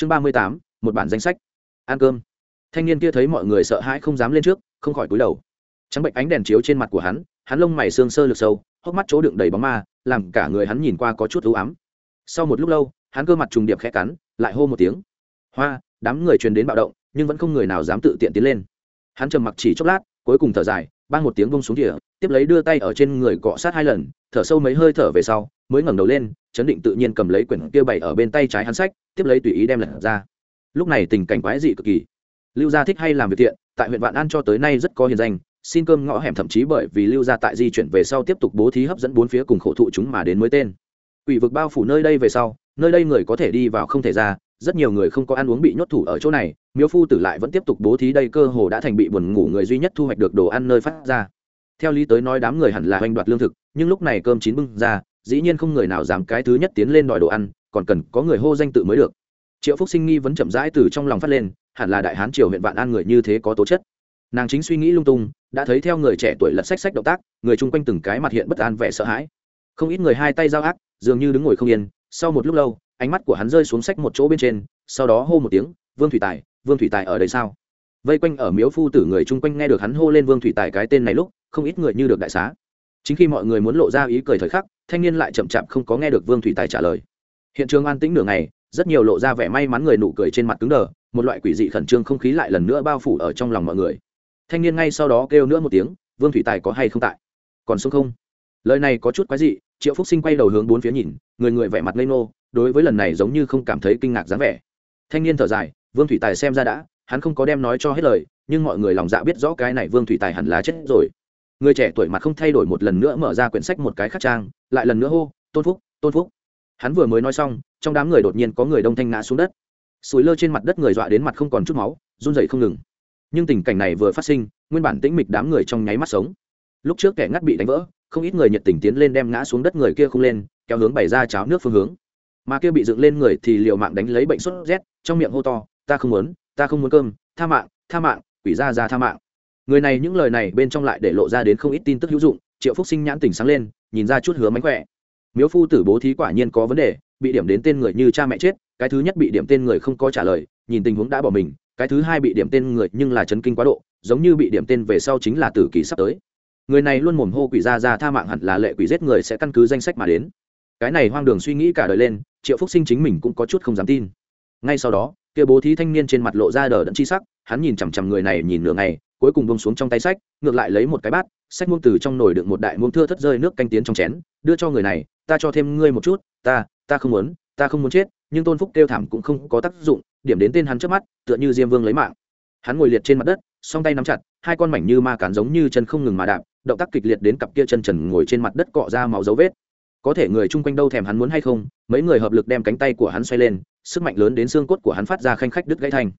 chương ba mươi tám, một bản danh sách. Ăn cơm. Thanh niên kia thấy mọi người sợ hãi không dám lên trước, không khỏi cúi đầu. Trắng bệnh ánh đèn chiếu trên mặt của hắn hắn lông mày xương sơ lược sâu, hốc mắt chỗ đựng đầy bóng ma, làm cả người hắn nhìn qua có chút ưu ám. Sau một lúc lâu, hắn cơ mặt trùng điệp khẽ cắn, lại hô một tiếng. Hoa, đám người truyền đến bạo động, nhưng vẫn không người nào dám tự tiện tiến lên. Hắn trầm mặc chỉ chốc lát, cuối cùng thở dài ban một tiếng bông xuống địa tiếp lấy đưa tay ở trên người cọ sát hai lần, thở sâu mấy hơi thở về sau mới ngẩng đầu lên, chấn định tự nhiên cầm lấy quyển kia bày ở bên tay trái hắn sách, tiếp lấy tùy ý đem lật ra. Lúc này tình cảnh quái dị cực kỳ. Lưu gia thích hay làm việc thiện, tại huyện vạn an cho tới nay rất có hiền danh, xin cơm ngõ hẻm thậm chí bởi vì lưu gia tại di chuyển về sau tiếp tục bố thí hấp dẫn bốn phía cùng khổ thụ chúng mà đến mới tên. Quỷ vực bao phủ nơi đây về sau, nơi đây người có thể đi vào không thể ra, rất nhiều người không có ăn uống bị nhốt thủ ở chỗ này miếu phu tử lại vẫn tiếp tục bố thí đây cơ hồ đã thành bị buồn ngủ người duy nhất thu hoạch được đồ ăn nơi phát ra. Theo lý tới nói đám người hẳn là hoành đoạt lương thực, nhưng lúc này cơm chín bưng ra dĩ nhiên không người nào dám cái thứ nhất tiến lên đòi đồ ăn, còn cần có người hô danh tự mới được. Triệu phúc sinh nghi vẫn chậm rãi từ trong lòng phát lên, hẳn là đại hán triều huyện vạn an người như thế có tố chất. Nàng chính suy nghĩ lung tung, đã thấy theo người trẻ tuổi lật sách sách động tác, người chung quanh từng cái mặt hiện bất an vẻ sợ hãi. Không ít người hai tay giao ác, dường như đứng ngồi không yên, sau một lúc lâu, ánh mắt của hắn rơi xuống sách một chỗ bên trên, sau đó hô một tiếng, vương thủy tài, vương thủy tài ở đây sao? Vây quanh ở miếu phu tử người chung quanh nghe được hắn hô lên vương thủy tài cái tên này lúc, không ít người như được đại xá chính khi mọi người muốn lộ ra ý cười thời khắc, thanh niên lại chậm chạp không có nghe được vương thủy tài trả lời. Hiện trường an tĩnh nửa ngày, rất nhiều lộ ra vẻ may mắn người nụ cười trên mặt cứng đờ, một loại quỷ dị khẩn trương không khí lại lần nữa bao phủ ở trong lòng mọi người. Thanh niên ngay sau đó kêu nữa một tiếng, vương thủy tài có hay không tại? Còn sống không? Lời này có chút quái dị, triệu phúc sinh quay đầu hướng bốn phía nhìn, người người vẻ mặt lây nô đối với lần này giống như không cảm thấy kinh ngạc dáng vẻ. Thanh niên thở dài, vương thủy tài xem ra đã, hắn không có đem nói cho hết lời, nhưng mọi người lòng dạ biết rõ cái này vương thủy tài hẳn là chết rồi người trẻ tuổi mặt không thay đổi một lần nữa mở ra quyển sách một cái khắc trang, lại lần nữa hô, tôn phúc tôn phúc. Hắn vừa mới nói xong, trong đám người đột nhiên có người đông thanh ngã xuống đất. Sùi lơ trên mặt đất người dọa đến mặt không còn chút máu, run dậy không ngừng. Nhưng tình cảnh này vừa phát sinh, nguyên bản tĩnh mịch đám người trong nháy mắt sống. Lúc trước kẻ ngắt bị đánh vỡ, không ít người nhiệt tình tiến lên đem ngã xuống đất người kia không lên, kéo hướng bày ra cháo nước phương hướng. Mà kia bị dựng lên người thì liều mạng đánh lấy bệnh sốt rét, trong miệng hô to, ta không muốn, ta không muốn cơm, tha mạng tha mạng, quỷ ra ra tha mạng người này những lời này bên trong lại để lộ ra đến không ít tin tức hữu dụng, triệu phúc sinh nhãn tỉnh sáng lên, nhìn ra chút hứa mánh khỏe. Miếu phu tử bố thí quả nhiên có vấn đề, bị điểm đến tên người như cha mẹ chết, cái thứ nhất bị điểm tên người không có trả lời, nhìn tình huống đã bỏ mình, cái thứ hai bị điểm tên người nhưng là chấn kinh quá độ, giống như bị điểm tên về sau chính là tử kỳ sắp tới. Người này luôn mồm hô quỷ ra ra tha mạng hẳn là lệ quỷ giết người sẽ căn cứ danh sách mà đến. Cái này hoang đường suy nghĩ cả đời lên, triệu phúc sinh chính mình cũng có chút không dám tin. Ngay sau đó, kia bố thí thanh niên trên mặt lộ ra đờ đẫn chi sắc hắn nhìn chằm chằm người này nhìn nửa ngày, cuối cùng bông xuống trong tay sách, ngược lại lấy một cái bát, sách muông từ trong nồi đựng một đại muông thưa thất rơi nước canh tiến trong chén, đưa cho người này, ta cho thêm ngươi một chút, ta ta không muốn, ta không muốn chết, nhưng tôn phúc kêu thảm cũng không có tác dụng, điểm đến tên hắn trước mắt, tựa như diêm vương lấy mạng hắn ngồi liệt trên mặt đất, song tay nắm chặt, hai con mảnh như ma cản giống như chân không ngừng mà đạp, động tác kịch liệt đến cặp kia chân trần ngồi trên mặt đất cọ ra máu dấu vết có thể người chung quanh đâu thèm hắn muốn hay không, mấy người hợp lực đem cánh tay của hắn xoay lên, sức mạnh lớn đến xương cốt của hắn phát ra khanh khách đứt gãy thành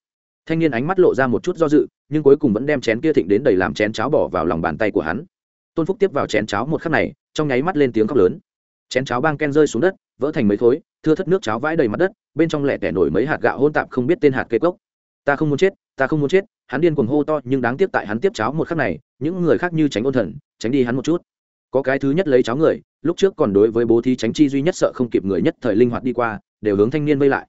thanh niên ánh mắt lộ ra một chút do dự, nhưng cuối cùng vẫn đem chén kia thịnh đến đầy làm chén cháo bỏ vào lòng bàn tay của hắn. Tôn phúc tiếp vào chén cháo một khắc này, trong nháy mắt lên tiếng khóc lớn. Chén cháo bang ken rơi xuống đất, vỡ thành mấy khối, thưa thất nước cháo vãi đầy mặt đất, bên trong lẻ tẻ nổi mấy hạt gạo hôn tạp không biết tên hạt cây cốc. Ta không muốn chết, ta không muốn chết, hắn điên cuồng hô to, nhưng đáng tiếc tại hắn tiếp cháo một khắc này, những người khác như tránh ôn thần, tránh đi hắn một chút. Có cái thứ nhất lấy cháo người, lúc trước còn đối với bố thí tránh chi duy nhất sợ không kịp người nhất thời linh hoạt đi qua, đều hướng thanh niên vây lại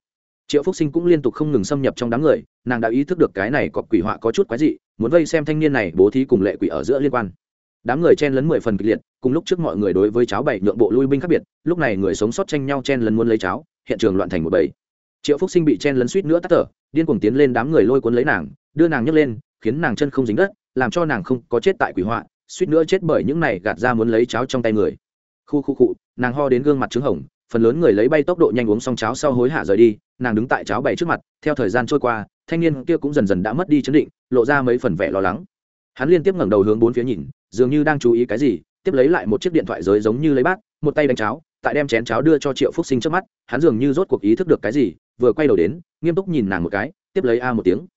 triệu phúc sinh cũng liên tục không ngừng xâm nhập trong đám người, nàng đã ý thức được cái này có quỷ họa có chút quái dị, muốn vây xem thanh niên này bố thí cùng lệ quỷ ở giữa liên quan. Đám người chen lấn mười phần kịch liệt, cùng lúc trước mọi người đối với cháo bảy nhượng bộ lui binh khác biệt, lúc này người sống sót tranh nhau chen lấn muốn lấy cháo, hiện trường loạn thành một bầy. Triệu phúc sinh bị chen lấn suýt nữa tắt thở, điên cuồng tiến lên đám người lôi cuốn lấy nàng, đưa nàng nhấc lên, khiến nàng chân không dính đất, làm cho nàng không có chết tại quỷ họa, suýt nữa chết bởi những này gạt ra muốn lấy cháo trong tay người. Khu khu cụ nàng ho đến gương mặt trứng hồng, phần lớn người lấy bay tốc độ nhanh uống xong cháo sau hối hả rời đi nàng đứng tại cháo bày trước mặt, theo thời gian trôi qua, thanh niên kia cũng dần dần đã mất đi chấn định, lộ ra mấy phần vẻ lo lắng. Hắn liên tiếp ngẩng đầu hướng bốn phía nhìn, dường như đang chú ý cái gì, tiếp lấy lại một chiếc điện thoại giới giống như lấy bát, một tay đánh cháo, tại đem chén cháo đưa cho triệu phúc sinh trước mắt, hắn dường như rốt cuộc ý thức được cái gì, vừa quay đầu đến, nghiêm túc nhìn nàng một cái, tiếp lấy a một tiếng.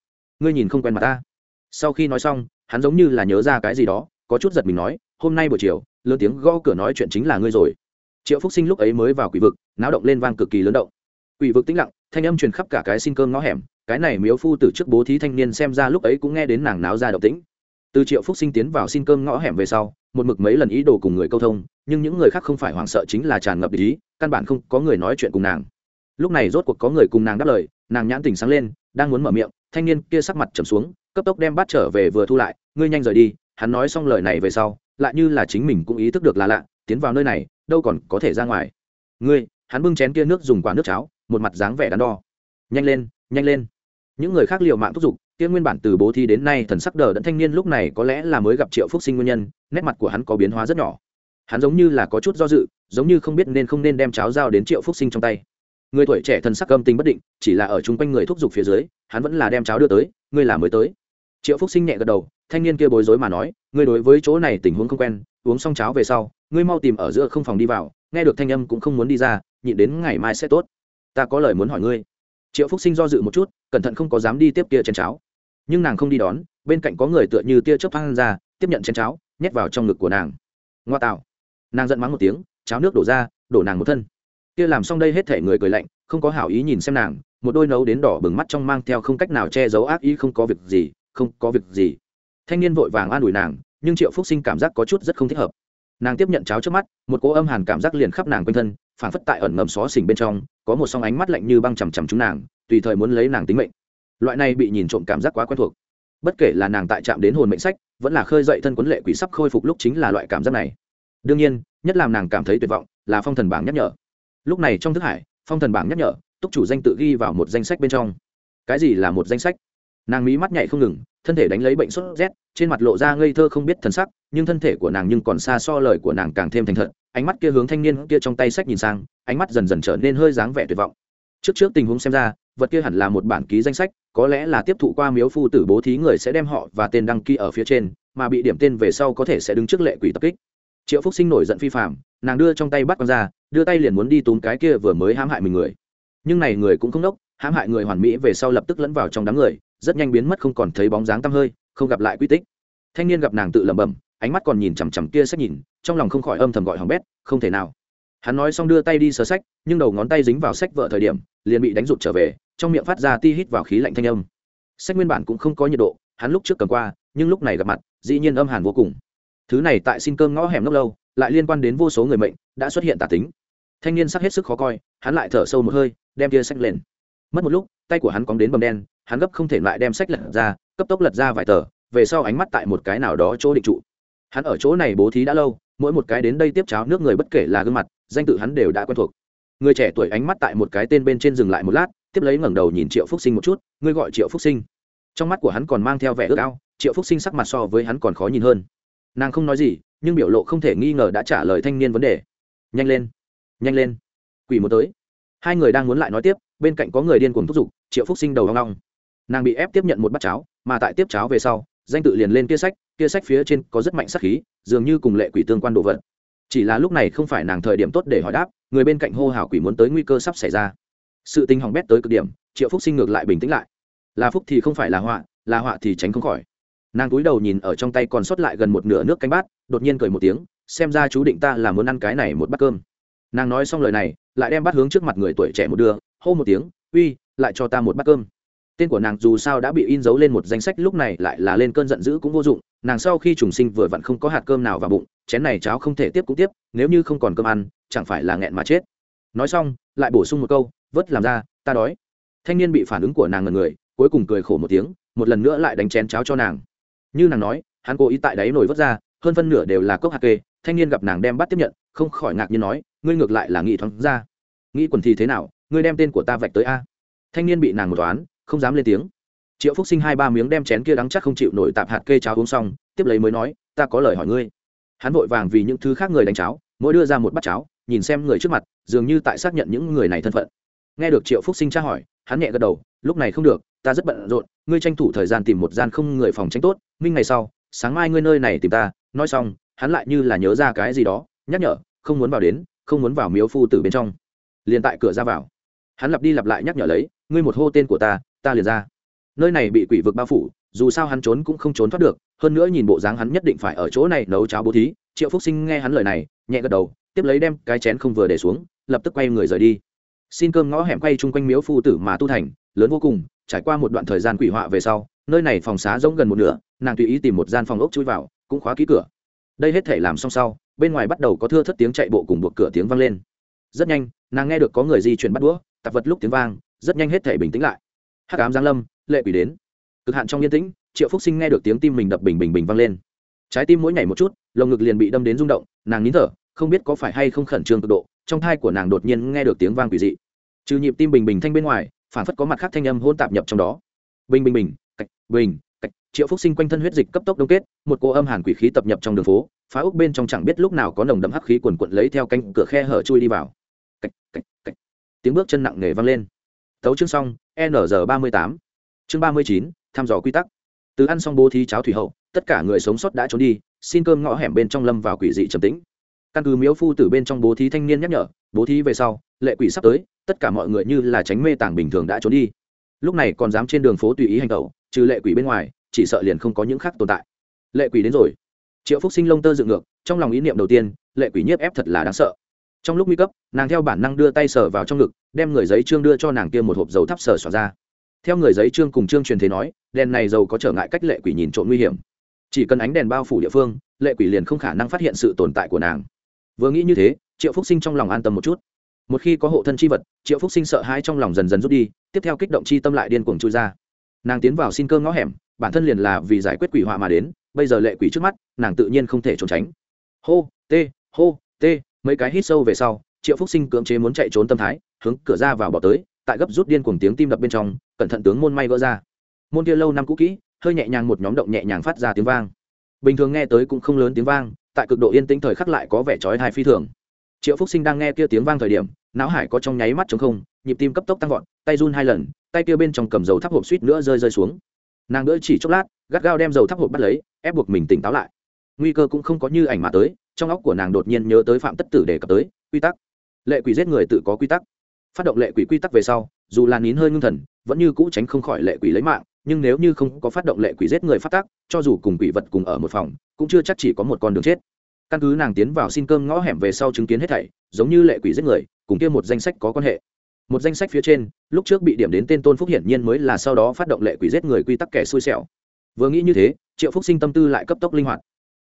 Ngươi nhìn không quen mặt ta. Sau khi nói xong, hắn giống như là nhớ ra cái gì đó, có chút giật mình nói, hôm nay buổi chiều, lớn tiếng gõ cửa nói chuyện chính là ngươi rồi. Triệu phúc sinh lúc ấy mới vào quỷ vực, náo động lên vang cực kỳ lớn động. Quỷ vực tĩnh lặng thanh âm truyền khắp cả cái xin cơm ngõ hẻm, cái này miếu phu từ trước bố thí thanh niên xem ra lúc ấy cũng nghe đến nàng náo ra động tĩnh. Từ triệu phúc sinh tiến vào xin cơm ngõ hẻm về sau, một mực mấy lần ý đồ cùng người câu thông, nhưng những người khác không phải hoảng sợ chính là tràn ngập ý, căn bản không có người nói chuyện cùng nàng. Lúc này rốt cuộc có người cùng nàng đáp lời, nàng nhãn tình sáng lên, đang muốn mở miệng, thanh niên kia sắc mặt trầm xuống, cấp tốc đem bát trở về vừa thu lại, ngươi nhanh rời đi. Hắn nói xong lời này về sau, lại như là chính mình cũng ý thức được là lạ, tiến vào nơi này, đâu còn có thể ra ngoài. Ngươi, hắn bưng chén kia nước dùng quả nước cháo một mặt dáng vẻ đắn đo. Nhanh lên nhanh lên. Những người khác liều mạng thúc giục, kia nguyên bản từ bố thi đến nay thần sắc đờ đẫn thanh niên lúc này có lẽ là mới gặp triệu phúc sinh nguyên nhân, nét mặt của hắn có biến hóa rất nhỏ. Hắn giống như là có chút do dự, giống như không biết nên không nên đem cháo dao đến triệu phúc sinh trong tay. Người tuổi trẻ thần sắc âm tình bất định, chỉ là ở chung quanh người thúc giục phía dưới, hắn vẫn là đem cháo đưa tới, ngươi là mới tới. Triệu phúc sinh nhẹ gật đầu, thanh niên kia bối rối mà nói, ngươi đối với chỗ này tình huống không quen, uống xong cháo về sau, ngươi mau tìm ở giữa không phòng đi vào, nghe được thanh âm cũng không muốn đi ra, nhịn đến ngày mai sẽ tốt ta có lời muốn hỏi ngươi. Triệu phúc sinh do dự một chút, cẩn thận không có dám đi tiếp tia chén cháo. Nhưng nàng không đi đón, bên cạnh có người tựa như tia chớp hăng ra, tiếp nhận chén cháo, nhét vào trong ngực của nàng. Ngoa tạo. Nàng giận mắng một tiếng, cháo nước đổ ra, đổ nàng một thân. Kia làm xong đây hết thể người cười lạnh, không có hảo ý nhìn xem nàng, một đôi nấu đến đỏ bừng mắt trong mang theo không cách nào che giấu ác ý không có việc gì, không có việc gì. Thanh niên vội vàng an ủi nàng, nhưng triệu phúc sinh cảm giác có chút rất không thích hợp. Nàng tiếp nhận cháo trước mắt, một cỗ âm hàn cảm giác liền khắp nàng quanh thân phản phất tại ẩn ngầm xó xỉnh bên trong, có một song ánh mắt lạnh như băng chằm chằm chúng nàng, tùy thời muốn lấy nàng tính mệnh. Loại này bị nhìn trộm cảm giác quá quen thuộc. Bất kể là nàng tại trạm đến hồn mệnh sách, vẫn là khơi dậy thân quấn lệ quỷ sắp khôi phục lúc chính là loại cảm giác này. Đương nhiên, nhất làm nàng cảm thấy tuyệt vọng, là phong thần bảng nhắc nhở. Lúc này trong thức hải, phong thần bảng nhắc nhở, túc chủ danh tự ghi vào một danh sách bên trong. Cái gì là một danh sách? Nàng mí mắt nhảy không ngừng, thân thể đánh lấy bệnh sốt rét, trên mặt lộ ra ngây thơ không biết thần sắc, nhưng thân thể của nàng nhưng còn xa so lời của nàng càng thêm thành thật ánh mắt kia hướng thanh niên kia trong tay sách nhìn sang, ánh mắt dần dần trở nên hơi dáng vẻ tuyệt vọng. Trước trước tình huống xem ra, vật kia hẳn là một bản ký danh sách, có lẽ là tiếp thụ qua miếu phu tử bố thí người sẽ đem họ và tên đăng ký ở phía trên, mà bị điểm tên về sau có thể sẽ đứng trước lệ quỷ tập kích. Triệu phúc sinh nổi giận phi phạm nàng đưa trong tay bắt con ra, đưa tay liền muốn đi túm cái kia vừa mới hãm hại mình người. Nhưng này người cũng không đốc, hãm hại người hoàn mỹ về sau lập tức lẫn vào trong đám người, rất nhanh biến mất không còn thấy bóng dáng tăm hơi, không gặp lại quy tích. Thanh niên gặp nàng tự lẩm bẩm ánh mắt còn nhìn chằm chằm kia sách nhìn, trong lòng không khỏi âm thầm gọi hỏng bét, không thể nào. Hắn nói xong đưa tay đi sờ sách, nhưng đầu ngón tay dính vào sách vợ thời điểm, liền bị đánh rụt trở về, trong miệng phát ra ti hít vào khí lạnh thanh âm. Sách nguyên bản cũng không có nhiệt độ, hắn lúc trước cầm qua, nhưng lúc này gặp mặt, dĩ nhiên âm hàn vô cùng. Thứ này tại xin cơm ngõ hẻm ngốc lâu, lại liên quan đến vô số người mệnh, đã xuất hiện tả tính. Thanh niên sắc hết sức khó coi, hắn lại thở sâu một hơi, đem tia sách lên. Mất một lúc, tay của hắn cóng đến bầm đen, hắn gấp không thể lại đem sách lật ra, cấp tốc lật ra vài tờ, về sau ánh mắt tại một cái nào đó chỗ định trụ hắn ở chỗ này bố thí đã lâu, mỗi một cái đến đây tiếp cháo nước người bất kể là gương mặt, danh tự hắn đều đã quen thuộc. Người trẻ tuổi ánh mắt tại một cái tên bên trên dừng lại một lát, tiếp lấy ngẩng đầu nhìn triệu phúc sinh một chút, ngươi gọi triệu phúc sinh? Trong mắt của hắn còn mang theo vẻ ước ao, triệu phúc sinh sắc mặt so với hắn còn khó nhìn hơn. Nàng không nói gì, nhưng biểu lộ không thể nghi ngờ đã trả lời thanh niên vấn đề. Nhanh lên nhanh lên, quỷ một tới. Hai người đang muốn lại nói tiếp, bên cạnh có người điên cuồng thúc giục, triệu phúc sinh đầu hoang long. Nàng bị ép tiếp nhận một bát cháo, mà tại tiếp cháo về sau danh tự liền lên kia sách kia sách phía trên có rất mạnh sắc khí, dường như cùng lệ quỷ tương quan đồ vật. Chỉ là lúc này không phải nàng thời điểm tốt để hỏi đáp, người bên cạnh hô hào quỷ muốn tới nguy cơ sắp xảy ra. Sự tình hỏng bét tới cực điểm, triệu phúc sinh ngược lại bình tĩnh lại. Là phúc thì không phải là họa là họa thì tránh không khỏi. Nàng cúi đầu nhìn ở trong tay còn sót lại gần một nửa nước canh bát, đột nhiên cười một tiếng, xem ra chú định ta là muốn ăn cái này một bát cơm. Nàng nói xong lời này, lại đem bát hướng trước mặt người tuổi trẻ một đưa, hô một tiếng, uy, lại cho ta một bát cơm tên của nàng dù sao đã bị in dấu lên một danh sách, lúc này lại là lên cơn giận dữ cũng vô dụng. Nàng sau khi trùng sinh vừa vặn không có hạt cơm nào vào bụng, chén này cháo không thể tiếp cũng tiếp, nếu như không còn cơm ăn, chẳng phải là nghẹn mà chết. Nói xong, lại bổ sung một câu, vớt làm ra, ta đói. Thanh niên bị phản ứng của nàng ngần người, cuối cùng cười khổ một tiếng, một lần nữa lại đánh chén cháo cho nàng. Như nàng nói, hắn cố ý tại đáy nổi vớt ra, hơn phân nửa đều là cốc hạt kê. Thanh niên gặp nàng đem bắt tiếp nhận, không khỏi ngạc nhiên nói, ngươi ngược lại là nghĩ thoáng ra. Nghĩ quần thì thế nào? Ngươi đem tên của ta vạch tới a. Thanh niên bị nàng một toán không dám lên tiếng. Triệu phúc sinh hai ba miếng đem chén kia đắng chắc không chịu nổi tạp hạt kê cháo uống xong, tiếp lấy mới nói, ta có lời hỏi ngươi. Hắn vội vàng vì những thứ khác người đánh cháo, mỗi đưa ra một bát cháo, nhìn xem người trước mặt, dường như tại xác nhận những người này thân phận. Nghe được triệu phúc sinh tra hỏi, hắn nhẹ gật đầu, lúc này không được, ta rất bận rộn, ngươi tranh thủ thời gian tìm một gian không người phòng tránh tốt, minh ngày sau, sáng mai ngươi nơi này tìm ta. Nói xong, hắn lại như là nhớ ra cái gì đó, nhắc nhở, không muốn vào đến, không muốn vào miếu phu tử bên trong. Liền tại cửa ra vào. Hắn lặp đi lặp lại nhắc nhở lấy, ngươi một hô tên của ta ta liền ra. Nơi này bị quỷ vực bao phủ, dù sao hắn trốn cũng không trốn thoát được, hơn nữa nhìn bộ dáng hắn nhất định phải ở chỗ này nấu cháo bố thí. Triệu phúc sinh nghe hắn lời này, nhẹ gật đầu, tiếp lấy đem cái chén không vừa để xuống, lập tức quay người rời đi. Xin cơm ngõ hẻm quay chung quanh miếu phu tử mà tu thành, lớn vô cùng, trải qua một đoạn thời gian quỷ họa về sau, nơi này phòng xá rỗng gần một nửa, nàng tùy ý tìm một gian phòng ốc chui vào, cũng khóa ký cửa. Đây hết thể làm xong sau, bên ngoài bắt đầu có thưa thất tiếng chạy bộ cùng buộc cửa tiếng vang lên. Rất nhanh, nàng nghe được có người di chuyển bắt đũa, tạp vật lúc tiếng vang, rất nhanh hết thể bình tĩnh lại hắc ám giang lâm, lệ quỷ đến. Cực hạn trong yên tĩnh, triệu phúc sinh nghe được tiếng tim mình đập bình bình bình vang lên. Trái tim mỗi nhảy một chút, lồng ngực liền bị đâm đến rung động, nàng nín thở, không biết có phải hay không khẩn trương cực độ, trong thai của nàng đột nhiên nghe được tiếng vang quỷ dị. Trừ nhịp tim bình bình thanh bên ngoài, phản phất có mặt khác thanh âm hôn tạp nhập trong đó. Bình bình bình, cạch bình, cạch, triệu phúc sinh quanh thân huyết dịch cấp tốc đông kết, một cô âm hàn quỷ khí tập nhập trong đường phố, phá úc bên trong chẳng biết lúc nào có nồng đậm hắc khí quần quận lấy theo cánh cửa khe hở chui đi vào. Cạch cạch cạch. Tiếng bước chân nặng nề vang lên. Tấu chương xong nr ba mươi tám. Chương ba mươi chín, thăm dò quy tắc. Từ ăn xong bố thí cháo thủy hậu, tất cả người sống sót đã trốn đi, xin cơm ngõ hẻm bên trong lâm vào quỷ dị trầm tĩnh. Căn cứ miếu phu tử bên trong bố thí thanh niên nhắc nhở, bố thí về sau, lệ quỷ sắp tới, tất cả mọi người như là tránh mê tàng bình thường đã trốn đi. Lúc này còn dám trên đường phố tùy ý hành tẩu, trừ lệ quỷ bên ngoài, chỉ sợ liền không có những khác tồn tại. Lệ quỷ đến rồi. Triệu phúc sinh lông tơ dựng ngược, trong lòng ý niệm đầu tiên, lệ quỷ nhiếp ép thật là đáng sợ trong lúc nguy cấp, nàng theo bản năng đưa tay sờ vào trong ngực, đem người giấy trương đưa cho nàng kia một hộp dầu thắp sờ xỏ ra. Theo người giấy trương cùng trương truyền thế nói, đèn này dầu có trở ngại cách lệ quỷ nhìn trộm nguy hiểm. Chỉ cần ánh đèn bao phủ địa phương, lệ quỷ liền không khả năng phát hiện sự tồn tại của nàng. Vừa nghĩ như thế, triệu phúc sinh trong lòng an tâm một chút. Một khi có hộ thân chi vật, triệu phúc sinh sợ hãi trong lòng dần dần rút đi, tiếp theo kích động chi tâm lại điên cuồng chui ra. Nàng tiến vào xin cơ ngõ hẻm, bản thân liền là vì giải quyết quỷ họa mà đến, bây giờ lệ quỷ trước mắt, nàng tự nhiên không thể trốn tránh. Hô, tê hô, tê mấy cái hít sâu về sau, triệu phúc sinh cưỡng chế muốn chạy trốn tâm thái, hướng cửa ra vào bỏ tới, tại gấp rút điên cuồng tiếng tim đập bên trong, cẩn thận tướng môn may vỡ ra. Môn kia lâu năm cũ kỹ, hơi nhẹ nhàng một nhóm động nhẹ nhàng phát ra tiếng vang. Bình thường nghe tới cũng không lớn tiếng vang, tại cực độ yên tĩnh thời khắc lại có vẻ trói thai phi thường. Triệu phúc sinh đang nghe kia tiếng vang thời điểm, não hải có trong nháy mắt chống không, nhịp tim cấp tốc tăng vọt, tay run hai lần, tay kia bên trong cầm dầu thắp hộp suýt nữa rơi rơi xuống. Nàng đỡ chỉ chốc lát, gắt gao đem dầu thắp hộp bắt lấy, ép buộc mình tỉnh táo lại. Nguy cơ cũng không có như ảnh mà tới trong óc của nàng đột nhiên nhớ tới phạm tất tử đề cập tới, quy tắc. Lệ quỷ giết người tự có quy tắc. Phát động lệ quỷ quy tắc về sau, dù là nín hơi ngưng thần, vẫn như cũ tránh không khỏi lệ quỷ lấy mạng, nhưng nếu như không có phát động lệ quỷ giết người phát tác, cho dù cùng quỷ vật cùng ở một phòng, cũng chưa chắc chỉ có một con đường chết. Căn cứ nàng tiến vào xin cơm ngõ hẻm về sau chứng kiến hết thảy, giống như lệ quỷ giết người, cùng kia một danh sách có quan hệ. Một danh sách phía trên, lúc trước bị điểm đến tên tôn phúc hiển nhiên mới là sau đó phát động lệ quỷ giết người quy tắc kẻ xui xẻo. Vừa nghĩ như thế, triệu phúc sinh tâm tư lại cấp tốc linh hoạt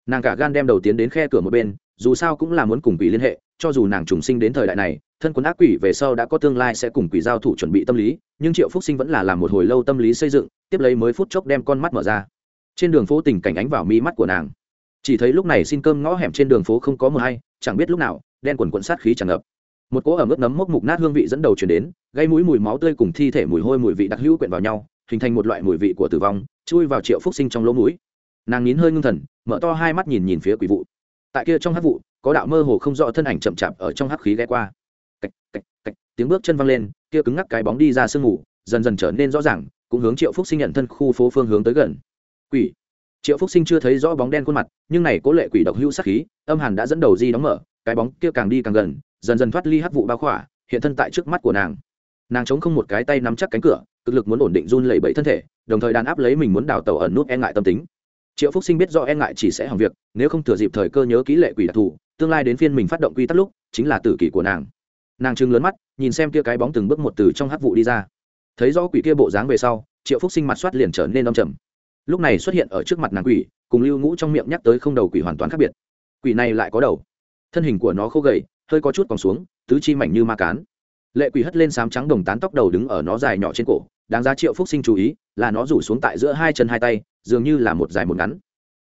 nàng cả gan đem đầu tiến đến khe cửa một bên, dù sao cũng là muốn cùng quỷ liên hệ, cho dù nàng trùng sinh đến thời đại này, thân quân ác quỷ về sau đã có tương lai sẽ cùng quỷ giao thủ chuẩn bị tâm lý, nhưng triệu phúc sinh vẫn là làm một hồi lâu tâm lý xây dựng, tiếp lấy mới phút chốc đem con mắt mở ra. Trên đường phố tình cảnh ánh vào mi mắt của nàng. Chỉ thấy lúc này xin cơm ngõ hẻm trên đường phố không có mờ hay, chẳng biết lúc nào, đen quần quận sát khí tràn ngập. Một cỗ ẩm ướt nấm mốc mục nát hương vị dẫn đầu chuyển đến, gây mũi mùi máu tươi cùng thi thể mùi hôi mùi vị đặc hữu quyện vào nhau, hình thành một loại mùi vị của tử vong, chui vào triệu phúc sinh trong lỗ mũi nàng nín hơi ngưng thần, mở to hai mắt nhìn nhìn phía quỷ vụ. Tại kia trong hát vụ, có đạo mơ hồ không rõ thân ảnh chậm chạp ở trong hắc khí ghé qua. Cạch cạch cạch, tiếng bước chân văng lên, kia cứng ngắc cái bóng đi ra sương ngủ dần dần trở nên rõ ràng, cũng hướng triệu phúc sinh nhận thân khu phố phương hướng tới gần. Quỷ. Triệu phúc sinh chưa thấy rõ bóng đen khuôn mặt, nhưng này cố lệ quỷ độc hữu sắc khí, âm hàn đã dẫn đầu di đóng mở, cái bóng kia càng đi càng gần, dần dần thoát ly hắc vụ bao khỏa, hiện thân tại trước mắt của nàng. Nàng chống không một cái tay nắm chắc cánh cửa, cực lực muốn ổn định run lẩy bẩy thân thể, đồng thời đàn áp lấy mình muốn đào tàu ẩn nút e ngại tâm tính triệu phúc sinh biết do e ngại chỉ sẽ hỏng việc, nếu không thừa dịp thời cơ nhớ kỹ lệ quỷ đặc thù, tương lai đến phiên mình phát động quy tắc lúc, chính là tử kỷ của nàng. Nàng trừng lớn mắt, nhìn xem kia cái bóng từng bước một từ trong hắc vụ đi ra. Thấy rõ quỷ kia bộ dáng về sau, triệu phúc sinh mặt soát liền trở nên đông trầm. Lúc này xuất hiện ở trước mặt nàng quỷ, cùng lưu ngũ trong miệng nhắc tới không đầu quỷ hoàn toàn khác biệt. Quỷ này lại có đầu. Thân hình của nó khô gầy, hơi có chút còn xuống, tứ chi mảnh như ma cán. Lệ quỷ hất lên sám trắng đồng tán tóc đầu đứng ở nó dài nhỏ trên cổ đáng giá triệu phúc sinh chú ý là nó rủ xuống tại giữa hai chân hai tay, dường như là một dài một ngắn.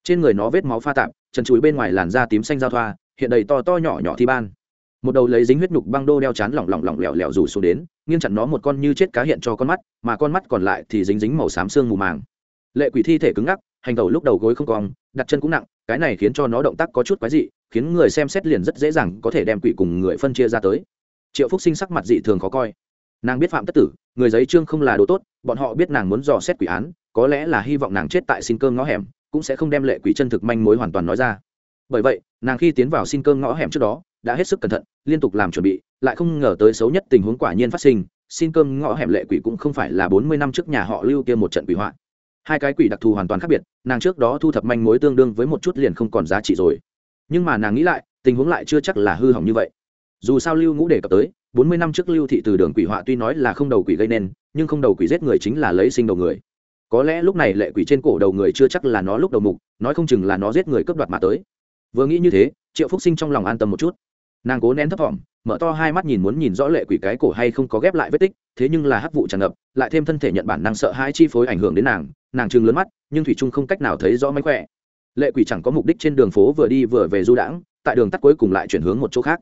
Trên người nó vết máu pha tạp, chân chuối bên ngoài làn da tím xanh giao thoa, hiện đầy to to nhỏ nhỏ thi ban. Một đầu lấy dính huyết nhục băng đô đeo chán lỏng lỏng lỏng lẻo lẻo rủ xuống đến, nghiêng chặn nó một con như chết cá hiện cho con mắt, mà con mắt còn lại thì dính dính màu xám xương mù màng. Lệ quỷ thi thể cứng ngắc, hành tẩu lúc đầu gối không cong, đặt chân cũng nặng, cái này khiến cho nó động tác có chút quái dị, khiến người xem xét liền rất dễ dàng có thể đem quỷ cùng người phân chia ra tới. Triệu phúc sinh sắc mặt dị thường khó coi. Nàng biết phạm tất tử người giấy trương không là đồ tốt, bọn họ biết nàng muốn dò xét quỷ án, có lẽ là hy vọng nàng chết tại xin cơm ngõ hẻm, cũng sẽ không đem lệ quỷ chân thực manh mối hoàn toàn nói ra. Bởi vậy, nàng khi tiến vào xin cơm ngõ hẻm trước đó, đã hết sức cẩn thận, liên tục làm chuẩn bị, lại không ngờ tới xấu nhất tình huống quả nhiên phát sinh, xin cơm ngõ hẻm lệ quỷ cũng không phải là bốn mươi năm trước nhà họ lưu kia một trận quỷ hoạn hai cái quỷ đặc thù hoàn toàn khác biệt, nàng trước đó thu thập manh mối tương đương với một chút liền không còn giá trị rồi. Nhưng mà nàng nghĩ lại, tình huống lại chưa chắc là hư hỏng như vậy. Dù sao lưu ngũ đề cập tới bốn mươi năm trước lưu thị từ đường quỷ họa tuy nói là không đầu quỷ gây nên, nhưng không đầu quỷ giết người chính là lấy sinh đầu người. Có lẽ lúc này lệ quỷ trên cổ đầu người chưa chắc là nó lúc đầu mục, nói không chừng là nó giết người cướp đoạt mà tới. Vừa nghĩ như thế, triệu phúc sinh trong lòng an tâm một chút. Nàng cố nén thấp thỏm, mở to hai mắt nhìn muốn nhìn rõ lệ quỷ cái cổ hay không có ghép lại vết tích, thế nhưng là hắc vụ tràn ngập, lại thêm thân thể nhận bản năng sợ hãi chi phối ảnh hưởng đến nàng nàng chừng lớn mắt, nhưng thủy trung không cách nào thấy rõ mánh khỏe. Lệ quỷ chẳng có mục đích trên đường phố vừa đi vừa về du đãng, tại đường tắt cuối cùng lại chuyển hướng một chỗ khác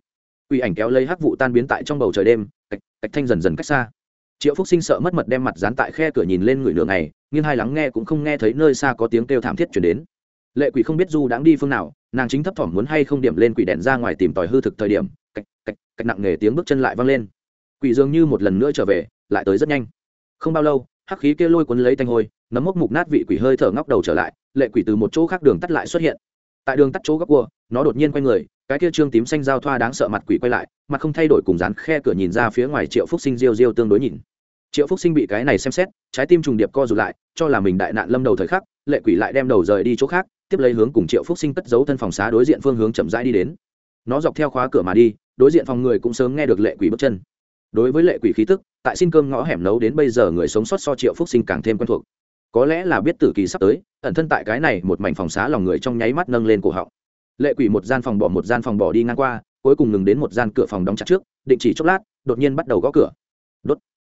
quỷ ảnh kéo lấy hắc vụ tan biến tại trong bầu trời đêm, cạch cạch thanh dần dần cách xa. Triệu phúc sinh sợ mất mật đem mặt dán tại khe cửa nhìn lên người nửa ngày nhưng hai lắng nghe cũng không nghe thấy nơi xa có tiếng kêu thảm thiết chuyển đến. Lệ quỷ không biết du đáng đi phương nào, nàng chính thấp thỏm muốn hay không điểm lên quỷ đèn ra ngoài tìm tòi hư thực thời điểm, cạch cạch cạch nặng nề tiếng bước chân lại vang lên. Quỷ dường như một lần nữa trở về, lại tới rất nhanh. Không bao lâu, hắc khí kia lôi cuốn lấy thanh hôi, nấm mốc mục nát vị quỷ hơi thở ngóc đầu trở lại, lệ quỷ từ một chỗ khác đường tắt lại xuất hiện. Tại đường tắt chỗ góc cua, nó đột nhiên quay người cái kia trương tím xanh giao thoa đáng sợ mặt quỷ quay lại, mặt không thay đổi cùng dán khe cửa nhìn ra phía ngoài triệu phúc sinh riêu riêu tương đối nhìn. Triệu phúc sinh bị cái này xem xét, trái tim trùng điệp co rụt lại, cho là mình đại nạn lâm đầu thời khắc, lệ quỷ lại đem đầu rời đi chỗ khác, tiếp lấy hướng cùng triệu phúc sinh cất giấu thân phòng xá đối diện phương hướng chậm rãi đi đến. Nó dọc theo khóa cửa mà đi, đối diện phòng người cũng sớm nghe được lệ quỷ bước chân. Đối với lệ quỷ khí tức, tại xin cơm ngõ hẻm nấu đến bây giờ người sống sót so triệu phúc sinh càng thêm quen thuộc. Có lẽ là biết tử kỳ sắp tới, ẩn thân tại cái này một mảnh phòng xá lòng người trong nháy mắt nâng lên cổ họng lệ quỷ một gian phòng bỏ một gian phòng bỏ đi ngang qua, cuối cùng ngừng đến một gian cửa phòng đóng chặt trước, định chỉ chốc lát, đột nhiên bắt đầu gõ cửa. Đốt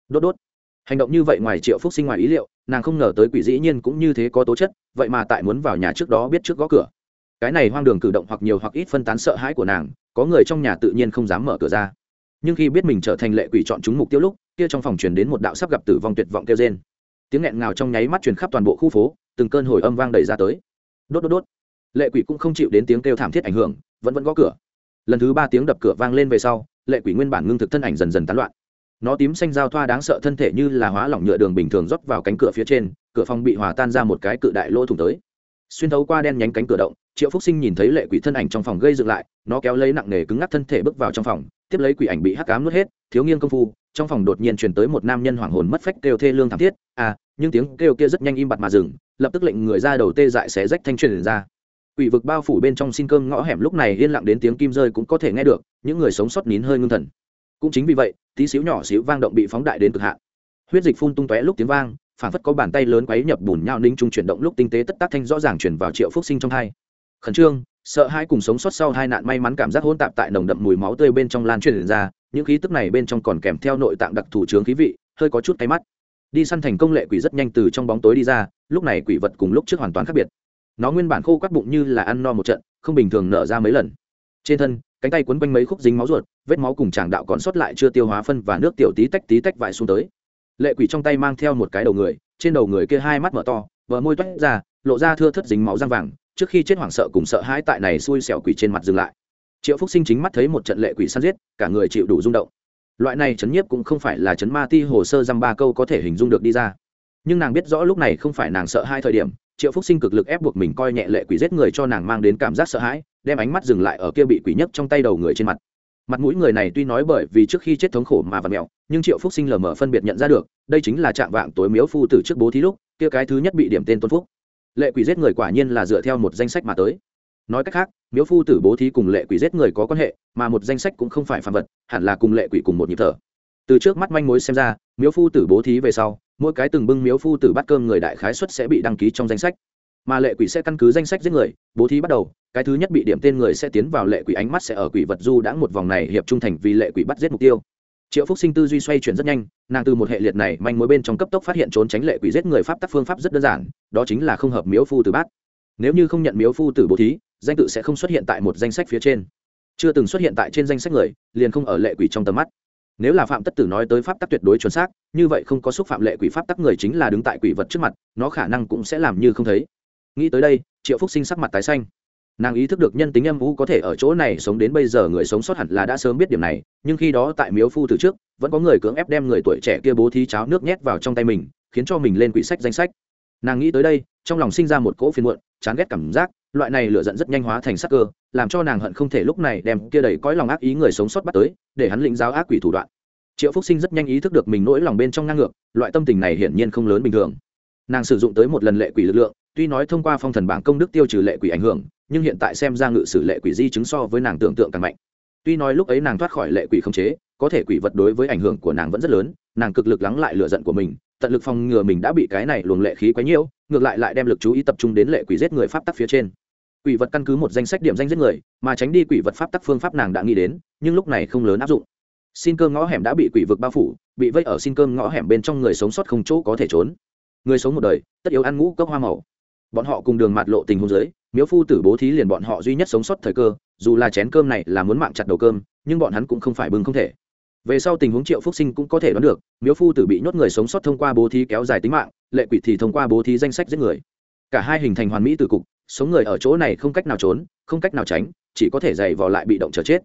đốt đốt. Hành động như vậy ngoài triệu phúc sinh ngoài ý liệu, nàng không ngờ tới quỷ dĩ nhiên cũng như thế có tố chất, vậy mà tại muốn vào nhà trước đó biết trước gõ cửa. Cái này hoang đường cử động hoặc nhiều hoặc ít phân tán sợ hãi của nàng, có người trong nhà tự nhiên không dám mở cửa ra. Nhưng khi biết mình trở thành lệ quỷ chọn chúng mục tiêu lúc, kia trong phòng truyền đến một đạo sắp gặp tử vong tuyệt vọng kêu trên tiếng nghẹn ngào trong nháy mắt truyền khắp toàn bộ khu phố, từng cơn hồi âm vang đầy ra tới. Đốt đốt đốt lệ quỷ cũng không chịu đến tiếng kêu thảm thiết ảnh hưởng, vẫn vẫn gõ cửa. Lần thứ ba tiếng đập cửa vang lên về sau, lệ quỷ nguyên bản ngưng thực thân ảnh dần dần tán loạn. Nó tím xanh giao thoa đáng sợ thân thể như là hóa lỏng nhựa đường bình thường rót vào cánh cửa phía trên, cửa phòng bị hòa tan ra một cái cự đại lỗ thủng tới. Xuyên thấu qua đen nhánh cánh cửa động, triệu phúc sinh nhìn thấy lệ quỷ thân ảnh trong phòng gây dựng lại, nó kéo lấy nặng nề cứng ngắc thân thể bước vào trong phòng, tiếp lấy quỷ ảnh bị hắc cám nuốt hết, thiếu nghiêng công phu, trong phòng đột nhiên truyền tới một nam nhân hoảng hồn mất phách kêu thê lương thảm thiết à nhưng tiếng kêu kia rất nhanh im bặt mà dừng, lập tức lệnh người ra đầu tê dại xé rách thanh truyền ra quỷ vực bao phủ bên trong xin cơm ngõ hẻm lúc này yên lặng đến tiếng kim rơi cũng có thể nghe được, những người sống sót nín hơi ngưng thần. Cũng chính vì vậy, tí xíu nhỏ xíu vang động bị phóng đại đến cực hạn. Huyết dịch phun tung tóe lúc tiếng vang phản phất có bàn tay lớn quấy nhập bùn nhão ninh trung chuyển động lúc tinh tế tất tác thanh rõ ràng chuyển vào triệu phúc sinh trong hai. Khẩn trương, sợ hai cùng sống sót sau hai nạn may mắn cảm giác hỗn tạp tại nồng đậm mùi máu tươi bên trong lan truyền ra, những khí tức này bên trong còn kèm theo nội tạng đặc thủ chướng khí vị, hơi có chút cay mắt. Đi săn thành công lệ quỷ rất nhanh từ trong bóng tối đi ra, lúc này quỷ vật cùng lúc trước hoàn toàn khác biệt nó nguyên bản khô quắt bụng như là ăn no một trận, không bình thường nở ra mấy lần. Trên thân, cánh tay quấn quanh mấy khúc dính máu ruột, vết máu cùng tràng đạo còn sót lại chưa tiêu hóa phân và nước tiểu tí tách tí tách vải xuống tới. Lệ quỷ trong tay mang theo một cái đầu người, trên đầu người kia hai mắt mở to vỡ môi toét ra, lộ ra thưa thất dính máu răng vàng, trước khi chết hoảng sợ cùng sợ hãi tại này xui xẻo quỷ trên mặt dừng lại. Triệu phúc sinh chính mắt thấy một trận lệ quỷ săn giết, cả người chịu đủ rung động. Loại này chấn nhiếp cũng không phải là chấn ma ti hồ sơ dăm ba câu có thể hình dung được đi ra. Nhưng nàng biết rõ lúc này không phải nàng sợ hai thời điểm triệu phúc sinh cực lực ép buộc mình coi nhẹ lệ quỷ giết người cho nàng mang đến cảm giác sợ hãi, đem ánh mắt dừng lại ở kia bị quỷ nhấc trong tay đầu người trên mặt. Mặt mũi người này tuy nói bởi vì trước khi chết thống khổ mà vật mẹo, nhưng triệu phúc sinh lờ mờ phân biệt nhận ra được, đây chính là trạng vạng tối miếu phu từ trước bố thí lúc, kia cái thứ nhất bị điểm tên tôn phúc. Lệ quỷ giết người quả nhiên là dựa theo một danh sách mà tới. Nói cách khác, miếu phu tử bố thí cùng lệ quỷ giết người có quan hệ, mà một danh sách cũng không phải phản vật, hẳn là cùng lệ quỷ cùng một nhịp thở. Từ trước mắt manh mối xem ra, miếu phu tử bố thí về sau mỗi cái từng bưng miếu phu tử bắt cơm người đại khái xuất sẽ bị đăng ký trong danh sách. Mà lệ quỷ sẽ căn cứ danh sách giết người, bố thí bắt đầu, cái thứ nhất bị điểm tên người sẽ tiến vào lệ quỷ ánh mắt sẽ ở quỷ vật du đã một vòng này hiệp trung thành vì lệ quỷ bắt giết mục tiêu. Triệu phúc sinh tư duy xoay chuyển rất nhanh, nàng từ một hệ liệt này manh mối bên trong cấp tốc phát hiện trốn tránh lệ quỷ giết người pháp tắc phương pháp rất đơn giản, đó chính là không hợp miếu phu tử bát. Nếu như không nhận miếu phu tử bố thí, danh tự sẽ không xuất hiện tại một danh sách phía trên. Chưa từng xuất hiện tại trên danh sách người, liền không ở lệ quỷ trong tầm mắt nếu là phạm tất tử nói tới pháp tắc tuyệt đối chuẩn xác, như vậy không có xúc phạm lệ quỷ pháp tắc người chính là đứng tại quỷ vật trước mặt, nó khả năng cũng sẽ làm như không thấy. Nghĩ tới đây, triệu phúc sinh sắc mặt tái xanh. Nàng ý thức được nhân tính âm vũ có thể ở chỗ này sống đến bây giờ người sống sót hẳn là đã sớm biết điểm này, nhưng khi đó tại miếu phu từ trước, vẫn có người cưỡng ép đem người tuổi trẻ kia bố thí cháo nước nhét vào trong tay mình, khiến cho mình lên quỹ sách danh sách. Nàng nghĩ tới đây, trong lòng sinh ra một cỗ phiền muộn, chán ghét cảm giác loại này lửa giận rất nhanh hóa thành sắc cơ, làm cho nàng hận không thể lúc này đem kia đầy cõi lòng ác ý người sống sót bắt tới, để hắn lĩnh giáo ác quỷ thủ đoạn. Triệu phúc sinh rất nhanh ý thức được mình nỗi lòng bên trong ngang ngược, loại tâm tình này hiển nhiên không lớn bình thường. Nàng sử dụng tới một lần lệ quỷ lực lượng, tuy nói thông qua phong thần bảng công đức tiêu trừ lệ quỷ ảnh hưởng, nhưng hiện tại xem ra ngự sử lệ quỷ di chứng so với nàng tưởng tượng càng mạnh. Tuy nói lúc ấy nàng thoát khỏi lệ quỷ không chế, có thể quỷ vật đối với ảnh hưởng của nàng vẫn rất lớn, nàng cực lực lắng lại lựa giận của mình, tận lực phòng ngừa mình đã bị cái này luồng lệ khí quấy nhiễu, ngược lại lại đem lực chú ý tập trung đến lệ quỷ giết người pháp tắc phía trên quỷ vật căn cứ một danh sách điểm danh giết người, mà tránh đi quỷ vật pháp tắc phương pháp nàng đã nghĩ đến, nhưng lúc này không lớn áp dụng. Xin cơm ngõ hẻm đã bị quỷ vực bao phủ, bị vây ở xin cơm ngõ hẻm bên trong người sống sót không chỗ có thể trốn. Người sống một đời, tất yếu ăn ngũ cốc hoa màu. Bọn họ cùng đường mạt lộ tình hôn giới miếu phu tử bố thí liền bọn họ duy nhất sống sót thời cơ, dù là chén cơm này là muốn mạng chặt đầu cơm, nhưng bọn hắn cũng không phải bưng không thể. Về sau tình huống triệu phúc sinh cũng có thể đoán được, miếu phu tử bị nhốt người sống sót thông qua bố thí kéo dài tính mạng, lệ quỷ thì thông qua bố thí danh sách giết người. Cả hai hình thành hoàn mỹ từ cục sống người ở chỗ này không cách nào trốn không cách nào tránh chỉ có thể dày vò lại bị động chờ chết.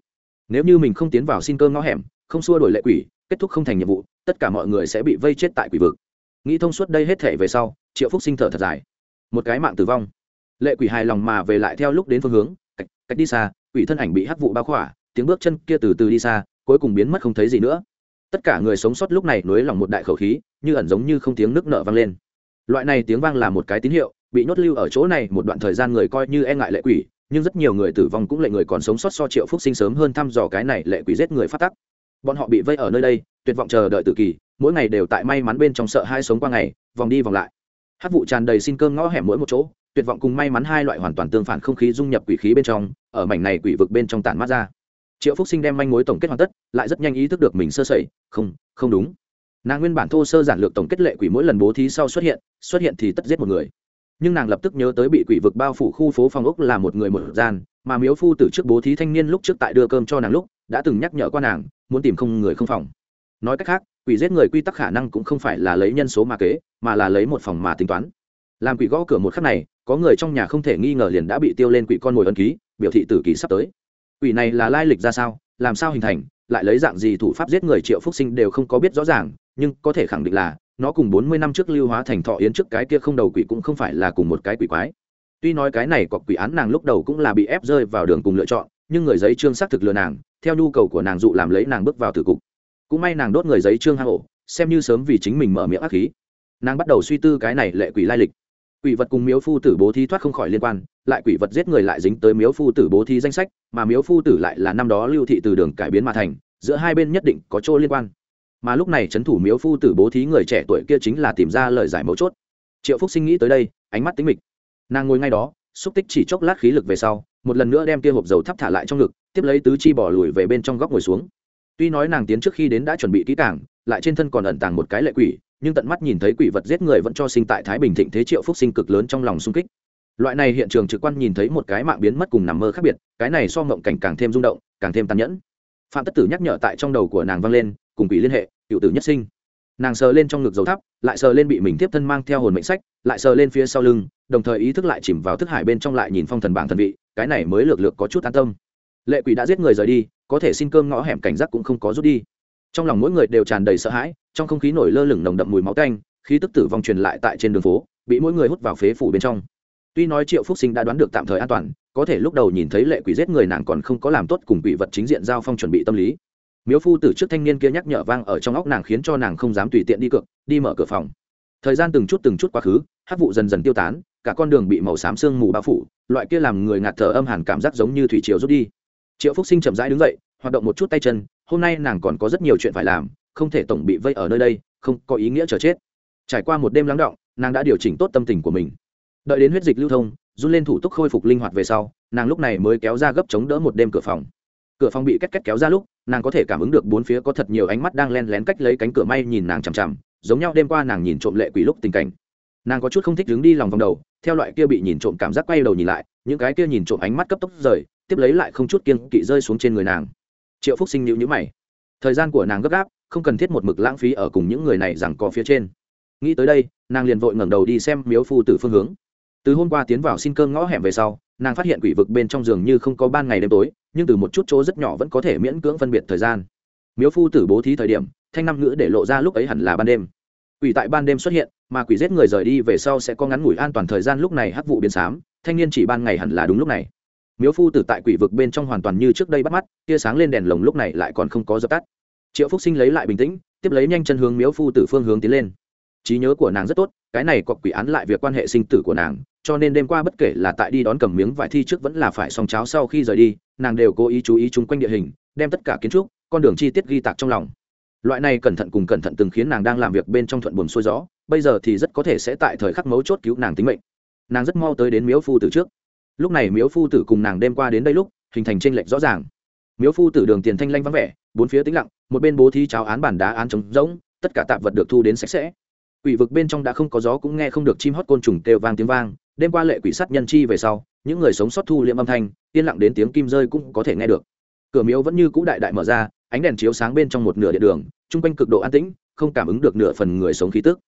Nếu như mình không tiến vào xin cơm ngõ hẻm không xua đổi lệ quỷ kết thúc không thành nhiệm vụ tất cả mọi người sẽ bị vây chết tại quỷ vực. Nghĩ thông suốt đây hết thể về sau triệu phúc sinh thở thật dài. Một cái mạng tử vong. Lệ quỷ hài lòng mà về lại theo lúc đến phương hướng cách, cách đi xa quỷ thân ảnh bị hắc vụ bao khỏa tiếng bước chân kia từ từ đi xa cuối cùng biến mất không thấy gì nữa. Tất cả người sống sót lúc này nối lòng một đại khẩu khí như ẩn giống như không tiếng nước nợ vang lên. Loại này tiếng vang là một cái tín hiệu bị nhốt lưu ở chỗ này một đoạn thời gian người coi như e ngại lệ quỷ, nhưng rất nhiều người tử vong cũng lệ người còn sống sót so triệu phúc sinh sớm hơn thăm dò cái này lệ quỷ giết người phát tắc. Bọn họ bị vây ở nơi đây, tuyệt vọng chờ đợi tự kỳ, mỗi ngày đều tại may mắn bên trong sợ hai sống qua ngày, vòng đi vòng lại. Hát vụ tràn đầy xin cơm ngõ hẻm mỗi một chỗ, tuyệt vọng cùng may mắn hai loại hoàn toàn tương phản không khí dung nhập quỷ khí bên trong, ở mảnh này quỷ vực bên trong tản mát ra. Triệu phúc sinh đem manh mối tổng kết hoàn tất, lại rất nhanh ý thức được mình sơ sẩy, không không đúng. Nàng nguyên bản thô sơ giản lược tổng kết lệ quỷ mỗi lần bố thí sau xuất hiện xuất hiện thì tất giết một người nhưng nàng lập tức nhớ tới bị quỷ vực bao phủ khu phố phòng ốc là một người một gian, mà miếu phu từ trước bố thí thanh niên lúc trước tại đưa cơm cho nàng lúc, đã từng nhắc nhở qua nàng, muốn tìm không người không phòng. Nói cách khác, quỷ giết người quy tắc khả năng cũng không phải là lấy nhân số mà kế, mà là lấy một phòng mà tính toán. Làm quỷ gõ cửa một khắc này, có người trong nhà không thể nghi ngờ liền đã bị tiêu lên quỷ con mồi ân ký, biểu thị tử kỳ sắp tới. Quỷ này là lai lịch ra sao, làm sao hình thành, lại lấy dạng gì thủ pháp giết người triệu phúc sinh đều không có biết rõ ràng, nhưng có thể khẳng định là nó cùng bốn mươi năm trước lưu hóa thành thọ yến trước cái kia không đầu quỷ cũng không phải là cùng một cái quỷ quái. Tuy nói cái này cọc quỷ án nàng lúc đầu cũng là bị ép rơi vào đường cùng lựa chọn, nhưng người giấy trương xác thực lừa nàng, theo nhu cầu của nàng dụ làm lấy nàng bước vào tử cục. Cũng may nàng đốt người giấy trương hang ổ, xem như sớm vì chính mình mở miệng ác khí. Nàng bắt đầu suy tư cái này lệ quỷ lai lịch. Quỷ vật cùng miếu phu tử bố thí thoát không khỏi liên quan, lại quỷ vật giết người lại dính tới miếu phu tử bố thí danh sách, mà miếu phu tử lại là năm đó lưu thị từ đường cải biến mà thành, giữa hai bên nhất định có chỗ liên quan mà lúc này trấn thủ miếu phu tử bố thí người trẻ tuổi kia chính là tìm ra lời giải mấu chốt. Triệu phúc sinh nghĩ tới đây, ánh mắt tính mịch. Nàng ngồi ngay đó, xúc tích chỉ chốc lát khí lực về sau, một lần nữa đem kia hộp dầu thắp thả lại trong ngực, tiếp lấy tứ chi bỏ lùi về bên trong góc ngồi xuống. Tuy nói nàng tiến trước khi đến đã chuẩn bị kỹ càng, lại trên thân còn ẩn tàng một cái lệ quỷ, nhưng tận mắt nhìn thấy quỷ vật giết người vẫn cho sinh tại thái bình thịnh thế triệu phúc sinh cực lớn trong lòng sung kích. Loại này hiện trường trực quan nhìn thấy một cái mạng biến mất cùng nằm mơ khác biệt, cái này so mộng cảnh càng thêm rung động, càng thêm tàn nhẫn. Phạm tất tử nhắc nhở tại trong đầu của nàng vang lên cùng quỷ liên hệ, cựu tử nhất sinh. Nàng sờ lên trong ngực dầu thắp, lại sờ lên bị mình tiếp thân mang theo hồn mệnh sách, lại sờ lên phía sau lưng, đồng thời ý thức lại chìm vào thức hải bên trong lại nhìn phong thần bảng thần vị, cái này mới lược lược có chút an tâm. Lệ quỷ đã giết người rời đi, có thể xin cơm ngõ hẻm cảnh giác cũng không có rút đi. Trong lòng mỗi người đều tràn đầy sợ hãi, trong không khí nổi lơ lửng nồng đậm mùi máu canh khí tức tử vong truyền lại tại trên đường phố, bị mỗi người hút vào phế phủ bên trong. Tuy nói triệu phúc sinh đã đoán được tạm thời an toàn, có thể lúc đầu nhìn thấy lệ quỷ giết người nàng còn không có làm tốt cùng quỷ vật chính diện giao phong chuẩn bị tâm lý miếu phu từ trước thanh niên kia nhắc nhở vang ở trong óc nàng khiến cho nàng không dám tùy tiện đi cược, đi mở cửa phòng. Thời gian từng chút từng chút quá khứ, hát vụ dần dần tiêu tán, cả con đường bị màu xám sương mù bao phủ, loại kia làm người ngạt thở âm hàn cảm giác giống như thủy triều rút đi. Triệu phúc sinh chậm rãi đứng dậy, hoạt động một chút tay chân, hôm nay nàng còn có rất nhiều chuyện phải làm, không thể tổng bị vây ở nơi đây, không có ý nghĩa chờ chết. Trải qua một đêm lắng động, nàng đã điều chỉnh tốt tâm tình của mình. Đợi đến huyết dịch lưu thông, run lên thủ tục khôi phục linh hoạt về sau, nàng lúc này mới kéo ra gấp chống đỡ một đêm cửa phòng cửa phòng bị két két kéo ra lúc, nàng có thể cảm ứng được bốn phía có thật nhiều ánh mắt đang len lén cách lấy cánh cửa may nhìn nàng chằm chằm, giống nhau đêm qua nàng nhìn trộm lệ quỷ lúc tình cảnh. Nàng có chút không thích đứng đi lòng vòng đầu, theo loại kia bị nhìn trộm cảm giác quay đầu nhìn lại, những cái kia nhìn trộm ánh mắt cấp tốc rời, tiếp lấy lại không chút kiên kỵ rơi xuống trên người nàng. Triệu phúc sinh nhịu nhữ mày. Thời gian của nàng gấp gáp, không cần thiết một mực lãng phí ở cùng những người này rằng có phía trên. Nghĩ tới đây, nàng liền vội ngẩng đầu đi xem miếu phu từ phương hướng. Từ hôm qua tiến vào xin cơm ngõ hẻm về sau nàng phát hiện quỷ vực bên trong giường như không có ban ngày đêm tối, nhưng từ một chút chỗ rất nhỏ vẫn có thể miễn cưỡng phân biệt thời gian. Miếu phu tử bố thí thời điểm, thanh năm ngữ để lộ ra lúc ấy hẳn là ban đêm. Quỷ tại ban đêm xuất hiện, mà quỷ giết người rời đi về sau sẽ có ngắn ngủi an toàn thời gian lúc này hắc vụ biến xám, thanh niên chỉ ban ngày hẳn là đúng lúc này. Miếu phu tử tại quỷ vực bên trong hoàn toàn như trước đây bắt mắt, tia sáng lên đèn lồng lúc này lại còn không có dập tắt. Triệu phúc sinh lấy lại bình tĩnh, tiếp lấy nhanh chân hướng miếu phu tử phương hướng tiến lên trí nhớ của nàng rất tốt, cái này có quỷ án lại việc quan hệ sinh tử của nàng, cho nên đêm qua bất kể là tại đi đón cầm miếng vải thi trước vẫn là phải xong cháo sau khi rời đi, nàng đều cố ý chú ý chung quanh địa hình, đem tất cả kiến trúc, con đường chi tiết ghi tạc trong lòng. Loại này cẩn thận cùng cẩn thận từng khiến nàng đang làm việc bên trong thuận buồm xuôi gió, bây giờ thì rất có thể sẽ tại thời khắc mấu chốt cứu nàng tính mệnh. Nàng rất mau tới đến miếu phu tử trước. Lúc này miếu phu tử cùng nàng đêm qua đến đây lúc, hình thành tranh lệch rõ ràng. Miếu phu tử đường tiền thanh lanh vắng vẻ, bốn phía tĩnh lặng, một bên bố thí cháo án bản đá án trống rỗng, tất cả tạp vật được thu đến sạch sẽ quỷ vực bên trong đã không có gió cũng nghe không được chim hót côn trùng kêu vang tiếng vang, đêm qua lệ quỷ sát nhân chi về sau, những người sống sót thu liệm âm thanh, yên lặng đến tiếng kim rơi cũng có thể nghe được. Cửa miếu vẫn như cũ đại đại mở ra, ánh đèn chiếu sáng bên trong một nửa địa đường, chung quanh cực độ an tĩnh, không cảm ứng được nửa phần người sống khí tức.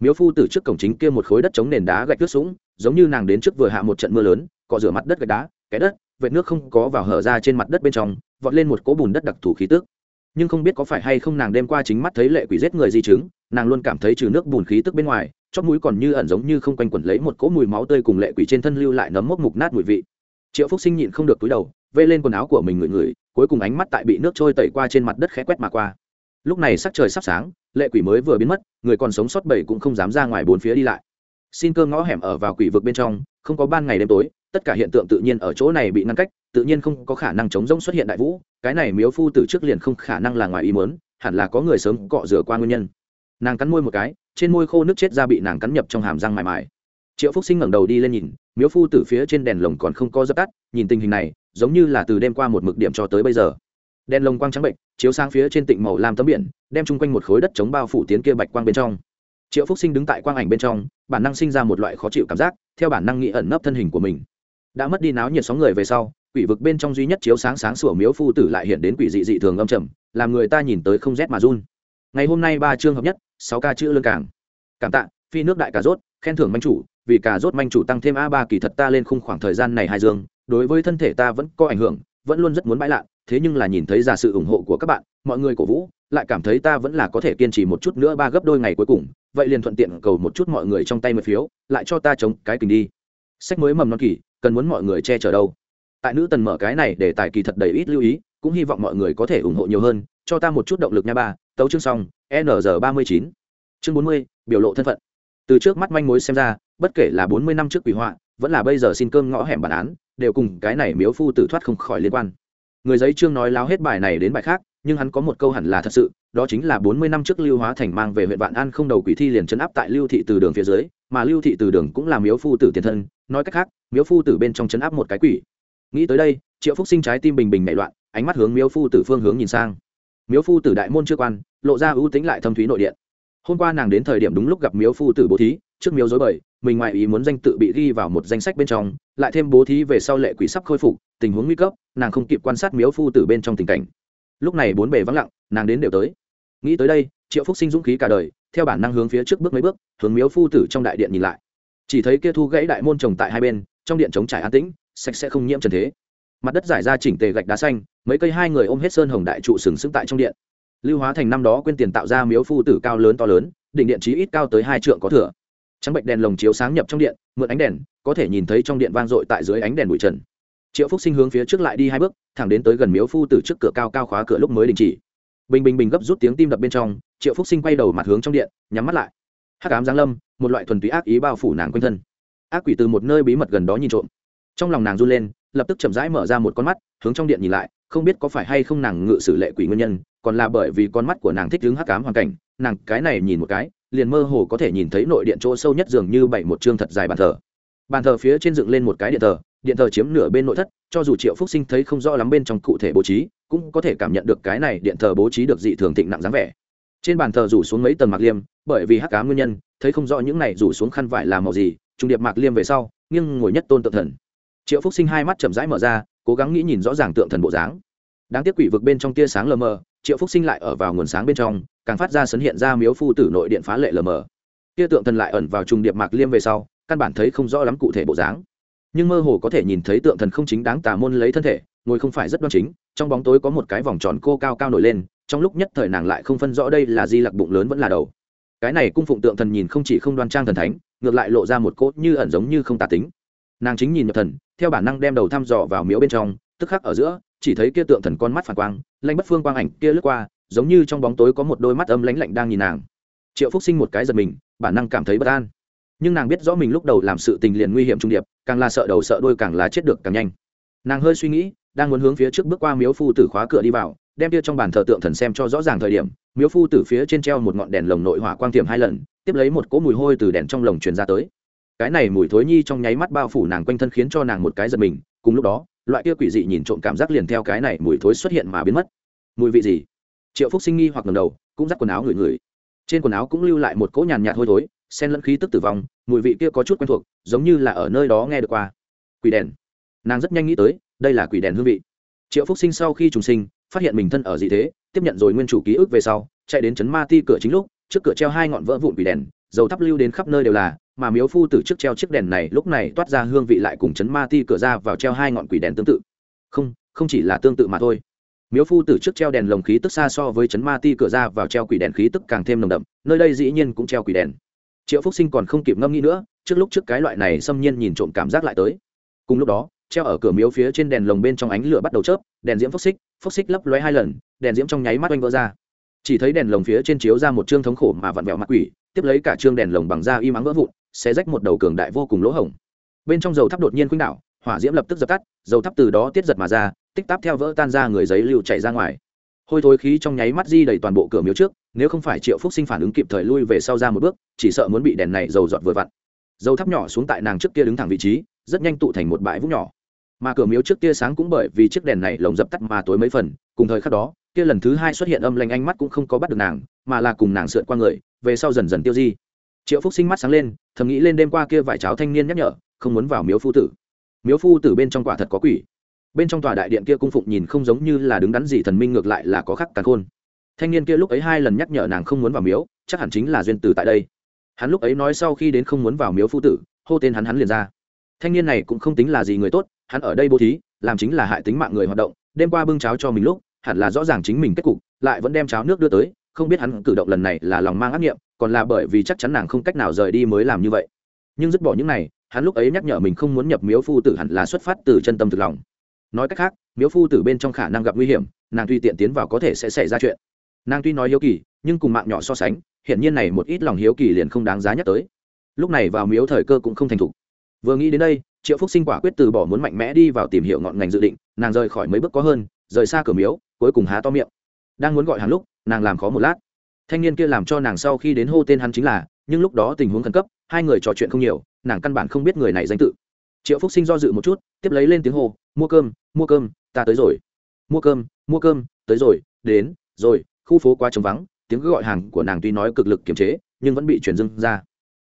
Miếu phu từ trước cổng chính kia một khối đất chống nền đá gạch tuyết sũng, giống như nàng đến trước vừa hạ một trận mưa lớn, cọ rửa mặt đất gạch đá cái đất, vệt nước không có vào hở ra trên mặt đất bên trong, vọt lên một cỗ bùn đất đặc thù khí tức nhưng không biết có phải hay không nàng đêm qua chính mắt thấy lệ quỷ giết người di chứng, nàng luôn cảm thấy trừ nước bùn khí tức bên ngoài chót mũi còn như ẩn giống như không quanh quẩn lấy một cỗ mùi máu tươi cùng lệ quỷ trên thân lưu lại nấm mốc mục nát mùi vị. Triệu phúc sinh nhịn không được túi đầu, vê lên quần áo của mình ngửi ngửi, cuối cùng ánh mắt tại bị nước trôi tẩy qua trên mặt đất khẽ quét mà qua. Lúc này sắc trời sắp sáng, lệ quỷ mới vừa biến mất, người còn sống sót bảy cũng không dám ra ngoài bốn phía đi lại. Xin cơ ngõ hẻm ở vào quỷ vực bên trong, không có ban ngày đêm tối, tất cả hiện tượng tự nhiên ở chỗ này bị ngăn cách tự nhiên không có khả năng chống rỗng xuất hiện đại vũ, cái này miếu phu từ trước liền không khả năng là ngoài ý mớn hẳn là có người sớm cọ rửa qua nguyên nhân. Nàng cắn môi một cái, trên môi khô nước chết ra bị nàng cắn nhập trong hàm răng mài mài. triệu phúc sinh ngẩng đầu đi lên nhìn, miếu phu từ phía trên đèn lồng còn không có dập tắt, nhìn tình hình này, giống như là từ đêm qua một mực điểm cho tới bây giờ. Đèn lồng quang trắng bệnh chiếu sang phía trên tịnh màu làm tấm biển, đem chung quanh một khối đất chống bao phủ tiến kia bạch quang bên trong. Triệu phúc sinh đứng tại quang ảnh bên trong, bản năng sinh ra một loại khó chịu cảm giác, theo bản năng nghĩ ẩn nấp thân hình của mình. Đã mất đi náo nhiệt sóng người về sau quỷ vực bên trong duy nhất chiếu sáng sáng sủa miếu phu tử lại hiện đến quỷ dị dị thường âm trầm, làm người ta nhìn tới không rét mà run. Ngày hôm nay ba chương hợp nhất, sáu ca chữ lương cảng. Cảm tạ, phi nước đại cà rốt, khen thưởng manh chủ, vì cà rốt manh chủ tăng thêm a ba kỳ thật ta lên khung khoảng thời gian này hai dương, đối với thân thể ta vẫn có ảnh hưởng, vẫn luôn rất muốn bãi lạ thế nhưng là nhìn thấy ra sự ủng hộ của các bạn, mọi người cổ vũ, lại cảm thấy ta vẫn là có thể kiên trì một chút nữa ba gấp đôi ngày cuối cùng, vậy liền thuận tiện cầu một chút mọi người trong tay một phiếu, lại cho ta chống cái kình đi. Sách mới mầm non kỳ, cần muốn mọi người che chở đâu? Tại nữ tần mở cái này để tài kỳ thật đầy ít lưu ý, cũng hy vọng mọi người có thể ủng hộ nhiều hơn. Cho ta một chút động lực nha ba tấu chương xong, n ba mươi chín. Chương bốn mươi, biểu lộ thân phận. Từ trước mắt manh mối xem ra, bất kể là bốn mươi năm trước quỷ họa, vẫn là bây giờ xin cơm ngõ hẻm bản án, đều cùng cái này miếu phu tử thoát không khỏi liên quan. Người giấy chương nói láo hết bài này đến bài khác, nhưng hắn có một câu hẳn là thật sự, đó chính là bốn mươi năm trước lưu hóa thành mang về huyện vạn an không đầu quỷ thi liền chấn áp tại lưu thị từ đường phía dưới, mà lưu thị từ đường cũng là miếu phu tử tiền thân, nói cách khác, miếu phu tử bên trong chấn áp một cái quỷ nghĩ tới đây, triệu phúc sinh trái tim bình bình nảy loạn, ánh mắt hướng miếu phu tử phương hướng nhìn sang. Miếu phu tử đại môn chưa quan, lộ ra ưu tính lại thâm thúy nội điện. Hôm qua nàng đến thời điểm đúng lúc gặp miếu phu tử bố thí, trước miếu dối bời, mình ngoại ý muốn danh tự bị ghi vào một danh sách bên trong, lại thêm bố thí về sau lệ quỷ sắp khôi phục, tình huống nguy cấp, nàng không kịp quan sát miếu phu tử bên trong tình cảnh. Lúc này bốn bề vắng lặng, nàng đến đều tới. Nghĩ tới đây, triệu phúc sinh dũng khí cả đời, theo bản năng hướng phía trước bước mấy bước, hướng miếu phu tử trong đại điện nhìn lại. Chỉ thấy kia thu gãy đại môn trồng tại hai bên, trong điện chống trải an tĩnh sạch sẽ không nhiễm trần thế. Mặt đất giải ra chỉnh tề gạch đá xanh, mấy cây hai người ôm hết sơn hồng đại trụ sừng sững tại trong điện. Lưu hóa thành năm đó quên tiền tạo ra miếu phu tử cao lớn to lớn, đỉnh điện chí ít cao tới hai trượng có thừa. Trắng bệnh đèn lồng chiếu sáng nhập trong điện, mượn ánh đèn, có thể nhìn thấy trong điện vang dội tại dưới ánh đèn bụi trần. Triệu phúc sinh hướng phía trước lại đi hai bước, thẳng đến tới gần miếu phu tử trước cửa cao cao khóa cửa lúc mới đình chỉ. Bình bình bình gấp rút tiếng tim đập bên trong, triệu phúc sinh quay đầu mặt hướng trong điện, nhắm mắt lại. Hắc ám giáng lâm, một loại thuần túy ác ý bao phủ nàng quanh thân. Ác quỷ từ một nơi bí mật gần đó nhìn trộm trong lòng nàng run lên, lập tức chậm rãi mở ra một con mắt, hướng trong điện nhìn lại, không biết có phải hay không nàng ngự sử lệ quỷ nguyên nhân, còn là bởi vì con mắt của nàng thích đứng hắc ám hoàn cảnh, nàng cái này nhìn một cái, liền mơ hồ có thể nhìn thấy nội điện chỗ sâu nhất dường như bảy một chương thật dài bàn thờ. Bàn thờ phía trên dựng lên một cái điện thờ điện thờ chiếm nửa bên nội thất, cho dù triệu phúc sinh thấy không rõ lắm bên trong cụ thể bố trí, cũng có thể cảm nhận được cái này điện thờ bố trí được dị thường thịnh nặng dáng vẻ. Trên bàn thờ rủ xuống mấy tầng mạc liêm, bởi vì hắc cá nguyên nhân, thấy không rõ những này rủ xuống khăn vải làm màu gì, trung điệp mạc liêm về sau, nghiêng ngồi nhất tôn tượng thần triệu phúc sinh hai mắt chậm rãi mở ra cố gắng nghĩ nhìn rõ ràng tượng thần bộ dáng đáng tiếc quỷ vực bên trong tia sáng lờ mờ, triệu phúc sinh lại ở vào nguồn sáng bên trong, càng phát ra sấn hiện ra miếu phu tử nội điện phá lệ lờ mờ. tia tượng thần lại ẩn vào trung điệp mạc liêm về sau, căn bản thấy không rõ lắm cụ thể bộ dáng. nhưng mơ hồ có thể nhìn thấy tượng thần không chính đáng tà môn lấy thân thể, ngồi không phải rất đoan chính, trong bóng tối có một cái vòng tròn cô cao cao nổi lên, trong lúc nhất thời nàng lại không phân rõ đây là di lặc bụng lớn vẫn là đầu. cái này cung phụng tượng thần nhìn không chỉ không đoan trang thần thánh, ngược lại lộ ra một cốt như ẩn giống như không tà tính nàng chính nhìn nhập thần, theo bản năng đem đầu thăm dò vào miếu bên trong, tức khắc ở giữa, chỉ thấy kia tượng thần con mắt phản quang, lanh bất phương quang ảnh kia lướt qua, giống như trong bóng tối có một đôi mắt âm lánh lạnh đang nhìn nàng. Triệu phúc sinh một cái giật mình, bản năng cảm thấy bất an. Nhưng nàng biết rõ mình lúc đầu làm sự tình liền nguy hiểm trung điệp, càng là sợ đầu sợ đôi càng là chết được càng nhanh. Nàng hơi suy nghĩ, đang muốn hướng phía trước bước qua miếu phu tử khóa cửa đi vào, đem kia trong bàn thờ tượng thần xem cho rõ ràng thời điểm, miếu phu tử phía trên treo một ngọn đèn lồng nội hỏa quang tiềm hai lần, tiếp lấy một cỗ mùi hôi từ đèn trong lồng truyền ra tới cái này mùi thối nhi trong nháy mắt bao phủ nàng quanh thân khiến cho nàng một cái giật mình, cùng lúc đó, loại kia quỷ dị nhìn trộm cảm giác liền theo cái này mùi thối xuất hiện mà biến mất. Mùi vị gì? Triệu phúc sinh nghi hoặc ngầm đầu, cũng dắt quần áo ngửi ngửi trên quần áo cũng lưu lại một cỗ nhàn nhạt hôi thối sen lẫn khí tức tử vong, mùi vị kia có chút quen thuộc, giống như là ở nơi đó nghe được qua. Quỷ đèn. Nàng rất nhanh nghĩ tới, đây là quỷ đèn hương vị. Triệu phúc sinh sau khi trùng sinh, phát hiện mình thân ở dị thế, tiếp nhận rồi nguyên chủ ký ức về sau, chạy đến chấn ma ti cửa chính lúc, trước cửa treo hai ngọn vỡ vụn quỷ đèn, dầu thắp lưu đến khắp nơi đều là mà miếu phu từ trước treo chiếc đèn này lúc này toát ra hương vị lại cùng chấn ma ti cửa ra vào treo hai ngọn quỷ đèn tương tự. Không không chỉ là tương tự mà thôi. Miếu phu từ trước treo đèn lồng khí tức xa so với chấn ma ti cửa ra vào treo quỷ đèn khí tức càng thêm nồng đậm, nơi đây dĩ nhiên cũng treo quỷ đèn. Triệu phúc sinh còn không kịp ngâm nghĩ nữa, trước lúc trước cái loại này xâm nhiên nhìn trộm cảm giác lại tới. Cùng lúc đó, treo ở cửa miếu phía trên đèn lồng bên trong ánh lửa bắt đầu chớp, đèn diễm phốc xích phốc xích lấp lóe hai lần, đèn diễm trong nháy mắt oanh vỡ ra. Chỉ thấy đèn lồng phía trên chiếu ra một chương thống khổ mà vặn vẹo mặt quỷ, tiếp lấy cả chương đèn lồng bằng da im ắng vỡ vụn sẽ rách một đầu cường đại vô cùng lỗ hổng. Bên trong dầu tháp đột nhiên khuynh đảo, hỏa diễm lập tức dập tắt, dầu tháp từ đó tiết giật mà ra, tích táp theo vỡ tan ra người giấy lưu chạy ra ngoài. Hôi thối khí trong nháy mắt di đầy toàn bộ cửa miếu trước, nếu không phải triệu phúc sinh phản ứng kịp thời lui về sau ra một bước, chỉ sợ muốn bị đèn này dầu giọt vừa vặn. Dầu thắp nhỏ xuống tại nàng trước kia đứng thẳng vị trí, rất nhanh tụ thành một bãi vũng nhỏ. Mà cửa miếu trước kia sáng cũng bởi vì chiếc đèn này lồng dập tắt mà tối mấy phần, cùng thời khắc đó, kia lần thứ hai xuất hiện âm lanh ánh mắt cũng không có bắt được nàng, mà là cùng nàng sượn qua người, về sau dần dần tiêu di triệu phúc sinh mắt sáng lên, thầm nghĩ lên đêm qua kia vài cháo thanh niên nhắc nhở, không muốn vào miếu phu tử. Miếu phu tử bên trong quả thật có quỷ. Bên trong tòa đại điện kia cung phụng nhìn không giống như là đứng đắn gì thần minh ngược lại là có khắc càng khôn. Thanh niên kia lúc ấy hai lần nhắc nhở nàng không muốn vào miếu, chắc hẳn chính là duyên tử tại đây. Hắn lúc ấy nói sau khi đến không muốn vào miếu phu tử, hô tên hắn hắn liền ra. Thanh niên này cũng không tính là gì người tốt, hắn ở đây bố thí, làm chính là hại tính mạng người hoạt động, đêm qua bưng cháo cho mình lúc, hẳn là rõ ràng chính mình kết cục, lại vẫn đem cháo nước đưa tới không biết hắn cử động lần này là lòng mang ác nghiệm, còn là bởi vì chắc chắn nàng không cách nào rời đi mới làm như vậy. Nhưng dứt bỏ những này, hắn lúc ấy nhắc nhở mình không muốn nhập miếu phu tử hẳn là xuất phát từ chân tâm thực lòng. Nói cách khác, miếu phu tử bên trong khả năng gặp nguy hiểm, nàng tuy tiện tiến vào có thể sẽ xảy ra chuyện. Nàng tuy nói hiếu kỳ, nhưng cùng mạng nhỏ so sánh hiện nhiên này một ít lòng hiếu kỳ liền không đáng giá nhắc tới. Lúc này vào miếu thời cơ cũng không thành thục. Vừa nghĩ đến đây, triệu phúc sinh quả quyết từ bỏ muốn mạnh mẽ đi vào tìm hiểu ngọn ngành dự định, nàng rời khỏi mấy bước có hơn, rời xa cửa miếu, cuối cùng há to miệng. Đang muốn gọi hàng lúc nàng làm khó một lát. Thanh niên kia làm cho nàng sau khi đến hô tên hắn chính là, nhưng lúc đó tình huống khẩn cấp, hai người trò chuyện không nhiều, nàng căn bản không biết người này danh tự. Triệu phúc sinh do dự một chút, tiếp lấy lên tiếng hô, mua cơm mua cơm, ta tới rồi. Mua cơm mua cơm, tới rồi, đến, rồi, khu phố quá trống vắng, tiếng gọi hàng của nàng tuy nói cực lực kiềm chế, nhưng vẫn bị chuyển dưng ra.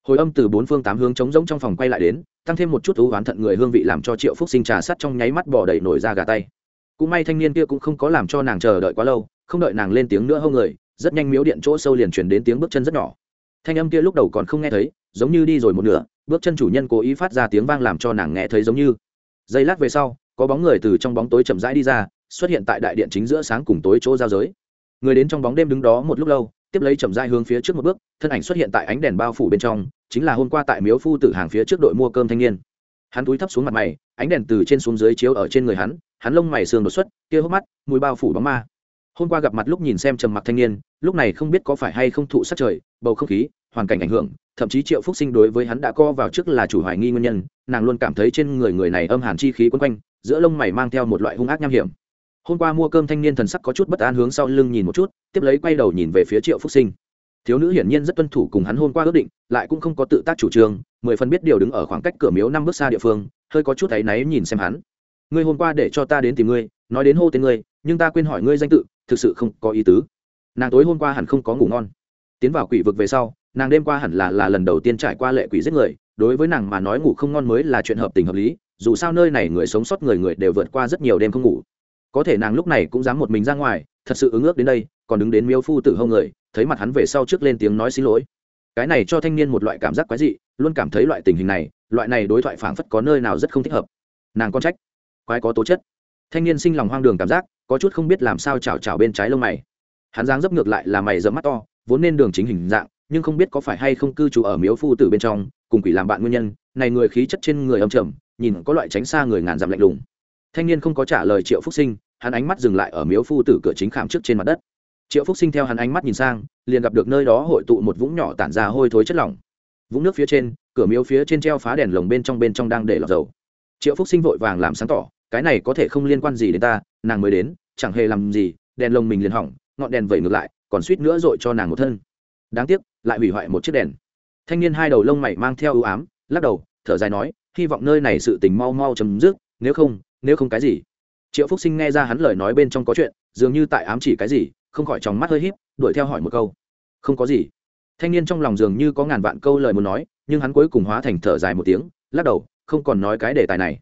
Hồi âm từ bốn phương tám hướng trống rỗng trong phòng quay lại đến, tăng thêm một chút thú oán thận người hương vị làm cho triệu phúc sinh trà sắt trong nháy mắt bỏ đầy nổi ra gà tay. Cũng may thanh niên kia cũng không có làm cho nàng chờ đợi quá lâu không đợi nàng lên tiếng nữa hâu người, rất nhanh miếu điện chỗ sâu liền chuyển đến tiếng bước chân rất nhỏ. Thanh âm kia lúc đầu còn không nghe thấy, giống như đi rồi một nửa, bước chân chủ nhân cố ý phát ra tiếng vang làm cho nàng nghe thấy giống như. Giây lát về sau, có bóng người từ trong bóng tối chậm rãi đi ra, xuất hiện tại đại điện chính giữa sáng cùng tối chỗ giao giới. Người đến trong bóng đêm đứng đó một lúc lâu, tiếp lấy chậm rãi hướng phía trước một bước, thân ảnh xuất hiện tại ánh đèn bao phủ bên trong, chính là hôm qua tại miếu phu tử hàng phía trước đội mua cơm thanh niên. Hắn túi thấp xuống mặt mày, ánh đèn từ trên xuống dưới chiếu ở trên người hắn hắn lông mày sương đột xuất, kia hốc mắt mùi bao phủ bóng ma hôm qua gặp mặt lúc nhìn xem trầm mặc thanh niên, lúc này không biết có phải hay không thụ sát trời, bầu không khí, hoàn cảnh ảnh hưởng, thậm chí triệu phúc sinh đối với hắn đã co vào trước là chủ hoài nghi nguyên nhân, nàng luôn cảm thấy trên người người này âm hàn chi khí quấn quanh, giữa lông mày mang theo một loại hung ác nham hiểm. Hôm qua mua cơm thanh niên thần sắc có chút bất an hướng sau lưng nhìn một chút, tiếp lấy quay đầu nhìn về phía triệu phúc sinh. Thiếu nữ hiển nhiên rất tuân thủ cùng hắn hôm qua ước định, lại cũng không có tự tác chủ trương, mười phần biết điều đứng ở khoảng cách cửa miếu năm bước xa địa phương, hơi có chút áy náy nhìn xem hắn. Ngươi hôm qua để cho ta đến tìm ngươi, nói đến hô tên ngươi nhưng ta quên hỏi ngươi danh tự, thực sự không có ý tứ. Nàng tối hôm qua hẳn không có ngủ ngon. Tiến vào quỷ vực về sau, nàng đêm qua hẳn là là lần đầu tiên trải qua lệ quỷ giết người, đối với nàng mà nói ngủ không ngon mới là chuyện hợp tình hợp lý, dù sao nơi này người sống sót người người đều vượt qua rất nhiều đêm không ngủ. Có thể nàng lúc này cũng dám một mình ra ngoài, thật sự ứng ước đến đây, còn đứng đến miếu phu tử hông người, thấy mặt hắn về sau trước lên tiếng nói xin lỗi. Cái này cho thanh niên một loại cảm giác quái dị, luôn cảm thấy loại tình hình này, loại này đối thoại phảng phất có nơi nào rất không thích hợp. Nàng con trách, quái có tố chất thanh niên sinh lòng hoang đường cảm giác, có chút không biết làm sao chào chào bên trái lông mày. Hắn dáng dấp ngược lại là mày dẫm mắt to, vốn nên đường chính hình dạng, nhưng không biết có phải hay không cư trú ở miếu phu tử bên trong, cùng quỷ làm bạn nguyên nhân, này người khí chất trên người âm trầm, nhìn có loại tránh xa người ngàn dặm lạnh lùng. Thanh niên không có trả lời triệu phúc sinh, hắn ánh mắt dừng lại ở miếu phu tử cửa chính khảm trước trên mặt đất. Triệu phúc sinh theo hắn ánh mắt nhìn sang, liền gặp được nơi đó hội tụ một vũng nhỏ tản ra hôi thối chất lỏng. Vũng nước phía trên, cửa miếu phía trên treo phá đèn lồng bên trong bên trong đang để lọc dầu. Triệu phúc sinh vội vàng làm sáng tỏ cái này có thể không liên quan gì đến ta, nàng mới đến, chẳng hề làm gì, đèn lồng mình liền hỏng, ngọn đèn vẩy ngược lại, còn suýt nữa dội cho nàng một thân. Đáng tiếc, lại hủy hoại một chiếc đèn. Thanh niên hai đầu lông mày mang theo ưu ám, lắc đầu, thở dài nói, hy vọng nơi này sự tình mau mau chấm dứt, nếu không nếu không cái gì. Triệu phúc sinh nghe ra hắn lời nói bên trong có chuyện, dường như tại ám chỉ cái gì, không khỏi tròng mắt hơi híp, đuổi theo hỏi một câu. Không có gì. Thanh niên trong lòng dường như có ngàn vạn câu lời muốn nói, nhưng hắn cuối cùng hóa thành thở dài một tiếng, lắc đầu, không còn nói cái đề tài này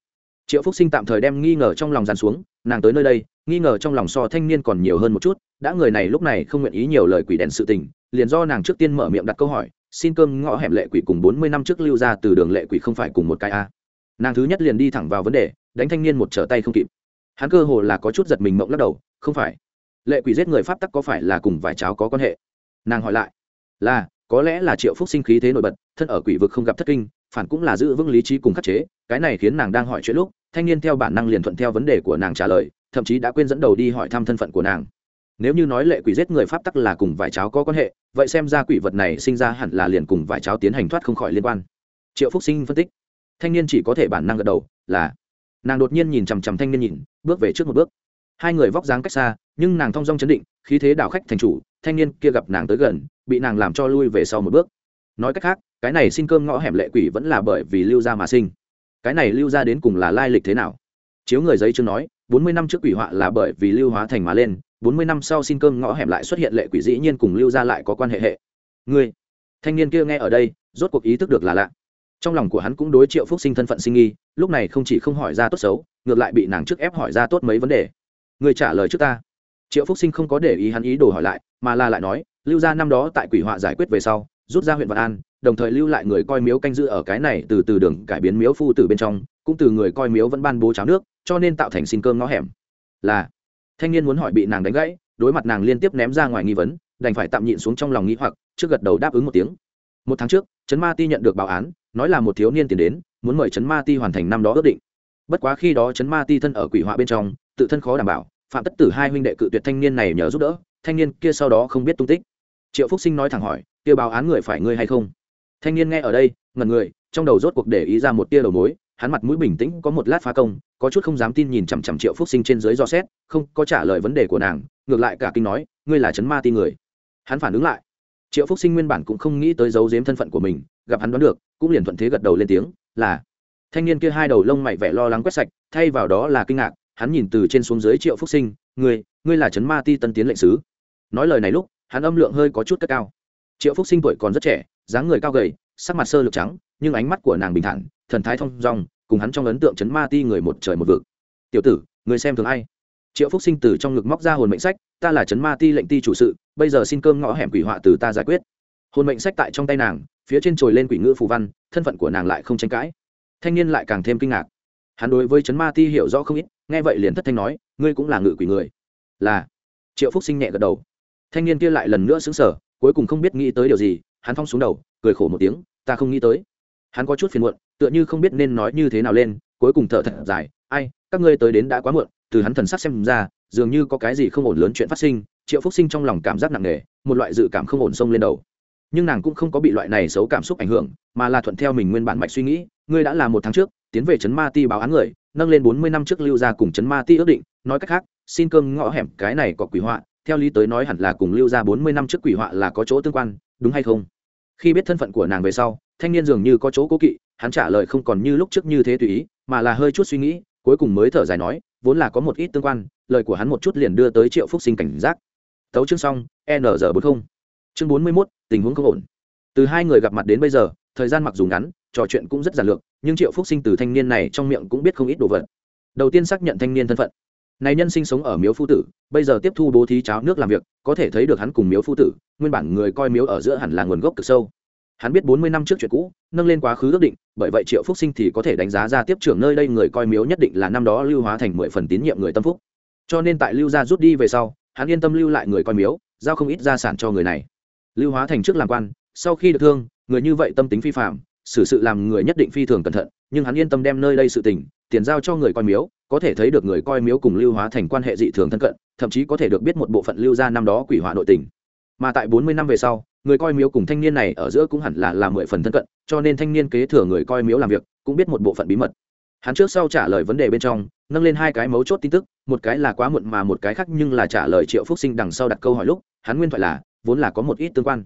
triệu phúc sinh tạm thời đem nghi ngờ trong lòng dàn xuống nàng tới nơi đây nghi ngờ trong lòng so thanh niên còn nhiều hơn một chút đã người này lúc này không nguyện ý nhiều lời quỷ đèn sự tình liền do nàng trước tiên mở miệng đặt câu hỏi xin cơm ngõ hẻm lệ quỷ cùng bốn mươi năm trước lưu ra từ đường lệ quỷ không phải cùng một cái a nàng thứ nhất liền đi thẳng vào vấn đề đánh thanh niên một trở tay không kịp hắn cơ hồ là có chút giật mình mộng lắc đầu không phải lệ quỷ giết người pháp tắc có phải là cùng vài cháu có quan hệ nàng hỏi lại là có lẽ là triệu phúc sinh khí thế nổi bật thân ở quỷ vực không gặp thất kinh phản cũng là giữ vững lý trí cùng khắc chế, cái này khiến nàng đang hỏi chuyện lúc, thanh niên theo bản năng liền thuận theo vấn đề của nàng trả lời, thậm chí đã quên dẫn đầu đi hỏi thăm thân phận của nàng. Nếu như nói lệ quỷ giết người pháp tắc là cùng vài cháo có quan hệ, vậy xem ra quỷ vật này sinh ra hẳn là liền cùng vài cháo tiến hành thoát không khỏi liên quan. Triệu phúc sinh phân tích. Thanh niên chỉ có thể bản năng gật đầu, là. Nàng đột nhiên nhìn chằm chằm thanh niên nhìn, bước về trước một bước. Hai người vóc dáng cách xa, nhưng nàng thong dong chấn định, khí thế đảo khách thành chủ, thanh niên kia gặp nàng tới gần, bị nàng làm cho lui về sau một bước. Nói cách khác cái này xin cơm ngõ hẻm lệ quỷ vẫn là bởi vì lưu gia mà sinh. Cái này lưu gia đến cùng là lai lịch thế nào? Chiếu người giấy chưa nói, bốn mươi năm trước quỷ họa là bởi vì lưu hóa thành mà lên, bốn mươi năm sau xin cơm ngõ hẻm lại xuất hiện lệ quỷ dĩ nhiên cùng lưu gia lại có quan hệ hệ. Người thanh niên kia nghe ở đây, rốt cuộc ý thức được là lạ. Trong lòng của hắn cũng đối triệu phúc sinh thân phận sinh nghi, lúc này không chỉ không hỏi ra tốt xấu, ngược lại bị nàng trước ép hỏi ra tốt mấy vấn đề. Người trả lời trước ta. Triệu phúc sinh không có để ý hắn ý đồ hỏi lại, mà là lại nói, lưu gia năm đó tại quỷ họa giải quyết về sau, rút ra huyện vạn an đồng thời lưu lại người coi miếu canh giữ ở cái này từ từ đường cải biến miếu phu từ bên trong, cũng từ người coi miếu vẫn ban bố cháo nước, cho nên tạo thành xin cơm ngõ hẻm. Là, thanh niên muốn hỏi bị nàng đánh gãy, đối mặt nàng liên tiếp ném ra ngoài nghi vấn, đành phải tạm nhịn xuống trong lòng nghĩ hoặc, trước gật đầu đáp ứng một tiếng. Một tháng trước, trấn ma ti nhận được báo án, nói là một thiếu niên tiền đến, muốn mời trấn ma ti hoàn thành năm đó ước định. Bất quá khi đó trấn ma ti thân ở quỷ họa bên trong, tự thân khó đảm bảo, phạm tất tử hai huynh đệ cự tuyệt thanh niên này nhờ giúp đỡ, thanh niên kia sau đó không biết tung tích. Triệu phúc sinh nói thẳng hỏi, kia báo án người phải ngươi hay không? Thanh niên nghe ở đây ngần người, trong đầu rốt cuộc để ý ra một tia đầu mối, hắn mặt mũi bình tĩnh, có một lát phá công, có chút không dám tin nhìn chằm chằm triệu phúc sinh trên dưới do xét, không có trả lời vấn đề của nàng, ngược lại cả kinh nói, ngươi là chấn ma ti người. Hắn phản ứng lại. Triệu phúc sinh nguyên bản cũng không nghĩ tới giấu giếm thân phận của mình, gặp hắn đoán được, cũng liền thuận thế gật đầu lên tiếng, là. Thanh niên kia hai đầu lông mày vẻ lo lắng quét sạch, thay vào đó là kinh ngạc, hắn nhìn từ trên xuống dưới triệu phúc sinh, ngươi ngươi là chấn ma ti tân tiến lệnh sứ. Nói lời này lúc, hắn âm lượng hơi có chút cất cao. Triệu phúc sinh tuổi còn rất trẻ dáng người cao gầy, sắc mặt sơ lược trắng, nhưng ánh mắt của nàng bình thản, thần thái thong dong, cùng hắn trong ấn tượng chấn ma ti người một trời một vực. Tiểu tử, người xem thường ai? Triệu phúc sinh từ trong ngực móc ra hồn mệnh sách, ta là chấn ma ti lệnh ti chủ sự, bây giờ xin cơm ngõ hẻm quỷ họa từ ta giải quyết. Hồn mệnh sách tại trong tay nàng, phía trên trồi lên quỷ ngữ phù văn, thân phận của nàng lại không tranh cãi. Thanh niên lại càng thêm kinh ngạc. Hắn đối với chấn ma ti hiểu rõ không ít, nghe vậy liền thất thanh nói, ngươi cũng là ngự quỷ người. Là. Triệu phúc sinh nhẹ gật đầu. Thanh niên kia lại lần nữa xứng sở cuối cùng không biết nghĩ tới điều gì hắn phong xuống đầu, cười khổ một tiếng, ta không nghĩ tới. Hắn có chút phiền muộn, tựa như không biết nên nói như thế nào lên, cuối cùng thở thật dài, ai, các ngươi tới đến đã quá muộn, từ hắn thần sắc xem ra, dường như có cái gì không ổn lớn chuyện phát sinh. Triệu phúc sinh trong lòng cảm giác nặng nề, một loại dự cảm không ổn xông lên đầu. Nhưng nàng cũng không có bị loại này xấu cảm xúc ảnh hưởng, mà là thuận theo mình nguyên bản mạch suy nghĩ, ngươi đã là một tháng trước, tiến về trấn ma ti báo án người, nâng lên bốn mươi năm trước lưu ra cùng trấn ma ti ước định, nói cách khác, xin cơm ngõ hẻm, cái này có quỷ họa, theo lý tới nói hẳn là cùng lưu ra bốn mươi năm trước quỷ họa là có chỗ tương quan đúng hay không? Khi biết thân phận của nàng về sau, thanh niên dường như có chỗ cố kỵ, hắn trả lời không còn như lúc trước như thế tùy ý, mà là hơi chút suy nghĩ, cuối cùng mới thở dài nói, vốn là có một ít tương quan, lời của hắn một chút liền đưa tới triệu phúc sinh cảnh giác. Tấu chương xong, n g bốn mươi chương bốn mươi mốt, tình huống không ổn. Từ hai người gặp mặt đến bây giờ, thời gian mặc dù ngắn, trò chuyện cũng rất giản lược, nhưng triệu phúc sinh từ thanh niên này trong miệng cũng biết không ít đồ vật. Đầu tiên xác nhận thanh niên thân phận này nhân sinh sống ở miếu phu tử, bây giờ tiếp thu bố thí cháo nước làm việc, có thể thấy được hắn cùng miếu phu tử, nguyên bản người coi miếu ở giữa hẳn là nguồn gốc cực sâu. Hắn biết bốn mươi năm trước chuyện cũ, nâng lên quá khứ ước định, bởi vậy triệu phúc sinh thì có thể đánh giá ra tiếp trưởng nơi đây người coi miếu nhất định là năm đó lưu hóa thành mười phần tín nhiệm người tâm phúc. Cho nên tại lưu gia rút đi về sau, hắn yên tâm lưu lại người coi miếu, giao không ít gia sản cho người này. Lưu hóa thành trước làm quan, sau khi được thương, người như vậy tâm tính phi phạm xử sự làm người nhất định phi thường cẩn thận, nhưng hắn yên tâm đem nơi đây sự tình, tiền giao cho người coi miếu có thể thấy được người coi miếu cùng lưu hóa thành quan hệ dị thường thân cận, thậm chí có thể được biết một bộ phận lưu gia năm đó quỷ hỏa nội tình. Mà tại bốn mươi năm về sau, người coi miếu cùng thanh niên này ở giữa cũng hẳn là là mười phần thân cận, cho nên thanh niên kế thừa người coi miếu làm việc, cũng biết một bộ phận bí mật. Hắn trước sau trả lời vấn đề bên trong, nâng lên hai cái mấu chốt tin tức, một cái là quá muộn mà một cái khác nhưng là trả lời triệu phúc sinh đằng sau đặt câu hỏi lúc, hắn nguyên thoại là, vốn là có một ít tương quan.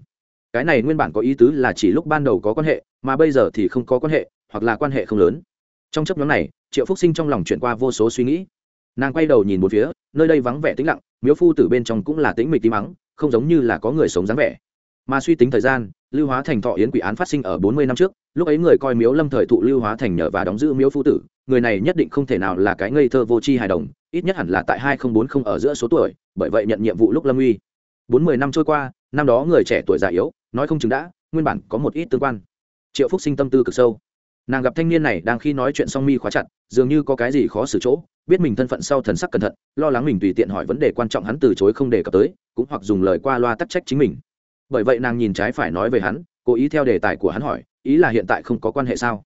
Cái này nguyên bản có ý tứ là chỉ lúc ban đầu có quan hệ, mà bây giờ thì không có quan hệ, hoặc là quan hệ không lớn trong chấp nhóm này, triệu phúc sinh trong lòng chuyển qua vô số suy nghĩ. Nàng quay đầu nhìn một phía, nơi đây vắng vẻ tĩnh lặng, miếu phu từ bên trong cũng là tĩnh mịch tí mắng không giống như là có người sống dáng vẻ. Mà suy tính thời gian, lưu hóa thành thọ yến quỷ án phát sinh ở bốn mươi năm trước, lúc ấy người coi miếu lâm thời thụ lưu hóa thành nhờ và đóng giữ miếu phu tử, người này nhất định không thể nào là cái ngây thơ vô tri hài đồng, ít nhất hẳn là tại hai nghìn bốn không ở giữa số tuổi, bởi vậy nhận nhiệm vụ lúc lâm uy. Bốn mươi năm trôi qua, năm đó người trẻ tuổi già yếu, nói không chừng đã, nguyên bản có một ít tương quan. Triệu phúc sinh tâm tư cực sâu nàng gặp thanh niên này đang khi nói chuyện song mi khóa chặt, dường như có cái gì khó xử chỗ, biết mình thân phận sau thần sắc cẩn thận, lo lắng mình tùy tiện hỏi vấn đề quan trọng hắn từ chối không đề cập tới, cũng hoặc dùng lời qua loa tắc trách chính mình. Bởi vậy nàng nhìn trái phải nói về hắn, cố ý theo đề tài của hắn hỏi, ý là hiện tại không có quan hệ sao?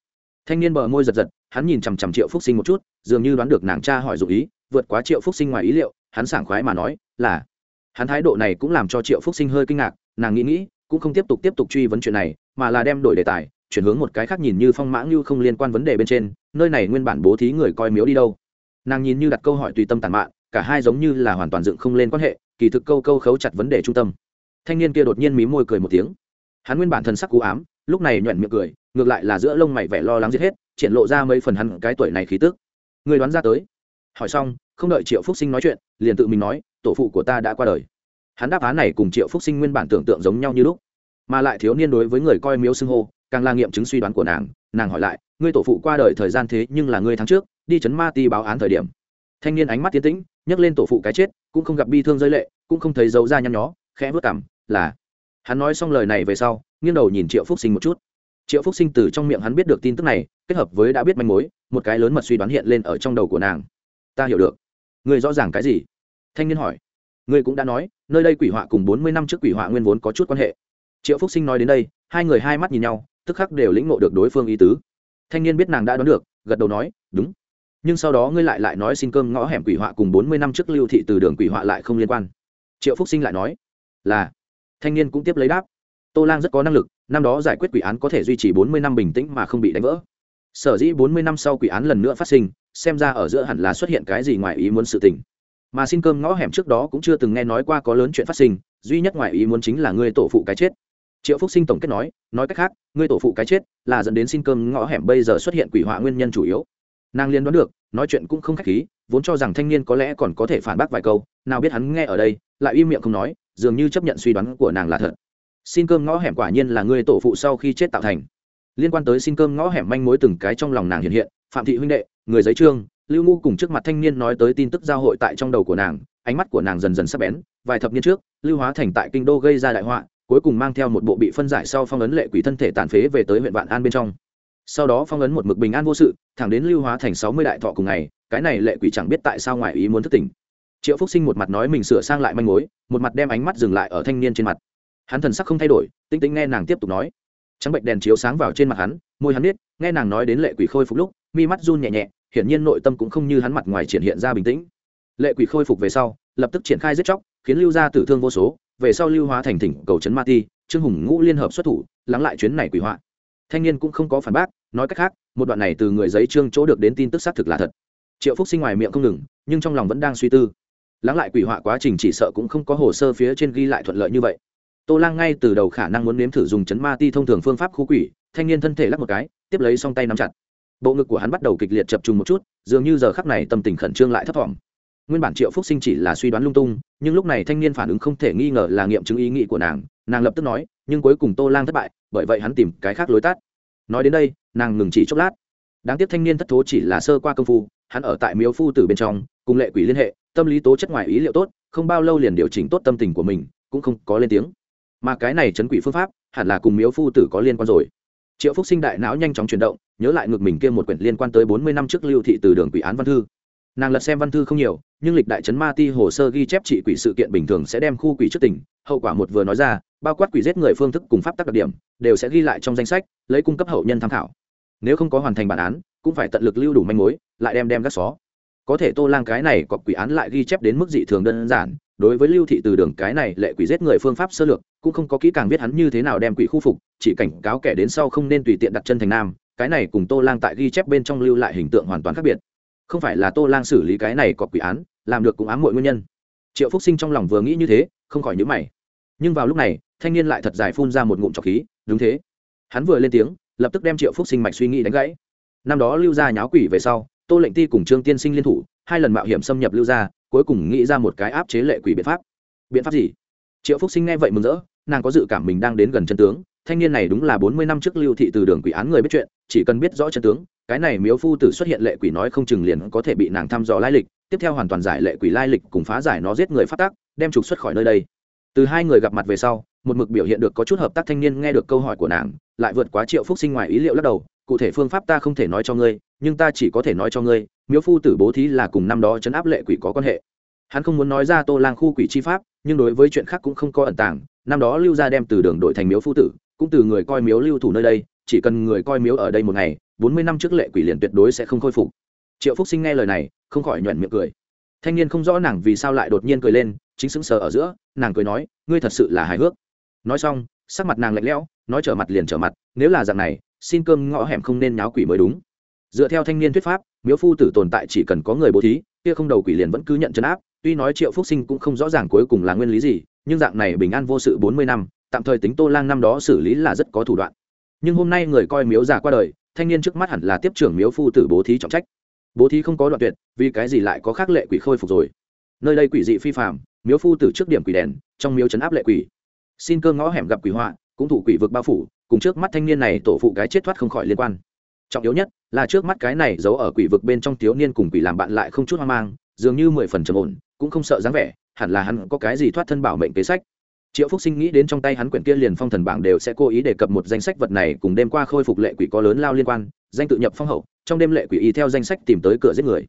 Thanh niên bờ môi giật giật, hắn nhìn chằm chằm triệu phúc sinh một chút, dường như đoán được nàng cha hỏi dụng ý, vượt quá triệu phúc sinh ngoài ý liệu, hắn sảng khoái mà nói, là, hắn thái độ này cũng làm cho triệu phúc sinh hơi kinh ngạc, nàng nghĩ nghĩ, cũng không tiếp tục tiếp tục truy vấn chuyện này, mà là đem đổi đề tài chuyển hướng một cái khác nhìn như phong mã ngưu không liên quan vấn đề bên trên, nơi này nguyên bản bố thí người coi miếu đi đâu. Nàng nhìn như đặt câu hỏi tùy tâm tàn mạn, cả hai giống như là hoàn toàn dựng không lên quan hệ, kỳ thực câu câu khấu chặt vấn đề trung tâm. Thanh niên kia đột nhiên mí môi cười một tiếng. Hắn nguyên bản thần sắc cú ám, lúc này nhoẹn miệng cười, ngược lại là giữa lông mày vẻ lo lắng giết hết, triển lộ ra mấy phần hắn cái tuổi này khí tức. Người đoán ra tới. Hỏi xong, không đợi triệu phúc sinh nói chuyện, liền tự mình nói, tổ phụ của ta đã qua đời. Hắn đáp án này cùng triệu phúc sinh nguyên bản tưởng tượng giống nhau như lúc, mà lại thiếu niên đối với người coi miếu xưng hô càng là nghiệm chứng suy đoán của nàng nàng hỏi lại, ngươi tổ phụ qua đời thời gian thế nhưng là ngươi tháng trước, đi chấn ma ti báo án thời điểm. Thanh niên ánh mắt tiến tĩnh, nhấc lên tổ phụ cái chết, cũng không gặp bi thương rơi lệ, cũng không thấy dấu ra nhăn nhó, khẽ vớt cảm là, hắn nói xong lời này về sau, nghiêng đầu nhìn triệu phúc sinh một chút. Triệu phúc sinh từ trong miệng hắn biết được tin tức này, kết hợp với đã biết manh mối, một cái lớn mật suy đoán hiện lên ở trong đầu của nàng. Ta hiểu được. Người rõ ràng cái gì? Thanh niên hỏi. Người cũng đã nói, nơi đây quỷ họa cùng bốn mươi năm trước quỷ họa nguyên vốn có chút quan hệ. Triệu phúc sinh nói đến đây, hai người hai mắt nhìn nhau tức khắc đều lĩnh ngộ được đối phương ý tứ. Thanh niên biết nàng đã đoán được, gật đầu nói, đúng. Nhưng sau đó ngươi lại lại nói xin cơm ngõ hẻm quỷ họa cùng bốn mươi năm trước lưu thị từ đường quỷ họa lại không liên quan. Triệu phúc sinh lại nói, là. Thanh niên cũng tiếp lấy đáp, tô lang rất có năng lực, năm đó giải quyết quỷ án có thể duy trì bốn mươi năm bình tĩnh mà không bị đánh vỡ. Sở dĩ bốn mươi năm sau quỷ án lần nữa phát sinh, xem ra ở giữa hẳn là xuất hiện cái gì ngoài ý muốn sự tình. Mà xin cơm ngõ hẻm trước đó cũng chưa từng nghe nói qua có lớn chuyện phát sinh, duy nhất ngoài ý muốn chính là ngươi tổ phụ cái chết triệu phúc sinh tổng kết nói nói cách khác, ngươi tổ phụ cái chết là dẫn đến xin cơm ngõ hẻm bây giờ xuất hiện quỷ họa nguyên nhân chủ yếu. Nàng liên đoán được, nói chuyện cũng không k h á c h khí, vốn cho rằng thanh niên có lẽ còn có thể phản bác vài câu, nào biết hắn nghe ở đây, lại im miệng không nói, dường như chấp nhận suy đoán của nàng là thật. Xin cơm ngõ hẻm quả nhiên là ngươi tổ phụ sau khi chết tạo thành. Liên quan tới xin cơm ngõ hẻm manh mối từng cái trong lòng nàng hiện hiện, phạm thị huynh đệ, người giấy trương, lưu ngu cùng trước mặt thanh niên nói tới tin tức giao hội tại trong đầu của nàng, ánh mắt của nàng dần dần sắp bén, vài thập niên trước, lưu hóa thành tại kinh đô gây ra đại họa cuối cùng mang theo một bộ bị phân giải sau phong ấn lệ quỷ thân thể tàn phế về tới huyện vạn an bên trong. Sau đó phong ấn một mực bình an vô sự, thẳng đến lưu hóa thành sáu mươi đại thọ cùng ngày, cái này lệ quỷ chẳng biết tại sao ngoại ý muốn thức tỉnh. Triệu phúc sinh một mặt nói mình sửa sang lại manh mối, một mặt đem ánh mắt dừng lại ở thanh niên trên mặt. Hắn thần sắc không thay đổi tinh tinh nghe nàng tiếp tục nói. Trắng bệnh đèn chiếu sáng vào trên mặt hắn, môi hắn biết nghe nàng nói đến lệ quỷ khôi phục lúc, mi mắt run nhẹ nhẹ, hiển nhiên nội tâm cũng không như hắn mặt ngoài triển hiện ra bình tĩnh. Lệ quỷ khôi phục về sau, lập tức triển khai giết chóc, khiến lưu gia tử thương vô số về sau lưu hóa thành thỉnh cầu trấn ma ti, trương hùng ngũ liên hợp xuất thủ, lắng lại chuyến này quỷ họa. Thanh niên cũng không có phản bác, nói cách khác, một đoạn này từ người giấy trương chỗ được đến tin tức xác thực là thật. Triệu phúc sinh ngoài miệng không ngừng, nhưng trong lòng vẫn đang suy tư. Lắng lại quỷ họa quá trình chỉ sợ cũng không có hồ sơ phía trên ghi lại thuận lợi như vậy. Tô lang ngay từ đầu khả năng muốn nếm thử dùng chấn ma ti thông thường phương pháp khu quỷ, thanh niên thân thể lắc một cái, tiếp lấy song tay nắm chặt. Bộ ngực của hắn bắt đầu kịch liệt chập trùng một chút, dường như giờ khắc này tâm tình khẩn trương lại thấp thỏm nguyên bản triệu phúc sinh chỉ là suy đoán lung tung, nhưng lúc này thanh niên phản ứng không thể nghi ngờ là nghiệm chứng ý nghĩ của nàng nàng lập tức nói, nhưng cuối cùng tô lang thất bại, bởi vậy hắn tìm cái khác lối tắt. Nói đến đây, nàng ngừng chỉ chốc lát. Đáng tiếc thanh niên thất thố chỉ là sơ qua công phu, hắn ở tại miếu phu tử bên trong, cùng lệ quỷ liên hệ, tâm lý tố chất ngoài ý liệu tốt, không bao lâu liền điều chỉnh tốt tâm tình của mình, cũng không có lên tiếng. Mà cái này chấn quỷ phương pháp, hẳn là cùng miếu phu tử có liên quan rồi. Triệu phúc sinh đại não nhanh chóng chuyển động, nhớ lại ngược mình kia một quyển liên quan tới bốn mươi năm trước lưu thị từ đường quỷ án văn thư nàng lật xem văn thư không nhiều, nhưng lịch đại trấn ma ti hồ sơ ghi chép trị quỷ sự kiện bình thường sẽ đem khu quỷ trước tỉnh hậu quả một vừa nói ra, bao quát quỷ giết người phương thức cùng pháp tắc đặc điểm, đều sẽ ghi lại trong danh sách, lấy cung cấp hậu nhân tham khảo. Nếu không có hoàn thành bản án, cũng phải tận lực lưu đủ manh mối, lại đem đem các xó. Có thể tô lang cái này có quỷ án lại ghi chép đến mức dị thường đơn giản, đối với lưu thị từ đường cái này lệ quỷ giết người phương pháp sơ lược, cũng không có kỹ càng biết hắn như thế nào đem quỷ khu phục, chỉ cảnh cáo kẻ đến sau không nên tùy tiện đặt chân thành nam, cái này cùng tô lang tại ghi chép bên trong lưu lại hình tượng hoàn toàn khác biệt không phải là tô lang xử lý cái này có quỷ án, làm được cũng ám mọi nguyên nhân. Triệu phúc sinh trong lòng vừa nghĩ như thế, không khỏi nhữ mày. Nhưng vào lúc này, thanh niên lại thật dài phun ra một ngụm trọc khí, đúng thế. Hắn vừa lên tiếng, lập tức đem triệu phúc sinh mạch suy nghĩ đánh gãy. Năm đó lưu gia nháo quỷ về sau, tô lệnh ti cùng trương tiên sinh liên thủ, hai lần mạo hiểm xâm nhập lưu gia, cuối cùng nghĩ ra một cái áp chế lệ quỷ biện pháp. Biện pháp gì? Triệu phúc sinh nghe vậy mừng rỡ, nàng có dự cảm mình đang đến gần chân tướng, thanh niên này đúng là bốn mươi năm trước lưu thị từ đường quỷ án người biết chuyện, chỉ cần biết rõ chân tướng cái này miếu phu tử xuất hiện lệ quỷ nói không chừng liền có thể bị nàng thăm dò lai lịch, tiếp theo hoàn toàn giải lệ quỷ lai lịch cùng phá giải nó giết người phát tác, đem trục xuất khỏi nơi đây. Từ hai người gặp mặt về sau, một mực biểu hiện được có chút hợp tác thanh niên nghe được câu hỏi của nàng, lại vượt quá triệu phúc sinh ngoài ý liệu lắc đầu, cụ thể phương pháp ta không thể nói cho ngươi, nhưng ta chỉ có thể nói cho ngươi, miếu phu tử bố thí là cùng năm đó chấn áp lệ quỷ có quan hệ. Hắn không muốn nói ra tô lang khu quỷ chi pháp, nhưng đối với chuyện khác cũng không có ẩn tàng, năm đó lưu gia đem từ đường đổi thành miếu phu tử, cũng từ người coi miếu lưu thủ nơi đây, chỉ cần người coi miếu ở đây một ngày bốn mươi năm trước lệ quỷ liền tuyệt đối sẽ không khôi phục. Triệu phúc sinh nghe lời này, không khỏi nhoẻn miệng cười. Thanh niên không rõ nàng vì sao lại đột nhiên cười lên, chính sững sờ ở giữa, nàng cười nói, ngươi thật sự là hài hước. Nói xong, sắc mặt nàng lạnh lẽo, nói trở mặt liền trở mặt, nếu là dạng này, xin cơm ngõ hẻm không nên nháo quỷ mới đúng. Dựa theo thanh niên thuyết pháp, miếu phu tử tồn tại chỉ cần có người bố thí, kia không đầu quỷ liền vẫn cứ nhận chấn áp, tuy nói triệu phúc sinh cũng không rõ ràng cuối cùng là nguyên lý gì, nhưng dạng này bình an vô sự bốn mươi năm, tạm thời tính tô lang năm đó xử lý là rất có thủ đoạn. Nhưng hôm nay người coi miếu già qua đời thanh niên trước mắt hẳn là tiếp trưởng miếu phu tử bố thí trọng trách. Bố thí không có đoạn tuyệt, vì cái gì lại có khác lệ quỷ khôi phục rồi? Nơi đây quỷ dị phi phạm miếu phu tử trước điểm quỷ đèn, trong miếu chấn áp lệ quỷ. Xin cơ ngõ hẻm gặp quỷ họa, cũng thủ quỷ vực bao phủ, cùng trước mắt thanh niên này tổ phụ cái chết thoát không khỏi liên quan. Trọng yếu nhất là trước mắt cái này giấu ở quỷ vực bên trong thiếu niên cùng quỷ làm bạn lại không chút hoang mang, dường như mười phần trầm ổn, cũng không sợ dáng vẻ, hẳn là hắn có cái gì thoát thân bảo mệnh kế sách triệu phúc sinh nghĩ đến trong tay hắn quyển kia liền phong thần bảng đều sẽ cố ý đề cập một danh sách vật này, cùng đêm qua khôi phục lệ quỷ có lớn lao liên quan, danh tự nhập phong hậu, trong đêm lệ quỷ y theo danh sách tìm tới cửa giết người.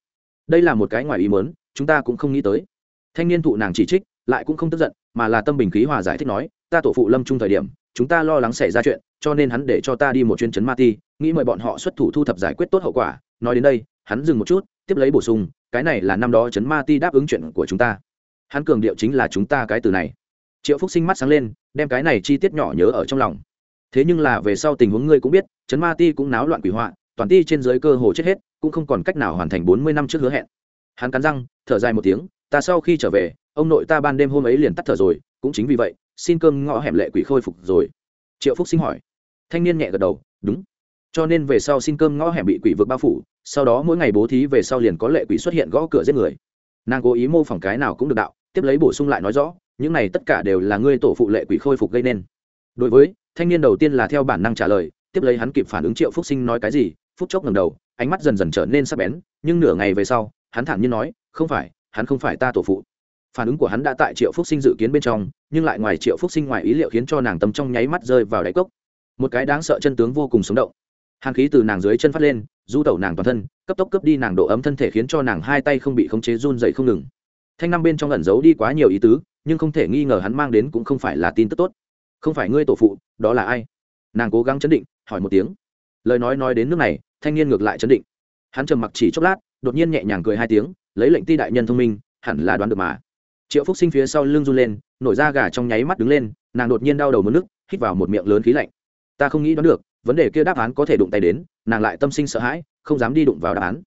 Đây là một cái ngoài ý mớn chúng ta cũng không nghĩ tới. Thanh niên thụ nàng chỉ trích, lại cũng không tức giận, mà là tâm bình khí hòa giải thích nói, ta tổ phụ lâm chung thời điểm, chúng ta lo lắng xảy ra chuyện, cho nên hắn để cho ta đi một chuyến chấn ma ti, nghĩ mời bọn họ xuất thủ thu thập giải quyết tốt hậu quả. Nói đến đây, hắn dừng một chút, tiếp lấy bổ sung, cái này là năm đó chấn ma ti đáp ứng chuyện của chúng ta. Hắn cường điệu chính là chúng ta cái từ này triệu phúc sinh mắt sáng lên, đem cái này chi tiết nhỏ nhớ ở trong lòng. Thế nhưng là về sau tình huống ngươi cũng biết chấn ma ti cũng náo loạn quỷ họa, toàn ti trên dưới cơ hồ chết hết, cũng không còn cách nào hoàn thành bốn mươi năm trước hứa hẹn. Hắn cắn răng, thở dài một tiếng, ta sau khi trở về, ông nội ta ban đêm hôm ấy liền tắt thở rồi, cũng chính vì vậy, xin cơm ngõ hẻm lệ quỷ khôi phục rồi. Triệu phúc sinh hỏi. Thanh niên nhẹ gật đầu, đúng. Cho nên về sau xin cơm ngõ hẻm bị quỷ vực bao phủ, sau đó mỗi ngày bố thí về sau liền có lệ quỷ xuất hiện gõ cửa giết người. Nàng cố ý mô phỏng cái nào cũng được đạo, tiếp lấy bổ sung lại nói rõ những này tất cả đều là ngươi tổ phụ lệ quỷ khôi phục gây nên. Đối với, thanh niên đầu tiên là theo bản năng trả lời, tiếp lấy hắn kịp phản ứng triệu phúc sinh nói cái gì, phút chốc ngầm đầu, ánh mắt dần dần trở nên sắc bén, nhưng nửa ngày về sau, hắn thản nhiên nói, không phải, hắn không phải ta tổ phụ. Phản ứng của hắn đã tại triệu phúc sinh dự kiến bên trong, nhưng lại ngoài triệu phúc sinh ngoài ý liệu khiến cho nàng tâm trong nháy mắt rơi vào đáy cốc. Một cái đáng sợ chân tướng vô cùng sống động. Hàng khí từ nàng dưới chân phát lên, du tẩu nàng toàn thân, cấp tốc cấp đi nàng độ ấm thân thể khiến cho nàng hai tay không bị khống chế run dậy không ngừng. Thanh năm bên trong ẩn giấu đi quá nhiều ý tứ nhưng không thể nghi ngờ hắn mang đến cũng không phải là tin tức tốt. Không phải ngươi tổ phụ, đó là ai? Nàng cố gắng chấn định, hỏi một tiếng. Lời nói nói đến nước này, thanh niên ngược lại chấn định. Hắn trầm mặc chỉ chốc lát, đột nhiên nhẹ nhàng cười hai tiếng, lấy lệnh ti đại nhân thông minh, hẳn là đoán được mà. Triệu phúc sinh phía sau lưng run lên, nổi da gà trong nháy mắt đứng lên, nàng đột nhiên đau đầu mất nước, hít vào một miệng lớn khí lạnh. Ta không nghĩ đoán được, vấn đề kia đáp án có thể đụng tay đến, nàng lại tâm sinh sợ hãi, không dám đi đụng vào đáp án.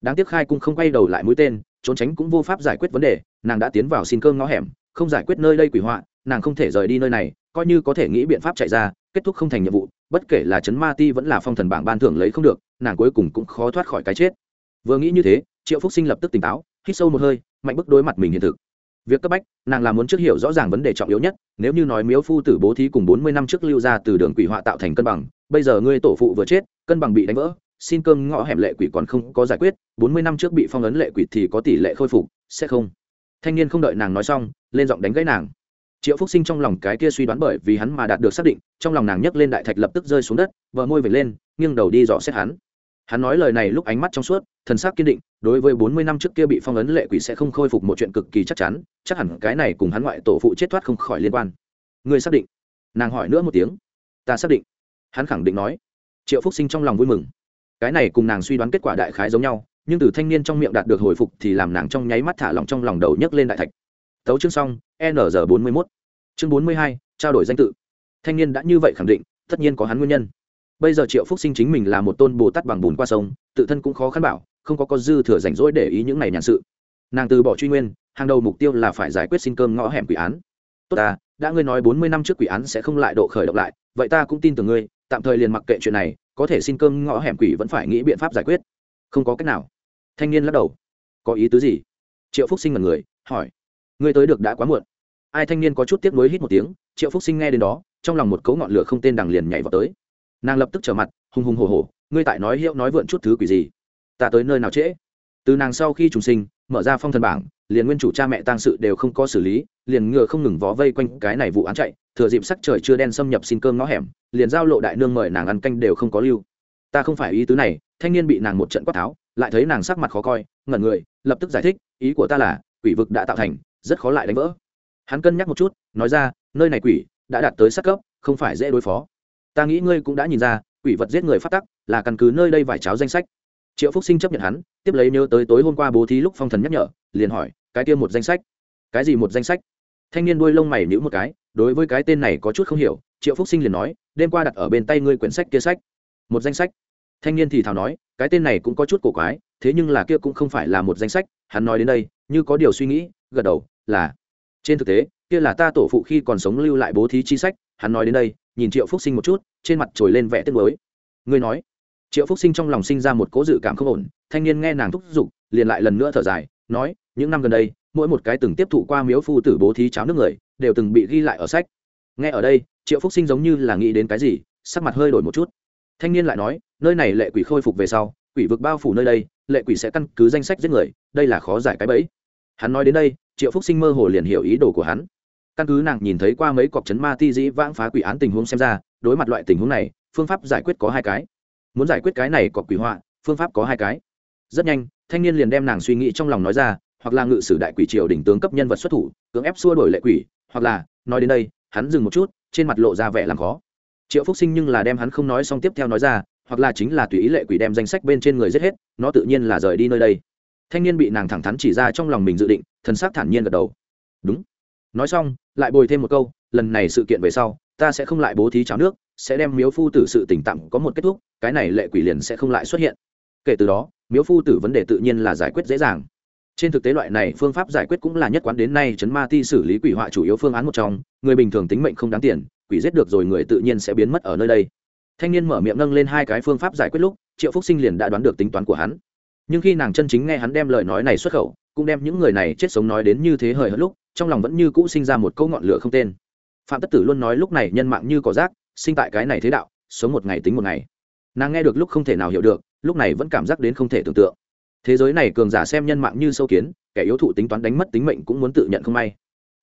Đáng tiếc khai cũng không quay đầu lại mũi tên, trốn tránh cũng vô pháp giải quyết vấn đề, nàng đã tiến vào xin cơm ngõ hẻm không giải quyết nơi đây quỷ họa, nàng không thể rời đi nơi này, coi như có thể nghĩ biện pháp chạy ra, kết thúc không thành nhiệm vụ, bất kể là chấn ma ti vẫn là phong thần bảng ban thưởng lấy không được, nàng cuối cùng cũng khó thoát khỏi cái chết. Vừa nghĩ như thế, triệu phúc sinh lập tức tỉnh táo, hít sâu một hơi, mạnh bức đối mặt mình hiện thực. Việc cấp bách, nàng là muốn trước hiểu rõ ràng vấn đề trọng yếu nhất, nếu như nói miếu phu tử bố thí cùng bốn mươi năm trước lưu ra từ đường quỷ họa tạo thành cân bằng, bây giờ ngươi tổ phụ vừa chết, cân bằng bị đánh vỡ, xin cơm ngõ hẻm lệ quỷ còn không có giải quyết, bốn mươi năm trước bị phong ấn lệ quỷ thì có tỷ lệ khôi phục, sẽ không thanh niên không đợi nàng nói xong, lên giọng đánh gãy nàng. Triệu phúc sinh trong lòng cái kia suy đoán bởi vì hắn mà đạt được xác định, trong lòng nàng nhấc lên đại thạch lập tức rơi xuống đất vợ môi về lên, nghiêng đầu đi dò xét hắn. Hắn nói lời này lúc ánh mắt trong suốt, thần sắc kiên định, đối với bốn mươi năm trước kia bị phong ấn lệ quỷ sẽ không khôi phục một chuyện cực kỳ chắc chắn, chắc hẳn cái này cùng hắn ngoại tổ phụ chết thoát không khỏi liên quan. Ngươi xác định? Nàng hỏi nữa một tiếng. Ta xác định. Hắn khẳng định nói. Triệu phúc sinh trong lòng vui mừng. Cái này cùng nàng suy đoán kết quả đại khái giống nhau nhưng từ thanh niên trong miệng đạt được hồi phục thì làm nàng trong nháy mắt thả lòng trong lòng đầu nhấc lên đại thạch. Tấu chương xong, n bốn mươi mốt. Chương bốn mươi hai, trao đổi danh tự. Thanh niên đã như vậy khẳng định, tất nhiên có hắn nguyên nhân. Bây giờ triệu phúc sinh chính mình là một tôn bồ tát bằng bùn qua sông, tự thân cũng khó khăn bảo, không có có dư thừa rảnh rỗi để ý những này nhàn sự. Nàng từ bỏ truy nguyên, hàng đầu mục tiêu là phải giải quyết xin cơm ngõ hẻm quỷ án. Tốt ta, đã ngươi nói bốn mươi năm trước quỷ án sẽ không lại độ khởi động lại, vậy ta cũng tin tưởng ngươi, tạm thời liền mặc kệ chuyện này, có thể xin cơm ngõ hẻm quỷ vẫn phải nghĩ biện pháp giải quyết. Không có cách nào thanh niên lắc đầu. Có ý tứ gì? Triệu phúc sinh mật người, hỏi. Ngươi tới được đã quá muộn. Ai thanh niên có chút tiếc nuối hít một tiếng, triệu phúc sinh nghe đến đó, trong lòng một cấu ngọn lửa không tên đằng liền nhảy vào tới. Nàng lập tức trở mặt, hùng hùng hồ hồ ngươi tại nói hiệu nói vượn chút thứ quỷ gì? Ta tới nơi nào trễ? Từ nàng sau khi trùng sinh, mở ra phong thần bảng, liền nguyên chủ cha mẹ tang sự đều không có xử lý, liền ngựa không ngừng vó vây quanh cái này vụ án chạy, thừa dịp sắc trời chưa đen xâm nhập xin cơm ngõ hẻm, liền giao lộ đại nương mời nàng ăn canh đều không có lưu. Ta không phải ý tứ này, thanh niên bị nàng một trận quát tháo lại thấy nàng sắc mặt khó coi, ngẩn người, lập tức giải thích, ý của ta là, quỷ vực đã tạo thành, rất khó lại đánh vỡ. Hắn cân nhắc một chút, nói ra, nơi này quỷ đã đạt tới sắc cấp, không phải dễ đối phó. Ta nghĩ ngươi cũng đã nhìn ra, quỷ vật giết người phát tắc là căn cứ nơi đây vải cháo danh sách. Triệu phúc sinh chấp nhận hắn, tiếp lấy nhớ tới tối hôm qua bố thí lúc phong thần nhắc nhở, liền hỏi, cái kia một danh sách? Cái gì một danh sách? Thanh niên đuôi lông mày nhữ một cái, đối với cái tên này có chút không hiểu, triệu phúc sinh liền nói, đêm qua đặt ở bên tay ngươi quyển sách kia sách. Một danh sách. Thanh niên thì thào nói cái tên này cũng có chút cổ quái, thế nhưng là kia cũng không phải là một danh sách, hắn nói đến đây, như có điều suy nghĩ, gật đầu, là, trên thực tế, kia là ta tổ phụ khi còn sống lưu lại bố thí chi sách, hắn nói đến đây, nhìn triệu phúc sinh một chút, trên mặt trồi lên vẻ tiếc mới. ngươi nói, triệu phúc sinh trong lòng sinh ra một cố dự cảm không ổn, thanh niên nghe nàng thúc giục, liền lại lần nữa thở dài, nói, những năm gần đây, mỗi một cái từng tiếp thụ qua miếu phu tử bố thí cháo nước người, đều từng bị ghi lại ở sách nghe ở đây, triệu phúc sinh giống như là nghĩ đến cái gì, sắc mặt hơi đổi một chút thanh niên lại nói, nơi này lệ quỷ khôi phục về sau, quỷ vực bao phủ nơi đây, lệ quỷ sẽ căn cứ danh sách giết người, đây là khó giải cái bẫy. Hắn nói đến đây, triệu phúc sinh mơ hồ liền hiểu ý đồ của hắn. Căn cứ nàng nhìn thấy qua mấy cọc chấn ma ti dĩ vãng phá quỷ án tình huống xem ra, đối mặt loại tình huống này, phương pháp giải quyết có hai cái. Muốn giải quyết cái này cọc quỷ họa, phương pháp có hai cái. Rất nhanh, thanh niên liền đem nàng suy nghĩ trong lòng nói ra, hoặc là ngự sử đại quỷ triều đỉnh tướng cấp nhân vật xuất thủ, cưỡng ép xua đổi lệ quỷ, hoặc là, nói đến đây, hắn dừng một chút, trên mặt lộ ra vẻ làm khó triệu phúc sinh nhưng là đem hắn không nói xong tiếp theo nói ra, hoặc là chính là tùy ý lệ quỷ đem danh sách bên trên người giết hết, nó tự nhiên là rời đi nơi đây. Thanh niên bị nàng thẳng thắn chỉ ra trong lòng mình dự định, thần sắc thản nhiên gật đầu. Đúng. Nói xong, lại bồi thêm một câu, lần này sự kiện về sau, ta sẽ không lại bố thí cháo nước, sẽ đem miếu phu tử sự tỉnh tặng có một kết thúc, cái này lệ quỷ liền sẽ không lại xuất hiện. Kể từ đó, miếu phu tử vấn đề tự nhiên là giải quyết dễ dàng. Trên thực tế loại này phương pháp giải quyết cũng là nhất quán đến nay chấn ma ti xử lý quỷ họa chủ yếu phương án một trong, người bình thường tính mệnh không đáng tiền quỷ giết được rồi người tự nhiên sẽ biến mất ở nơi đây. Thanh niên mở miệng nâng lên hai cái phương pháp giải quyết lúc, triệu phúc sinh liền đã đoán được tính toán của hắn. Nhưng khi nàng chân chính nghe hắn đem lời nói này xuất khẩu, cũng đem những người này chết sống nói đến như thế hời hợt lúc, trong lòng vẫn như cũ sinh ra một câu ngọn lửa không tên. Phạm tất tử luôn nói lúc này nhân mạng như cỏ rác, sinh tại cái này thế đạo, sống một ngày tính một ngày. Nàng nghe được lúc không thể nào hiểu được, lúc này vẫn cảm giác đến không thể tưởng tượng. Thế giới này cường giả xem nhân mạng như sâu kiến, kẻ yếu thụ tính toán đánh mất tính mệnh cũng muốn tự nhận không may.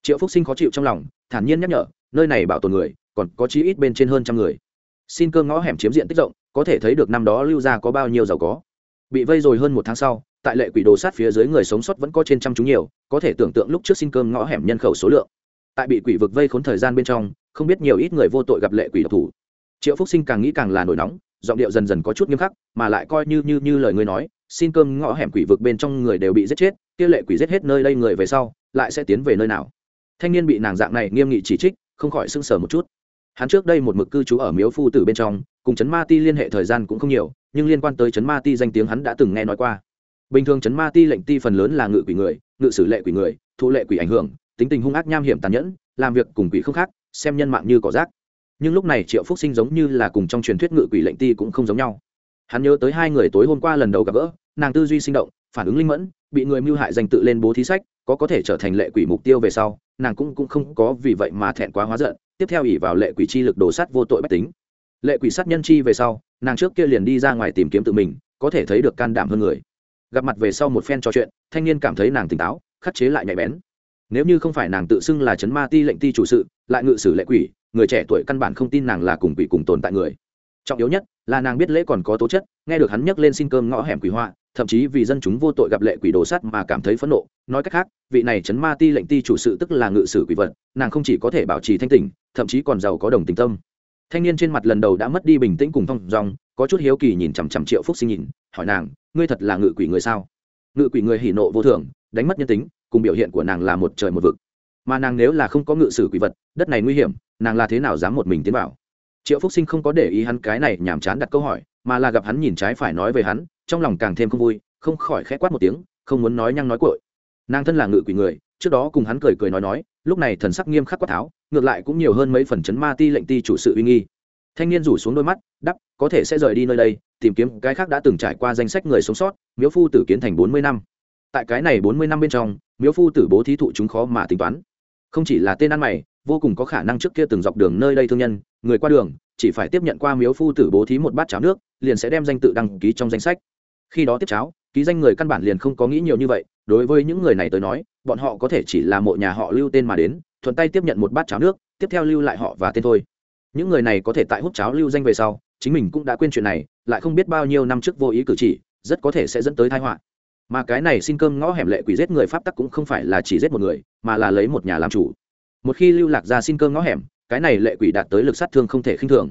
Triệu phúc sinh khó chịu trong lòng thản nhiên nhắc nhở, nơi này bảo tồn người, còn có chí ít bên trên hơn trăm người. Xin cơ ngõ hẻm chiếm diện tích rộng, có thể thấy được năm đó lưu gia có bao nhiêu giàu có. Bị vây rồi hơn một tháng sau, tại lệ quỷ đồ sát phía dưới người sống sót vẫn có trên trăm chúng nhiều, có thể tưởng tượng lúc trước xin cơm ngõ hẻm nhân khẩu số lượng. Tại bị quỷ vực vây khốn thời gian bên trong, không biết nhiều ít người vô tội gặp lệ quỷ độc thủ. Triệu phúc sinh càng nghĩ càng là nổi nóng, giọng điệu dần dần có chút nghiêm khắc, mà lại coi như như như lời ngươi nói, xin cơm ngõ hẻm quỷ vực bên trong người đều bị giết chết, kia lệ quỷ giết hết nơi đây người về sau, lại sẽ tiến về nơi nào? Thanh niên bị nàng dạng này nghiêm nghị chỉ trích, không khỏi sưng sờ một chút. Hắn trước đây một mực cư trú ở miếu phu tử bên trong, cùng chấn ma ti liên hệ thời gian cũng không nhiều, nhưng liên quan tới chấn ma ti danh tiếng hắn đã từng nghe nói qua. Bình thường chấn ma ti lệnh ti phần lớn là ngự quỷ người, ngự sử lệ quỷ người, thụ lệ quỷ ảnh hưởng, tính tình hung ác nham hiểm tàn nhẫn, làm việc cùng quỷ không khác, xem nhân mạng như cỏ rác. Nhưng lúc này triệu phúc sinh giống như là cùng trong truyền thuyết ngự quỷ lệnh ti cũng không giống nhau. Hắn nhớ tới hai người tối hôm qua lần đầu gặp gỡ, nàng tư duy sinh động, phản ứng linh mẫn, bị người mưu hại danh tự lên bố thí sách có có thể trở thành lệ quỷ mục tiêu về sau, nàng cũng cũng không có vì vậy mà thẹn quá hóa giận, tiếp theo ỉ vào lệ quỷ chi lực đổ sát vô tội bách tính. Lệ quỷ sát nhân chi về sau, nàng trước kia liền đi ra ngoài tìm kiếm tự mình, có thể thấy được can đảm hơn người. Gặp mặt về sau một phen trò chuyện, thanh niên cảm thấy nàng tỉnh táo, khắc chế lại nhạy bén. Nếu như không phải nàng tự xưng là chấn ma ti lệnh ti chủ sự, lại ngự sử lệ quỷ, người trẻ tuổi căn bản không tin nàng là cùng quỷ cùng tồn tại người. Trọng yếu nhất là nàng biết lễ còn có tố chất, nghe được hắn nhắc lên xin cơm ngõ hẻm quỷ họa, thậm chí vì dân chúng vô tội gặp lệ quỷ đồ sắt mà cảm thấy phẫn nộ. Nói cách khác, vị này chấn ma ti lệnh ti chủ sự tức là ngự sử quỷ vật, nàng không chỉ có thể bảo trì thanh tỉnh, thậm chí còn giàu có đồng tình tâm. Thanh niên trên mặt lần đầu đã mất đi bình tĩnh cùng thong dong, có chút hiếu kỳ nhìn chằm chằm triệu phúc sinh nhìn, hỏi nàng, ngươi thật là ngự quỷ người sao? Ngự quỷ người hỉ nộ vô thường, đánh mất nhân tính, cùng biểu hiện của nàng là một trời một vực. Mà nàng nếu là không có ngự sử quỷ vật, đất này nguy hiểm, nàng là thế nào dám một mình tiến vào? Triệu phúc sinh không có để ý hắn cái này nhàm chán đặt câu hỏi, mà là gặp hắn nhìn trái phải nói về hắn, trong lòng càng thêm không vui, không khỏi khẽ quát một tiếng, không muốn nói nhăng nói cội nàng thân là ngự quỷ người, trước đó cùng hắn cười cười nói nói, lúc này thần sắc nghiêm khắc quát tháo, ngược lại cũng nhiều hơn mấy phần chấn ma ti lệnh ti chủ sự uy nghi. Thanh niên rủ xuống đôi mắt, đắp, có thể sẽ rời đi nơi đây, tìm kiếm cái khác đã từng trải qua danh sách người sống sót, miếu phu tử kiến thành bốn mươi năm. Tại cái này bốn mươi năm bên trong, miếu phu tử bố thí thụ chúng khó mà tính toán. Không chỉ là tên ăn mày vô cùng có khả năng trước kia từng dọc đường nơi đây thương nhân, người qua đường, chỉ phải tiếp nhận qua miếu phu tử bố thí một bát cháo nước, liền sẽ đem danh tự đăng ký trong danh sách. Khi đó tiếp cháo, ký danh người căn bản liền không có nghĩ nhiều như vậy, đối với những người này tới nói, bọn họ có thể chỉ là mộ nhà họ lưu tên mà đến, thuận tay tiếp nhận một bát cháo nước, tiếp theo lưu lại họ và tên thôi. Những người này có thể tại hút cháo lưu danh về sau, chính mình cũng đã quên chuyện này, lại không biết bao nhiêu năm trước vô ý cử chỉ, rất có thể sẽ dẫn tới tai họa. Mà cái này xin cơm ngõ hẻm lệ quỷ giết người pháp tắc cũng không phải là chỉ giết một người, mà là lấy một nhà làm chủ một khi lưu lạc ra xin cơm ngõ hẻm, cái này lệ quỷ đạt tới lực sát thương không thể khinh thường.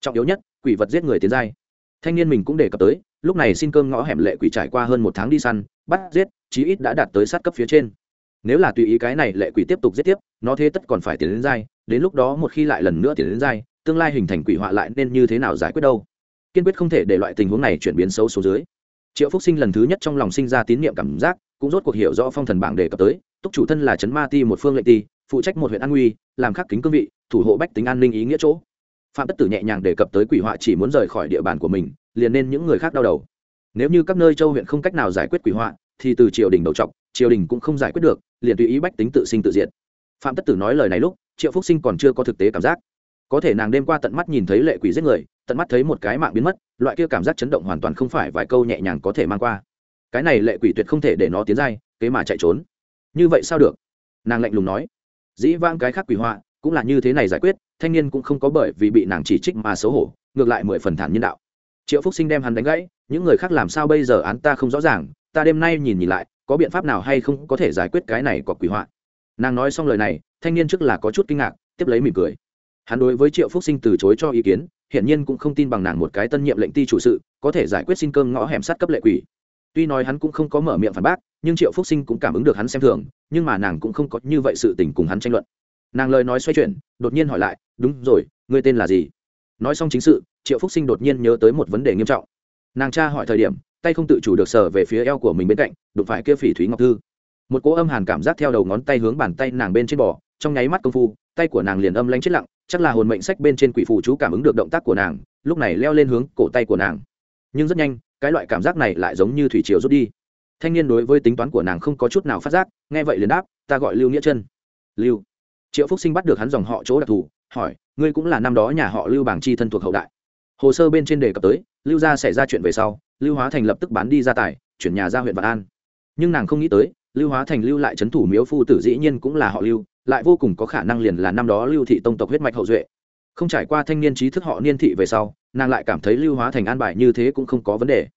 Trọng yếu nhất, quỷ vật giết người tiến giai. Thanh niên mình cũng đề cập tới, lúc này xin cơm ngõ hẻm lệ quỷ trải qua hơn một tháng đi săn, bắt giết, chí ít đã đạt tới sát cấp phía trên. Nếu là tùy ý cái này lệ quỷ tiếp tục giết tiếp, nó thế tất còn phải tiến đến giai, đến lúc đó một khi lại lần nữa tiến đến giai, tương lai hình thành quỷ họa lại nên như thế nào giải quyết đâu? Kiên quyết không thể để loại tình huống này chuyển biến xấu số dưới. Triệu phúc sinh lần thứ nhất trong lòng sinh ra tín nhiệm cảm giác, cũng rốt cuộc hiểu rõ phong thần bảng đề cập tới, túc chủ thân là trấn ma ti một phương lệnh ti phụ trách một huyện an nguy, làm khắc kính cương vị, thủ hộ bách tính an ninh ý nghĩa chỗ. Phạm tất tử nhẹ nhàng đề cập tới quỷ họa chỉ muốn rời khỏi địa bàn của mình, liền nên những người khác đau đầu. Nếu như các nơi châu huyện không cách nào giải quyết quỷ họa, thì từ triều đình đầu trọc triều đình cũng không giải quyết được, liền tùy ý bách tính tự sinh tự diệt. Phạm tất tử nói lời này lúc, triệu phúc sinh còn chưa có thực tế cảm giác. Có thể nàng đêm qua tận mắt nhìn thấy lệ quỷ giết người, tận mắt thấy một cái mạng biến mất, loại kia cảm giác chấn động hoàn toàn không phải vài câu nhẹ nhàng có thể mang qua. Cái này lệ quỷ tuyệt không thể để nó tiến dai, kế mà chạy trốn. Như vậy sao được? Nàng lạnh lùng nói dĩ vãng cái khác quỷ họa, cũng là như thế này giải quyết, thanh niên cũng không có bởi vì bị nàng chỉ trích mà xấu hổ, ngược lại mười phần thản nhân đạo. Triệu phúc sinh đem hắn đánh gãy, những người khác làm sao bây giờ án ta không rõ ràng, ta đêm nay nhìn nhìn lại, có biện pháp nào hay không có thể giải quyết cái này có quỷ họa. Nàng nói xong lời này, thanh niên trước là có chút kinh ngạc, tiếp lấy mỉm cười. Hắn đối với triệu phúc sinh từ chối cho ý kiến, hiển nhiên cũng không tin bằng nàng một cái tân nhiệm lệnh ti chủ sự, có thể giải quyết xin cơm ngõ hẻm sát cấp lệ quỷ tuy nói hắn cũng không có mở miệng phản bác, nhưng triệu phúc sinh cũng cảm ứng được hắn xem thường, nhưng mà nàng cũng không có như vậy sự tình cùng hắn tranh luận. Nàng lời nói xoay chuyển, đột nhiên hỏi lại, đúng rồi, ngươi tên là gì? Nói xong chính sự, triệu phúc sinh đột nhiên nhớ tới một vấn đề nghiêm trọng. Nàng tra hỏi thời điểm, tay không tự chủ được sờ về phía eo của mình bên cạnh, đụng phải kia phỉ thúy ngọc thư. Một cỗ âm hàn cảm giác theo đầu ngón tay hướng bàn tay nàng bên trên bò, trong nháy mắt công phu, tay của nàng liền âm lanh chết lặng, chắc là hồn mệnh sách bên trên quỷ phù chú cảm ứng được động tác của nàng, lúc này leo lên hướng cổ tay của nàng. Nhưng rất nhanh cái loại cảm giác này lại giống như thủy triều rút đi. Thanh niên đối với tính toán của nàng không có chút nào phát giác, nghe vậy liền đáp, ta gọi lưu nghĩa chân lưu? Triệu phúc sinh bắt được hắn dòng họ chỗ đặc thù, hỏi, ngươi cũng là năm đó nhà họ lưu bảng chi thân thuộc hậu đại? Hồ sơ bên trên đề cập tới, lưu gia xảy ra chuyện về sau, lưu hóa thành lập tức bán đi gia tài, chuyển nhà ra huyện vạn an. Nhưng nàng không nghĩ tới, lưu hóa thành lưu lại c h ấ n thủ miếu phu tử dĩ nhiên cũng là họ lưu, lại vô cùng có khả năng liền là năm đó lưu thị tông tộc huyết mạch hậu duệ. Không trải qua thanh niên trí thức họ niên thị về sau nàng lại cảm thấy lưu hóa thành an bài như thế cũng không có vấn đề.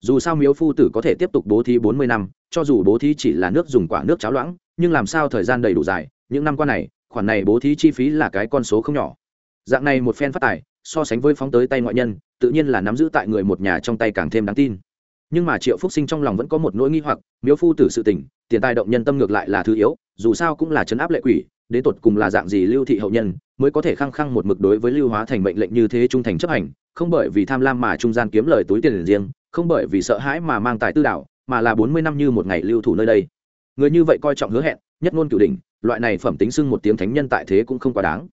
Dù sao miếu phu tử có thể tiếp tục bố thí bốn mươi năm, cho dù bố thí chỉ là nước dùng quả nước cháo loãng, nhưng làm sao thời gian đầy đủ dài, những năm qua này, khoản này bố thí chi phí là cái con số không nhỏ. Dạng này một phen phát tài, so sánh với phóng tới tay ngoại nhân, tự nhiên là nắm giữ tại người một nhà trong tay càng thêm đáng tin. Nhưng mà triệu phúc sinh trong lòng vẫn có một nỗi nghi hoặc, miếu phu tử sự tình, tiền tài động nhân tâm ngược lại là thứ yếu, dù sao cũng là chấn áp lệ quỷ đến tột cùng là dạng gì lưu thị hậu nhân, mới có thể khăng khăng một mực đối với lưu hóa thành mệnh lệnh như thế trung thành chấp hành, không bởi vì tham lam mà trung gian kiếm lời túi tiền riêng, không bởi vì sợ hãi mà mang tài tư đạo, mà là bốn mươi năm như một ngày lưu thủ nơi đây. Người như vậy coi trọng hứa hẹn, nhất ngôn cửu đỉnh, loại này phẩm tính xưng một tiếng thánh nhân tại thế cũng không quá đáng.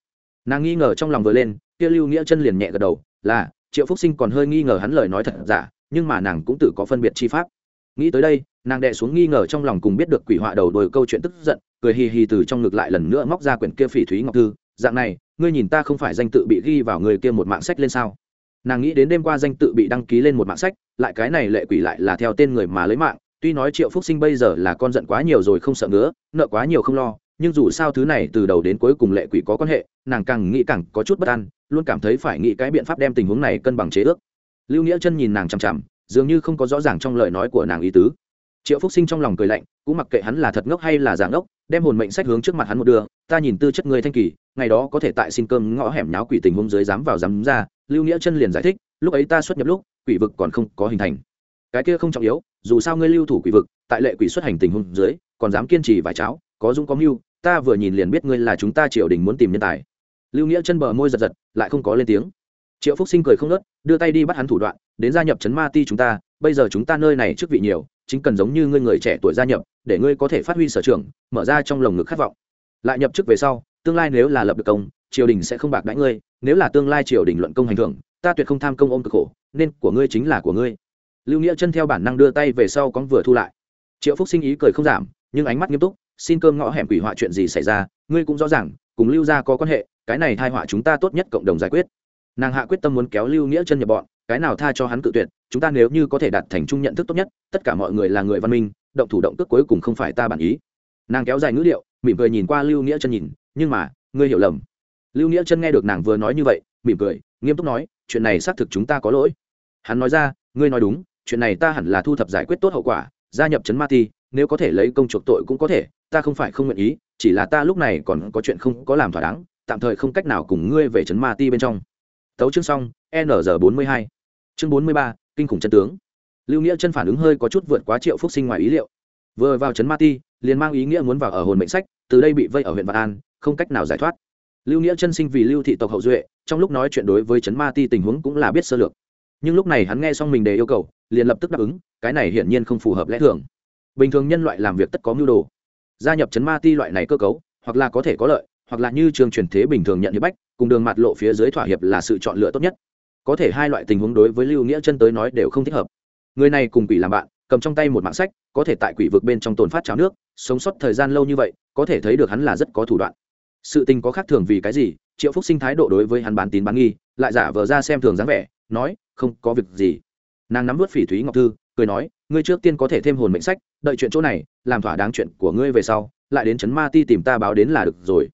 Nàng nghi ngờ trong lòng vừa lên, kia lưu nghĩa chân liền nhẹ gật đầu, là, triệu phúc sinh còn hơi nghi ngờ hắn lời nói thật giả, nhưng mà nàng cũng tự có phân biệt chi pháp. Nghĩ tới đây, nàng đệ xuống nghi ngờ trong lòng cùng biết được quỷ họa đầu đồi câu chuyện tức giận cười hì hì từ trong ngực lại lần nữa móc ra quyển kia phỉ thúy ngọc thư. Dạng này, ngươi nhìn ta không phải danh tự bị ghi vào người kia một mạng sách lên sao? Nàng nghĩ đến đêm qua danh tự bị đăng ký lên một mạng sách, lại cái này lệ quỷ lại là theo tên người mà lấy mạng. Tuy nói triệu phúc sinh bây giờ là con giận quá nhiều rồi không sợ ngứa, nợ quá nhiều không lo, nhưng dù sao thứ này từ đầu đến cuối cùng lệ quỷ có quan hệ, nàng càng nghĩ càng có chút bất an, luôn cảm thấy phải nghĩ cái biện pháp đem tình huống này cân bằng chế ước. Lưu nghĩa chân nhìn nàng chằm chằm, dường như không có rõ ràng trong lời nói của nàng ý tứ. Triệu phúc sinh trong lòng cười lạnh, cũng mặc kệ hắn là thật ngốc hay là giả ngốc đem hồn mệnh sách hướng trước mặt hắn một đường ta nhìn tư chất người thanh kỳ, ngày đó có thể tại xin cơm ngõ hẻm nháo quỷ tình hôm dưới dám vào dám ra, lưu nghĩa chân liền giải thích, lúc ấy ta xuất nhập lúc, quỷ vực còn không có hình thành. Cái kia không trọng yếu, dù sao ngươi lưu thủ quỷ vực, tại lệ quỷ xuất hành tình hôm dưới, còn dám kiên trì vài cháo, có dũng có mưu, ta vừa nhìn liền biết ngươi là chúng ta triều đình muốn tìm nhân tài. Lưu nghĩa chân bờ môi giật giật, lại không có lên tiếng. Triệu phúc sinh cười không nớt đưa tay đi bắt hắn thủ đoạn, đến gia nhập trấn ma ti chúng ta, bây giờ chúng ta nơi này chức vị nhiều chính cần giống như ngươi người trẻ tuổi gia nhập, để ngươi có thể phát huy sở trường, mở ra trong lồng ngực khát vọng. Lại nhập chức về sau, tương lai nếu là lập được công, triều đình sẽ không bạc đãi ngươi, nếu là tương lai triều đình luận công hành thưởng, ta tuyệt không tham công ôm cực khổ, nên của ngươi chính là của ngươi. Lưu nghĩa chân theo bản năng đưa tay về sau con vừa thu lại. Triệu phúc sinh ý cười không giảm, nhưng ánh mắt nghiêm túc, xin cơm ngõ hẻm quỷ họa chuyện gì xảy ra, ngươi cũng rõ ràng, cùng lưu gia có quan hệ, cái này thai họa chúng ta tốt nhất cộng đồng giải quyết. Nàng hạ quyết tâm muốn kéo lưu nghĩa chân nhập bọn, cái nào tha cho hắn cự tuyệt chúng ta nếu như có thể đạt thành chung nhận thức tốt nhất, tất cả mọi người là người văn minh, động thủ động cước cuối cùng không phải ta bản ý. Nàng kéo dài ngữ liệu mỉm cười nhìn qua lưu nghĩa chân nhìn, nhưng mà, ngươi hiểu lầm. Lưu nghĩa chân nghe được nàng vừa nói như vậy, mỉm cười, nghiêm túc nói, chuyện này xác thực chúng ta có lỗi. Hắn nói ra, ngươi nói đúng, chuyện này ta hẳn là thu thập giải quyết tốt hậu quả, gia nhập trấn ma ti, nếu có thể lấy công chuộc tội cũng có thể, ta không phải không nguyện ý, chỉ là ta lúc này còn có chuyện không có làm thỏa đáng, tạm thời không cách nào cùng ngươi về trấn ma ti bên trong. Tấu chương xong, n bốn mươi hai. Chương bốn mươi ba kinh khủng chân tướng. Lưu nghĩa chân phản ứng hơi có chút vượt quá triệu phúc sinh ngoài ý liệu. Vừa vào trấn ma ti, liền mang ý nghĩa muốn vào ở hồn mệnh sách, từ đây bị vây ở huyện vạn an, không cách nào giải thoát. Lưu nghĩa chân sinh vì lưu thị tộc hậu duệ, trong lúc nói chuyện đối với trấn ma ti tình huống cũng là biết sơ lược. Nhưng lúc này hắn nghe xong mình đề yêu cầu, liền lập tức đáp ứng, cái này hiển nhiên không phù hợp lẽ thường. Bình thường nhân loại làm việc tất có mưu đồ. Gia nhập trấn ma ti loại này cơ cấu, hoặc là có thể có lợi, hoặc là như trường truyền thế bình thường nhận hiệp bách, cùng đường mặt lộ phía dưới thỏa hiệp là sự chọn lựa tốt nhất có thể hai loại tình huống đối với lưu nghĩa chân tới nói đều không thích hợp. Người này cùng quỷ làm bạn, cầm trong tay một mạng sách, có thể tại quỷ vực bên trong tồn phát cháo nước, sống sót thời gian lâu như vậy, có thể thấy được hắn là rất có thủ đoạn. Sự tình có khác thường vì cái gì? Triệu phúc sinh thái độ đối với hắn bán tín bán nghi, lại giả vờ ra xem thường dáng vẻ, nói, không có việc gì. Nàng nắm vớt phỉ thúy ngọc thư, cười nói, ngươi trước tiên có thể thêm hồn mệnh sách, đợi chuyện chỗ này, làm thỏa đáng chuyện của ngươi về sau, lại đến trấn ma ti tìm ta báo đến là được rồi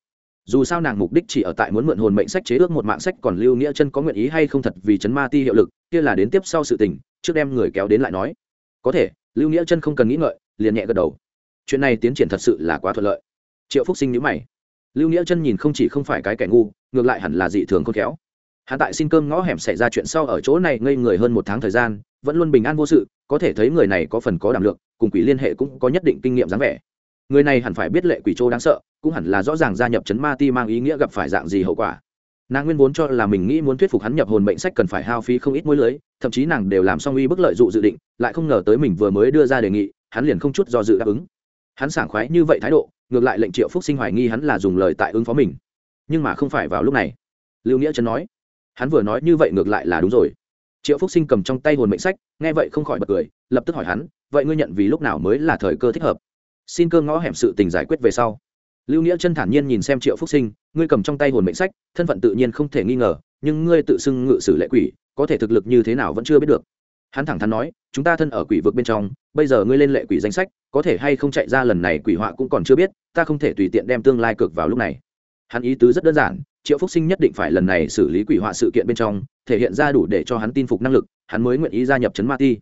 dù sao nàng mục đích chỉ ở tại muốn mượn hồn mệnh sách chế ước một mạng sách, còn lưu nghĩa chân có nguyện ý hay không thật vì chấn ma ti hiệu lực, kia là đến tiếp sau sự tình, trước đem người kéo đến lại nói. Có thể, lưu nghĩa chân không cần nghĩ ngợi, liền nhẹ gật đầu. Chuyện này tiến triển thật sự là quá thuận lợi. Triệu phúc sinh nhữ mày. Lưu nghĩa chân nhìn không chỉ không phải cái kẻ ngu, ngược lại hẳn là dị thường khôn khéo. Hắn tại xin cơm ngõ hẻm xảy ra chuyện sau ở chỗ này ngây người hơn một tháng thời gian, vẫn luôn bình an vô sự, có thể thấy người này có phần có đảm lượng, cùng quỷ liên hệ cũng có nhất định kinh nghiệm dáng vẻ người này hẳn phải biết lệ quỷ châu đáng sợ, cũng hẳn là rõ ràng gia nhập chấn ma ti mang ý nghĩa gặp phải dạng gì hậu quả. Nàng nguyên vốn cho là mình nghĩ muốn thuyết phục hắn nhập hồn mệnh sách cần phải hao phí không ít mối lưới, thậm chí nàng đều làm xong uy bức lợi dụ dự định, lại không ngờ tới mình vừa mới đưa ra đề nghị, hắn liền không chút do dự đáp ứng. Hắn sảng khoái như vậy thái độ, ngược lại lệnh triệu phúc sinh hoài nghi hắn là dùng lời tại ứng phó mình. Nhưng mà không phải vào lúc này. Lưu nghĩa trấn nói, hắn vừa nói như vậy ngược lại là đúng rồi. Triệu phúc sinh cầm trong tay hồn mệnh sách, nghe vậy không khỏi bật cười, lập tức hỏi hắn, vậy ngươi nhận vì lúc nào mới là thời cơ thích hợp? Xin cơ ngõ hẻm sự tình giải quyết về sau. Lưu nghĩa chân thản nhiên nhìn xem triệu phúc sinh, ngươi cầm trong tay hồn mệnh sách, thân phận tự nhiên không thể nghi ngờ, nhưng ngươi tự xưng ngự sử lệ quỷ, có thể thực lực như thế nào vẫn chưa biết được. Hắn thẳng thắn nói, chúng ta thân ở quỷ vực bên trong, bây giờ ngươi lên lệ quỷ danh sách, có thể hay không chạy ra lần này quỷ họa cũng còn chưa biết, ta không thể tùy tiện đem tương lai cực vào lúc này. Hắn ý tứ rất đơn giản, triệu phúc sinh nhất định phải lần này xử lý quỷ họa sự kiện bên trong, thể hiện ra đủ để cho hắn tin phục năng lực, hắn mới nguyện ý gia nhập trấn ma ti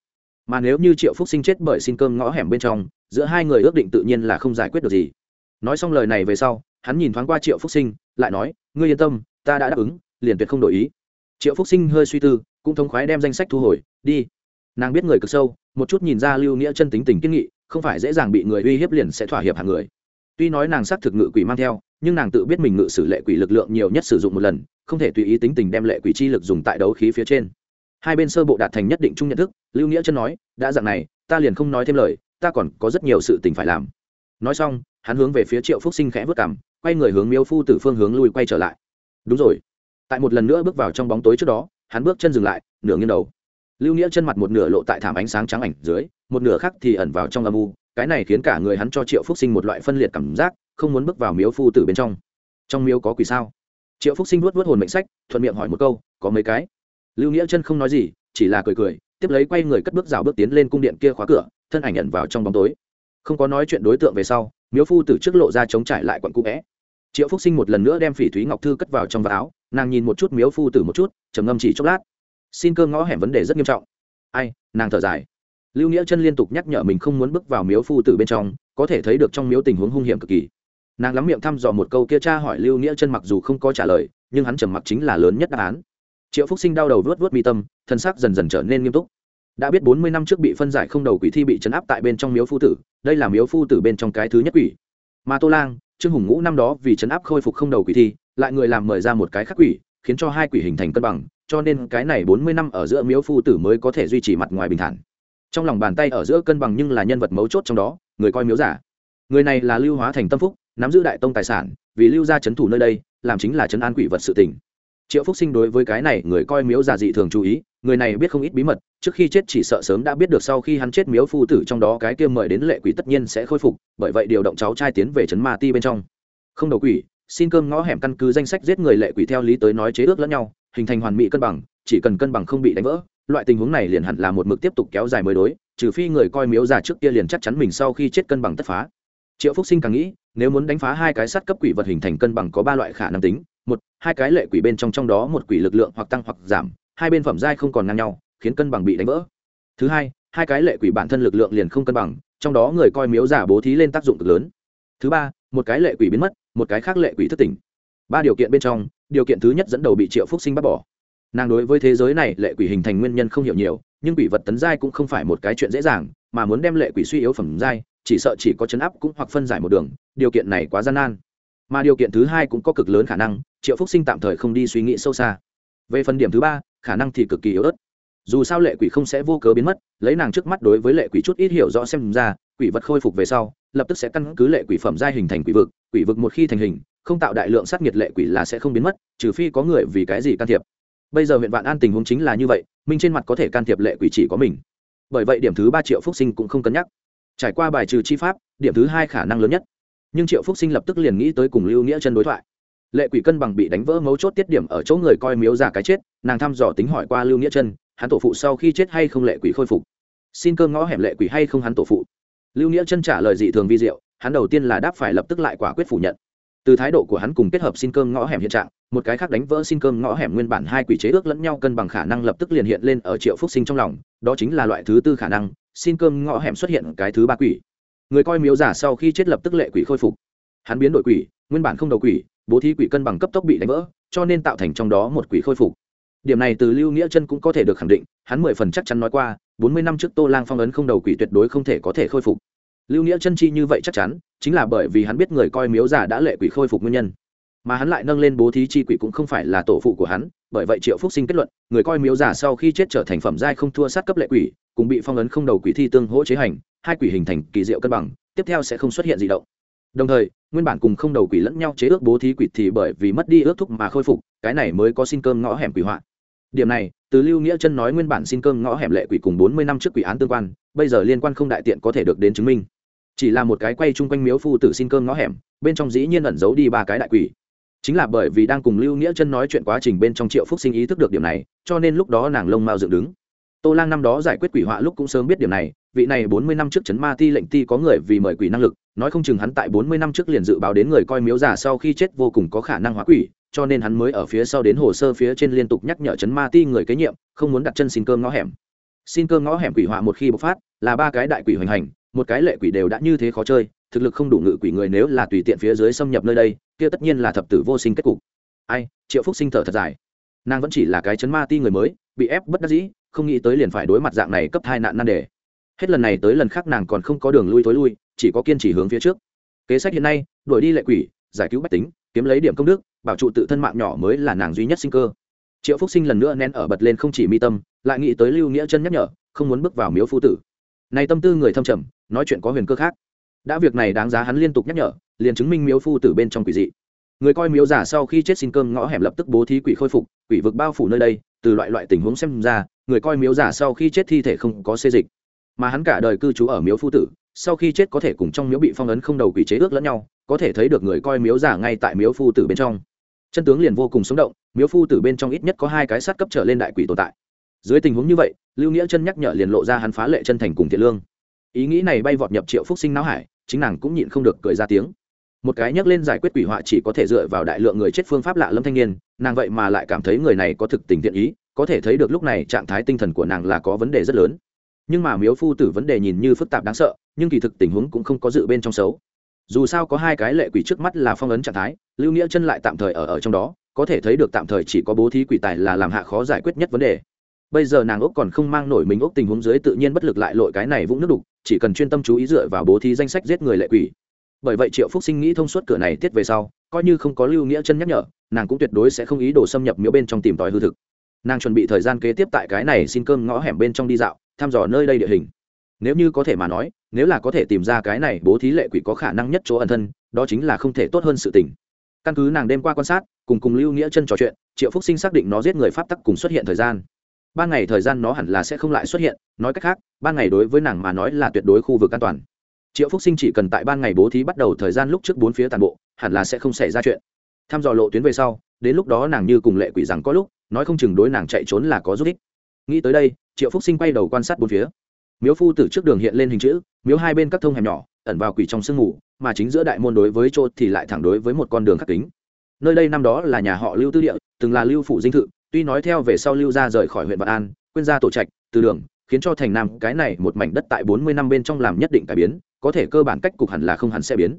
mà nếu như triệu phúc sinh chết bởi xin cơm ngõ hẻm bên trong, giữa hai người ước định tự nhiên là không giải quyết được gì. Nói xong lời này về sau, hắn nhìn thoáng qua triệu phúc sinh, lại nói, ngươi yên tâm, ta đã đáp ứng, liền tuyệt không đổi ý. Triệu phúc sinh hơi suy tư, cũng thống khoái đem danh sách thu hồi, đi. Nàng biết người cực sâu, một chút nhìn ra lưu nghĩa chân tính tình kiên nghị, không phải dễ dàng bị người uy hiếp liền sẽ thỏa hiệp hàng người. Tuy nói nàng xác thực ngự quỷ mang theo, nhưng nàng tự biết mình ngự sử lệ quỷ lực lượng nhiều nhất sử dụng một lần, không thể tùy ý tính tình đem lệ quỷ chi lực dùng tại đấu khí phía trên hai bên sơ bộ đạt thành nhất định chung nhận thức, lưu nghĩa chân nói, đã dạng này, ta liền không nói thêm lời, ta còn có rất nhiều sự tình phải làm. Nói xong, hắn hướng về phía triệu phúc sinh khẽ vất cảm quay người hướng miếu phu từ phương hướng lui quay trở lại. Đúng rồi. Tại một lần nữa bước vào trong bóng tối trước đó, hắn bước chân dừng lại, nửa nghiêng đầu. Lưu nghĩa chân mặt một nửa lộ tại thảm ánh sáng trắng ảnh dưới, một nửa khác thì ẩn vào trong âm u, cái này khiến cả người hắn cho triệu phúc sinh một loại phân liệt cảm giác, không muốn bước vào miếu phu tử bên trong. Trong miếu có quỷ sao? Triệu phúc sinh vuốt vuốt hồn mệnh sách, thuận miệng hỏi một câu, có mấy cái? Lưu nghĩa chân không nói gì, chỉ là cười cười, tiếp lấy quay người cất bước rào bước tiến lên cung điện kia khóa cửa, thân ảnh nhận vào trong bóng tối. Không có nói chuyện đối tượng về sau, miếu phu từ trước lộ ra chống trải lại quặn cũ vẽ. Triệu phúc sinh một lần nữa đem phỉ thúy ngọc thư cất vào trong vạt áo, nàng nhìn một chút miếu phu tử một chút, trầm ngâm chỉ chốc lát. Xin cơ ngõ hẻm vấn đề rất nghiêm trọng. Ai, nàng thở dài. Lưu nghĩa chân liên tục nhắc nhở mình không muốn bước vào miếu phu tử bên trong, có thể thấy được trong miếu tình huống hung hiểm cực kỳ. Nàng lắm miệng thăm dò một câu kia cha hỏi lưu nghĩa chân mặc dù không có trả lời, nhưng hắn trầm mặc chính là lớn nhất đáp án triệu phúc sinh đau đầu vớt vớt mi tâm, thân xác dần dần trở nên nghiêm túc. Đã biết bốn mươi năm trước bị phân giải không đầu quỷ thi bị chấn áp tại bên trong miếu phu tử, đây là miếu phu tử bên trong cái thứ nhất quỷ. Mà tô lang, trương hùng ngũ năm đó vì chấn áp khôi phục không đầu quỷ thi, lại người làm mời ra một cái khắc quỷ, khiến cho hai quỷ hình thành cân bằng, cho nên cái này bốn mươi năm ở giữa miếu phu tử mới có thể duy trì mặt ngoài bình thản. Trong lòng bàn tay ở giữa cân bằng nhưng là nhân vật mấu chốt trong đó, người coi miếu giả. Người này là lưu hóa thành tâm phúc, nắm giữ đại tông tài sản, vì lưu ra c h ấ n thủ nơi đây, làm chính là c h ấ n an quỷ vật sự tỉnh triệu phúc sinh đối với cái này người coi miếu già dị thường chú ý, người này biết không ít bí mật, trước khi chết chỉ sợ sớm đã biết được sau khi hắn chết miếu phu tử trong đó cái kia mời đến lệ quỷ tất nhiên sẽ khôi phục, bởi vậy điều động cháu trai tiến về trấn ma ti bên trong. Không đầu quỷ, xin cơm ngõ hẻm căn cứ danh sách giết người lệ quỷ theo lý tới nói chế ước lẫn nhau, hình thành hoàn mỹ cân bằng, chỉ cần cân bằng không bị đánh vỡ, loại tình huống này liền hẳn là một mực tiếp tục kéo dài mới đối, trừ phi người coi miếu già trước kia liền chắc chắn mình sau khi chết cân bằng tất phá. Triệu phúc sinh càng nghĩ, nếu muốn đánh phá hai cái sắt cấp quỷ vật hình thành cân bằng có ba loại khả năng tính một, hai cái lệ quỷ bên trong trong đó một quỷ lực lượng hoặc tăng hoặc giảm, hai bên phẩm giai không còn ngang nhau, khiến cân bằng bị đánh vỡ. Thứ hai hai cái lệ quỷ bản thân lực lượng liền không cân bằng, trong đó người coi miếu giả bố thí lên tác dụng cực lớn. Thứ ba, một cái lệ quỷ biến mất, một cái khác lệ quỷ thất tỉnh. Ba điều kiện bên trong, điều kiện thứ nhất dẫn đầu bị triệu phúc sinh bắt bỏ. Nàng đối với thế giới này, lệ quỷ hình thành nguyên nhân không hiểu nhiều, nhưng quỷ vật tấn giai cũng không phải một cái chuyện dễ dàng, mà muốn đem lệ quỷ suy yếu phẩm giai, chỉ sợ chỉ có chấn áp cũng hoặc phân giải một đường, điều kiện này quá gian nan. Mà điều kiện thứ hai cũng có cực lớn khả năng triệu phúc sinh tạm thời không đi suy nghĩ sâu xa về phần điểm thứ ba khả năng thì cực kỳ yếu ớt dù sao lệ quỷ không sẽ vô cớ biến mất lấy nàng trước mắt đối với lệ quỷ chút ít hiểu rõ xem ra quỷ vật khôi phục về sau lập tức sẽ căn cứ lệ quỷ phẩm giai hình thành quỷ vực quỷ vực một khi thành hình không tạo đại lượng sát nhiệt lệ quỷ là sẽ không biến mất trừ phi có người vì cái gì can thiệp bây giờ huyện vạn an tình huống chính là như vậy minh trên mặt có thể can thiệp lệ quỷ chỉ có mình bởi vậy điểm thứ ba triệu phúc sinh cũng không cân nhắc trải qua bài trừ chi pháp điểm thứ hai khả năng lớn nhất nhưng triệu phúc sinh lập tức liền nghĩ tới cùng lưu nghĩa chân đối thoại lệ quỷ cân bằng bị đánh vỡ mấu chốt tiết điểm ở chỗ người coi miếu giả cái chết, nàng thăm dò tính hỏi qua lưu nghĩa chân hắn tổ phụ sau khi chết hay không lệ quỷ khôi phục? Xin cơm ngõ hẻm lệ quỷ hay không hắn tổ phụ? Lưu nghĩa chân trả lời dị thường vi diệu, hắn đầu tiên là đáp phải lập tức lại quả quyết phủ nhận. Từ thái độ của hắn cùng kết hợp xin cơm ngõ hẻm hiện trạng, một cái khác đánh vỡ xin cơm ngõ hẻm nguyên bản hai quỷ chế ước lẫn nhau cân bằng khả năng lập tức liền hiện lên ở triệu phúc sinh trong lòng, đó chính là loại thứ tư khả năng, xin cơm ngõ hẻm xuất hiện cái thứ ba quỷ. Người coi miếu giả sau khi chết lập tức lệ quỷ khôi phục. Hắn biến đổi quỷ, nguyên bản không đầu quỷ bố thí quỷ cân bằng cấp tốc bị đánh vỡ, cho nên tạo thành trong đó một quỷ khôi phục. Điểm này từ lưu nghĩa chân cũng có thể được khẳng định, hắn mười phần chắc chắn nói qua, bốn mươi năm trước tô lang phong ấn không đầu quỷ tuyệt đối không thể có thể khôi phục. Lưu nghĩa chân chi như vậy chắc chắn, chính là bởi vì hắn biết người coi miếu giả đã lệ quỷ khôi phục nguyên nhân. Mà hắn lại nâng lên bố thí chi quỷ cũng không phải là tổ phụ của hắn, bởi vậy triệu phúc sinh kết luận, người coi miếu giả sau khi chết trở thành phẩm giai không thua sát cấp lệ quỷ, cùng bị phong ấn không đầu quỷ thi tương hỗ chế hành, hai quỷ hình thành kỳ diệu cân bằng, tiếp theo sẽ không xuất hiện gì động đồng thời, nguyên bản cùng không đầu quỷ lẫn nhau chế ước bố thí quỷ thì bởi vì mất đi ước thúc mà khôi phục, cái này mới có xin cơm ngõ hẻm quỷ hoạn điểm này, từ lưu nghĩa chân nói nguyên bản xin cơm ngõ hẻm lệ quỷ cùng bốn mươi năm trước quỷ án tương quan, bây giờ liên quan không đại tiện có thể được đến chứng minh. Chỉ là một cái quay chung quanh miếu phu tử xin cơm ngõ hẻm, bên trong dĩ nhiên ẩn giấu đi ba cái đại quỷ. Chính là bởi vì đang cùng lưu nghĩa chân nói chuyện quá trình bên trong triệu phúc sinh ý thức được điểm này, cho nên lúc đó nàng lông mao dựng đứng. Tô lang năm đó giải quyết quỷ họa lúc cũng sớm biết điểm này vị này bốn mươi năm trước chấn ma ti lệnh ti có người vì mời quỷ năng lực, nói không chừng hắn tại bốn mươi năm trước liền dự báo đến người coi miếu giả sau khi chết vô cùng có khả năng hóa quỷ, cho nên hắn mới ở phía sau đến hồ sơ phía trên liên tục nhắc nhở chấn ma ti người kế nhiệm, không muốn đặt chân xin cơm ngõ hẻm. Xin cơm ngõ hẻm quỷ họa một khi bộc phát, là ba cái đại quỷ hoành hành, một cái lệ quỷ đều đã như thế khó chơi, thực lực không đủ ngự quỷ người nếu là tùy tiện phía dưới xâm nhập nơi đây, kia tất nhiên là thập tử vô sinh kết cục. Ai, triệu phúc sinh thở thật dài. Nàng vẫn chỉ là cái chấn ma ti người mới, bị ép bất đắc dĩ, không nghĩ tới liền phải đối mặt dạng này cấp hai nạn nan đề hết lần này tới lần khác nàng còn không có đường lui thối lui, chỉ có kiên trì hướng phía trước. Kế sách hiện nay, đuổi đi lệ quỷ, giải cứu bách tính, kiếm lấy điểm công đức, bảo trụ tự thân mạng nhỏ mới là nàng duy nhất sinh cơ. Triệu phúc sinh lần nữa nén ở bật lên không chỉ mi tâm, lại nghĩ tới lưu nghĩa chân nhắc nhở, không muốn bước vào miếu phu tử. Này tâm tư người thâm trầm, nói chuyện có huyền cơ khác. Đã việc này đáng giá hắn liên tục nhắc nhở, liền chứng minh miếu phu tử bên trong quỷ dị. Người coi miếu giả sau khi chết xin cơm ngõ hẻm lập tức bố thí quỷ khôi phục, quỷ vực bao phủ nơi đây, từ loại loại tình huống xem ra, người coi miếu giả sau khi chết thi thể không có xê dịch mà hắn cả đời cư trú ở miếu phu tử, sau khi chết có thể cùng trong miếu bị phong ấn không đầu quỷ chế ước lẫn nhau, có thể thấy được người coi miếu giả ngay tại miếu phu tử bên trong. Chân tướng liền vô cùng sống động, miếu phu tử bên trong ít nhất có hai cái sát cấp trở lên đại quỷ tồn tại. Dưới tình huống như vậy, lưu nghĩa chân nhắc nhở liền lộ ra hắn phá lệ chân thành cùng thiện lương. Ý nghĩ này bay vọt nhập triệu phúc sinh não hải, chính nàng cũng nhịn không được cười ra tiếng. Một cái nhắc lên giải quyết quỷ họa chỉ có thể dựa vào đại lượng người chết phương pháp lạ lâm thanh niên, nàng vậy mà lại cảm thấy người này có thực tình thiện ý, có thể thấy được lúc này trạng thái tinh thần của nàng là có vấn đề rất lớn nhưng mà miếu phu tử vấn đề nhìn như phức tạp đáng sợ, nhưng kỳ thực tình huống cũng không có dự bên trong xấu. Dù sao có hai cái lệ quỷ trước mắt là phong ấn trạng thái, lưu nghĩa chân lại tạm thời ở ở trong đó, có thể thấy được tạm thời chỉ có bố thí quỷ tài là làm hạ khó giải quyết nhất vấn đề. Bây giờ nàng ốc còn không mang nổi mình ốc tình huống dưới tự nhiên bất lực lại lội cái này vũng nước đục, chỉ cần chuyên tâm chú ý dựa vào bố thí danh sách giết người lệ quỷ. Bởi vậy triệu phúc sinh nghĩ thông suốt cửa này tiết về sau, coi như không có lưu nghĩa chân nhắc nhở, nàng cũng tuyệt đối sẽ không ý đồ xâm nhập miếu bên trong tìm tòi hư thực. Nàng chuẩn bị thời gian kế tiếp tại cái này xin cơm ngõ hẻm bên trong đi dạo thăm dò nơi đây địa hình. Nếu như có thể mà nói, nếu là có thể tìm ra cái này bố thí lệ quỷ có khả năng nhất chỗ ẩn thân, đó chính là không thể tốt hơn sự tình. Căn cứ nàng đêm qua quan sát, cùng cùng lưu nghĩa chân trò chuyện, triệu phúc sinh xác định nó giết người pháp tắc cùng xuất hiện thời gian. Ban ngày thời gian nó hẳn là sẽ không lại xuất hiện, nói cách khác, ban ngày đối với nàng mà nói là tuyệt đối khu vực an toàn. Triệu phúc sinh chỉ cần tại ban ngày bố thí bắt đầu thời gian lúc trước bốn phía toàn bộ, hẳn là sẽ không xảy ra chuyện. Tham dò lộ tuyến về sau, đến lúc đó nàng như cùng lệ quỷ rằng có lúc, nói không chừng đối nàng chạy trốn là có giúp ích. Nghĩ tới đây triệu phúc sinh quay đầu quan sát bốn phía miếu phu từ trước đường hiện lên hình chữ miếu hai bên các thông hẻm nhỏ ẩn vào quỷ trong sương ngủ mà chính giữa đại môn đối với chỗ thì lại thẳng đối với một con đường khắc kính nơi đây năm đó là nhà họ lưu tư địa từng là lưu phủ dinh thự tuy nói theo về sau lưu ra rời khỏi huyện vạn an quên ra tổ trạch từ đường khiến cho thành nam cái này một mảnh đất tại bốn mươi năm bên trong làm nhất định cải biến có thể cơ bản cách cục hẳn là không hẳn sẽ biến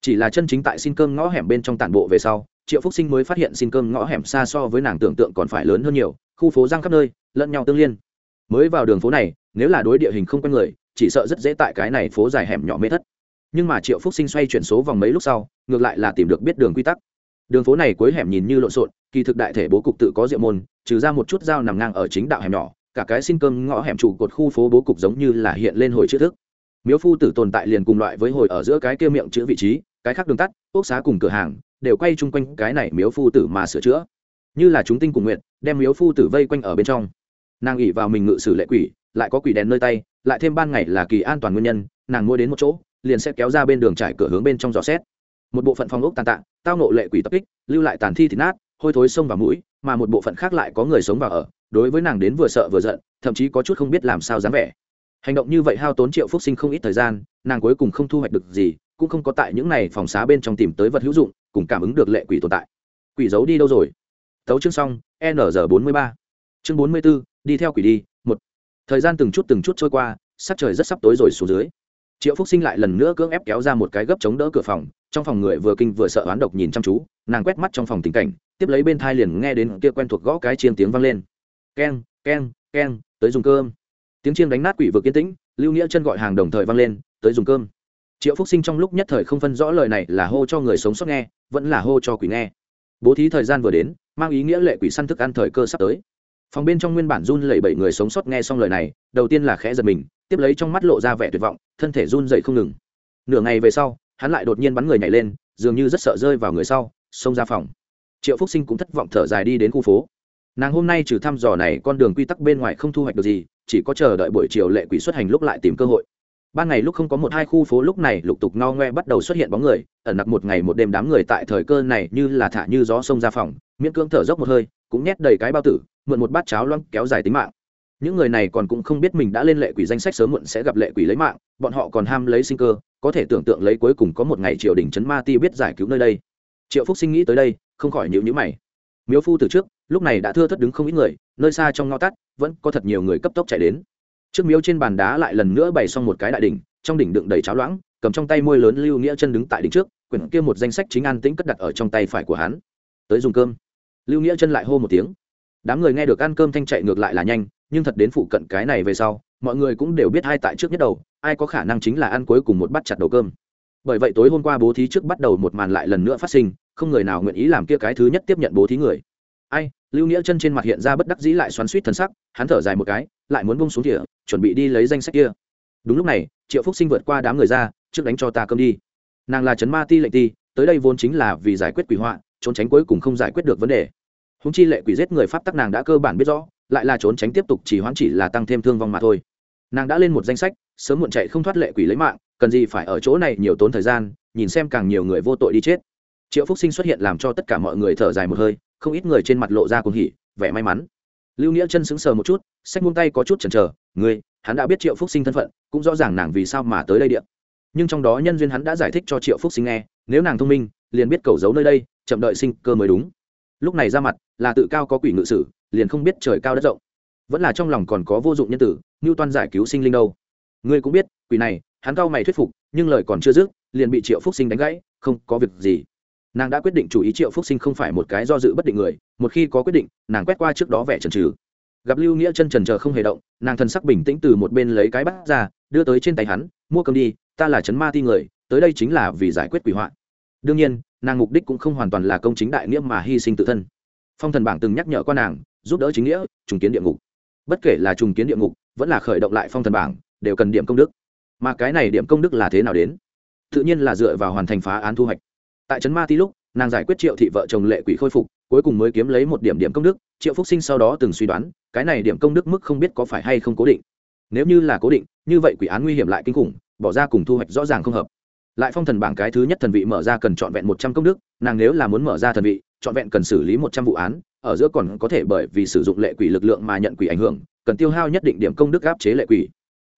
chỉ là chân chính tại xin cơm ngõ hẻm bên trong tản bộ về sau triệu phúc sinh mới phát hiện xin cơm ngõ hẻm xa so với nàng tưởng tượng còn phải lớn hơn nhiều khu phố giang khắp nơi lẫn nhau tương liên mới vào đường phố này, nếu là đối địa hình không quen người, chỉ sợ rất dễ tại cái này phố dài hẻm nhỏ mê thất. Nhưng mà triệu phúc sinh xoay chuyển số vòng mấy lúc sau, ngược lại là tìm được biết đường quy tắc. Đường phố này cuối hẻm nhìn như lộn xộn, kỳ thực đại thể bố cục tự có diệu môn, trừ ra một chút dao nằm ngang ở chính đạo hẻm nhỏ, cả cái xin cơm ngõ hẻm trụ cột khu phố bố cục giống như là hiện lên hồi chữ thức. Miếu phu tử tồn tại liền cùng loại với hồi ở giữa cái kia miệng chữ vị trí, cái khác đường tắt, ốc xá cùng cửa hàng, đều quay chung quanh cái này miếu phu tử mà sửa chữa. Như là chúng tinh cùng nguyện, đem miếu phu tử vây quanh ở bên trong nàng ỉ vào mình ngự sử lệ quỷ, lại có quỷ đèn nơi tay, lại thêm ban ngày là kỳ an toàn nguyên nhân, nàng mua đến một chỗ, liền sẽ kéo ra bên đường trải cửa hướng bên trong dò xét. Một bộ phận phòng ốc tàn tạ, tao nộ lệ quỷ tập kích, lưu lại tàn thi thịt nát, hôi thối sông vào mũi, mà một bộ phận khác lại có người sống vào ở, đối với nàng đến vừa sợ vừa giận, thậm chí có chút không biết làm sao dám vẻ. Hành động như vậy hao tốn triệu phúc sinh không ít thời gian, nàng cuối cùng không thu hoạch được gì, cũng không có tại những này phòng xá bên trong tìm tới vật hữu dụng, cùng cảm ứng được lệ quỷ tồn tại. Quỷ giấu đi đâu rồi? Tấu chương xong, n bốn mươi ba chương bốn mươi b ố đi theo quỷ đi, một. Thời gian từng chút từng chút trôi qua, sắc trời rất sắp tối rồi xuống dưới. Triệu phúc sinh lại lần nữa cưỡng ép kéo ra một cái gấp chống đỡ cửa phòng, trong phòng người vừa kinh vừa sợ oán độc nhìn chăm chú, nàng quét mắt trong phòng tình cảnh, tiếp lấy bên thai liền nghe đến kia quen thuộc gõ cái chiên tiếng vang lên. Keng keng keng, tới dùng cơm. Tiếng chiên đánh nát quỷ vừa kiên tĩnh, lưu nghĩa chân gọi hàng đồng thời vang lên, tới dùng cơm. Triệu phúc sinh trong lúc nhất thời không phân rõ lời này là hô cho người sống sót nghe, vẫn là hô cho quỷ nghe. Bố thí thời gian vừa đến, mang ý nghĩa lệ quỷ săn thức ăn thời cơ sắp tới phòng bên trong nguyên bản run lẩy bẩy người sống sót nghe xong lời này, đầu tiên là khẽ giật mình, tiếp lấy trong mắt lộ ra vẻ tuyệt vọng, thân thể run dậy không ngừng. Nửa ngày về sau, hắn lại đột nhiên bắn người nhảy lên, dường như rất sợ rơi vào người sau, xông ra phòng. Triệu phúc sinh cũng thất vọng thở dài đi đến khu phố. Nàng hôm nay trừ thăm dò này, con đường quy tắc bên ngoài không thu hoạch được gì, chỉ có chờ đợi buổi chiều lệ quỷ xuất hành lúc lại tìm cơ hội. Ban ngày lúc không có một hai khu phố lúc này lục tục no ngoe bắt đầu xuất hiện bóng người, ẩn nặc một ngày một đêm đám người tại thời cơ này như là thả như gió sông ra phòng, miễn cưỡng thở dốc một hơi cũng nhét đầy cái bao tử, mượn một bát cháo loang kéo dài tính mạng. Những người này còn cũng không biết mình đã lên lệ quỷ danh sách sớm muộn sẽ gặp lệ quỷ lấy mạng, bọn họ còn ham lấy sinh cơ, có thể tưởng tượng lấy cuối cùng có một ngày triều đình trấn ma ti biết giải cứu nơi đây. Triệu phúc sinh nghĩ tới đây, không khỏi nhịu nhữ mày. Miếu phu từ trước, lúc này đã thưa thất đứng không ít người, nơi xa trong ngõ tắt, vẫn có thật nhiều người cấp tốc chạy đến. Trước miếu trên bàn đá lại lần nữa bày xong một cái đại đỉnh, trong đỉnh đựng đầy cháo loãng, cầm trong tay môi lớn lưu nghĩa chân đứng tại đỉnh trước, quyển kia một danh sách chính an tĩnh cất đặt ở trong tay phải của hắn. Tới dùng cơm lưu nghĩa chân lại hô một tiếng. Đám người nghe được ăn cơm thanh chạy ngược lại là nhanh, nhưng thật đến phụ cận cái này về sau, mọi người cũng đều biết hai tại trước nhất đầu, ai có khả năng chính là ăn cuối cùng một bát chặt đầu cơm. Bởi vậy tối hôm qua bố thí trước bắt đầu một màn lại lần nữa phát sinh, không người nào nguyện ý làm kia cái thứ nhất tiếp nhận bố thí người. Ai, lưu nghĩa chân trên mặt hiện ra bất đắc dĩ lại xoắn suýt thân sắc, hắn thở dài một cái, lại muốn bung xuống thỉa chuẩn bị đi lấy danh sách kia. Đúng lúc này, triệu phúc sinh vượt qua đám người ra, trước đánh cho ta cơm đi. Nàng là trấn ma ti lệnh ti, tới đây vốn chính là vì giải quyết quỷ họa, trốn tránh cuối cùng không giải quyết được vấn đề húng chi lệ quỷ giết người pháp tắc nàng đã cơ bản biết rõ, lại là trốn tránh tiếp tục chỉ hoãn chỉ là tăng thêm thương vong mà thôi. Nàng đã lên một danh sách, sớm muộn chạy không thoát lệ quỷ lấy mạng, cần gì phải ở chỗ này nhiều tốn thời gian, nhìn xem càng nhiều người vô tội đi chết. Triệu phúc sinh xuất hiện làm cho tất cả mọi người thở dài một hơi, không ít người trên mặt lộ ra cùng hỉ, vẻ may mắn. Lưu nghĩa chân sững sờ một chút sách buông tay có chút chần chờ người hắn đã biết triệu phúc sinh thân phận, cũng rõ ràng nàng vì sao mà tới đây điện nhưng trong đó nhân duyên hắn đã giải thích cho triệu phúc sinh nghe, nếu nàng thông minh, liền biết cầu giấu nơi đây, chậm đợi sinh cơ mới đúng lúc này ra mặt, là tự cao có quỷ ngự sử, liền không biết trời cao đất rộng. Vẫn là trong lòng còn có vô dụng nhân tử như toan giải cứu sinh linh đâu. Ngươi cũng biết, quỷ này, hắn cao mày thuyết phục, nhưng lời còn chưa dứt, liền bị triệu phúc sinh đánh gãy, không có việc gì. Nàng đã quyết định chủ ý triệu phúc sinh không phải một cái do dự bất định người, một khi có quyết định, nàng quét qua trước đó vẻ trần trừ gặp lưu nghĩa chân trần chờ không hề động, nàng thân sắc bình tĩnh từ một bên lấy cái bát ra, đưa tới trên tay hắn, mua cơm đi, ta là trấn ma ti người, tới đây chính là vì giải quyết quỷ hoạn đương nhiên nàng mục đích cũng không hoàn toàn là công chính đại nghĩa mà hy sinh tự thân. Phong thần bảng từng nhắc nhở qua nàng, giúp đỡ chính nghĩa, trùng kiến địa ngục. Bất kể là trùng kiến địa ngục, vẫn là khởi động lại phong thần bảng, đều cần điểm công đức. Mà cái này điểm công đức là thế nào đến? Tự nhiên là dựa vào hoàn thành phá án thu hoạch. Tại trấn ma ti lúc, nàng giải quyết triệu thị vợ chồng lệ quỷ khôi phục, cuối cùng mới kiếm lấy một điểm điểm công đức, triệu phúc sinh sau đó từng suy đoán, cái này điểm công đức mức không biết có phải hay không cố định. Nếu như là cố định, như vậy quỷ án nguy hiểm lại kinh khủng, bỏ ra cùng thu hoạch rõ ràng không hợp lại phong thần bảng cái thứ nhất thần vị mở ra cần trọn vẹn một trăm công đức, nàng nếu là muốn mở ra thần vị, trọn vẹn cần xử lý một trăm vụ án, ở giữa còn có thể bởi vì sử dụng lệ quỷ lực lượng mà nhận quỷ ảnh hưởng, cần tiêu hao nhất định điểm công đức áp chế lệ quỷ.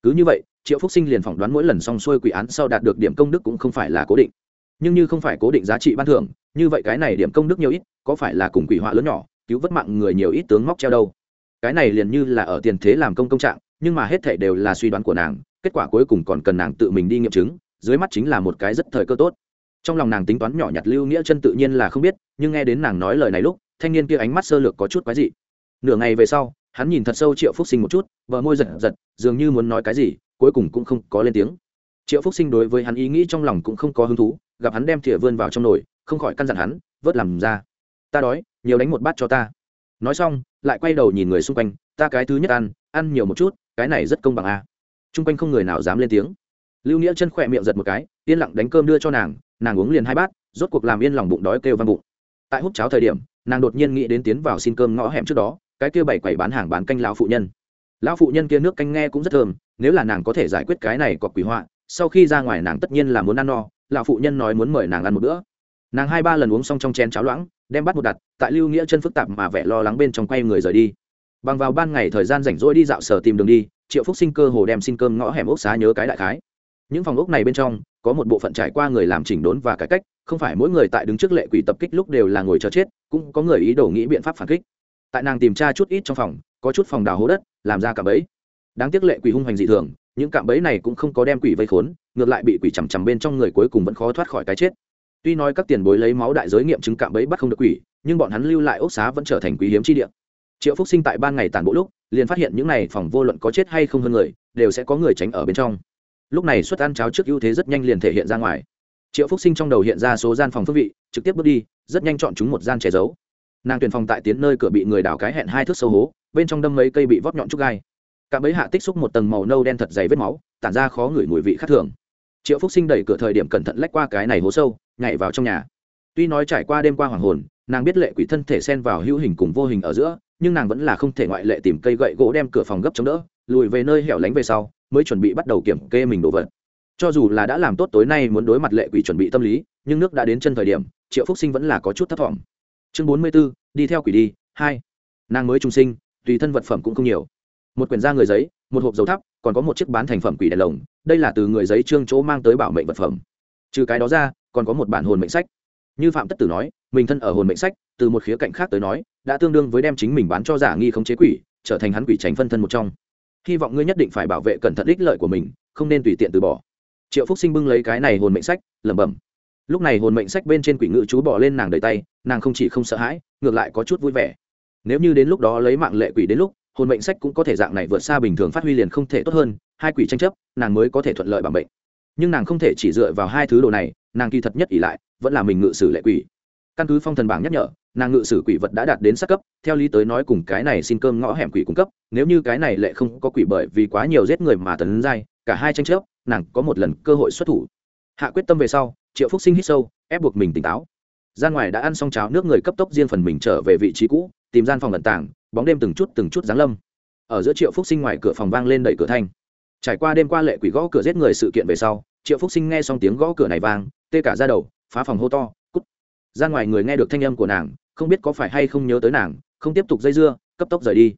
Cứ như vậy, triệu phúc sinh liền phỏng đoán mỗi lần xong xuôi quỷ án sau đạt được điểm công đức cũng không phải là cố định. Nhưng như không phải cố định giá trị ban thưởng, như vậy cái này điểm công đức nhiều ít, có phải là cùng quỷ họa lớn nhỏ, cứu vớt mạng người nhiều ít tướng móc treo đâu? Cái này liền như là ở tiền thế làm công công trạng, nhưng mà hết thảy đều là suy đoán của nàng, kết quả cuối cùng còn cần nàng tự mình đi nghiệm chứng dưới mắt chính là một cái rất thời cơ tốt. Trong lòng nàng tính toán nhỏ nhặt lưu nghĩa chân tự nhiên là không biết, nhưng nghe đến nàng nói lời này lúc, thanh niên kia ánh mắt sơ lược có chút quái dị. Nửa ngày về sau, hắn nhìn thật sâu triệu phúc sinh một chút vợ môi giật giật, dường như muốn nói cái gì, cuối cùng cũng không có lên tiếng. Triệu phúc sinh đối với hắn ý nghĩ trong lòng cũng không có hứng thú, gặp hắn đem thìa vươn vào trong nồi, không khỏi căn dặn hắn, vớt làm ra. Ta đói, nhiều đánh một bát cho ta. Nói xong, lại quay đầu nhìn người xung quanh, ta cái thứ nhất ăn ăn nhiều một chút, cái này rất công bằng a à. chung quanh không người nào dám lên tiếng lưu nghĩa chân khỏe miệng giật một cái, yên lặng đánh cơm đưa cho nàng nàng uống liền hai bát, rốt cuộc làm yên lòng bụng đói kêu văng bụng. Tại hút cháo thời điểm, nàng đột nhiên nghĩ đến tiến vào xin cơm ngõ hẻm trước đó, cái kia bảy quầy bán hàng bán canh lão phụ nhân. Lão phụ nhân kia nước canh nghe cũng rất thơm, nếu là nàng có thể giải quyết cái này có quỷ họa, sau khi ra ngoài nàng tất nhiên là muốn ăn no, lão phụ nhân nói muốn mời nàng ăn một bữa. Nàng hai ba lần uống xong trong chén cháo loãng, đem bắt một đặt, tại lưu nghĩa chân phức tạp mà vẻ lo lắng bên trong quay người rời đi. Bằng vào ban ngày thời gian rảnh rỗi đi dạo sở tìm đường đi, triệu phúc sinh cơ hồ đem xin cơm ngõ hẻm ốc xá nhớ cái đại khái những phòng ốc này bên trong, có một bộ phận trải qua người làm chỉnh đốn và cải cách, không phải mỗi người tại đứng trước lệ quỷ tập kích lúc đều là ngồi chờ chết, cũng có người ý đồ nghĩ biện pháp phản kích. Tại nàng tìm tra chút ít trong phòng, có chút phòng đào hố đất, làm ra cạm bẫy. Đáng tiếc lệ quỷ hung hành dị thường, những cạm bẫy này cũng không có đem quỷ vây khốn, ngược lại bị quỷ chằm chằm bên trong người cuối cùng vẫn khó thoát khỏi cái chết. Tuy nói các tiền bối lấy máu đại giới nghiệm chứng cạm bẫy bắt không được quỷ, nhưng bọn hắn lưu lại ốc xá vẫn trở thành quý hiếm chi địa. Triệu phúc sinh tại ban ngày tàn bộ lúc, liền phát hiện những này phòng vô luận có chết hay không hơn người, đều sẽ có người tránh ở bên trong lúc này suất ăn cháo trước ưu thế rất nhanh liền thể hiện ra ngoài. Triệu phúc sinh trong đầu hiện ra số gian phòng phước vị, trực tiếp bước đi, rất nhanh chọn chúng một gian che giấu. Nàng tuyển phòng tại tiến nơi cửa bị người đào cái hẹn hai thước sâu hố, bên trong đâm mấy cây bị vóp nhọn trúc gai. Cả bấy hạ tích xúc một tầng màu nâu đen thật dày vết máu, tản ra khó ngửi mùi vị khác thường. Triệu phúc sinh đẩy cửa thời điểm cẩn thận lách qua cái này hố sâu, nhảy vào trong nhà. Tuy nói trải qua đêm qua hoàng hồn, nàng biết lệ quỷ thân thể xen vào hữu hình cùng vô hình ở giữa, nhưng nàng vẫn là không thể ngoại lệ tìm cây gậy gỗ đem cửa phòng gấp chống đỡ, lùi về nơi hẻo lánh về sau mới chuẩn bị bắt đầu kiểm kê mình đồ vật. Cho dù là đã làm tốt tối nay muốn đối mặt lệ quỷ chuẩn bị tâm lý, nhưng nước đã đến chân thời điểm, triệu phúc sinh vẫn là có chút thấp t chương bốn mươi b ố đi theo quỷ đi, hai. Nàng mới trung sinh, tùy thân vật phẩm cũng không nhiều. Một quyển da người giấy, một hộp dầu thắp, còn có một chiếc bán thành phẩm quỷ đèn lồng, đây là từ người giấy trương chỗ mang tới bảo mệnh vật phẩm. Trừ cái đó ra, còn có một bản hồn mệnh sách. Như phạm tất tử nói, mình thân ở hồn mệnh sách, từ một khía cạnh khác tới nói, đã tương đương với đem chính mình bán cho giả nghi không chế quỷ, trở thành hắn quỷ tránh phân thân một trong hy vọng ngươi nhất định phải bảo vệ cẩn thận ích lợi của mình, không nên tùy tiện từ bỏ. Triệu phúc sinh bưng lấy cái này hồn mệnh sách, lẩm bẩm. Lúc này hồn mệnh sách bên trên quỷ ngự chú bỏ lên nàng đầy tay, nàng không chỉ không sợ hãi, ngược lại có chút vui vẻ. Nếu như đến lúc đó lấy mạng lệ quỷ đến lúc, hồn mệnh sách cũng có thể dạng này vượt xa bình thường phát huy liền không thể tốt hơn, hai quỷ tranh chấp, nàng mới có thể thuận lợi bằng bệnh nhưng nàng không thể chỉ dựa vào hai thứ đồ này, nàng kỳ thật nhất ỷ lại, vẫn là mình ngự sử lệ quỷ căn cứ phong thần bảng nhắc nhở, nàng ngự sử quỷ vật đã đạt đến sát cấp, theo lý tới nói cùng cái này xin cơm ngõ hẻm quỷ cung cấp, nếu như cái này lệ không có quỷ bởi vì quá nhiều giết người mà tấn dai cả hai tranh chấp, nàng có một lần cơ hội xuất thủ. Hạ quyết tâm về sau, triệu phúc sinh hít sâu, ép buộc mình tỉnh táo. Gian ngoài đã ăn xong cháo nước người cấp tốc riêng phần mình trở về vị trí cũ, tìm gian phòng lận tảng bóng đêm từng chút từng chút giáng lâm. Ở giữa triệu phúc sinh ngoài cửa phòng vang lên đẩy cửa thanh. Trải qua đêm qua lệ quỷ gõ cửa giết người sự kiện về sau, triệu phúc sinh nghe xong tiếng gõ cửa này vang, tê cả ra đầu, phá phòng hô to ra ngoài người nghe được thanh âm của nàng, không biết có phải hay không nhớ tới nàng, không tiếp tục dây dưa, cấp tốc rời đi.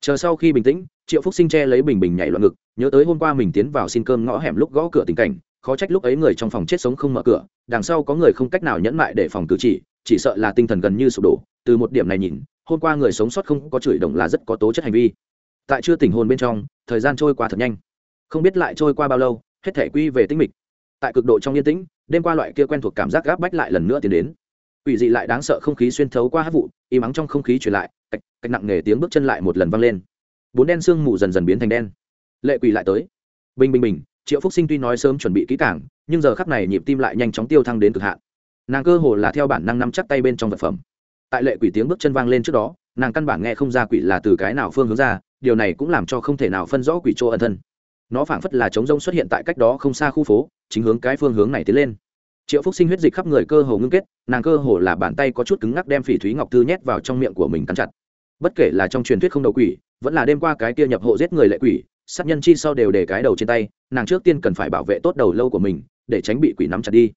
Chờ sau khi bình tĩnh, triệu phúc sinh che lấy bình bình nhảy loạn ngực, nhớ tới hôm qua mình tiến vào xin cơm ngõ hẻm lúc gõ cửa tình cảnh, khó trách lúc ấy người trong phòng chết sống không mở cửa, đằng sau có người không cách nào nhẫn mại để phòng cử chỉ chỉ sợ là tinh thần gần như sụp đổ. Từ một điểm này nhìn, hôm qua người sống sót không có chửi động là rất có tố chất hành vi. Tại chưa tỉnh hồn bên trong, thời gian trôi qua thật nhanh. Không biết lại trôi qua bao lâu, hết thể quy về tinh mịch. Tại cực độ trong yên tĩnh, đêm qua loại kia quen thuộc cảm giác gáp bách lại lần nữa tiến đến. Quỷ dị lại đáng sợ không khí xuyên thấu qua hát vụ im ắng trong không khí truyền lại cách, cách nặng nề tiếng bước chân lại một lần vang lên. Bốn đen sương mù dần dần biến thành đen. Lệ quỷ lại tới. Bình bình bình triệu phúc sinh tuy nói sớm chuẩn bị kỹ cảng nhưng giờ khắc này nhịp tim lại nhanh chóng tiêu thăng đến cực hạn. Nàng cơ hồ là theo bản năng nắm chắc tay bên trong vật phẩm. Tại lệ quỷ tiếng bước chân vang lên trước đó nàng căn bản nghe không ra quỷ là từ cái nào phương hướng ra điều này cũng làm cho không thể nào phân rõ quỷ chỗ ẩn thân. Nó phảng phất là trống rông xuất hiện tại cách đó không xa khu phố chính hướng cái phương hướng này tiến lên triệu phúc sinh huyết dịch khắp người cơ hồ ngưng kết, nàng cơ hồ là bàn tay có chút cứng ngắc đem phỉ thúy ngọc thư nhét vào trong miệng của mình cắn chặt. Bất kể là trong truyền thuyết không đầu quỷ, vẫn là đêm qua cái kia nhập hộ giết người lệ quỷ, sát nhân chi sau đều để cái đầu trên tay, nàng trước tiên cần phải bảo vệ tốt đầu lâu của mình, để tránh bị quỷ nắm chặt đi.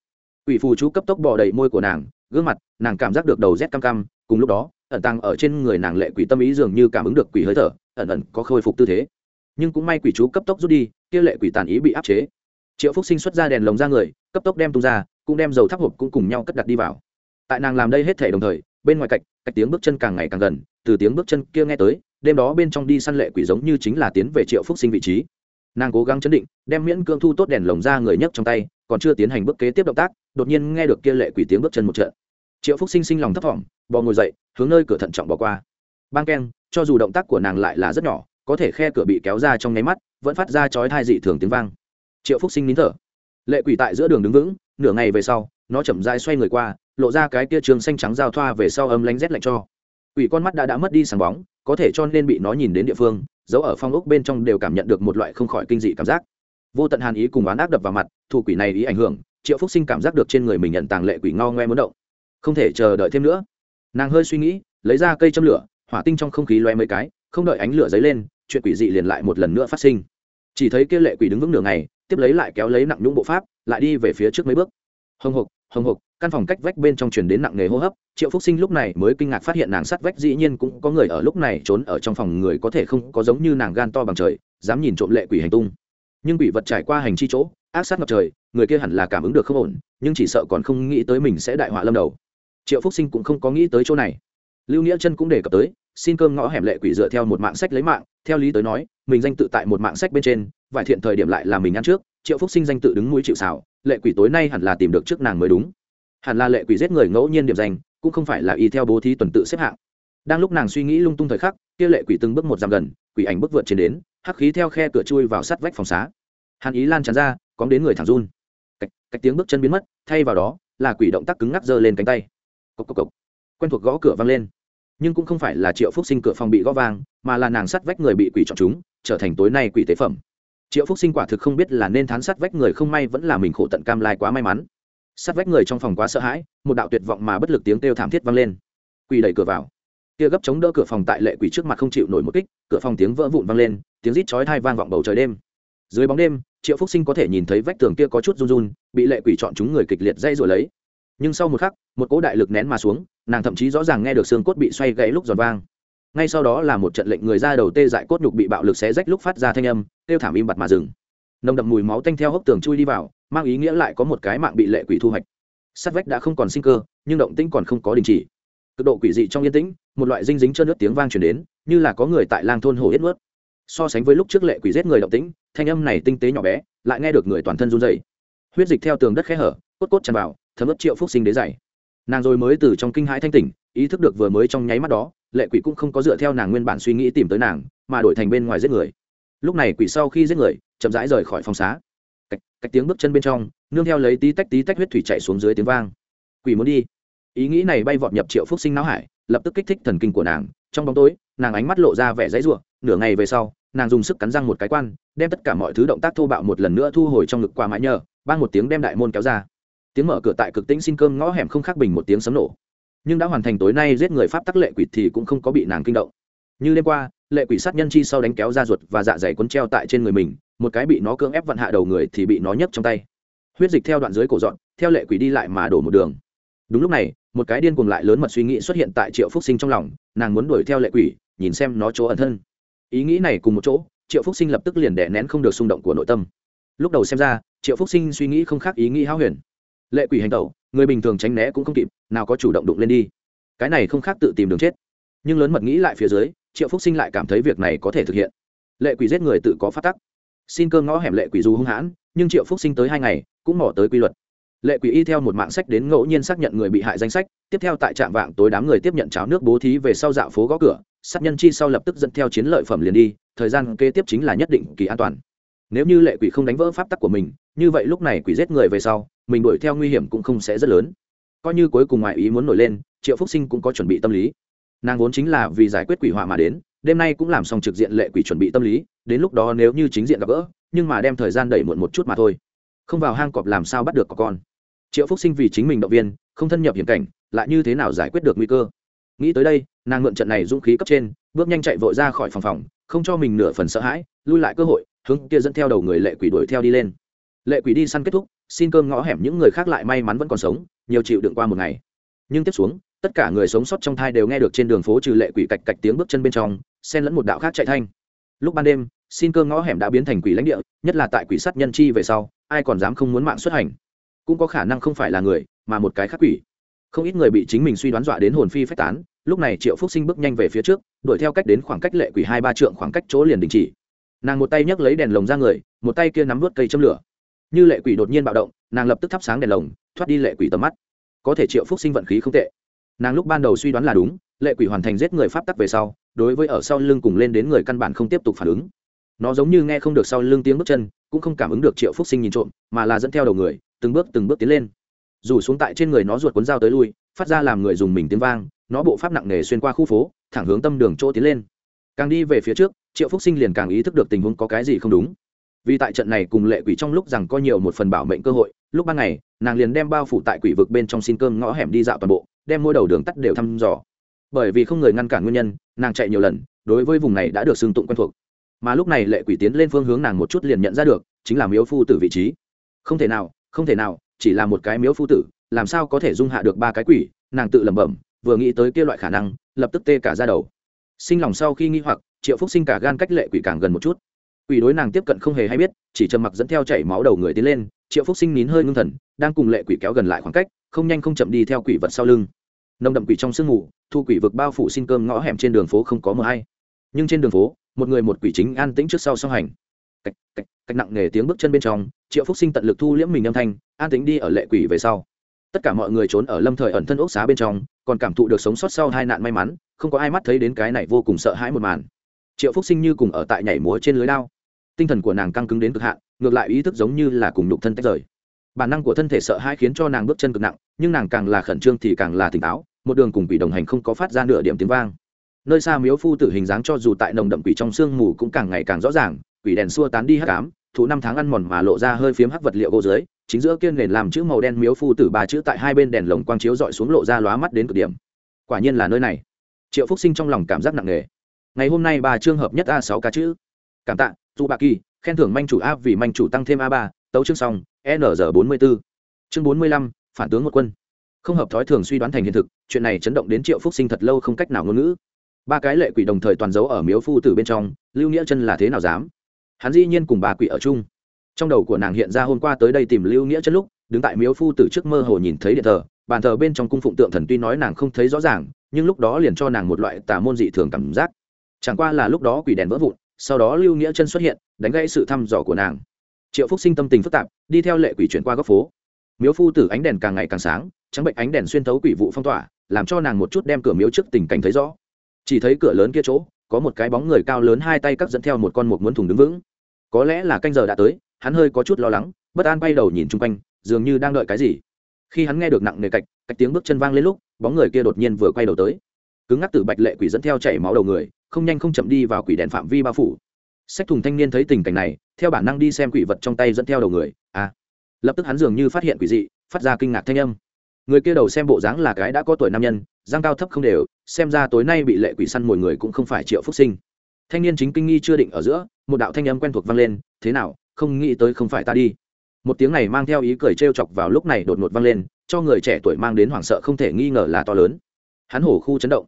Quỷ phù chú cấp tốc bỏ đầy môi của nàng, gương mặt, nàng cảm giác được đầu rét cam cam cùng lúc đó, ẩn tăng ở trên người nàng lệ quỷ tâm ý dường như cảm ứng được quỷ hơi thở, ẩn ẩn có khôi phục tư thế. Nhưng cũng may quỷ chú cấp tốc rút đi, kia lệ quỷ tàn ý bị áp chế. Triệu phúc sinh xuất ra đèn lồng ra người, cấp tốc đem tung ra cũng đem dầu thắp hộp cũng cùng nhau cất đặt đi vào. Tại nàng làm đây hết thể đồng thời, bên ngoài cạnh cách tiếng bước chân càng ngày càng gần, từ tiếng bước chân kia nghe tới, đêm đó bên trong đi săn lệ quỷ giống như chính là tiến về triệu phúc sinh vị trí. Nàng cố gắng chấn định, đem miễn cương thu tốt đèn lồng ra người nhấc trong tay, còn chưa tiến hành bước kế tiếp động tác, đột nhiên nghe được kia lệ quỷ tiếng bước chân một trận. Triệu phúc sinh sinh lòng thấp thỏm, bò ngồi dậy, hướng nơi cửa thận trọng bỏ qua. Bang keng, cho dù động tác của nàng lại là rất nhỏ, có thể khe cửa bị kéo ra trong nháy mắt, vẫn phát ra chói thai dị thường tiếng vang. Triệu phúc sinh nín thở. Lệ quỷ tại giữa đường đứng vững nửa ngày về sau, nó chậm dai xoay người qua, lộ ra cái kia trường xanh trắng giao thoa về sau âm lánh rét lạnh cho. Quỷ con mắt đã đã mất đi sáng bóng, có thể cho nên bị nó nhìn đến địa phương giấu ở phong ốc bên trong đều cảm nhận được một loại không khỏi kinh dị cảm giác. Vô tận hàn ý cùng oán ác đập vào mặt thủ quỷ này ý ảnh hưởng, triệu phúc sinh cảm giác được trên người mình nhận tàng lệ quỷ ngao ngoe muốn động. Không thể chờ đợi thêm nữa. Nàng hơi suy nghĩ, lấy ra cây châm lửa, hỏa tinh trong không khí loe mấy cái, không đợi ánh lửa dấy lên, chuyện quỷ dị liền lại một lần nữa phát sinh chỉ thấy kia lệ quỷ đứng vững nửa ngày, tiếp lấy lại kéo lấy nặng nhũng bộ pháp, lại đi về phía trước mấy bước. Hồng hộc hồng hộc, căn phòng cách vách bên trong truyền đến nặng nghề hô hấp, triệu phúc sinh lúc này mới kinh ngạc phát hiện nàng sát vách dĩ nhiên cũng có người ở lúc này trốn ở trong phòng người có thể không có giống như nàng gan to bằng trời, dám nhìn trộm lệ quỷ hành tung. Nhưng quỷ vật trải qua hành chi chỗ, ác sát ngập trời, người kia hẳn là cảm ứng được không ổn, nhưng chỉ sợ còn không nghĩ tới mình sẽ đại họa lâm đầu. Triệu phúc sinh cũng không có nghĩ tới chỗ này. Lưu nghĩa chân cũng đề cập tới, xin cơm ngõ hẻm lệ quỷ dựa theo một mạng sách lấy mạng theo lý tới nói mình danh tự tại một mạng sách bên trên vải thiện thời điểm lại là mình ăn trước triệu phúc sinh danh tự đứng mũi chịu xảo lệ quỷ tối nay hẳn là tìm được trước nàng mới đúng. Hẳn là lệ quỷ giết người ngẫu nhiên điểm danh cũng không phải là y theo bố thí tuần tự xếp hạng. Đang lúc nàng suy nghĩ lung tung thời khắc kia lệ quỷ từng bước một dặm gần quỷ ảnh bước vượt trên đến hắc khí theo khe cửa chui vào sát vách phòng xá. Hàn ý lan tràn ra cóng đến người thẳng run. Cách, cách tiếng bước chân biến mất thay vào đó là quỷ động tác cứng ngắc giơ lên cánh tay. Cốc cốc cốc. quen thuộc gõ cửa vang lên nhưng cũng không phải là triệu phúc sinh cửa phòng bị gõ vang, mà là nàng sắt vách người bị quỷ chọn chúng, trở thành tối nay quỷ tế phẩm. Triệu phúc sinh quả thực không biết là nên thán sắt vách người không may vẫn là mình khổ tận cam lai quá may mắn. Sắt vách người trong phòng quá sợ hãi, một đạo tuyệt vọng mà bất lực tiếng kêu thảm thiết vang lên. Quỷ đẩy cửa vào. Kia gấp chống đỡ cửa phòng tại lệ quỷ trước mặt không chịu nổi một kích, cửa phòng tiếng vỡ vụn vang lên, tiếng rít chói thai vang vọng bầu trời đêm. Dưới bóng đêm, triệu phúc sinh có thể nhìn thấy vách tường kia có chút run run, bị lệ quỷ chọn chúng người kịch liệt dây rồi lấy. Nhưng sau một khắc, một cỗ đại lực nén mà xuống nàng thậm chí rõ ràng nghe được xương cốt bị xoay gãy lúc giòn vang. Ngay sau đó là một trận lệnh người ra đầu tê dại cốt nhục bị bạo lực xé rách lúc phát ra thanh âm, kêu thảm im bặt mà dừng. Nồng đậm mùi máu tanh theo hốc tường chui đi vào, mang ý nghĩa lại có một cái mạng bị lệ quỷ thu hoạch. Sắt vách đã không còn sinh cơ, nhưng động tĩnh còn không có đình chỉ. Cực độ quỷ dị trong yên tĩnh, một loại dinh dính trơn nước tiếng vang truyền đến, như là có người tại lang thôn hồ hết nuốt. So sánh với lúc trước lệ quỷ giết người động tĩnh, thanh âm này tinh tế nhỏ bé, lại nghe được người toàn thân run dày huyết dịch theo tường đất khẽ hở, cốt cốt tràn vào, thấm ướt triệu phúc sinh đế dày nàng rồi mới từ trong kinh hãi thanh tỉnh ý thức được vừa mới trong nháy mắt đó lệ quỷ cũng không có dựa theo nàng nguyên bản suy nghĩ tìm tới nàng mà đổi thành bên ngoài giết người. Lúc này quỷ sau khi giết người chậm rãi rời khỏi phòng xá. Cách, cách tiếng bước chân bên trong nương theo lấy tí tách tí tách huyết thủy chạy xuống dưới tiếng vang. Quỷ muốn đi. Ý nghĩ này bay vọt nhập triệu phúc sinh não hải lập tức kích thích thần kinh của nàng. Trong bóng tối nàng ánh mắt lộ ra vẻ dãy ruộng nửa ngày về sau nàng dùng sức cắn răng một cái quan đem tất cả mọi thứ động tác thô bạo một lần nữa thu hồi trong ngực qua mãi nhờ ban một tiếng đem đại môn kéo ra tiếng mở cửa tại cực tĩnh xin cơm ngõ hẻm không khác bình một tiếng sấm nổ. Nhưng đã hoàn thành tối nay giết người pháp tắc lệ quỷ thì cũng không có bị nàng kinh động. Như đêm qua, lệ quỷ sát nhân chi sau đánh kéo ra ruột và dạ dày cuốn treo tại trên người mình, một cái bị nó cưỡng ép vặn hạ đầu người thì bị nó nhấc trong tay. Huyết dịch theo đoạn dưới cổ dọn, theo lệ quỷ đi lại mà đổ một đường. Đúng lúc này, một cái điên cuồng lại lớn mật suy nghĩ xuất hiện tại triệu phúc sinh trong lòng, nàng muốn đuổi theo lệ quỷ, nhìn xem nó chỗ ẩn thân. Ý nghĩ này cùng một chỗ, triệu phúc sinh lập tức liền đè nén không được xung động của nội tâm. Lúc đầu xem ra, triệu phúc sinh suy nghĩ không khác ý nghĩ háo huyền lệ quỷ hành tẩu, người bình thường tránh né cũng không kịp, nào có chủ động đụng lên đi. Cái này không khác tự tìm đường chết. Nhưng lớn mật nghĩ lại phía dưới, triệu phúc sinh lại cảm thấy việc này có thể thực hiện. Lệ quỷ giết người tự có phát tắc. Xin cơm ngõ hẻm lệ quỷ dù hung hãn, nhưng triệu phúc sinh tới hai ngày, cũng mỏ tới quy luật. Lệ quỷ y theo một mạng sách đến ngẫu nhiên xác nhận người bị hại danh sách, tiếp theo tại trạm vạng tối đám người tiếp nhận cháo nước bố thí về sau dạo phố gõ cửa, sát nhân chi sau lập tức dẫn theo chiến lợi phẩm liền đi, thời gian kế tiếp chính là nhất định kỳ an toàn. Nếu như lệ quỷ không đánh vỡ pháp tắc của mình như vậy lúc này quỷ giết người về sau, mình đuổi theo nguy hiểm cũng không sẽ rất lớn. Coi như cuối cùng ngoại ý muốn nổi lên, triệu phúc sinh cũng có chuẩn bị tâm lý. Nàng vốn chính là vì giải quyết quỷ họa mà đến, đêm nay cũng làm xong trực diện lệ quỷ chuẩn bị tâm lý, đến lúc đó nếu như chính diện gặp gỡ, nhưng mà đem thời gian đẩy muộn một chút mà thôi. Không vào hang cọp làm sao bắt được có con? Triệu phúc sinh vì chính mình động viên, không thân nhập hiểm cảnh, lại như thế nào giải quyết được nguy cơ? Nghĩ tới đây, nàng mượn trận này dũng khí cấp trên, bước nhanh chạy vội ra khỏi phòng phòng, không cho mình nửa phần sợ hãi, lui lại cơ hội, hướng kia dẫn theo đầu người lệ quỷ đuổi theo đi lên lệ quỷ đi săn kết thúc, xin cơm ngõ hẻm những người khác lại may mắn vẫn còn sống, nhiều chịu đựng qua một ngày. Nhưng tiếp xuống, tất cả người sống sót trong thai đều nghe được trên đường phố trừ lệ quỷ cạch cạch tiếng bước chân bên trong, xen lẫn một đạo khác chạy thanh. Lúc ban đêm, xin cơm ngõ hẻm đã biến thành quỷ lãnh địa, nhất là tại quỷ sát nhân chi về sau, ai còn dám không muốn mạng xuất hành? Cũng có khả năng không phải là người, mà một cái khác quỷ. Không ít người bị chính mình suy đoán dọa đến hồn phi phách tán, lúc này triệu phúc sinh bước nhanh về phía trước, đuổi theo cách đến khoảng cách lệ quỷ hai ba trượng khoảng cách chỗ liền đình chỉ. Nàng một tay nhấc lấy đèn lồng ra người, một tay kia nắm vớt cây châm lửa như lệ quỷ đột nhiên bạo động, nàng lập tức thắp sáng đèn lồng, thoát đi lệ quỷ tầm mắt. Có thể triệu phúc sinh vận khí không tệ. Nàng lúc ban đầu suy đoán là đúng, lệ quỷ hoàn thành giết người pháp tắc về sau, đối với ở sau lưng cùng lên đến người căn bản không tiếp tục phản ứng. Nó giống như nghe không được sau lưng tiếng bước chân, cũng không cảm ứng được triệu phúc sinh nhìn trộm, mà là dẫn theo đầu người, từng bước từng bước tiến lên. Dù xuống tại trên người nó ruột cuốn dao tới lui, phát ra làm người dùng mình tiếng vang, nó bộ pháp nặng nề xuyên qua khu phố, thẳng hướng tâm đường chỗ tiến lên. Càng đi về phía trước, triệu phúc sinh liền càng ý thức được tình huống có cái gì không đúng vì tại trận này cùng lệ quỷ trong lúc rằng có nhiều một phần bảo mệnh cơ hội, lúc ban ngày, nàng liền đem bao phủ tại quỷ vực bên trong xin cơm ngõ hẻm đi dạo toàn bộ, đem mỗi đầu đường tắt đều thăm dò. Bởi vì không người ngăn cản nguyên nhân, nàng chạy nhiều lần, đối với vùng này đã được xưng tụng quen thuộc. Mà lúc này lệ quỷ tiến lên phương hướng nàng một chút liền nhận ra được, chính là miếu phu tử vị trí. Không thể nào, không thể nào, chỉ là một cái miếu phu tử, làm sao có thể dung hạ được ba cái quỷ, nàng tự lẩm bẩm, vừa nghĩ tới kia loại khả năng, lập tức tê cả ra đầu. Sinh lòng sau khi nghi hoặc, triệu phúc sinh cả gan cách lệ quỷ càng gần một chút quỷ đối nàng tiếp cận không hề hay biết, chỉ trầm mặc dẫn theo chảy máu đầu người tiến lên, triệu phúc sinh nín hơi ngưng thần, đang cùng lệ quỷ kéo gần lại khoảng cách, không nhanh không chậm đi theo quỷ vật sau lưng. Nồng đậm quỷ trong sương mù, thu quỷ vực bao phủ xin cơm ngõ hẻm trên đường phố không có mờ hay. Nhưng trên đường phố, một người một quỷ chính an tĩnh trước sau song hành. Cách cách cách nặng nề tiếng bước chân bên trong, triệu phúc sinh tận lực thu liễm mình âm thanh, an tĩnh đi ở lệ quỷ về sau. Tất cả mọi người trốn ở lâm thời ẩn thân ốc xá bên trong, còn cảm thụ được sống sót sau hai nạn may mắn, không có ai mắt thấy đến cái này vô cùng sợ hãi một màn. Triệu phúc sinh như cùng ở tại nhảy múa trên lưới lao tinh thần của nàng căng cứng đến cực hạn, ngược lại ý thức giống như là cùng nhục thân tách rời. Bản năng của thân thể sợ hãi khiến cho nàng bước chân cực nặng, nhưng nàng càng là khẩn trương thì càng là tỉnh táo, một đường cùng quỷ đồng hành không có phát ra nửa điểm tiếng vang. Nơi xa miếu phu tử hình dáng cho dù tại nồng đậm quỷ trong sương mù cũng càng ngày càng rõ ràng, quỷ đèn xua tán đi hắc ám thú năm tháng ăn mòn mà lộ ra hơi phiếm hắc vật liệu gỗ dưới, chính giữa kiên nền làm chữ màu đen miếu phu tử ba chữ tại hai bên đèn lồng quang chiếu dọi xuống lộ ra lóa mắt đến cực điểm. Quả nhiên là nơi này. Triệu phúc sinh trong lòng cảm giác nặng nề. Ngày hôm nay bà trương hợp nhất a sáu ca chữ. Cảm tạ dù bà kỳ, khen thưởng manh chủ a vì manh chủ tăng thêm a ba, tấu chương xong, n bốn mươi b ố chương bốn mươi lăm, phản tướng một quân. Không hợp thói thường suy đoán thành hiện thực, chuyện này chấn động đến triệu phúc sinh thật lâu không cách nào ngôn ngữ. Ba cái lệ quỷ đồng thời toàn giấu ở miếu phu tử bên trong, lưu nghĩa chân là thế nào dám? Hắn dĩ nhiên cùng bà quỷ ở chung. Trong đầu của nàng hiện ra hôm qua tới đây tìm lưu nghĩa chân lúc, đứng tại miếu phu tử trước mơ hồ nhìn thấy điện thờ, bàn thờ bên trong cung phụng tượng thần tuy nói nàng không thấy rõ ràng, nhưng lúc đó liền cho nàng một loại tà môn dị thường cảm giác. Chẳng qua là lúc đó quỷ đèn vỡ vụn sau đó lưu nghĩa chân xuất hiện, đánh gãy sự thăm dò của nàng. Triệu phúc sinh tâm tình phức tạp, đi theo lệ quỷ chuyển qua góc phố. Miếu phu tử ánh đèn càng ngày càng sáng, trắng bệnh ánh đèn xuyên thấu quỷ vụ phong tỏa, làm cho nàng một chút đem cửa miếu trước tình cảnh thấy rõ. Chỉ thấy cửa lớn kia chỗ, có một cái bóng người cao lớn hai tay cắt dẫn theo một con một muốn thùng đứng vững. Có lẽ là canh giờ đã tới, hắn hơi có chút lo lắng, bất an bay đầu nhìn chung quanh, dường như đang đợi cái gì. Khi hắn nghe được nặng nề cạch cạch tiếng bước chân vang lên lúc, bóng người kia đột nhiên vừa quay đầu tới. Cứng ngắc từ bạch lệ quỷ dẫn theo chảy máu đầu người không nhanh không chậm đi vào quỷ đèn phạm vi bao phủ. Sách thùng thanh niên thấy tình cảnh này, theo bản năng đi xem quỷ vật trong tay dẫn theo đầu người. À lập tức hắn dường như phát hiện quỷ dị, phát ra kinh ngạc thanh âm. Người kia đầu xem bộ dáng là cái đã có tuổi nam nhân giang cao thấp không đều, xem ra tối nay bị lệ quỷ săn mồi người cũng không phải triệu phúc sinh. Thanh niên chính kinh nghi chưa định ở giữa, một đạo thanh âm quen thuộc vang lên, thế nào, không nghĩ tới không phải ta đi. Một tiếng này mang theo ý cười trêu chọc vào lúc này đột ngột vang lên, cho người trẻ tuổi mang đến hoảng sợ không thể nghi ngờ là to lớn. Hắn hổ khu chấn động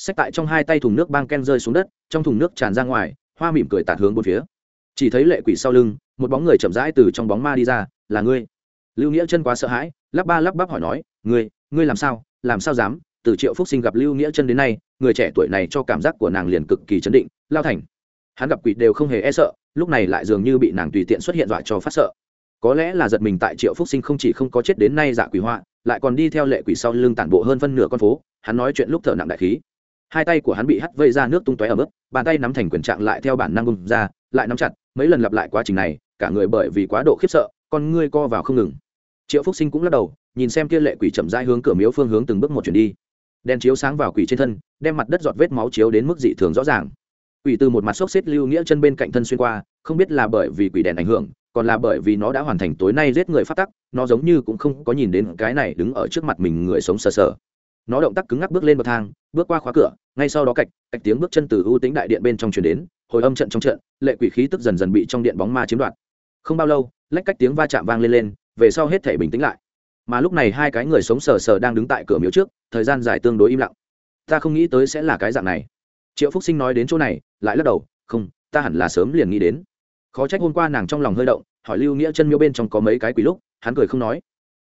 xách tại trong hai tay thùng nước bang ken rơi xuống đất, trong thùng nước tràn ra ngoài, hoa mỉm cười tạt hướng bốn phía. Chỉ thấy lệ quỷ sau lưng, một bóng người chậm rãi từ trong bóng ma đi ra, là ngươi? Lưu nghĩa chân quá sợ hãi, lắp ba lắp bắp hỏi nói, ngươi ngươi làm sao làm sao dám? Từ triệu phúc sinh gặp lưu nghĩa chân đến nay, người trẻ tuổi này cho cảm giác của nàng liền cực kỳ chấn định, lao thành. Hắn gặp quỷ đều không hề e sợ, lúc này lại dường như bị nàng tùy tiện xuất hiện dọa cho phát sợ. Có lẽ là giật mình tại triệu phúc sinh không chỉ không có chết đến nay dạ quỷ họa, lại còn đi theo lệ quỷ sau lưng tản bộ hơn phân nửa con phố, hắn nói chuyện lúc thở nặng đại khí hai tay của hắn bị hắt vây ra nước tung tóe ở mức bàn tay nắm thành quyền trạng lại theo bản năng bung ra, lại nắm chặt, mấy lần lặp lại quá trình này, cả người bởi vì quá độ khiếp sợ, con ngươi co vào không ngừng. Triệu phúc sinh cũng lắc đầu, nhìn xem kia lệ quỷ chậm rãi hướng cửa miếu phương hướng từng bước một chuyển đi. Đèn chiếu sáng vào quỷ trên thân, đem mặt đất giọt vết máu chiếu đến mức dị thường rõ ràng. Quỷ từ một mặt xốc xếp lưu nghĩa chân bên cạnh thân xuyên qua, không biết là bởi vì quỷ đèn ảnh hưởng, còn là bởi vì nó đã hoàn thành tối nay giết người phát tắc, nó giống như cũng không có nhìn đến cái này đứng ở trước mặt mình người sống sờ sờ. Nó động tác cứng ngắc bước lên bậc thang, bước qua khóa cửa ngay sau đó cạch cạch tiếng bước chân từ ưu tính đại điện bên trong chuyển đến, hồi âm trận trong trận, lệ quỷ khí tức dần dần bị trong điện bóng ma chiếm đoạt. Không bao lâu, lách cách tiếng va chạm vang lên lên, về sau hết thể bình tĩnh lại. Mà lúc này hai cái người sống sờ sờ đang đứng tại cửa miếu trước, thời gian dài tương đối im lặng. Ta không nghĩ tới sẽ là cái dạng này. Triệu phúc sinh nói đến chỗ này, lại lắc đầu, không, ta hẳn là sớm liền nghĩ đến. Khó trách hôm qua nàng trong lòng hơi động, hỏi lưu nghĩa chân miêu bên trong có mấy cái quỷ lúc, hắn cười không nói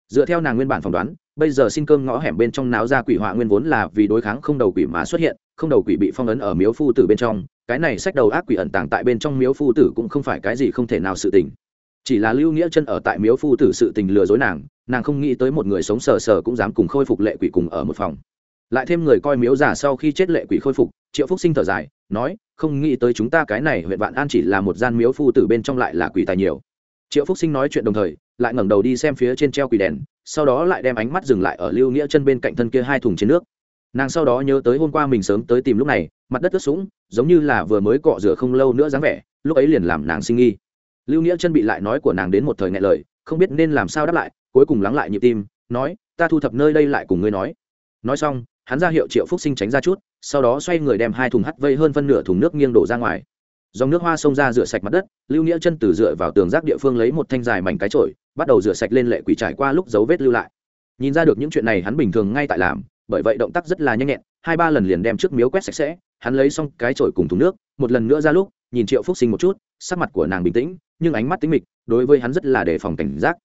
dựa theo nàng nguyên bản phỏng đoán, bây giờ xin cơm ngõ hẻm bên trong náo ra quỷ họa nguyên vốn là vì đối kháng không đầu quỷ mà xuất hiện, không đầu quỷ bị phong ấn ở miếu phu tử bên trong. Cái này sách đầu ác quỷ ẩn tàng tại bên trong miếu phu tử cũng không phải cái gì không thể nào sự tình. Chỉ là lưu nghĩa chân ở tại miếu phu tử sự tình lừa dối nàng nàng không nghĩ tới một người sống sờ sờ cũng dám cùng khôi phục lệ quỷ cùng ở một phòng. Lại thêm người coi miếu giả sau khi chết lệ quỷ khôi phục, triệu phúc sinh thở dài, nói, không nghĩ tới chúng ta cái này huyện vạn an chỉ là một gian miếu phu tử bên trong lại là quỷ tài nhiều triệu phúc sinh nói chuyện đồng thời, lại ngẩng đầu đi xem phía trên treo quỷ đèn, sau đó lại đem ánh mắt dừng lại ở lưu nghĩa chân bên cạnh thân kia hai thùng trên nước. Nàng sau đó nhớ tới hôm qua mình sớm tới tìm lúc này, mặt đất ướt sũng, giống như là vừa mới cọ rửa không lâu nữa dáng vẻ, lúc ấy liền làm nàng sinh nghi. Lưu nghĩa chân bị lại nói của nàng đến một thời ngại lời, không biết nên làm sao đáp lại, cuối cùng lắng lại nhịp tim, nói, ta thu thập nơi đây lại cùng ngươi nói. Nói xong, hắn ra hiệu triệu phúc sinh tránh ra chút, sau đó xoay người đem hai thùng hắt vây hơn phân nửa thùng nước nghiêng đổ ra ngoài dòng nước hoa xông ra rửa sạch mặt đất, lưu nghĩa chân từ dựa vào tường rác địa phương lấy một thanh dài mảnh cái trội bắt đầu rửa sạch lên lệ quỷ trải qua lúc dấu vết lưu lại. Nhìn ra được những chuyện này hắn bình thường ngay tại làm, bởi vậy động tác rất là nhanh nhẹn, hai ba lần liền đem trước miếu quét sạch sẽ, hắn lấy xong cái trội cùng thùng nước, một lần nữa ra lúc, nhìn triệu phúc sinh một chút, sắc mặt của nàng bình tĩnh, nhưng ánh mắt tính mịch, đối với hắn rất là đề phòng cảnh giác.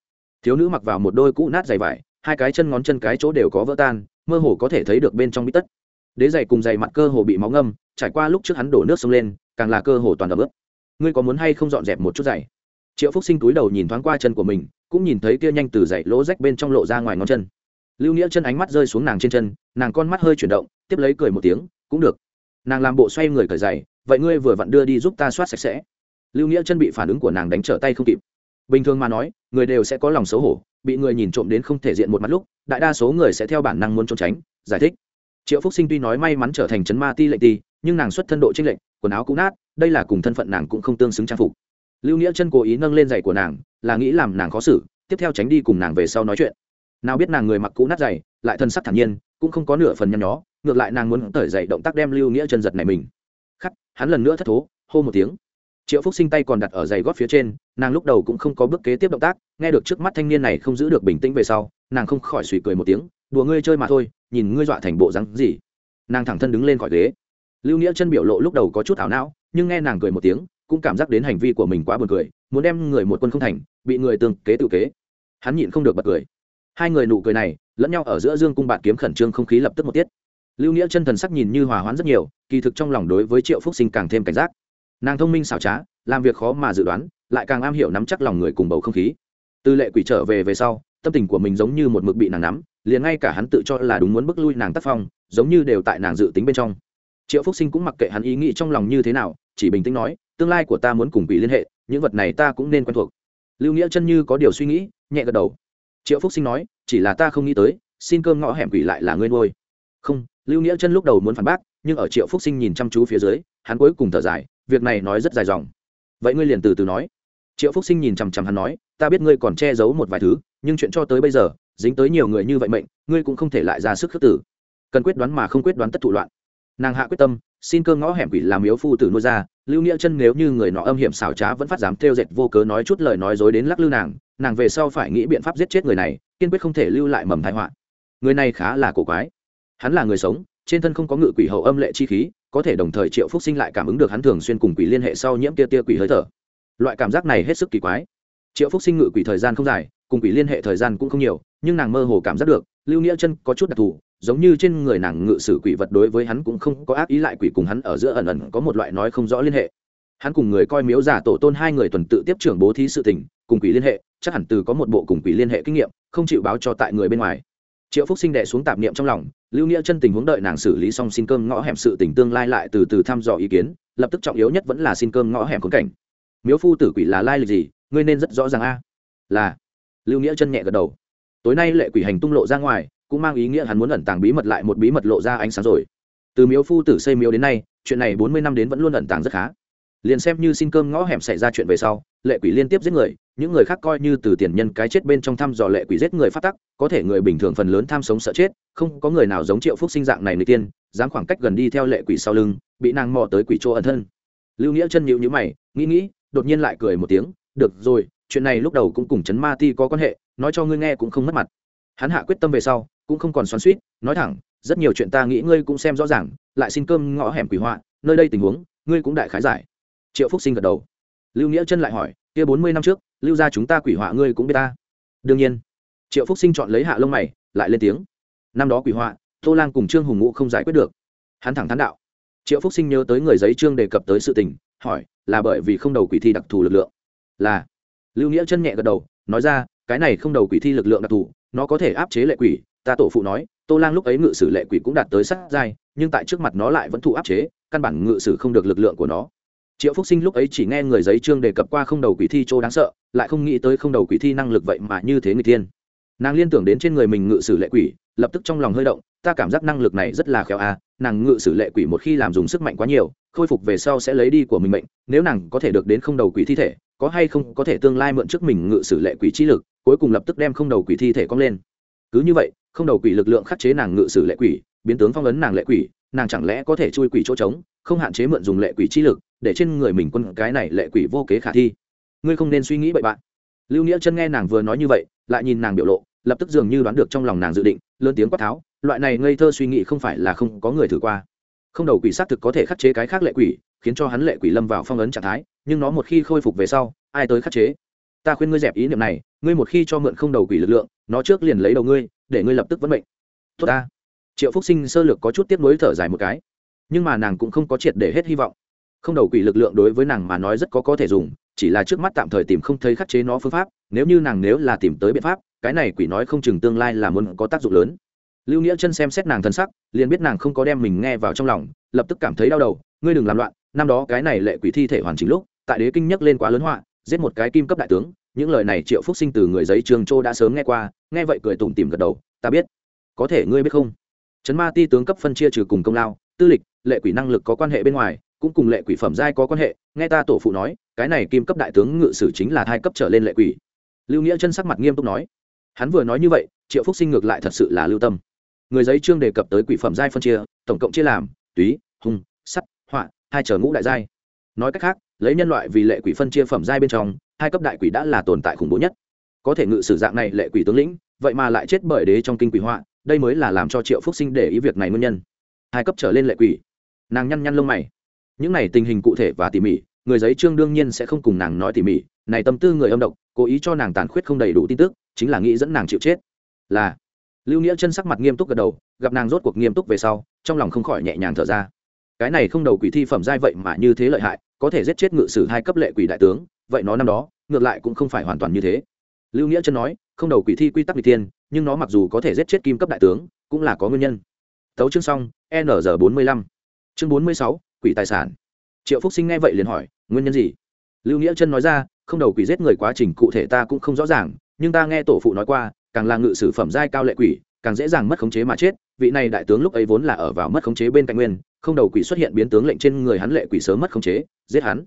Thiếu nữ mặc vào một đôi cũ nát dày vải, hai cái chân ngón chân cái chỗ đều có vỡ tan, mơ hồ có thể thấy được bên trong bít tất. Đế giày cùng giày mặt cơ hồ bị máu ngâm, trải qua lúc trước hắn đổ nước sông lên càng là cơ hồ toàn đập ướt. Ngươi có muốn hay không dọn dẹp một chút giày? Triệu phúc sinh túi đầu nhìn thoáng qua chân của mình, cũng nhìn thấy kia nhanh từ dậy lỗ rách bên trong lộ ra ngoài ngón chân. Lưu nghĩa chân ánh mắt rơi xuống nàng trên chân, nàng con mắt hơi chuyển động, tiếp lấy cười một tiếng, cũng được. Nàng làm bộ xoay người cởi giày, vậy ngươi vừa vặn đưa đi giúp ta soát sạch sẽ. Lưu nghĩa chân bị phản ứng của nàng đánh trở tay không kịp. Bình thường mà nói, người đều sẽ có lòng xấu hổ, bị người nhìn trộm đến không thể diện một mắt lúc, đại đa số người sẽ theo bản năng muốn trốn tránh, giải thích. Triệu phúc sinh tuy nói may mắn trở thành chấn ma ti lệnh ti nhưng nàng xuất thân độ chênh lệnh quần áo cũ nát, đây là cùng thân phận nàng cũng không tương xứng trang phục. Lưu nghĩa chân cố ý nâng lên giày của nàng, là nghĩ làm nàng khó xử, tiếp theo tránh đi cùng nàng về sau nói chuyện. Nào biết nàng người mặc cũ nát giày, lại thân sắc thản nhiên, cũng không có nửa phần nhăn nhó, ngược lại nàng muốn tởi dậy động tác đem lưu nghĩa chân giật này mình. Khắc, hắn lần nữa thất thố, hô một tiếng. Triệu phúc sinh tay còn đặt ở giày gót phía trên, nàng lúc đầu cũng không có bước kế tiếp động tác, nghe được trước mắt thanh niên này không giữ được bình tĩnh về sau, nàng không khỏi suy cười một tiếng, đùa ngươi chơi mà thôi, nhìn ngươi dọa thành bộ rắn gì. Nàng thẳng thân đứng lên khỏi ghế lưu nghĩa chân biểu lộ lúc đầu có chút ảo não, nhưng nghe nàng cười một tiếng, cũng cảm giác đến hành vi của mình quá buồn cười, muốn đem người một quân không thành, bị người tương kế tự kế. Hắn nhịn không được bật cười. Hai người nụ cười này, lẫn nhau ở giữa dương cung bạn kiếm khẩn trương không khí lập tức một tiết. Lưu nghĩa chân thần sắc nhìn như hòa hoãn rất nhiều, kỳ thực trong lòng đối với triệu phúc sinh càng thêm cảnh giác. Nàng thông minh xảo trá, làm việc khó mà dự đoán, lại càng am hiểu nắm chắc lòng người cùng bầu không khí. Tư lệ quỷ trở về về sau, tâm tình của mình giống như một mực bị nàng nắm, liền ngay cả hắn tự cho là đúng muốn bước lui nàng tác phong, giống như đều tại nàng dự tính bên trong triệu phúc sinh cũng mặc kệ hắn ý nghĩ trong lòng như thế nào, chỉ bình tĩnh nói, tương lai của ta muốn cùng quỷ liên hệ, những vật này ta cũng nên quen thuộc. Lưu nghĩa chân như có điều suy nghĩ, nhẹ gật đầu. Triệu phúc sinh nói, chỉ là ta không nghĩ tới, xin cơm ngõ hẻm quỷ lại là ngươi nuôi. Không. Lưu nghĩa chân lúc đầu muốn phản bác, nhưng ở triệu phúc sinh nhìn chăm chú phía dưới, hắn cuối cùng thở dài, việc này nói rất dài dòng. Vậy ngươi liền từ từ nói. Triệu phúc sinh nhìn chằm chằm hắn nói, ta biết ngươi còn che giấu một vài thứ, nhưng chuyện cho tới bây giờ, dính tới nhiều người như vậy mệnh, ngươi cũng không thể lại ra sức khước tử cần quyết đoán mà không quyết đoán tất thủ loạn nàng hạ quyết tâm, xin cơm ngõ hẻm quỷ làm yếu phu tử nuôi ra, lưu nghĩa chân nếu như người nọ âm hiểm xảo trá vẫn phát dám theo dệt vô cớ nói chút lời nói dối đến lắc lư nàng nàng về sau phải nghĩ biện pháp giết chết người này, kiên quyết không thể lưu lại mầm thái họa. Người này khá là cổ quái. Hắn là người sống, trên thân không có ngự quỷ hậu âm lệ chi khí, có thể đồng thời triệu phúc sinh lại cảm ứng được hắn thường xuyên cùng quỷ liên hệ sau nhiễm tia tia quỷ hơi thở. Loại cảm giác này hết sức kỳ quái. Triệu phúc sinh ngự quỷ thời gian không dài, cùng quỷ liên hệ thời gian cũng không nhiều, nhưng nàng mơ hồ cảm giác được, lưu nghĩa chân có chút đặc thù giống như trên người nàng ngự sử quỷ vật đối với hắn cũng không có ác ý lại quỷ cùng hắn ở giữa ẩn ẩn có một loại nói không rõ liên hệ. Hắn cùng người coi miếu giả tổ tôn hai người tuần tự tiếp trưởng bố thí sự tình, cùng quỷ liên hệ, chắc hẳn từ có một bộ cùng quỷ liên hệ kinh nghiệm, không chịu báo cho tại người bên ngoài. Triệu phúc sinh đệ xuống tạp niệm trong lòng, lưu nghĩa chân tình huống đợi nàng xử lý xong xin cơm ngõ hẻm sự tình tương lai lại từ từ thăm dò ý kiến, lập tức trọng yếu nhất vẫn là xin cơm ngõ hẻm khốn cảnh. Miếu phu tử quỷ là lai lịch gì, ngươi nên rất rõ ràng a. Là. Lưu nghĩa chân nhẹ gật đầu. Tối nay lệ quỷ hành tung lộ ra ngoài cũng mang ý nghĩa hắn muốn ẩn tàng bí mật lại một bí mật lộ ra ánh sáng rồi. Từ miếu phu tử xây miếu đến nay, chuyện này bốn mươi năm đến vẫn luôn ẩn tàng rất khá. Liền xem như xin cơm ngõ hẻm xảy ra chuyện về sau, lệ quỷ liên tiếp giết người, những người khác coi như từ tiền nhân cái chết bên trong thăm dò lệ quỷ giết người phát tắc, có thể người bình thường phần lớn tham sống sợ chết, không có người nào giống triệu phúc sinh dạng này người tiên dám khoảng cách gần đi theo lệ quỷ sau lưng, bị nàng mò tới quỷ chỗ ẩn thân. Lưu nghĩa chân nhịu nhữ mày, nghĩ nghĩ, đột nhiên lại cười một tiếng, được rồi, chuyện này lúc đầu cũng cùng chấn ma ti có quan hệ, nói cho ngươi nghe cũng không mất mặt. Hắn hạ quyết tâm về sau cũng không còn xoắn suýt, nói thẳng, rất nhiều chuyện ta nghĩ ngươi cũng xem rõ ràng, lại xin cơm ngõ hẻm quỷ họa, nơi đây tình huống, ngươi cũng đại khái giải. Triệu phúc sinh gật đầu. Lưu nghĩa chân lại hỏi, kia bốn mươi năm trước, lưu gia chúng ta quỷ họa ngươi cũng biết ta? Đương nhiên. Triệu phúc sinh chọn lấy hạ lông mày, lại lên tiếng. Năm đó quỷ họa, tô lang cùng trương hùng ngũ không giải quyết được. Hắn thẳng thắn đạo. Triệu phúc sinh nhớ tới người giấy trương đề cập tới sự tình, hỏi, là bởi vì không đầu quỷ thi đặc thù lực lượng? Là. Lưu nghĩa chân nhẹ gật đầu, nói ra, cái này không đầu quỷ thi lực lượng đặc thù, nó có thể áp chế lệ quỷ ta tổ phụ nói, tô lang lúc ấy ngự sử lệ quỷ cũng đạt tới sát giai, nhưng tại trước mặt nó lại vẫn thụ áp chế, căn bản ngự sử không được lực lượng của nó. Triệu phúc sinh lúc ấy chỉ nghe người giấy trương đề cập qua không đầu quỷ thi chỗ đáng sợ, lại không nghĩ tới không đầu quỷ thi năng lực vậy mà như thế người tiên nàng liên tưởng đến trên người mình ngự sử lệ quỷ, lập tức trong lòng hơi động, ta cảm giác năng lực này rất là khéo à nàng ngự sử lệ quỷ một khi làm dùng sức mạnh quá nhiều, khôi phục về sau sẽ lấy đi của mình mệnh, nếu nàng có thể được đến không đầu quỷ thi thể, có hay không có thể tương lai mượn trước mình ngự sử lệ quỷ trí lực, cuối cùng lập tức đem không đầu quỷ thi thể cong lên. Cứ như vậy không đầu quỷ lực lượng khắc chế nàng ngự sử lệ quỷ, biến tướng phong ấn nàng lệ quỷ, nàng chẳng lẽ có thể chui quỷ chỗ trống, không hạn chế mượn dùng lệ quỷ chi lực, để trên người mình quân cái này lệ quỷ vô kế khả thi. Ngươi không nên suy nghĩ bậy bạn. Lưu nghĩa chân nghe nàng vừa nói như vậy, lại nhìn nàng biểu lộ, lập tức dường như đoán được trong lòng nàng dự định, lớn tiếng quát tháo, loại này ngây thơ suy nghĩ không phải là không có người thử qua. Không đầu quỷ xác thực có thể khắc chế cái khác lệ quỷ, khiến cho hắn lệ quỷ lâm vào phong ấn trạng thái, nhưng nó một khi khôi phục về sau, ai tới khắc chế? Ta khuyên ngươi dẹp ý niệm này ngươi một khi cho mượn không đầu quỷ lực lượng, nó trước liền lấy đầu ngươi, để ngươi lập tức vẫn bệnh tốt ta. Triệu phúc sinh sơ lược có chút tiếp nối thở dài một cái. Nhưng mà nàng cũng không có triệt để hết hy vọng. Không đầu quỷ lực lượng đối với nàng mà nói rất có có thể dùng, chỉ là trước mắt tạm thời tìm không thấy khắc chế nó phương pháp, nếu như nàng nếu là tìm tới biện pháp, cái này quỷ nói không chừng tương lai là muốn có tác dụng lớn. Lưu nghĩa chân xem xét nàng thân sắc, liền biết nàng không có đem mình nghe vào trong lòng, lập tức cảm thấy đau đầu, ngươi đừng làm loạn, năm đó cái này lệ quỷ thi thể hoàn chỉnh lúc, tại đế kinh nhắc lên quá lớn họa, giết một cái kim cấp đại tướng những lời này triệu phúc sinh từ người giấy trường châu đã sớm nghe qua nghe vậy cười tủm tìm gật đầu ta biết. Có thể ngươi biết không? Trấn ma ti tướng cấp phân chia trừ cùng công lao tư lịch lệ quỷ năng lực có quan hệ bên ngoài cũng cùng lệ quỷ phẩm giai có quan hệ nghe ta tổ phụ nói cái này kim cấp đại tướng ngự sử chính là hai cấp trở lên lệ quỷ. Lưu nghĩa chân sắc mặt nghiêm túc nói. Hắn vừa nói như vậy triệu phúc sinh ngược lại thật sự là lưu tâm. Người giấy trương đề cập tới quỷ phẩm giai phân chia tổng cộng chia làm túy hùng, sắt họa hai chờ ngũ đại giai. Nói cách khác lấy nhân loại vì lệ quỷ phân chia phẩm giai bên trong, hai cấp đại quỷ đã là tồn tại khủng bố nhất. Có thể ngự sử dạng này lệ quỷ tướng lĩnh, vậy mà lại chết bởi đế trong kinh quỷ họa, đây mới là làm cho triệu phúc sinh để ý việc này nguyên nhân. Hai cấp trở lên lệ quỷ. Nàng nhăn nhăn lông mày. Những này tình hình cụ thể và tỉ mỉ, người giấy trương đương nhiên sẽ không cùng nàng nói tỉ mỉ. Này tâm tư người âm độc, cố ý cho nàng tàn khuyết không đầy đủ tin tức, chính là nghĩ dẫn nàng chịu chết. Là, lưu nghĩa chân sắc mặt nghiêm túc gật đầu, gặp nàng rốt cuộc nghiêm túc về sau, trong lòng không khỏi nhẹ nhàng thở ra. Cái này không đầu quỷ thi phẩm giai vậy mà như thế lợi hại có thể giết chết ngự sử hai cấp lệ quỷ đại tướng, vậy nó năm đó, ngược lại cũng không phải hoàn toàn như thế. Lưu nghĩa chân nói, không đầu quỷ thi quy tắc n g tiên nhưng nó mặc dù có thể giết chết kim cấp đại tướng, cũng là có nguyên nhân. Tấu chương xong, n g bốn mươi lăm. Chương bốn mươi sáu, quỷ tài sản. Triệu phúc sinh nghe vậy liền hỏi, nguyên nhân gì? Lưu nghĩa chân nói ra, không đầu quỷ giết người quá trình cụ thể ta cũng không rõ ràng, nhưng ta nghe tổ phụ nói qua, càng là ngự sử phẩm giai cao lệ quỷ, càng dễ dàng mất khống chế mà chết, vị này đại tướng lúc ấy vốn là ở vào mất khống chế bên cạnh nguyên không đầu quỷ xuất hiện biến tướng lệnh trên người hắn lệ quỷ sớm mất khống chế, giết hắn.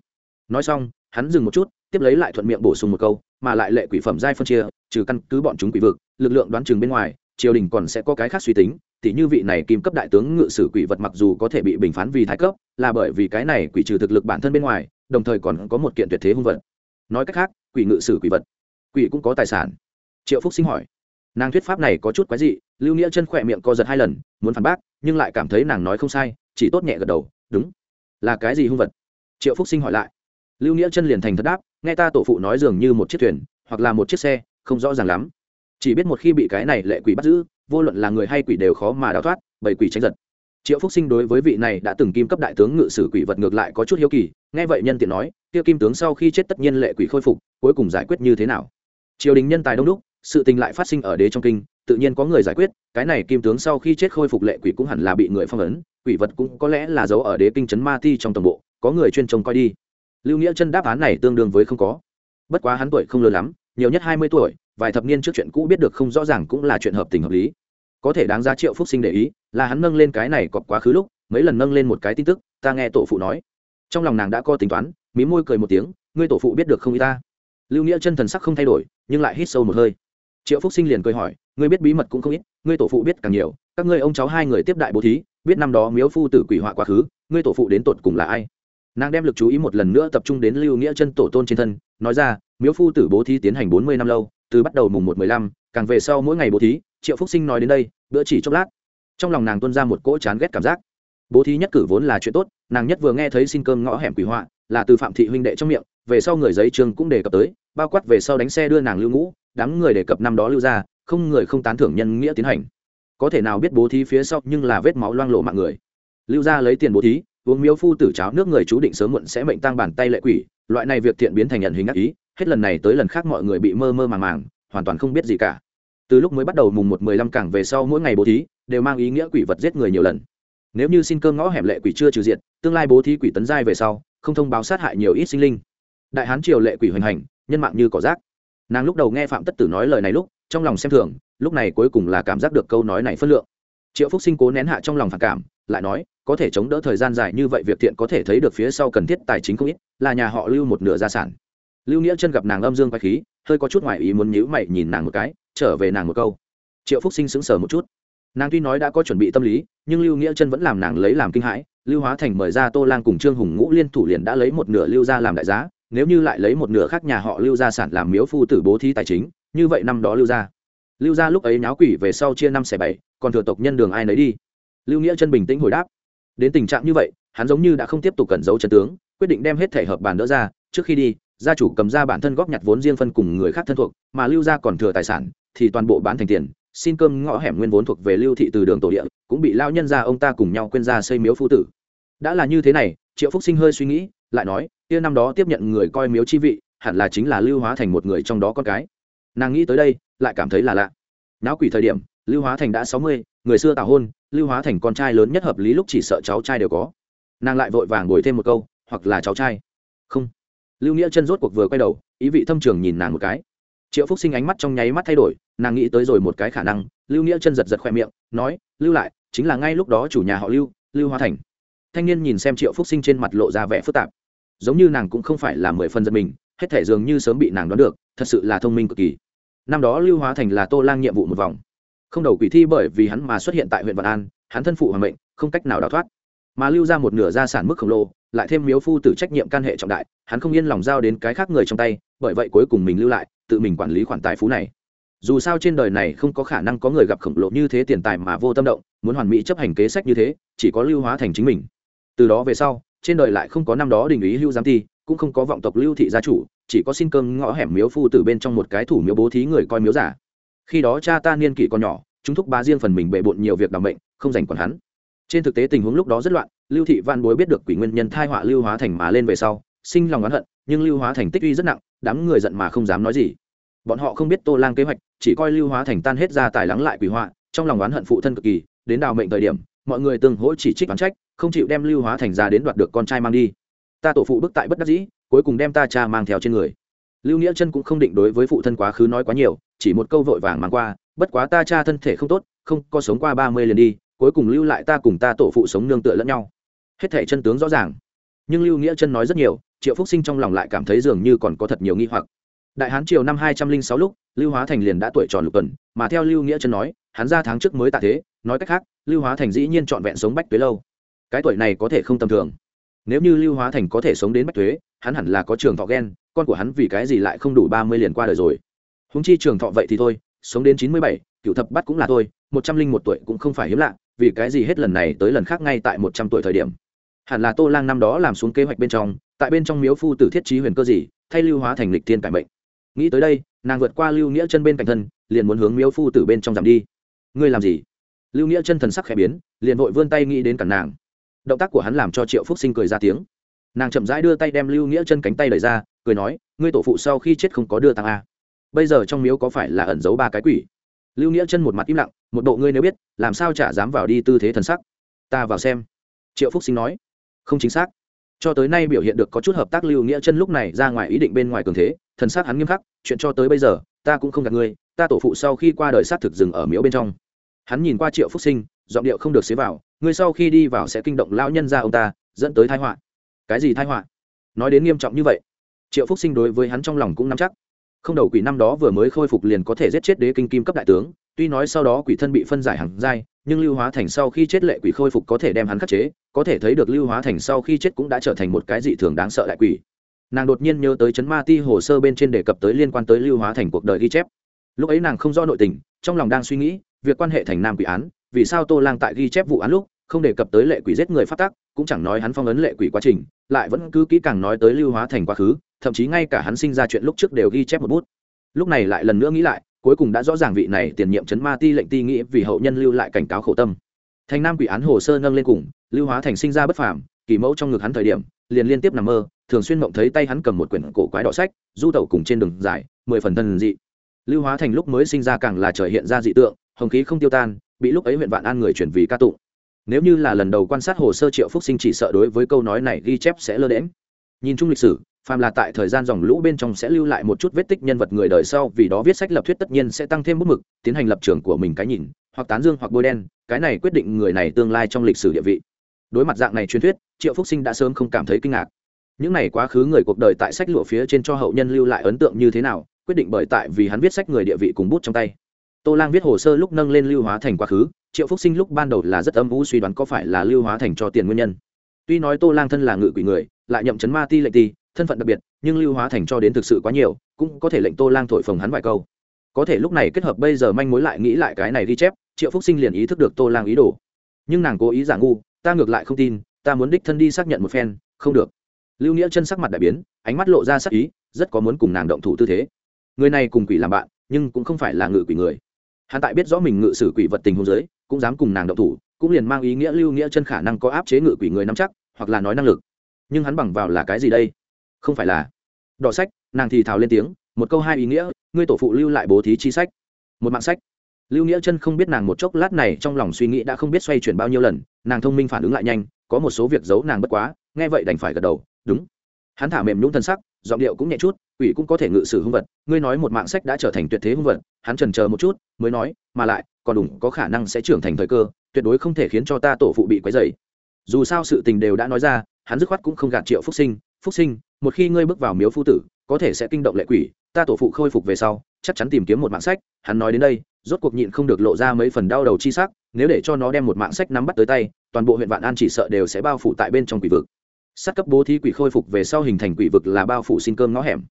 Nói xong, hắn dừng một chút, tiếp lấy lại thuận miệng bổ sung một câu, mà lại lệ quỷ phẩm giai phân chia, trừ căn cứ bọn chúng quỷ vực, lực lượng đoán chừng bên ngoài, triều đình còn sẽ có cái khác suy tính, tỉ như vị này kim cấp đại tướng ngự sử quỷ vật mặc dù có thể bị bình phán vì thái cấp, là bởi vì cái này quỷ trừ thực lực bản thân bên ngoài, đồng thời còn có một kiện tuyệt thế hung vật. Nói cách khác, quỷ ngự sử quỷ vật, quỷ cũng có tài sản. Triệu phúc sinh hỏi. Nàng thuyết pháp này có chút quái dị, lưu nghĩa chân khỏe miệng co giật hai lần, muốn phản bác, nhưng lại cảm thấy nàng nói không sai chỉ tốt nhẹ gật đầu, đúng. Là cái gì hung vật? Triệu phúc sinh hỏi lại. Lưu nghĩa chân liền thành thật đáp, nghe ta tổ phụ nói dường như một chiếc thuyền, hoặc là một chiếc xe, không rõ ràng lắm. Chỉ biết một khi bị cái này lệ quỷ bắt giữ, vô luận là người hay quỷ đều khó mà đào thoát bởi quỷ tránh giật. Triệu phúc sinh đối với vị này đã từng kim cấp đại tướng ngự sử quỷ vật ngược lại có chút hiếu kỳ, nghe vậy nhân tiện nói, kia kim tướng sau khi chết tất nhiên lệ quỷ khôi phục, cuối cùng giải quyết như thế nào? Triều đình nhân tài đông đúc, sự tình lại phát sinh ở đế trong kinh, tự nhiên có người giải quyết, cái này kim tướng sau khi chết khôi phục lệ quỷ cũng hẳn là bị người phong ấn quỷ vật cũng có lẽ là giấu ở đế kinh trấn ma ti trong tổng bộ, có người chuyên trông coi đi. Lưu nghĩa chân đáp án này tương đương với không có. Bất quá hắn tuổi không lớn lắm, nhiều nhất hai mươi tuổi, vài thập niên trước chuyện cũ biết được không rõ ràng cũng là chuyện hợp tình hợp lý. Có thể đáng giá triệu phúc sinh để ý, là hắn nâng lên cái này cọp quá khứ lúc, mấy lần nâng lên một cái tin tức, ta nghe tổ phụ nói. Trong lòng nàng đã có tính toán, mí môi cười một tiếng, ngươi tổ phụ biết được không y ta? Lưu nghĩa chân thần sắc không thay đổi, nhưng lại hít sâu một hơi. Triệu phúc sinh liền cười hỏi, ngươi biết bí mật cũng không ít, ngươi tổ phụ biết càng nhiều, các ngươi ông cháu hai người tiếp đại bố thí biết năm đó miếu phu tử quỷ họa quá khứ, ngươi tổ phụ đến tột cùng là ai? Nàng đem lực chú ý một lần nữa tập trung đến lưu nghĩa chân tổ tôn trên thân, nói ra, miếu phu tử bố thí tiến hành bốn mươi năm lâu, từ bắt đầu mùng một mười lăm, càng về sau mỗi ngày bố thí, triệu phúc sinh nói đến đây, bữa chỉ chốc lát. Trong lòng nàng tuân ra một cỗ chán ghét cảm giác. Bố thí nhất cử vốn là chuyện tốt, nàng nhất vừa nghe thấy xin cơm ngõ hẻm quỷ họa, là từ phạm thị huynh đệ trong miệng, về sau người giấy trường cũng đề cập tới, bao quát về sau đánh xe đưa nàng lưu ngũ, đám người đề cập năm đó lưu ra không người không tán thưởng nhân nghĩa tiến hành có thể nào biết bố thí phía sau nhưng là vết máu loang lộ mạng người. Lưu ra lấy tiền bố thí, uống miếu phu tử cháo nước người chú định sớm muộn sẽ mệnh tăng bàn tay lệ quỷ, loại này việc thiện biến thành nhận hình ác ý, hết lần này tới lần khác mọi người bị mơ mơ màng màng, hoàn toàn không biết gì cả. Từ lúc mới bắt đầu mùng một mười lăm cảng về sau mỗi ngày bố thí, đều mang ý nghĩa quỷ vật giết người nhiều lần. Nếu như xin cơm ngõ hẻm lệ quỷ chưa trừ diện tương lai bố thí quỷ tấn giai về sau, không thông báo sát hại nhiều ít sinh linh. Đại hán triều lệ quỷ hoành hành, nhân mạng như cỏ rác. Nàng lúc đầu nghe phạm tất tử nói lời này lúc, trong lòng xem thường lúc này cuối cùng là cảm giác được câu nói này phân lượng. Triệu phúc sinh cố nén hạ trong lòng phản cảm, lại nói, có thể chống đỡ thời gian dài như vậy việc thiện có thể thấy được phía sau cần thiết tài chính không ít, là nhà họ lưu một nửa gia sản. Lưu nghĩa chân gặp nàng âm dương quay khí, hơi có chút ngoại ý muốn nhíu mày nhìn nàng một cái, trở về nàng một câu. Triệu phúc sinh sững sờ một chút. Nàng tuy nói đã có chuẩn bị tâm lý, nhưng lưu nghĩa chân vẫn làm nàng lấy làm kinh hãi, lưu hóa thành mời ra tô lang cùng trương hùng ngũ liên thủ liền đã lấy một nửa lưu ra làm đại giá, nếu như lại lấy một nửa khác nhà họ lưu gia sản làm miếu phu tử bố thí tài chính, như vậy năm đó lưu gia lưu gia lúc ấy nháo quỷ về sau chia năm xẻ bảy, còn thừa tộc nhân đường ai nấy đi. Lưu nghĩa chân bình tĩnh hồi đáp. Đến tình trạng như vậy, hắn giống như đã không tiếp tục cẩn giấu chân tướng, quyết định đem hết thể hợp bàn đỡ ra. Trước khi đi, gia chủ cầm ra bản thân góp nhặt vốn riêng phân cùng người khác thân thuộc, mà lưu gia còn thừa tài sản, thì toàn bộ bán thành tiền. Xin cơm ngõ hẻm nguyên vốn thuộc về lưu thị từ đường tổ địa, cũng bị lao nhân gia ông ta cùng nhau quên ra xây miếu phu tử. Đã là như thế này, triệu phúc sinh hơi suy nghĩ, lại nói, kia năm đó tiếp nhận người coi miếu chi vị, hẳn là chính là lưu hóa thành một người trong đó con cái. Nàng nghĩ tới đây lại cảm thấy là lạ. Náo quỷ thời điểm, lưu hóa thành đã sáu mươi, người xưa tào hôn, lưu hóa thành con trai lớn nhất hợp lý lúc chỉ sợ cháu trai đều có. Nàng lại vội vàng ngồi thêm một câu, hoặc là cháu trai. Không. Lưu nghĩa chân rốt cuộc vừa quay đầu, ý vị thâm trường nhìn nàng một cái. Triệu phúc sinh ánh mắt trong nháy mắt thay đổi, nàng nghĩ tới rồi một cái khả năng, lưu nghĩa chân giật giật khoe miệng, nói, lưu lại, chính là ngay lúc đó chủ nhà họ lưu lưu hóa thành. Thanh niên nhìn xem triệu phúc sinh trên mặt lộ ra vẻ phức tạp. Giống như nàng cũng không phải là mười phần giật mình, hết thể dường như sớm bị nàng đoán được, thật sự là thông minh cực kỳ năm đó lưu hóa thành là tô lang nhiệm vụ một vòng. Không đầu quỷ thi bởi vì hắn mà xuất hiện tại huyện vạn an, hắn thân phụ hoàng mệnh, không cách nào đào thoát. Mà lưu ra một nửa gia sản mức khổng lồ, lại thêm miếu phu tử trách nhiệm can hệ trọng đại, hắn không yên lòng giao đến cái khác người trong tay, bởi vậy cuối cùng mình lưu lại, tự mình quản lý khoản tài phú này. Dù sao trên đời này không có khả năng có người gặp khổng lồ như thế tiền tài mà vô tâm động, muốn hoàn mỹ chấp hành kế sách như thế, chỉ có lưu hóa thành chính mình. Từ đó về sau, trên đời lại không có năm đó đình ý lưu giám ti, cũng không có vọng tộc lưu thị gia chủ chỉ có xin cơm ngõ hẻm miếu phu từ bên trong một cái thủ miếu bố thí người coi miếu giả. Khi đó cha ta niên kỷ còn nhỏ, chúng thúc bá riêng phần mình bệ bộn nhiều việc đảm bệnh không dành còn hắn. Trên thực tế tình huống lúc đó rất loạn, lưu thị văn bối biết được quỷ nguyên nhân thai họa lưu hóa thành mà lên về sau, sinh lòng oán hận, nhưng lưu hóa thành tích uy rất nặng, đám người giận mà không dám nói gì. Bọn họ không biết tô lang kế hoạch, chỉ coi lưu hóa thành tan hết ra tài lắng lại quỷ họa, trong lòng oán hận phụ thân cực kỳ, đến đào mệnh thời điểm, mọi người tương hỗ chỉ trích oán trách, không chịu đem lưu hóa thành ra đến đoạt được con trai mang đi. Ta tổ phụ bức tại bất đắc dĩ cuối cùng đem ta cha mang theo trên người. Lưu nghĩa chân cũng không định đối với phụ thân quá khứ nói quá nhiều, chỉ một câu vội vàng mang qua, bất quá ta cha thân thể không tốt, không có sống qua ba mươi lần đi, cuối cùng lưu lại ta cùng ta tổ phụ sống nương tựa lẫn nhau. Hết thể chân tướng rõ ràng. Nhưng lưu nghĩa chân nói rất nhiều, triệu phúc sinh trong lòng lại cảm thấy dường như còn có thật nhiều nghi hoặc. Đại hán triều năm hai trăm linh sáu lúc, lưu hóa thành liền đã tuổi tròn lục tuần, mà theo lưu nghĩa chân nói, hắn ra tháng trước mới tạ thế, nói cách khác, lưu hóa thành dĩ nhiên trọn vẹn sống bách tuế lâu. Cái tuổi này có thể không tầm thường. Nếu như lưu hóa thành có thể sống đến bách tuế hắn hẳn là có trường thọ ghen con của hắn vì cái gì lại không đủ ba mươi liền qua đời rồi? Húng chi trường thọ vậy thì thôi, sống đến chín mươi bảy, cựu thập bắt cũng là thôi, một trăm linh một tuổi cũng không phải hiếm lạ, vì cái gì hết lần này tới lần khác ngay tại một trăm tuổi thời điểm? Hẳn là tô lang năm đó làm xuống kế hoạch bên trong, tại bên trong miếu phu tử thiết trí huyền cơ gì, thay lưu hóa thành lịch thiên cải mệnh. Nghĩ tới đây, nàng vượt qua lưu nghĩa chân bên cạnh thân, liền muốn hướng miếu phu tử bên trong giảm đi. Ngươi làm gì? Lưu nghĩa chân thần sắc khẽ biến, liền vội vươn tay nghĩ đến cản nàng. Động tác của hắn làm cho triệu phúc sinh cười ra tiếng nàng chậm rãi đưa tay đem lưu nghĩa chân cánh tay đẩy ra, cười nói, ngươi tổ phụ sau khi chết không có đưa tăng a à? bây giờ trong miếu có phải là ẩn giấu ba cái quỷ? Lưu nghĩa chân một mặt im lặng, một bộ ngươi nếu biết, làm sao chả dám vào đi tư thế thần sắc? Ta vào xem. Triệu phúc sinh nói, không chính xác. Cho tới nay biểu hiện được có chút hợp tác lưu nghĩa chân lúc này ra ngoài ý định bên ngoài cường thế, thần sắc hắn nghiêm khắc, chuyện cho tới bây giờ, ta cũng không gạt ngươi, ta tổ phụ sau khi qua đời sát thực dừng ở miếu bên trong. Hắn nhìn qua triệu phúc sinh, giọng điệu không được xế vào, ngươi sau khi đi vào sẽ kinh động lão nhân ra ông ta, dẫn tới thái họa cái gì thai họa? Nói đến nghiêm trọng như vậy, triệu phúc sinh đối với hắn trong lòng cũng nắm chắc. Không đầu quỷ năm đó vừa mới khôi phục liền có thể giết chết đế kinh kim cấp đại tướng, tuy nói sau đó quỷ thân bị phân giải hàng dai nhưng lưu hóa thành sau khi chết lệ quỷ khôi phục có thể đem hắn khắc chế, có thể thấy được lưu hóa thành sau khi chết cũng đã trở thành một cái dị thường đáng sợ đại quỷ. Nàng đột nhiên nhớ tới chấn ma ti hồ sơ bên trên đề cập tới liên quan tới lưu hóa thành cuộc đời ghi chép. Lúc ấy nàng không rõ nội tình, trong lòng đang suy nghĩ, việc quan hệ thành nam quỷ án, vì sao tô lang tại ghi chép vụ án lúc không đề cập tới lệ quỷ giết người phát tác cũng chẳng nói hắn phong ấn lệ quỷ quá trình, lại vẫn cứ kỹ càng nói tới lưu hóa thành quá khứ, thậm chí ngay cả hắn sinh ra chuyện lúc trước đều ghi chép một bút. Lúc này lại lần nữa nghĩ lại, cuối cùng đã rõ ràng vị này tiền nhiệm chấn ma ti lệnh ti nghĩ vì hậu nhân lưu lại cảnh cáo khổ tâm. Thành nam quỷ án hồ sơ nâng lên cùng, lưu hóa thành sinh ra bất phàm, kỳ mẫu trong ngực hắn thời điểm, liền liên tiếp nằm mơ, thường xuyên mộng thấy tay hắn cầm một quyển cổ quái đỏ sách, du tẩu cùng trên đường dài, mười phần thân dị. Lưu hóa thành lúc mới sinh ra càng là trời hiện ra dị tượng, hồng khí không tiêu tan, bị lúc ấy huyện vạn an người chuyển vì ca tụng nếu như là lần đầu quan sát hồ sơ triệu phúc sinh chỉ sợ đối với câu nói này ghi chép sẽ lơ đễm nhìn chung lịch sử, phàm là tại thời gian dòng lũ bên trong sẽ lưu lại một chút vết tích nhân vật người đời sau, vì đó viết sách lập thuyết tất nhiên sẽ tăng thêm bút mực, tiến hành lập trường của mình cái nhìn, hoặc tán dương hoặc bôi đen, cái này quyết định người này tương lai trong lịch sử địa vị. Đối mặt dạng này truyền thuyết, triệu phúc sinh đã sớm không cảm thấy kinh ngạc. Những này quá khứ người cuộc đời tại sách lụa phía trên cho hậu nhân lưu lại ấn tượng như thế nào, quyết định bởi tại vì hắn viết sách người địa vị cùng bút trong tay tô lang viết hồ sơ lúc nâng lên lưu hóa thành quá khứ, triệu phúc sinh lúc ban đầu là rất âm vũ suy đoán có phải là lưu hóa thành cho tiền nguyên nhân. Tuy nói tô lang thân là ngự quỷ người, lại nhậm chấn ma ti lệnh ti, thân phận đặc biệt, nhưng lưu hóa thành cho đến thực sự quá nhiều, cũng có thể lệnh tô lang thổi phồng hắn vài câu. Có thể lúc này kết hợp bây giờ manh mối lại nghĩ lại cái này ghi chép, triệu phúc sinh liền ý thức được tô lang ý đồ. Nhưng nàng cố ý giả ngu, ta ngược lại không tin, ta muốn đích thân đi xác nhận một phen, không được. Lưu nghĩa chân sắc mặt đại biến, ánh mắt lộ ra sắc ý, rất có muốn cùng nàng động thủ tư thế. Người này cùng quỷ làm bạn, nhưng cũng không phải là ngự quỷ người hắn tại biết rõ mình ngự sử quỷ vật tình hôn giới cũng dám cùng nàng động thủ, cũng liền mang ý nghĩa lưu nghĩa chân khả năng có áp chế ngự quỷ người nắm chắc, hoặc là nói năng lực. Nhưng hắn bằng vào là cái gì đây? Không phải là. Đỏ sách, nàng thì thào lên tiếng, một câu hai ý nghĩa, ngươi tổ phụ lưu lại bố thí chi sách. Một mạng sách. Lưu nghĩa chân không biết nàng một chốc lát này trong lòng suy nghĩ đã không biết xoay chuyển bao nhiêu lần, nàng thông minh phản ứng lại nhanh, có một số việc giấu nàng bất quá, nghe vậy đành phải gật đầu, đúng. Hắn thả mềm nhũng thân sắc, giọng điệu cũng nhẹ chút quỷ cũng có thể ngự sử hung vật, ngươi nói một mạng sách đã trở thành tuyệt thế hung vật, hắn trần chờ một chút, mới nói, mà lại, còn đủ có khả năng sẽ trưởng thành thời cơ, tuyệt đối không thể khiến cho ta tổ phụ bị quấy dày dù sao sự tình đều đã nói ra, hắn dứt khoát cũng không gạt triệu phúc sinh phúc sinh, một khi ngươi bước vào miếu phu tử, có thể sẽ kinh động lệ quỷ, ta tổ phụ khôi phục về sau, chắc chắn tìm kiếm một mạng sách. Hắn nói đến đây, rốt cuộc nhịn không được lộ ra mấy phần đau đầu chi sắc, nếu để cho nó đem một mạng sách nắm bắt tới tay, toàn bộ huyện vạn an chỉ sợ đều sẽ bao phủ tại bên trong quỷ vực. Sát cấp bố thí quỷ khôi phục về sau hình thành quỷ vực là bao phủ xin cơm ngõ hẻm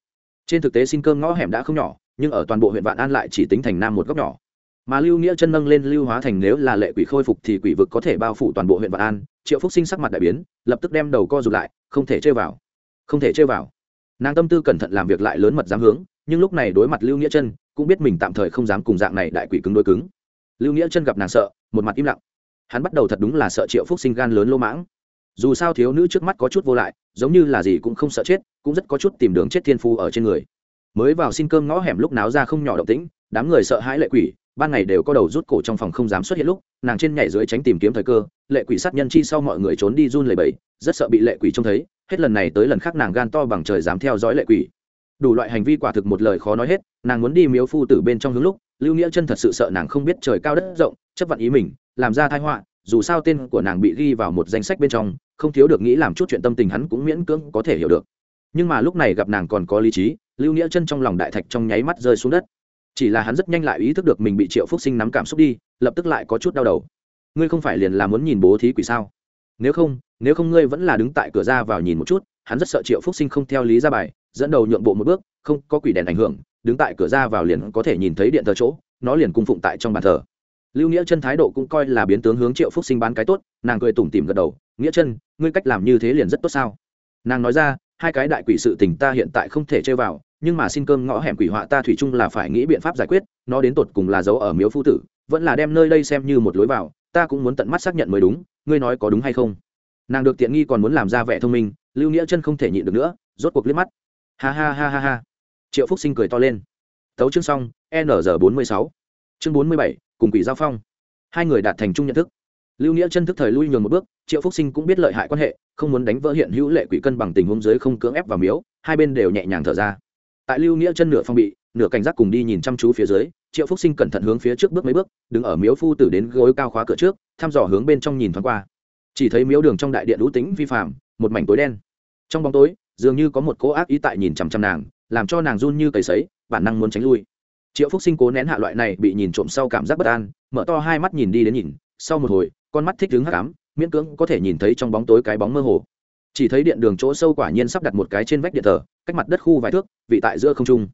trên thực tế xin cơm ngõ hẻm đã không nhỏ, nhưng ở toàn bộ huyện vạn an lại chỉ tính thành nam một góc nhỏ. Mà lưu nghĩa chân nâng lên lưu hóa thành nếu là lệ quỷ khôi phục thì quỷ vực có thể bao phủ toàn bộ huyện vạn an. Triệu phúc sinh sắc mặt đại biến, lập tức đem đầu co rụt lại, không thể chơi vào. Không thể chơi vào. Nàng tâm tư cẩn thận làm việc lại lớn mật dám hướng, nhưng lúc này đối mặt lưu nghĩa chân, cũng biết mình tạm thời không dám cùng dạng này đại quỷ cứng đôi cứng. Lưu nghĩa chân gặp nàng sợ, một mặt im lặng. Hắn bắt đầu thật đúng là sợ triệu phúc sinh gan lớn lô mãng dù sao thiếu nữ trước mắt có chút vô lại, giống như là gì cũng không sợ chết, cũng rất có chút tìm đường chết thiên phu ở trên người. Mới vào xin cơm ngõ hẻm lúc náo ra không nhỏ động tĩnh, đám người sợ hãi lệ quỷ, ban ngày đều có đầu rút cổ trong phòng không dám xuất hiện lúc, nàng trên nhảy dưới tránh tìm kiếm thời cơ, lệ quỷ sát nhân chi sau mọi người trốn đi run lầy bẫy rất sợ bị lệ quỷ trông thấy, hết lần này tới lần khác nàng gan to bằng trời dám theo dõi lệ quỷ. Đủ loại hành vi quả thực một lời khó nói hết, nàng muốn đi miếu phu tử bên trong hướng lúc, lưu nghĩa chân thật sự sợ nàng không biết trời cao đất rộng, chấp vận ý mình, làm ra thái họa, dù sao tên của nàng bị ghi vào một danh sách bên trong không thiếu được nghĩ làm chút chuyện tâm tình hắn cũng miễn cưỡng có thể hiểu được. Nhưng mà lúc này gặp nàng còn có lý trí, lưu nghĩa chân trong lòng đại thạch trong nháy mắt rơi xuống đất. Chỉ là hắn rất nhanh lại ý thức được mình bị triệu phúc sinh nắm cảm xúc đi, lập tức lại có chút đau đầu. Ngươi không phải liền là muốn nhìn bố thí quỷ sao? Nếu không nếu không ngươi vẫn là đứng tại cửa ra vào nhìn một chút, hắn rất sợ triệu phúc sinh không theo lý ra bài, dẫn đầu nhượng bộ một bước, không có quỷ đèn ảnh hưởng, đứng tại cửa ra vào liền có thể nhìn thấy điện thờ chỗ, nó liền cung phụng tại trong bàn thờ lưu nghĩa chân thái độ cũng coi là biến tướng hướng triệu phúc sinh bán cái tốt, nàng cười tủm tỉm gật đầu, nghĩa chân ngươi cách làm như thế liền rất tốt sao? Nàng nói ra, hai cái đại quỷ sự tình ta hiện tại không thể chơi vào, nhưng mà xin cơm ngõ hẻm quỷ họa ta thủy chung là phải nghĩ biện pháp giải quyết, nó đến tột cùng là giấu ở miếu phu tử, vẫn là đem nơi đây xem như một lối vào, ta cũng muốn tận mắt xác nhận mới đúng, ngươi nói có đúng hay không? Nàng được tiện nghi còn muốn làm ra vẻ thông minh, lưu nghĩa chân không thể nhịn được nữa, rốt cuộc liếc mắt. Ha ha ha ha ha. Triệu phúc sinh cười to lên. Tấu chương xong, n g bốn mươi sáu. Chương bốn mươi bảy cùng quỷ giao phong. Hai người đạt thành chung nhận thức. Lưu nghĩa chân thức thời lui nhường một bước, triệu phúc sinh cũng biết lợi hại quan hệ, không muốn đánh vỡ hiện hữu lệ quỷ cân bằng tình huống giới không cưỡng ép vào miếu, hai bên đều nhẹ nhàng thở ra. Tại lưu nghĩa chân nửa phong bị, nửa cảnh giác cùng đi nhìn chăm chú phía dưới, triệu phúc sinh cẩn thận hướng phía trước bước mấy bước, đứng ở miếu phu tử đến gối cao khóa cửa trước, thăm dò hướng bên trong nhìn thoáng qua. Chỉ thấy miếu đường trong đại điện lũ tính vi phạm, một mảnh tối đen. Trong bóng tối, dường như có một cỗ ác ý tại nhìn chằm chằm nàng, làm cho nàng run như cầy sấy, bản năng muốn tránh lui triệu phúc sinh cố nén hạ loại này bị nhìn trộm sau cảm giác bất an, mở to hai mắt nhìn đi đến nhìn, sau một hồi, con mắt thích đứng hắc ám, miễn cưỡng có thể nhìn thấy trong bóng tối cái bóng mơ hồ. Chỉ thấy điện đường chỗ sâu quả nhiên sắp đặt một cái trên vách điện thờ, cách mặt đất khu vài thước, vị tại giữa không trung.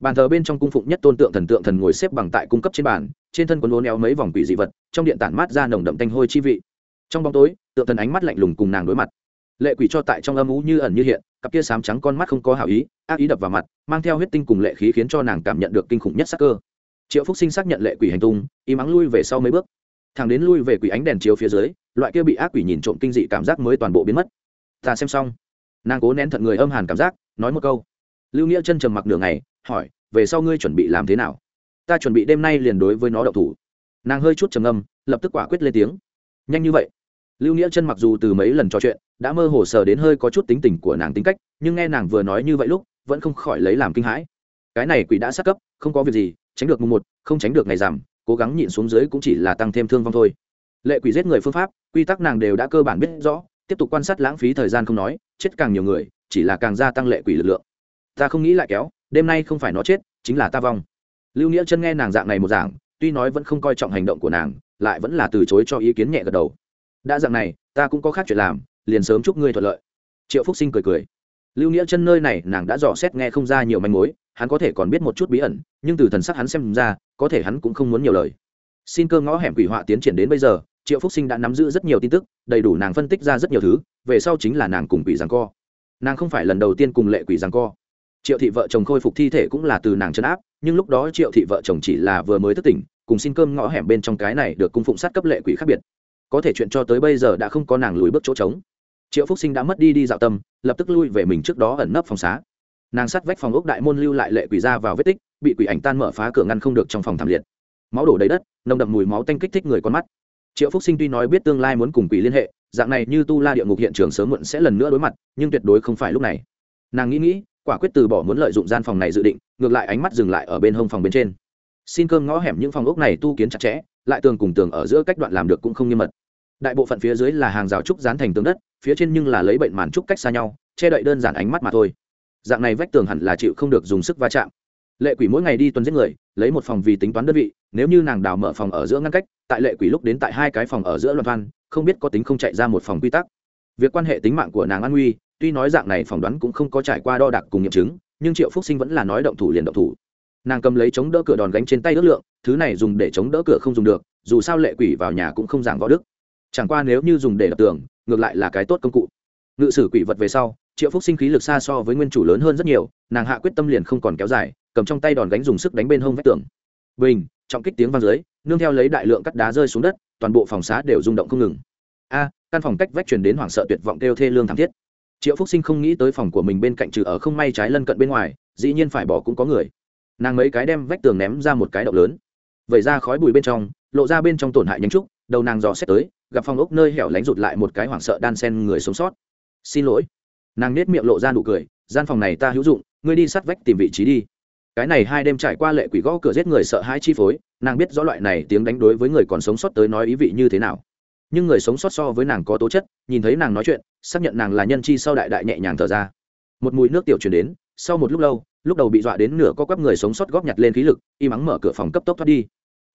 Bàn thờ bên trong cung phụng nhất tôn tượng thần tượng thần ngồi xếp bằng tại cung cấp trên bàn, trên thân quấn lố néo mấy vòng quỷ dị vật, trong điện tản mát ra nồng đậm tanh hôi chi vị. Trong bóng tối, tượng thần ánh mắt lạnh lùng cùng nàng đối mặt lệ quỷ cho tại trong âm ú như ẩn như hiện, cặp kia sám trắng con mắt không có hảo ý, ác ý đập vào mặt, mang theo huyết tinh cùng lệ khí khiến cho nàng cảm nhận được kinh khủng nhất sắc cơ. Triệu phúc sinh xác nhận lệ quỷ hành tung, y mắng lui về sau mấy bước. Thằng đến lui về quỷ ánh đèn chiếu phía dưới, loại kia bị ác quỷ nhìn trộm kinh dị cảm giác mới toàn bộ biến mất. Ta xem xong. Nàng cố nén thận người âm hàn cảm giác, nói một câu. Lưu nghĩa chân trầm mặc nửa ngày, hỏi, về sau ngươi chuẩn bị làm thế nào? Ta chuẩn bị đêm nay liền đối với nó đậu thủ. Nàng hơi chút trầm âm lập tức quả quyết lên tiếng. Nhanh như vậy lưu nghĩa chân mặc dù từ mấy lần trò chuyện, đã mơ hồ sờ đến hơi có chút tính tình của nàng tính cách, nhưng nghe nàng vừa nói như vậy lúc, vẫn không khỏi lấy làm kinh hãi. Cái này quỷ đã sát cấp, không có việc gì, tránh được mùng một, không tránh được ngày giảm cố gắng nhịn xuống dưới cũng chỉ là tăng thêm thương vong thôi. Lệ quỷ giết người phương pháp, quy tắc nàng đều đã cơ bản biết rõ, tiếp tục quan sát lãng phí thời gian không nói, chết càng nhiều người, chỉ là càng gia tăng lệ quỷ lực lượng. Ta không nghĩ lại kéo, đêm nay không phải nó chết, chính là ta vong. Lưu nghĩa chân nghe nàng dạng này một dạng, tuy nói vẫn không coi trọng hành động của nàng, lại vẫn là từ chối cho ý kiến nhẹ gật đầu đã dạng này, ta cũng có khác chuyện làm, liền sớm chúc ngươi thuận lợi. Triệu phúc sinh cười cười. Lưu nghĩa chân nơi này, nàng đã dò xét nghe không ra nhiều manh mối, hắn có thể còn biết một chút bí ẩn, nhưng từ thần sắc hắn xem ra, có thể hắn cũng không muốn nhiều lời. Xin cơ ngõ hẻm quỷ họa tiến triển đến bây giờ, triệu phúc sinh đã nắm giữ rất nhiều tin tức, đầy đủ nàng phân tích ra rất nhiều thứ, về sau chính là nàng cùng quỷ rằng co. Nàng không phải lần đầu tiên cùng lệ quỷ rằng co. Triệu thị vợ chồng khôi phục thi thể cũng là từ nàng chấn áp, nhưng lúc đó triệu thị vợ chồng chỉ là vừa mới thức tỉnh, cùng xin cơm ngõ hẻm bên trong cái này được cung phụng sát cấp lệ quỷ khác biệt có thể chuyện cho tới bây giờ đã không có nàng lùi bước chỗ trống. Triệu phúc sinh đã mất đi đi dạo tâm, lập tức lui về mình trước đó ẩn nấp phòng xá. Nàng sắt vách phòng ốc đại môn lưu lại lệ quỷ ra vào vết tích, bị quỷ ảnh tan mở phá cửa ngăn không được trong phòng thảm liệt. Máu đổ đầy đất, nồng đậm mùi máu tanh kích thích người con mắt. Triệu phúc sinh tuy nói biết tương lai muốn cùng quỷ liên hệ, dạng này như tu la địa ngục hiện trường sớm muộn sẽ lần nữa đối mặt, nhưng tuyệt đối không phải lúc này. Nàng nghĩ nghĩ, quả quyết từ bỏ muốn lợi dụng gian phòng này dự định, ngược lại ánh mắt dừng lại ở bên hông phòng bên trên xin cơm ngõ hẻm những phòng ốc này tu kiến chặt chẽ, lại tường cùng tường ở giữa cách đoạn làm được cũng không nghiêm mật. Đại bộ phận phía dưới là hàng rào trúc dán thành tường đất, phía trên nhưng là lấy bệnh màn trúc cách xa nhau, che đậy đơn giản ánh mắt mà thôi. Dạng này vách tường hẳn là chịu không được dùng sức va chạm. Lệ quỷ mỗi ngày đi tuần giết người, lấy một phòng vì tính toán đơn vị, nếu như nàng đào mở phòng ở giữa ngăn cách, tại lệ quỷ lúc đến tại hai cái phòng ở giữa loạn thoan, không biết có tính không chạy ra một phòng quy tắc. Việc quan hệ tính mạng của nàng an nguy, tuy nói dạng này phỏng đoán cũng không có trải qua đo đạc cùng nghiệm chứng, nhưng triệu phúc sinh vẫn là nói động thủ liền động thủ nàng cầm lấy chống đỡ cửa đòn gánh trên tay ước lượng, thứ này dùng để chống đỡ cửa không dùng được, dù sao lệ quỷ vào nhà cũng không giảng võ đức. Chẳng qua nếu như dùng để đập tường, ngược lại là cái tốt công cụ. Ngự sử quỷ vật về sau, triệu phúc sinh khí lực xa so với nguyên chủ lớn hơn rất nhiều, nàng hạ quyết tâm liền không còn kéo dài, cầm trong tay đòn gánh dùng sức đánh bên hông vách tường. Bình, trọng kích tiếng vang dưới, nương theo lấy đại lượng cắt đá rơi xuống đất, toàn bộ phòng xá đều rung động không ngừng. A, căn phòng cách vách truyền đến hoảng sợ tuyệt vọng kêu thê lương thảm thiết. Triệu phúc sinh không nghĩ tới phòng của mình bên cạnh trừ ở không may trái lân cận bên ngoài, dĩ nhiên phải bỏ cũng có người nàng mấy cái đem vách tường ném ra một cái động lớn. Vẩy ra khói bụi bên trong, lộ ra bên trong tổn hại nhánh trúc, đầu nàng dò xét tới, gặp phòng ốc nơi hẻo lánh rụt lại một cái hoảng sợ đan sen người sống sót. Xin lỗi. Nàng nết miệng lộ ra nụ cười, gian phòng này ta hữu dụng, ngươi đi sát vách tìm vị trí đi. Cái này hai đêm trải qua lệ quỷ gõ cửa giết người sợ hãi chi phối, nàng biết rõ loại này tiếng đánh đối với người còn sống sót tới nói ý vị như thế nào. Nhưng người sống sót so với nàng có tố chất, nhìn thấy nàng nói chuyện, xác nhận nàng là nhân chi sau đại đại nhẹ nhàng thở ra. Một mùi nước tiểu chuyển đến sau một lúc lâu, lúc đầu bị dọa đến nửa có quắp người sống sót góp nhặt lên khí lực, y mắng mở cửa phòng cấp tốc thoát đi.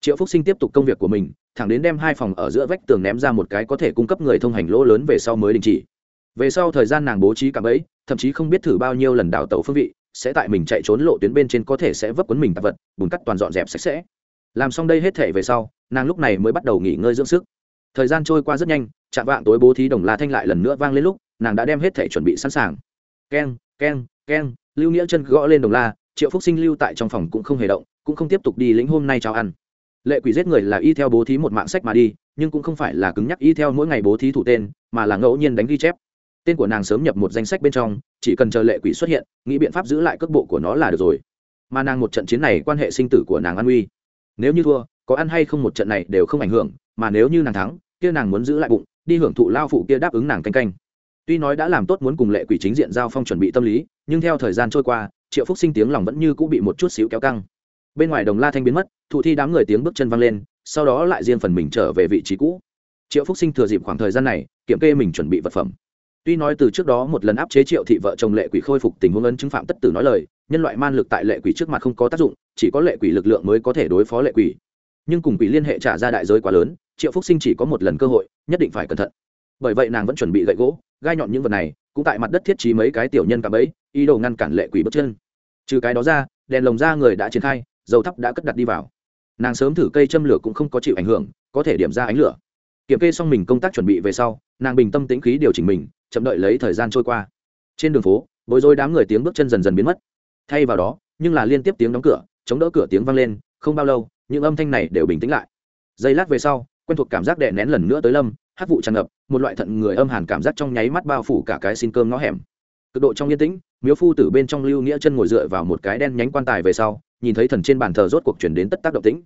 Triệu phúc sinh tiếp tục công việc của mình, thẳng đến đem hai phòng ở giữa vách tường ném ra một cái có thể cung cấp người thông hành lỗ lớn về sau mới đình chỉ. Về sau thời gian nàng bố trí cảm ấy thậm chí không biết thử bao nhiêu lần đào tẩu phương vị, sẽ tại mình chạy trốn lộ tuyến bên trên có thể sẽ vấp quấn mình tạp vật, bùn cắt toàn dọn dẹp sạch sẽ. Làm xong đây hết thể về sau, nàng lúc này mới bắt đầu nghỉ ngơi dưỡng sức. Thời gian trôi qua rất nhanh, chạm vạng tối bố thí đồng la thanh lại lần nữa vang lên lúc, nàng đã đem hết thể chuẩn bị sẵn sàng. Keng keng keng lưu nghĩa chân gõ lên đồng la, triệu phúc sinh lưu tại trong phòng cũng không hề động, cũng không tiếp tục đi lĩnh hôm nay cháo ăn. Lệ quỷ giết người là y theo bố thí một mạng sách mà đi, nhưng cũng không phải là cứng nhắc y theo mỗi ngày bố thí thủ tên, mà là ngẫu nhiên đánh ghi chép. Tên của nàng sớm nhập một danh sách bên trong, chỉ cần chờ lệ quỷ xuất hiện, nghĩ biện pháp giữ lại cước bộ của nó là được rồi. Mà nàng một trận chiến này quan hệ sinh tử của nàng an uy. Nếu như thua, có ăn hay không một trận này đều không ảnh hưởng, mà nếu như nàng thắng, kia nàng muốn giữ lại bụng, đi hưởng thụ lao phụ kia đáp ứng nàng canh canh. Tuy nói đã làm tốt muốn cùng lệ quỷ chính diện giao phong chuẩn bị tâm lý nhưng theo thời gian trôi qua, triệu phúc sinh tiếng lòng vẫn như cũng bị một chút xíu kéo căng. Bên ngoài đồng la thanh biến mất, thụ thi đám người tiếng bước chân văng lên, sau đó lại riêng phần mình trở về vị trí cũ. Triệu phúc sinh thừa dịp khoảng thời gian này, kiểm kê mình chuẩn bị vật phẩm. Tuy nói từ trước đó một lần áp chế triệu thị vợ chồng lệ quỷ khôi phục tình huống ấn chứng phạm tất tử nói lời, nhân loại man lực tại lệ quỷ trước mặt không có tác dụng, chỉ có lệ quỷ lực lượng mới có thể đối phó lệ quỷ. Nhưng cùng quỷ liên hệ trả ra đại giới quá lớn, triệu phúc sinh chỉ có một lần cơ hội, nhất định phải cẩn thận. Bởi vậy nàng vẫn chuẩn bị gậy gỗ, gai nhọn những vật này cũng tại mặt đất thiết trí mấy cái tiểu nhân cạm ấy ý đồ ngăn cản lệ quỷ bước chân. Trừ cái đó ra, đèn lồng ra người đã triển khai, dầu thắp đã cất đặt đi vào. Nàng sớm thử cây châm lửa cũng không có chịu ảnh hưởng, có thể điểm ra ánh lửa. Kiểm kê xong mình công tác chuẩn bị về sau, nàng bình tâm tĩnh khí điều chỉnh mình, chậm đợi lấy thời gian trôi qua. Trên đường phố, bối rối đám người tiếng bước chân dần dần biến mất. Thay vào đó, nhưng là liên tiếp tiếng đóng cửa, chống đỡ cửa tiếng vang lên, không bao lâu, những âm thanh này đều bình tĩnh lại. Giây lát về sau, quen thuộc cảm giác đè nén lần nữa tới lâm hát vụ tràn ngập một loại thận người âm hàn cảm giác trong nháy mắt bao phủ cả cái xin cơm ngõ hẻm. Cực độ trong yên tĩnh miếu phu tử bên trong lưu nghĩa chân ngồi dựa vào một cái đen nhánh quan tài về sau nhìn thấy thần trên bàn thờ rốt cuộc chuyển đến tất tác động tĩnh.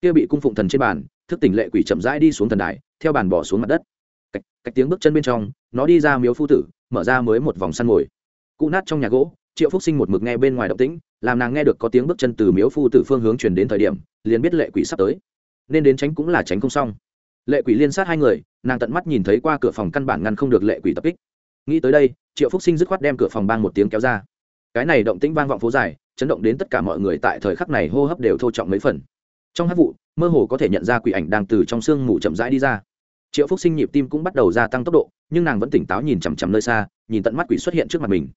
Kia bị cung phụng thần trên bàn thức tỉnh lệ quỷ chậm rãi đi xuống thần đài theo bàn bỏ xuống mặt đất. Cách, cách tiếng bước chân bên trong nó đi ra miếu phu tử mở ra mới một vòng săn ngồi. Cụ nát trong nhà gỗ triệu phúc sinh một mực nghe bên ngoài động tĩnh làm nàng nghe được có tiếng bước chân từ miếu phu tử phương hướng chuyển đến thời điểm liền biết lệ quỷ sắp tới. Nên đến tránh cũng là tránh không xong lệ quỷ liên sát hai người, nàng tận mắt nhìn thấy qua cửa phòng căn bản ngăn không được lệ quỷ tập kích. Nghĩ tới đây, triệu phúc sinh dứt khoát đem cửa phòng bang một tiếng kéo ra. Cái này động tĩnh vang vọng phố dài, chấn động đến tất cả mọi người tại thời khắc này hô hấp đều thô trọng mấy phần. Trong hát vụ, mơ hồ có thể nhận ra quỷ ảnh đang từ trong sương mù chậm rãi đi ra. Triệu phúc sinh nhịp tim cũng bắt đầu gia tăng tốc độ, nhưng nàng vẫn tỉnh táo nhìn chằm chằm nơi xa, nhìn tận mắt quỷ xuất hiện trước mặt mình.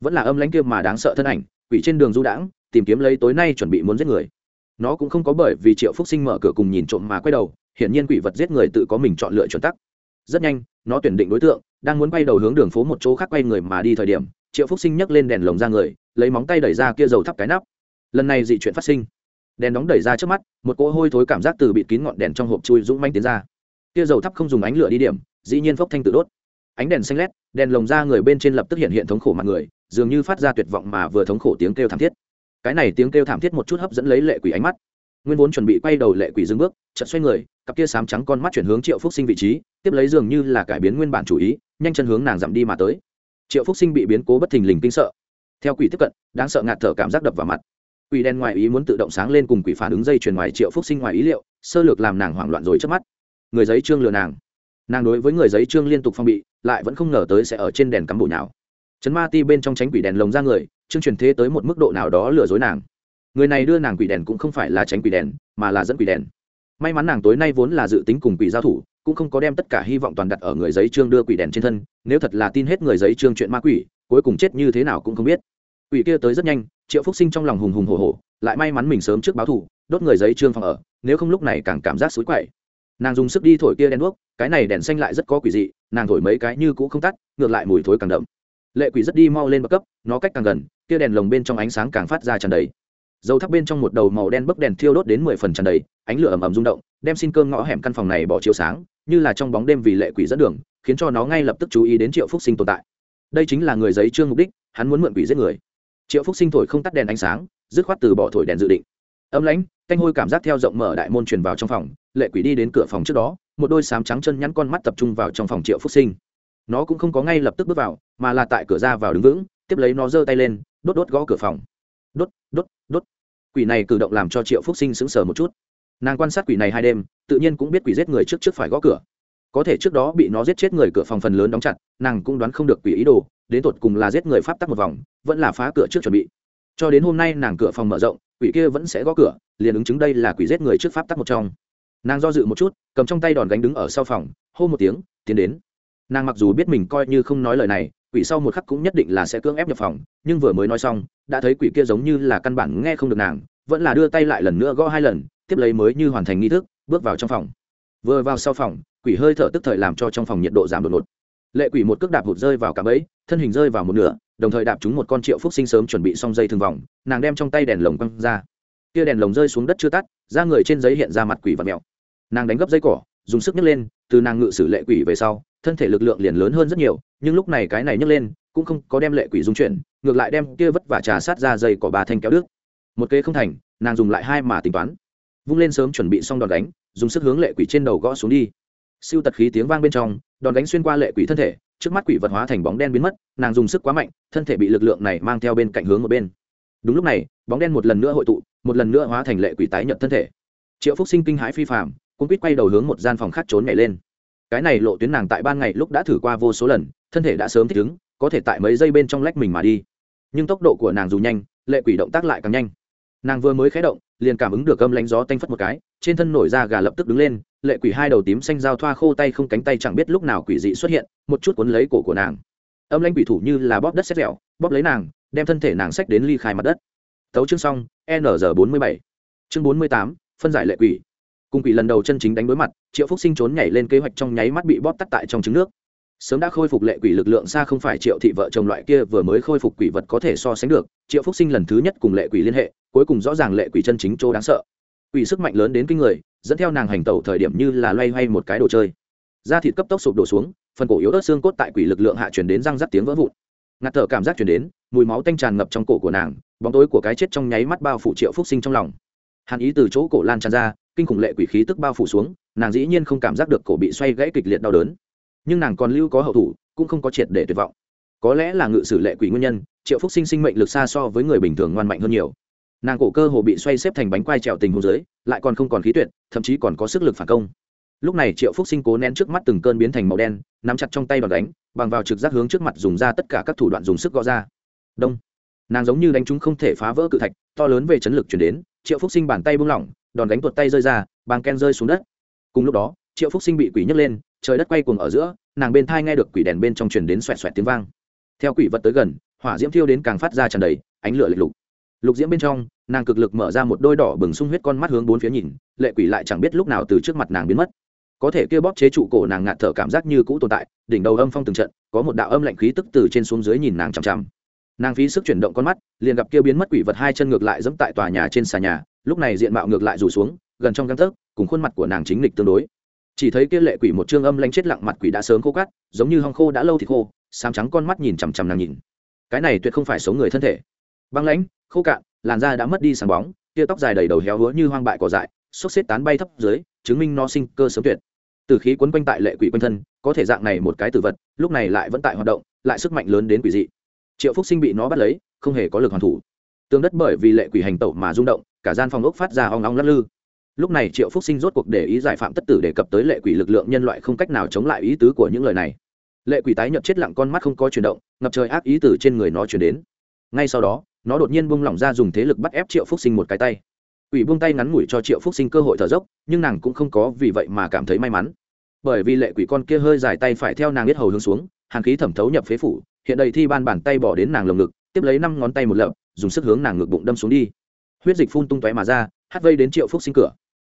Vẫn là âm lãnh kia mà đáng sợ thân ảnh, quỷ trên đường du đãng, tìm kiếm lấy tối nay chuẩn bị muốn giết người nó cũng không có bởi vì triệu phúc sinh mở cửa cùng nhìn trộm mà quay đầu, hiển nhiên quỷ vật giết người tự có mình chọn lựa chuẩn tắc. Rất nhanh, nó tuyển định đối tượng, đang muốn quay đầu hướng đường phố một chỗ khác quay người mà đi thời điểm, triệu phúc sinh nhấc lên đèn lồng ra người, lấy móng tay đẩy ra kia dầu thắp cái nắp. Lần này dị chuyện phát sinh. Đèn đóng đẩy ra trước mắt, một cỗ hôi thối cảm giác từ bịt kín ngọn đèn trong hộp chui dũng manh tiến ra. Kia dầu thắp không dùng ánh lửa đi điểm, dĩ nhiên phốc thanh tự đốt. Ánh đèn xanh lét, đèn lồng ra người bên trên lập tức hiện hiện thống khổ mặt người, dường như phát ra tuyệt vọng mà vừa thống khổ tiếng kêu thảm thiết cái này tiếng kêu thảm thiết một chút hấp dẫn lấy lệ quỷ ánh mắt. Nguyên vốn chuẩn bị quay đầu lệ quỷ dừng bước, chợt xoay người, cặp kia sám trắng con mắt chuyển hướng triệu phúc sinh vị trí, tiếp lấy dường như là cải biến nguyên bản chủ ý, nhanh chân hướng nàng dặm đi mà tới. Triệu phúc sinh bị biến cố bất thình lình kinh sợ. Theo quỷ tiếp cận, đáng sợ ngạt thở cảm giác đập vào mặt. Quỷ đen ngoài ý muốn tự động sáng lên cùng quỷ phản ứng dây chuyền ngoài triệu phúc sinh ngoài ý liệu, sơ lược làm nàng hoảng loạn rồi trước mắt. Người giấy trương lừa nàng. Nàng đối với người giấy trương liên tục phong bị, lại vẫn không ngờ tới sẽ ở trên đèn cắm bụi nào chấn ma ti bên trong tránh quỷ đèn lồng ra người chương truyền thế tới một mức độ nào đó lừa dối nàng. Người này đưa nàng quỷ đèn cũng không phải là tránh quỷ đèn, mà là dẫn quỷ đèn. May mắn nàng tối nay vốn là dự tính cùng quỷ giao thủ, cũng không có đem tất cả hy vọng toàn đặt ở người giấy trương đưa quỷ đèn trên thân, nếu thật là tin hết người giấy trương chuyện ma quỷ, cuối cùng chết như thế nào cũng không biết. Quỷ kia tới rất nhanh, triệu phúc sinh trong lòng hùng hùng hồ hồ lại may mắn mình sớm trước báo thủ đốt người giấy trương phòng ở, nếu không lúc này càng cảm giác xối quậy. Nàng dùng sức đi thổi kia đèn đuốc, cái này đèn xanh lại rất có quỷ dị, nàng thổi mấy cái như cũ không tắt, ngược lại mùi thối càng đậm lệ quỷ rất đi mau lên bậc cấp, nó cách càng gần, kia đèn lồng bên trong ánh sáng càng phát ra tràn đầy. Dầu thắp bên trong một đầu màu đen bấc đèn thiêu đốt đến mười phần tràn đầy, ánh lửa ầm ầm rung động, đem xin cơm ngõ hẻm căn phòng này bỏ chiếu sáng, như là trong bóng đêm vì lệ quỷ dẫn đường, khiến cho nó ngay lập tức chú ý đến triệu phúc sinh tồn tại. Đây chính là người giấy trương mục đích, hắn muốn mượn quỷ giết người. Triệu phúc sinh thổi không tắt đèn ánh sáng, dứt khoát từ bỏ thổi đèn dự định. Ấm lãnh, canh hôi cảm giác theo rộng mở đại môn truyền vào trong phòng, lệ quỷ đi đến cửa phòng trước đó, một đôi sám trắng chân nhắn con mắt tập trung vào trong phòng triệu phúc sinh nó cũng không có ngay lập tức bước vào, mà là tại cửa ra vào đứng vững, tiếp lấy nó giơ tay lên, đốt đốt gõ cửa phòng. Đốt đốt đốt. Quỷ này cử động làm cho triệu phúc sinh sững sờ một chút. Nàng quan sát quỷ này hai đêm, tự nhiên cũng biết quỷ giết người trước trước phải gõ cửa. Có thể trước đó bị nó giết chết người cửa phòng phần lớn đóng chặt, nàng cũng đoán không được quỷ ý đồ, đến tột cùng là giết người pháp tắc một vòng, vẫn là phá cửa trước chuẩn bị. Cho đến hôm nay nàng cửa phòng mở rộng, quỷ kia vẫn sẽ gõ cửa, liền ứng chứng đây là quỷ giết người trước pháp tắc một trong. Nàng do dự một chút, cầm trong tay đòn gánh đứng ở sau phòng, hô một tiếng, tiến đến nàng mặc dù biết mình coi như không nói lời này, quỷ sau một khắc cũng nhất định là sẽ cưỡng ép nhập phòng, nhưng vừa mới nói xong, đã thấy quỷ kia giống như là căn bản nghe không được nàng, vẫn là đưa tay lại lần nữa gõ hai lần, tiếp lấy mới như hoàn thành nghi thức, bước vào trong phòng. Vừa vào sau phòng, quỷ hơi thở tức thời làm cho trong phòng nhiệt độ giảm đột ngột. Lệ quỷ một cước đạp hụt rơi vào cả bẫy, thân hình rơi vào một nửa, đồng thời đạp trúng một con triệu phúc sinh sớm chuẩn bị xong dây thường vòng, nàng đem trong tay đèn lồng quăng ra. Kia đèn lồng rơi xuống đất chưa tắt ra người trên giấy hiện ra mặt quỷ và mèo. Nàng đánh gấp dây cỏ dùng sức nhấc lên, từ nàng ngự sử lệ quỷ về sau, thân thể lực lượng liền lớn hơn rất nhiều, nhưng lúc này cái này nhấc lên, cũng không có đem lệ quỷ dung chuyển, ngược lại đem kia vất vả trà sát ra dây cỏ bà thanh kéo đứt. Một kế không thành, nàng dùng lại hai mà tính toán. Vung lên sớm chuẩn bị xong đòn đánh dùng sức hướng lệ quỷ trên đầu gõ xuống đi. Siêu tật khí tiếng vang bên trong, đòn đánh xuyên qua lệ quỷ thân thể, trước mắt quỷ vật hóa thành bóng đen biến mất, nàng dùng sức quá mạnh, thân thể bị lực lượng này mang theo bên cạnh hướng một bên. Đúng lúc này, bóng đen một lần nữa hội tụ, một lần nữa hóa thành lệ quỷ tái nhận thân thể. Triệu phúc sinh kinh hãi phi phạm cũng quýt quay đầu hướng một gian phòng khác trốn nhảy lên. Cái này lộ tuyến nàng tại ban ngày lúc đã thử qua vô số lần, thân thể đã sớm thích ứng, có thể tại mấy giây bên trong lách mình mà đi. Nhưng tốc độ của nàng dù nhanh, lệ quỷ động tác lại càng nhanh. Nàng vừa mới khé động, liền cảm ứng được âm lánh gió tanh phất một cái, trên thân nổi ra gà lập tức đứng lên, lệ quỷ hai đầu tím xanh dao thoa khô tay không cánh tay chẳng biết lúc nào quỷ dị xuất hiện, một chút cuốn lấy cổ của nàng. Âm lãnh quỷ thủ như là bóp đất xét dẻo, bóp lấy nàng, đem thân thể nàng sách đến ly khai mặt đất. Tấu chương xong, n g bốn mươi bảy. Chương bốn mươi tám, phân giải lệ quỷ cùng quỷ lần đầu chân chính đánh đối mặt, triệu phúc sinh trốn nhảy lên kế hoạch trong nháy mắt bị bóp tắt tại trong trứng nước. Sớm đã khôi phục lệ quỷ lực lượng xa không phải triệu thị vợ chồng loại kia vừa mới khôi phục quỷ vật có thể so sánh được, triệu phúc sinh lần thứ nhất cùng lệ quỷ liên hệ, cuối cùng rõ ràng lệ quỷ chân chính chỗ đáng sợ. Quỷ sức mạnh lớn đến kinh người, dẫn theo nàng hành tẩu thời điểm như là loay hoay một cái đồ chơi. Da thịt cấp tốc sụp đổ xuống, phần cổ yếu ớt xương cốt tại quỷ lực lượng hạ chuyển đến răng rắc tiếng vỡ vụn. Ngạt thở cảm giác chuyển đến, mùi máu tanh tràn ngập trong cổ của nàng, bóng tối của cái chết trong nháy mắt bao phủ triệu phúc sinh trong lòng. Hàn ý từ chỗ cổ lan tràn ra kinh khủng lệ quỷ khí tức bao phủ xuống, nàng dĩ nhiên không cảm giác được cổ bị xoay gãy kịch liệt đau đớn. Nhưng nàng còn lưu có hậu thủ, cũng không có triệt để tuyệt vọng. Có lẽ là ngự sử lệ quỷ nguyên nhân, triệu phúc sinh sinh mệnh lực xa so với người bình thường ngoan mạnh hơn nhiều. Nàng cổ cơ hồ bị xoay xếp thành bánh quai trèo tình hồ dưới, lại còn không còn khí tuyệt, thậm chí còn có sức lực phản công. Lúc này triệu phúc sinh cố nén trước mắt từng cơn biến thành màu đen, nắm chặt trong tay bằng đánh, bằng vào trực giác hướng trước mặt dùng ra tất cả các thủ đoạn dùng sức gõ ra. Đông. Nàng giống như đánh chúng không thể phá vỡ cự thạch, to lớn về chấn lực chuyển đến, triệu phúc sinh bàn tay buông lỏng đòn đánh tuột tay rơi ra bàng ken rơi xuống đất. Cùng lúc đó, triệu phúc sinh bị quỷ nhấc lên, trời đất quay cuồng ở giữa, nàng bên thai nghe được quỷ đèn bên trong truyền đến xoẹt xoẹt tiếng vang. Theo quỷ vật tới gần, hỏa diễm thiêu đến càng phát ra tràn đầy, ánh lửa lệch lục. Lục diễm bên trong, nàng cực lực mở ra một đôi đỏ bừng sung huyết con mắt hướng bốn phía nhìn, lệ quỷ lại chẳng biết lúc nào từ trước mặt nàng biến mất. Có thể kia bóp chế trụ cổ nàng ngạt thở cảm giác như cũ tồn tại, đỉnh đầu âm phong từng trận, có một đạo âm lạnh khí tức từ trên xuống dưới nhìn nàng chằm chằm. Nàng phí sức chuyển động con mắt, liền gặp kia biến mất quỷ vật hai chân ngược lại dẫm tại tòa nhà trên xà nhà lúc này diện mạo ngược lại rủ xuống, gần trong găng tấc, cùng khuôn mặt của nàng chính lịch tương đối. Chỉ thấy kia lệ quỷ một trương âm lanh chết lặng mặt quỷ đã sớm khô cát, giống như hong khô đã lâu thì khô sám trắng con mắt nhìn chằm chằm nàng nhìn. Cái này tuyệt không phải số người thân thể. Băng lãnh, khô cạn, làn da đã mất đi sáng bóng, tia tóc dài đầy đầu héo hứa như hoang bại cỏ dại, xốc xếp tán bay thấp dưới, chứng minh nó sinh cơ sớm tuyệt. Từ khí quấn quanh tại lệ quỷ quanh thân, có thể dạng này một cái tử vật, lúc này lại vẫn tại hoạt động, lại sức mạnh lớn đến quỷ dị. Triệu phúc sinh bị nó bắt lấy, không hề có lực hoàn thủ. Tương đất bởi vì lệ quỷ hành tẩu mà rung động cả gian phòng ốc phát ra ong ong lắc lư. Lúc này triệu phúc sinh rốt cuộc để ý giải phạm tất tử đề cập tới lệ quỷ lực lượng nhân loại không cách nào chống lại ý tứ của những lời này. Lệ quỷ tái nhợt chết lặng con mắt không có chuyển động, ngập trời ác ý từ trên người nó chuyển đến. Ngay sau đó, nó đột nhiên buông lỏng ra dùng thế lực bắt ép triệu phúc sinh một cái tay. Quỷ buông tay ngắn ngủi cho triệu phúc sinh cơ hội thở dốc, nhưng nàng cũng không có vì vậy mà cảm thấy may mắn. Bởi vì lệ quỷ con kia hơi dài tay phải theo nàng biết hầu hướng xuống, hàng khí thẩm thấu nhập phế phủ, hiện đây thi ban bàn tay bỏ đến nàng lồng ngực, tiếp lấy năm ngón tay một lợp dùng sức hướng nàng ngực bụng đâm xuống đi huyết dịch phun tung tóe mà ra, hát vây đến triệu phúc sinh cửa.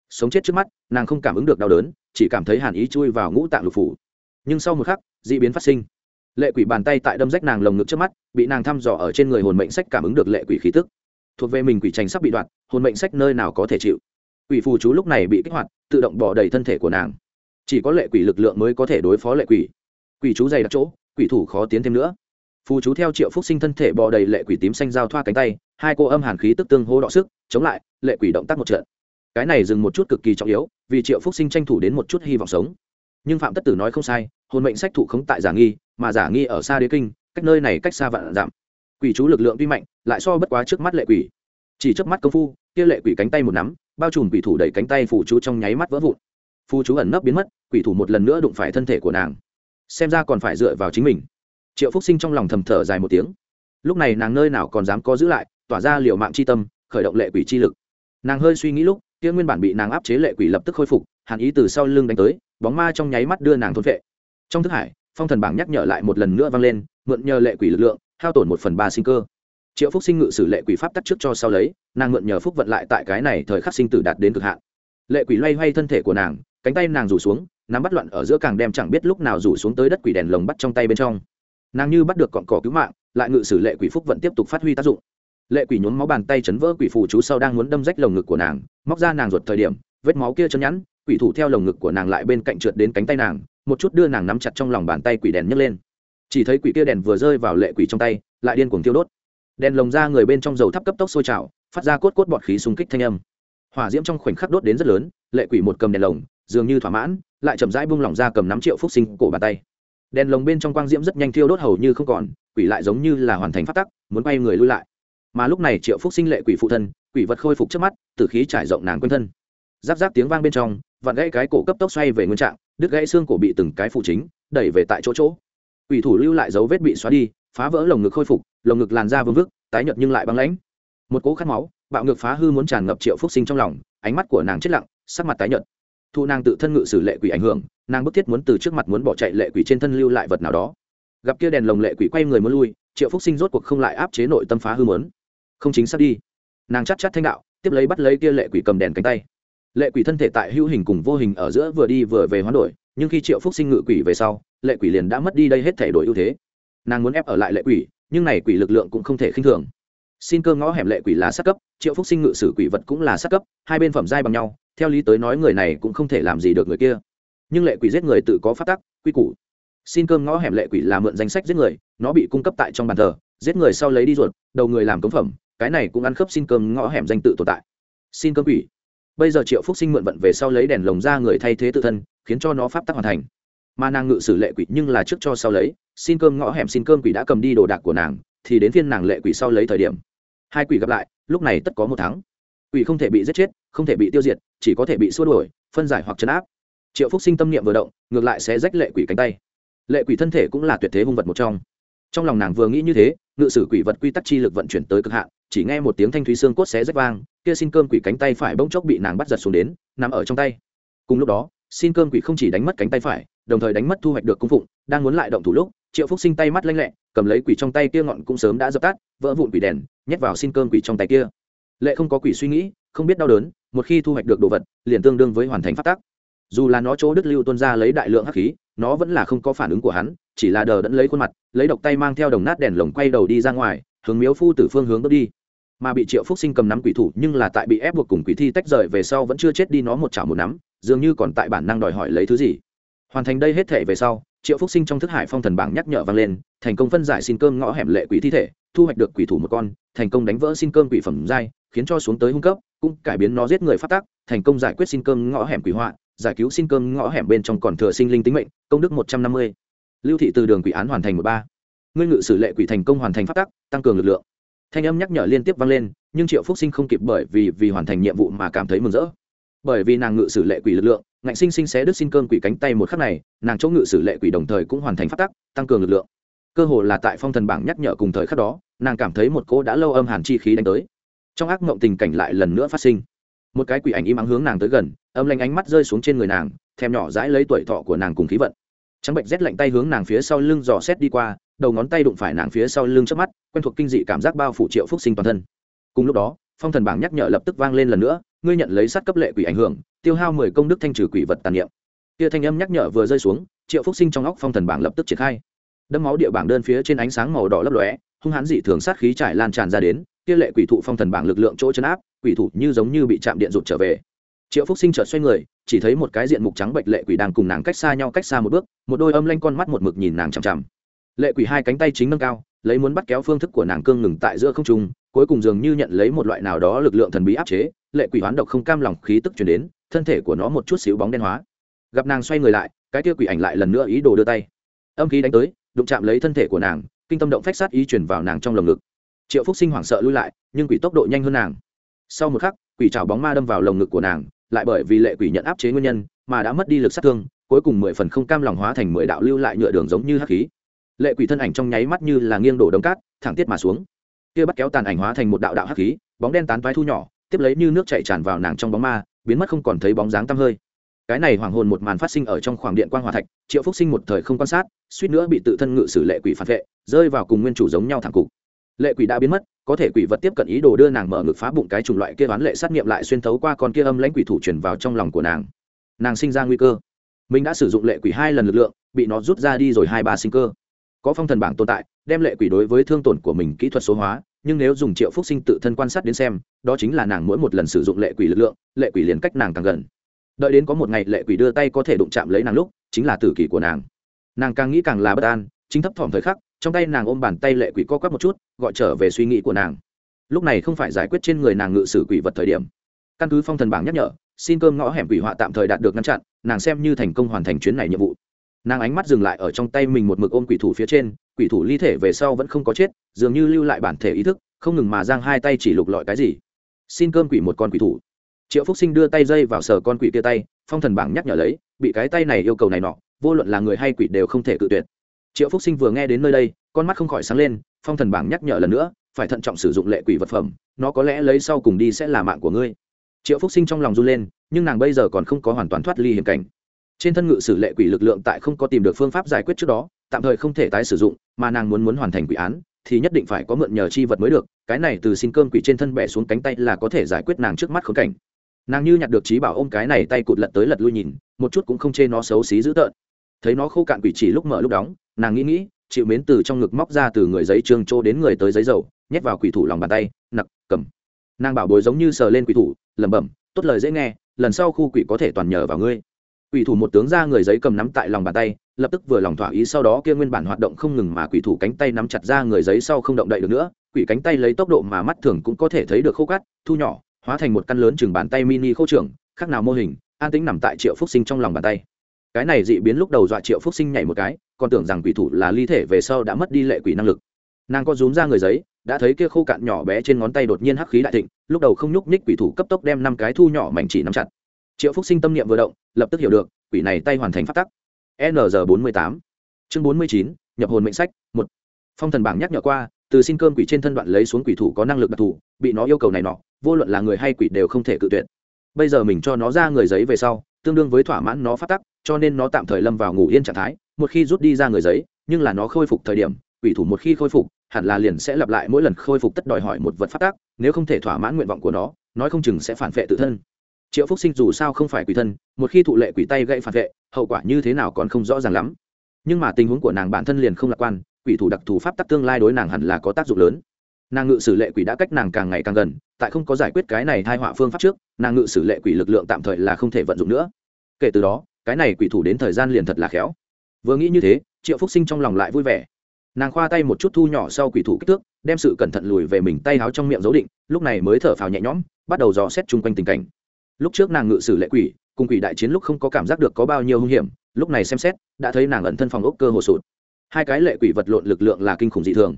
Sống chết trước mắt, nàng không cảm ứng được đau đớn, chỉ cảm thấy hàn ý chui vào ngũ tạng lục phủ. Nhưng sau một khắc d ị biến phát sinh. Lệ quỷ bàn tay tại đâm rách nàng lồng ngực trước mắt, bị nàng thăm dò ở trên người hồn mệnh sách cảm ứng được lệ quỷ khí tức. Thuộc về mình quỷ trành sắp bị đoạn hồn mệnh sách nơi nào có thể chịu. Quỷ phù chú lúc này bị kích hoạt, tự động bỏ đầy thân thể của nàng. Chỉ có lệ quỷ lực lượng mới có thể đối phó lệ quỷ. Quỷ chú dày đặc chỗ, quỷ thủ khó tiến thêm nữa. Phù chú theo triệu phúc sinh thân thể bò đầy lệ quỷ tím xanh giao thoa cánh tay hai cô âm hàn khí tức tương hô đọ sức, chống lại, lệ quỷ động tác một trận. Cái này dừng một chút cực kỳ trọng yếu, vì triệu phúc sinh tranh thủ đến một chút hy vọng sống. Nhưng phạm tất tử nói không sai, hồn mệnh sách thủ khống tại giả nghi, mà giả nghi ở xa đế kinh, cách nơi này cách xa vạn giảm quỷ chú lực lượng tuy mạnh, lại so bất quá trước mắt lệ quỷ. Chỉ trước mắt công phu, kia lệ quỷ cánh tay một nắm, bao trùm quỷ thủ đẩy cánh tay phủ chú trong nháy mắt vỡ vụn. Phù chú ẩn nấp biến mất, quỷ thủ một lần nữa đụng phải thân thể của nàng. Xem ra còn phải dựa vào chính mình. Triệu phúc sinh trong lòng thầm thở dài một tiếng. Lúc này nàng nơi nào còn dám có giữ lại tỏa ra liều mạng c h i tâm, khởi động lệ quỷ chi lực. Nàng hơi suy nghĩ lúc, kia nguyên bản bị nàng áp chế lệ quỷ lập tức khôi phục, hàn ý từ sau lưng đánh tới, bóng ma trong nháy mắt đưa nàng thôn vệ. Trong thức hải, phong thần bảng nhắc nhở lại một lần nữa vang lên, mượn nhờ lệ quỷ lực lượng, hao tổn một phần ba sinh cơ. Triệu phúc sinh ngự sử lệ quỷ pháp tắc trước cho sau lấy, nàng mượn nhờ phúc vận lại tại cái này thời khắc sinh tử đạt đến cực hạn. Lệ quỷ loay hoay thân thể của nàng, cánh tay nàng rủ xuống, nắm bắt loạn ở giữa càng đem chẳng biết lúc nào rủ xuống tới đất quỷ đèn lồng bắt trong tay bên trong. Nàng như bắt được cọn cỏ cứu mạng, lại ngự sử lệ quỷ phúc vận tiếp tục phát huy tác dụng lệ quỷ nhốn máu bàn tay chấn vỡ quỷ phù chú sau đang muốn đâm rách lồng ngực của nàng, móc ra nàng ruột thời điểm, vết máu kia chân nhẵn, quỷ thủ theo lồng ngực của nàng lại bên cạnh trượt đến cánh tay nàng, một chút đưa nàng nắm chặt trong lòng bàn tay quỷ đèn nhấc lên. Chỉ thấy quỷ kia đèn vừa rơi vào lệ quỷ trong tay, lại điên cuồng tiêu đốt. Đèn lồng ra người bên trong dầu thắp cấp tốc sôi trào, phát ra cốt cốt bọt khí xung kích thanh âm. Hỏa diễm trong khoảnh khắc đốt đến rất lớn, lệ quỷ một cầm đèn lồng, dường như thỏa mãn, lại chậm rãi buông lỏng ra cầm nắm triệu phúc sinh cổ bàn tay. Đèn lồng bên trong quang diễm rất nhanh thiêu đốt hầu như không còn, quỷ lại giống như là hoàn thành phát tắc, muốn bay người lui lại mà lúc này triệu phúc sinh lệ quỷ phụ thân, quỷ vật khôi phục trước mắt, tử khí trải rộng nàng quanh thân. Giáp giáp tiếng vang bên trong, vặn gãy cái cổ cấp tốc xoay về nguyên trạng, đứt gãy xương cổ bị từng cái phụ chính, đẩy về tại chỗ chỗ. Quỷ thủ lưu lại dấu vết bị xóa đi, phá vỡ lồng ngực khôi phục, lồng ngực làn da vương vức, tái nhợt nhưng lại băng lãnh. Một cỗ khát máu, bạo ngược phá hư muốn tràn ngập triệu phúc sinh trong lòng, ánh mắt của nàng chết lặng, sắc mặt tái nhợt. Thu nàng tự thân ngự xử lệ quỷ ảnh hưởng, nàng bức thiết muốn từ trước mặt muốn bỏ chạy lệ quỷ trên thân lưu lại vật nào đó. Gặp kia đèn lồng lệ quỷ quay người muốn lui, triệu phúc sinh rốt cuộc không lại áp chế nội tâm phá hư mớn không chính xác đi. Nàng chắc chắc thanh đạo, tiếp lấy bắt lấy kia lệ quỷ cầm đèn cánh tay. Lệ quỷ thân thể tại hữu hình cùng vô hình ở giữa vừa đi vừa về hoán đổi, nhưng khi triệu phúc sinh ngự quỷ về sau, lệ quỷ liền đã mất đi đây hết thể đổi ưu thế. Nàng muốn ép ở lại lệ quỷ, nhưng này quỷ lực lượng cũng không thể khinh thường. Xin cơ ngõ hẻm lệ quỷ là sát cấp, triệu phúc sinh ngự sử quỷ vật cũng là sát cấp, hai bên phẩm giai bằng nhau, theo lý tới nói người này cũng không thể làm gì được người kia. Nhưng lệ quỷ giết người tự có phát tắc, quy củ. Xin cơm ngõ hẻm lệ quỷ là mượn danh sách giết người, nó bị cung cấp tại trong bàn thờ, giết người sau lấy đi ruột, đầu người làm cống phẩm cái này cũng ăn khớp xin cơm ngõ hẻm danh tự tồn tại. Xin cơm quỷ. Bây giờ triệu phúc sinh mượn vận về sau lấy đèn lồng ra người thay thế tự thân, khiến cho nó pháp tắc hoàn thành. Mà nàng ngự sử lệ quỷ nhưng là trước cho sau lấy, xin cơm ngõ hẻm xin cơm quỷ đã cầm đi đồ đạc của nàng, thì đến phiên nàng lệ quỷ sau lấy thời điểm. Hai quỷ gặp lại, lúc này tất có một tháng quỷ không thể bị giết chết, không thể bị tiêu diệt, chỉ có thể bị xua đuổi, phân giải hoặc chấn áp. Triệu phúc sinh tâm niệm vừa động, ngược lại sẽ rách lệ quỷ cánh tay. Lệ quỷ thân thể cũng là tuyệt thế hung vật một trong trong lòng nàng vừa nghĩ như thế, ngự sử quỷ vật quy tắc chi lực vận chuyển tới cực hạn, chỉ nghe một tiếng thanh thúy xương cốt xé rách vang, kia xin cơm quỷ cánh tay phải bỗng chốc bị nàng bắt giật xuống đến, nằm ở trong tay. Cùng lúc đó, xin cơm quỷ không chỉ đánh mất cánh tay phải, đồng thời đánh mất thu hoạch được cung phụng, đang muốn lại động thủ lúc, triệu phúc sinh tay mắt lanh lẹ, cầm lấy quỷ trong tay kia ngọn cũng sớm đã dập tắt, vỡ vụn quỷ đèn, nhét vào xin cơm quỷ trong tay kia. Lệ không có quỷ suy nghĩ, không biết đau đớn, một khi thu hoạch được đồ vật, liền tương đương với hoàn thành phát tác dù là nó chỗ đức lưu tuân ra lấy đại lượng hắc khí, nó vẫn là không có phản ứng của hắn chỉ là đờ đẫn lấy khuôn mặt, lấy độc tay mang theo đồng nát đèn lồng quay đầu đi ra ngoài, hướng miếu phu tử phương hướng bước đi. Mà bị triệu phúc sinh cầm nắm quỷ thủ nhưng là tại bị ép buộc cùng quỷ thi tách rời về sau vẫn chưa chết đi nó một chảo một nắm, dường như còn tại bản năng đòi hỏi lấy thứ gì. Hoàn thành đây hết thể về sau, triệu phúc sinh trong thức hải phong thần bảng nhắc nhở vang lên, thành công phân giải xin cơm ngõ hẻm lệ quỷ thi thể, thu hoạch được quỷ thủ một con, thành công đánh vỡ xin cơm quỷ phẩm giai, khiến cho xuống tới hung cấp, cũng cải biến nó giết người phát tác, thành công giải quyết xin cơm ngõ hẻm quỷ họa, giải cứu xin cơm ngõ hẻm bên trong còn thừa sinh linh tính mệnh, công đức một trăm năm mươi lưu thị từ đường quỷ án hoàn thành một ba. Ngươi ngự sử lệ quỷ thành công hoàn thành phát tắc, tăng cường lực lượng. Thanh âm nhắc nhở liên tiếp vang lên nhưng triệu phúc sinh không kịp bởi vì vì hoàn thành nhiệm vụ mà cảm thấy mừng rỡ. Bởi vì nàng ngự sử lệ quỷ lực lượng ngạnh sinh sinh xé đứt xin cơm quỷ cánh tay một khắc này nàng chỗ ngự sử lệ quỷ đồng thời cũng hoàn thành phát tắc tăng cường lực lượng. Cơ hồ là tại phong thần bảng nhắc nhở cùng thời khắc đó nàng cảm thấy một cô đã lâu âm hàn chi khí đánh tới. Trong ác mộng tình cảnh lại lần nữa phát sinh. Một cái quỷ ảnh im ắng hướng nàng tới gần âm lanh ánh mắt rơi xuống trên người nàng thèm nhỏ dãi lấy tuổi thọ của nàng cùng khí vận trắng bệnh rét lạnh tay hướng nàng phía sau lưng dò xét đi qua, đầu ngón tay đụng phải nàng phía sau lưng trước mắt, quen thuộc kinh dị cảm giác bao phủ triệu phúc sinh toàn thân. Cùng lúc đó, phong thần bảng nhắc nhở lập tức vang lên lần nữa, ngươi nhận lấy sát cấp lệ quỷ ảnh hưởng, tiêu hao mười công đức thanh trừ quỷ vật tàn niệm. Kia thanh âm nhắc nhở vừa rơi xuống, triệu phúc sinh trong óc phong thần bảng lập tức triển khai. Đâm máu địa bảng đơn phía trên ánh sáng màu đỏ lấp lóe, hung hãn dị thường sát khí trải lan tràn ra đến, kia lệ quỷ thụ phong thần bảng lực lượng chỗ chấn áp, quỷ thụ như giống như bị chạm điện rụt trở về triệu phúc sinh chợt xoay người, chỉ thấy một cái diện mục trắng bệnh lệ quỷ đang cùng nàng cách xa nhau cách xa một bước, một đôi âm lanh con mắt một mực nhìn nàng chằm chằm. Lệ quỷ hai cánh tay chính nâng cao, lấy muốn bắt kéo phương thức của nàng cương ngừng tại giữa không trung, cuối cùng dường như nhận lấy một loại nào đó lực lượng thần bí áp chế, lệ quỷ hoán độc không cam lòng khí tức chuyển đến, thân thể của nó một chút xíu bóng đen hóa. Gặp nàng xoay người lại, cái kia quỷ ảnh lại lần nữa ý đồ đưa tay. Âm khí đánh tới, đụng chạm lấy thân thể của nàng, kinh tâm động phách sát ý chuyển vào nàng trong lồng ngực. Triệu phúc sinh hoảng sợ lui lại, nhưng quỷ tốc độ nhanh hơn nàng. Sau một khắc, quỷ trào bóng ma đâm vào lồng ngực của nàng lại bởi vì lệ quỷ nhận áp chế nguyên nhân, mà đã mất đi lực sát thương, cuối cùng mười phần không cam lòng hóa thành mười đạo lưu lại nhựa đường giống như hắc khí. Lệ quỷ thân ảnh trong nháy mắt như là nghiêng đổ đống cát, thẳng tiết mà xuống. Kia bắt kéo tàn ảnh hóa thành một đạo đạo hắc khí, bóng đen tán toái thu nhỏ, tiếp lấy như nước chảy tràn vào nàng trong bóng ma, biến mất không còn thấy bóng dáng tăm hơi. Cái này hoàng hồn một màn phát sinh ở trong khoảng điện quang hòa thạch, triệu phúc sinh một thời không quan sát, suýt nữa bị tự thân ngự sử lệ quỷ phản vệ, rơi vào cùng nguyên chủ giống nhau thẳng cục lệ quỷ đã biến mất, có thể quỷ vật tiếp cận ý đồ đưa nàng mở ngực phá bụng cái chủng loại kia đoán lệ sát nghiệm lại xuyên thấu qua con kia âm lãnh quỷ thủ truyền vào trong lòng của nàng. Nàng sinh ra nguy cơ. Mình đã sử dụng lệ quỷ hai lần lực lượng, bị nó rút ra đi rồi hai ba sinh cơ. Có phong thần bảng tồn tại, đem lệ quỷ đối với thương tổn của mình kỹ thuật số hóa, nhưng nếu dùng triệu phúc sinh tự thân quan sát đến xem, đó chính là nàng mỗi một lần sử dụng lệ quỷ lực lượng, lệ quỷ liền cách nàng càng gần. Đợi đến có một ngày lệ quỷ đưa tay có thể đụng chạm lấy nàng lúc, chính là tử kỷ của nàng. Nàng càng nghĩ càng là bất an, chính thấp thỏm thời khắc trong tay nàng ôm bàn tay lệ quỷ co quắp một chút, gọi trở về suy nghĩ của nàng. Lúc này không phải giải quyết trên người nàng ngự sử quỷ vật thời điểm. Căn cứ phong thần bảng nhắc nhở, xin cơm ngõ hẻm quỷ họa tạm thời đạt được ngăn chặn, nàng xem như thành công hoàn thành chuyến này nhiệm vụ. Nàng ánh mắt dừng lại ở trong tay mình một mực ôm quỷ thủ phía trên, quỷ thủ ly thể về sau vẫn không có chết, dường như lưu lại bản thể ý thức, không ngừng mà giang hai tay chỉ lục lọi cái gì. Xin cơm quỷ một con quỷ thủ. Triệu phúc sinh đưa tay dây vào sờ con quỷ kia tay, phong thần bảng nhắc nhở lấy, bị cái tay này yêu cầu này nọ, vô luận là người hay quỷ đều không thể cự tuyệt triệu phúc sinh vừa nghe đến nơi đây, con mắt không khỏi sáng lên, phong thần bảng nhắc nhở lần nữa, phải thận trọng sử dụng lệ quỷ vật phẩm, nó có lẽ lấy sau cùng đi sẽ là mạng của ngươi. Triệu phúc sinh trong lòng run lên, nhưng nàng bây giờ còn không có hoàn toàn thoát ly hiểm cảnh. Trên thân ngự sử lệ quỷ lực lượng tại không có tìm được phương pháp giải quyết trước đó, tạm thời không thể tái sử dụng, mà nàng muốn muốn hoàn thành quỷ án, thì nhất định phải có mượn nhờ chi vật mới được, cái này từ xin cơm quỷ trên thân bẻ xuống cánh tay là có thể giải quyết nàng trước mắt khốn cảnh. Nàng như nhặt được trí bảo ôm cái này tay cụt lật tới lật lui nhìn, một chút cũng không chê nó xấu xí dữ tợn thấy nó khô cạn quỷ chỉ lúc mở lúc đóng nàng nghĩ nghĩ chịu mến từ trong ngực móc ra từ người giấy trương trô đến người tới giấy dầu nhét vào quỷ thủ lòng bàn tay nặc cầm. Nàng bảo bối giống như sờ lên quỷ thủ lẩm bẩm tốt lời dễ nghe lần sau khu quỷ có thể toàn nhờ vào ngươi. Quỷ thủ một tướng ra người giấy cầm nắm tại lòng bàn tay lập tức vừa lòng thỏa ý sau đó kia nguyên bản hoạt động không ngừng mà quỷ thủ cánh tay nắm chặt ra người giấy sau không động đậy được nữa quỷ cánh tay lấy tốc độ mà mắt thường cũng có thể thấy được khô cắt, thu nhỏ hóa thành một căn lớn chừng bàn tay mini khô trưởng khác nào mô hình an tĩnh nằm tại triệu phúc sinh trong lòng bàn tay cái này dị biến lúc đầu dọa triệu phúc sinh nhảy một cái, còn tưởng rằng quỷ thủ là ly thể về sau đã mất đi lệ quỷ năng lực. Nàng có rúm ra người giấy, đã thấy kia khô cạn nhỏ bé trên ngón tay đột nhiên hắc khí đại thịnh, lúc đầu không nhúc nhích quỷ thủ cấp tốc đem năm cái thu nhỏ mảnh chỉ nắm chặt. Triệu phúc sinh tâm niệm vừa động, lập tức hiểu được, quỷ này tay hoàn thành phát tắc. N bốn mươi tám. Chương bốn mươi chín, nhập hồn mệnh sách, một. Phong thần bảng nhắc nhở qua, từ xin cơm quỷ trên thân đoạn lấy xuống quỷ thủ có năng lực đặc thù, bị nó yêu cầu này nọ, vô luận là người hay quỷ đều không thể cự tuyệt. Bây giờ mình cho nó ra người giấy về sau, tương đương với thỏa mãn nó phát tắc cho nên nó tạm thời lâm vào ngủ yên trạng thái, một khi rút đi ra người giấy, nhưng là nó khôi phục thời điểm, quỷ thủ một khi khôi phục, hẳn là liền sẽ lặp lại mỗi lần khôi phục tất đòi hỏi một vật phát tác, nếu không thể thỏa mãn nguyện vọng của nó, nói không chừng sẽ phản vệ tự thân. Triệu phúc sinh dù sao không phải quỷ thân, một khi thụ lệ quỷ tay gãy phản vệ, hậu quả như thế nào còn không rõ ràng lắm. Nhưng mà tình huống của nàng bản thân liền không lạc quan, quỷ thủ đặc thù pháp tắc tương lai đối nàng hẳn là có tác dụng lớn. Nàng ngự sử lệ quỷ đã cách nàng càng ngày càng gần, tại không có giải quyết cái này thai họa phương pháp trước, nàng ngự sử lệ quỷ lực lượng tạm thời là không thể vận dụng nữa. Kể từ đó cái này quỷ thủ đến thời gian liền thật là khéo. Vừa nghĩ như thế, triệu phúc sinh trong lòng lại vui vẻ. Nàng khoa tay một chút thu nhỏ sau quỷ thủ kích thước, đem sự cẩn thận lùi về mình tay háo trong miệng dấu định, lúc này mới thở phào nhẹ nhõm, bắt đầu dò xét chung quanh tình cảnh. Lúc trước nàng ngự sử lệ quỷ, cùng quỷ đại chiến lúc không có cảm giác được có bao nhiêu hung hiểm, lúc này xem xét, đã thấy nàng ẩn thân phòng ốc cơ hồ sụt. Hai cái lệ quỷ vật lộn lực lượng là kinh khủng dị thường.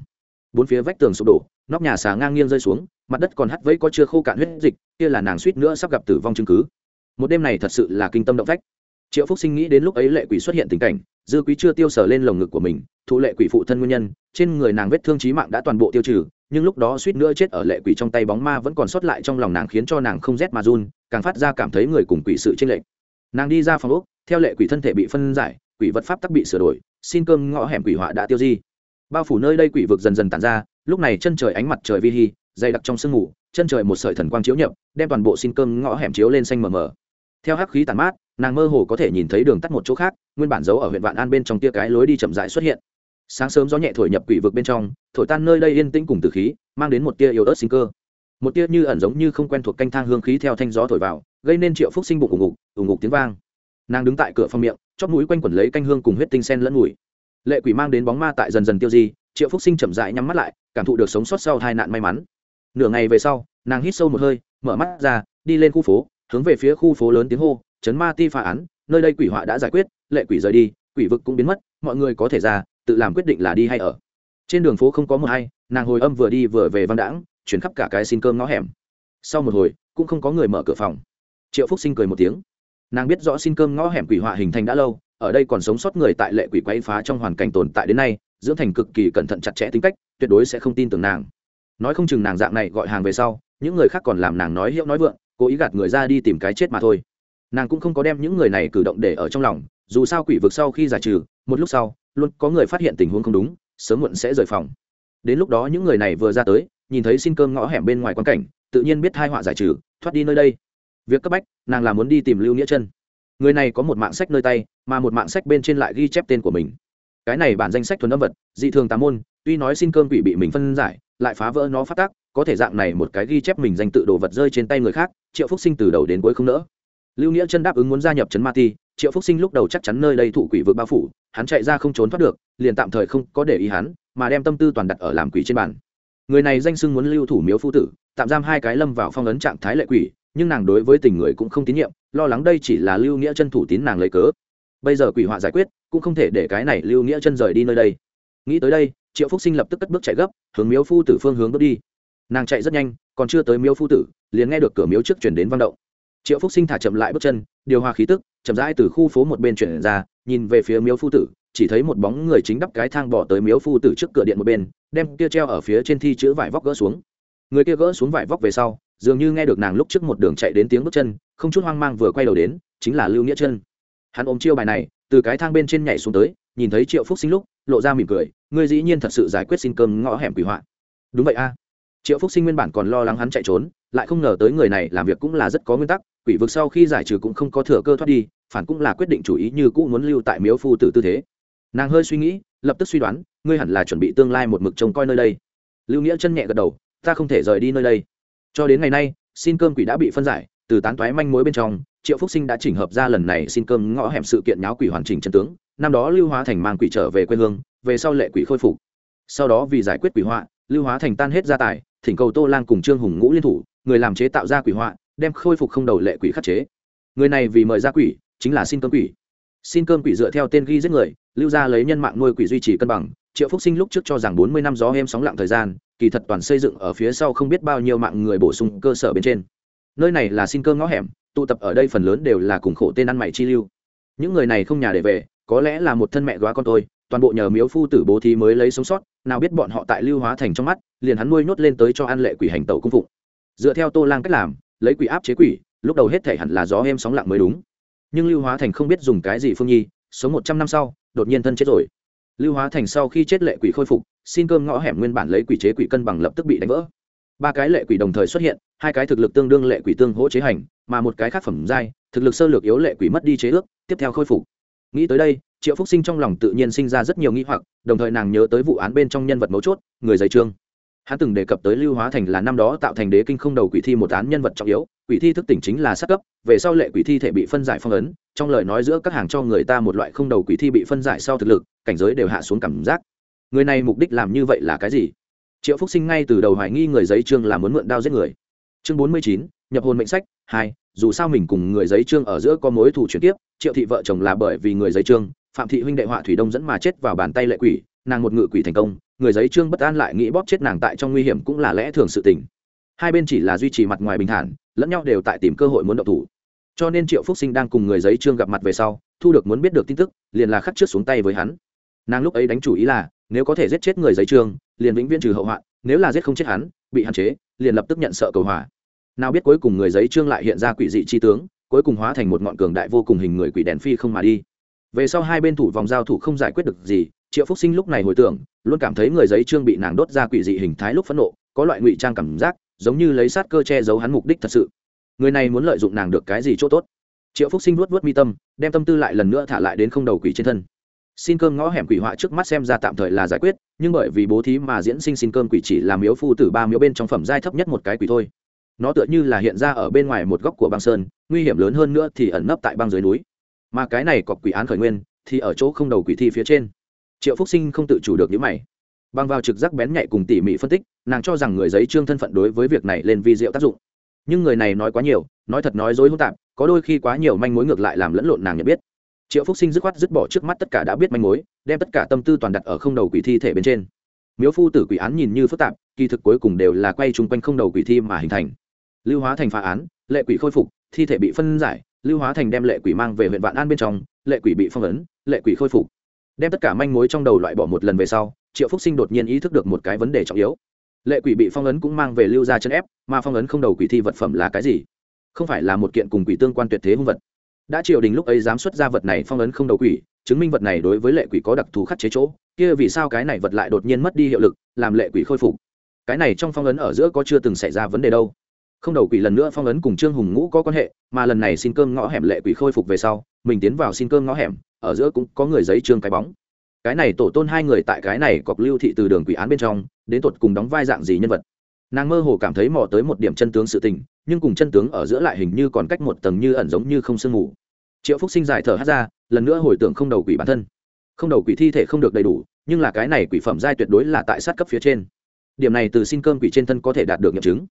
Bốn phía vách tường sụp đổ, nóc nhà xà ngang nghiêng rơi xuống, mặt đất còn hắt vẫy có chưa khô cạn huyết dịch, kia là nàng suýt nữa sắp gặp tử vong chứng cứ. Một đêm này thật sự là kinh tâm động phách triệu phúc sinh nghĩ đến lúc ấy lệ quỷ xuất hiện tình cảnh dư quý chưa tiêu sở lên lồng ngực của mình thụ lệ quỷ phụ thân nguyên nhân trên người nàng vết thương trí mạng đã toàn bộ tiêu trừ nhưng lúc đó suýt nữa chết ở lệ quỷ trong tay bóng ma vẫn còn sót lại trong lòng nàng khiến cho nàng không rét mà run càng phát ra cảm thấy người cùng quỷ sự tranh lệch nàng đi ra phòng úc theo lệ quỷ thân thể bị phân giải quỷ vật pháp tắc bị sửa đổi xin cơm ngõ hẻm quỷ họa đã tiêu di bao phủ nơi đây quỷ vực dần dần tàn ra lúc này chân trời ánh mặt trời vi hi dày đặc trong sương ngủ, chân trời một sợi thần quang chiếu nhập đem toàn bộ xin cơm ngõ hẻm chiếu lên xanh mờ mờ theo hắc khí tàn mát, nàng mơ hồ có thể nhìn thấy đường tắt một chỗ khác, nguyên bản giấu ở huyện vạn an bên trong tia cái lối đi chậm rãi xuất hiện. Sáng sớm gió nhẹ thổi nhập quỷ vực bên trong, thổi tan nơi đây yên tĩnh cùng từ khí, mang đến một tia yếu ớt sinh cơ. Một tia như ẩn giống như không quen thuộc canh thang hương khí theo thanh gió thổi vào, gây nên triệu phúc sinh bụng ủng ngục ủng ngục tiếng vang. Nàng đứng tại cửa phòng miệng, chóp mũi quanh quẩn lấy canh hương cùng huyết tinh sen lẫn mùi. Lệ quỷ mang đến bóng ma tại dần dần tiêu di, triệu phúc sinh chậm rãi nhắm mắt lại, cảm thụ được sống sót sau hai nạn may mắn. Nửa ngày về sau, nàng hít sâu một hơi, mở mắt ra, đi lên khu phố hướng về phía khu phố lớn tiếng hô, chấn ma ti phá án, nơi đây quỷ họa đã giải quyết, lệ quỷ rời đi, quỷ vực cũng biến mất, mọi người có thể ra, tự làm quyết định là đi hay ở. Trên đường phố không có một hay nàng hồi âm vừa đi vừa về văn đãng, chuyển khắp cả cái xin cơm ngõ hẻm. Sau một hồi, cũng không có người mở cửa phòng. Triệu phúc sinh cười một tiếng. Nàng biết rõ xin cơm ngõ hẻm quỷ họa hình thành đã lâu, ở đây còn sống sót người tại lệ quỷ quay phá trong hoàn cảnh tồn tại đến nay, dưỡng thành cực kỳ cẩn thận chặt chẽ tính cách, tuyệt đối sẽ không tin tưởng nàng. Nói không chừng nàng dạng này gọi hàng về sau, những người khác còn làm nàng nói hiệu nói vượng cố ý gạt người ra đi tìm cái chết mà thôi. Nàng cũng không có đem những người này cử động để ở trong lòng, dù sao quỷ vực sau khi giải trừ, một lúc sau, luôn có người phát hiện tình huống không đúng, sớm muộn sẽ rời phòng. Đến lúc đó những người này vừa ra tới, nhìn thấy xin cơm ngõ hẻm bên ngoài quan cảnh, tự nhiên biết hai họa giải trừ, thoát đi nơi đây. Việc cấp bách, nàng là muốn đi tìm lưu nghĩa chân người này có một mạng sách nơi tay, mà một mạng sách bên trên lại ghi chép tên của mình. Cái này bản danh sách thuần âm vật, dị thường tà môn, tuy nói xin cơm quỷ bị mình phân giải, lại phá vỡ nó phát tác có thể dạng này một cái ghi chép mình danh tự đồ vật rơi trên tay người khác, triệu phúc sinh từ đầu đến cuối không nỡ. Lưu nghĩa chân đáp ứng muốn gia nhập trấn ma ti, triệu phúc sinh lúc đầu chắc chắn nơi đây thủ quỷ vượt bao phủ, hắn chạy ra không trốn thoát được, liền tạm thời không có để ý hắn, mà đem tâm tư toàn đặt ở làm quỷ trên bàn. Người này danh sưng muốn lưu thủ miếu phu tử, tạm giam hai cái lâm vào phong ấn trạng thái lệ quỷ, nhưng nàng đối với tình người cũng không tín nhiệm, lo lắng đây chỉ là lưu nghĩa chân thủ tín nàng lấy cớ. Bây giờ quỷ họa giải quyết, cũng không thể để cái này lưu nghĩa chân rời đi nơi đây. Nghĩ tới đây, triệu phúc sinh lập tức cất bước chạy gấp, hướng miếu phu tử phương hướng bước đi nàng chạy rất nhanh, còn chưa tới miếu phu tử, liền nghe được cửa miếu trước chuyển đến vang động. Triệu phúc sinh thả chậm lại bước chân, điều hòa khí tức, chậm rãi từ khu phố một bên chuyển ra, nhìn về phía miếu phu tử, chỉ thấy một bóng người chính đắp cái thang bỏ tới miếu phu tử trước cửa điện một bên, đem kia treo ở phía trên thi chữ vải vóc gỡ xuống. Người kia gỡ xuống vải vóc về sau, dường như nghe được nàng lúc trước một đường chạy đến tiếng bước chân, không chút hoang mang vừa quay đầu đến, chính là lưu nghĩa chân hắn ôm chiêu bài này, từ cái thang bên trên nhảy xuống tới, nhìn thấy triệu phúc sinh lúc, lộ ra mỉm cười, ngươi dĩ nhiên thật sự giải quyết xin cơm ngõ hẻm quỷ hoạn đúng vậy a triệu phúc sinh nguyên bản còn lo lắng hắn chạy trốn lại không ngờ tới người này làm việc cũng là rất có nguyên tắc quỷ vực sau khi giải trừ cũng không có thừa cơ thoát đi phản cũng là quyết định chủ ý như cũ muốn lưu tại miếu phu tử tư thế nàng hơi suy nghĩ lập tức suy đoán ngươi hẳn là chuẩn bị tương lai một mực trông coi nơi đây lưu nghĩa chân nhẹ gật đầu ta không thể rời đi nơi đây cho đến ngày nay xin cơm quỷ đã bị phân giải từ tán toái manh mối bên trong triệu phúc sinh đã chỉnh hợp ra lần này xin cơm ngõ hẻm sự kiện nháo quỷ hoàn chỉnh chân tướng năm đó lưu hóa thành mang quỷ trở về quê hương về sau lệ quỷ khôi phục sau đó vì giải quyết quỷ họa lưu hóa thành tan hết gia tài thỉnh cầu tô lang cùng trương hùng ngũ liên thủ, người làm chế tạo ra quỷ họa, đem khôi phục không đầu lệ quỷ khắc chế. Người này vì mời ra quỷ, chính là xin cơm quỷ. Xin cơm quỷ dựa theo tên ghi giết người, lưu ra lấy nhân mạng nuôi quỷ duy trì cân bằng. Triệu phúc sinh lúc trước cho rằng bốn mươi năm gió em sóng lặng thời gian, kỳ thật toàn xây dựng ở phía sau không biết bao nhiêu mạng người bổ sung cơ sở bên trên. Nơi này là xin cơm ngõ hẻm, tụ tập ở đây phần lớn đều là cùng khổ tên ăn mày chi lưu. Những người này không nhà để về, có lẽ là một thân mẹ góa con tôi toàn bộ nhờ miếu phu tử bố thí mới lấy sống sót, nào biết bọn họ tại lưu hóa thành trong mắt, liền hắn nuôi nhốt lên tới cho ăn lệ quỷ hành tẩu cung phụng. Dựa theo tô lang cách làm, lấy quỷ áp chế quỷ, lúc đầu hết thể hẳn là gió êm sóng lặng mới đúng. Nhưng lưu hóa thành không biết dùng cái gì phương nhi, sống một trăm năm sau, đột nhiên thân chết rồi. Lưu hóa thành sau khi chết lệ quỷ khôi phục, xin cơm ngõ hẻm nguyên bản lấy quỷ chế quỷ cân bằng lập tức bị đánh vỡ. Ba cái lệ quỷ đồng thời xuất hiện, hai cái thực lực tương đương lệ quỷ tương hỗ chế hành, mà một cái khác phẩm giai, thực lực sơ lược yếu lệ quỷ mất đi chế ước, tiếp theo khôi phục. Nghĩ tới đây triệu phúc sinh trong lòng tự nhiên sinh ra rất nhiều nghi hoặc, đồng thời nàng nhớ tới vụ án bên trong nhân vật mấu chốt, người giấy trương. Hắn từng đề cập tới lưu hóa thành là năm đó tạo thành đế kinh không đầu quỷ thi một án nhân vật trọng yếu, quỷ thi thức tỉnh chính là sát cấp, về sau lệ quỷ thi thể bị phân giải phong ấn, trong lời nói giữa các hàng cho người ta một loại không đầu quỷ thi bị phân giải sau thực lực, cảnh giới đều hạ xuống cảm giác. Người này mục đích làm như vậy là cái gì? Triệu phúc sinh ngay từ đầu hoài nghi người giấy trương là muốn mượn đao giết người. Chương bốn mươi chín, nhập hồn mệnh sách, hai, dù sao mình cùng người giấy trương ở giữa có mối thủ chuyển tiếp, triệu thị vợ chồng là bởi vì người giấy trương phạm thị huynh đệ họa thủy đông dẫn mà chết vào bàn tay lệ quỷ, nàng một ngự quỷ thành công, người giấy trương bất an lại nghĩ bóp chết nàng tại trong nguy hiểm cũng là lẽ thường sự tình. Hai bên chỉ là duy trì mặt ngoài bình thản, lẫn nhau đều tại tìm cơ hội muốn động thủ. Cho nên triệu phúc sinh đang cùng người giấy trương gặp mặt về sau, thu được muốn biết được tin tức, liền là khắc trước xuống tay với hắn. Nàng lúc ấy đánh chủ ý là, nếu có thể giết chết người giấy trương, liền vĩnh viễn trừ hậu hoạn nếu là giết không chết hắn, bị hạn chế, liền lập tức nhận sợ cầu hòa. Nào biết cuối cùng người giấy trương lại hiện ra quỷ dị chi tướng, cuối cùng hóa thành một ngọn cường đại vô cùng hình người quỷ đèn phi không mà đi về sau hai bên thủ vòng giao thủ không giải quyết được gì, triệu phúc sinh lúc này hồi tưởng, luôn cảm thấy người giấy trương bị nàng đốt ra quỷ dị hình thái lúc phẫn nộ, có loại ngụy trang cảm giác, giống như lấy sát cơ che giấu hắn mục đích thật sự. Người này muốn lợi dụng nàng được cái gì chỗ tốt? Triệu phúc sinh vuốt vuốt mi tâm, đem tâm tư lại lần nữa thả lại đến không đầu quỷ trên thân. Xin cơm ngõ hẻm quỷ họa trước mắt xem ra tạm thời là giải quyết, nhưng bởi vì bố thí mà diễn sinh xin cơm quỷ chỉ là miếu phu tử ba miếu bên trong phẩm giai thấp nhất một cái quỷ thôi. Nó tựa như là hiện ra ở bên ngoài một góc của băng sơn, nguy hiểm lớn hơn nữa thì ẩn nấp tại băng dưới núi mà cái này cọc quỷ án khởi nguyên thì ở chỗ không đầu quỷ thi phía trên. Triệu phúc sinh không tự chủ được những mày. Băng vào trực giác bén nhạy cùng tỉ mỉ phân tích, nàng cho rằng người giấy trương thân phận đối với việc này lên vi diệu tác dụng. Nhưng người này nói quá nhiều, nói thật nói dối hỗn tạp, có đôi khi quá nhiều manh mối ngược lại làm lẫn lộn nàng nhận biết. Triệu phúc sinh dứt khoát dứt bỏ trước mắt tất cả đã biết manh mối, đem tất cả tâm tư toàn đặt ở không đầu quỷ thi thể bên trên. Miếu phu tử quỷ án nhìn như phức tạp, kỳ thực cuối cùng đều là quay chung quanh không đầu quỷ thi mà hình thành. Lưu hóa thành phá án, lệ quỷ khôi phục, thi thể bị phân giải lưu hóa thành đem lệ quỷ mang về huyện vạn an bên trong, lệ quỷ bị phong ấn, lệ quỷ khôi phục. Đem tất cả manh mối trong đầu loại bỏ một lần về sau, triệu phúc sinh đột nhiên ý thức được một cái vấn đề trọng yếu. Lệ quỷ bị phong ấn cũng mang về lưu ra chân ép, mà phong ấn không đầu quỷ thi vật phẩm là cái gì? Không phải là một kiện cùng quỷ tương quan tuyệt thế hung vật. Đã triều đình lúc ấy dám xuất ra vật này phong ấn không đầu quỷ, chứng minh vật này đối với lệ quỷ có đặc thù khắc chế chỗ, kia vì sao cái này vật lại đột nhiên mất đi hiệu lực, làm lệ quỷ khôi phục? Cái này trong phong ấn ở giữa có chưa từng xảy ra vấn đề đâu không đầu quỷ lần nữa phong ấn cùng trương hùng ngũ có quan hệ, mà lần này xin cơm ngõ hẻm lệ quỷ khôi phục về sau, mình tiến vào xin cơm ngõ hẻm, ở giữa cũng có người giấy trương cái bóng. Cái này tổ tôn hai người tại cái này cọc lưu thị từ đường quỷ án bên trong, đến tột cùng đóng vai dạng gì nhân vật. Nàng mơ hồ cảm thấy mò tới một điểm chân tướng sự tình, nhưng cùng chân tướng ở giữa lại hình như còn cách một tầng như ẩn giống như không sương mù. Triệu phúc sinh dài thở hát ra, lần nữa hồi tưởng không đầu quỷ bản thân. Không đầu quỷ thi thể không được đầy đủ, nhưng là cái này quỷ phẩm giai tuyệt đối là tại sát cấp phía trên. Điểm này từ xin cơm quỷ trên thân có thể đạt được nghiệm chứng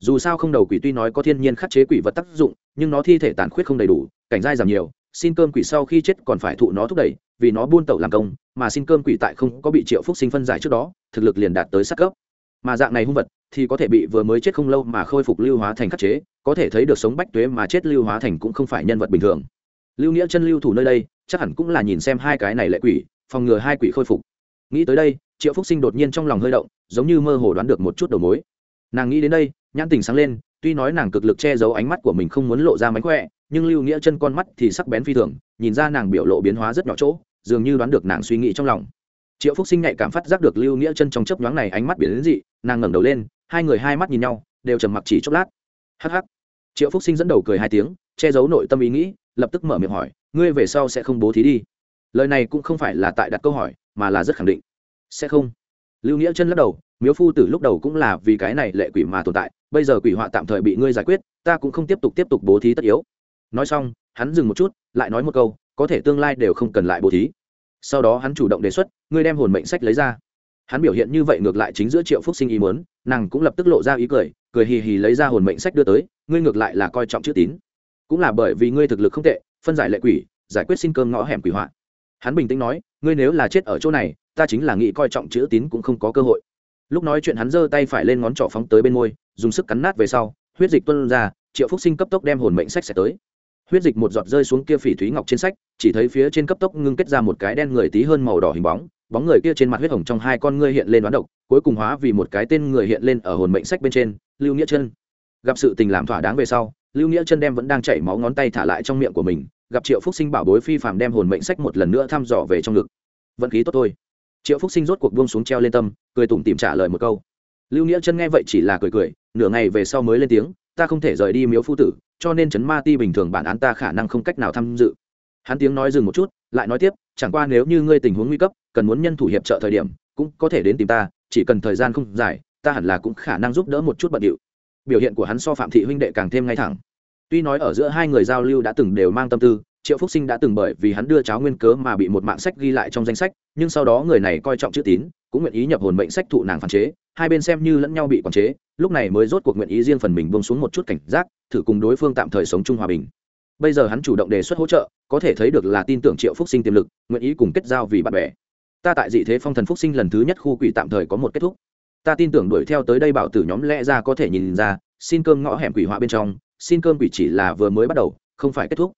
dù sao không đầu quỷ tuy nói có thiên nhiên khắc chế quỷ vật tác dụng, nhưng nó thi thể tàn khuyết không đầy đủ, cảnh giai giảm nhiều, xin cơm quỷ sau khi chết còn phải thụ nó thúc đẩy, vì nó buôn tẩu làm công, mà xin cơm quỷ tại không có bị triệu phúc sinh phân giải trước đó, thực lực liền đạt tới sát cấp. Mà dạng này hung vật thì có thể bị vừa mới chết không lâu mà khôi phục lưu hóa thành khắc chế, có thể thấy được sống bách tuế mà chết lưu hóa thành cũng không phải nhân vật bình thường. Lưu nghĩa chân lưu thủ nơi đây, chắc hẳn cũng là nhìn xem hai cái này lệ quỷ, phòng ngừa hai quỷ khôi phục. Nghĩ tới đây, triệu phúc sinh đột nhiên trong lòng hơi động, giống như mơ hồ đoán được một chút đầu mối. Nàng nghĩ đến đây nhãn tình sáng lên, tuy nói nàng cực lực che giấu ánh mắt của mình không muốn lộ ra mánh khỏe, nhưng lưu nghĩa chân con mắt thì sắc bén phi thường, nhìn ra nàng biểu lộ biến hóa rất nhỏ chỗ, dường như đoán được nàng suy nghĩ trong lòng. Triệu phúc sinh nhạy cảm phát giác được lưu nghĩa chân trong chấp nhoáng này ánh mắt biển đến dị, nàng ngẩng đầu lên, hai người hai mắt nhìn nhau, đều trầm mặc chỉ chốc lát. Hắc hắc. Triệu phúc sinh dẫn đầu cười hai tiếng, che giấu nội tâm ý nghĩ, lập tức mở miệng hỏi, ngươi về sau sẽ không bố thí đi? Lời này cũng không phải là tại đặt câu hỏi, mà là rất khẳng định. Sẽ không. Lưu nghĩa chân lắc đầu, miếu phu từ lúc đầu cũng là vì cái này lệ quỷ mà tồn tại bây giờ quỷ họa tạm thời bị ngươi giải quyết, ta cũng không tiếp tục tiếp tục bố thí tất yếu. Nói xong, hắn dừng một chút, lại nói một câu, có thể tương lai đều không cần lại bố thí. Sau đó hắn chủ động đề xuất, ngươi đem hồn mệnh sách lấy ra. Hắn biểu hiện như vậy ngược lại chính giữa triệu phúc sinh ý muốn, nàng cũng lập tức lộ ra ý cười cười hì hì lấy ra hồn mệnh sách đưa tới, ngươi ngược lại là coi trọng chữ tín. Cũng là bởi vì ngươi thực lực không tệ, phân giải lệ quỷ, giải quyết xin cơm ngõ hẻm quỷ họa. Hắn bình tĩnh nói, ngươi nếu là chết ở chỗ này, ta chính là nghĩ coi trọng chữ tín cũng không có cơ hội lúc nói chuyện hắn giơ tay phải lên ngón trỏ phóng tới bên môi, dùng sức cắn nát về sau, huyết dịch tuân ra, triệu phúc sinh cấp tốc đem hồn mệnh sách sẽ tới. Huyết dịch một giọt rơi xuống kia phỉ thúy ngọc trên sách, chỉ thấy phía trên cấp tốc ngưng kết ra một cái đen người tí hơn màu đỏ hình bóng bóng người kia trên mặt huyết hồng trong hai con ngươi hiện lên đoán độc, cuối cùng hóa vì một cái tên người hiện lên ở hồn mệnh sách bên trên, lưu nghĩa chân gặp sự tình làm thỏa đáng về sau, lưu nghĩa chân đem vẫn đang chảy máu ngón tay thả lại trong miệng của mình, gặp triệu phúc sinh bảo bối phi phàm đem hồn mệnh sách một lần nữa thăm dò về trong ngực. Vận khí tốt thôi. Triệu phúc sinh rốt cuộc buông xuống treo lên tâm cười tủm tìm trả lời một câu. Lưu nghĩa chân nghe vậy chỉ là cười cười, nửa ngày về sau mới lên tiếng, ta không thể rời đi miếu phu tử, cho nên chấn ma ti bình thường bản án ta khả năng không cách nào tham dự. Hắn tiếng nói dừng một chút, lại nói tiếp, chẳng qua nếu như ngươi tình huống nguy cấp, cần muốn nhân thủ hiệp trợ thời điểm, cũng có thể đến tìm ta, chỉ cần thời gian không dài, ta hẳn là cũng khả năng giúp đỡ một chút bận điệu. Biểu hiện của hắn so phạm thị huynh đệ càng thêm ngay thẳng. Tuy nói ở giữa hai người giao lưu đã từng đều mang tâm tư triệu phúc sinh đã từng bởi vì hắn đưa cháo nguyên cớ mà bị một mạng sách ghi lại trong danh sách, nhưng sau đó người này coi trọng chữ tín, cũng nguyện ý nhập hồn mệnh sách thụ nàng phản chế, hai bên xem như lẫn nhau bị quản chế, lúc này mới rốt cuộc nguyện ý riêng phần mình bông xuống một chút cảnh giác, thử cùng đối phương tạm thời sống chung hòa bình. Bây giờ hắn chủ động đề xuất hỗ trợ, có thể thấy được là tin tưởng triệu phúc sinh tiềm lực, nguyện ý cùng kết giao vì bạn bè. Ta tại dị thế phong thần phúc sinh lần thứ nhất khu quỷ tạm thời có một kết thúc. Ta tin tưởng đuổi theo tới đây bảo tử nhóm lẽ ra có thể nhìn ra, xin cơm ngõ hẻm quỷ họa bên trong, xin cơm quỷ chỉ là vừa mới bắt đầu, không phải kết thúc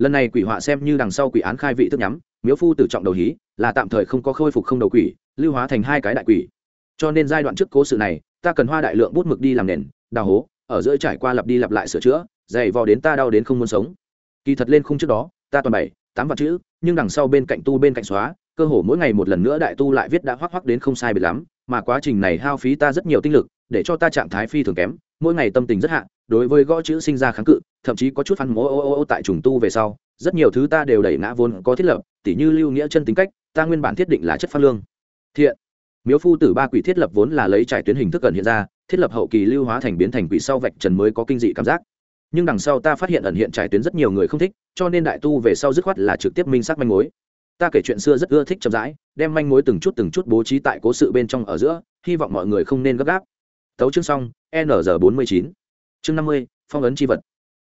lần này quỷ họa xem như đằng sau quỷ án khai vị thức nhắm, miếu phu tử trọng đầu hí, là tạm thời không có khôi phục không đầu quỷ, lưu hóa thành hai cái đại quỷ. Cho nên giai đoạn trước cố sự này, ta cần hoa đại lượng bút mực đi làm nền, đào hố, ở giữa trải qua lặp đi lặp lại sửa chữa, dày vò đến ta đau đến không muốn sống. Kỳ thật lên khung trước đó, ta toàn bảy, tám vạn chữ, nhưng đằng sau bên cạnh tu bên cạnh xóa, cơ hồ mỗi ngày một lần nữa đại tu lại viết đã hoắc hoắc đến không sai biệt lắm, mà quá trình này hao phí ta rất nhiều tinh lực, để cho ta trạng thái phi thường kém, mỗi ngày tâm tình rất hạ, đối với gõ chữ sinh ra kháng cự thậm chí có chút phăn mố ô ô ô tại trùng tu về sau, rất nhiều thứ ta đều đẩy ngã vốn có thiết lập, tỉ như lưu nghĩa chân tính cách, ta nguyên bản thiết định là chất phát lương. Thiện. Miếu phu tử ba quỷ thiết lập vốn là lấy trải tuyến hình thức ẩn hiện ra, thiết lập hậu kỳ lưu hóa thành biến thành quỷ sau vạch trần mới có kinh dị cảm giác. Nhưng đằng sau ta phát hiện ẩn hiện trải tuyến rất nhiều người không thích, cho nên đại tu về sau dứt khoát là trực tiếp minh xác manh mối. Ta kể chuyện xưa rất ưa thích chậm rãi, đem manh mối từng chút từng chút bố trí tại cố sự bên trong ở giữa, hy vọng mọi người không nên gấp gáp. Tấu chương xong, n bốn mươi chín. Chương năm mươi, phong ấn c h i vật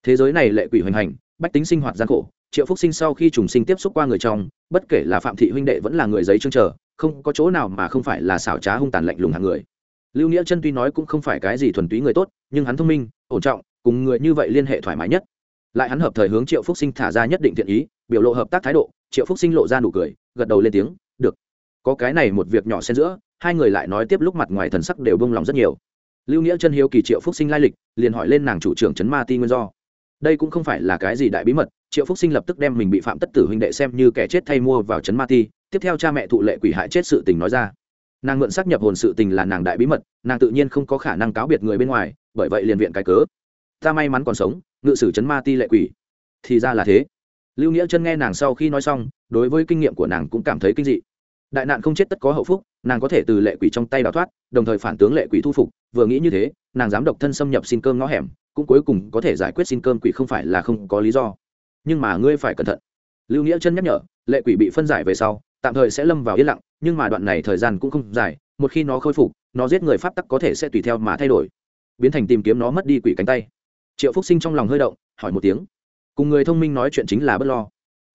thế giới này lệ quỷ hoành hành, bách tính sinh hoạt gian khổ, triệu phúc sinh sau khi trùng sinh tiếp xúc qua người trong, bất kể là phạm thị huynh đệ vẫn là người giấy chương chờ, không có chỗ nào mà không phải là xảo trá hung tàn lạnh lùng hàng người. Lưu nghĩa chân tuy nói cũng không phải cái gì thuần túy người tốt, nhưng hắn thông minh, ổn trọng, cùng người như vậy liên hệ thoải mái nhất. Lại hắn hợp thời hướng triệu phúc sinh thả ra nhất định thiện ý, biểu lộ hợp tác thái độ, triệu phúc sinh lộ ra nụ cười, gật đầu lên tiếng, được. Có cái này một việc nhỏ xen giữa, hai người lại nói tiếp lúc mặt ngoài thần sắc đều bông lòng rất nhiều. Lưu nghĩa chân hiếu kỳ triệu phúc sinh lai lịch, liền hỏi lên nàng chủ trưởng trấn ma ti nguyên do đây cũng không phải là cái gì đại bí mật, triệu phúc sinh lập tức đem mình bị phạm tất tử huynh đệ xem như kẻ chết thay mua vào trấn ma ti, tiếp theo cha mẹ thụ lệ quỷ hại chết sự tình nói ra. Nàng mượn xác nhập hồn sự tình là nàng đại bí mật, nàng tự nhiên không có khả năng cáo biệt người bên ngoài, bởi vậy liền viện cái cớ. Ta may mắn còn sống, ngự sử chấn ma ti lệ quỷ. Thì ra là thế. Lưu nghĩa chân nghe nàng sau khi nói xong, đối với kinh nghiệm của nàng cũng cảm thấy kinh dị. Đại nạn không chết tất có hậu phúc, nàng có thể từ lệ quỷ trong tay đào thoát, đồng thời phản tướng lệ quỷ thu phục, vừa nghĩ như thế, nàng dám độc thân xâm nhập xin cơm ngõ hẻm cũng cuối cùng có thể giải quyết xin cơm quỷ không phải là không có lý do. Nhưng mà ngươi phải cẩn thận. Lưu nghĩa chân nhắc nhở, lệ quỷ bị phân giải về sau, tạm thời sẽ lâm vào yên lặng, nhưng mà đoạn này thời gian cũng không dài, một khi nó khôi phục, nó giết người pháp tắc có thể sẽ tùy theo mà thay đổi. Biến thành tìm kiếm nó mất đi quỷ cánh tay. Triệu phúc sinh trong lòng hơi động, hỏi một tiếng. Cùng người thông minh nói chuyện chính là bất lo.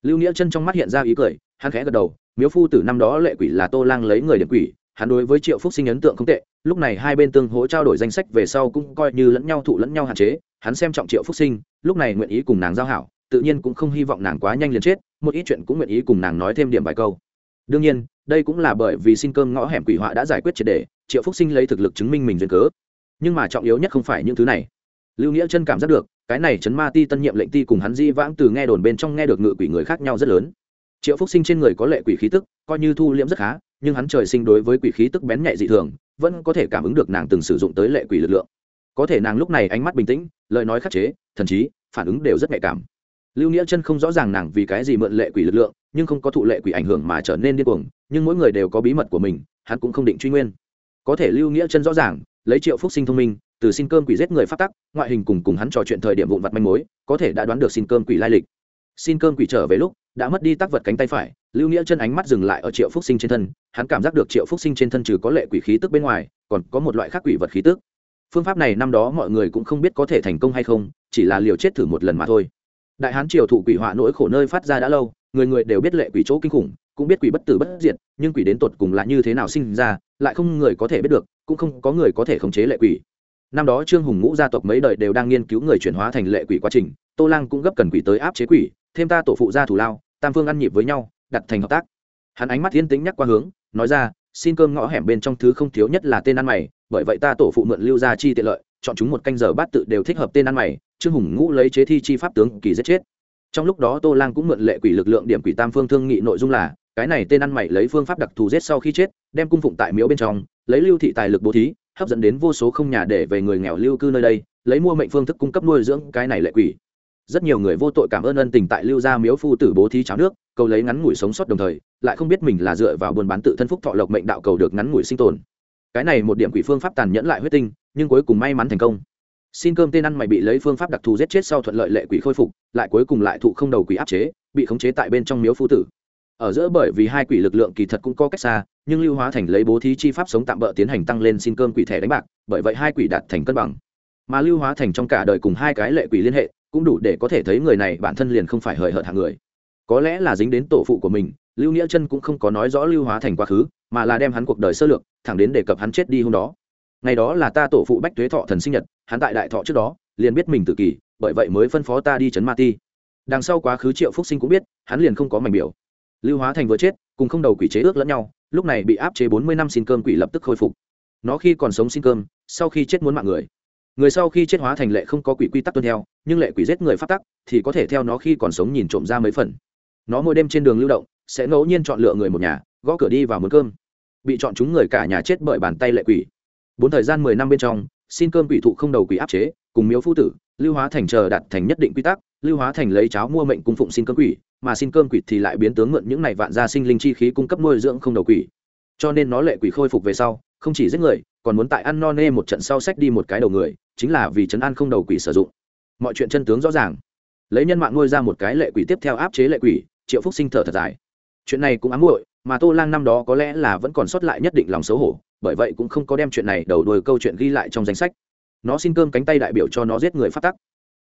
Lưu nghĩa chân trong mắt hiện ra ý cười, hắn khẽ gật đầu, miếu phu từ năm đó lệ quỷ là tô lang lấy người điểm quỷ, hắn đối với triệu phúc sinh ấn tượng không tệ lúc này hai bên tương hỗ trao đổi danh sách về sau cũng coi như lẫn nhau thụ lẫn nhau hạn chế, hắn xem trọng triệu phúc sinh, lúc này nguyện ý cùng nàng giao hảo, tự nhiên cũng không hy vọng nàng quá nhanh liền chết, một ít chuyện cũng nguyện ý cùng nàng nói thêm điểm vài câu. Đương nhiên, đây cũng là bởi vì xin cơm ngõ hẻm quỷ họa đã giải quyết triệt đề triệu phúc sinh lấy thực lực chứng minh mình duyên cớ. Nhưng mà trọng yếu nhất không phải những thứ này. Lưu nghĩa chân cảm giác được, cái này chấn ma ti tân nhiệm lệnh ti cùng hắn di vãng từ nghe đồn bên trong nghe được ngự quỷ người khác nhau rất lớn. Triệu phúc sinh trên người có lệ quỷ khí tức, coi như thu liễm rất khá, nhưng hắn trời sinh đối với quỷ khí tức bén nhạy dị thường vẫn có thể cảm ứng được nàng từng sử dụng tới lệ quỷ lực lượng. Có thể nàng lúc này ánh mắt bình tĩnh, lời nói khắc chế, thần trí, phản ứng đều rất nhạy cảm. Lưu nghĩa chân không rõ ràng nàng vì cái gì mượn lệ quỷ lực lượng, nhưng không có thụ lệ quỷ ảnh hưởng mà trở nên điên cuồng, nhưng mỗi người đều có bí mật của mình, hắn cũng không định truy nguyên. Có thể lưu nghĩa chân rõ ràng, lấy triệu phúc sinh thông minh, từ xin cơm quỷ giết người phát tắc, ngoại hình cùng cùng hắn trò chuyện thời điểm vụn vặt manh mối, có thể đã đoán được xin cơm quỷ lai lịch. Xin cơm quỷ trở về lúc đã mất đi tác vật cánh tay phải, lưu nghĩa chân ánh mắt dừng lại ở triệu phúc sinh trên thân, hắn cảm giác được triệu phúc sinh trên thân trừ có lệ quỷ khí tức bên ngoài, còn có một loại khác quỷ vật khí tức. Phương pháp này năm đó mọi người cũng không biết có thể thành công hay không, chỉ là liều chết thử một lần mà thôi. Đại hán triều thụ quỷ họa nỗi khổ nơi phát ra đã lâu, người người đều biết lệ quỷ chỗ kinh khủng, cũng biết quỷ bất tử bất diệt, nhưng quỷ đến tột cùng là như thế nào sinh ra, lại không người có thể biết được, cũng không có người có thể khống chế lệ quỷ. Năm đó trương hùng ngũ gia tộc mấy đời đều đang nghiên cứu người chuyển hóa thành lệ quỷ quá trình, tô lang cũng gấp cần quỷ tới áp chế quỷ thêm ta tổ phụ gia thủ lao, tam phương ăn nhịp với nhau, đặt thành hợp tác. Hắn ánh mắt thiên tính nhắc qua hướng, nói ra, xin cơm ngõ hẻm bên trong thứ không thiếu nhất là tên ăn mày, bởi vậy ta tổ phụ mượn lưu gia chi tiện lợi, chọn chúng một canh giờ bát tự đều thích hợp tên ăn mày, trương hùng ngũ lấy chế thi chi pháp tướng kỳ giết chết. Trong lúc đó tô lang cũng mượn lệ quỷ lực lượng điểm quỷ tam phương thương nghị nội dung là, cái này tên ăn mày lấy phương pháp đặc thù giết sau khi chết, đem cung phụng tại miếu bên trong, lấy lưu thị tài lực bố thí, hấp dẫn đến vô số không nhà để về người nghèo lưu cư nơi đây, lấy mua mệnh phương thức cung cấp nuôi dưỡng cái này lệ quỷ rất nhiều người vô tội cảm ơn ân tình tại lưu gia miếu phu tử bố thí cháo nước, cầu lấy ngắn ngủi sống sót đồng thời, lại không biết mình là dựa vào buôn bán tự thân phúc thọ lộc mệnh đạo cầu được ngắn ngủi sinh tồn. Cái này một điểm quỷ phương pháp tàn nhẫn lại huyết tinh, nhưng cuối cùng may mắn thành công. Xin cơm tên ăn mày bị lấy phương pháp đặc thù giết chết sau thuận lợi lệ quỷ khôi phục, lại cuối cùng lại thụ không đầu quỷ áp chế, bị khống chế tại bên trong miếu phu tử. Ở giữa bởi vì hai quỷ lực lượng kỳ thật cũng có cách xa, nhưng lưu hóa thành lấy bố thí chi pháp sống tạm bỡ tiến hành tăng lên xin cơm quỷ thẻ đánh bạc, bởi vậy hai quỷ đạt thành cân bằng. Mà lưu hóa thành trong cả đời cùng hai cái lệ quỷ liên hệ cũng đủ để có thể thấy người này bản thân liền không phải hời hợt hạng người. Có lẽ là dính đến tổ phụ của mình, lưu nghĩa chân cũng không có nói rõ lưu hóa thành quá khứ, mà là đem hắn cuộc đời sơ lược, thẳng đến đề cập hắn chết đi hôm đó. Ngày đó là ta tổ phụ bách tuế thọ thần sinh nhật, hắn tại đại thọ trước đó, liền biết mình tự kỷ bởi vậy mới phân phó ta đi chấn ma ti. Đằng sau quá khứ triệu phúc sinh cũng biết, hắn liền không có mảnh biểu. Lưu hóa thành vừa chết, cùng không đầu quỷ chế ước lẫn nhau, lúc này bị áp chế bốn mươi năm xin cơm quỷ lập tức khôi phục. Nó khi còn sống xin cơm, sau khi chết muốn mạng người người sau khi chết hóa thành lệ không có quỷ quy tắc tuân theo, nhưng lệ quỷ giết người phát tắc thì có thể theo nó khi còn sống nhìn trộm ra mấy phần. Nó mỗi đêm trên đường lưu động, sẽ ngẫu nhiên chọn lựa người một nhà, gõ cửa đi vào mướn cơm. Bị chọn chúng người cả nhà chết bởi bàn tay lệ quỷ. Bốn thời gian mười năm bên trong, xin cơm quỷ thụ không đầu quỷ áp chế, cùng miếu phu tử, lưu hóa thành chờ đặt thành nhất định quy tắc, lưu hóa thành lấy cháo mua mệnh cung phụng xin cơm quỷ, mà xin cơm quỷ thì lại biến tướng mượn những này vạn gia sinh linh chi khí cung cấp nuôi dưỡng không đầu quỷ. Cho nên nó lệ quỷ khôi phục về sau, không chỉ giết người còn muốn tại ăn no nê một trận sau sách đi một cái đầu người, chính là vì chấn an không đầu quỷ sử dụng. Mọi chuyện chân tướng rõ ràng. Lấy nhân mạng nuôi ra một cái lệ quỷ tiếp theo áp chế lệ quỷ, triệu phúc sinh thở thật dài. Chuyện này cũng ám muội, mà tô lang năm đó có lẽ là vẫn còn sót lại nhất định lòng xấu hổ, bởi vậy cũng không có đem chuyện này đầu đuôi câu chuyện ghi lại trong danh sách. Nó xin cơm cánh tay đại biểu cho nó giết người phát tắc.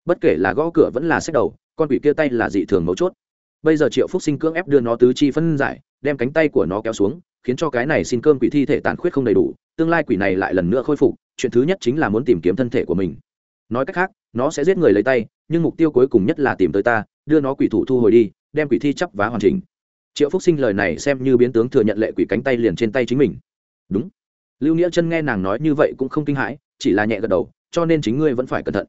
Bất kể là gõ cửa vẫn là sách đầu, con quỷ kia tay là dị thường mấu chốt. Bây giờ triệu phúc sinh cưỡng ép đưa nó tứ chi phân giải, đem cánh tay của nó kéo xuống, khiến cho cái này xin cơm quỷ thi thể tàn khuyết không đầy đủ tương lai quỷ này lại lần nữa khôi phục, chuyện thứ nhất chính là muốn tìm kiếm thân thể của mình. Nói cách khác, nó sẽ giết người lấy tay, nhưng mục tiêu cuối cùng nhất là tìm tới ta, đưa nó quỷ thủ thu hồi đi, đem quỷ thi chấp vá hoàn chỉnh. Triệu phúc sinh lời này xem như biến tướng thừa nhận lệ quỷ cánh tay liền trên tay chính mình. Đúng. Lưu nghĩa chân nghe nàng nói như vậy cũng không kinh hãi, chỉ là nhẹ gật đầu, cho nên chính ngươi vẫn phải cẩn thận.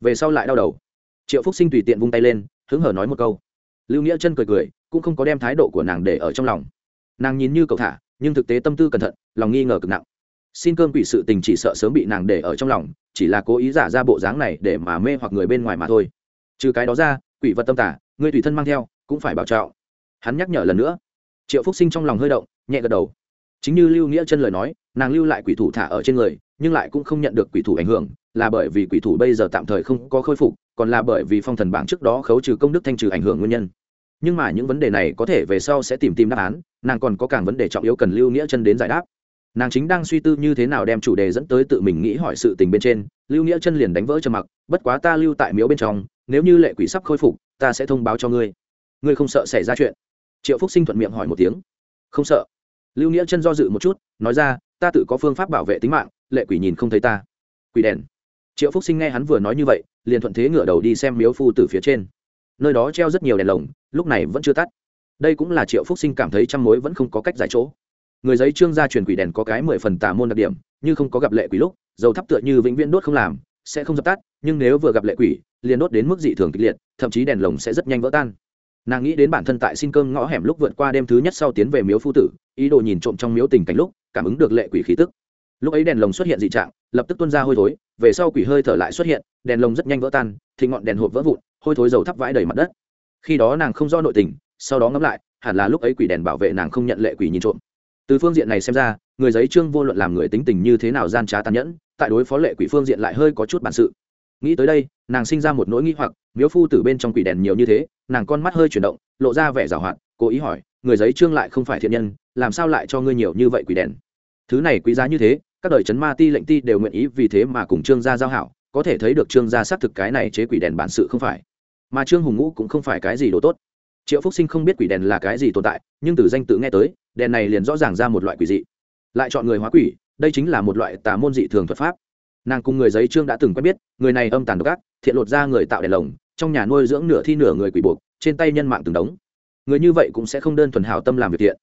Về sau lại đau đầu. Triệu phúc sinh tùy tiện vung tay lên, hứng hở nói một câu. Lưu nghĩa chân cười cười, cũng không có đem thái độ của nàng để ở trong lòng. Nàng nhìn như cậu thả, nhưng thực tế tâm tư cẩn thận, lòng nghi ngờ cực nặng xin cơm quỷ sự tình chỉ sợ sớm bị nàng để ở trong lòng, chỉ là cố ý giả ra bộ dáng này để mà mê hoặc người bên ngoài mà thôi. Trừ cái đó ra, quỷ vật tâm tả, ngươi tùy thân mang theo, cũng phải bảo trọng. Hắn nhắc nhở lần nữa. Triệu phúc sinh trong lòng hơi động, nhẹ gật đầu. Chính như lưu nghĩa chân lời nói, nàng lưu lại quỷ thủ thả ở trên người, nhưng lại cũng không nhận được quỷ thủ ảnh hưởng, là bởi vì quỷ thủ bây giờ tạm thời không có khôi phục, còn là bởi vì phong thần bảng trước đó khấu trừ công đức thanh trừ ảnh hưởng nguyên nhân. Nhưng mà những vấn đề này có thể về sau sẽ tìm tìm đáp án, nàng còn có càng vấn đề trọng yếu cần lưu nghĩa chân đến giải đáp nàng chính đang suy tư như thế nào đem chủ đề dẫn tới tự mình nghĩ hỏi sự tình bên trên, lưu nghĩa chân liền đánh vỡ trầm mặc, bất quá ta lưu tại miếu bên trong, nếu như lệ quỷ sắp khôi phục, ta sẽ thông báo cho ngươi. Ngươi không sợ xảy ra chuyện? Triệu phúc sinh thuận miệng hỏi một tiếng. Không sợ. Lưu nghĩa chân do dự một chút, nói ra, ta tự có phương pháp bảo vệ tính mạng, lệ quỷ nhìn không thấy ta. Quỷ đèn. Triệu phúc sinh nghe hắn vừa nói như vậy, liền thuận thế ngửa đầu đi xem miếu phu từ phía trên. Nơi đó treo rất nhiều đèn lồng, lúc này vẫn chưa tắt. Đây cũng là triệu phúc sinh cảm thấy trăm mối vẫn không có cách giải chỗ người giấy trương gia truyền quỷ đèn có cái mười phần tà môn đặc điểm, như không có gặp lệ quỷ lúc, dầu thắp tựa như vĩnh viễn đốt không làm, sẽ không dập tắt, nhưng nếu vừa gặp lệ quỷ, liền đốt đến mức dị thường kịch liệt, thậm chí đèn lồng sẽ rất nhanh vỡ tan. Nàng nghĩ đến bản thân tại xin cơm ngõ hẻm lúc vượt qua đêm thứ nhất sau tiến về miếu phu tử, ý đồ nhìn trộm trong miếu tình cảnh lúc, cảm ứng được lệ quỷ khí tức. Lúc ấy đèn lồng xuất hiện dị trạng, lập tức tuôn ra hôi thối, về sau quỷ hơi thở lại xuất hiện, đèn lồng rất nhanh vỡ tan thì ngọn đèn hộp vỡ vụn, hôi thối dầu thắp vãi đầy mặt đất. Khi đó nàng không do nội tình, sau đó ngẫm lại, hẳn là lúc ấy quỷ đèn bảo vệ nàng không nhận lệ quỷ nhìn trộm từ phương diện này xem ra, người giấy trương vô luận làm người tính tình như thế nào gian trá tàn nhẫn, tại đối phó lệ quỷ phương diện lại hơi có chút bản sự. Nghĩ tới đây, nàng sinh ra một nỗi nghi hoặc, miếu phu từ bên trong quỷ đèn nhiều như thế, nàng con mắt hơi chuyển động, lộ ra vẻ g à o hoạt, cố ý hỏi, người giấy trương lại không phải thiện nhân, làm sao lại cho ngươi nhiều như vậy quỷ đèn? Thứ này quý giá như thế, các đời chấn ma ti lệnh ti đều nguyện ý vì thế mà cùng trương gia giao hảo, có thể thấy được trương gia xác thực cái này chế quỷ đèn bản sự không phải. Mà trương hùng ngũ cũng không phải cái gì đồ tốt. Triệu phúc sinh không biết quỷ đèn là cái gì tồn tại, nhưng từ danh tự nghe tới đèn này liền rõ ràng ra một loại quỷ dị. Lại chọn người hóa quỷ, đây chính là một loại tà môn dị thường thuật pháp. Nàng cùng người giấy trương đã từng quen biết, người này âm tàn độc ác, thiện lột ra người tạo đèn lồng, trong nhà nuôi dưỡng nửa thi nửa người quỷ buộc, trên tay nhân mạng từng đống. Người như vậy cũng sẽ không đơn thuần hảo tâm làm việc thiện.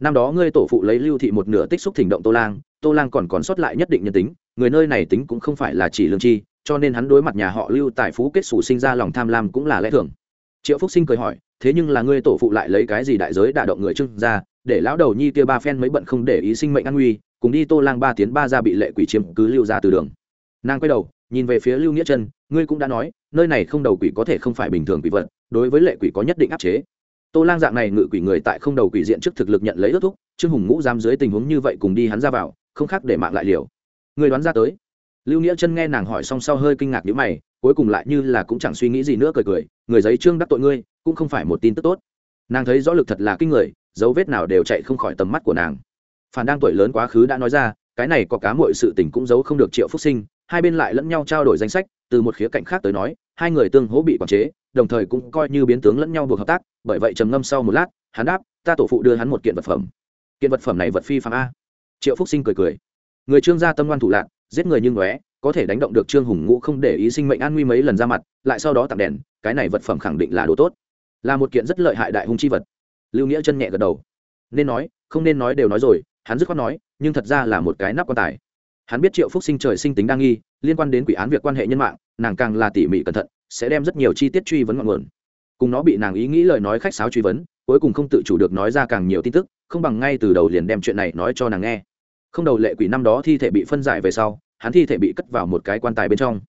Năm đó ngươi tổ phụ lấy lưu thị một nửa tích xúc thỉnh động tô lang tô lang còn còn sót lại nhất định nhân tính, người nơi này tính cũng không phải là chỉ lương chi cho nên hắn đối mặt nhà họ lưu tài phú kết xù sinh ra lòng tham lam cũng là lẽ thường triệu phúc sinh cười hỏi, thế nhưng là ngươi tổ phụ lại lấy cái gì đại giới đả động người trưng ra để lão đầu nhi kia ba phen mấy bận không để ý sinh mệnh an nguy, cùng đi tô lang ba tiến ba ra bị lệ quỷ chiếm cứ lưu ra từ đường. Nàng quay đầu, nhìn về phía lưu nghĩa chân ngươi cũng đã nói, nơi này không đầu quỷ có thể không phải bình thường quỷ vật, đối với lệ quỷ có nhất định áp chế. Tô lang dạng này ngự quỷ người tại không đầu quỷ diện trước thực lực nhận lấy ước thúc, trương hùng ngũ giam dưới tình huống như vậy cùng đi hắn ra vào, không khác để mạng lại liều. Người đoán ra tới. Lưu nghĩa chân nghe nàng hỏi xong sau hơi kinh ngạc nhíu mày cuối cùng lại như là cũng chẳng suy nghĩ gì nữa cười cười, người giấy trương đắc tội ngươi, cũng không phải một tin tức tốt. Nàng thấy rõ lực thật là kinh người, dấu vết nào đều chạy không khỏi tầm mắt của nàng. Phản đang tuổi lớn quá khứ đã nói ra, cái này có cá mọi sự tình cũng giấu không được triệu phúc sinh, hai bên lại lẫn nhau trao đổi danh sách, từ một khía cạnh khác tới nói, hai người tương hỗ bị quản chế, đồng thời cũng coi như biến tướng lẫn nhau buộc hợp tác, bởi vậy trầm ngâm sau một lát, hắn đáp, ta tổ phụ đưa hắn một kiện vật phẩm. Kiện vật phẩm này vật phi phạm a. Triệu phúc sinh cười cười. Người trương gia tâm ngoan thủ lạc giết người như ngóe có thể đánh động được trương hùng ngũ không để ý sinh mệnh an nguy mấy lần ra mặt, lại sau đó tặng đèn, cái này vật phẩm khẳng định là đồ tốt. Là một kiện rất lợi hại đại hung chi vật. Lưu nghĩa chân nhẹ gật đầu. Nên nói, không nên nói đều nói rồi, hắn dứt khoát nói, nhưng thật ra là một cái nắp quan tài. Hắn biết triệu phúc sinh trời sinh tính đa nghi, liên quan đến quỷ án việc quan hệ nhân mạng, nàng càng là tỉ mỉ cẩn thận, sẽ đem rất nhiều chi tiết truy vấn ngọn nguồn. Cùng nó bị nàng ý nghĩ lời nói khách sáo truy vấn, cuối cùng không tự chủ được nói ra càng nhiều tin tức, không bằng ngay từ đầu liền đem chuyện này nói cho nàng nghe. Không đầu lệ quỷ năm đó thi thể bị phân giải về sau hắn thi thể bị cất vào một cái quan tài bên trong.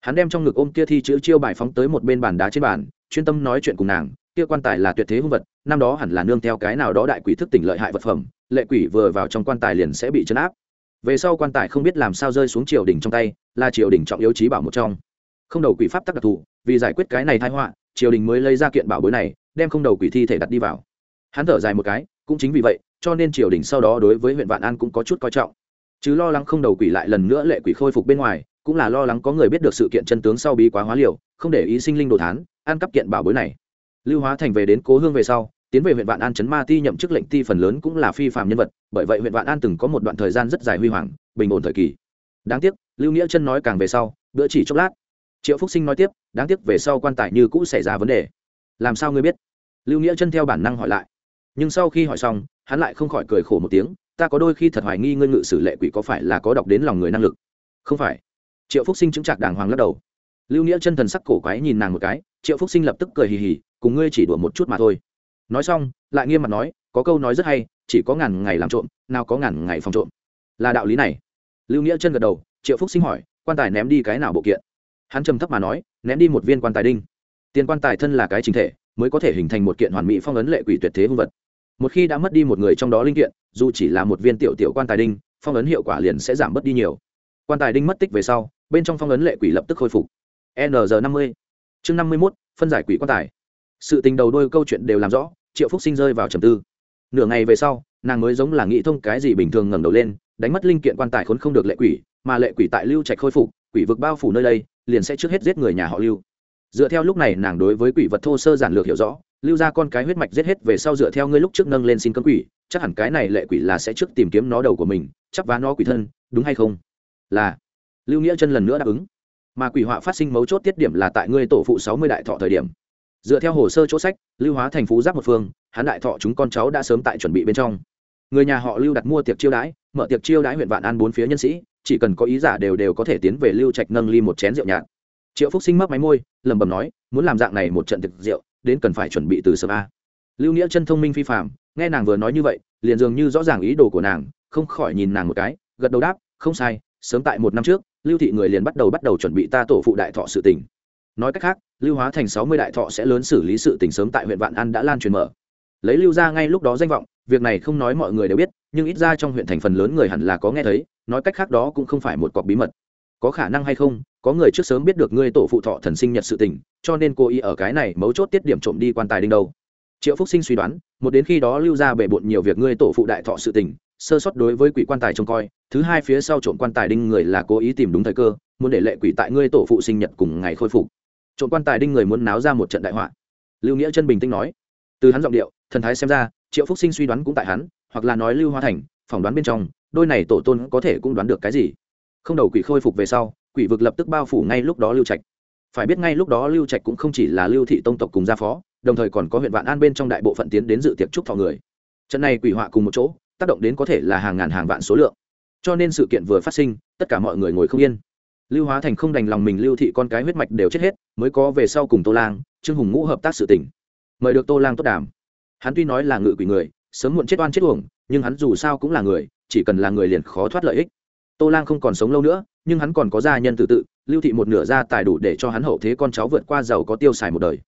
Hắn đem trong ngực ôm kia thi chữ chiêu bài phóng tới một bên bàn đá trên bàn, chuyên tâm nói chuyện cùng nàng, kia quan tài là tuyệt thế hung vật, năm đó hẳn là nương theo cái nào đó đại quỷ thức tỉnh lợi hại vật phẩm, lệ quỷ vừa vào trong quan tài liền sẽ bị chấn áp. Về sau quan tài không biết làm sao rơi xuống triều đình trong tay, là triều đình trọng yếu trí bảo một trong. Không đầu quỷ pháp tắc đặc thù, vì giải quyết cái này thái họa, triều đình mới lấy ra kiện bảo bối này, đem không đầu quỷ thi thể đặt đi vào. Hắn thở dài một cái, cũng chính vì vậy, cho nên triều đình sau đó đối với huyện vạn an cũng có chút coi trọng chứ lo lắng không đầu quỷ lại lần nữa lệ quỷ khôi phục bên ngoài, cũng là lo lắng có người biết được sự kiện chân tướng sau bí quá hóa liều, không để ý sinh linh đồ thán, ăn cắp kiện bảo bối này. Lưu hóa thành về đến cố hương về sau, tiến về huyện vạn an chấn ma ti nhậm chức lệnh ti phần lớn cũng là phi phạm nhân vật, bởi vậy huyện vạn an từng có một đoạn thời gian rất dài huy hoàng, bình ổn thời kỳ. Đáng tiếc, lưu nghĩa chân nói càng về sau, bữa chỉ chốc lát. Triệu phúc sinh nói tiếp, đáng tiếc về sau quan tài như cũ xảy ra vấn đề. Làm sao ngươi biết? Lưu nghĩa chân theo bản năng hỏi lại. Nhưng sau khi hỏi xong, hắn lại không khỏi cười khổ một tiếng ta có đôi khi thật hoài nghi ngươi ngự sử lệ quỷ có phải là có đọc đến lòng người năng lực? Không phải. Triệu phúc sinh chứng trạc đàng hoàng lắc đầu. Lưu nghĩa chân thần sắc cổ quái nhìn nàng một cái, triệu phúc sinh lập tức cười hì hì, cùng ngươi chỉ đùa một chút mà thôi. Nói xong, lại nghiêm mặt nói, có câu nói rất hay, chỉ có ngàn ngày làm trộm, nào có ngàn ngày phòng trộm. Là đạo lý này. Lưu nghĩa chân gật đầu, triệu phúc sinh hỏi, quan tài ném đi cái nào bộ kiện? Hắn trầm thấp mà nói, ném đi một viên quan tài đinh. Tiền quan tài thân là cái chính thể, mới có thể hình thành một kiện hoàn mỹ phong ấn lệ quỷ tuyệt thế hung vật. Một khi đã mất đi một người trong đó linh kiện dù chỉ là một viên tiểu tiểu quan tài đinh, phong ấn hiệu quả liền sẽ giảm bớt đi nhiều. Quan tài đinh mất tích về sau, bên trong phong ấn lệ quỷ lập tức khôi phục. Nr năm mươi. Chương năm mươi mốt, phân giải quỷ quan tài. Sự tình đầu đôi câu chuyện đều làm rõ, triệu phúc sinh rơi vào trầm tư. Nửa ngày về sau, nàng mới giống là nghĩ thông cái gì bình thường ngẩng đầu lên, đánh mất linh kiện quan tài khốn không được lệ quỷ, mà lệ quỷ tại lưu trạch khôi phục, quỷ vực bao phủ nơi đây, liền sẽ trước hết giết người nhà họ lưu. Dựa theo lúc này nàng đối với quỷ vật thô sơ giản lược hiểu rõ lưu ra con cái huyết mạch giết hết về sau dựa theo ngươi lúc trước nâng lên xin cấm quỷ, chắc hẳn cái này lệ quỷ là sẽ trước tìm kiếm nó đầu của mình, chắc vá nó quỷ thân, đúng hay không? Là. Lưu nghĩa chân lần nữa đáp ứng. Mà quỷ họa phát sinh mấu chốt tiết điểm là tại ngươi tổ phụ sáu mươi đại thọ thời điểm. Dựa theo hồ sơ chỗ sách, lưu hóa thành phú giáp một phương, hắn đại thọ chúng con cháu đã sớm tại chuẩn bị bên trong. Người nhà họ lưu đặt mua tiệc chiêu đãi, mở tiệc chiêu đãi huyện vạn an bốn phía nhân sĩ, chỉ cần có ý giả đều đều có thể tiến về lưu trạch nâng ly một chén rượu nhạt. Triệu phúc sinh mấp máy môi, lẩm bẩm nói, muốn làm dạng này một trận tiệc rượu đến cần phải chuẩn bị từ sớm a. Lưu nghĩa chân thông minh phi phạm nghe nàng vừa nói như vậy liền dường như rõ ràng ý đồ của nàng không khỏi nhìn nàng một cái gật đầu đáp không sai sớm tại một năm trước lưu thị người liền bắt đầu bắt đầu chuẩn bị ta tổ phụ đại thọ sự tình, nói cách khác lưu hóa thành sáu mươi đại thọ sẽ lớn xử lý sự tình sớm tại huyện vạn an đã lan truyền mở. Lấy lưu ra ngay lúc đó danh vọng việc này không nói mọi người đều biết nhưng ít ra trong huyện thành phần lớn người hẳn là có nghe thấy nói cách khác đó cũng không phải một cọc bí mật. Có khả năng hay không có người trước sớm biết được ngươi tổ phụ thọ thần sinh nhật sự tình, cho nên cô ý ở cái này mấu chốt tiết điểm trộm đi quan tài đinh đâu. Triệu phúc sinh suy đoán, một đến khi đó lưu ra bể bộn nhiều việc ngươi tổ phụ đại thọ sự tình, sơ sót đối với quỷ quan tài trông coi, thứ hai phía sau trộm quan tài đinh người là cố ý tìm đúng thời cơ, muốn để lệ quỷ tại ngươi tổ phụ sinh nhật cùng ngày khôi phục. Trộm quan tài đinh người muốn náo ra một trận đại họa. Lưu nghĩa chân bình tĩnh nói. Từ hắn giọng điệu, thần thái xem ra, triệu phúc sinh suy đoán cũng tại hắn, hoặc là nói lưu hoa thành, phỏng đoán bên trong, đôi này tổ tôn có thể cũng đoán được cái gì. Không đầu quỷ khôi phục về sau quỷ vực lập tức bao phủ ngay lúc đó lưu trạch. Phải biết ngay lúc đó lưu trạch cũng không chỉ là lưu thị tông tộc cùng gia phó, đồng thời còn có huyện vạn an bên trong đại bộ phận tiến đến dự tiệc chúc thọ người. Trận này quỷ họa cùng một chỗ, tác động đến có thể là hàng ngàn hàng vạn số lượng. Cho nên sự kiện vừa phát sinh, tất cả mọi người ngồi không yên. Lưu hóa thành không đành lòng mình lưu thị con cái huyết mạch đều chết hết, mới có về sau cùng tô lang, trương hùng ngũ hợp tác sự tỉnh mời được tô lang tốt đàm. Hắn tuy nói là ngự quỷ người, sớm muộn chết oan chết uổng, nhưng hắn dù sao cũng là người, chỉ cần là người liền khó thoát lợi ích. Tô lang không còn sống lâu nữa nhưng hắn còn có gia nhân tự tự, lưu thị một nửa gia tài đủ để cho hắn hậu thế con cháu vượt qua giàu có tiêu xài một đời.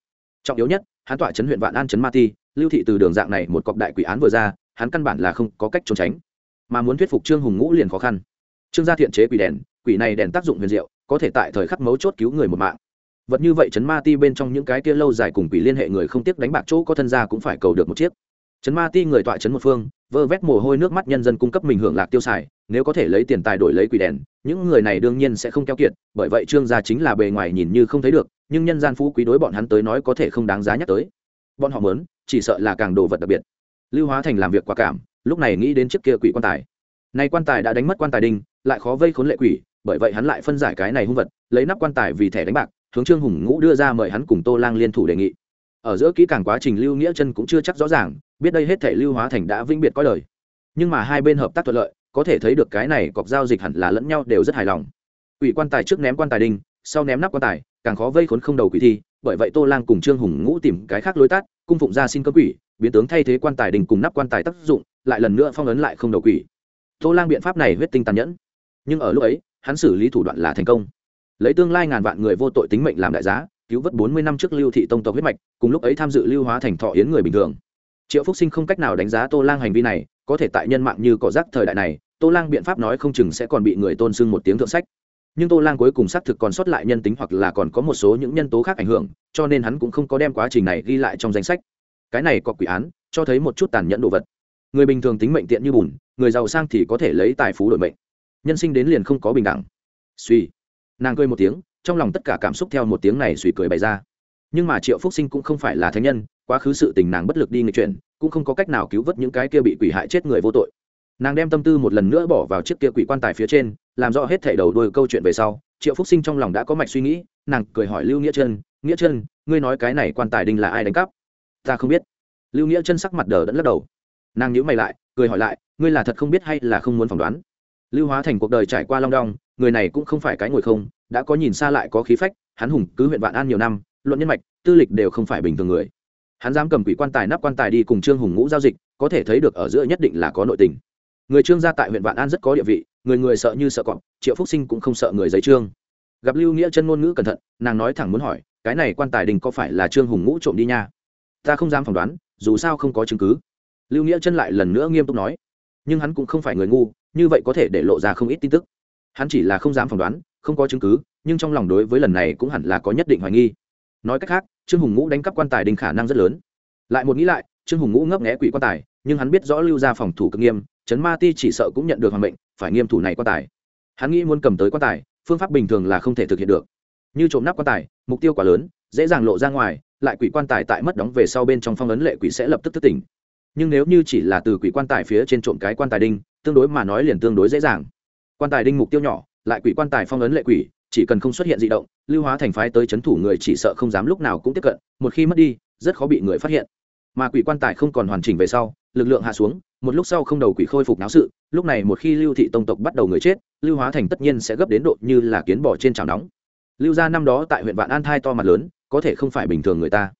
Trọng yếu nhất, hắn tọa chấn huyện vạn an chấn ma ti, lưu thị từ đường dạng này một cọc đại quỷ án vừa ra, hắn căn bản là không có cách trốn tránh. Mà muốn thuyết phục trương hùng ngũ liền khó khăn. Trương gia thiện chế quỷ đèn, quỷ này đèn tác dụng huyền diệu, có thể tại thời khắc mấu chốt cứu người một mạng. Vật như vậy chấn ma ti bên trong những cái kia lâu dài cùng quỷ liên hệ người không tiếc đánh bạc chỗ có thân gia cũng phải cầu được một chiếc. Chấn ma ti người tọa chấn một phương vơ vét mồ hôi nước mắt nhân dân cung cấp mình hưởng lạc tiêu xài, nếu có thể lấy tiền tài đổi lấy quỷ đèn, những người này đương nhiên sẽ không keo kiệt, bởi vậy trương gia chính là bề ngoài nhìn như không thấy được, nhưng nhân gian phú quý đối bọn hắn tới nói có thể không đáng giá nhắc tới. Bọn họ mớn chỉ sợ là càng đồ vật đặc biệt. Lưu hóa thành làm việc quả cảm, lúc này nghĩ đến chiếc kia quỷ quan tài. Nay quan tài đã đánh mất quan tài đinh, lại khó vây khốn lệ quỷ, bởi vậy hắn lại phân giải cái này hung vật, lấy nắp quan tài vì thẻ đánh bạc, hướng trương hùng ngũ đưa ra mời hắn cùng tô lang liên thủ đề nghị. Ở giữa kỹ càng quá trình lưu nghĩa chân cũng chưa chắc rõ ràng biết đây hết thể lưu hóa thành đã vĩnh biệt coi lời nhưng mà hai bên hợp tác thuận lợi, có thể thấy được cái này cọc giao dịch hẳn là lẫn nhau đều rất hài lòng. Ủy quan tài trước ném quan tài đinh, sau ném nắp quan tài, càng khó vây khốn không đầu quỷ thi, bởi vậy tô lang cùng trương hùng ngũ tìm cái khác lối tát cung phụng ra xin cơ quỷ, biến tướng thay thế quan tài đình cùng nắp quan tài tác dụng, lại lần nữa phong ấn lại không đầu quỷ. Tô lang biện pháp này huyết tinh tàn nhẫn. Nhưng ở lúc ấy, hắn xử lý thủ đoạn là thành công. Lấy tương lai ngàn vạn người vô tội tính mệnh làm đại giá, cứu vớt bốn mươi năm trước lưu thị tông tộc huyết mạch, cùng lúc ấy tham dự lưu hóa thành thọ yến người bình thường triệu phúc sinh không cách nào đánh giá tô lang hành vi này, có thể tại nhân mạng như cỏ rác thời đại này, tô lang biện pháp nói không chừng sẽ còn bị người tôn sưng một tiếng thượng sách. Nhưng tô lang cuối cùng xác thực còn sót lại nhân tính hoặc là còn có một số những nhân tố khác ảnh hưởng, cho nên hắn cũng không có đem quá trình này ghi lại trong danh sách. Cái này có quỷ án, cho thấy một chút tàn nhẫn đồ vật. Người bình thường tính mệnh tiện như bùn, người giàu sang thì có thể lấy tài phú đổi mệnh. Nhân sinh đến liền không có bình đẳng. Suy nàng cười một tiếng, trong lòng tất cả cảm xúc theo một tiếng này suy cười bày ra. Nhưng mà triệu phúc sinh cũng không phải là thánh nhân quá khứ sự tình nàng bất lực đi nghịch chuyển, cũng không có cách nào cứu vớt những cái kia bị quỷ hại chết người vô tội. Nàng đem tâm tư một lần nữa bỏ vào chiếc kia quỷ quan tài phía trên, làm rõ hết thảy đầu đuôi câu chuyện về sau, triệu phúc sinh trong lòng đã có mạch suy nghĩ, nàng cười hỏi lưu nghĩa chân nghĩa chân ngươi nói cái này quan tài đinh là ai đánh cắp? Ta không biết. Lưu nghĩa chân sắc mặt đờ đẫn lắc đầu. Nàng nhíu mày lại, cười hỏi lại, ngươi là thật không biết hay là không muốn phỏng đoán? Lưu hóa thành cuộc đời trải qua long đong, người này cũng không phải cái ngồi không, đã có nhìn xa lại có khí phách, hắn hùng cứ huyện vạn an nhiều năm, luận nhân mạch, tư lịch đều không phải bình thường người hắn dám cầm quỷ quan tài nắp quan tài đi cùng trương hùng ngũ giao dịch, có thể thấy được ở giữa nhất định là có nội tình. Người trương gia tại huyện vạn an rất có địa vị, người người sợ như sợ cọp, triệu phúc sinh cũng không sợ người giấy trương. Gặp lưu nghĩa chân ngôn ngữ cẩn thận, nàng nói thẳng muốn hỏi, cái này quan tài đình có phải là trương hùng ngũ trộm đi nha? Ta không dám phỏng đoán, dù sao không có chứng cứ. Lưu nghĩa chân lại lần nữa nghiêm túc nói, nhưng hắn cũng không phải người ngu, như vậy có thể để lộ ra không ít tin tức. Hắn chỉ là không dám phỏng đoán, không có chứng cứ, nhưng trong lòng đối với lần này cũng hẳn là có nhất định hoài nghi nói cách khác, trương hùng ngũ đánh cắp quan tài đình khả năng rất lớn. Lại một nghĩ lại, trương hùng ngũ ngấp nghẽ quỷ quan tài, nhưng hắn biết rõ lưu ra phòng thủ cực nghiêm, trấn ma ti chỉ sợ cũng nhận được hoàng mệnh, phải nghiêm thủ này quan tài. Hắn nghĩ muốn cầm tới quan tài, phương pháp bình thường là không thể thực hiện được. Như trộm nắp quan tài, mục tiêu quá lớn, dễ dàng lộ ra ngoài, lại quỷ quan tài tại mất đóng về sau bên trong phong ấn lệ quỷ sẽ lập tức thức tỉnh. Nhưng nếu như chỉ là từ quỷ quan tài phía trên trộm cái quan tài đinh, tương đối mà nói liền tương đối dễ dàng. Quan tài đinh mục tiêu nhỏ, lại quỷ quan tài phong ấn lệ quỷ chỉ cần không xuất hiện dị động, lưu hóa thành phái tới c h ấ n thủ người chỉ sợ không dám lúc nào cũng tiếp cận, một khi mất đi, rất khó bị người phát hiện. Mà quỷ quan tài không còn hoàn chỉnh về sau, lực lượng hạ xuống, một lúc sau không đầu quỷ khôi phục náo sự, lúc này một khi lưu thị tông tộc bắt đầu người chết, lưu hóa thành tất nhiên sẽ gấp đến độ như là kiến bỏ trên chảo nóng. Lưu gia năm đó tại huyện vạn an thai to mặt lớn, có thể không phải bình thường người ta.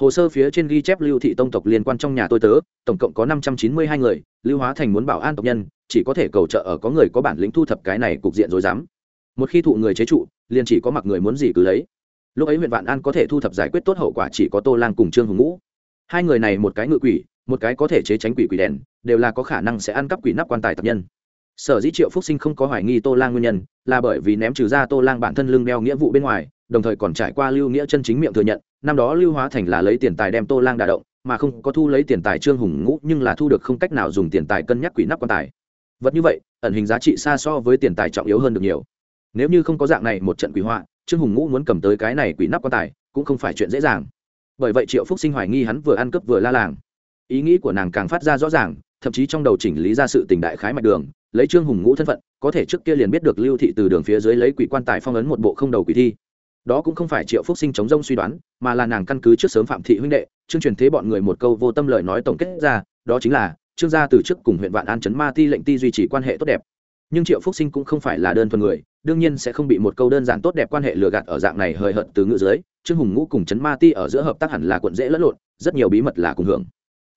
Hồ sơ phía trên ghi chép lưu thị tông tộc liên quan trong nhà tôi tớ, tổng cộng có năm trăm chín mươi hai người, lưu hóa thành muốn bảo an tộc nhân, chỉ có thể cầu trợ ở có người có bản lĩnh thu thập cái này cục diện rối rắm một khi thụ người chế trụ, liền chỉ có mặc người muốn gì cứ lấy. Lúc ấy huyện vạn an có thể thu thập giải quyết tốt hậu quả chỉ có tô lang cùng trương hùng ngũ. Hai người này một cái ngự quỷ, một cái có thể chế tránh quỷ quỷ đèn, đều là có khả năng sẽ ăn cắp quỷ nắp quan tài tập nhân. Sở dĩ triệu phúc sinh không có hoài nghi tô lang nguyên nhân, là bởi vì ném trừ ra tô lang bản thân lưng đeo nghĩa vụ bên ngoài, đồng thời còn trải qua lưu nghĩa chân chính miệng thừa nhận, năm đó lưu hóa thành là lấy tiền tài đem tô lang đà động, mà không có thu lấy tiền tài trương hùng ngũ, nhưng là thu được không cách nào dùng tiền tài cân nhắc quỷ nắp quan tài. Vật như vậy, ẩn hình giá trị xa so với tiền tài trọng yếu hơn được nhiều nếu như không có dạng này một trận quỷ họa, trương hùng ngũ muốn cầm tới cái này quỷ nắp quan tài, cũng không phải chuyện dễ dàng. Bởi vậy triệu phúc sinh hoài nghi hắn vừa ăn cướp vừa la làng. Ý nghĩ của nàng càng phát ra rõ ràng, thậm chí trong đầu chỉnh lý ra sự tình đại khái mạch đường, lấy trương hùng ngũ thân phận, có thể trước kia liền biết được lưu thị từ đường phía dưới lấy quỷ quan tài phong ấn một bộ không đầu quỷ thi. Đó cũng không phải triệu phúc sinh chống rông suy đoán, mà là nàng căn cứ trước sớm phạm thị huynh đệ, chương truyền thế bọn người một câu vô tâm lời nói tổng kết ra, đó chính là, trương gia từ trước cùng huyện vạn an chấn ma ti lệnh ti duy trì quan hệ tốt đẹp. Nhưng triệu phúc sinh cũng không phải là đơn thuần người đương nhiên sẽ không bị một câu đơn giản tốt đẹp quan hệ lừa gạt ở dạng này hời hợt từ ngữ dưới, trương hùng ngũ cùng chấn ma ti ở giữa hợp tác hẳn là quận dễ lẫn lộn, rất nhiều bí mật là cùng hưởng.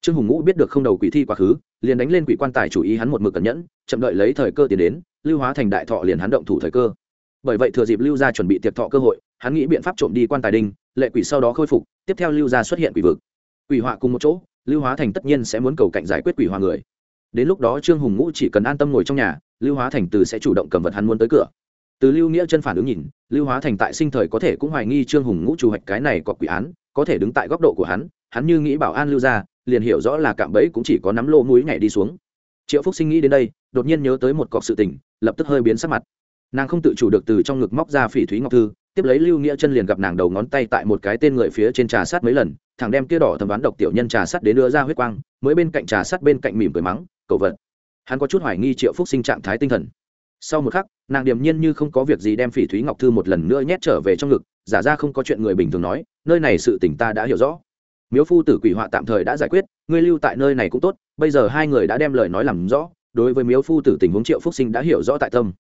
Trương hùng ngũ biết được không đầu quỷ thi quá khứ, liền đánh lên quỷ quan tài chủ ý hắn một mực cẩn nhẫn, chậm đợi lấy thời cơ tiến đến, lưu hóa thành đại thọ liền hắn động thủ thời cơ. Bởi vậy thừa dịp lưu gia chuẩn bị tiệc thọ cơ hội, hắn nghĩ biện pháp trộm đi quan tài đinh, lệ quỷ sau đó khôi phục, tiếp theo lưu gia xuất hiện quỷ vực. Quỷ họa cùng một chỗ, lưu hóa thành tất nhiên sẽ muốn cầu cạnh giải quyết quỷ họa người. Đến lúc đó trương hùng ngũ chỉ cần an tâm ngồi trong nhà, lưu hóa thành từ sẽ chủ động cầm vật hắn muốn tới cửa từ lưu nghĩa chân phản ứng nhìn, lưu hóa thành tại sinh thời có thể cũng hoài nghi trương hùng ngũ chủ hoạch cái này có quỷ án, có thể đứng tại góc độ của hắn hắn như nghĩ bảo an lưu ra, liền hiểu rõ là cạm bẫy cũng chỉ có nắm lô mũi nhảy đi xuống. Triệu phúc sinh nghĩ đến đây, đột nhiên nhớ tới một cọc sự tình, lập tức hơi biến sắc mặt. Nàng không tự chủ được từ trong ngực móc ra phỉ thúy ngọc thư, tiếp lấy lưu nghĩa chân liền gặp nàng đầu ngón tay tại một cái tên người phía trên trà sát mấy lần thằng đem kia đỏ thầm ván độc tiểu nhân trà sát đến đưa ra huyết quang, mới bên cạnh trà sát bên cạnh mỉm cười mắng cầu vật. Hắn có chút hoài nghi triệu phúc sinh trạng thái tinh thần sau một khắc, nàng điềm nhiên như không có việc gì đem phỉ thúy ngọc thư một lần nữa nhét trở về trong ngực, giả ra không có chuyện người bình thường nói, nơi này sự tỉnh ta đã hiểu rõ. Miếu phu tử quỷ họa tạm thời đã giải quyết, ngươi lưu tại nơi này cũng tốt, bây giờ hai người đã đem lời nói làm rõ, đối với miếu phu tử tình huống triệu phúc sinh đã hiểu rõ tại tâm.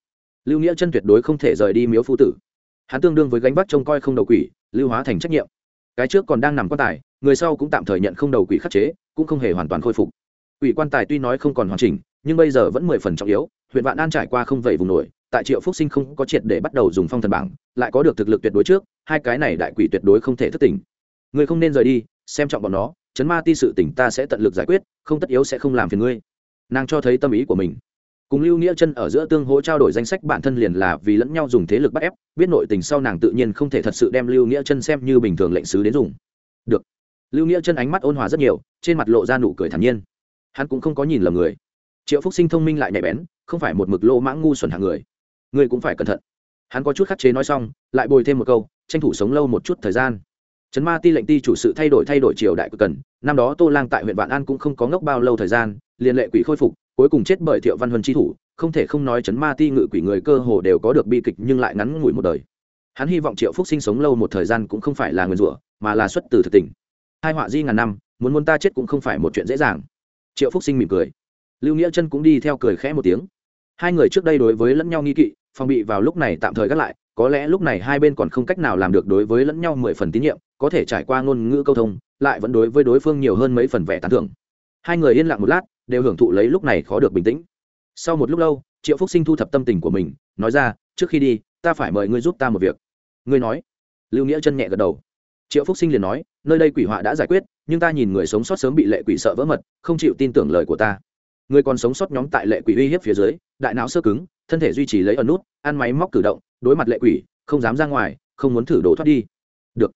Lưu nghĩa chân tuyệt đối không thể rời đi miếu phu tử. Hắn tương đương với gánh bắt trông coi không đầu quỷ, lưu hóa thành trách nhiệm. Cái trước còn đang nằm quan tài, người sau cũng tạm thời nhận không đầu quỷ khắc chế, cũng không hề hoàn toàn khôi phục. Quỷ quan tài tuy nói không còn hoàn chỉnh, nhưng bây giờ vẫn mười phần trọng yếu huyện vạn an trải qua không vẩy vùng nổi, tại triệu phúc sinh không có triệt để bắt đầu dùng phong thần bảng, lại có được thực lực tuyệt đối trước, hai cái này đại quỷ tuyệt đối không thể thất tình. Ngươi không nên rời đi, xem trọng bọn nó, chấn ma ti sự tỉnh ta sẽ tận lực giải quyết, không tất yếu sẽ không làm phiền ngươi. Nàng cho thấy tâm ý của mình. Cùng lưu nghĩa chân ở giữa tương hỗ trao đổi danh sách bản thân liền là vì lẫn nhau dùng thế lực bắt ép, biết nội tình sau nàng tự nhiên không thể thật sự đem lưu nghĩa chân xem như bình thường lệnh sứ đến dùng. Được. Lưu nghĩa chân ánh mắt ôn hòa rất nhiều, trên mặt lộ ra nụ cười thản nhiên. Hắn cũng không có nhìn lầm người. Triệu phúc sinh thông minh lại nhạy bén không phải một mực lô mãng ngu xuẩn hàng người. Người cũng phải cẩn thận. Hắn có chút khắc chế nói xong, lại bồi thêm một câu, tranh thủ sống lâu một chút thời gian. Trấn ma ti lệnh ti chủ sự thay đổi thay đổi triều đại cực cần, năm đó tô lang tại huyện vạn an cũng không có ngốc bao lâu thời gian liên lệ quỷ khôi phục, cuối cùng chết bởi thiệu văn huân tri thủ, không thể không nói chấn ma ti ngự quỷ người cơ hồ đều có được bi kịch nhưng lại ngắn ngủi một đời. Hắn hy vọng triệu phúc sinh sống lâu một thời gian cũng không phải là người rủa, mà là xuất từ thực tình. Hai họa di ngàn năm, muốn muốn ta chết cũng không phải một chuyện dễ dàng. Triệu phúc sinh mỉm cười lưu nghĩa chân cũng đi theo cười khẽ một tiếng. Hai người trước đây đối với lẫn nhau nghi kỵ, phòng bị vào lúc này tạm thời gác lại, có lẽ lúc này hai bên còn không cách nào làm được đối với lẫn nhau mười phần tín nhiệm, có thể trải qua ngôn ngữ câu thông, lại vẫn đối với đối phương nhiều hơn mấy phần vẻ tán thưởng. Hai người yên lặng một lát, đều hưởng thụ lấy lúc này khó được bình tĩnh. Sau một lúc lâu, triệu phúc sinh thu thập tâm tình của mình, nói ra, trước khi đi, ta phải mời ngươi giúp ta một việc. Ngươi nói. Lưu nghĩa chân nhẹ gật đầu. Triệu phúc sinh liền nói, nơi đây quỷ họa đã giải quyết, nhưng ta nhìn người sống sót sớm bị lệ quỷ sợ vỡ mật, không chịu tin tưởng lời của ta người còn sống sót nhóm tại lệ quỷ uy hiếp phía dưới, đại não sơ cứng, thân thể duy trì lấy ẩn nút, ăn máy móc cử động, đối mặt lệ quỷ, không dám ra ngoài, không muốn thử đổ thoát đi. Được.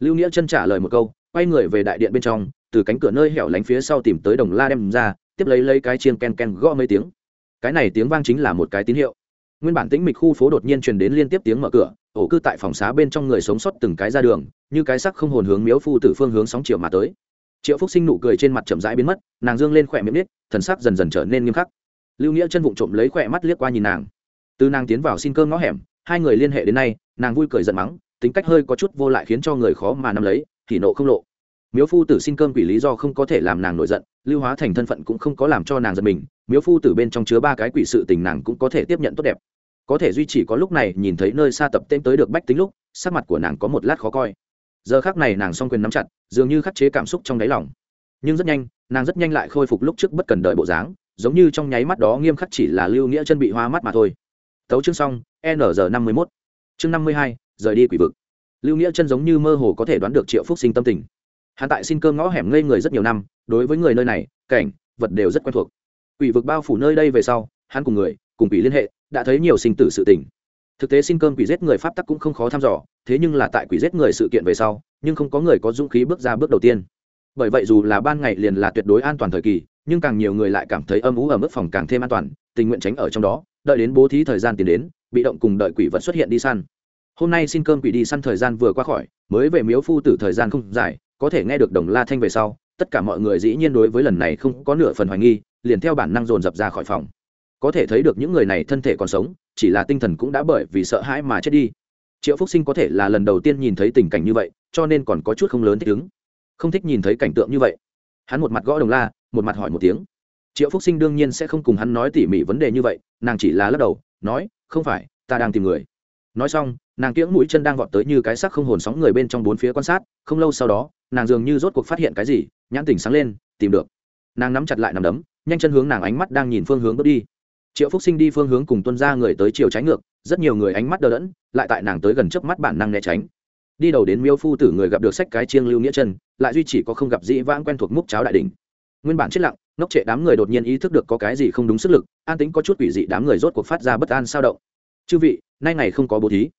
Lưu nghĩa chân trả lời một câu, quay người về đại điện bên trong, từ cánh cửa nơi hẻo lánh phía sau tìm tới đồng la đem ra, tiếp lấy lấy cái chiên ken ken gõ mấy tiếng. Cái này tiếng vang chính là một cái tín hiệu. Nguyên bản tĩnh mịch khu phố đột nhiên truyền đến liên tiếp tiếng mở cửa, ổ cư tại phòng xá bên trong người sống sót từng cái ra đường, như cái sắc không hồn hướng miếu phu từ phương hướng sóng chiều mà tới triệu phúc sinh nụ cười trên mặt chậm rãi biến mất nàng dương lên khỏe miệng nít thần sắc dần dần trở nên nghiêm khắc lưu nghĩa chân vụng trộm lấy khỏe mắt liếc qua nhìn nàng từ nàng tiến vào xin cơm ngõ hẻm hai người liên hệ đến nay nàng vui cười giận mắng tính cách hơi có chút vô lại khiến cho người khó mà nắm lấy thì nộ không lộ miếu phu tử xin cơm quỷ lý do không có thể làm nàng nổi giận lưu hóa thành thân phận cũng không có làm cho nàng giận mình miếu phu tử bên trong chứa ba cái quỷ sự tình nàng cũng có thể tiếp nhận tốt đẹp có thể duy trì có lúc này nhìn thấy nơi xa tập tên tới được bách tính lúc sắc mặt của nàng có một lát khó coi giờ khác này nàng song quyền nắm chặt, dường như khắc chế cảm xúc trong đáy lòng. Nhưng rất nhanh, nàng rất nhanh lại khôi phục lúc trước bất cần đợi bộ dáng, giống như trong nháy mắt đó nghiêm khắc chỉ là lưu nghĩa chân bị hoa mắt mà thôi. Tấu chương xong, n giờ năm mươi mốt. Chương năm mươi hai, rời đi quỷ vực. Lưu nghĩa chân giống như mơ hồ có thể đoán được triệu phúc sinh tâm tình. Hắn tại xin cơm ngõ hẻm ngây người rất nhiều năm, đối với người nơi này, cảnh, vật đều rất quen thuộc. Quỷ vực bao phủ nơi đây về sau, hắn cùng người, cùng quỷ liên hệ, đã thấy nhiều sinh tử sự tình thực tế xin cơm quỷ giết người pháp tắc cũng không khó thăm dò, thế nhưng là tại quỷ giết người sự kiện về sau, nhưng không có người có dũng khí bước ra bước đầu tiên. Bởi vậy dù là ban ngày liền là tuyệt đối an toàn thời kỳ, nhưng càng nhiều người lại cảm thấy âm ú ở mức phòng càng thêm an toàn, tình nguyện tránh ở trong đó, đợi đến bố thí thời gian tiến đến, bị động cùng đợi quỷ vật xuất hiện đi săn. Hôm nay xin cơm quỷ đi săn thời gian vừa qua khỏi, mới về miếu phu tử thời gian không dài, có thể nghe được đồng la thanh về sau, tất cả mọi người dĩ nhiên đối với lần này không có nửa phần hoài nghi, liền theo bản năng dồn dập ra khỏi phòng. Có thể thấy được những người này thân thể còn sống chỉ là tinh thần cũng đã bởi vì sợ hãi mà chết đi. Triệu phúc sinh có thể là lần đầu tiên nhìn thấy tình cảnh như vậy, cho nên còn có chút không lớn thích ứng. Không thích nhìn thấy cảnh tượng như vậy. Hắn một mặt gõ đồng la, một mặt hỏi một tiếng. Triệu phúc sinh đương nhiên sẽ không cùng hắn nói tỉ mỉ vấn đề như vậy, nàng chỉ là lắc đầu, nói, không phải, ta đang tìm người. Nói xong, nàng kiễng mũi chân đang vọt tới như cái sắc không hồn sóng người bên trong bốn phía quan sát, không lâu sau đó, nàng dường như rốt cuộc phát hiện cái gì, nhãn tỉnh sáng lên, tìm được. Nàng nắm chặt lại nằm đấm, nhanh chân hướng nàng ánh mắt đang nhìn phương hướng bước đi triệu phúc sinh đi phương hướng cùng tuân ra người tới chiều trái ngược, rất nhiều người ánh mắt đờ đẫn, lại tại nàng tới gần trước mắt bản năng né tránh. Đi đầu đến miêu phu tử người gặp được sách cái chiêng lưu nghĩa chân lại duy chỉ có không gặp dĩ vãng quen thuộc múc cháo đại đình nguyên bản chết lặng, ngốc trệ đám người đột nhiên ý thức được có cái gì không đúng sức lực, an tính có chút quỷ dị đám người rốt cuộc phát ra bất an sao động. Chư vị, nay ngày không có bố thí.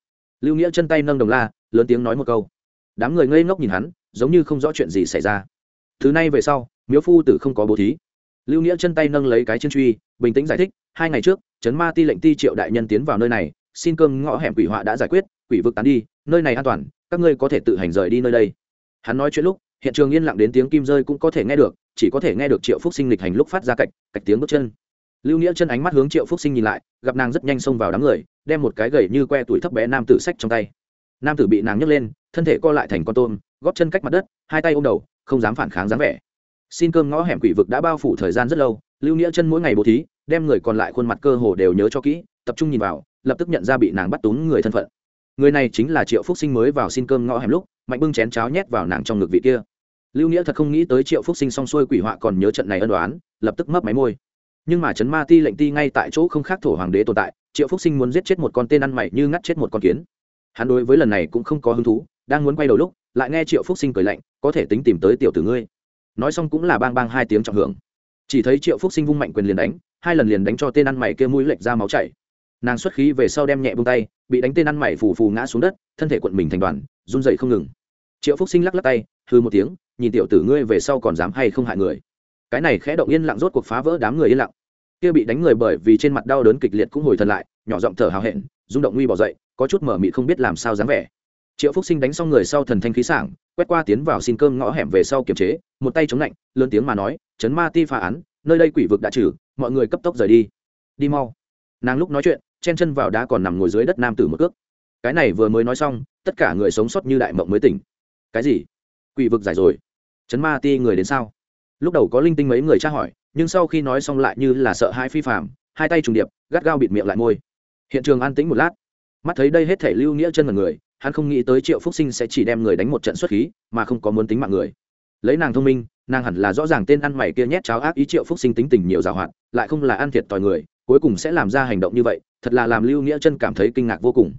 Lưu nghĩa chân tay nâng đồng la, lớn tiếng nói một câu. Đám người ngây ngốc nhìn hắn, giống như không rõ chuyện gì xảy ra. Thứ này về sau miếu phu tử không có bố thí lưu nghĩa chân tay nâng lấy cái chân truy bình tĩnh giải thích hai ngày trước trấn ma ti lệnh ti triệu đại nhân tiến vào nơi này xin cơm ngõ hẻm quỷ họa đã giải quyết quỷ vực tán đi nơi này an toàn các ngươi có thể tự hành rời đi nơi đây. Hắn nói chuyện lúc hiện trường yên lặng đến tiếng kim rơi cũng có thể nghe được chỉ có thể nghe được triệu phúc sinh lịch hành lúc phát ra cạch, cạch tiếng bước chân. Lưu nghĩa chân ánh mắt hướng triệu phúc sinh nhìn lại gặp nàng rất nhanh xông vào đám người đem một cái gầy như que tuổi thấp bé nam tử sách trong tay. Nam tử bị nàng nhấc lên thân thể co lại thành con tôm góp chân cách mặt đất hai tay ôm đầu không dám phản kháng dám vẻ xin cơm ngõ hẻm quỷ vực đã bao phủ thời gian rất lâu, lưu nghĩa chân mỗi ngày bố thí, đem người còn lại khuôn mặt cơ hồ đều nhớ cho kỹ, tập trung nhìn vào, lập tức nhận ra bị nàng bắt túng người thân phận. Người này chính là triệu phúc sinh mới vào xin cơm ngõ hẻm lúc, mạnh bưng chén cháo nhét vào nàng trong ngực vị kia. Lưu nghĩa thật không nghĩ tới triệu phúc sinh xong xuôi quỷ họa còn nhớ trận này ân đoán lập tức mấp máy môi. Nhưng mà chấn ma ti lệnh ti ngay tại chỗ không khác thổ hoàng đế tồn tại, triệu phúc sinh muốn giết chết một con tên ăn mày như ngắt chết một con kiến. Hắn đối với lần này cũng không có hứng thú, đang muốn quay đầu lúc, lại nghe triệu phúc sinh cười lạnh, có thể tính tìm tới tiểu tử ngươi nói xong cũng là bang bang hai tiếng trọng hưởng. Chỉ thấy triệu phúc sinh vung mạnh quyền liền đánh, hai lần liền đánh cho tên ăn mày kia mũi lệch ra máu chảy. Nàng xuất khí về sau đem nhẹ bông tay, bị đánh tên ăn mày phù phù ngã xuống đất, thân thể quận mình thành đoàn, run dậy không ngừng. Triệu phúc sinh lắc lắc tay hư một tiếng, nhìn tiểu tử ngươi về sau còn dám hay không hại người? Cái này khẽ động yên lặng rốt cuộc phá vỡ đám người yên lặng. Kia bị đánh người bởi vì trên mặt đau đớn kịch liệt cũng hồi thần lại, nhỏ giọng thở hào hẹn, rung động nguy bỏ dậy, có chút mở mị không biết làm sao dáng vẻ triệu phúc sinh đánh xong người sau thần thanh khí sảng, quét qua tiến vào xin cơm ngõ hẻm về sau kiềm chế, một tay chống lạnh, lớn tiếng mà nói, chấn ma ti phá án, nơi đây quỷ vực đã trừ, mọi người cấp tốc rời đi. Đi mau. Nàng lúc nói chuyện, chen chân vào đá còn nằm ngồi dưới đất nam tử một cước. Cái này vừa mới nói xong, tất cả người sống sót như đại mộng mới tỉnh. Cái gì? Quỷ vực giải rồi? Chấn ma ti người đến sao? Lúc đầu có linh tinh mấy người tra hỏi, nhưng sau khi nói xong lại như là sợ hai phi phạm hai tay trùng điệp, gắt gao bịt miệng lại môi. Hiện trường an tĩnh một lát. Mắt thấy đây hết thể lưu nghĩa chân mật người hắn không nghĩ tới triệu phúc sinh sẽ chỉ đem người đánh một trận xuất khí, mà không có muốn tính mạng người. Lấy nàng thông minh, nàng hẳn là rõ ràng tên ăn mày kia nhét cháo ác ý triệu phúc sinh tính tình nhiều giàu hạn, lại không là ăn thiệt tòi người, cuối cùng sẽ làm ra hành động như vậy, thật là làm lưu nghĩa chân cảm thấy kinh ngạc vô cùng.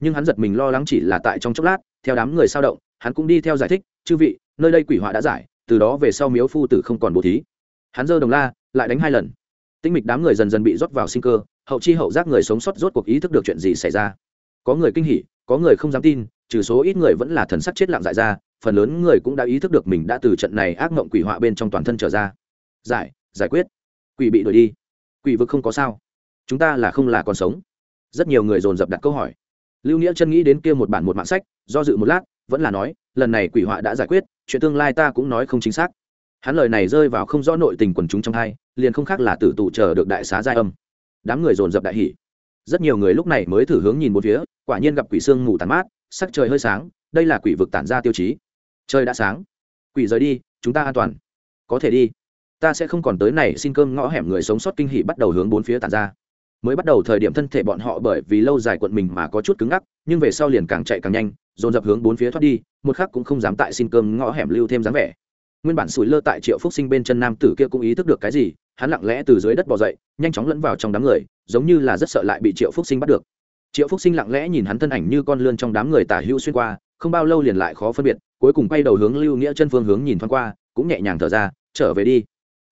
Nhưng hắn giật mình lo lắng chỉ là tại trong chốc lát, theo đám người sao động, hắn cũng đi theo giải thích, chư vị, nơi đây quỷ họa đã giải, từ đó về sau miếu phu tử không còn bố thí. Hắn giơ đồng la, lại đánh hai lần. Tinh mịch đám người dần dần bị rót vào sinh cơ, hậu chi hậu giác người sống sót rốt cuộc ý thức được chuyện gì xảy ra. Có người kinh hỉ có người không dám tin, trừ số ít người vẫn là thần sắc chết lặng dại ra, phần lớn người cũng đã ý thức được mình đã từ trận này ác mộng quỷ họa bên trong toàn thân trở ra. Giải giải quyết. Quỷ bị đuổi đi. Quỷ vực không có sao. Chúng ta là không là còn sống. Rất nhiều người dồn dập đặt câu hỏi. Lưu nghĩa chân nghĩ đến kia một bản một mạng sách, do dự một lát, vẫn là nói, lần này quỷ họa đã giải quyết, chuyện tương lai ta cũng nói không chính xác. Hắn lời này rơi vào không rõ nội tình quần chúng trong hai, liền không khác là tử tụ chờ được đại xá giai âm. Đám người dồn dập đại hỉ rất nhiều người lúc này mới thử hướng nhìn một phía, quả nhiên gặp quỷ sương ngủ tàn mát, sắc trời hơi sáng, đây là quỷ vực tản ra tiêu chí. Trời đã sáng. Quỷ rời đi, chúng ta an toàn. Có thể đi. Ta sẽ không còn tới này, xin cơm ngõ hẻm người sống sót kinh hỉ bắt đầu hướng bốn phía tản ra. Mới bắt đầu thời điểm thân thể bọn họ bởi vì lâu dài quận mình mà có chút cứng ngắc, nhưng về sau liền càng chạy càng nhanh, dồn dập hướng bốn phía thoát đi, một khắc cũng không dám tại xin cơm ngõ hẻm lưu thêm dáng vẻ. Nguyên bản sủi lơ tại triệu phúc sinh bên chân nam tử kia cũng ý thức được cái gì hắn lặng lẽ từ dưới đất bò dậy, nhanh chóng lẫn vào trong đám người, giống như là rất sợ lại bị triệu phúc sinh bắt được. Triệu phúc sinh lặng lẽ nhìn hắn thân ảnh như con lươn trong đám người tả hữu xuyên qua, không bao lâu liền lại khó phân biệt, cuối cùng quay đầu hướng lưu nghĩa chân phương hướng nhìn thoáng qua, cũng nhẹ nhàng thở ra, trở về đi.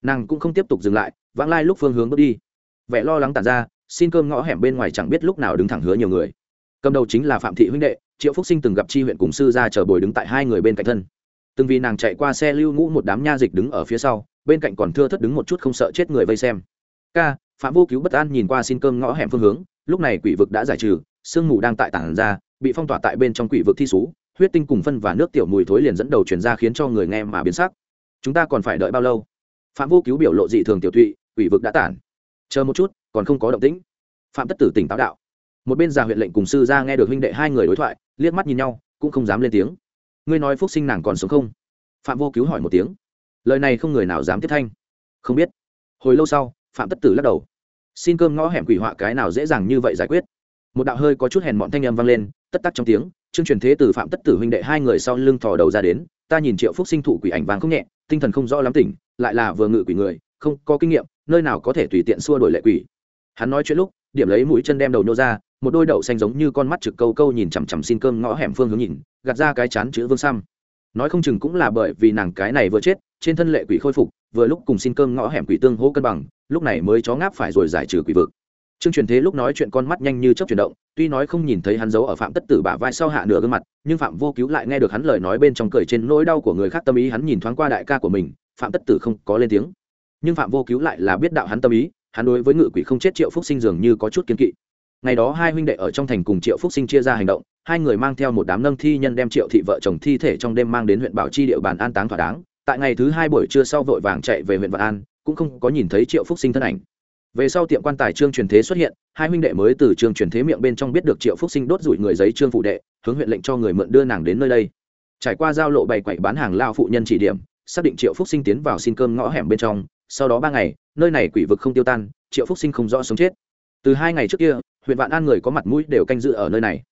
Nàng cũng không tiếp tục dừng lại, vãng lai lúc phương hướng bước đi. Vẻ lo lắng tàn ra, xin cơm ngõ hẻm bên ngoài chẳng biết lúc nào đứng thẳng hứa nhiều người. Cầm đầu chính là phạm thị huynh đệ, triệu phúc sinh từng gặp chi huyện cùng sư ra chờ bồi đứng tại hai người bên cạnh thân. Từng vì nàng chạy qua xe lưu ngũ một đám nha dịch đứng ở phía sau bên cạnh còn thưa thất đứng một chút không sợ chết người vây xem. Ca, phạm vô cứu bất an nhìn qua xin cơm ngõ hẻm phương hướng, lúc này quỷ vực đã giải trừ, sương mù đang tại tảng ra, bị phong tỏa tại bên trong quỷ vực thi sú huyết tinh cùng phân và nước tiểu mùi thối liền dẫn đầu chuyển ra khiến cho người nghe mà biến sắc. Chúng ta còn phải đợi bao lâu? Phạm vô cứu biểu lộ dị thường tiểu thụy quỷ vực đã tản. Chờ một chút, còn không có động tĩnh. Phạm tất tử tỉnh táo đạo. Một bên già huyện lệnh cùng sư ra nghe được huynh đệ hai người đối thoại, liếc mắt nhìn nhau, cũng không dám lên tiếng. Ngươi nói phúc sinh nàng còn sống không? Phạm vô cứu hỏi một tiếng lời này không người nào dám tiếp thanh. Không biết. Hồi lâu sau, phạm tất tử lắc đầu. Xin cơm ngõ hẻm quỷ họa cái nào dễ dàng như vậy giải quyết? Một đạo hơi có chút hèn mọn thanh âm vang lên, tất tắc trong tiếng, chương truyền thế từ phạm tất tử huynh đệ hai người sau lưng thò đầu ra đến, ta nhìn triệu phúc sinh thụ quỷ ảnh vàng không nhẹ, tinh thần không rõ lắm tỉnh, lại là vừa ngự quỷ người, không có kinh nghiệm, nơi nào có thể tùy tiện xua đổi lệ quỷ. Hắn nói chuyện lúc, điểm lấy mũi chân đem đầu nô ra, một đôi đậu xanh giống như con mắt trực câu câu nhìn chằm chằm xin cơm ngõ hẻm phương hướng nhìn, gạt ra cái chán chữ vương xăm. Nói không chừng cũng là bởi vì nàng cái này vừa chết trên thân lệ quỷ khôi phục, vừa lúc cùng xin cơm ngõ hẻm quỷ tương hỗ cân bằng, lúc này mới chó ngáp phải rồi giải trừ quỷ vực. Trương truyền thế lúc nói chuyện con mắt nhanh như chớp chuyển động, tuy nói không nhìn thấy hắn giấu ở phạm tất tử bả vai sau hạ nửa gương mặt, nhưng phạm vô cứu lại nghe được hắn lời nói bên trong cười trên nỗi đau của người khác tâm ý hắn nhìn thoáng qua đại ca của mình, phạm tất tử không có lên tiếng. Nhưng phạm vô cứu lại là biết đạo hắn tâm ý, hắn đối với ngự quỷ không chết triệu phúc sinh dường như có chút kiên kỵ. Ngày đó hai huynh đệ ở trong thành cùng triệu phúc sinh chia ra hành động, hai người mang theo một đám nâng thi nhân đem triệu thị vợ chồng thi thể trong đêm mang đến huyện bảo chi địa bàn an táng thỏa đáng tại ngày thứ hai buổi trưa sau vội vàng chạy về huyện vạn an, cũng không có nhìn thấy triệu phúc sinh thân ảnh. Về sau tiệm quan tài trương truyền thế xuất hiện, hai huynh đệ mới từ trương truyền thế miệng bên trong biết được triệu phúc sinh đốt rủi người giấy trương phụ đệ, hướng huyện lệnh cho người mượn đưa nàng đến nơi đây. Trải qua giao lộ bày quậy bán hàng lao phụ nhân chỉ điểm, xác định triệu phúc sinh tiến vào xin cơm ngõ hẻm bên trong, sau đó ba ngày, nơi này quỷ vực không tiêu tan, triệu phúc sinh không rõ sống chết. Từ hai ngày trước kia, huyện vạn an người có mặt mũi đều canh dự ở nơi này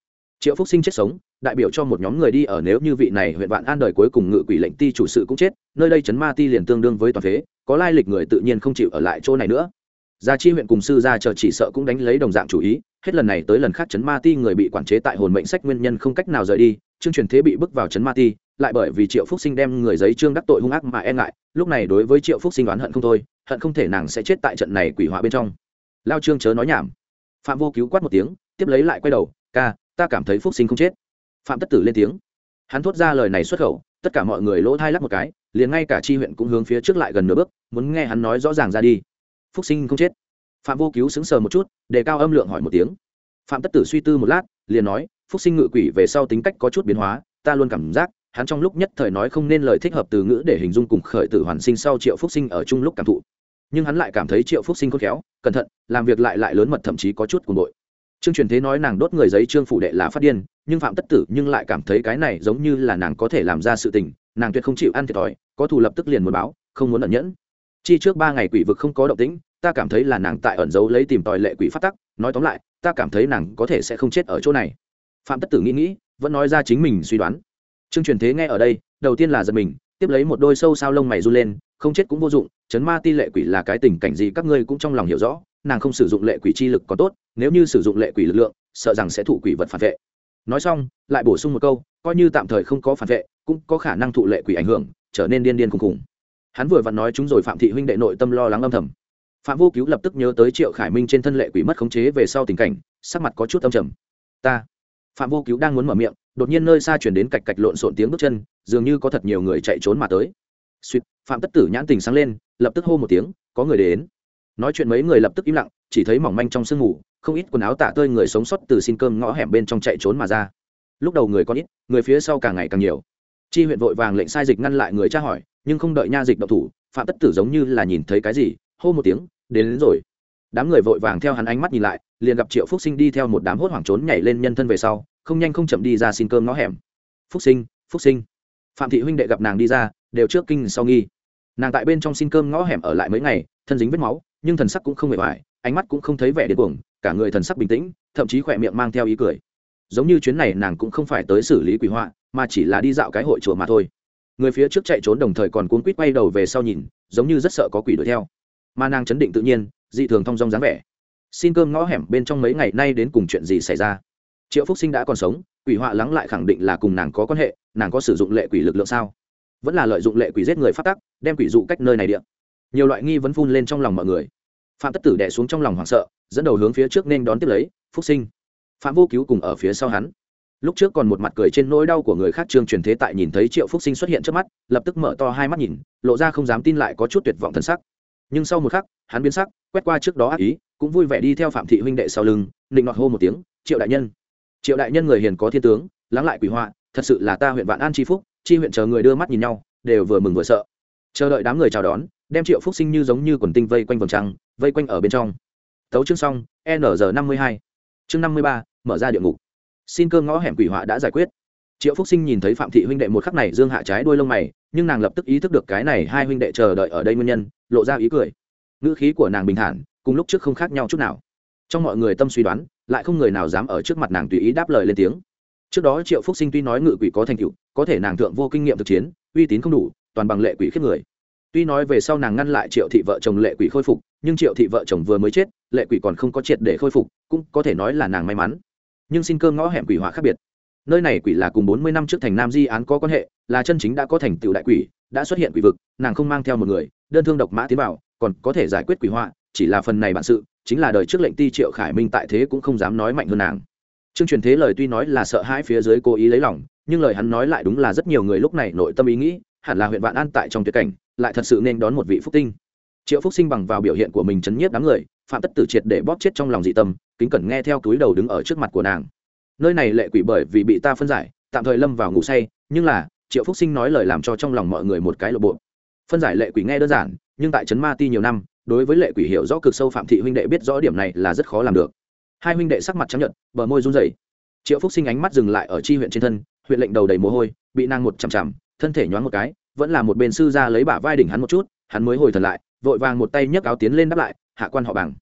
triệu phúc sinh chết sống, đại biểu cho một nhóm người đi ở nếu như vị này huyện vạn an đời cuối cùng ngự quỷ lệnh ti chủ sự cũng chết, nơi đây chấn ma ti liền tương đương với toàn thế có lai lịch người tự nhiên không chịu ở lại chỗ này nữa. Gia chi huyện cùng sư gia chờ chỉ sợ cũng đánh lấy đồng dạng chủ ý, hết lần này tới lần khác chấn ma ti người bị quản chế tại hồn mệnh sách nguyên nhân không cách nào rời đi, chương truyền thế bị bước vào chấn ma ti, lại bởi vì triệu phúc sinh đem người giấy trương đắc tội hung ác mà e ngại, lúc này đối với triệu phúc sinh đoán hận không thôi, hận không thể nàng sẽ chết tại trận này quỷ hỏa bên trong. Lao trương chớ nói nhảm. Phạm vô cứu quát một tiếng, tiếp lấy lại quay đầu, ca ta cảm thấy phúc sinh không chết. Phạm tất tử lên tiếng. Hắn thốt ra lời này xuất khẩu, tất cả mọi người lỗ thai lắc một cái, liền ngay cả Tri huyện cũng hướng phía trước lại gần nửa bước, muốn nghe hắn nói rõ ràng ra đi. Phúc sinh không chết. Phạm vô cứu sững sờ một chút, đề cao âm lượng hỏi một tiếng. Phạm tất tử suy tư một lát, liền nói, phúc sinh ngự quỷ về sau tính cách có chút biến hóa, ta luôn cảm giác, hắn trong lúc nhất thời nói không nên lời thích hợp từ ngữ để hình dung cùng khởi tử hoàn sinh sau triệu phúc sinh ở chung lúc cảm thụ. Nhưng hắn lại cảm thấy triệu phúc sinh khôn khéo, cẩn thận, làm việc lại lại lớn mật thậm chí có chút cuồng bội trương truyền thế nói nàng đốt người giấy trương phủ đệ là phát điên, nhưng phạm tất tử nhưng lại cảm thấy cái này giống như là nàng có thể làm ra sự tình, nàng tuyệt không chịu ăn thiệt thòi, có thù lập tức liền muốn báo, không muốn ẩn nhẫn. Chi trước ba ngày quỷ vực không có động tĩnh, ta cảm thấy là nàng tại ẩn giấu lấy tìm tòi lệ quỷ phát tắc, nói tóm lại, ta cảm thấy nàng có thể sẽ không chết ở chỗ này. Phạm tất tử nghĩ nghĩ, vẫn nói ra chính mình suy đoán. Trương truyền thế nghe ở đây, đầu tiên là giật mình, tiếp lấy một đôi sâu sao lông mày run lên, không chết cũng vô dụng, chấn ma ti lệ quỷ là cái tình cảnh gì các ngươi cũng trong lòng hiểu rõ nàng không sử dụng lệ quỷ chi lực có tốt, nếu như sử dụng lệ quỷ lực lượng, sợ rằng sẽ thụ quỷ vật phản vệ. Nói xong, lại bổ sung một câu, coi như tạm thời không có phản vệ, cũng có khả năng thụ lệ quỷ ảnh hưởng, trở nên điên điên khùng khùng hắn vừa vặn nói chúng rồi phạm thị huynh đệ nội tâm lo lắng âm thầm. Phạm vô cứu lập tức nhớ tới triệu khải minh trên thân lệ quỷ mất khống chế về sau tình cảnh, sắc mặt có chút âm trầm. Ta. Phạm vô cứu đang muốn mở miệng, đột nhiên nơi xa chuyển đến cạch cạch lộn xộn tiếng bước chân, dường như có thật nhiều người chạy trốn mà tới. Suýt, phạm tất tử nhãn tình sáng lên, lập tức hô một tiếng, có người đến nói chuyện mấy người lập tức im lặng chỉ thấy mỏng manh trong sương ngủ không ít quần áo tả tơi người sống sót từ xin cơm ngõ hẻm bên trong chạy trốn mà ra. Lúc đầu người có ít người phía sau càng ngày càng nhiều. Chi huyện vội vàng lệnh sai dịch ngăn lại người tra hỏi nhưng không đợi nha dịch động thủ phạm tất tử giống như là nhìn thấy cái gì hô một tiếng đến, đến rồi. Đám người vội vàng theo hắn ánh mắt nhìn lại liền gặp triệu phúc sinh đi theo một đám hốt hoảng trốn nhảy lên nhân thân về sau không nhanh không chậm đi ra xin cơm ngõ hẻm. Phúc sinh phúc sinh. Phạm thị huynh đệ gặp nàng đi ra đều trước kinh sau nghi. Nàng tại bên trong xin cơm ngõ hẻm ở lại mấy ngày thân dính vết máu nhưng thần sắc cũng không hề hoài ánh mắt cũng không thấy vẻ điên cuồng, cả người thần sắc bình tĩnh, thậm chí khỏe miệng mang theo ý cười. Giống như chuyến này nàng cũng không phải tới xử lý quỷ họa, mà chỉ là đi dạo cái hội chùa mà thôi. Người phía trước chạy trốn đồng thời còn cuốn quýt quay đầu về sau nhìn, giống như rất sợ có quỷ đuổi theo. Mà nàng chấn định tự nhiên, dị thường thong dong dáng vẻ. Xin cơm ngõ hẻm bên trong mấy ngày nay đến cùng chuyện gì xảy ra? Triệu phúc sinh đã còn sống, quỷ họa lắng lại khẳng định là cùng nàng có quan hệ, nàng có sử dụng lệ quỷ lực lượng sao? Vẫn là lợi dụng lệ quỷ giết người phát tắc, đem quỷ dụ cách nơi này điện nhiều loại nghi vấn phun lên trong lòng mọi người. Phạm tất tử đẻ xuống trong lòng hoảng sợ, dẫn đầu hướng phía trước nên đón tiếp lấy, phúc sinh. Phạm vô cứu cùng ở phía sau hắn. Lúc trước còn một mặt cười trên nỗi đau của người khác trương truyền thế tại nhìn thấy triệu phúc sinh xuất hiện trước mắt, lập tức mở to hai mắt nhìn, lộ ra không dám tin lại có chút tuyệt vọng thân sắc. Nhưng sau một khắc, hắn biến sắc, quét qua trước đó ác ý, cũng vui vẻ đi theo phạm thị huynh đệ sau lưng định nọt hô một tiếng, triệu đại nhân. Triệu đại nhân người hiền có thiên tướng, lắng lại quỷ họa, thật sự là ta huyện vạn an tri phúc, chi huyện chờ người đưa mắt nhìn nhau, đều vừa mừng vừa sợ. Chờ đợi đám người chào đón đem triệu phúc sinh như giống như quần tinh vây quanh vòng trăng, vây quanh ở bên trong. Tấu chương xong, n năm mươi hai. Chương năm mươi ba, mở ra địa ngục. Xin cơ ngõ hẻm quỷ họa đã giải quyết. Triệu phúc sinh nhìn thấy phạm thị huynh đệ một khắc này dương hạ trái đuôi lông mày, nhưng nàng lập tức ý thức được cái này hai huynh đệ chờ đợi ở đây nguyên nhân, lộ ra ý cười. Ngữ khí của nàng bình thản, cùng lúc trước không khác nhau chút nào. Trong mọi người tâm suy đoán, lại không người nào dám ở trước mặt nàng tùy ý đáp lời lên tiếng. Trước đó triệu phúc sinh tuy nói ngự quỷ có thành tựu, có thể nàng thượng vô kinh nghiệm thực chiến, uy tín không đủ, toàn bằng lệ quỷ khiếp người tuy nói về sau nàng ngăn lại triệu thị vợ chồng lệ quỷ khôi phục, nhưng triệu thị vợ chồng vừa mới chết, lệ quỷ còn không có triệt để khôi phục, cũng có thể nói là nàng may mắn. Nhưng xin cơm ngõ hẻm quỷ hỏa khác biệt. Nơi này quỷ là cùng bốn mươi năm trước thành nam di án có quan hệ, là chân chính đã có thành tựu đại quỷ, đã xuất hiện quỷ vực, nàng không mang theo một người, đơn thương độc mã tiến vào, còn có thể giải quyết quỷ họa, chỉ là phần này bản sự, chính là đời trước lệnh ti triệu khải minh tại thế cũng không dám nói mạnh hơn nàng. Trương truyền thế lời tuy nói là sợ hãi phía dưới cố ý lấy lòng, nhưng lời hắn nói lại đúng là rất nhiều người lúc này nội tâm ý nghĩ, hẳn là huyện vạn an tại trong tuyệt cảnh lại thật sự nên đón một vị phúc tinh. Triệu phúc sinh bằng vào biểu hiện của mình chấn nhiếp đám người, phạm tất tử triệt để bóp chết trong lòng dị tâm, kính cẩn nghe theo túi đầu đứng ở trước mặt của nàng. Nơi này lệ quỷ bởi vì bị ta phân giải, tạm thời lâm vào ngủ say, nhưng là, triệu phúc sinh nói lời làm cho trong lòng mọi người một cái lộ bộ. Phân giải lệ quỷ nghe đơn giản, nhưng tại trấn ma ti nhiều năm, đối với lệ quỷ hiểu rõ cực sâu phạm thị huynh đệ biết rõ điểm này là rất khó làm được. Hai huynh đệ sắc mặt trắng nhợt, bờ môi run rẩy. Triệu phúc sinh ánh mắt dừng lại ở chi huyện trên thân, huyện lệnh đầu đầy mồ hôi, bị nàng một chằm chằm, thân thể nhoáng một cái vẫn là một bên sư ra lấy bả vai đỉnh hắn một chút, hắn mới hồi thần lại, vội vàng một tay nhấc áo tiến lên đáp lại, hạ quan họ bằng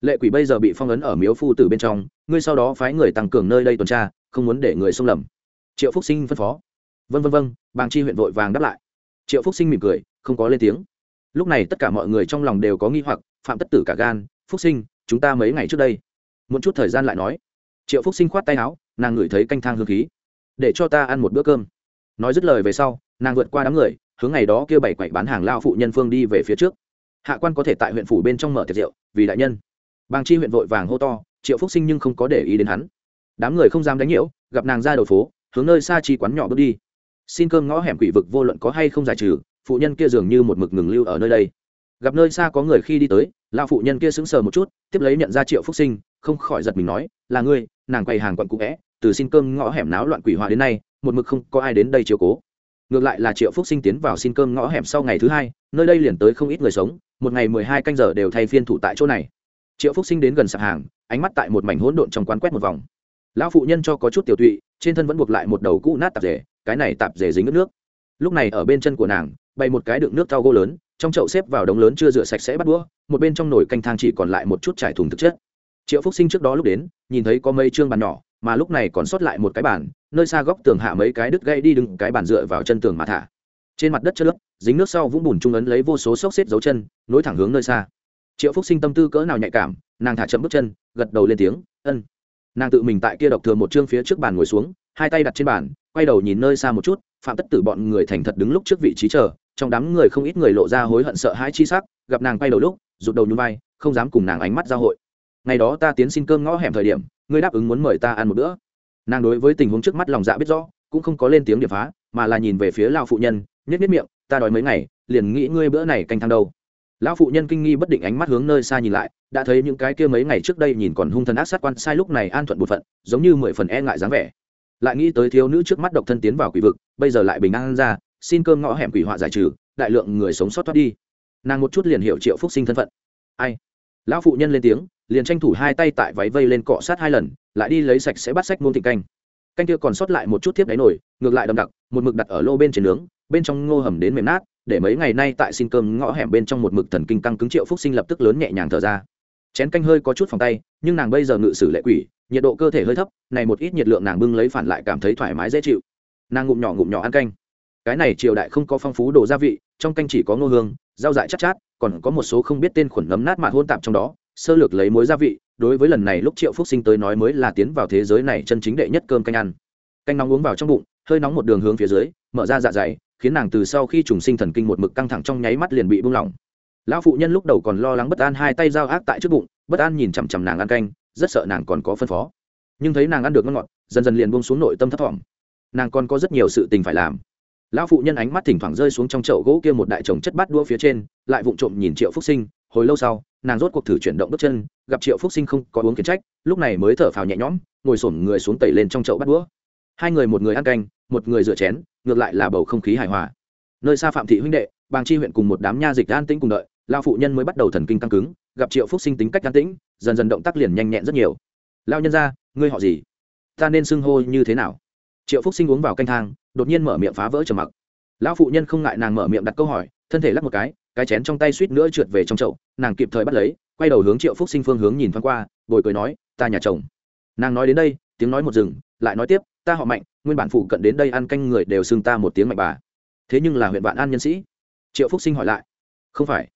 lệ quỷ bây giờ bị phong ấn ở miếu phu tử bên trong, ngươi sau đó phái người tăng cường nơi đây tuần tra, không muốn để người xông lầm. Triệu phúc sinh phân phó. Vân vân vân bàng chi huyện vội vàng đáp lại. Triệu phúc sinh mỉm cười, không có lên tiếng. Lúc này tất cả mọi người trong lòng đều có nghi hoặc, phạm tất tử cả gan, phúc sinh, chúng ta mấy ngày trước đây một chút thời gian lại nói. Triệu phúc sinh khoát tay áo, nàng ngửi thấy canh thang hương khí. Để cho ta ăn một bữa cơm nói dứt lời về sau, nàng vượt qua đám người, hướng ngày đó kêu bảy quậy bán hàng lao phụ nhân phương đi về phía trước. Hạ quan có thể tại huyện phủ bên trong mở tiệc rượu, vì đại nhân. Bàng chi huyện vội vàng hô to, triệu phúc sinh nhưng không có để ý đến hắn. Đám người không dám đánh nhiễu, gặp nàng ra đầu phố, hướng nơi xa chi quán nhỏ bước đi. Xin cơm ngõ hẻm quỷ vực vô luận có hay không giải trừ, phụ nhân kia dường như một mực ngừng lưu ở nơi đây. Gặp nơi xa có người khi đi tới, lao phụ nhân kia sững sờ một chút, tiếp lấy nhận ra triệu phúc sinh, không khỏi giật mình nói, là ngươi, nàng quay hàng quận cũ vẽ từ xin cơm ngõ hẻm náo loạn quỷ hòa đến nay một mực không có ai đến đây chiều cố. Ngược lại là triệu phúc sinh tiến vào xin cơm ngõ hẻm sau ngày thứ hai, nơi đây liền tới không ít người sống, một ngày mười hai canh giờ đều thay phiên thủ tại chỗ này. Triệu phúc sinh đến gần sạp hàng, ánh mắt tại một mảnh hỗn độn trong quán quét một vòng. Lão phụ nhân cho có chút tiểu tụy, trên thân vẫn buộc lại một đầu cũ nát tạp rể, cái này tạp rể dính nước nước. Lúc này ở bên chân của nàng, bày một cái đựng nước thau gỗ lớn, trong chậu xếp vào đống lớn chưa rửa sạch sẽ bắt đũa, một bên trong nồi canh thang chỉ còn lại một chút trải thùng thực chất. Triệu phúc sinh trước đó lúc đến, nhìn thấy có mấy trương bàn nhỏ mà lúc này còn sót lại một cái bàn, nơi xa góc tường hạ mấy cái đứt gãy đi đứng, cái bàn dựa vào chân tường mà thả. Trên mặt đất chất lớp dính nước sau vũng bùn trung ấn lấy vô số xốc xếp dấu chân, nối thẳng hướng nơi xa. Triệu phúc sinh tâm tư cỡ nào nhạy cảm, nàng thả chậm bước chân, gật đầu lên tiếng, ân. Nàng tự mình tại kia độc thừa một chương phía trước bàn ngồi xuống, hai tay đặt trên bàn, quay đầu nhìn nơi xa một chút, phạm tất tử bọn người thành thật đứng lúc trước vị trí chờ, trong đám người không ít người lộ ra hối hận sợ hãi chi sắc, gặp nàng quay đầu lúc, rụt đầu nhún vai, không dám cùng nàng ánh mắt giao hội ngày đó ta tiến xin cơm ngõ hẻm thời điểm, ngươi đáp ứng muốn mời ta ăn một bữa. Nàng đối với tình huống trước mắt lòng dạ biết rõ, cũng không có lên tiếng điệp phá, mà là nhìn về phía lao phụ nhân nhất nhất miệng, ta đói mấy ngày, liền nghĩ ngươi bữa này canh thang đâu. Lão phụ nhân kinh nghi bất định ánh mắt hướng nơi xa nhìn lại, đã thấy những cái kia mấy ngày trước đây nhìn còn hung thần ác sát quan sai lúc này an thuận một phận, giống như mười phần e ngại dáng vẻ. Lại nghĩ tới thiếu nữ trước mắt độc thân tiến vào quỷ vực, bây giờ lại bình an ra, xin cơm ngõ hẻm quỷ họa giải trừ, đại lượng người sống sót thoát đi. Nàng một chút liền hiểu triệu phúc sinh thân phận. Ai? Lão phụ nhân lên tiếng liền tranh thủ hai tay tại váy vây lên cọ sát hai lần lại đi lấy sạch sẽ bắt sách môn thịt canh. Canh kia còn sót lại một chút thiếp đáy nổi ngược lại đậm đặc một mực đặt ở lô bên trên nướng bên trong ngô hầm đến mềm nát để mấy ngày nay tại xin cơm ngõ hẻm bên trong một mực thần kinh căng cứng triệu phúc sinh lập tức lớn nhẹ nhàng thở ra. Chén canh hơi có chút phòng tay nhưng nàng bây giờ ngự sử lệ quỷ nhiệt độ cơ thể hơi thấp này một ít nhiệt lượng nàng bưng lấy phản lại cảm thấy thoải mái dễ chịu. Nàng ngụm nhỏ ngụm nhỏ ăn canh. Cái này triều đại không có phong phú đồ gia vị trong canh chỉ có ngô hương rau dại chắc chát, chát còn có một số không biết tên khuẩn nấm nát mạt hôn tạp trong đó sơ lược lấy mối gia vị, đối với lần này lúc triệu phúc sinh tới nói mới là tiến vào thế giới này chân chính đệ nhất cơm canh ăn. Canh nóng uống vào trong bụng, hơi nóng một đường hướng phía dưới, mở ra dạ dày, khiến nàng từ sau khi trùng sinh thần kinh một mực căng thẳng trong nháy mắt liền bị buông lỏng. Lão phụ nhân lúc đầu còn lo lắng bất an hai tay giao ác tại trước bụng, bất an nhìn chằm chằm nàng ăn canh, rất sợ nàng còn có phân phó. Nhưng thấy nàng ăn được ngon ngọt, dần dần liền buông xuống nội tâm thấp thỏm. Nàng còn có rất nhiều sự tình phải làm. Lão phụ nhân ánh mắt thỉnh thoảng rơi xuống trong chậu gỗ kia một đại chồng chất bát đũa phía trên, lại vụng trộm nhìn triệu phúc sinh hồi lâu sau, nàng rốt cuộc thử chuyển động bước chân, gặp triệu phúc sinh không có uống kiến trách, lúc này mới thở phào nhẹ nhõm, ngồi sổm người xuống tẩy lên trong chậu bắt đũa. Hai người một người ăn canh, một người rửa chén, ngược lại là bầu không khí hài hòa. Nơi xa phạm thị huynh đệ, bàng chi huyện cùng một đám nha dịch an tĩnh cùng đợi lao phụ nhân mới bắt đầu thần kinh căng cứng, gặp triệu phúc sinh tính cách an tĩnh, dần dần động tác liền nhanh nhẹn rất nhiều. Lao nhân ra ngươi họ gì? Ta nên xưng hô như thế nào? Triệu phúc sinh uống vào canh thang, đột nhiên mở miệng phá vỡ trầm mặc. Lão phụ nhân không ngại nàng mở miệng đặt câu hỏi thân thể lắc một cái cái chén trong tay suýt nữa trượt về trong chậu, nàng kịp thời bắt lấy, quay đầu hướng triệu phúc sinh phương hướng nhìn thoáng qua, bồi cười nói, ta nhà chồng. Nàng nói đến đây, tiếng nói một rừng lại nói tiếp, ta họ mạnh, nguyên bản phụ cận đến đây ăn canh người đều xưng ta một tiếng mạnh bà. Thế nhưng là huyện vạn an nhân sĩ. Triệu phúc sinh hỏi lại. Không phải.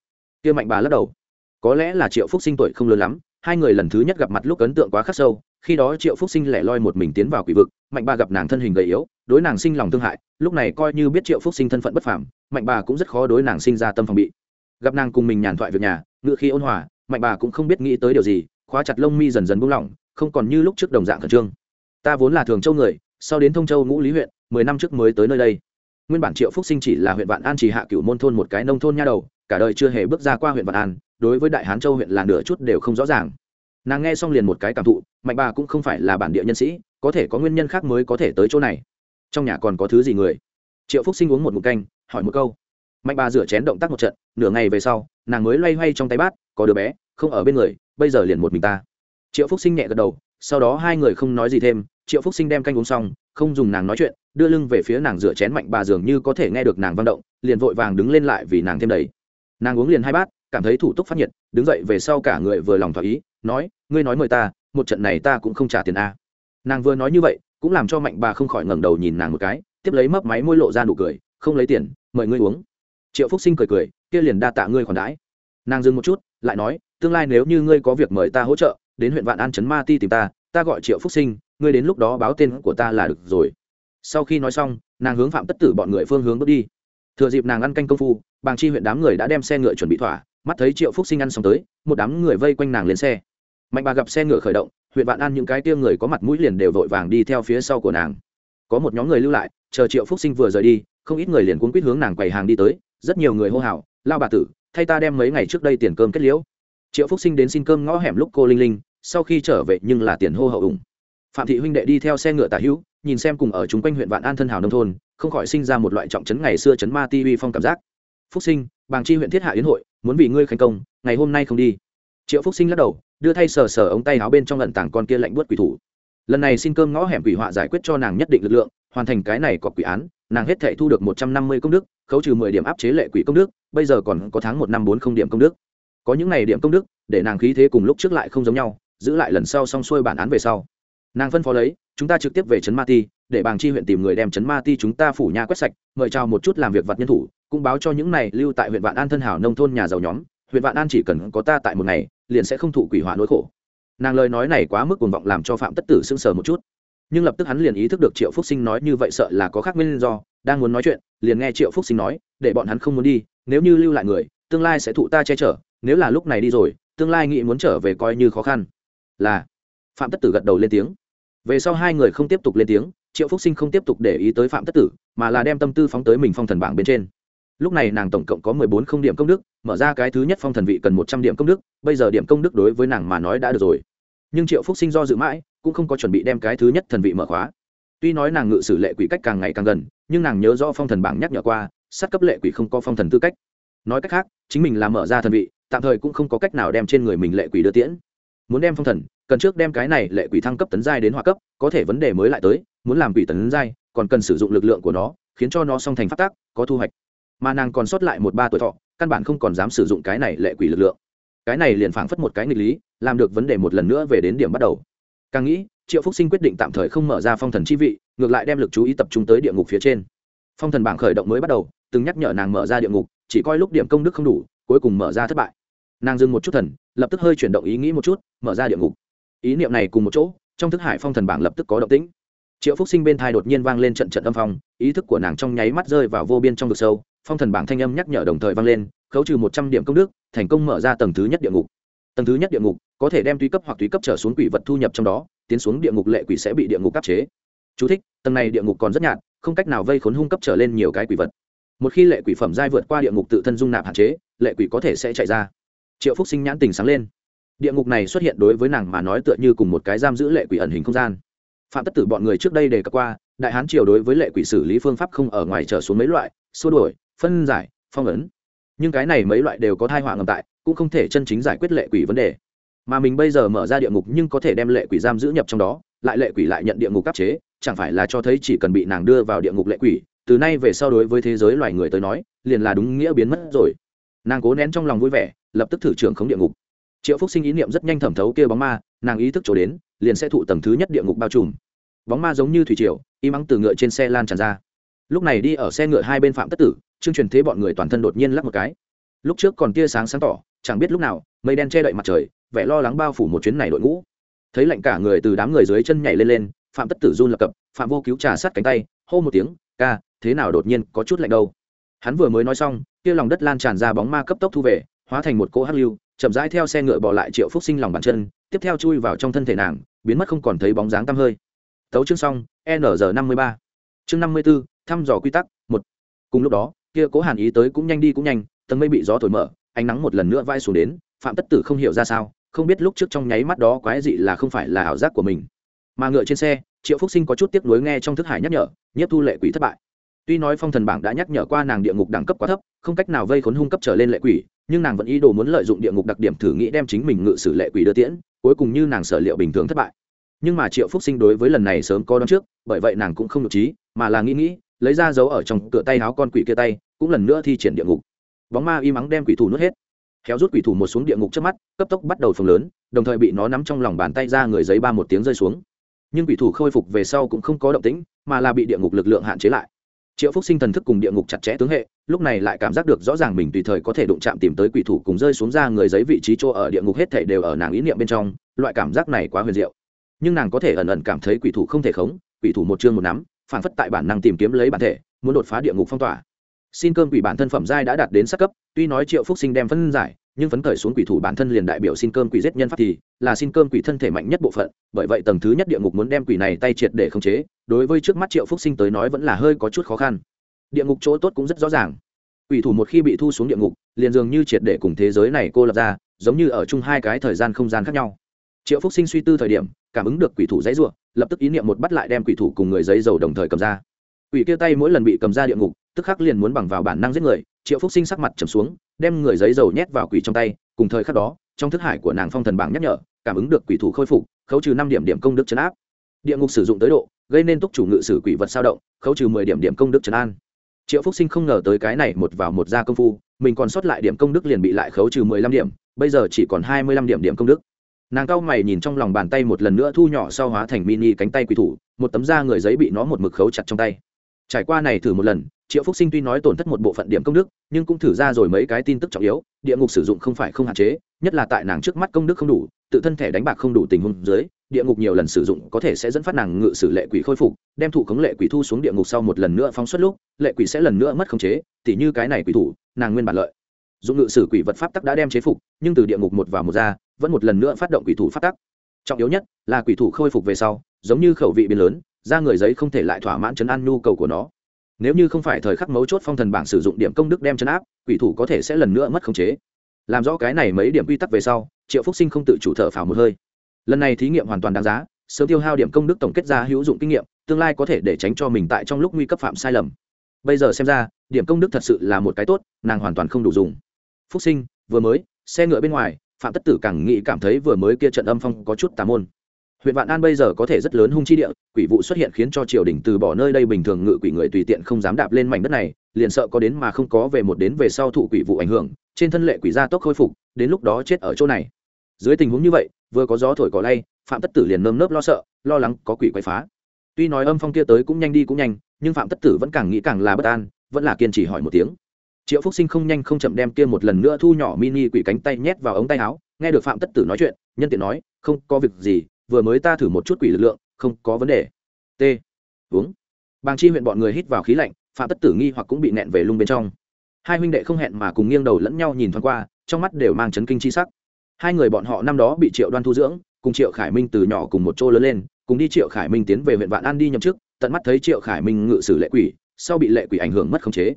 Kia mạnh bà lắc đầu. Có lẽ là triệu phúc sinh tuổi không lớn lắm, hai người lần thứ nhất gặp mặt lúc ấn tượng quá khắc sâu khi đó triệu phúc sinh lẻ loi một mình tiến vào quỷ vực, mạnh bà gặp nàng thân hình gầy yếu, đối nàng sinh lòng thương hại, lúc này coi như biết triệu phúc sinh thân phận bất phàm, mạnh bà cũng rất khó đối nàng sinh ra tâm phòng bị. Gặp nàng cùng mình nhàn thoại việc nhà, ngựa khi ôn hòa, mạnh bà cũng không biết nghĩ tới điều gì, khóa chặt lông mi dần dần buông lỏng, không còn như lúc trước đồng dạng khẩn trương. Ta vốn là thường châu người, sau đến thông châu ngũ lý huyện, mười năm trước mới tới nơi đây. Nguyên bản triệu phúc sinh chỉ là huyện vạn an chỉ hạ cửu môn thôn một cái nông thôn nha đầu, cả đời chưa hề bước ra qua huyện vạn an, đối với đại hán châu huyện là nửa chút đều không rõ ràng nàng nghe xong liền một cái cảm thụ, mạnh bà cũng không phải là bản địa nhân sĩ, có thể có nguyên nhân khác mới có thể tới chỗ này. Trong nhà còn có thứ gì người? Triệu phúc sinh uống một mục canh, hỏi một câu. Mạnh bà rửa chén động tác một trận, nửa ngày về sau, nàng mới loay hoay trong tay bát, có đứa bé, không ở bên người, bây giờ liền một mình ta. Triệu phúc sinh nhẹ gật đầu, sau đó hai người không nói gì thêm, triệu phúc sinh đem canh uống xong, không dùng nàng nói chuyện, đưa lưng về phía nàng rửa chén mạnh bà dường như có thể nghe được nàng văn động, liền vội vàng đứng lên lại vì nàng thêm đầy. Nàng uống liền hai bát, cảm thấy thủ tục phát nhiệt, đứng dậy về sau cả người vừa lòng thỏa ý nói, ngươi nói mời ta, một trận này ta cũng không trả tiền a. Nàng vừa nói như vậy, cũng làm cho mạnh bà không khỏi ngẩng đầu nhìn nàng một cái, tiếp lấy mấp máy môi lộ ra nụ cười, không lấy tiền, mời ngươi uống. Triệu phúc sinh cười cười, kia liền đa tạ ngươi khoản đãi. Nàng dừng một chút, lại nói, tương lai nếu như ngươi có việc mời ta hỗ trợ, đến huyện vạn an trấn ma ti tìm ta ta gọi triệu phúc sinh, ngươi đến lúc đó báo tên của ta là được rồi. Sau khi nói xong, nàng hướng phạm tất tử bọn người phương hướng bước đi. Thừa dịp nàng ăn canh công phu, bàng chi huyện đám người đã đem xe ngựa chuẩn bị thỏa, mắt thấy triệu phúc sinh ăn xong tới, một đám người vây quanh nàng lên xe mạnh bà gặp xe ngựa khởi động, huyện vạn an những cái tia người có mặt mũi liền đều vội vàng đi theo phía sau của nàng. Có một nhóm người lưu lại, chờ triệu phúc sinh vừa rời đi, không ít người liền cuốn quýt hướng nàng quầy hàng đi tới, rất nhiều người hô hào, lao bà tử, thay ta đem mấy ngày trước đây tiền cơm kết liễu. Triệu phúc sinh đến xin cơm ngõ hẻm lúc cô linh linh, sau khi trở về nhưng là tiền hô hậu ủng. Phạm thị huynh đệ đi theo xe ngựa tả hữu, nhìn xem cùng ở chúng quanh huyện vạn an thân hào nông thôn, không khỏi sinh ra một loại trọng trấn ngày xưa trấn ma ti uy phong cảm giác. Phúc sinh, bàng chi huyện thiết hạ yến hội, muốn vì ngươi khánh công, ngày hôm nay không đi. Triệu phúc sinh lắc đầu đưa thay sờ sờ ống tay áo bên trong lận tảng con kia lạnh buốt quỷ thủ. Lần này xin cơm ngõ hẻm quỷ họa giải quyết cho nàng nhất định lực lượng, hoàn thành cái này có quỷ án, nàng hết thể thu được một trăm năm mươi công đức, khấu trừ mười điểm áp chế lệ quỷ công đức, bây giờ còn có tháng một năm bốn không điểm công đức. Có những này điểm công đức, để nàng khí thế cùng lúc trước lại không giống nhau, giữ lại lần sau xong xuôi bản án về sau. Nàng phân phó lấy, chúng ta trực tiếp về trấn ma ti, để bàng chi huyện tìm người đem trấn ma ti chúng ta phủ nhà quét sạch, mời chào một chút làm việc vặt nhân thủ, cũng báo cho những này lưu tại huyện vạn an thân hảo nông thôn nhà giàu nhóm, huyện vạn an chỉ cần có ta tại một ngày liền sẽ không thụ quỷ hỏa nỗi khổ. Nàng lời nói này quá mức cuồng vọng làm cho phạm tất tử sưng sờ một chút. Nhưng lập tức hắn liền ý thức được triệu phúc sinh nói như vậy sợ là có khác nguyên do, đang muốn nói chuyện, liền nghe triệu phúc sinh nói, để bọn hắn không muốn đi, nếu như lưu lại người, tương lai sẽ thụ ta che chở, nếu là lúc này đi rồi, tương lai nghĩ muốn trở về coi như khó khăn. Là, phạm tất tử gật đầu lên tiếng. Về sau hai người không tiếp tục lên tiếng, triệu phúc sinh không tiếp tục để ý tới phạm tất tử, mà là đem tâm tư phóng tới mình phong thần bảng bên trên lúc này nàng tổng cộng có mười bốn không điểm công đức, mở ra cái thứ nhất phong thần vị cần một trăm điểm công đức, bây giờ điểm công đức đối với nàng mà nói đã được rồi. Nhưng triệu phúc sinh do dự mãi, cũng không có chuẩn bị đem cái thứ nhất thần vị mở khóa. Tuy nói nàng ngự sử lệ quỷ cách càng ngày càng gần, nhưng nàng nhớ rõ phong thần bảng nhắc nhở qua, sát cấp lệ quỷ không có phong thần tư cách. Nói cách khác, chính mình là mở ra thần vị, tạm thời cũng không có cách nào đem trên người mình lệ quỷ đưa tiễn. Muốn đem phong thần, cần trước đem cái này lệ quỷ thăng cấp tấn giai đến hòa cấp, có thể vấn đề mới lại tới, muốn làm quỷ tấn giai, còn cần sử dụng lực lượng của nó, khiến cho nó song thành phát tác, có thu hoạch mà nàng còn sót lại một ba tuổi thọ, căn bản không còn dám sử dụng cái này lệ quỷ lực lượng. Cái này liền phảng phất một cái nghịch lý, làm được vấn đề một lần nữa về đến điểm bắt đầu. Càng nghĩ, triệu phúc sinh quyết định tạm thời không mở ra phong thần chi vị, ngược lại đem lực chú ý tập trung tới địa ngục phía trên. Phong thần bảng khởi động mới bắt đầu, từng nhắc nhở nàng mở ra địa ngục, chỉ coi lúc điểm công đức không đủ, cuối cùng mở ra thất bại. Nàng dừng một chút thần, lập tức hơi chuyển động ý nghĩ một chút, mở ra địa ngục. Ý niệm này cùng một chỗ, trong thức hải phong thần bảng lập tức có động tĩnh. Triệu phúc sinh bên thai đột nhiên vang lên trận trận âm phong, ý thức của nàng trong nháy mắt rơi vào vô biên trong vực sâu phong thần bảng thanh âm nhắc nhở đồng thời vang lên khấu trừ một trăm điểm công đức thành công mở ra tầng thứ nhất địa ngục. Tầng thứ nhất địa ngục có thể đem tuy cấp hoặc tùy cấp trở xuống quỷ vật thu nhập trong đó tiến xuống địa ngục lệ quỷ sẽ bị địa ngục áp chế. Chú thích, tầng này địa ngục còn rất nhạt không cách nào vây khốn hung cấp trở lên nhiều cái quỷ vật. Một khi lệ quỷ phẩm giai vượt qua địa ngục tự thân dung nạp hạn chế lệ quỷ có thể sẽ chạy ra. Triệu phúc sinh nhãn tình sáng lên. Địa ngục này xuất hiện đối với nàng mà nói tựa như cùng một cái giam giữ lệ quỷ ẩn hình không gian. Phạm tất tử bọn người trước đây đề cập qua đại hán triều đối với lệ quỷ xử lý phương pháp không ở ngoài trở xuống mấy loại xua đuổi phân giải, phong ấn. Nhưng cái này mấy loại đều có thai họa ngầm tại, cũng không thể chân chính giải quyết lệ quỷ vấn đề. Mà mình bây giờ mở ra địa ngục nhưng có thể đem lệ quỷ giam giữ nhập trong đó, lại lệ quỷ lại nhận địa ngục áp chế, chẳng phải là cho thấy chỉ cần bị nàng đưa vào địa ngục lệ quỷ, từ nay về sau đối với thế giới loài người tới nói, liền là đúng nghĩa biến mất rồi. Nàng cố nén trong lòng vui vẻ, lập tức thử trưởng khống địa ngục. Triệu phúc sinh ý niệm rất nhanh thẩm thấu kia bóng ma, nàng ý thức trổ đến, liền sẽ thụ tầng thứ nhất địa ngục bao trùm. Bóng ma giống như thủy triều im ắng từ ngựa trên xe lan tràn ra lúc này đi ở xe ngựa hai bên phạm tất tử chương truyền thế bọn người toàn thân đột nhiên lắc một cái. Lúc trước còn tia sáng sáng tỏ, chẳng biết lúc nào, mây đen che đậy mặt trời, vẻ lo lắng bao phủ một chuyến này đội ngũ. Thấy lạnh cả người từ đám người dưới chân nhảy lên lên, phạm tất tử run lập cập, phạm vô cứu trà sát cánh tay, hô một tiếng, ca, thế nào đột nhiên có chút lạnh đâu? Hắn vừa mới nói xong, kia lòng đất lan tràn ra bóng ma cấp tốc thu về, hóa thành một cỗ hắc lưu, chậm rãi theo xe ngựa bỏ lại triệu phúc sinh lòng bàn chân, tiếp theo chui vào trong thân thể nàng, biến mất không còn thấy bóng dáng tăm hơi. Tấu chương xong, n giờ năm mươi ba. Chương năm mươi b ố thăm dò quy tắc, một. Cùng lúc đó, kia cố hàn ý tới cũng nhanh đi cũng nhanh, tầng mây bị gió thổi mở, ánh nắng một lần nữa vai xuống đến, phạm tất tử không hiểu ra sao, không biết lúc trước trong nháy mắt đó quái dị là không phải là ảo giác của mình. Mà ngựa trên xe, triệu phúc sinh có chút tiếc nuối nghe trong thức hải nhắc nhở nhất thu lệ quỷ thất bại. Tuy nói phong thần bảng đã nhắc nhở qua nàng địa ngục đẳng cấp quá thấp, không cách nào vây khốn hung cấp trở lên lệ quỷ, nhưng nàng vẫn ý đồ muốn lợi dụng địa ngục đặc điểm thử nghĩ đem chính mình ngự sử lệ quỷ đưa tiễn, cuối cùng như nàng sở liệu bình thường thất bại. Nhưng mà triệu phúc sinh đối với lần này sớm có đón trước, bởi vậy nàng cũng không nhục trí mà là nghĩ nghĩ lấy ra dấu ở trong cửa tay áo con quỷ kia tay, cũng lần nữa thi triển địa ngục. Bóng ma y mắng đem quỷ thủ nuốt hết. Kéo rút quỷ thủ một xuống địa ngục trước mắt, cấp tốc bắt đầu phồng lớn, đồng thời bị nó nắm trong lòng bàn tay ra người giấy ba một tiếng rơi xuống. Nhưng quỷ thủ khôi phục về sau cũng không có động tĩnh, mà là bị địa ngục lực lượng hạn chế lại. Triệu phúc sinh thần thức cùng địa ngục chặt chẽ tướng hệ, lúc này lại cảm giác được rõ ràng mình tùy thời có thể đụng chạm tìm tới quỷ thủ cùng rơi xuống ra người giấy vị trí chỗ ở địa ngục hết thể đều ở nàng ý niệm bên trong, loại cảm giác này quá huyền diệu. Nhưng nàng có thể ẩn ẩn cảm thấy quỷ thủ không thể khống, quỷ thủ một chương một nắm phản phất tại bản năng tìm kiếm lấy bản thể, muốn đột phá địa ngục phong tỏa. Xin cơm quỷ bản thân phẩm giai đã đạt đến sắc cấp, tuy nói triệu phúc sinh đem phân giải, nhưng phấn khởi xuống quỷ thủ bản thân liền đại biểu xin cơm quỷ giết nhân pháp thì là xin cơm quỷ thân thể mạnh nhất bộ phận, bởi vậy tầng thứ nhất địa ngục muốn đem quỷ này tay triệt để khống chế, đối với trước mắt triệu phúc sinh tới nói vẫn là hơi có chút khó khăn. Địa ngục chỗ tốt cũng rất rõ ràng. Quỷ thủ một khi bị thu xuống địa ngục, liền dường như triệt để cùng thế giới này cô lập ra, giống như ở chung hai cái thời gian không gian khác nhau triệu phúc sinh suy tư thời điểm, cảm ứng được quỷ thủ dãy ruộng lập tức ý niệm một bắt lại đem quỷ thủ cùng người giấy dầu đồng thời cầm ra. Quỷ kia tay mỗi lần bị cầm ra địa ngục, tức khắc liền muốn bằng vào bản năng giết người, triệu phúc sinh sắc mặt trầm xuống, đem người giấy dầu nhét vào quỷ trong tay, cùng thời khắc đó, trong thức hải của nàng phong thần bảng nhắc nhở, cảm ứng được quỷ thủ khôi phục, khấu trừ năm điểm điểm công đức chấn áp. Địa ngục sử dụng tới độ, gây nên túc chủ ngự sử quỷ vật sao động, khấu trừ mười điểm điểm công đức trấn an. Triệu phúc sinh không ngờ tới cái này một vào một ra công phu, mình còn sót lại điểm công đức liền bị lại khấu trừ mười lăm điểm, bây giờ chỉ còn hai mươi lăm điểm điểm công đức nàng cao mày nhìn trong lòng bàn tay một lần nữa thu nhỏ sau hóa thành mini cánh tay quỷ thủ, một tấm da người giấy bị nó một mực khấu chặt trong tay. Trải qua này thử một lần, triệu phúc sinh tuy nói tổn thất một bộ phận điểm công đức, nhưng cũng thử ra rồi mấy cái tin tức trọng yếu, địa ngục sử dụng không phải không hạn chế, nhất là tại nàng trước mắt công đức không đủ, tự thân thể đánh bạc không đủ tình huống dưới, địa ngục nhiều lần sử dụng có thể sẽ dẫn phát nàng ngự sử lệ quỷ khôi phục, đem thủ khống lệ quỷ thu xuống địa ngục sau một lần nữa phóng xuất lúc, lệ quỷ sẽ lần nữa mất khống chế, tỉ như cái này quỷ thủ, nàng nguyên bản lợi dụng ngự sử quỷ vật pháp tắc đã đem chế phục, nhưng từ địa ngục một vào một ra, vẫn một lần nữa phát động quỷ thủ pháp tắc. Trọng yếu nhất là quỷ thủ khôi phục về sau, giống như khẩu vị biến lớn ra người giấy không thể lại thỏa mãn chấn an nhu cầu của nó. Nếu như không phải thời khắc mấu chốt phong thần bảng sử dụng điểm công đức đem chấn áp, quỷ thủ có thể sẽ lần nữa mất khống chế. Làm rõ cái này mấy điểm quy tắc về sau, triệu phúc sinh không tự chủ thở phào một hơi. Lần này thí nghiệm hoàn toàn đáng giá, sớm tiêu hao điểm công đức tổng kết ra hữu dụng kinh nghiệm, tương lai có thể để tránh cho mình tại trong lúc nguy cấp phạm sai lầm. Bây giờ xem ra, điểm công đức thật sự là một cái tốt, nàng hoàn toàn không đủ dùng phúc sinh, vừa mới, xe ngựa bên ngoài, phạm tất tử càng nghĩ cảm thấy vừa mới kia trận âm phong có chút tà môn. Huyện vạn an bây giờ có thể rất lớn hung chi địa, quỷ vụ xuất hiện khiến cho triều đình từ bỏ nơi đây bình thường ngự quỷ người tùy tiện không dám đạp lên mảnh đất này, liền sợ có đến mà không có về một đến về sau thụ quỷ vụ ảnh hưởng, trên thân lệ quỷ gia tốc khôi phục, đến lúc đó chết ở chỗ này. Dưới tình huống như vậy, vừa có gió thổi cỏ lay, phạm tất tử liền nơm nớp lo sợ, lo lắng có quỷ quay phá. Tuy nói âm phong kia tới cũng nhanh đi cũng nhanh, nhưng phạm tất tử vẫn càng nghĩ càng là bất an, vẫn là kiên trì hỏi một tiếng triệu phúc sinh không nhanh không chậm đem kia một lần nữa thu nhỏ mini quỷ cánh tay nhét vào ống tay áo, nghe được phạm tất tử nói chuyện, nhân tiện nói, không có việc gì, vừa mới ta thử một chút quỷ lực lượng, không có vấn đề. T. Uống. Bàng chi huyện bọn người hít vào khí lạnh, phạm tất tử nghi hoặc cũng bị nẹn về lung bên trong. Hai huynh đệ không hẹn mà cùng nghiêng đầu lẫn nhau nhìn thoáng qua, trong mắt đều mang chấn kinh chi sắc. Hai người bọn họ năm đó bị triệu đoan thu dưỡng, cùng triệu khải minh từ nhỏ cùng một chỗ lớn lên, cùng đi triệu khải minh tiến về huyện vạn an đi nhậm chức, tận mắt thấy triệu khải minh ngự sử lệ quỷ, sau bị lệ quỷ ảnh hưởng mất khống chế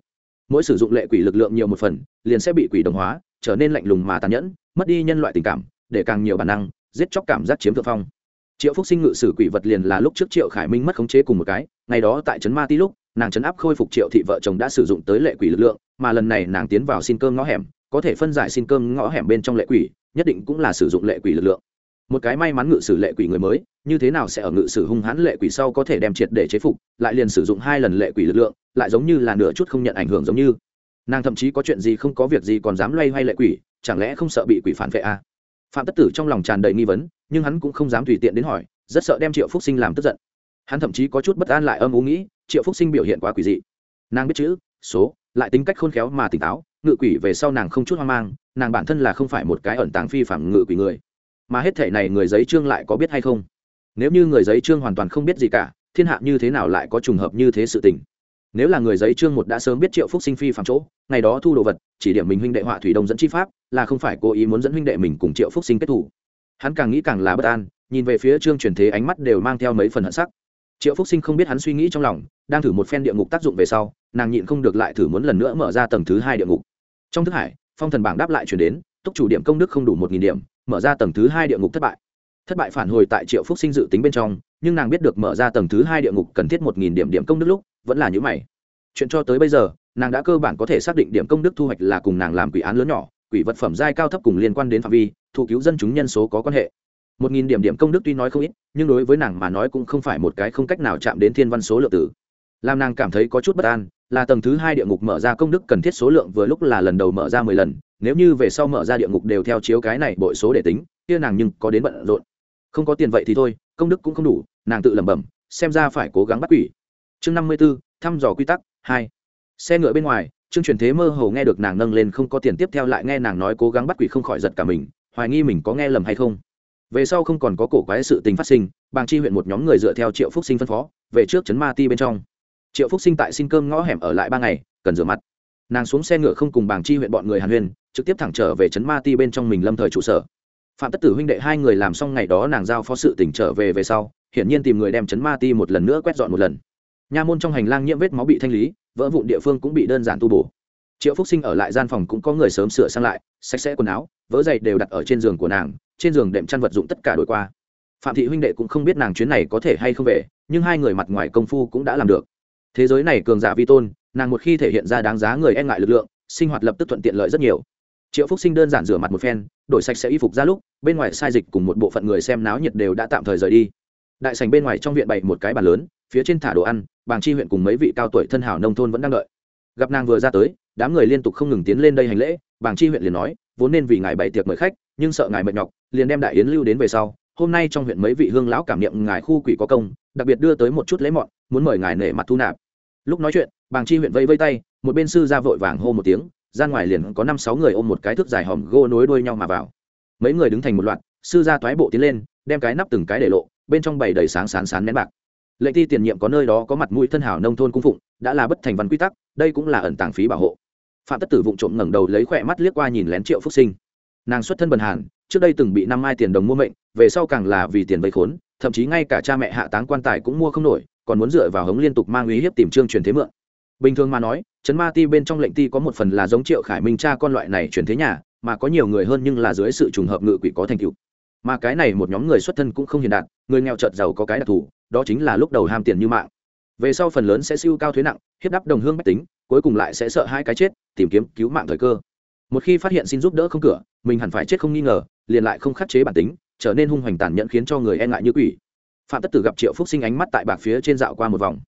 mỗi sử dụng lệ quỷ lực lượng nhiều một phần, liền sẽ bị quỷ đồng hóa, trở nên lạnh lùng mà tàn nhẫn, mất đi nhân loại tình cảm, để càng nhiều bản năng, giết chóc cảm giác chiếm thượng phong. Triệu phúc sinh ngự sử quỷ vật liền là lúc trước triệu khải minh mất khống chế cùng một cái, ngày đó tại trấn ma ti lúc, nàng trấn áp khôi phục triệu thị vợ chồng đã sử dụng tới lệ quỷ lực lượng, mà lần này nàng tiến vào xin cơm ngõ hẻm, có thể phân giải xin cơm ngõ hẻm bên trong lệ quỷ, nhất định cũng là sử dụng lệ quỷ lực lượng một cái may mắn ngự sử lệ quỷ người mới, như thế nào sẽ ở ngự sử hung hãn lệ quỷ sau có thể đem triệt để chế phục, lại liền sử dụng hai lần lệ quỷ lực lượng, lại giống như là nửa chút không nhận ảnh hưởng giống như. Nàng thậm chí có chuyện gì không có việc gì còn dám loay hoay lệ quỷ, chẳng lẽ không sợ bị quỷ phản vệ à? phạm tất tử trong lòng tràn đầy nghi vấn, nhưng hắn cũng không dám tùy tiện đến hỏi, rất sợ đem triệu phúc sinh làm tức giận. Hắn thậm chí có chút bất an lại âm ú nghĩ, triệu phúc sinh biểu hiện quá quỷ dị. Nàng biết chữ, số, lại tính cách khôn khéo mà tỉnh táo, ngự quỷ về sau nàng không chút hoang mang, nàng bản thân là không phải một cái ẩn tàng phi phạm ngự quỷ người mà hết thể này người giấy trương lại có biết hay không? Nếu như người giấy trương hoàn toàn không biết gì cả, thiên hạ như thế nào lại có trùng hợp như thế sự tình? Nếu là người giấy trương một đã sớm biết triệu phúc sinh phi phạm chỗ, ngày đó thu đồ vật, chỉ điểm mình huynh đệ họa thủy đông dẫn chi pháp, là không phải cố ý muốn dẫn huynh đệ mình cùng triệu phúc sinh kết thủ. Hắn càng nghĩ càng là bất an, nhìn về phía trương truyền thế ánh mắt đều mang theo mấy phần hận sắc. Triệu phúc sinh không biết hắn suy nghĩ trong lòng, đang thử một phen địa ngục tác dụng về sau, nàng nhịn không được lại thử muốn lần nữa mở ra tầng thứ hai địa ngục. Trong thức hải, phong thần bảng đáp lại chuyển đến, túc chủ điểm công đức không đủ một nghìn điểm mở ra tầng thứ hai địa ngục thất bại. Thất bại phản hồi tại triệu phúc sinh dự tính bên trong, nhưng nàng biết được mở ra tầng thứ hai địa ngục cần thiết một nghìn điểm điểm công đức lúc, vẫn là những mày. Chuyện cho tới bây giờ, nàng đã cơ bản có thể xác định điểm công đức thu hoạch là cùng nàng làm quỷ án lớn nhỏ, quỷ vật phẩm giai cao thấp cùng liên quan đến phạm vi thụ cứu dân chúng nhân số có quan hệ. Một nghìn điểm điểm công đức tuy nói không ít, nhưng đối với nàng mà nói cũng không phải một cái không cách nào chạm đến thiên văn số lượng tử. Làm nàng cảm thấy có chút bất an, là tầng thứ hai địa ngục mở ra công đức cần thiết số lượng vừa lúc là lần đầu mở ra mười lần nếu như về sau mở ra địa ngục đều theo chiếu cái này bội số để tính, kia nàng nhưng có đến bận rộn. Không có tiền vậy thì thôi, công đức cũng không đủ, nàng tự lẩm bẩm, xem ra phải cố gắng bắt quỷ. Chương năm mươi b ố thăm dò quy tắc, hai. Xe ngựa bên ngoài chương truyền thế mơ hồ nghe được nàng nâng lên không có tiền tiếp theo lại nghe nàng nói cố gắng bắt quỷ không khỏi giật cả mình, hoài nghi mình có nghe lầm hay không. Về sau không còn có cổ quái sự tình phát sinh, bàng chi huyện một nhóm người dựa theo triệu phúc sinh phân phó, về trước chấn ma ti bên trong. Triệu phúc sinh tại xin cơm ngõ hẻm ở lại ba ngày, cần rửa mặt nàng xuống xe ngựa không cùng bảng chi huyện bọn người hàn huyên, trực tiếp thẳng trở về trấn ma ti bên trong mình lâm thời trụ sở. Phạm tất tử huynh đệ hai người làm xong ngày đó nàng giao phó sự tỉnh trở về về sau, hiển nhiên tìm người đem trấn ma ti một lần nữa quét dọn một lần. Nha môn trong hành lang nhiễm vết máu bị thanh lý, vỡ vụn địa phương cũng bị đơn giản tu bổ. Triệu phúc sinh ở lại gian phòng cũng có người sớm sửa sang lại, sạch sẽ quần áo vỡ giày đều đặt ở trên giường của nàng, trên giường đệm chăn vật dụng tất cả đổi qua. Phạm thị huynh đệ cũng không biết nàng chuyến này có thể hay không về, nhưng hai người mặt ngoài công phu cũng đã làm được. Thế giới này cường giả vi tôn nàng một khi thể hiện ra đáng giá người e ngại lực lượng, sinh hoạt lập tức thuận tiện lợi rất nhiều. Triệu phúc sinh đơn giản rửa mặt một phen, đổi sạch sẽ y phục ra lúc, bên ngoài sai dịch cùng một bộ phận người xem náo nhiệt đều đã tạm thời rời đi. Đại sành bên ngoài trong viện bày một cái bàn lớn, phía trên thả đồ ăn, bàng chi huyện cùng mấy vị cao tuổi thân hảo nông thôn vẫn đang đợi. Gặp nàng vừa ra tới, đám người liên tục không ngừng tiến lên đây hành lễ, bàng chi huyện liền nói, vốn nên vì ngài bày tiệc mời khách, nhưng sợ ngài mệt nhọc, liền đem đại yến lưu đến về sau, hôm nay trong huyện mấy vị hương lão cảm niệm ngài khu quỷ có công, đặc biệt đưa tới một chút lễ mọn, muốn mời ngài nể mặt thu nạp. Lúc nói chuyện bàng chi huyện vây vây tay, một bên sư ra vội vàng hô một tiếng, ra ngoài liền có năm sáu người ôm một cái thước dài hòm gô nối đuôi nhau mà vào. Mấy người đứng thành một loạt, sư ra toái bộ tiến lên, đem cái nắp từng cái để lộ, bên trong bày đầy sáng sán sán nén bạc. Lệ thi tiền nhiệm có nơi đó có mặt mũi thân hảo nông thôn cung phụng, đã là bất thành văn quy tắc, đây cũng là ẩn tàng phí bảo hộ. Phạm tất tử vụng trộm ngẩng đầu lấy khỏe mắt liếc qua nhìn lén triệu phúc sinh. Nàng xuất thân bần hàn, trước đây từng bị năm mai tiền đồng mua mệnh, về sau càng là vì tiền vây khốn, thậm chí ngay cả cha mẹ hạ táng quan tài cũng mua không nổi, còn muốn dựa vào hống liên tục mang uy hiếp tìm trương truyền thế mượn bình thường mà nói chấn ma ti bên trong lệnh ti có một phần là giống triệu khải minh cha con loại này truyền thế nhà, mà có nhiều người hơn nhưng là dưới sự trùng hợp ngự quỷ có thành tựu. Mà cái này một nhóm người xuất thân cũng không hiền đạt, người nghèo chợt giàu có cái đặc thù, đó chính là lúc đầu ham tiền như mạng. Về sau phần lớn sẽ siêu cao thuế nặng, hiếp đắp đồng hương bách tính, cuối cùng lại sẽ sợ hai cái chết, tìm kiếm cứu mạng thời cơ. Một khi phát hiện xin giúp đỡ không cửa, mình hẳn phải chết không nghi ngờ, liền lại không khắc chế bản tính, trở nên hung hoành tàn nhẫn khiến cho người e ngại như quỷ. Phạm tất tử gặp triệu phúc sinh ánh mắt tại bạc phía trên dạo qua một vòng.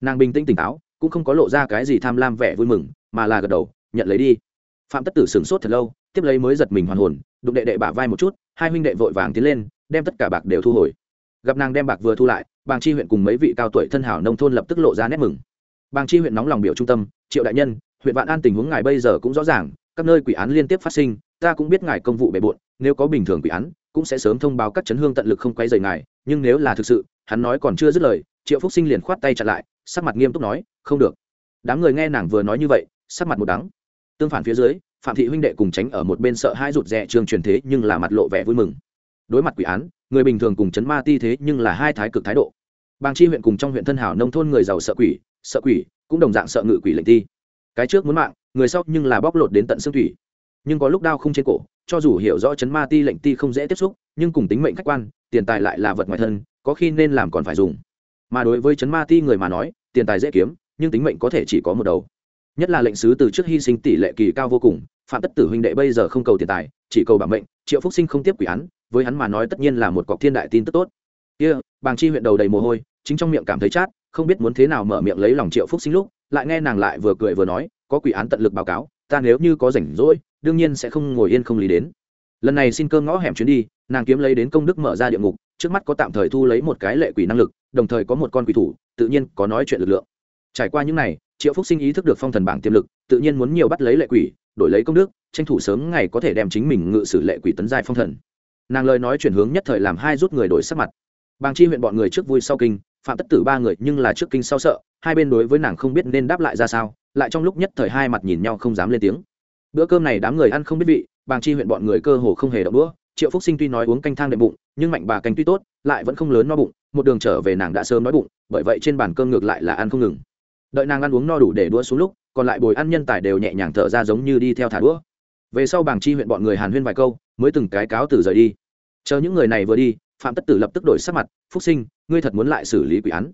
Nàng bình tĩnh tỉnh táo cũng không có lộ ra cái gì tham lam vẻ vui mừng, mà là gật đầu, nhận lấy đi. Phạm tất tử sửng sốt thật lâu, tiếp lấy mới giật mình hoàn hồn, đụng đệ đệ bả vai một chút, hai huynh đệ vội vàng tiến lên, đem tất cả bạc đều thu hồi. Gặp nàng đem bạc vừa thu lại, bàng chi huyện cùng mấy vị cao tuổi thân hảo nông thôn lập tức lộ ra nét mừng. Bàng chi huyện nóng lòng biểu trung tâm, triệu đại nhân, huyện vạn an tình huống ngài bây giờ cũng rõ ràng, các nơi quỷ án liên tiếp phát sinh, ta cũng biết ngài công vụ bề bộn, nếu có bình thường quỷ án, cũng sẽ sớm thông báo các chấn hương tận lực không quay rời ngài, nhưng nếu là thực sự, hắn nói còn chưa dứt lời, triệu phúc sinh liền khoát tay chặn lại, sắc mặt nghiêm túc nói không được. Đám người nghe nàng vừa nói như vậy, sắc mặt một đắng. Tương phản phía dưới, phạm thị huynh đệ cùng tránh ở một bên sợ hai rụt rè trương truyền thế nhưng là mặt lộ vẻ vui mừng. Đối mặt quỷ án, người bình thường cùng chấn ma ti thế nhưng là hai thái cực thái độ. Bang chi huyện cùng trong huyện thân hảo nông thôn người giàu sợ quỷ sợ quỷ, cũng đồng dạng sợ ngự quỷ lệnh ti. Cái trước muốn mạng, người sau nhưng là bóc lột đến tận xương thủy. Nhưng có lúc đau không trên cổ, cho dù hiểu rõ chấn ma ti lệnh ti không dễ tiếp xúc, nhưng cùng tính mệnh khách quan, tiền tài lại là vật ngoài thân, có khi nên làm còn phải dùng. Mà đối với chấn ma ti người mà nói, tiền tài dễ kiếm nhưng tính mệnh có thể chỉ có một đầu. Nhất là lệnh sứ từ trước hy sinh tỷ lệ kỳ cao vô cùng phạm tất tử huynh đệ bây giờ không cầu tiền tài chỉ cầu bảo mệnh triệu phúc sinh không tiếp quỷ án với hắn mà nói tất nhiên là một cọc thiên đại tin tức tốt. Kia、yeah, bàng chi huyện đầu đầy mồ hôi chính trong miệng cảm thấy chát không biết muốn thế nào mở miệng lấy lòng triệu phúc sinh lúc lại nghe nàng lại vừa cười vừa nói có quỷ án tận lực báo cáo ta nếu như có rảnh rỗi đương nhiên sẽ không ngồi yên không lý đến. Lần này xin cơm ngõ hẻm chuyến đi nàng kiếm lấy đến công đức mở ra địa ngục trước mắt có tạm thời thu lấy một cái lệ quỷ năng lực đồng thời có một con quỷ thủ tự nhiên có nói chuyện lực lượng trải qua những này, triệu phúc sinh ý thức được phong thần bảng tiềm lực, tự nhiên muốn nhiều bắt lấy lệ quỷ, đổi lấy công đức, tranh thủ sớm ngày có thể đem chính mình ngự sử lệ quỷ tấn giai phong thần. Nàng lời nói chuyển hướng nhất thời làm hai rút người đổi sắc mặt. Bàng chi huyện bọn người trước vui sau kinh, phạm tất tử ba người nhưng là trước kinh sau sợ, hai bên đối với nàng không biết nên đáp lại ra sao, lại trong lúc nhất thời hai mặt nhìn nhau không dám lên tiếng. Bữa cơm này đám người ăn không biết vị, bàng chi huyện bọn người cơ hồ không hề động đũa, triệu phúc sinh tuy nói uống canh thang đệm bụng, nhưng mạnh bà canh tuy tốt, lại vẫn không lớn no bụng, một đường trở về nàng đã sớm nói bụng, bởi vậy trên bàn cơm ngược lại là ăn không ngừng đợi nàng ăn uống no đủ để đũa xuống lúc, còn lại bồi ăn nhân tài đều nhẹ nhàng thở ra giống như đi theo thả đũa. Về sau bảng chi huyện bọn người hàn huyên vài câu, mới từng cái cáo từ rời đi. Chờ những người này vừa đi, phạm tất tử lập tức đổi sắc mặt, phúc sinh, ngươi thật muốn lại xử lý quỷ án?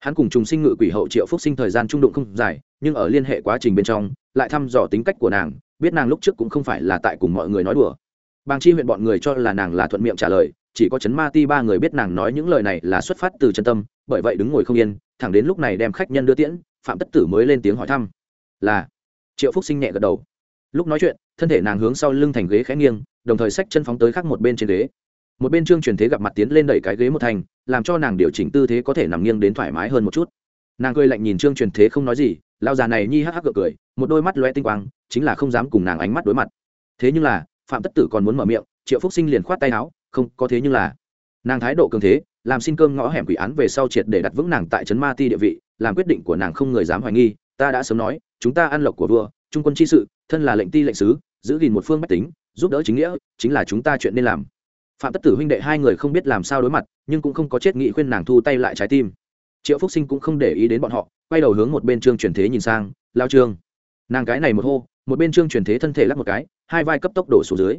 Hắn cùng trùng sinh ngự quỷ hậu triệu phúc sinh thời gian trung đụng không dài, nhưng ở liên hệ quá trình bên trong, lại thăm dò tính cách của nàng, biết nàng lúc trước cũng không phải là tại cùng mọi người nói đùa. Bàng chi huyện bọn người cho là nàng là thuận miệng trả lời, chỉ có chấn ma ti ba người biết nàng nói những lời này là xuất phát từ chân tâm, bởi vậy đứng ngồi không yên, thẳng đến lúc này đem khách nhân đưa tiễn phạm tất tử mới lên tiếng hỏi thăm. Là. Triệu phúc sinh nhẹ gật đầu. Lúc nói chuyện, thân thể nàng hướng sau lưng thành ghế khẽ nghiêng, đồng thời xách chân phóng tới khác một bên trên ghế. Một bên trương truyền thế gặp mặt tiến lên đẩy cái ghế một thành, làm cho nàng điều chỉnh tư thế có thể nằm nghiêng đến thoải mái hơn một chút. Nàng cười lạnh nhìn trương truyền thế không nói gì lao già này nhi hắc hắc gượng cười, một đôi mắt loe tinh quang, chính là không dám cùng nàng ánh mắt đối mặt. Thế nhưng là, phạm tất tử còn muốn mở miệng, triệu phúc sinh liền khoát tay áo, không, có thế nhưng là. Nàng thái độ cường thế làm xin cơm ngõ hẻm quỷ án về sau triệt để đặt vững nàng tại trấn ma ti địa vị, làm quyết định của nàng không người dám hoài nghi, ta đã sớm nói, chúng ta ăn lộc của vua, trung quân chi sự, thân là lệnh ti lệnh sứ, giữ gìn một phương bách tính, giúp đỡ chính nghĩa, chính là chúng ta chuyện nên làm. Phạm tất tử huynh đệ hai người không biết làm sao đối mặt, nhưng cũng không có chết nghị khuyên nàng thu tay lại trái tim. Triệu phúc sinh cũng không để ý đến bọn họ, quay đầu hướng một bên trương truyền thế nhìn sang, lao trương. Nàng cái này một hô, một bên trương truyền thế thân thể lắc một cái, hai vai cấp tốc đổ xuống dưới.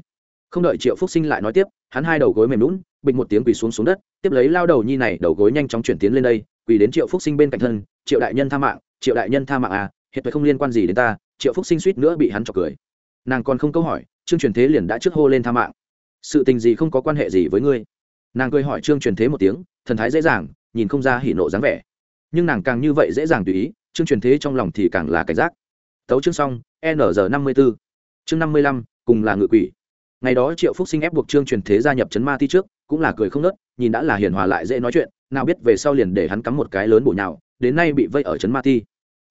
Không đợi triệu phúc sinh lại nói tiếp, hắn hai đầu gối mềm lún bịch một tiếng quỳ xuống xuống đất, tiếp lấy lao đầu nhi này đầu gối nhanh chóng chuyển tiến lên đây, quỳ đến triệu phúc sinh bên cạnh thân, triệu đại nhân tha mạng, triệu đại nhân tha mạng à hiện tại không liên quan gì đến ta. Triệu phúc sinh suýt nữa bị hắn chọc cười. Nàng còn không câu hỏi, trương truyền thế liền đã trước hô lên tha mạng. Sự tình gì không có quan hệ gì với ngươi? Nàng cười hỏi trương truyền thế một tiếng, thần thái dễ dàng, nhìn không ra hỉ nộ dáng vẻ. Nhưng nàng càng như vậy dễ dàng tùy ý, trương truyền thế trong lòng thì càng là cảnh giác. Tấu chương xong, n giờ năm mươi b chương năm mươi lăm, cùng là ngự quỷ. Ngày đó triệu phúc sinh ép buộc trương truyền thế gia nhập chấn ma ti trước cũng là cười không nớt, nhìn đã là hiền hòa lại dễ nói chuyện, nào biết về sau liền để hắn cắm một cái lớn bổ nhào, đến nay bị vây ở trấn ma ti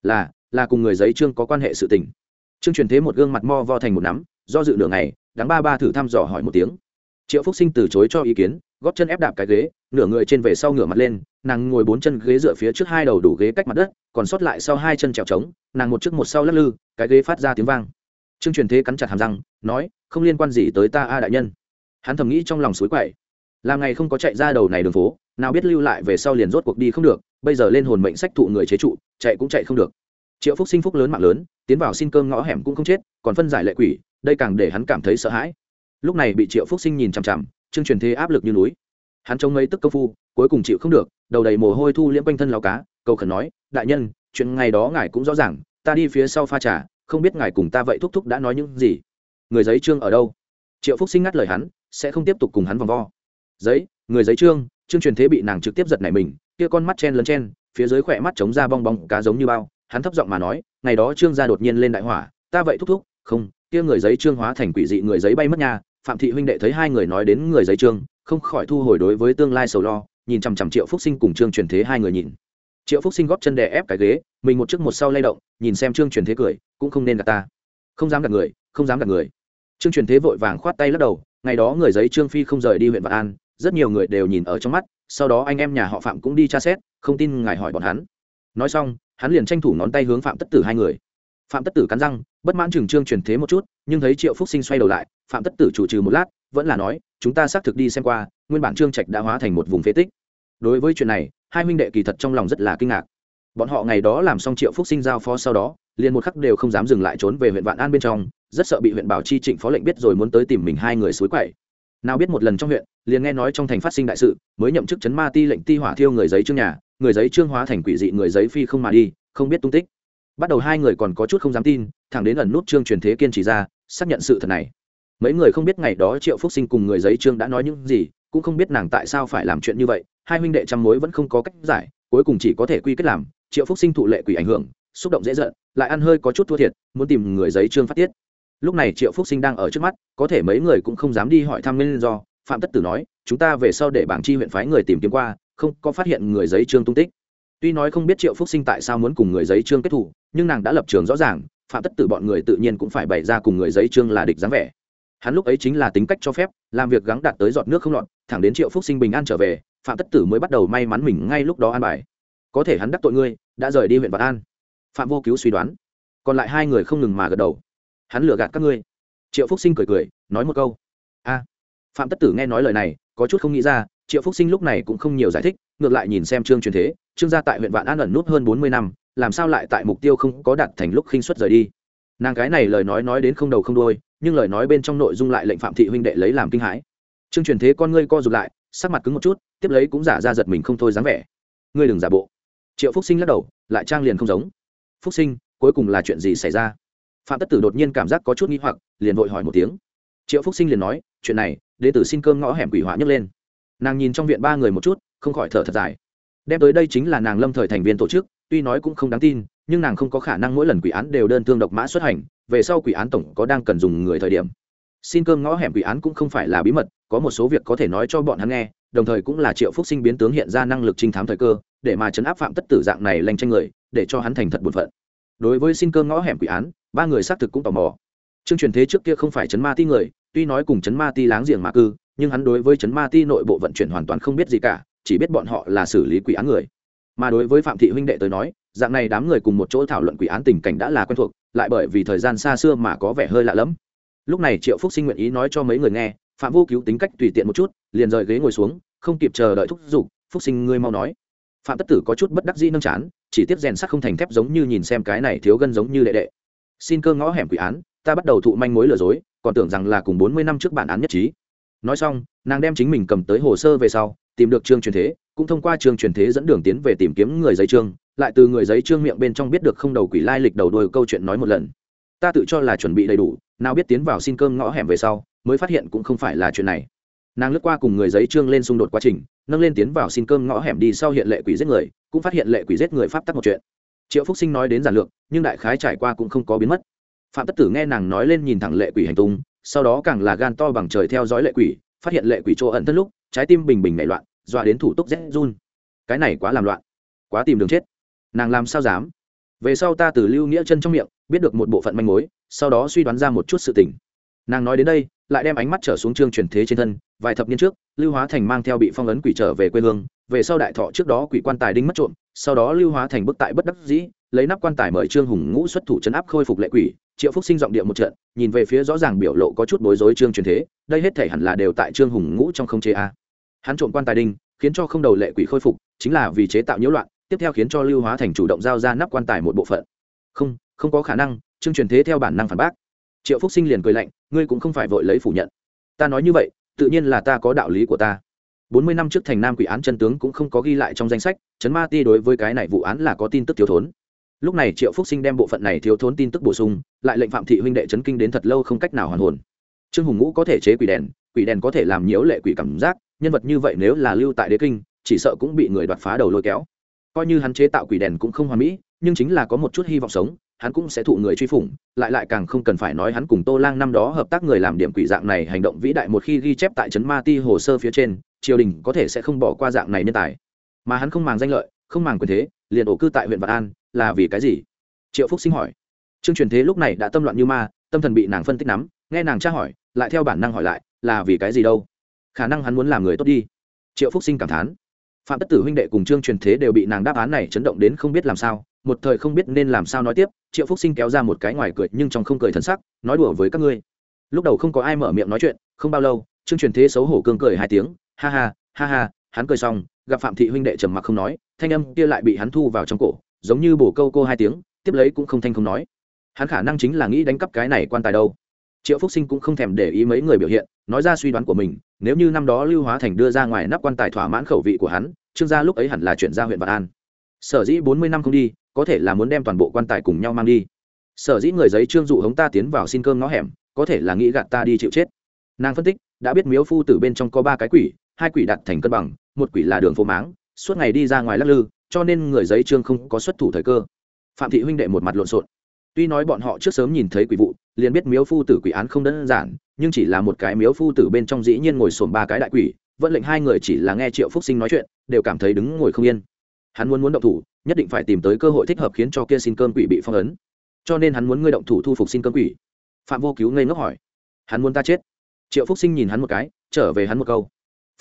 là là cùng người giấy trương có quan hệ sự tình. Trương truyền thế một gương mặt mo vo thành một nắm, do dự nửa ngày đáng ba ba thử thăm dò hỏi một tiếng. Triệu phúc sinh từ chối cho ý kiến, góp chân ép đạp cái ghế, nửa người trên về sau ngửa mặt lên, nàng ngồi bốn chân ghế dựa phía trước hai đầu đủ ghế cách mặt đất, còn sót lại sau hai chân trèo trống, nàng một trước một sau lắc lư, cái ghế phát ra tiếng vang. Trương truyền thế cắn chặt hàm răng, nói, không liên quan gì tới ta a đại nhân. Hắn thầm nghĩ trong lòng suối quậy làm ngày không có chạy ra đầu này đường phố, nào biết lưu lại về sau liền rốt cuộc đi không được, bây giờ lên hồn mệnh sách thụ người chế trụ, chạy cũng chạy không được. Triệu phúc sinh phúc lớn mạng lớn, tiến vào xin cơm ngõ hẻm cũng không chết, còn phân giải lệ quỷ, đây càng để hắn cảm thấy sợ hãi. Lúc này bị triệu phúc sinh nhìn chằm chằm, chương truyền thế áp lực như núi. Hắn trông mấy tức công phu, cuối cùng chịu không được, đầu đầy mồ hôi thu liễm quanh thân lao cá, cầu khẩn nói, đại nhân, chuyện ngày đó ngài cũng rõ ràng, ta đi phía sau pha trà, không biết ngài cùng ta vậy thúc thúc đã nói những gì. Người giấy trương ở đâu? Triệu phúc sinh ngắt lời hắn, sẽ không tiếp tục cùng hắn vòng vo giấy, người giấy trương trương truyền thế bị nàng trực tiếp giật nảy mình, kia con mắt chen lấn chen, phía dưới khỏe mắt chống ra bong bóng cá giống như bao, hắn thấp giọng mà nói, ngày đó trương gia đột nhiên lên đại hỏa, ta vậy thúc thúc, không, kia người giấy trương hóa thành quỷ dị người giấy bay mất nhà, phạm thị huynh đệ thấy hai người nói đến người giấy trương, không khỏi thu hồi đối với tương lai sầu lo, nhìn chằm chằm triệu phúc sinh cùng trương truyền thế hai người nhìn. Triệu phúc sinh góp chân đè ép cái ghế, mình một trước một sau lay động, nhìn xem trương truyền thế cười, cũng không nên gặp ta. Không dám gặp người, không dám gặp người. Trương truyền thế vội vàng khoát tay lắc đầu, ngày đó người giấy trương phi không rời đi huyện vạn an rất nhiều người đều nhìn ở trong mắt, sau đó anh em nhà họ phạm cũng đi tra xét, không tin ngài hỏi bọn hắn. Nói xong, hắn liền tranh thủ ngón tay hướng phạm tất tử hai người. Phạm tất tử cắn răng, bất mãn trừng trương truyền thế một chút, nhưng thấy triệu phúc sinh xoay đầu lại, phạm tất tử chủ trừ một lát, vẫn là nói, chúng ta xác thực đi xem qua, nguyên bản trương trạch đã hóa thành một vùng phế tích. Đối với chuyện này, hai huynh đệ kỳ thật trong lòng rất là kinh ngạc. Bọn họ ngày đó làm xong triệu phúc sinh giao phó sau đó, liền một khắc đều không dám dừng lại trốn về huyện vạn an bên trong, rất sợ bị huyện bảo chi trịnh phó lệnh biết rồi muốn tới tìm mình hai người suối quậy nào biết một lần trong huyện, liền nghe nói trong thành phát sinh đại sự, mới nhậm chức chấn ma ti lệnh ti hỏa thiêu người giấy trương nhà, người giấy trương hóa thành quỷ dị, người giấy phi không mà đi, không biết tung tích. Bắt đầu hai người còn có chút không dám tin, thẳng đến ẩn nút trương truyền thế kiên trì ra, xác nhận sự thật này. Mấy người không biết ngày đó triệu phúc sinh cùng người giấy trương đã nói những gì, cũng không biết nàng tại sao phải làm chuyện như vậy, hai huynh đệ trăm mối vẫn không có cách giải, cuối cùng chỉ có thể quy kết làm, triệu phúc sinh thụ lệ quỷ ảnh hưởng, xúc động dễ giận, lại ăn hơi có chút thua thiệt, muốn tìm người giấy trương phát tiết lúc này triệu phúc sinh đang ở trước mắt, có thể mấy người cũng không dám đi hỏi thăm nguyên do. Phạm tất tử nói, chúng ta về sau để bảng chi huyện phái người tìm kiếm qua, không có phát hiện người giấy trương tung tích. Tuy nói không biết triệu phúc sinh tại sao muốn cùng người giấy trương kết thủ, nhưng nàng đã lập trường rõ ràng, phạm tất tử bọn người tự nhiên cũng phải bày ra cùng người giấy trương là địch dáng vẻ. Hắn lúc ấy chính là tính cách cho phép, làm việc gắng đạt tới giọt nước không lọt, thẳng đến triệu phúc sinh bình an trở về, phạm tất tử mới bắt đầu may mắn mình ngay lúc đó an bài. Có thể hắn đắc tội ngươi, đã rời đi huyện vạn an. Phạm vô cứu suy đoán. Còn lại hai người không ngừng mà gật đầu hắn lừa gạt các ngươi. Triệu phúc sinh cười cười, nói một câu. A, phạm tất tử nghe nói lời này, có chút không nghĩ ra, triệu phúc sinh lúc này cũng không nhiều giải thích, ngược lại nhìn xem trương truyền thế trương gia tại huyện vạn an ẩn nút hơn bốn mươi năm, làm sao lại tại mục tiêu không có đạt thành lúc khinh xuất rời đi? Nàng cái này lời nói nói đến không đầu không đôi nhưng lời nói bên trong nội dung lại lệnh phạm thị huynh đệ lấy làm kinh hãi. Trương truyền thế con ngươi co rụt lại, sắc mặt cứng một chút, tiếp lấy cũng giả ra giật mình không thôi dáng vẻ. Ngươi đừng giả bộ. Triệu phúc sinh lắc đầu, lại trang liền không giống. Phúc sinh, cuối cùng là chuyện gì xảy ra? Phạm tất tử đột nhiên cảm giác có chút n g h i hoặc, liền vội hỏi một tiếng. Triệu phúc sinh liền nói, chuyện này đ tử xin cơm ngõ hẻm quỷ hỏa nhấc lên. Nàng nhìn trong viện ba người một chút, không khỏi thở thật dài. Đem tới đây chính là nàng lâm thời thành viên tổ chức, tuy nói cũng không đáng tin, nhưng nàng không có khả năng mỗi lần quỷ án đều đơn thương độc mã xuất hành, về sau quỷ án tổng có đang cần dùng người thời điểm. Xin cơm ngõ hẻm quỷ án cũng không phải là bí mật, có một số việc có thể nói cho bọn hắn nghe, đồng thời cũng là triệu phúc sinh biến tướng hiện ra năng lực trinh thám thời cơ, để mà chấn áp phạm tất tử dạng này lanh tranh người, để cho hắn thành thật bổn phận. Đối với xin cơm ngõ hẻm quỷ án ba người xác thực cũng tò mò. Trương truyền thế trước kia không phải chấn ma ti người, tuy nói cùng chấn ma ti láng giềng mà cư, nhưng hắn đối với chấn ma ti nội bộ vận chuyển hoàn toàn không biết gì cả, chỉ biết bọn họ là xử lý quỷ án người. Mà đối với phạm thị huynh đệ tới nói, dạng này đám người cùng một chỗ thảo luận quỷ án tình cảnh đã là quen thuộc, lại bởi vì thời gian xa xưa mà có vẻ hơi lạ lẫm. Lúc này triệu phúc sinh nguyện ý nói cho mấy người nghe, phạm vô cứu tính cách tùy tiện một chút, liền rời ghế ngồi xuống, không kịp chờ đợi thúc giục, phúc sinh, ngươi mau nói. Phạm tất tử có chút bất đắc dĩ nâng chán, chỉ tiếp rèn sắc không thành thép giống như nhìn xem cái này thiếu gân giống như đệ đệ xin cơ ngõ hẻm quỷ án, ta bắt đầu thụ manh mối lừa dối, còn tưởng rằng là cùng bốn mươi năm trước bản án nhất trí. Nói xong, nàng đem chính mình cầm tới hồ sơ về sau, tìm được trương truyền thế, cũng thông qua trương truyền thế dẫn đường tiến về tìm kiếm người giấy trương lại từ người giấy trương miệng bên trong biết được không đầu quỷ lai lịch đầu đuôi câu chuyện nói một lần. Ta tự cho là chuẩn bị đầy đủ, nào biết tiến vào xin cơm ngõ hẻm về sau, mới phát hiện cũng không phải là chuyện này. Nàng lướt qua cùng người giấy trương lên xung đột quá trình, nâng lên tiến vào xin cơm ngõ hẻm đi sau hiện lệ quỷ giết người, cũng phát hiện lệ quỷ giết người pháp tắc một chuyện triệu phúc sinh nói đến giản lược, nhưng đại khái trải qua cũng không có biến mất. Phạm tất tử nghe nàng nói lên nhìn thẳng lệ quỷ hành tung, sau đó càng là gan to bằng trời theo dõi lệ quỷ, phát hiện lệ quỷ chỗ ẩn thân lúc, trái tim bình bình nảy loạn, dọa đến thủ tục rét run. Cái này quá làm loạn, quá tìm đường chết. Nàng làm sao dám? Về sau ta từ lưu nghĩa chân trong miệng, biết được một bộ phận manh mối, sau đó suy đoán ra một chút sự tình. Nàng nói đến đây, lại đem ánh mắt trở xuống trương truyền thế trên thân, vài thập niên trước, lưu hóa thành mang theo bị phong ấn quỷ trở về quê hương về sau đại thọ trước đó quỷ quan tài đinh mất trộm, sau đó lưu hóa thành bức tại bất đắc dĩ, lấy nắp quan tài mời trương hùng ngũ xuất thủ chấn áp khôi phục lệ quỷ, triệu phúc sinh giọng điệu một trận, nhìn về phía rõ ràng biểu lộ có chút bối rối trương truyền thế, đây hết thể hẳn là đều tại trương hùng ngũ trong không chế a. Hắn trộm quan tài đinh, khiến cho không đầu lệ quỷ khôi phục, chính là vì chế tạo nhiễu loạn, tiếp theo khiến cho lưu hóa thành chủ động giao ra nắp quan tài một bộ phận. Không không có khả năng, trương truyền thế theo bản năng phản bác. Triệu phúc sinh liền cười lạnh, ngươi cũng không phải vội lấy phủ nhận. Ta nói như vậy, tự nhiên là ta có đạo lý của ta bốn mươi năm trước thành nam quỷ án chân tướng cũng không có ghi lại trong danh sách chấn ma ti đối với cái này vụ án là có tin tức thiếu thốn. Lúc này triệu phúc sinh đem bộ phận này thiếu thốn tin tức bổ sung, lại lệnh phạm thị huynh đệ chấn kinh đến thật lâu không cách nào hoàn hồn. Trương hùng ngũ có thể chế quỷ đèn quỷ đèn có thể làm nhiễu lệ quỷ cảm giác, nhân vật như vậy nếu là lưu tại đế kinh, chỉ sợ cũng bị người đoạt phá đầu lôi kéo. Coi như hắn chế tạo quỷ đèn cũng không hoàn mỹ, nhưng chính là có một chút hy vọng sống hắn cũng sẽ thụ người truy phủng, lại lại càng không cần phải nói hắn cùng tô lang năm đó hợp tác người làm điểm quỷ dạng này hành động vĩ đại một khi ghi chép tại trấn ma ti hồ sơ phía trên, triều đình có thể sẽ không bỏ qua dạng này nhân tài. Mà hắn không màng danh lợi, không màng quyền thế, liền ổ cư tại huyện vạn an, là vì cái gì? Triệu phúc sinh hỏi. Trương truyền thế lúc này đã tâm loạn như ma, tâm thần bị nàng phân tích nắm, nghe nàng tra hỏi, lại theo bản năng hỏi lại, là vì cái gì đâu? Khả năng hắn muốn làm người tốt đi. Triệu phúc sinh cảm thán. Phạm tất tử huynh đệ cùng trương truyền thế đều bị nàng đáp án này chấn động đến không biết làm sao một thời không biết nên làm sao nói tiếp, triệu phúc sinh kéo ra một cái ngoài cười nhưng trong không cười thần sắc, nói đùa với các ngươi. Lúc đầu không có ai mở miệng nói chuyện, không bao lâu, trương truyền thế xấu hổ cương cười hai tiếng, ha ha ha ha, hắn cười xong, gặp phạm thị huynh đệ trầm mặc không nói, thanh âm kia lại bị hắn thu vào trong cổ, giống như bổ câu cô hai tiếng, tiếp lấy cũng không thanh không nói. Hắn khả năng chính là nghĩ đánh cắp cái này quan tài đâu. Triệu phúc sinh cũng không thèm để ý mấy người biểu hiện, nói ra suy đoán của mình, nếu như năm đó lưu hóa thành đưa ra ngoài nắp quan tài thỏa mãn khẩu vị của hắn, trương gia lúc ấy hẳn là chuyển ra huyện vạn an sở dĩ bốn mươi năm không đi, có thể là muốn đem toàn bộ quan tài cùng nhau mang đi. Sở dĩ người giấy trương dụ hống ta tiến vào xin cơm ngõ hẻm, có thể là nghĩ gạt ta đi chịu chết. Nàng phân tích, đã biết miếu phu từ bên trong có ba cái quỷ, hai quỷ đặt thành cân bằng, một quỷ là đường phố máng, suốt ngày đi ra ngoài lắc lư, cho nên người giấy trương không có xuất thủ thời cơ. Phạm thị huynh đệ một mặt lộn xộn. Tuy nói bọn họ trước sớm nhìn thấy quỷ vụ, liền biết miếu phu tử quỷ án không đơn giản, nhưng chỉ là một cái miếu phu tử bên trong dĩ nhiên ngồi sồn ba cái đại quỷ vẫn lệnh hai người chỉ là nghe triệu phúc sinh nói chuyện, đều cảm thấy đứng ngồi không yên hắn muốn muốn động thủ, nhất định phải tìm tới cơ hội thích hợp khiến cho kia xin cơm quỷ bị phong ấn. Cho nên hắn muốn ngươi động thủ thu phục xin cơm quỷ. Phạm vô cứu ngây ngốc hỏi. Hắn muốn ta chết. Triệu phúc sinh nhìn hắn một cái, trở về hắn một câu.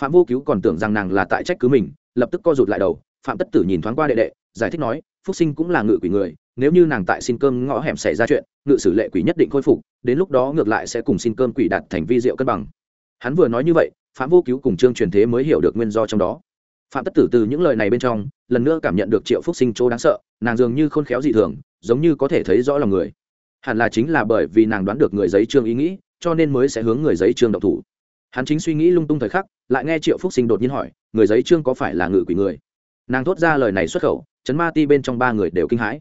Phạm vô cứu còn tưởng rằng nàng là tại trách cứ mình, lập tức co rụt lại đầu. Phạm tất tử nhìn thoáng qua đệ đệ, giải thích nói, phúc sinh cũng là ngự quỷ người, nếu như nàng tại xin cơm ngõ hẻm xảy ra chuyện, ngự sử lệ quỷ nhất định khôi phục, đến lúc đó ngược lại sẽ cùng xin cơm quỷ đạt thành vi diệu cân bằng. Hắn vừa nói như vậy, phạm vô cứu cùng trương truyền thế mới hiểu được nguyên do trong đó phạm tất tử từ những lời này bên trong, lần nữa cảm nhận được triệu phúc sinh chỗ đáng sợ, nàng dường như khôn khéo dị thường, giống như có thể thấy rõ lòng người. Hẳn là chính là bởi vì nàng đoán được người giấy trương ý nghĩ, cho nên mới sẽ hướng người giấy trương độc thủ. Hắn chính suy nghĩ lung tung thời khắc, lại nghe triệu phúc sinh đột nhiên hỏi, người giấy trương có phải là ngự quỷ người? Nàng thốt ra lời này xuất khẩu, chấn ma ti bên trong ba người đều kinh hãi.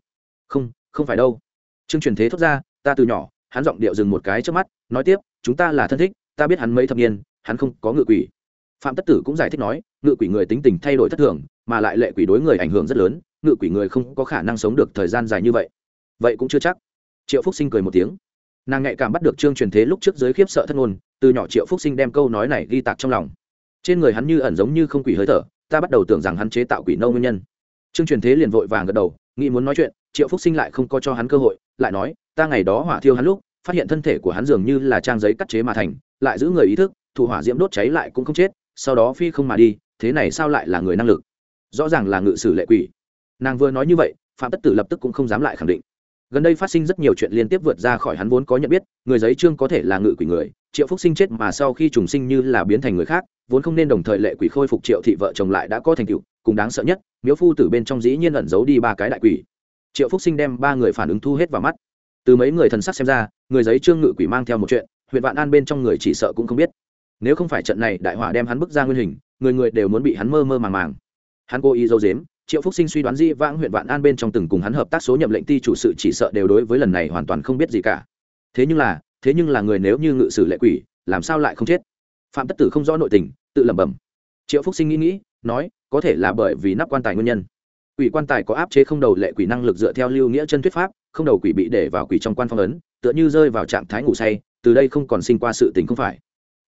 Không không phải đâu. Trương truyền thế thốt ra, ta từ nhỏ, hắn giọng điệu dừng một cái trước mắt, nói tiếp, chúng ta là thân thích, ta biết hắn mấy thập niên, hắn không có ngự quỷ. Phạm tất tử cũng giải thích nói ngự quỷ người tính tình thay đổi thất thường, mà lại lệ quỷ đối người ảnh hưởng rất lớn, ngự quỷ người không có khả năng sống được thời gian dài như vậy. Vậy cũng chưa chắc. Triệu phúc sinh cười một tiếng. Nàng nhạy cảm bắt được trương truyền thế lúc trước giới khiếp sợ thất ngôn, từ nhỏ triệu phúc sinh đem câu nói này ghi tạc trong lòng. Trên người hắn như ẩn giống như không quỷ hơi thở, ta bắt đầu tưởng rằng hắn chế tạo quỷ nâu nguyên nhân. Trương truyền thế liền vội vàng gật đầu, nghĩ muốn nói chuyện, triệu phúc sinh lại không có cho hắn cơ hội, lại nói, ta ngày đó hỏa thiêu hắn lúc, phát hiện thân thể của hắn dường như là trang giấy cắt chế mà thành, lại giữ người ý thức, thủ hỏa diễm đốt cháy lại cũng không chết, sau đó phi không mà đi thế này sao lại là người năng lực? Rõ ràng là ngự sử lệ quỷ. Nàng vừa nói như vậy, phạm tất tử lập tức cũng không dám lại khẳng định. Gần đây phát sinh rất nhiều chuyện liên tiếp vượt ra khỏi hắn vốn có nhận biết, người giấy trương có thể là ngự quỷ người, triệu phúc sinh chết mà sau khi trùng sinh như là biến thành người khác, vốn không nên đồng thời lệ quỷ khôi phục triệu thị vợ chồng lại đã có thành tựu, cùng đáng sợ nhất, miếu phu tử bên trong dĩ nhiên ẩn giấu đi ba cái đại quỷ. Triệu phúc sinh đem ba người phản ứng thu hết vào mắt. Từ mấy người thần sắc xem ra, người giấy trương ngự quỷ mang theo một chuyện, huyện vạn an bên trong người chỉ sợ cũng không biết. Nếu không phải trận này đại hỏa đem hắn bức ra nguyên hình người người đều muốn bị hắn mơ mơ màng màng. Hắn cố ý dâu dếm triệu phúc sinh suy đoán di vãng huyện vạn an bên trong từng cùng hắn hợp tác số nhậm lệnh ti chủ sự chỉ sợ đều đối với lần này hoàn toàn không biết gì cả. Thế nhưng là, thế nhưng là người nếu như ngự sử lệ quỷ, làm sao lại không chết? Phạm tất tử không rõ nội tình, tự lẩm bẩm. Triệu phúc sinh nghĩ nghĩ, nói, có thể là bởi vì nắp quan tài nguyên nhân. Quỷ quan tài có áp chế không đầu lệ quỷ năng lực dựa theo lưu nghĩa chân thuyết pháp, không đầu quỷ bị để vào quỷ trong quan phong ấn, tựa như rơi vào trạng thái ngủ say, từ đây không còn sinh qua sự tình không phải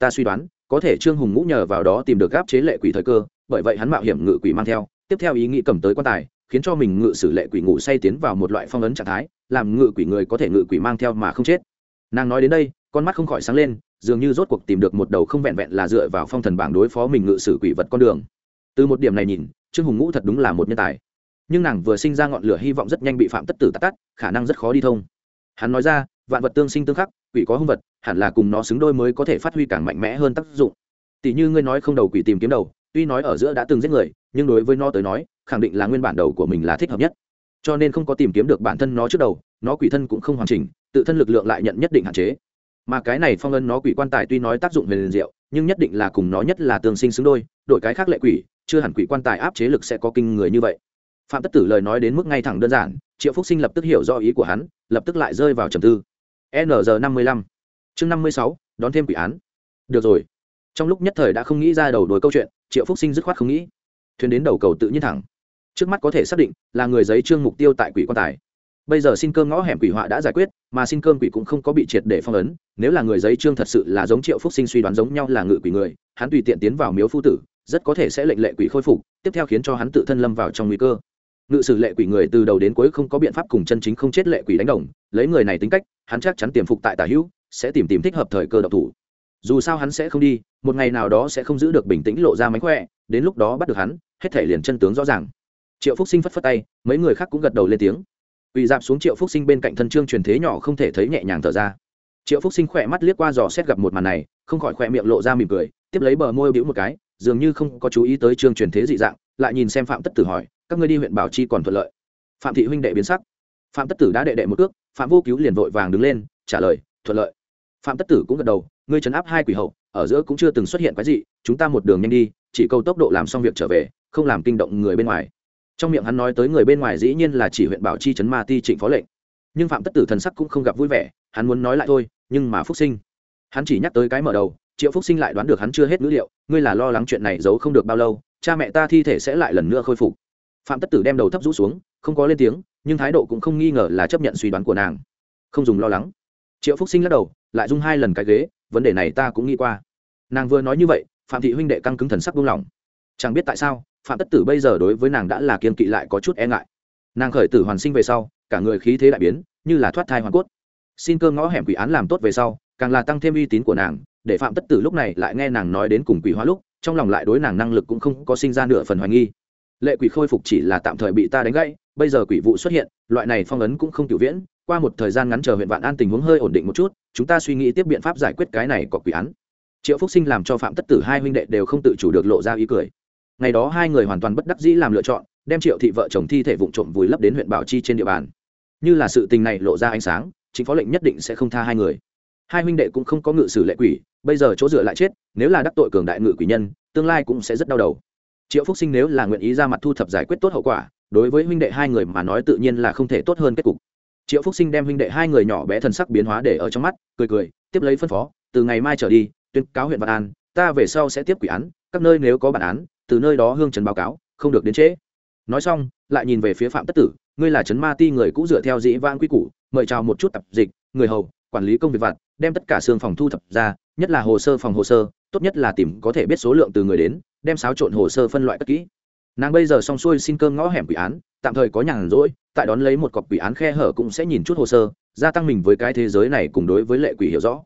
ta suy đoán, có thể trương hùng ngũ nhờ vào đó tìm được gáp chế lệ quỷ thời cơ, bởi vậy hắn mạo hiểm ngự quỷ mang theo, tiếp theo ý nghĩ cầm tới quan tài, khiến cho mình ngự sử lệ quỷ ngủ say tiến vào một loại phong ấn trạng thái, làm ngự quỷ người có thể ngự quỷ mang theo mà không chết. Nàng nói đến đây, con mắt không khỏi sáng lên, dường như rốt cuộc tìm được một đầu không vẹn vẹn là dựa vào phong thần bảng đối phó mình ngự sử quỷ vật con đường. Từ một điểm này nhìn, trương hùng ngũ thật đúng là một nhân tài. Nhưng nàng vừa sinh ra ngọn lửa hy vọng rất nhanh bị phạm tất tử tắt tắt, khả năng rất khó đi thông. Hắn nói ra, vạn vật tương sinh tương khắc, quỷ có hung vật hẳn là cùng nó xứng đôi mới có thể phát huy càng mạnh mẽ hơn tác dụng. Tỷ như ngươi nói không đầu quỷ tìm kiếm đầu, tuy nói ở giữa đã từng giết người, nhưng đối với nó tới nói, khẳng định là nguyên bản đầu của mình là thích hợp nhất. Cho nên không có tìm kiếm được bản thân nó trước đầu, nó quỷ thân cũng không hoàn chỉnh, tự thân lực lượng lại nhận nhất định hạn chế. Mà cái này phong ân nó quỷ quan tài tuy nói tác dụng về liền diệu, nhưng nhất định là cùng nó nhất là tương sinh xứng đôi, đổi cái khác lệ quỷ, chưa hẳn quỷ quan tài áp chế lực sẽ có kinh người như vậy. Phạm tất tử lời nói đến mức ngay thẳng đơn giản, triệu phúc sinh lập tức hiểu do ý của hắn, lập tức lại rơi vào trầm tư. Ng năm mươi lăm chương năm mươi sáu, đón thêm quỷ án. Được rồi. Trong lúc nhất thời đã không nghĩ ra đầu đuổi câu chuyện, triệu phúc sinh dứt khoát không nghĩ. Thuyền đến đầu cầu tự nhiên thẳng. Trước mắt có thể xác định là người giấy trương mục tiêu tại quỷ quan tài. Bây giờ xin cơm ngõ hẻm quỷ họa đã giải quyết, mà xin cơm quỷ cũng không có bị triệt để phong ấn. Nếu là người giấy trương thật sự là giống triệu phúc sinh suy đoán giống nhau là ngự quỷ người, hắn tùy tiện tiến vào miếu phu tử, rất có thể sẽ lệnh lệ quỷ khôi phục, tiếp theo khiến cho hắn tự thân lâm vào trong nguy cơ. Ngự sử lệ quỷ người từ đầu đến cuối không có biện pháp cùng chân chính không chết lệ quỷ đánh đồng, lấy người này tính cách, hắn chắc chắn tiềm phục tại tả hữu sẽ tìm tìm thích hợp thời cơ độc thủ. Dù sao hắn sẽ không đi, một ngày nào đó sẽ không giữ được bình tĩnh lộ ra mánh khỏe, đến lúc đó bắt được hắn, hết thể liền chân tướng rõ ràng. Triệu phúc sinh phất phất tay, mấy người khác cũng gật đầu lên tiếng. Ủy dạp xuống triệu phúc sinh bên cạnh thân trương truyền thế nhỏ không thể thấy nhẹ nhàng thở ra. Triệu phúc sinh khỏe mắt liếc qua dò xét gặp một màn này, không khỏi khỏe miệng lộ ra mỉm cười, tiếp lấy bờ môi bĩu một cái, dường như không có chú ý tới trương truyền thế dị dạng, lại nhìn xem phạm tất tử hỏi, các ngươi đi huyện bảo chi còn thuận lợi? Phạm thị huynh đệ biến sắc. Phạm tất tử đã đệ đệ một cước phạm vô cứu liền vội vàng đứng lên, trả lời, thuận lợi phạm tất tử cũng gật đầu, ngươi chấn áp hai quỷ hậu, ở giữa cũng chưa từng xuất hiện cái gì chúng ta một đường nhanh đi, chỉ câu tốc độ làm xong việc trở về, không làm kinh động người bên ngoài. Trong miệng hắn nói tới người bên ngoài dĩ nhiên là chỉ huyện bảo chi trấn ma ti trịnh phó lệnh. Nhưng phạm tất tử thần sắc cũng không gặp vui vẻ, hắn muốn nói lại thôi, nhưng mà phúc sinh, hắn chỉ nhắc tới cái mở đầu, triệu phúc sinh lại đoán được hắn chưa hết ngữ liệu, ngươi là lo lắng chuyện này giấu không được bao lâu, cha mẹ ta thi thể sẽ lại lần nữa khôi phục. Phạm tất tử đem đầu thấp rũ xuống, không có lên tiếng, nhưng thái độ cũng không nghi ngờ là chấp nhận suy đoán của nàng. Không dùng lo lắng. Triệu phúc sinh lắc đầu lại dung hai lần cái ghế, vấn đề này ta cũng nghĩ qua. Nàng vừa nói như vậy, phạm thị huynh đệ căng cứng thần sắc buông lỏng. Chẳng biết tại sao, phạm tất tử bây giờ đối với nàng đã là kiên kỵ lại có chút e ngại. Nàng khởi tử hoàn sinh về sau, cả người khí thế đại biến, như là thoát thai hoàn cốt. Xin cơ ngõ hẻm quỷ án làm tốt về sau, càng là tăng thêm uy tín của nàng, để phạm tất tử lúc này lại nghe nàng nói đến cùng quỷ hóa lúc, trong lòng lại đối nàng năng lực cũng không có sinh ra nửa phần hoài nghi. Lệ quỷ khôi phục chỉ là tạm thời bị ta đánh gãy, bây giờ quỷ vụ xuất hiện, loại này phong ấn cũng không tiểu viễn qua một thời gian ngắn chờ huyện vạn an tình huống hơi ổn định một chút, chúng ta suy nghĩ tiếp biện pháp giải quyết cái này có quỷ án. Triệu phúc sinh làm cho phạm tất tử hai huynh đệ đều không tự chủ được lộ ra ý cười. Ngày đó hai người hoàn toàn bất đắc dĩ làm lựa chọn, đem triệu thị vợ chồng thi thể vụ trộm vùi lấp đến huyện bảo chi trên địa bàn. Như là sự tình này lộ ra ánh sáng, chính phó lệnh nhất định sẽ không tha hai người. Hai huynh đệ cũng không có ngự sử lệ quỷ, bây giờ chỗ dựa lại chết, nếu là đắc tội cường đại ngự quỷ nhân, tương lai cũng sẽ rất đau đầu. Triệu phúc sinh nếu là nguyện ý ra mặt thu thập giải quyết tốt hậu quả, đối với huynh đệ hai người mà nói tự nhiên là không thể tốt hơn kết cục triệu phúc sinh đem huynh đệ hai người nhỏ bé thần sắc biến hóa để ở trong mắt, cười cười, tiếp lấy phân phó, từ ngày mai trở đi, tuyên cáo huyện văn an, ta về sau sẽ tiếp quỷ án, các nơi nếu có bản án, từ nơi đó hương trần báo cáo, không được đến trễ. Nói xong, lại nhìn về phía phạm tất tử, ngươi là trấn ma ti người cũ dựa theo dĩ vãng quy củ, mời chào một chút tập dịch, người hầu, quản lý công việc vặt, đem tất cả xương phòng thu thập ra, nhất là hồ sơ phòng hồ sơ, tốt nhất là tìm có thể biết số lượng từ người đến, đem xáo trộn hồ sơ phân loại cất kỹ. Nàng bây giờ xong xuôi xin cơm ngõ hẻm quỷ án, tạm thời có nhàn rỗi tại đón lấy một cọc quỷ án khe hở cũng sẽ nhìn chút hồ sơ, gia tăng mình với cái thế giới này cùng đối với lệ quỷ hiểu rõ.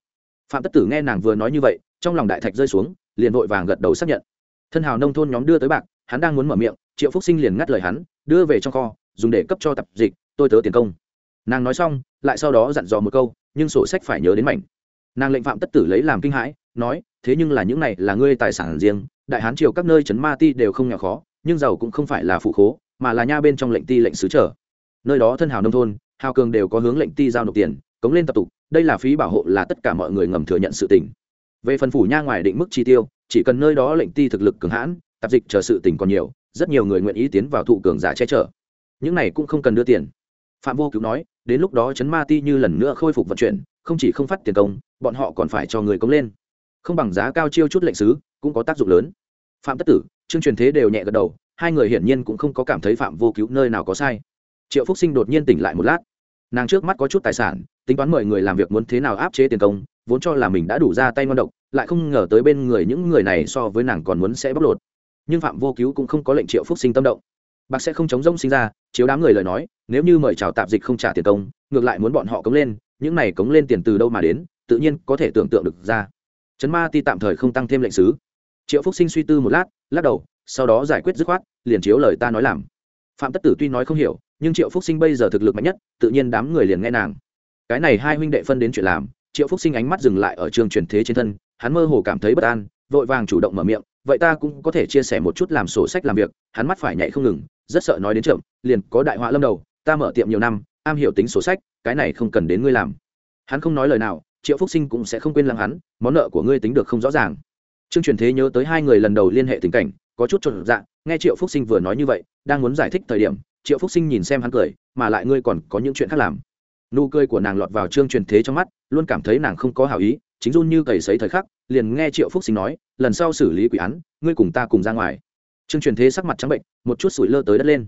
Phạm tất tử nghe nàng vừa nói như vậy, trong lòng đại thạch rơi xuống, liền vội vàng gật đầu xác nhận. Thân hào nông thôn nhóm đưa tới bạc, hắn đang muốn mở miệng, triệu phúc sinh liền ngắt lời hắn, đưa về trong kho, dùng để cấp cho tập dịch, tôi tớ tiền công. Nàng nói xong, lại sau đó dặn dò một câu, nhưng sổ sách phải nhớ đến mảnh. Nàng lệnh phạm tất tử lấy làm kinh hãi, nói, thế nhưng là những này là ngươi tài sản riêng, đại hán triều các nơi trấn ma ti đều không nhỏ khó, nhưng giàu cũng không phải là phụ khố, mà là nha bên trong lệnh ti lệnh sứ trở nơi đó thân hào nông thôn, hào cường đều có hướng lệnh ti giao nộp tiền, cống lên tập tục, đây là phí bảo hộ là tất cả mọi người ngầm thừa nhận sự tình. Về phần phủ nha ngoài định mức chi tiêu, chỉ cần nơi đó lệnh ti thực lực cường hãn, tạp dịch chờ sự tình còn nhiều, rất nhiều người nguyện ý tiến vào thụ cường giả che chở. Những này cũng không cần đưa tiền. Phạm vô cứu nói, đến lúc đó chấn ma ti như lần nữa khôi phục vận chuyển, không chỉ không phát tiền công, bọn họ còn phải cho người cống lên. Không bằng giá cao chiêu chút lệnh sứ, cũng có tác dụng lớn. Phạm tất tử, trương truyền thế đều nhẹ gật đầu, hai người hiển nhiên cũng không có cảm thấy phạm vô cứu nơi nào có sai triệu phúc sinh đột nhiên tỉnh lại một lát nàng trước mắt có chút tài sản tính toán mời người làm việc muốn thế nào áp chế tiền công vốn cho là mình đã đủ ra tay ngon độc lại không ngờ tới bên người những người này so với nàng còn muốn sẽ bóc lột nhưng phạm vô cứu cũng không có lệnh triệu phúc sinh tâm động bạc sẽ không chống rông sinh ra chiếu đám người lời nói nếu như mời chào tạp dịch không trả tiền công ngược lại muốn bọn họ cống lên những này cống lên tiền từ đâu mà đến tự nhiên có thể tưởng tượng được ra trấn ma ti tạm thời không tăng thêm lệnh sứ triệu phúc sinh suy tư một lát lắc đầu sau đó giải quyết dứt khoát liền chiếu lời ta nói làm phạm tất tử tuy nói không hiểu nhưng triệu phúc sinh bây giờ thực lực mạnh nhất, tự nhiên đám người liền nghe nàng. Cái này hai huynh đệ phân đến chuyện làm, triệu phúc sinh ánh mắt dừng lại ở trường truyền thế trên thân, hắn mơ hồ cảm thấy bất an, vội vàng chủ động mở miệng, vậy ta cũng có thể chia sẻ một chút làm sổ sách làm việc, hắn mắt phải nhảy không ngừng, rất sợ nói đến chậm, liền có đại họa lâm đầu, ta mở tiệm nhiều năm, am hiểu tính sổ sách, cái này không cần đến ngươi làm. Hắn không nói lời nào, triệu phúc sinh cũng sẽ không quên lắng hắn, món nợ của ngươi tính được không rõ ràng. Trương truyền thế nhớ tới hai người lần đầu liên hệ tình cảnh, có chút trộn dạng nghe triệu phúc sinh vừa nói như vậy, đang muốn giải thích thời điểm triệu phúc sinh nhìn xem hắn cười, mà lại ngươi còn có những chuyện khác làm. Nụ cười của nàng lọt vào trương truyền thế trong mắt, luôn cảm thấy nàng không có hảo ý, chính run như cầy sấy thời khắc, liền nghe triệu phúc sinh nói, lần sau xử lý quỷ án, ngươi cùng ta cùng ra ngoài. Trương truyền thế sắc mặt trắng bệnh, một chút sủi lơ tới đất lên.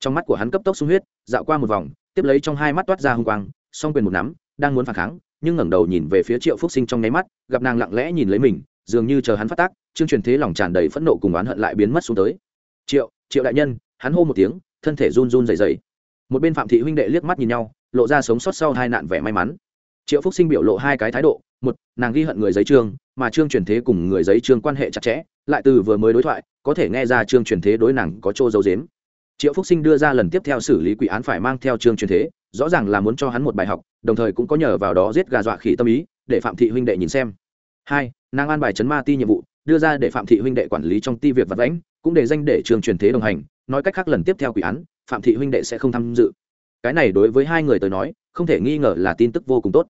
Trong mắt của hắn cấp tốc sung huyết, dạo qua một vòng, tiếp lấy trong hai mắt toát ra h ư n g quang, song quyền một nắm, đang muốn phản kháng, nhưng ngẩng đầu nhìn về phía triệu phúc sinh trong nháy mắt, gặp nàng lặng lẽ nhìn lấy mình, dường như chờ hắn phát tác, trương truyền thế lòng tràn đầy phẫn nộ cùng oán hận lại biến mất xuống tới. Triệu triệu đại nhân, hắn hô một tiếng thân thể run run dày dày một bên phạm thị huynh đệ liếc mắt nhìn nhau, lộ ra sống sót sau hai nạn vẻ may mắn. Triệu phúc sinh biểu lộ hai cái thái độ, một, nàng ghi hận người giấy trương, mà trương truyền thế cùng người giấy trương quan hệ chặt chẽ, lại từ vừa mới đối thoại, có thể nghe ra trương truyền thế đối nàng có chỗ dấu dếm triệu phúc sinh đưa ra lần tiếp theo xử lý quỷ án phải mang theo trương truyền thế, rõ ràng là muốn cho hắn một bài học, đồng thời cũng có nhờ vào đó giết gà dọa khỉ tâm ý, để phạm thị huynh đệ nhìn xem. Hai, nàng an bài chấn ma ti nhiệm vụ, đưa ra để phạm thị huynh đệ quản lý trong ti việc vật lãnh, cũng để danh để trương truyền thế đồng hành nói cách khác lần tiếp theo quỷ án, phạm thị huynh đệ sẽ không tham dự. Cái này đối với hai người tới nói, không thể nghi ngờ là tin tức vô cùng tốt.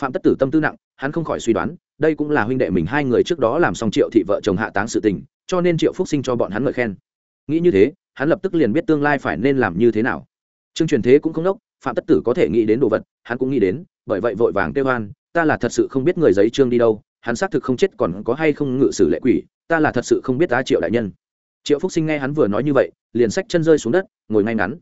Phạm tất tử tâm tư nặng, hắn không khỏi suy đoán, đây cũng là huynh đệ mình hai người trước đó làm xong triệu thị vợ chồng hạ táng sự tình, cho nên triệu phúc sinh cho bọn hắn ngợi khen. Nghĩ như thế, hắn lập tức liền biết tương lai phải nên làm như thế nào. Trương truyền thế cũng không đốc, phạm tất tử có thể nghĩ đến đồ vật, hắn cũng nghĩ đến, bởi vậy vội vàng kêu hoan ta là thật sự không biết người giấy trương đi đâu, hắn xác thực không chết còn có hay không ngự sử lệ quỷ, ta là thật sự không biết ta triệu đại nhân triệu phúc sinh nghe hắn vừa nói như vậy, liền xách chân rơi xuống đất, ngồi ngay ngắn.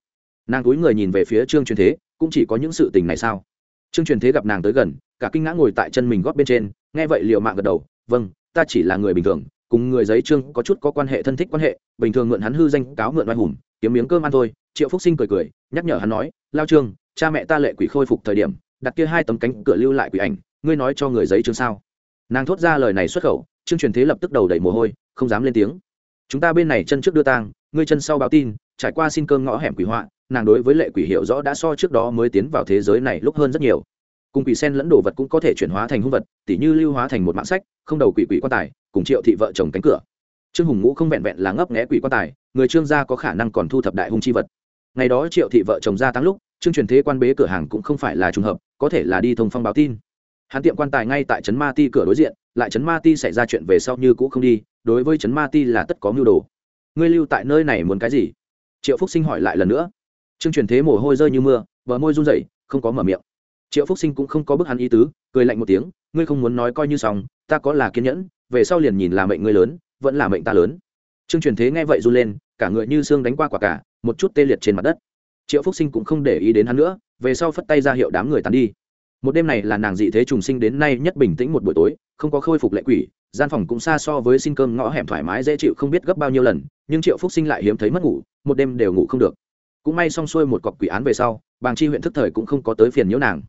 Nàng túi người nhìn về phía trương truyền thế, cũng chỉ có những sự tình này sao? Trương truyền thế gặp nàng tới gần, cả kinh ngã ngồi tại chân mình góp bên trên, nghe vậy liệu mạng gật đầu vâng ta chỉ là người bình thường, cùng người giấy trương có chút có quan hệ thân thích quan hệ, bình thường mượn hắn hư danh cáo mượn oai hùng, kiếm miếng cơm ăn thôi. Triệu phúc sinh cười cười, nhắc nhở hắn nói, lao trương, cha mẹ ta lệ quỷ khôi phục thời điểm, đặt kia hai tấm cánh cửa lưu lại quỷ ảnh, ngươi nói cho người giấy trương sao? Nàng thốt ra lời này xuất khẩu, trương truyền thế lập tức đầu đẩy mồ hôi, không dám lên tiếng chúng ta bên này chân trước đưa tang, ngươi chân sau báo tin, trải qua xin cơm ngõ hẻm quỷ họa, nàng đối với lệ quỷ hiểu rõ đã so trước đó mới tiến vào thế giới này lúc hơn rất nhiều. Cùng quỷ sen lẫn đồ vật cũng có thể chuyển hóa thành hung vật, tỉ như lưu hóa thành một mạng sách, không đầu quỷ quỷ quan tài, cùng triệu thị vợ chồng cánh cửa. Trương hùng ngũ không vẹn vẹn là ngấp nghẽ quỷ quan tài, người trương gia có khả năng còn thu thập đại hung chi vật. Ngày đó triệu thị vợ chồng gia tăng lúc, trương truyền thế quan bế cửa hàng cũng không phải là trùng hợp, có thể là đi thông phong báo tin. Hắn tiệm quan tài ngay tại trấn ma ti cửa đối diện, lại trấn ma ti xảy ra chuyện về sau như cũ không đi đối với trấn ma ti là tất có mưu đồ. Ngươi lưu tại nơi này muốn cái gì? Triệu phúc sinh hỏi lại lần nữa. Trương truyền thế mồ hôi rơi như mưa vợ môi run rẩy, không có mở miệng. Triệu phúc sinh cũng không có bức hắn ý tứ, cười lạnh một tiếng, ngươi không muốn nói coi như xong, ta có là kiên nhẫn, về sau liền nhìn là mệnh ngươi lớn, vẫn là mệnh ta lớn. Trương truyền thế nghe vậy run lên, cả người như xương đánh qua quả cả, một chút tê liệt trên mặt đất. Triệu phúc sinh cũng không để ý đến hắn nữa, về sau phất tay ra hiệu đám người tàn đi. Một đêm này là nàng dị thế trùng sinh đến nay nhất bình tĩnh một buổi tối, không có khôi phục lệ quỷ gian phòng cũng xa so với xin cơm ngõ hẻm thoải mái dễ chịu không biết gấp bao nhiêu lần, nhưng triệu phúc sinh lại hiếm thấy mất ngủ, một đêm đều ngủ không được. Cũng may xong xuôi một cọc quỷ án về sau, bàng chi huyện thức thời cũng không có tới phiền nhiễu nàng.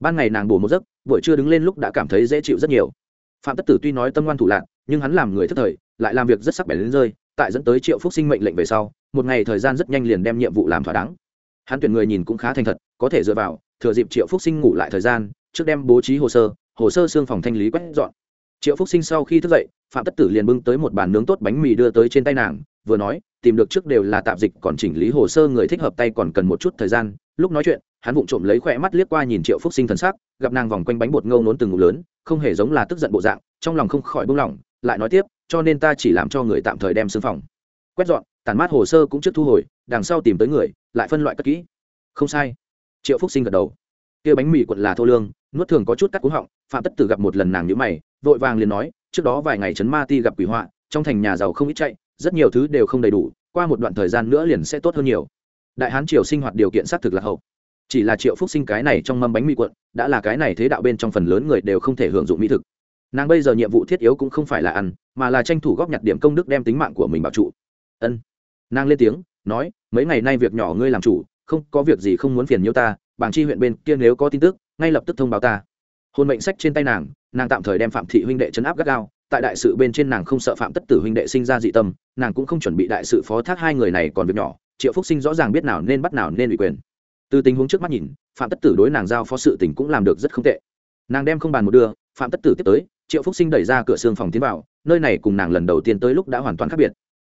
Ban ngày nàng bổ một giấc, buổi trưa đứng lên lúc đã cảm thấy dễ chịu rất nhiều. Phạm tất tử tuy nói tâm ngoan thủ lạc, nhưng hắn làm người thức thời, lại làm việc rất sắc bén đến rơi, tại dẫn tới triệu phúc sinh mệnh lệnh về sau, một ngày thời gian rất nhanh liền đem nhiệm vụ làm thỏa đáng. Hắn tuyển người nhìn cũng khá thành thật, có thể dựa vào, thừa dịp triệu phúc sinh ngủ lại thời gian, trước đem bố trí hồ sơ hồ sơ xương phòng thanh lý quét dọn triệu phúc sinh sau khi thức dậy, phạm tất tử liền bưng tới một bàn nướng tốt bánh mì đưa tới trên tay nàng, vừa nói, tìm được trước đều là tạp dịch, còn chỉnh lý hồ sơ người thích hợp tay còn cần một chút thời gian. Lúc nói chuyện, hắn vụng trộm lấy khỏe mắt liếc qua nhìn triệu phúc sinh thần sắc, gặp nàng vòng quanh bánh bột ngâu nốn từng ngục lớn, không hề giống là tức giận bộ dạng, trong lòng không khỏi buông lỏng lại nói tiếp, cho nên ta chỉ làm cho người tạm thời đem xương phòng. Quét dọn tàn mát hồ sơ cũng trước thu hồi, đằng sau tìm tới người, lại phân loại cất kỹ. Không sai. Triệu phúc sinh gật đầu. Kia bánh mì quận là thô lương, nuốt thường có chút cắt cúng họng, phạm tất tử gặp một lần nàng nhữ mày vội vàng liền nói, trước đó vài ngày trấn ma ti gặp quỷ họa, trong thành nhà giàu không ít chạy, rất nhiều thứ đều không đầy đủ, qua một đoạn thời gian nữa liền sẽ tốt hơn nhiều. Đại hán triều sinh hoạt điều kiện xác thực là hậu. Chỉ là triệu phúc sinh cái này trong mâm bánh mì quận đã là cái này thế đạo bên trong phần lớn người đều không thể hưởng dụng mỹ thực. Nàng bây giờ nhiệm vụ thiết yếu cũng không phải là ăn, mà là tranh thủ góp nhặt điểm công đức đem tính mạng của mình bảo trụ. Ân. Nàng lên tiếng, nói, mấy ngày nay việc nhỏ ngươi làm chủ, không có việc gì không muốn phiền nhiêu ta bảng chi huyện bên kia nếu có tin tức, ngay lập tức thông báo ta. Hôn mệnh sách trên tay nàng nàng tạm thời đem phạm thị huynh đệ chấn áp gắt gao, tại đại sự bên trên nàng không sợ phạm tất tử huynh đệ sinh ra dị tâm, nàng cũng không chuẩn bị đại sự phó thác hai người này còn việc nhỏ, triệu phúc sinh rõ ràng biết nào nên bắt nào nên ủy quyền. Từ tình huống trước mắt nhìn, phạm tất tử đối nàng giao phó sự tình cũng làm được rất không tệ. Nàng đem không bàn một đưa, phạm tất tử tiếp tới, triệu phúc sinh đẩy ra cửa xương phòng tiến vào, nơi này cùng nàng lần đầu tiên tới lúc đã hoàn toàn khác biệt.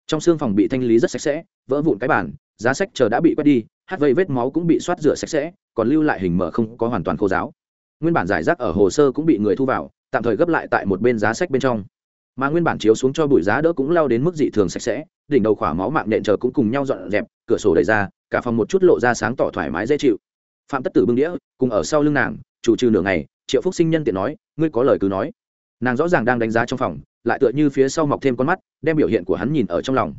Trong xương phòng bị thanh lý rất sạch sẽ, vỡ vụn cái bàn, giá sách chờ đã bị quét đi, hát vây vết máu cũng bị soát rửa sạch sẽ, còn lưu lại hình mở không có hoàn toàn khô giáo nguyên bản giải rác ở hồ sơ cũng bị người thu vào, tạm thời gấp lại tại một bên giá sách bên trong. Mà nguyên bản chiếu xuống cho bụi giá đỡ cũng lao đến mức dị thường sạch sẽ, đỉnh đầu khỏa máu mạng nện chờ cũng cùng nhau dọn dẹp, cửa sổ đẩy ra, cả phòng một chút lộ ra sáng tỏ thoải mái dễ chịu. Phạm tất tử bưng đĩa, cùng ở sau lưng nàng, chủ trừ nửa ngày, triệu phúc sinh nhân tiện nói, ngươi có lời cứ nói. Nàng rõ ràng đang đánh giá trong phòng, lại tựa như phía sau mọc thêm con mắt, đem biểu hiện của hắn nhìn ở trong lòng.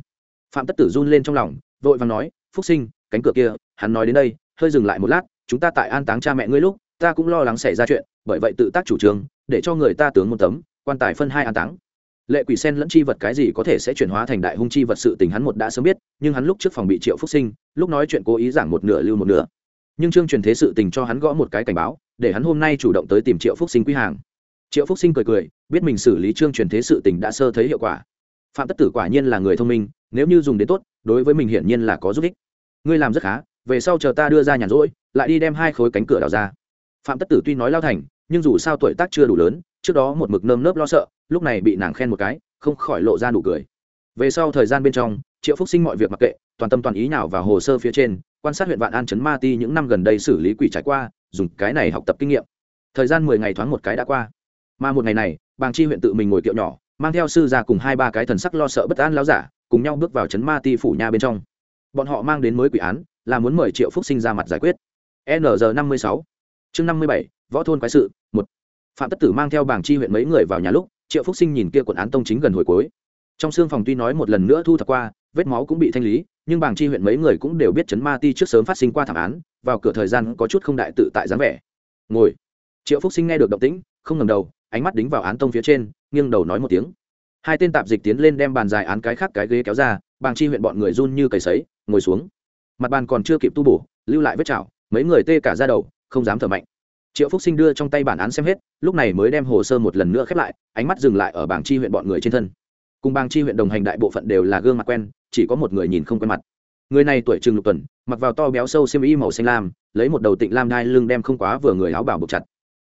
Phạm tất tử run lên trong lòng, vội vàng nói, phúc sinh, cánh cửa kia, hắn nói đến đây, hơi dừng lại một lát, chúng ta tại an táng cha mẹ ngươi lúc ta cũng lo lắng xảy ra chuyện, bởi vậy tự tác chủ trương, để cho người ta tướng một tấm, quan tài phân hai an táng. Lệ quỷ sen lẫn chi vật cái gì có thể sẽ chuyển hóa thành đại hung chi vật sự tình hắn một đã sớm biết, nhưng hắn lúc trước phòng bị triệu phúc sinh, lúc nói chuyện cố ý giảng một nửa lưu một nửa. Nhưng trương truyền thế sự tình cho hắn gõ một cái cảnh báo, để hắn hôm nay chủ động tới tìm triệu phúc sinh quý hàng. Triệu phúc sinh cười cười, biết mình xử lý trương truyền thế sự tình đã sơ thấy hiệu quả. Phạm tất tử quả nhiên là người thông minh, nếu như dùng đến tốt, đối với mình hiển nhiên là có giúp ích. Ngươi làm rất khá, về sau chờ ta đưa ra nhàn rỗi, lại đi đem hai khối cánh cửa đào ra phạm tất tử tuy nói lao thành, nhưng dù sao tuổi tác chưa đủ lớn, trước đó một mực nơm nớp lo sợ, lúc này bị nàng khen một cái, không khỏi lộ ra nụ cười. Về sau thời gian bên trong, triệu phúc sinh mọi việc mặc kệ, toàn tâm toàn ý nào vào hồ sơ phía trên, quan sát huyện vạn an chấn ma ti những năm gần đây xử lý quỷ trải qua, dùng cái này học tập kinh nghiệm. Thời gian mười ngày thoáng một cái đã qua. Mà một ngày này, bàng chi huyện tự mình ngồi kiệu nhỏ, mang theo sư ra cùng hai ba cái thần sắc lo sợ bất an láo giả, cùng nhau bước vào chấn ma ti phủ nha bên trong. Bọn họ mang đến mới quỷ án, là muốn mời triệu phúc sinh ra mặt giải quyết. Ng năm mươi sáu chương năm mươi bảy, võ thôn quái sự, một. Phạm tất tử mang theo bảng chi huyện mấy người vào nhà lúc, triệu phúc sinh nhìn kia quận án tông chính gần hồi cuối. Trong xương phòng tuy nói một lần nữa thu thập qua, vết máu cũng bị thanh lý, nhưng bảng chi huyện mấy người cũng đều biết chấn ma ti trước sớm phát sinh qua thảm án, vào cửa thời gian có chút không đại tự tại dáng vẻ. Ngồi. Triệu phúc sinh nghe được động tĩnh, không ngầm đầu, ánh mắt đính vào án tông phía trên, nghiêng đầu nói một tiếng. Hai tên tạp dịch tiến lên đem bàn dài án cái khác cái ghế kéo ra bàng chi huyện bọn người run như cầy sấy, ngồi xuống. Mặt bàn còn chưa kịp tu bổ, lưu lại vết chảo, mấy người tê cả ra đầu không dám thở mạnh. Triệu phúc sinh đưa trong tay bản án xem hết, lúc này mới đem hồ sơ một lần nữa khép lại, ánh mắt dừng lại ở bảng chi huyện bọn người trên thân. Cùng bang chi huyện đồng hành đại bộ phận đều là gương mặt quen, chỉ có một người nhìn không quen mặt. Người này tuổi trừng lục tuần, mặc vào to béo sâu xiêm y màu xanh lam, lấy một đầu tịnh lam đai lưng đem không quá vừa người áo bảo buộc chặt.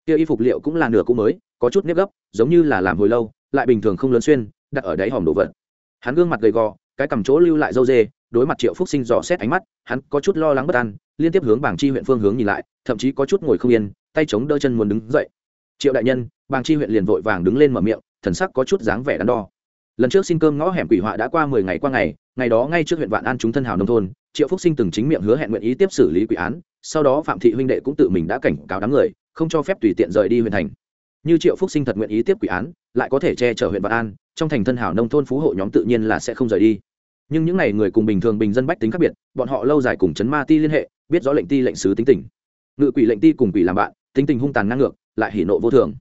Kia y phục liệu cũng là nửa cũ mới, có chút nếp gấp, giống như là làm hồi lâu, lại bình thường không lớn xuyên, đặt ở đáy hòm đồ vật. Hắn gương mặt gầy gò, cái cầm chỗ lưu lại dâu dê, đối mặt triệu phúc sinh dò xét ánh mắt, hắn có chút lo lắng bất an, liên tiếp hướng bảng chi huyện phương hướng nhìn lại thậm chí có chút ngồi không yên, tay chống đỡ chân muốn đứng dậy. Triệu đại nhân, bàng chi huyện liền vội vàng đứng lên mở miệng, thần sắc có chút dáng vẻ đắn đo. Lần trước xin cơm ngõ hẻm quỷ họa đã qua mười ngày qua ngày ngày đó ngay trước huyện vạn an chúng thân hào nông thôn, triệu phúc sinh từng chính miệng hứa hẹn nguyện ý tiếp xử lý quỷ án, sau đó phạm thị huynh đệ cũng tự mình đã cảnh cáo đám người, không cho phép tùy tiện rời đi huyện thành. Như triệu phúc sinh thật nguyện ý tiếp quỷ án, lại có thể che chở huyện vạn an, trong thành thân hảo nông thôn phú hộ nhóm tự nhiên là sẽ không rời đi. Nhưng những n à y người cùng bình thường bình dân bách tính khác biệt, bọn họ lâu dài cùng chấn ma ti liên hệ, biết rõ lệnh ti lệnh sứ tính tình ngự quỷ lệnh ti cùng quỷ làm bạn, tính tình hung tàn ngang ngược, lại hỉ nộ vô thường.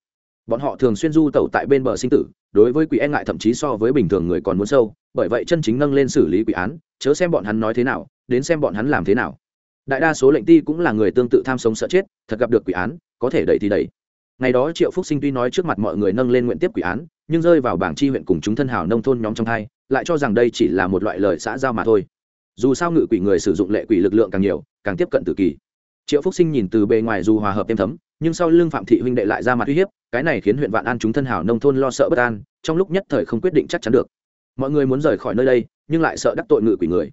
Bọn họ thường xuyên du tẩu tại bên bờ sinh tử, đối với quỷ e ngại thậm chí so với bình thường người còn muốn sâu, bởi vậy chân chính nâng lên xử lý quỷ án, chớ xem bọn hắn nói thế nào, đến xem bọn hắn làm thế nào. Đại đa số lệnh ti cũng là người tương tự tham sống sợ chết, thật gặp được quỷ án, có thể đẩy thì đẩy. Ngày đó triệu phúc sinh tuy nói trước mặt mọi người nâng lên nguyện tiếp quỷ án, nhưng rơi vào bảng chi huyện cùng chúng thân hào nông thôn nhóm trong thai lại cho rằng đây chỉ là một loại lời xã giao mà thôi. Dù sao ngự quỷ người sử dụng lệ quỷ lực lượng càng nhiều, càng tiếp cận tự kỳ triệu phúc sinh nhìn từ bề ngoài dù hòa hợp êm thấm, nhưng sau lưng phạm thị huynh đệ lại ra mặt uy hiếp, cái này khiến huyện vạn an chúng thân hảo nông thôn lo sợ bất an, trong lúc nhất thời không quyết định chắc chắn được. Mọi người muốn rời khỏi nơi đây, nhưng lại sợ đắc tội ngự quỷ người.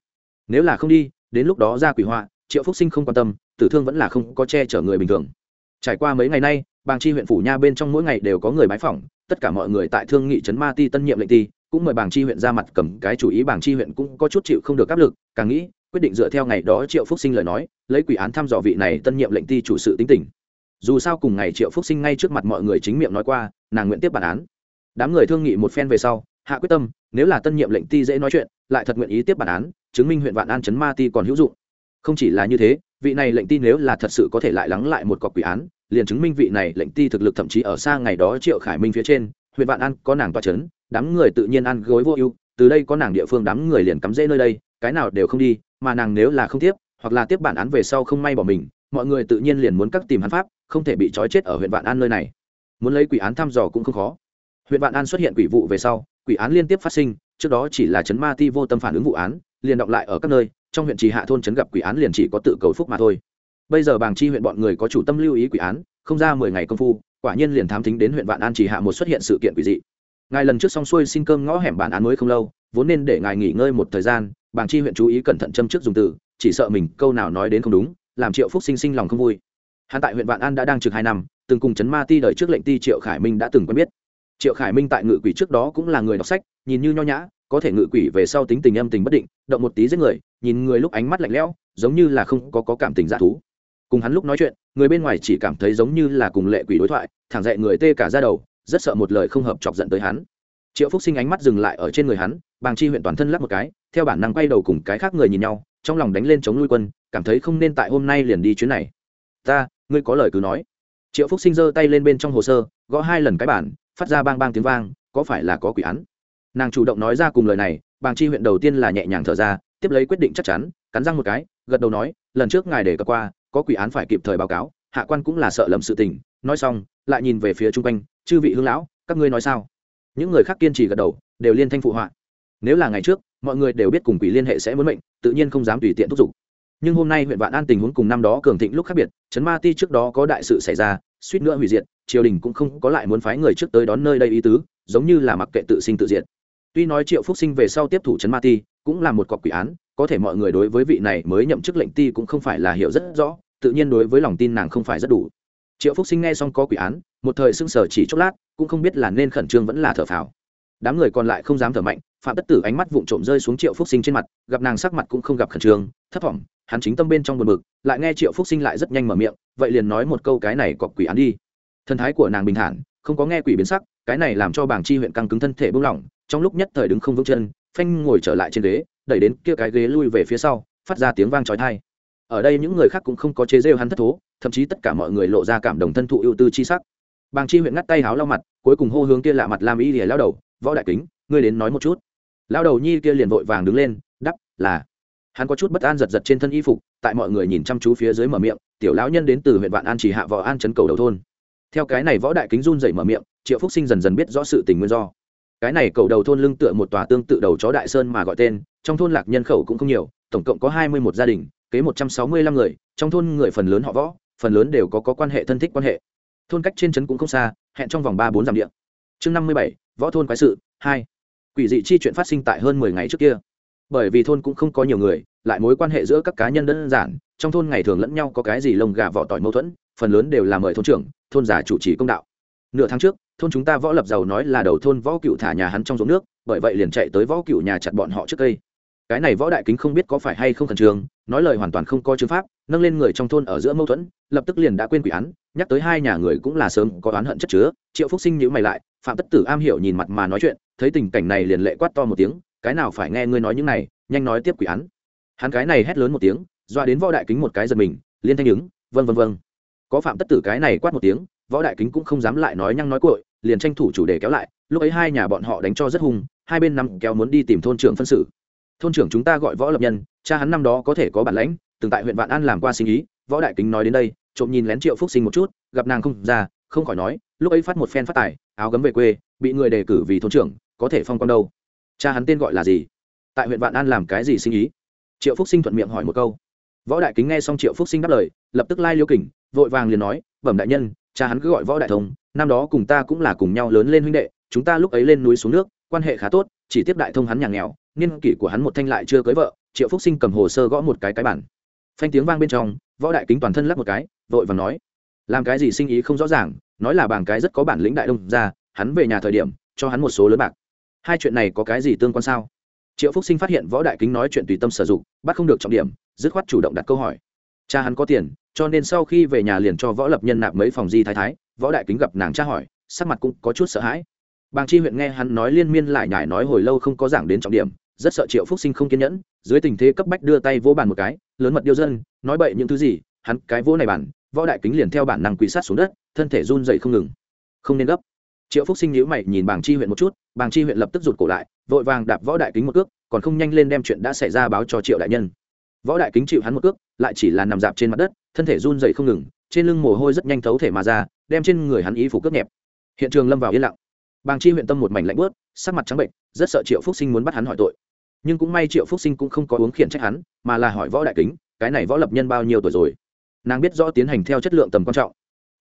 Nếu là không đi, đến lúc đó ra quỷ họa, triệu phúc sinh không quan tâm, tử thương vẫn là không có che chở người bình thường. Trải qua mấy ngày nay, bàng chi huyện phủ nha bên trong mỗi ngày đều có người bái phỏng, tất cả mọi người tại thương nghị trấn ma ti tân nhiệm lệnh ti, cũng mời bàng chi huyện ra mặt cầm cái chủ ý, bàng chi huyện cũng có chút chịu không được áp lực, càng nghĩ quyết định dựa theo ngày đó triệu phúc sinh lời nói, lấy quỷ án thăm dò vị này tân nhiệm lệnh ti chủ sự tính tình. Dù sao cùng ngày triệu phúc sinh ngay trước mặt mọi người chính miệng nói qua, nàng nguyện tiếp bản án. Đám người thương nghị một phen về sau, hạ quyết tâm, nếu là tân nhiệm lệnh ti dễ nói chuyện, lại thật nguyện ý tiếp bản án, chứng minh huyện vạn an chấn ma ti còn hữu dụng. Không chỉ là như thế, vị này lệnh ti nếu là thật sự có thể lại lắng lại một cọc quỷ án, liền chứng minh vị này lệnh ti thực lực thậm chí ở xa ngày đó triệu khải minh phía trên, huyện vạn an có nàng toa c h ấ n đám người tự nhiên ăn gối vô ưu, từ đây có nàng địa phương đám người liền cắm rễ nơi đây, cái nào đều không đi mà nàng nếu là không tiếp, hoặc là tiếp bản án về sau không may bỏ mình, mọi người tự nhiên liền muốn cắt tìm hắn pháp, không thể bị trói chết ở huyện vạn an nơi này. Muốn lấy quỷ án thăm dò cũng không khó. Huyện vạn an xuất hiện quỷ vụ về sau, quỷ án liên tiếp phát sinh, trước đó chỉ là chấn ma ti vô tâm phản ứng vụ án, liền động lại ở các nơi, trong huyện trì hạ thôn chấn gặp quỷ án liền chỉ có tự cầu phúc mà thôi. Bây giờ bàng chi huyện bọn người có chủ tâm lưu ý quỷ án, không ra mười ngày công phu, quả nhiên liền thám thính đến huyện vạn an chỉ hạ một xuất hiện sự kiện quỷ dị. Ngài lần trước xong xuôi xin cơm ngõ hẻm bản án mới không lâu, vốn nên để ngài nghỉ ngơi một thời gian bàng chi huyện chú ý cẩn thận châm trước dùng từ chỉ sợ mình câu nào nói đến không đúng làm triệu phúc sinh sinh lòng không vui. Hắn tại huyện vạn an đã đang trực hai năm từng cùng chấn ma ti đời trước lệnh ti triệu khải minh đã từng quen biết. Triệu khải minh tại ngự quỷ trước đó cũng là người đọc sách nhìn như nho nhã có thể ngự quỷ về sau tính tình âm tình bất định động một tí giết người nhìn người lúc ánh mắt lạnh lẽo giống như là không có, có cảm tình giả thú. Cùng hắn lúc nói chuyện người bên ngoài chỉ cảm thấy giống như là cùng lệ quỷ đối thoại thẳng dậy người tê cả ra đầu rất sợ một lời không hợp chọc giận tới hắn triệu phúc sinh ánh mắt dừng lại ở trên người hắn, bàng chi huyện toàn thân lắc một cái, theo bản năng quay đầu cùng cái khác người nhìn nhau, trong lòng đánh lên chống nuôi quân, cảm thấy không nên tại hôm nay liền đi chuyến này. Ta, ngươi có lời cứ nói. Triệu phúc sinh giơ tay lên bên trong hồ sơ, gõ hai lần cái bản, phát ra bang bang tiếng vang, có phải là có quỷ án? Nàng chủ động nói ra cùng lời này, bàng chi huyện đầu tiên là nhẹ nhàng thở ra, tiếp lấy quyết định chắc chắn, cắn răng một cái, gật đầu nói, lần trước ngài để cập qua, có quỷ án phải kịp thời báo cáo, hạ quan cũng là sợ lầm sự tình. Nói xong, lại nhìn về phía chung quanh, chư vị hương lão, các ngươi nói sao? Những người khác kiên trì gật đầu, đều liên thanh phụ họa. Nếu là ngày trước, mọi người đều biết cùng quỷ liên hệ sẽ muốn mệnh, tự nhiên không dám tùy tiện thúc giục. Nhưng hôm nay huyện vạn an tình huống cùng năm đó cường thịnh lúc khác biệt, trấn ma ti trước đó có đại sự xảy ra, suýt nữa hủy diệt, triều đình cũng không có lại muốn phái người trước tới đón nơi đây ý tứ, giống như là mặc kệ tự sinh tự diệt. Tuy nói triệu phúc sinh về sau tiếp thủ trấn ma ti, cũng là một cọc quỷ án, có thể mọi người đối với vị này mới nhậm chức lệnh ti cũng không phải là hiểu rất rõ, tự nhiên đối với lòng tin nàng không phải rất đủ triệu phúc sinh nghe xong có quỷ án, một thời sưng sở chỉ chốc lát, cũng không biết là nên khẩn trương vẫn là thở phào đám người còn lại không dám thở mạnh, phạm tất tử ánh mắt vụng trộm rơi xuống triệu phúc sinh trên mặt, gặp nàng sắc mặt cũng không gặp khẩn trương, thấp thỏm, hắn chính tâm bên trong buồn bực, lại nghe triệu phúc sinh lại rất nhanh mở miệng, vậy liền nói một câu cái này cọc quỷ án đi thần thái của nàng bình thản, không có nghe quỷ biến sắc, cái này làm cho bảng chi huyện căng cứng thân thể buông lỏng, trong lúc nhất thời đứng không vững chân, phanh ngồi trở lại trên ghế, đẩy đến kia cái ghế lui về phía sau, phát ra tiếng vang trói tai ở đây những người khác cũng không có chế rêu hắn thất thố, thậm chí tất cả mọi người lộ ra cảm đồng thân thụ ưu tư chi sắc. Bàng chi huyện ngắt tay háo lau mặt, cuối cùng hô hướng kia lạ mặt làm y lìa lao đầu, võ đại kính, ngươi đến nói một chút. Lao đầu nhi kia liền vội vàng đứng lên đắp là, hắn có chút bất an giật giật trên thân y phục, tại mọi người nhìn chăm chú phía dưới mở miệng, tiểu lão nhân đến từ huyện vạn an chỉ hạ võ an trấn cầu đầu thôn. Theo cái này võ đại kính run dậy mở miệng, triệu phúc sinh dần dần biết rõ sự tình nguyên do. Cái này cầu đầu thôn lưng tựa một tòa tương tự đầu chó đại sơn mà gọi tên, trong thôn lạc nhân khẩu cũng không nhiều, tổng cộng có hai mươi một gia đình kế một trăm sáu mươi lăm người trong thôn người phần lớn họ võ phần lớn đều có, có quan hệ thân thích quan hệ. Thôn cách trên trấn cũng không xa hẹn trong vòng ba bốn dặm địa. Chương năm mươi bảy võ thôn quái sự hai. Quỷ dị chi chuyện phát sinh tại hơn mười ngày trước kia. Bởi vì thôn cũng không có nhiều người lại mối quan hệ giữa các cá nhân đơn giản trong thôn ngày thường lẫn nhau có cái gì lông gà vỏ tỏi mâu thuẫn phần lớn đều là mời thôn trưởng thôn giả chủ trì công đạo. Nửa tháng trước thôn chúng ta võ lập giàu nói là đầu thôn võ cựu thả nhà hắn trong giống nước bởi vậy liền chạy tới võ cựu nhà chặt bọn họ trước cây cái này võ đại kính không biết có phải hay không khẩn trương, nói lời hoàn toàn không có chứng pháp, nâng lên người trong thôn ở giữa mâu thuẫn, lập tức liền đã quên quỷ án, nhắc tới hai nhà người cũng là sớm có oán hận chất chứa. Triệu phúc sinh nhữ mày lại, phạm tất tử am hiểu nhìn mặt mà nói chuyện, thấy tình cảnh này liền lệ quát to một tiếng, cái nào phải nghe ngươi nói những này, nhanh nói tiếp quỷ án. Hắn cái này hét lớn một tiếng, doa đến võ đại kính một cái giật mình, liên thanh ứng, vân vân vân. Có phạm tất tử cái này quát một tiếng, võ đại kính cũng không dám lại nói nhăng nói cội, liền tranh thủ chủ đề kéo lại, lúc ấy hai nhà bọn họ đánh cho rất hung, hai bên nằm kéo muốn đi tìm thôn trưởng phân xử thôn trưởng chúng ta gọi võ lập nhân, cha hắn năm đó có thể có bản lãnh, từng tại huyện vạn an làm qua sinh ý, võ đại kính nói đến đây, trộm nhìn lén triệu phúc sinh một chút, gặp nàng không ra, không khỏi nói, lúc ấy phát một phen phát tài, áo gấm về quê, bị người đề cử vì thôn trưởng, có thể phong con đâu. Cha hắn tên gọi là gì? Tại huyện vạn an làm cái gì sinh ý? Triệu phúc sinh thuận miệng hỏi một câu. Võ đại kính nghe xong triệu phúc sinh đáp lời, lập tức lai liêu kỉnh, vội vàng liền nói, bẩm đại nhân, cha hắn cứ gọi võ đại thông năm đó cùng ta cũng là cùng nhau lớn lên huynh đệ, chúng ta lúc ấy lên núi xuống nước, quan hệ khá tốt chỉ tiếp đại thông hắn nhà nghèo, niên kỷ của hắn một thanh lại chưa cưới vợ, triệu phúc sinh cầm hồ sơ gõ một cái cái bản. Phanh tiếng vang bên trong, võ đại kính toàn thân lắp một cái, vội và nói, làm cái gì sinh ý không rõ ràng, nói là bảng cái rất có bản lĩnh đại đông ra, hắn về nhà thời điểm, cho hắn một số lớn bạc. Hai chuyện này có cái gì tương quan sao? Triệu phúc sinh phát hiện võ đại kính nói chuyện tùy tâm sử dụng, bắt không được trọng điểm, dứt khoát chủ động đặt câu hỏi. Cha hắn có tiền, cho nên sau khi về nhà liền cho võ lập nhân nạp mấy phòng di thái thái. Võ đại kính gặp nàng tra hỏi, sắc mặt cũng có chút sợ hãi bàng chi huyện nghe hắn nói liên miên lại nhải nói hồi lâu không có giảng đến trọng điểm, rất sợ triệu phúc sinh không kiên nhẫn, dưới tình thế cấp bách đưa tay vỗ bàn một cái, lớn mật điêu dân, nói bậy những thứ gì, hắn cái vỗ này bản, võ đại kính liền theo bản năng quỳ sát xuống đất, thân thể run dậy không ngừng. Không nên gấp. Triệu phúc sinh nhíu mày nhìn bàng chi huyện một chút, bàng chi huyện lập tức rụt cổ lại, vội vàng đạp võ đại kính một cước, còn không nhanh lên đem chuyện đã xảy ra báo cho triệu đại nhân. Võ đại kính chịu hắn một cước, lại chỉ là nằm dạp trên mặt đất, thân thể run dậy không ngừng, trên lưng mồ hôi rất nhanh thấu thể mà ra, đem trên người hắn ý phủ cướp nhẹp. Hiện trường lâm vào yên lặng bàng chi huyện tâm một mảnh lạnh bớt sắc mặt trắng bệnh, rất sợ triệu phúc sinh muốn bắt hắn hỏi tội. Nhưng cũng may triệu phúc sinh cũng không có uống khiển trách hắn, mà là hỏi võ đại kính, cái này võ lập nhân bao nhiêu tuổi rồi? Nàng biết rõ tiến hành theo chất lượng tầm quan trọng.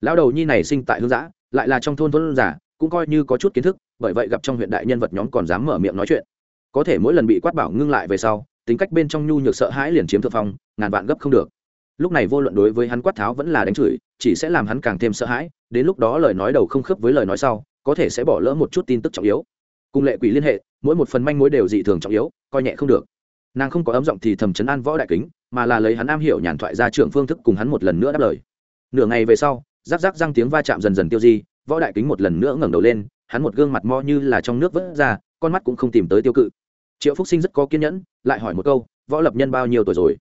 Lão đầu nhi này sinh tại hương giã, lại là trong thôn thôn giả, cũng coi như có chút kiến thức, bởi vậy gặp trong huyện đại nhân vật nhóm còn dám mở miệng nói chuyện. Có thể mỗi lần bị quát bảo ngưng lại về sau, tính cách bên trong nhu nhược sợ hãi liền chiếm thượng phong, ngàn vạn gấp không được. Lúc này vô luận đối với hắn quát tháo vẫn là đánh chửi, chỉ sẽ làm hắn càng thêm sợ hãi, đến lúc đó lời nói đầu không khớp với lời nói sau có thể sẽ bỏ lỡ một chút tin tức trọng yếu. Cùng lệ quỷ liên hệ, mỗi một phần manh mối đều dị thường trọng yếu, coi nhẹ không được. Nàng không có ấm giọng thì thầm chấn an võ đại kính, mà là lấy hắn am hiểu nhàn thoại ra trưởng phương thức cùng hắn một lần nữa đáp lời. Nửa ngày về sau, rắc rắc răng tiếng va chạm dần dần tiêu di, võ đại kính một lần nữa ngẩng đầu lên, hắn một gương mặt mo như là trong nước vớt ra, con mắt cũng không tìm tới tiêu cự. Triệu phúc sinh rất có kiên nhẫn, lại hỏi một câu, võ lập nhân bao nhiêu tuổi rồi?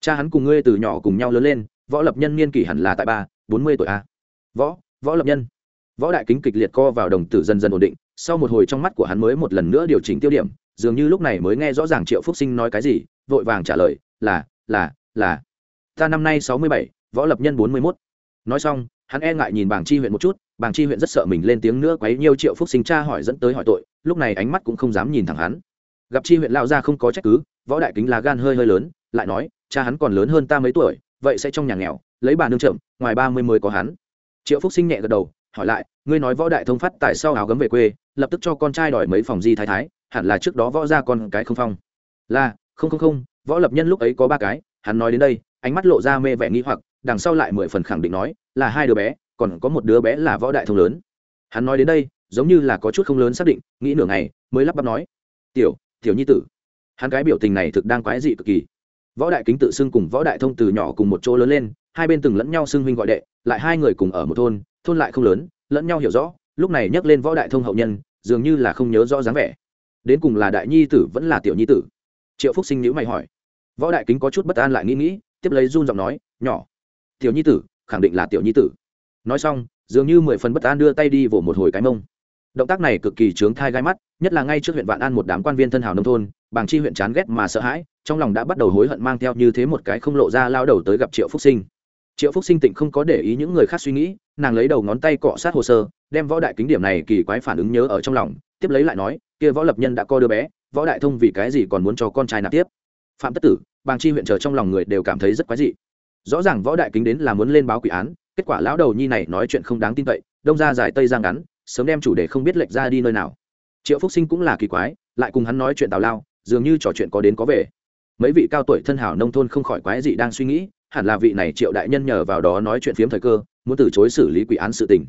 Cha hắn cùng ngươi từ nhỏ cùng nhau lớn lên, võ lập nhân niên kỷ hẳn là tại ba, bốn mươi tuổi a. Võ võ lập nhân võ đại kính kịch liệt co vào đồng tử dần dần ổn định, sau một hồi trong mắt của hắn mới một lần nữa điều chỉnh tiêu điểm, dường như lúc này mới nghe rõ ràng triệu phúc sinh nói cái gì, vội vàng trả lời, là là là. Ta năm nay sáu mươi bảy, võ lập nhân bốn mươi mốt. Nói xong, hắn e ngại nhìn bảng chi huyện một chút bảng chi huyện rất sợ mình lên tiếng nữa quấy nhiều triệu phúc sinh cha hỏi dẫn tới hỏi tội, lúc này ánh mắt cũng không dám nhìn thẳng hắn. Gặp chi huyện lao ra không có trách cứ, võ đại kính là gan hơi hơi lớn, lại nói, cha hắn còn lớn hơn ta mấy tuổi, vậy sẽ trong nhà nghèo, lấy bà nương chậm, ngoài ba mươi mới có hắn. Triệu phúc sinh nhẹ gật đầu hỏi lại, ngươi nói võ đại thông phát tại sao áo gấm về quê, lập tức cho con trai đòi mấy phòng di thái thái, hẳn là trước đó võ ra con cái không phong. Là, không không không, võ lập nhân lúc ấy có ba cái, hắn nói đến đây, ánh mắt lộ ra mê vẻ nghi hoặc, đằng sau lại mười phần khẳng định nói, là hai đứa bé, còn có một đứa bé là võ đại thông lớn. Hắn nói đến đây, giống như là có chút không lớn xác định, nghĩ nửa ngày, mới lắp bắp nói, tiểu tiểu nhi tử. Hắn cái biểu tình này thực đang quái dị cực kỳ. Võ đại kính tự xưng cùng võ đại thông từ nhỏ cùng một chỗ lớn lên, hai bên từng lẫn nhau xưng huynh gọi đệ lại hai người cùng ở một thôn thôn lại không lớn, lẫn nhau hiểu rõ, lúc này nhắc lên võ đại thông hậu nhân, dường như là không nhớ rõ dáng vẻ. Đến cùng là đại nhi tử vẫn là tiểu nhi tử? Triệu phúc sinh nhữ mày hỏi. Võ đại kính có chút bất an lại nghĩ nghĩ, tiếp lấy run giọng nói, nhỏ, tiểu nhi tử, khẳng định là tiểu nhi tử. Nói xong, dường như mười phần bất an đưa tay đi vỗ một hồi cái mông. Động tác này cực kỳ trướng thai gai mắt, nhất là ngay trước huyện vạn an một đám quan viên thân hào nông thôn, bàng chi huyện chán ghét mà sợ hãi, trong lòng đã bắt đầu hối hận mang theo như thế một cái không lộ ra lao đầu tới gặp triệu phúc sinh triệu phúc sinh tịnh không có để ý những người khác suy nghĩ, nàng lấy đầu ngón tay cọ sát hồ sơ, đem võ đại kính điểm này kỳ quái phản ứng nhớ ở trong lòng, tiếp lấy lại nói, kia võ lập nhân đã co đứa bé, võ đại thông vì cái gì còn muốn cho con trai nạp tiếp? Phạm tất tử, bàng chi huyện chờ trong lòng người đều cảm thấy rất quái dị. Rõ ràng võ đại kính đến là muốn lên báo quỷ án, kết quả lão đầu nhi này nói chuyện không đáng tin cậy, đông ra dài tây giang ngắn, sớm đem chủ đề không biết lệch ra đi nơi nào. Triệu phúc sinh cũng là kỳ quái, lại cùng hắn nói chuyện tào lao, dường như trò chuyện có đến có về. Mấy vị cao tuổi thân hảo nông thôn không khỏi quái dị đang suy nghĩ hẳn là vị này triệu đại nhân nhờ vào đó nói chuyện phiếm thời cơ, muốn từ chối xử lý quỷ án sự tình.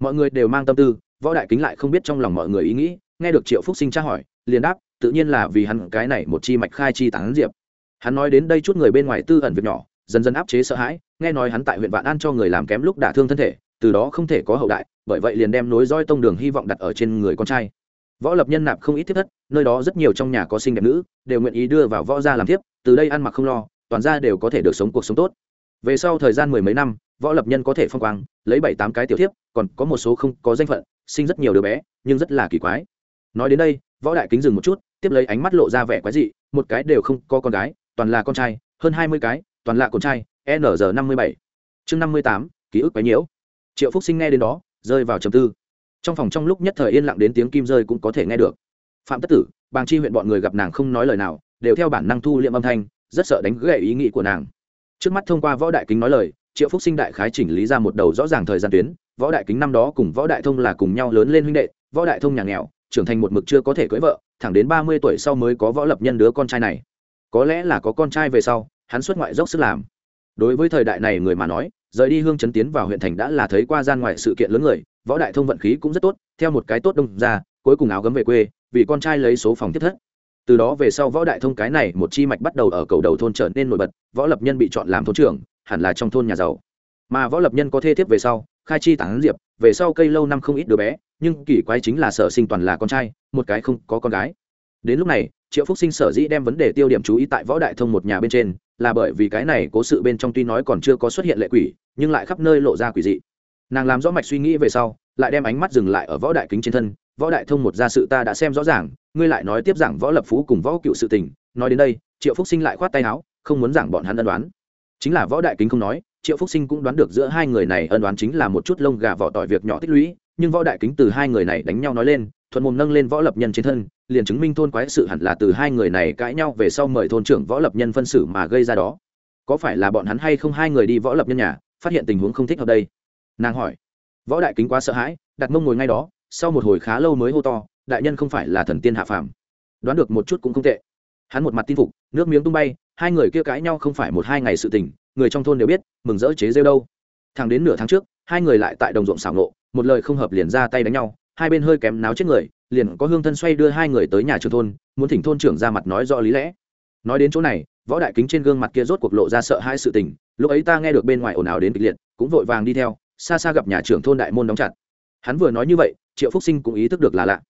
Mọi người đều mang tâm tư, võ đại kính lại không biết trong lòng mọi người ý nghĩ, nghe được triệu phúc sinh tra hỏi, liền đáp, tự nhiên là vì hắn cái này một chi mạch khai chi tán diệp. Hắn nói đến đây chút người bên ngoài tư ẩn việc nhỏ, dần dần áp chế sợ hãi, nghe nói hắn tại huyện vạn an cho người làm kém lúc đả thương thân thể, từ đó không thể có hậu đại, bởi vậy liền đem nối roi tông đường hy vọng đặt ở trên người con trai. Võ lập nhân nạp không ít thiết thất, nơi đó rất nhiều trong nhà có sinh đẹp nữ, đều nguyện ý đưa vào võ gia làm tiếp từ đây ăn mặc không lo toàn gia đều có thể được sống cuộc sống tốt. Về sau thời gian mười mấy năm, võ lập nhân có thể phong quang, lấy bảy tám cái tiểu thiếp, còn có một số không có danh phận, sinh rất nhiều đứa bé, nhưng rất là kỳ quái. Nói đến đây, võ đại kính dừng một chút, tiếp lấy ánh mắt lộ ra vẻ quái dị, một cái đều không có con gái, toàn là con trai, hơn hai mươi cái, toàn là con trai nr năm mươi bảy. Chương năm mươi tám, ký ức quái nhiễu. Triệu phúc sinh nghe đến đó, rơi vào trầm tư. Trong phòng trong lúc nhất thời yên lặng đến tiếng kim rơi cũng có thể nghe được. Phạm tất tử, bàng chi huyện bọn người gặp nàng không nói lời nào, đều theo bản năng thu liệm âm thanh rất sợ đánh gãy ý nghĩ của nàng. Trước mắt thông qua võ đại kính nói lời, triệu phúc sinh đại khái chỉnh lý ra một đầu rõ ràng thời gian tuyến. Võ đại kính năm đó cùng võ đại thông là cùng nhau lớn lên huynh đệ, võ đại thông nhà nghèo, trưởng thành một mực chưa có thể cưới vợ, thẳng đến ba mươi tuổi sau mới có võ lập nhân đứa con trai này. Có lẽ là có con trai về sau, hắn xuất ngoại dốc sức làm. Đối với thời đại này người mà nói, rời đi hương chấn tiến vào huyện thành đã là thấy qua gian ngoại sự kiện lớn người, võ đại thông vận khí cũng rất tốt, theo một cái tốt đông ra, cuối cùng áo gấm về quê, vì con trai lấy số phòng tiếp thất từ đó về sau võ đại thông cái này một chi mạch bắt đầu ở cầu đầu thôn trở nên nổi bật, võ lập nhân bị chọn làm thôn trưởng, hẳn là trong thôn nhà giàu. Mà võ lập nhân có thê thiếp về sau, khai chi tán diệp, về sau cây lâu năm không ít đứa bé, nhưng kỳ quái chính là sở sinh toàn là con trai, một cái không có con gái. Đến lúc này, triệu phúc sinh sở dĩ đem vấn đề tiêu điểm chú ý tại võ đại thông một nhà bên trên, là bởi vì cái này cố sự bên trong tuy nói còn chưa có xuất hiện lệ quỷ, nhưng lại khắp nơi lộ ra quỷ dị. Nàng làm rõ mạch suy nghĩ về sau, lại đem ánh mắt dừng lại ở võ đại kính trên thân võ đại thông một gia sự ta đã xem rõ ràng, ngươi lại nói tiếp giảng võ lập phú cùng võ cựu sự tình, nói đến đây, triệu phúc sinh lại khoát tay áo, không muốn giảng bọn hắn ân đoán chính là võ đại kính không nói, triệu phúc sinh cũng đoán được giữa hai người này ân đoán chính là một chút lông gà vỏ tỏi việc nhỏ tích lũy, nhưng võ đại kính từ hai người này đánh nhau nói lên, thuận mồm nâng lên võ lập nhân trên thân, liền chứng minh thôn quái sự hẳn là từ hai người này cãi nhau về sau mời thôn trưởng võ lập nhân phân xử mà gây ra đó. Có phải là bọn hắn hay không hai người đi võ lập nhân nhà, phát hiện tình huống không thích hợp đây? Nàng hỏi. Võ đại kính quá sợ hãi, đặt mông ngồi ngay đó sau một hồi khá lâu mới hô to, đại nhân không phải là thần tiên hạ phàm. Đoán được một chút cũng không tệ. Hắn một mặt tin phục, nước miếng tung bay, hai người kia cãi nhau không phải một hai ngày sự tình, người trong thôn đều biết, mừng rỡ chế rêu đâu. Thằng đến nửa tháng trước, hai người lại tại đồng ruộng xảo nộ một lời không hợp liền ra tay đánh nhau, hai bên hơi kém náo chết người, liền có hương thân xoay đưa hai người tới nhà trường thôn, muốn thỉnh thôn trưởng ra mặt nói rõ lý lẽ. Nói đến chỗ này, võ đại kính trên gương mặt kia rốt cuộc lộ ra sợ hai sự tình, lúc ấy ta nghe được bên ngoài ồn ào đến kịch liệt, cũng vội vàng đi theo, xa xa gặp nhà trưởng thôn đại môn đóng chặt. Hắn vừa nói như vậy triệu phúc sinh cũng ý thức được là lạ.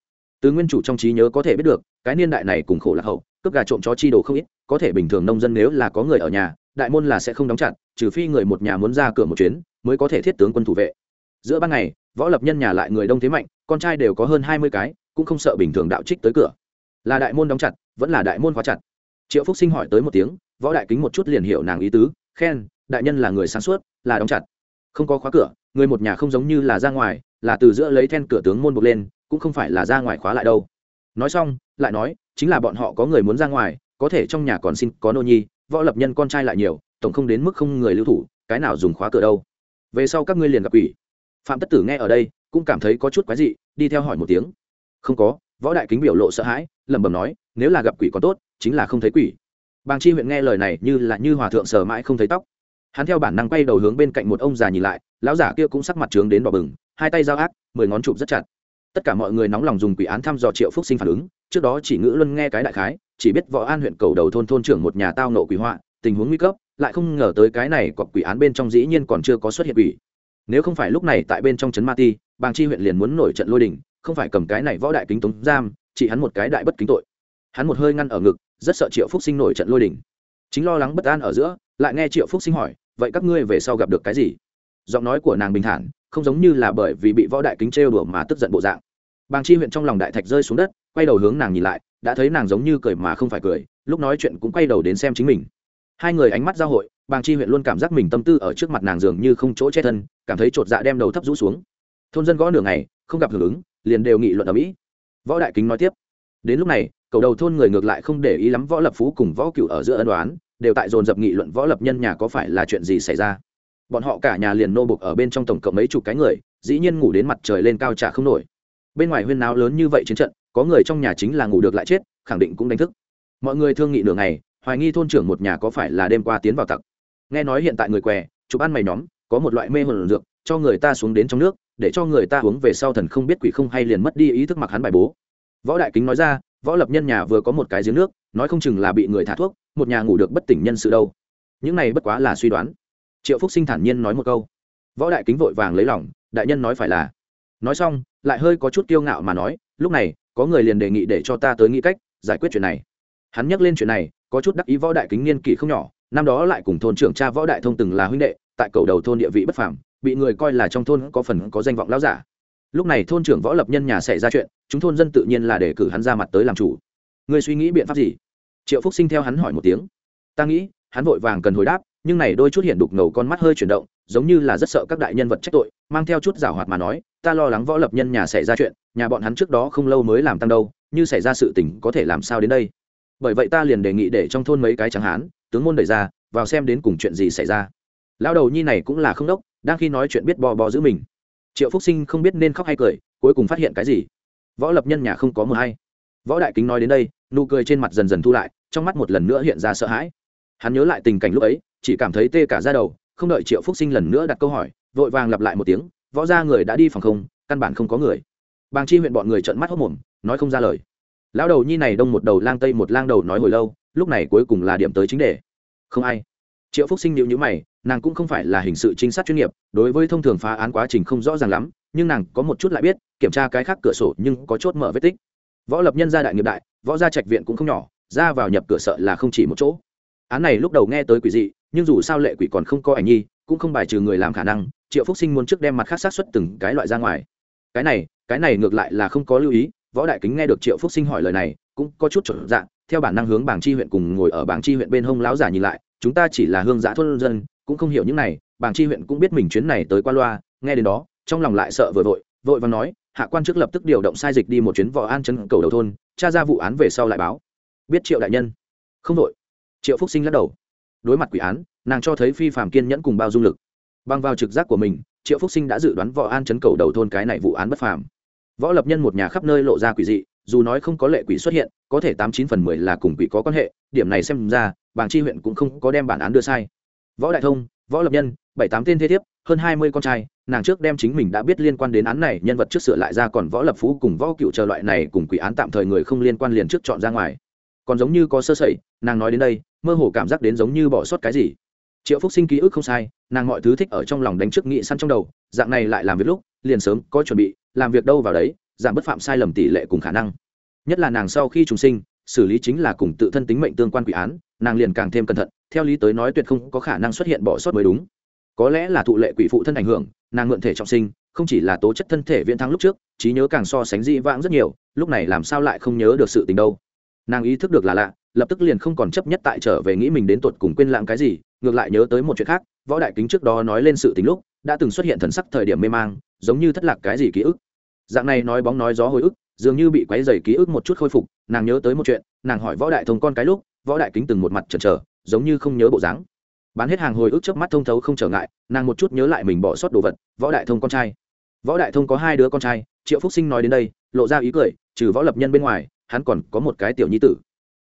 Từ nguyên chủ trong trí nhớ có thể biết được, cái niên đại này cùng khổ lạc hậu, cướp gà trộm chó chi đồ không ít, có thể bình thường nông dân nếu là có người ở nhà, đại môn là sẽ không đóng chặt, trừ phi người một nhà muốn ra cửa một chuyến, mới có thể thiết tướng quân thủ vệ. Giữa ban ngày, võ lập nhân nhà lại người đông thế mạnh, con trai đều có hơn hai mươi cái, cũng không sợ bình thường đạo trích tới cửa. Là đại môn đóng chặt, vẫn là đại môn khóa chặt. Triệu phúc sinh hỏi tới một tiếng, võ đại kính một chút liền hiểu nàng ý tứ, khen, đại nhân là người sáng suốt, là đóng chặt. Không có khóa cửa, người một nhà không giống như là ra ngoài là từ giữa lấy then cửa tướng môn buộc lên, cũng không phải là ra ngoài khóa lại đâu. Nói xong, lại nói, chính là bọn họ có người muốn ra ngoài, có thể trong nhà còn xin có nô nhi, võ lập nhân con trai lại nhiều, tổng không đến mức không người lưu thủ, cái nào dùng khóa cửa đâu. Về sau các ngươi liền gặp quỷ. Phạm tất tử nghe ở đây, cũng cảm thấy có chút quái dị, đi theo hỏi một tiếng. Không có, võ đại kính biểu lộ sợ hãi, lẩm bẩm nói, nếu là gặp quỷ có tốt, chính là không thấy quỷ. Bàng chi huyện nghe lời này như là như hòa thượng sờ mãi không thấy tóc. Hắn theo bản năng quay đầu hướng bên cạnh một ông già nhìn lại, lão giả kia cũng sắc mặt trướng đến đỏ bừng hai tay giao ác, mười ngón chụp rất chặt. Tất cả mọi người nóng lòng dùng quỷ án thăm dò triệu phúc sinh phản ứng. Trước đó chỉ ngữ luân nghe cái đại khái, chỉ biết võ an huyện cầu đầu thôn thôn trưởng một nhà tao nộ quỷ họa, tình huống nguy cấp, lại không ngờ tới cái này cọc quỷ án bên trong dĩ nhiên còn chưa có xuất hiện quỷ. Nếu không phải lúc này tại bên trong trấn ma ti, bàng chi huyện liền muốn nổi trận lôi đình, không phải cầm cái này võ đại kính tống giam, chỉ hắn một cái đại bất kính tội. Hắn một hơi ngăn ở ngực, rất sợ triệu phúc sinh nổi trận lôi đình. Chính lo lắng bất an ở giữa, lại nghe triệu phúc sinh hỏi, vậy các ngươi về sau gặp được cái gì? Giọng nói của nàng bình thản không giống như là bởi vì bị võ đại kính trêu đùa mà tức giận bộ dạng. Bàng chi huyện trong lòng đại thạch rơi xuống đất, quay đầu hướng nàng nhìn lại, đã thấy nàng giống như cười mà không phải cười, lúc nói chuyện cũng quay đầu đến xem chính mình. Hai người ánh mắt giao hội, bàng chi huyện luôn cảm giác mình tâm tư ở trước mặt nàng dường như không chỗ che thân, cảm thấy chột dạ đem đầu thấp rũ xuống. Thôn dân gõ nửa ngày, không gặp hưởng ứng, liền đều nghị luận ở mỹ. Võ đại kính nói tiếp, đến lúc này, cầu đầu thôn người ngược lại không để ý lắm võ lập phú cùng võ cựu ở giữa ân đoán đều tại dồn dập nghị luận võ lập nhân nhà có phải là chuyện gì xảy ra bọn họ cả nhà liền nô bục ở bên trong tổng cộng mấy chục cái người, dĩ nhiên ngủ đến mặt trời lên cao trả không nổi. Bên ngoài huyên náo lớn như vậy chiến trận, có người trong nhà chính là ngủ được lại chết, khẳng định cũng đánh thức. Mọi người thương nghị nửa ngày, hoài nghi thôn trưởng một nhà có phải là đêm qua tiến vào tặc. Nghe nói hiện tại người què, chụp ăn mày nhóm, có một loại mê hồn dược, cho người ta xuống đến trong nước, để cho người ta uống về sau thần không biết quỷ không hay liền mất đi ý thức mặc hắn bài bố. Võ đại kính nói ra, võ lập nhân nhà vừa có một cái giếng nước, nói không chừng là bị người thả thuốc, một nhà ngủ được bất tỉnh nhân sự đâu. Những này bất quá là suy đoán triệu phúc sinh thản nhiên nói một câu. Võ đại kính vội vàng lấy lòng, đại nhân nói phải là. Nói xong, lại hơi có chút kiêu ngạo mà nói, lúc này, có người liền đề nghị để cho ta tới nghĩ cách giải quyết chuyện này. Hắn nhắc lên chuyện này, có chút đắc ý võ đại kính niên kỷ không nhỏ, năm đó lại cùng thôn trưởng cha võ đại thông từng là huynh đệ, tại cầu đầu thôn địa vị bất phàm, bị người coi là trong thôn có phần có danh vọng lão giả. Lúc này thôn trưởng võ lập nhân nhà xảy ra chuyện, chúng thôn dân tự nhiên là để cử hắn ra mặt tới làm chủ. Người suy nghĩ biện pháp gì? Triệu phúc sinh theo hắn hỏi một tiếng. Ta nghĩ, hắn vội vàng cần hồi đáp nhưng này đôi chút hiện đục ngầu con mắt hơi chuyển động, giống như là rất sợ các đại nhân vật trách tội, mang theo chút giảo hoạt mà nói, ta lo lắng võ lập nhân nhà xảy ra chuyện, nhà bọn hắn trước đó không lâu mới làm tăng đâu, như xảy ra sự tình có thể làm sao đến đây? Bởi vậy ta liền đề nghị để trong thôn mấy cái chẳng hán, tướng môn đẩy ra, vào xem đến cùng chuyện gì xảy ra. Lao đầu nhi này cũng là không đốc, đang khi nói chuyện biết bò bò giữ mình. Triệu phúc sinh không biết nên khóc hay cười, cuối cùng phát hiện cái gì? Võ lập nhân nhà không có mờ hay. Võ đại kính nói đến đây, nụ cười trên mặt dần dần thu lại, trong mắt một lần nữa hiện ra sợ hãi hắn nhớ lại tình cảnh lúc ấy, chỉ cảm thấy tê cả ra đầu, không đợi triệu phúc sinh lần nữa đặt câu hỏi, vội vàng lặp lại một tiếng, võ ra người đã đi phòng không, căn bản không có người. Bàng chi huyện bọn người trợn mắt hốc mồm, nói không ra lời. Lão đầu nhi này đông một đầu lang tây một lang đầu nói hồi lâu, lúc này cuối cùng là điểm tới chính đề. Không ai. Triệu phúc sinh nhịu nhữ mày, nàng cũng không phải là hình sự trinh sát chuyên nghiệp, đối với thông thường phá án quá trình không rõ ràng lắm, nhưng nàng có một chút lại biết, kiểm tra cái khác cửa sổ nhưng có chốt mở vết tích. Võ lập nhân gia đại nghiệp đại, võ gia trạch viện cũng không nhỏ, ra vào nhập cửa sợ là không chỉ một chỗ án này lúc đầu nghe tới quỷ dị, nhưng dù sao lệ quỷ còn không có ảnh nhi, cũng không bài trừ người làm khả năng, triệu phúc sinh muốn trước đem mặt khác sát xuất từng cái loại ra ngoài. Cái này cái này ngược lại là không có lưu ý, võ đại kính nghe được triệu phúc sinh hỏi lời này, cũng có chút chuẩn dạng theo bản năng hướng bảng chi huyện cùng ngồi ở bảng chi huyện bên hông lão giả nhìn lại, chúng ta chỉ là hương giã thôn dân, cũng không hiểu những này, bảng chi huyện cũng biết mình chuyến này tới qua loa, nghe đến đó, trong lòng lại sợ vừa vội vội và nói, hạ quan trước lập tức điều động sai dịch đi một chuyến võ an chân cầu đầu thôn, tra ra vụ án về sau lại báo. Biết triệu đại nhân. Không vội triệu phúc sinh lắc đầu đối mặt quỷ án nàng cho thấy phi phạm kiên nhẫn cùng bao dung lực bằng vào trực giác của mình triệu phúc sinh đã dự đoán võ an chấn cầu đầu thôn cái này vụ án bất phàm võ lập nhân một nhà khắp nơi lộ ra quỷ dị dù nói không có lệ quỷ xuất hiện có thể tám chín phần mười là cùng quỷ có quan hệ điểm này xem ra bàng chi huyện cũng không có đem bản án đưa sai võ đại thông võ lập nhân bảy tám tên thế thiếp hơn hai mươi con trai nàng trước đem chính mình đã biết liên quan đến án này nhân vật trước sửa lại ra còn võ lập phú cùng võ cựu chờ loại này cùng quỷ án tạm thời người không liên quan liền trước chọn ra ngoài còn giống như có sơ sẩy, nàng nói đến đây, mơ hồ cảm giác đến giống như bỏ sót cái gì. Triệu phúc sinh ký ức không sai, nàng mọi thứ thích ở trong lòng đánh trước nghị săn trong đầu, dạng này lại làm việc lúc, liền sớm có chuẩn bị, làm việc đâu vào đấy giảm bất phạm sai lầm tỷ lệ cùng khả năng. Nhất là nàng sau khi trùng sinh, xử lý chính là cùng tự thân tính mệnh tương quan quỷ án, nàng liền càng thêm cẩn thận, theo lý tới nói tuyệt không có khả năng xuất hiện bỏ sót mới đúng. Có lẽ là thụ lệ quỷ phụ thân ảnh hưởng, nàng mượn thể trọng sinh, không chỉ là tố chất thân thể viễn thắng lúc trước, trí nhớ càng so sánh dị vãng rất nhiều, lúc này làm sao lại không nhớ được sự tình đâu nàng ý thức được là lạ, lập tức liền không còn chấp nhất tại trở về nghĩ mình đến tột cùng quên lãng cái gì, ngược lại nhớ tới một chuyện khác, võ đại kính trước đó nói lên sự tình lúc, đã từng xuất hiện thần sắc thời điểm mê mang, giống như thất lạc cái gì ký ức. Dạng này nói bóng nói gió hồi ức, dường như bị quấy dày ký ức một chút khôi phục, nàng nhớ tới một chuyện, nàng hỏi võ đại thông con cái lúc, võ đại kính từng một mặt chần chờ, giống như không nhớ bộ dáng. Bán hết hàng hồi ức trước mắt thông thấu không trở ngại, nàng một chút nhớ lại mình bỏ sót đồ vật, võ đại thông con trai. Võ đại thông có hai đứa con trai, triệu phúc sinh nói đến đây, lộ ra ý cười, trừ võ lập nhân bên ngoài hắn còn có một cái tiểu nhi tử.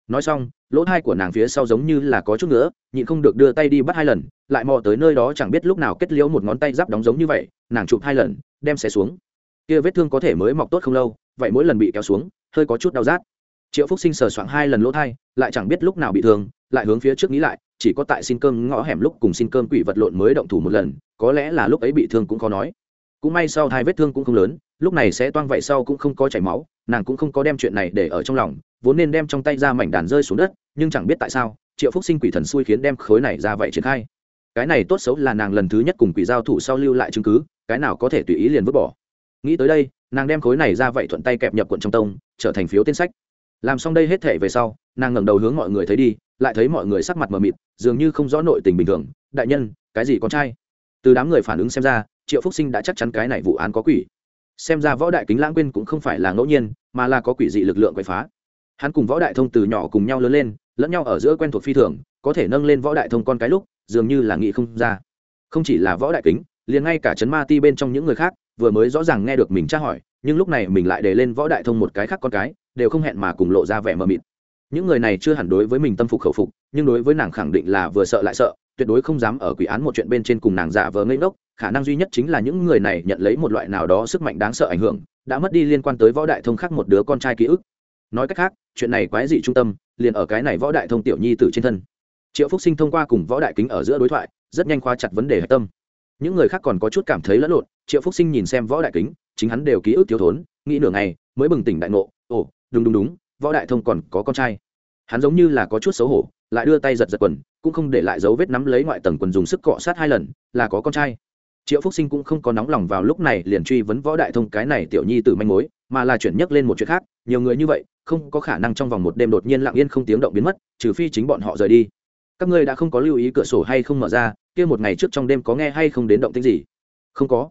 Nói xong, lỗ thai của nàng phía sau giống như là có chút nữa nhịn không được đưa tay đi bắt hai lần, lại mò tới nơi đó chẳng biết lúc nào kết liễu một ngón tay giáp đóng giống như vậy, nàng chụp hai lần, đem xé xuống. Kia vết thương có thể mới mọc tốt không lâu, vậy mỗi lần bị kéo xuống, hơi có chút đau rát. Triệu phúc sinh sờ soạng hai lần lỗ thai, lại chẳng biết lúc nào bị thương, lại hướng phía trước nghĩ lại, chỉ có tại xin cơm ngõ hẻm lúc cùng xin cơm quỷ vật lộn mới động thủ một lần, có lẽ là lúc ấy bị thương cũng khó nói. Cũng may sau hai vết thương cũng không lớn, lúc này sẽ toang vậy sau cũng không có chảy máu nàng cũng không có đem chuyện này để ở trong lòng, vốn nên đem trong tay ra mảnh đàn rơi xuống đất, nhưng chẳng biết tại sao, triệu phúc sinh quỷ thần xui khiến đem khối này ra vậy triển khai. Cái này tốt xấu là nàng lần thứ nhất cùng quỷ giao thủ sau lưu lại chứng cứ, cái nào có thể tùy ý liền vứt bỏ. Nghĩ tới đây, nàng đem khối này ra vậy thuận tay kẹp nhập quận trong tông, trở thành phiếu tên sách. Làm xong đây hết thể về sau, nàng ngẩng đầu hướng mọi người thấy đi, lại thấy mọi người sắc mặt mờ mịt, dường như không rõ nội tình bình thường. Đại nhân, cái gì con trai? Từ đám người phản ứng xem ra, triệu phúc sinh đã chắc chắn cái này vụ án có quỷ xem ra võ đại kính lãng quên cũng không phải là ngẫu nhiên, mà là có quỷ dị lực lượng quậy phá. Hắn cùng võ đại thông từ nhỏ cùng nhau lớn lên, lẫn nhau ở giữa quen thuộc phi thường, có thể nâng lên võ đại thông con cái lúc, dường như là nghĩ không ra. Không chỉ là võ đại kính, liền ngay cả chấn ma ti bên trong những người khác, vừa mới rõ ràng nghe được mình tra hỏi, nhưng lúc này mình lại để lên võ đại thông một cái khác con cái, đều không hẹn mà cùng lộ ra vẻ mờ mịt. Những người này chưa hẳn đối với mình tâm phục khẩu phục, nhưng đối với nàng khẳng định là vừa sợ lại sợ tuyệt đối không dám ở quỷ án một chuyện bên trên cùng nàng giả vờ ngây ngốc, khả năng duy nhất chính là những người này nhận lấy một loại nào đó sức mạnh đáng sợ ảnh hưởng, đã mất đi liên quan tới võ đại thông khác một đứa con trai ký ức. Nói cách khác, chuyện này quái dị trung tâm, liền ở cái này võ đại thông tiểu nhi tử trên thân. Triệu phúc sinh thông qua cùng võ đại kính ở giữa đối thoại, rất nhanh khóa chặt vấn đề hạch tâm. Những người khác còn có chút cảm thấy lẫn lộn, triệu phúc sinh nhìn xem võ đại kính, chính hắn đều ký ức thiếu thốn, nghĩ nửa ngày, mới bừng tỉnh đại ngộ, ồ, đúng đúng đúng, võ đại thông còn có con trai. Hắn giống như là có chút xấu hổ lại đưa tay giật giật quần, cũng không để lại dấu vết nắm lấy ngoại tầng quần dùng sức cọ sát hai lần, là có con trai. Triệu phúc sinh cũng không có nóng lòng vào lúc này liền truy vấn võ đại thông cái này tiểu nhi từ manh mối, mà là chuyển nhắc lên một chuyện khác, nhiều người như vậy, không có khả năng trong vòng một đêm đột nhiên lặng yên không tiếng động biến mất, trừ phi chính bọn họ rời đi. Các ngươi đã không có lưu ý cửa sổ hay không mở ra, kia một ngày trước trong đêm có nghe hay không đến động tĩnh gì? Không có.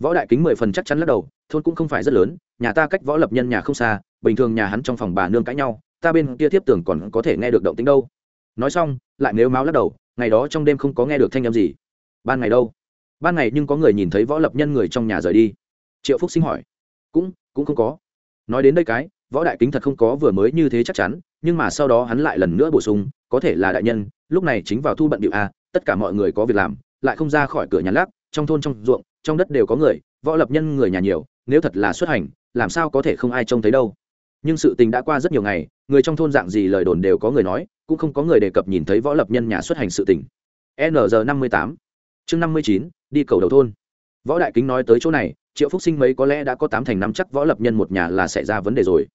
Võ đại kính mười phần chắc chắn lắc đầu, thôn cũng không phải rất lớn, nhà ta cách võ lập nhân nhà không xa, bình thường nhà hắn trong phòng bà nương cãi nhau, ta bên kia tiếp tưởng còn có thể nghe được động tĩnh đâu nói xong, lại nếu máu lắc đầu, ngày đó trong đêm không có nghe được thanh âm gì. Ban ngày đâu? Ban ngày nhưng có người nhìn thấy võ lập nhân người trong nhà rời đi. Triệu phúc sinh hỏi. Cũng cũng không có. Nói đến đây cái, võ đại kính thật không có vừa mới như thế chắc chắn, nhưng mà sau đó hắn lại lần nữa bổ sung, có thể là đại nhân, lúc này chính vào thu bận điệu a, tất cả mọi người có việc làm, lại không ra khỏi cửa nhà lác, trong thôn trong ruộng, trong đất đều có người, võ lập nhân người nhà nhiều, nếu thật là xuất hành, làm sao có thể không ai trông thấy đâu? Nhưng sự tình đã qua rất nhiều ngày, người trong thôn dạng gì lời đồn đều có người nói, cũng không có người đề cập nhìn thấy võ lập nhân nhà xuất hành sự tình. Ng năm mươi tám. Chương năm mươi chín, đi cầu đầu thôn. Võ đại kính nói tới chỗ này, triệu phúc sinh mấy có lẽ đã có tám thành năm chắc võ lập nhân một nhà là xảy ra vấn đề rồi.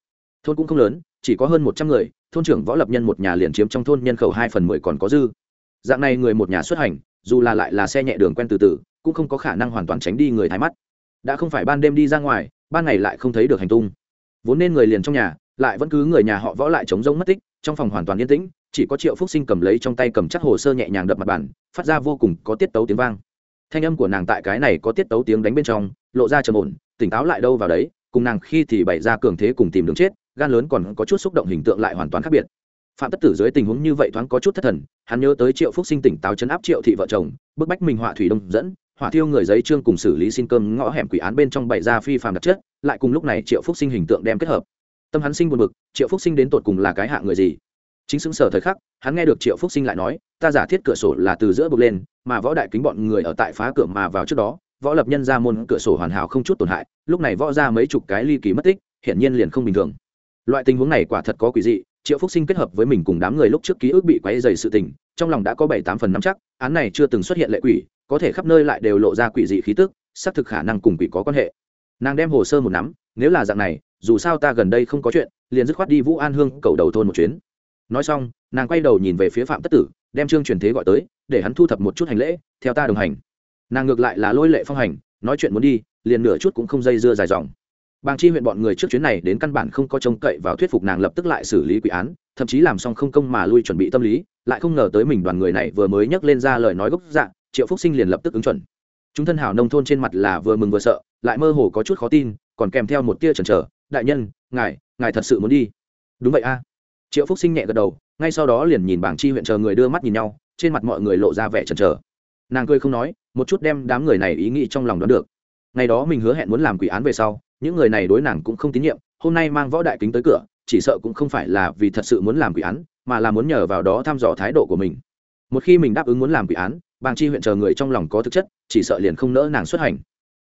Thôn cũng không lớn, chỉ có hơn một trăm người, thôn trưởng võ lập nhân một nhà liền chiếm trong thôn nhân khẩu hai phần mười còn có dư. Dạng này người một nhà xuất hành, dù là lại là xe nhẹ đường quen từ từ, cũng không có khả năng hoàn toàn tránh đi người thái mắt. Đã không phải ban đêm đi ra ngoài, ban ngày lại không thấy được hành tung vốn nên người liền trong nhà, lại vẫn cứ người nhà họ võ lại chống rông mất tích, trong phòng hoàn toàn yên tĩnh, chỉ có triệu phúc sinh cầm lấy trong tay cầm chắc hồ sơ nhẹ nhàng đập mặt bàn, phát ra vô cùng có tiết tấu tiếng vang. Thanh âm của nàng tại cái này có tiết tấu tiếng đánh bên trong, lộ ra trầm ổn, tỉnh táo lại đâu vào đấy, cùng nàng khi thì bày ra cường thế cùng tìm đường chết, gan lớn còn có chút xúc động hình tượng lại hoàn toàn khác biệt. Phạm tất tử dưới tình huống như vậy thoáng có chút thất thần, hắn nhớ tới triệu phúc sinh tỉnh táo chấn áp triệu thị vợ chồng, bức bách mình họa thủy đông dẫn hỏa thiêu người giấy trương cùng xử lý xin cơm ngõ hẻm quỷ án bên trong bày ra phi phàm đặc chất, lại cùng lúc này triệu phúc sinh hình tượng đem kết hợp. Tâm hắn sinh buồn bực, triệu phúc sinh đến tột cùng là cái hạ người gì? Chính xứng sở thời khắc, hắn nghe được triệu phúc sinh lại nói, ta giả thiết cửa sổ là từ giữa bực lên, mà võ đại kính bọn người ở tại phá cửa mà vào trước đó, võ lập nhân ra môn cửa sổ hoàn hảo không chút tổn hại, lúc này võ ra mấy chục cái ly kỳ mất tích, hiển nhiên liền không bình thường. Loại tình huống này quả thật có quỷ dị, triệu phúc sinh kết hợp với mình cùng đám người lúc trước ký ức bị quấy dày sự tình trong lòng đã có bảy tám phần nắm chắc, án này chưa từng xuất hiện lệ quỷ, có thể khắp nơi lại đều lộ ra quỷ dị khí tức, xác thực khả năng cùng quỷ có quan hệ. Nàng đem hồ sơ một nắm, nếu là dạng này, dù sao ta gần đây không có chuyện, liền dứt khoát đi vũ an hương cầu đầu thôn một chuyến. Nói xong, nàng quay đầu nhìn về phía phạm tất tử, đem trương truyền thế gọi tới, để hắn thu thập một chút hành lễ, theo ta đồng hành. Nàng ngược lại là lôi lệ phong hành, nói chuyện muốn đi, liền nửa chút cũng không dây dưa dài dòng. Bàng chi huyện bọn người trước chuyến này đến căn bản không có trông cậy vào thuyết phục nàng lập tức lại xử lý quỷ án, thậm chí làm xong không công mà lui chuẩn bị tâm lý lại không ngờ tới mình đoàn người này vừa mới nhắc lên ra lời nói gốc dạng triệu phúc sinh liền lập tức ứng chuẩn. Chúng thân hảo nông thôn trên mặt là vừa mừng vừa sợ, lại mơ hồ có chút khó tin, còn kèm theo một tia chần chờ, đại nhân, ngài ngài thật sự muốn đi? Đúng vậy a. Triệu phúc sinh nhẹ gật đầu, ngay sau đó liền nhìn bảng chi huyện chờ người đưa mắt nhìn nhau, trên mặt mọi người lộ ra vẻ chần chờ. Nàng cười không nói, một chút đem đám người này ý nghĩ trong lòng đoán được. Ngày đó mình hứa hẹn muốn làm quỷ án về sau, những người này đối nàng cũng không tín nhiệm, hôm nay mang võ đại kính tới cửa, chỉ sợ cũng không phải là vì thật sự muốn làm quỷ án mà là muốn nhờ vào đó thăm dò thái độ của mình. Một khi mình đáp ứng muốn làm quỷ án, bàng chi huyện chờ người trong lòng có thực chất, chỉ sợ liền không nỡ nàng xuất hành.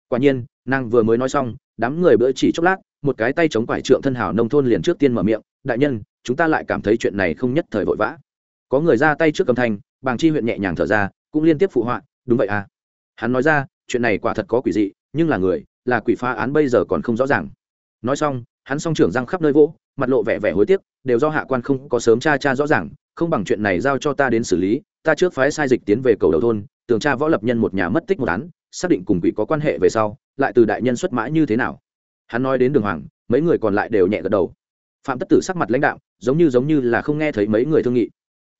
Quả nhiên, nàng vừa mới nói xong, đám người bữa chỉ chốc lát, một cái tay chống quải trượng thân hảo nông thôn liền trước tiên mở miệng, đại nhân, chúng ta lại cảm thấy chuyện này không nhất thời vội vã. Có người ra tay trước cầm thanh, bàng chi huyện nhẹ nhàng thở ra, cũng liên tiếp phụ họa, đúng vậy à. Hắn nói ra, chuyện này quả thật có quỷ dị, nhưng là người, là quỷ phá án bây giờ còn không rõ ràng. Nói xong, hắn song trưởng răng khắp nơi vỗ, mặt lộ vẻ vẻ hối tiếc đều do hạ quan không có sớm tra tra rõ ràng, không bằng chuyện này giao cho ta đến xử lý, ta trước phái sai dịch tiến về cầu đầu thôn, tường tra võ lập nhân một nhà mất tích một án, xác định cùng quỷ có quan hệ về sau, lại từ đại nhân xuất mã như thế nào. Hắn nói đến đường hoàng, mấy người còn lại đều nhẹ gật đầu. Phạm tất tử sắc mặt lãnh đạo giống như giống như là không nghe thấy mấy người thương nghị.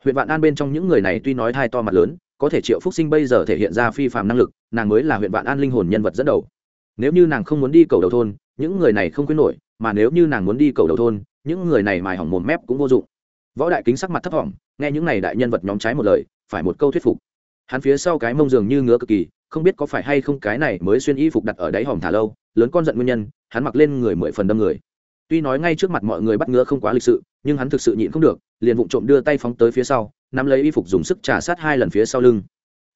Huyện vạn an bên trong những người này tuy nói thai to mặt lớn, có thể triệu phúc sinh bây giờ thể hiện ra phi phạm năng lực, nàng mới là huyện vạn an linh hồn nhân vật dẫn đầu. Nếu như nàng không muốn đi cầu đầu thôn, những người này không khuyến nổi, mà nếu như nàng muốn đi cầu đầu thôn những người này mài hỏng mồm mép cũng vô dụng. Võ đại kính sắc mặt thấp thỏm nghe những này đại nhân vật nhóm trái một lời, phải một câu thuyết phục. Hắn phía sau cái mông dường như ngứa cực kỳ, không biết có phải hay không cái này mới xuyên y phục đặt ở đáy hòm thả lâu, lớn con giận nguyên nhân, hắn mặc lên người mười phần đâm người. Tuy nói ngay trước mặt mọi người bắt ngứa không quá lịch sự, nhưng hắn thực sự nhịn không được, liền vụng trộm đưa tay phóng tới phía sau, nắm lấy y phục dùng sức trả sát hai lần phía sau lưng.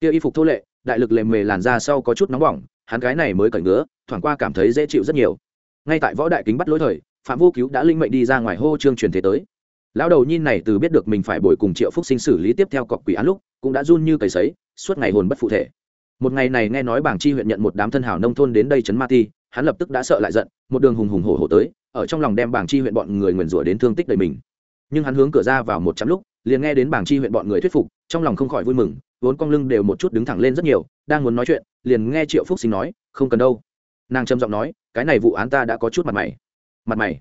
Kia y phục thô lệ, đại lực lề mề làn ra sau có chút nóng bỏng, hắn cái này mới cởi ngứa, thoảng qua cảm thấy dễ chịu rất nhiều. Ngay tại võ đại kính bắt lỗi thời phạm vô cứu đã linh mệnh đi ra ngoài hô trương truyền thế tới. Lão đầu Nhi này từ biết được mình phải bồi cùng triệu phúc sinh xử lý tiếp theo cọc quỷ án lúc, cũng đã run như cầy sấy, suốt ngày hồn bất phụ thể. Một ngày này nghe nói bảng chi huyện nhận một đám thân hảo nông thôn đến đây chấn ma ti hắn lập tức đã sợ lại giận, một đường hùng hùng hổ hổ tới, ở trong lòng đem bảng chi huyện bọn người nguyền rủa đến thương tích đầy mình. Nhưng hắn hướng cửa ra vào một trăm lúc, liền nghe đến bảng chi huyện bọn người thuyết phục, trong lòng không khỏi vui mừng, vốn cong lưng đều một chút đứng thẳng lên rất nhiều, đang muốn nói chuyện, liền nghe triệu phúc sinh nói, không cần đâu. Nàng trầm giọng nói, cái này vụ án ta đã có chút mặt mày mặt mày.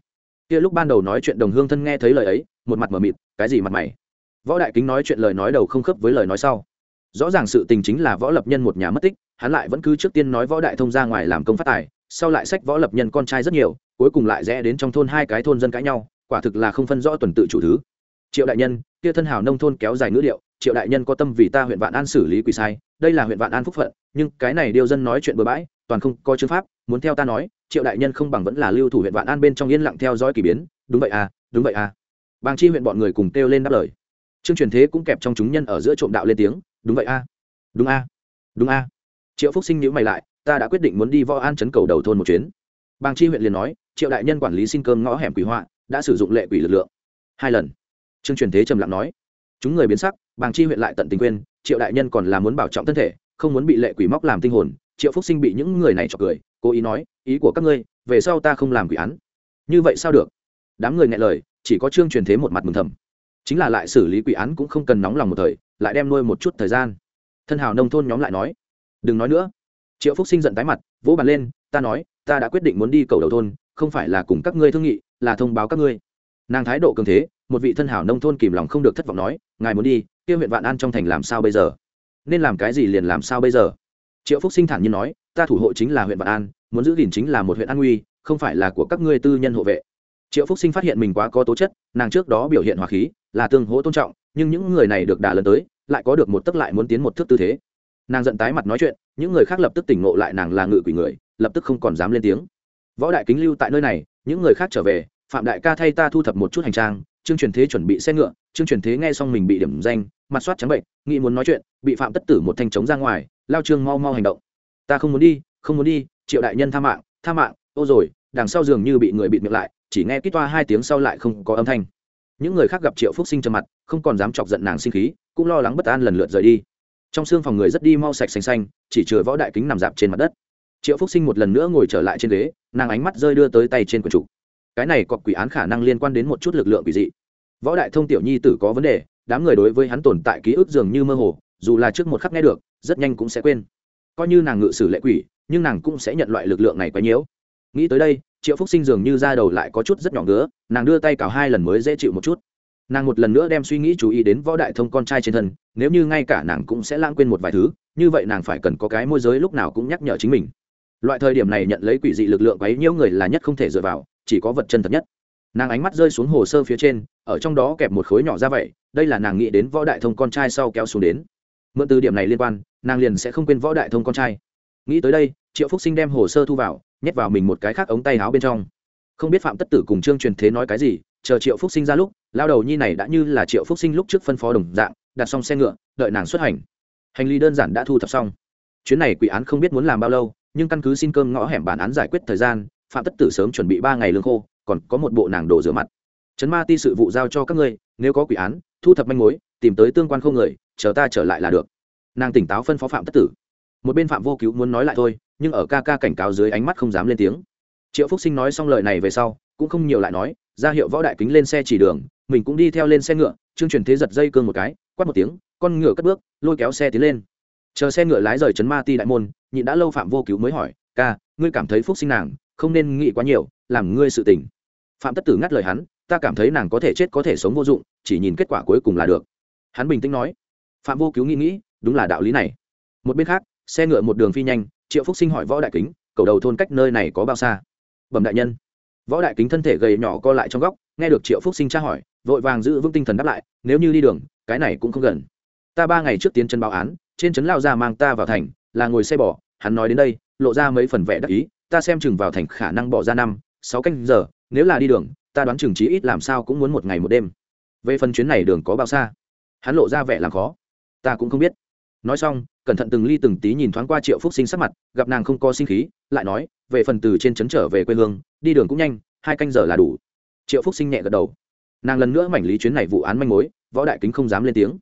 Kia lúc ban đầu nói chuyện đồng hương thân nghe thấy lời ấy, một mặt mờ mịt, cái gì mặt mày? Võ đại kính nói chuyện lời nói đầu không khớp với lời nói sau. Rõ ràng sự tình chính là võ lập nhân một nhà mất tích, hắn lại vẫn cứ trước tiên nói võ đại thông ra ngoài làm công phát tài, sau lại sách võ lập nhân con trai rất nhiều, cuối cùng lại rẽ đến trong thôn hai cái thôn dân cãi nhau, quả thực là không phân rõ tuần tự chủ thứ. Triệu đại nhân, kia thân hào nông thôn kéo dài ngữ điệu, triệu đại nhân có tâm vì ta huyện vạn an xử lý quỷ sai, đây là huyện vạn an phúc phận, nhưng cái này điều dân nói chuyện bừa bãi, toàn không có chữ pháp, muốn theo ta nói triệu đại nhân không bằng vẫn là lưu thủ huyện vạn an bên trong yên lặng theo dõi k ỳ biến đúng vậy à đúng vậy à bàng chi huyện bọn người cùng kêu lên đáp lời trương truyền thế cũng kẹp trong chúng nhân ở giữa trộm đạo lên tiếng, đúng vậy à? đúng à? đúng à? triệu phúc sinh nhữ mày lại, ta đã quyết định muốn đi võ an chấn cầu đầu thôn một chuyến bàng chi huyện liền nói, triệu đại nhân quản lý xin cơm ngõ hẻm quỷ họa, đã sử dụng lệ quỷ lực lượng hai lần trương truyền thế trầm lặng nói chúng người biến sắc, bàng chi huyện lại tận tình quên, triệu đại nhân còn là muốn bảo trọng thân thể, không muốn bị lệ quỷ móc làm tinh hồn, triệu phúc sinh bị những người này chọc cười cố ý nói, ý của các ngươi, về sau ta không làm quỷ án. Như vậy sao được? Đám người nghe lời, chỉ có trương truyền thế một mặt mừng thầm. Chính là lại xử lý quỷ án cũng không cần nóng lòng một thời, lại đem nuôi một chút thời gian. Thân hào nông thôn nhóm lại nói, đừng nói nữa. Triệu phúc sinh giận tái mặt, vỗ bàn lên, ta nói, ta đã quyết định muốn đi cầu đầu thôn, không phải là cùng các ngươi thương nghị, là thông báo các ngươi. Nàng thái độ cường thế, một vị thân hảo nông thôn kìm lòng không được thất vọng nói, ngài muốn đi, kia huyện vạn an trong thành làm sao bây giờ? Nên làm cái gì liền làm sao bây giờ? Triệu phúc sinh thản nhiên nói, ta thủ hộ chính là huyện vạn an, muốn giữ gìn chính là một huyện an nguy không phải là của các ngươi tư nhân hộ vệ. Triệu phúc sinh phát hiện mình quá có tố chất, nàng trước đó biểu hiện hòa khí, là tương hỗ tôn trọng, nhưng những người này được đả lần tới, lại có được một tấc lại muốn tiến một thước tư thế. Nàng giận tái mặt nói chuyện, những người khác lập tức tỉnh ngộ lại nàng là ngự quỷ người, lập tức không còn dám lên tiếng. Võ đại kính lưu tại nơi này, những người khác trở về, phạm đại ca thay ta thu thập một chút hành trang Trương truyền thế chuẩn bị xe ngựa, Trương truyền thế nghe xong mình bị điểm danh, mặt soát trắng bệnh, nghĩ muốn nói chuyện, bị phạm tất tử một thanh trống ra ngoài, lao trương mau mau hành động. Ta không muốn đi, không muốn đi, triệu đại nhân tha mạng tha mạng, ô rồi, đằng sau giường như bị người bịt miệng lại, chỉ nghe kít toa hai tiếng sau lại không có âm thanh. Những người khác gặp triệu phúc sinh trầm mặt, không còn dám chọc giận nàng sinh khí, cũng lo lắng bất an lần lượt rời đi. Trong xương phòng người rất đi mau sạch xanh xanh, chỉ chừa võ đại kính nằm dạp trên mặt đất. Triệu phúc sinh một lần nữa ngồi trở lại trên ghế, nàng ánh mắt rơi đưa tới tay trên quần chủ cái này có quỷ án khả năng liên quan đến một chút lực lượng quỷ dị võ đại thông tiểu nhi tử có vấn đề, đám người đối với hắn tồn tại ký ức dường như mơ hồ, dù là trước một khắc nghe được, rất nhanh cũng sẽ quên. Coi như nàng ngự sử lệ quỷ, nhưng nàng cũng sẽ nhận loại lực lượng này quá nhiễu nghĩ tới đây, triệu phúc sinh dường như ra đầu lại có chút rất nhỏ ngứa, nàng đưa tay cào hai lần mới dễ chịu một chút. Nàng một lần nữa đem suy nghĩ chú ý đến võ đại thông con trai trên thân, nếu như ngay cả nàng cũng sẽ lãng quên một vài thứ, như vậy nàng phải cần có cái môi giới lúc nào cũng nhắc nhở chính mình. Loại thời điểm này nhận lấy quỷ dị lực lượng quấy nhiễu người là nhất không thể dựa vào, chỉ có vật chân thật nhất nàng ánh mắt rơi xuống hồ sơ phía trên, ở trong đó kẹp một khối nhỏ ra vậy, đây là nàng nghĩ đến võ đại thông con trai sau kéo xuống đến. Mượn từ điểm này liên quan, nàng liền sẽ không quên võ đại thông con trai. Nghĩ tới đây, triệu phúc sinh đem hồ sơ thu vào, nhét vào mình một cái khác ống tay áo bên trong. Không biết phạm tất tử cùng trương truyền thế nói cái gì, chờ triệu phúc sinh ra lúc, lao đầu nhi này đã như là triệu phúc sinh lúc trước phân phó đồng dạng, đặt xong xe ngựa, đợi nàng xuất hành. Hành lý đơn giản đã thu thập xong. Chuyến này quỷ án không biết muốn làm bao lâu, nhưng căn cứ xin cơm ngõ hẻm bản án giải quyết thời gian, phạm tất tử sớm chuẩn bị ba ngày lương khô còn có một bộ nàng đồ rửa mặt. Trấn ma ti sự vụ giao cho các ngươi, nếu có quỷ án, thu thập manh mối, tìm tới tương quan không người, chờ ta trở lại là được. Nàng tỉnh táo phân phó phạm tất tử. Một bên phạm vô cứu muốn nói lại thôi, nhưng ở ca ca cảnh cáo dưới ánh mắt không dám lên tiếng. Triệu phúc sinh nói xong lời này về sau, cũng không nhiều lại nói, ra hiệu võ đại kính lên xe chỉ đường, mình cũng đi theo lên xe ngựa chương truyền thế giật dây cương một cái, quát một tiếng, con ngựa cất bước, lôi kéo xe tiến lên. Chờ xe ngựa lái rời trấn ma ti đại môn, nhịn đã lâu phạm vô cứu mới hỏi, ca, ngươi cảm thấy phúc sinh nàng không nên nghĩ quá nhiều, làm ngươi sự tỉnh phạm tất tử ngắt lời hắn, ta cảm thấy nàng có thể chết có thể sống vô dụng, chỉ nhìn kết quả cuối cùng là được. Hắn bình tĩnh nói, phạm vô cứu nghĩ nghĩ, đúng là đạo lý này. Một bên khác, xe ngựa một đường phi nhanh, triệu phúc sinh hỏi võ đại kính, cầu đầu thôn cách nơi này có bao xa? Bẩm đại nhân. Võ đại kính thân thể gầy nhỏ co lại trong góc, nghe được triệu phúc sinh tra hỏi, vội vàng giữ vững tinh thần đáp lại, nếu như đi đường, cái này cũng không gần. Ta ba ngày trước tiến chân báo án, trên trấn lao ra mang ta vào thành, là ngồi xe bỏ hắn nói đến đây, lộ ra mấy phần vẻ đắc ý, ta xem chừng vào thành khả năng bỏ ra năm sáu canh giờ, nếu là đi đường, ta đoán chừng trí ít làm sao cũng muốn một ngày một đêm. Về phần chuyến này đường có bao xa? Hắn lộ ra vẻ làm khó. Ta cũng không biết. Nói xong, cẩn thận từng ly từng tí nhìn thoáng qua triệu phúc sinh sắc mặt, gặp nàng không có sinh khí, lại nói, về phần từ trên trấn trở về quê hương, đi đường cũng nhanh, hai canh giờ là đủ. Triệu phúc sinh nhẹ gật đầu. Nàng lần nữa mảnh lý chuyến này vụ án manh mối, võ đại kính không dám lên tiếng.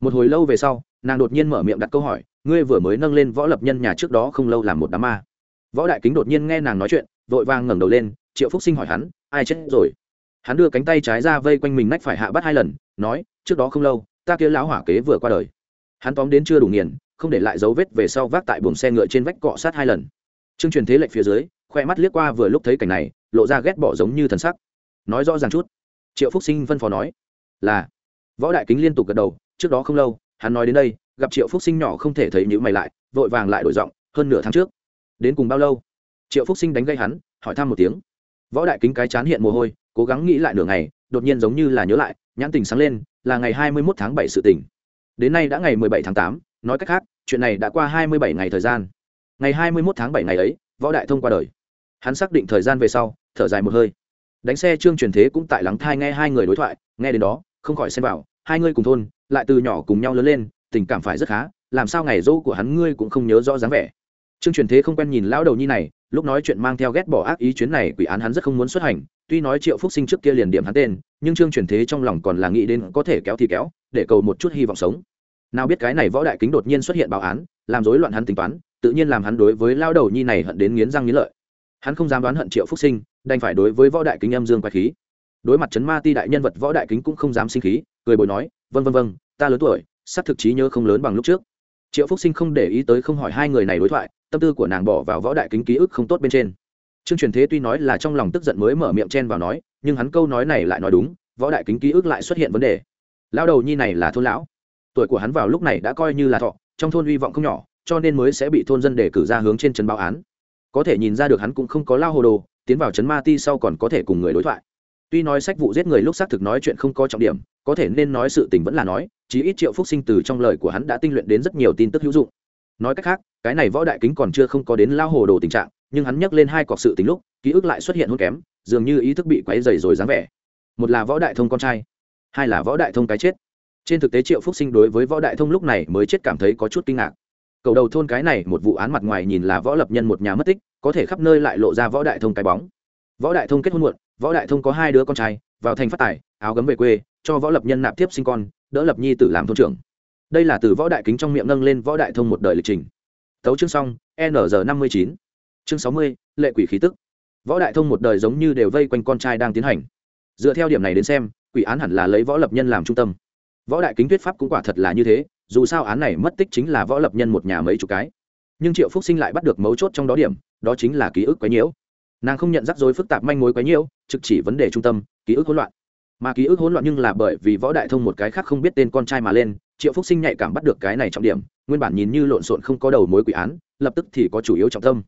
Một hồi lâu về sau, nàng đột nhiên mở miệng đặt câu hỏi, ngươi vừa mới nâng lên võ lập nhân nhà trước đó không lâu làm một đám ma. Võ đại kính đột nhiên nghe nàng nói chuyện, vội vàng ngẩng đầu lên triệu phúc sinh hỏi hắn, ai chết rồi? Hắn đưa cánh tay trái ra vây quanh mình nách phải hạ bắt hai lần, nói, trước đó không lâu, ta kia lão hỏa kế vừa qua đời. Hắn tóm đến chưa đủ nghiền, không để lại dấu vết về sau vác tại buồng xe ngựa trên vách cọ sát hai lần. Trương truyền thế lệnh phía dưới, khoe mắt liếc qua vừa lúc thấy cảnh này, lộ ra ghét bỏ giống như thần sắc. Nói rõ ràng chút. Triệu phúc sinh phân phó nói, là. Võ đại kính liên tục gật đầu, trước đó không lâu, hắn nói đến đây, gặp triệu phúc sinh nhỏ không thể thấy nhữ mày lại, vội vàng lại đổi giọng, hơn nửa tháng trước, đến cùng bao lâu? Triệu phúc sinh đánh gây hắn, hỏi thăm một tiếng võ đại kính cái chán hiện mồ hôi, cố gắng nghĩ lại nửa ngày, đột nhiên giống như là nhớ lại, nhãn tình sáng lên, là ngày hai mươi mốt tháng bảy sự tỉnh đến nay đã ngày mười bảy tháng tám, nói cách khác, chuyện này đã qua hai mươi bảy ngày thời gian. Ngày hai mươi mốt tháng bảy ngày ấy, võ đại thông qua đời. Hắn xác định thời gian về sau, thở dài một hơi. Đánh xe trương truyền thế cũng tại lắng thai nghe hai người đối thoại, nghe đến đó, không khỏi xem vào, hai ngươi cùng thôn, lại từ nhỏ cùng nhau lớn lên, tình cảm phải rất khá, làm sao ngày dỗ của hắn ngươi cũng không nhớ rõ dáng vẻ. Trương truyền thế không quen nhìn lão đầu nhi này lúc nói chuyện mang theo ghét bỏ ác ý chuyến này, quỷ án hắn rất không muốn xuất hành. Tuy nói triệu phúc sinh trước kia liền điểm hắn tên, nhưng trương truyền thế trong lòng còn là nghĩ đến có thể kéo thì kéo, để cầu một chút hy vọng sống. Nào biết cái này võ đại kính đột nhiên xuất hiện báo án, làm rối loạn hắn tính toán, tự nhiên làm hắn đối với lao đầu nhi này hận đến nghiến răng nghiến lợi. Hắn không dám đoán hận triệu phúc sinh, đành phải đối với võ đại kính âm dương quái khí. Đối mặt chấn ma ti đại nhân vật, võ đại kính cũng không dám sinh khí, cười bồi nói vân vân vân ta lớn tuổi, xác thực trí nhớ không lớn bằng lúc trước. Triệu phúc sinh không để ý tới không hỏi hai người này đối thoại tâm tư của nàng bỏ vào võ đại kính ký ức không tốt bên trên. Trương truyền thế tuy nói là trong lòng tức giận mới mở miệng chen vào nói, nhưng hắn câu nói này lại nói đúng, võ đại kính ký ức lại xuất hiện vấn đề. Lão đầu nhi này là thôn lão. Tuổi của hắn vào lúc này đã coi như là thọ, trong thôn hy vọng không nhỏ, cho nên mới sẽ bị thôn dân đề cử ra hướng trên trấn báo án. Có thể nhìn ra được hắn cũng không có lao hồ đồ, tiến vào trấn ma ti sau còn có thể cùng người đối thoại. Tuy nói sách vụ giết người lúc xác thực nói chuyện không có trọng điểm, có thể nên nói sự tình vẫn là nói, chí ít triệu phúc sinh từ trong lời của hắn đã tinh luyện đến rất nhiều tin tức hữu dụng nói cách khác, cái này võ đại kính còn chưa không có đến lao hồ đồ tình trạng, nhưng hắn nhắc lên hai cọc sự tình lúc, ký ức lại xuất hiện hôn kém, dường như ý thức bị quấy dày rồi dáng vẻ. Một là võ đại thông con trai, hai là võ đại thông cái chết. Trên thực tế triệu phúc sinh đối với võ đại thông lúc này mới chết cảm thấy có chút kinh ngạc. Cầu đầu thôn cái này một vụ án mặt ngoài nhìn là võ lập nhân một nhà mất tích, có thể khắp nơi lại lộ ra võ đại thông cái bóng. Võ đại thông kết hôn muộn, võ đại thông có hai đứa con trai, vào thành phát tài, áo gấm về quê, cho võ lập nhân nạp tiếp sinh con, đỡ lập nhi tử làm thôn trưởng đây là từ võ đại kính trong miệng nâng lên võ đại thông một đời lịch trình. Tấu chương xong nr năm mươi chín. Chương sáu mươi, lệ quỷ khí tức. Võ đại thông một đời giống như đều vây quanh con trai đang tiến hành. Dựa theo điểm này đến xem, quỷ án hẳn là lấy võ lập nhân làm trung tâm. Võ đại kính thuyết pháp cũng quả thật là như thế, dù sao án này mất tích chính là võ lập nhân một nhà mấy chục cái. Nhưng triệu phúc sinh lại bắt được mấu chốt trong đó điểm, đó chính là ký ức quấy nhiễu. Nàng không nhận rắc rối phức tạp manh mối quấy nhiễu, trực chỉ vấn đề trung tâm, ký ức hỗn loạn. Mà ký ức hỗn loạn nhưng là bởi vì võ đại thông một cái khác không biết tên con trai mà lên triệu phúc sinh nhạy cảm bắt được cái này trọng điểm nguyên bản nhìn như lộn xộn không có đầu mối quỷ án lập tức thì có chủ yếu trọng tâm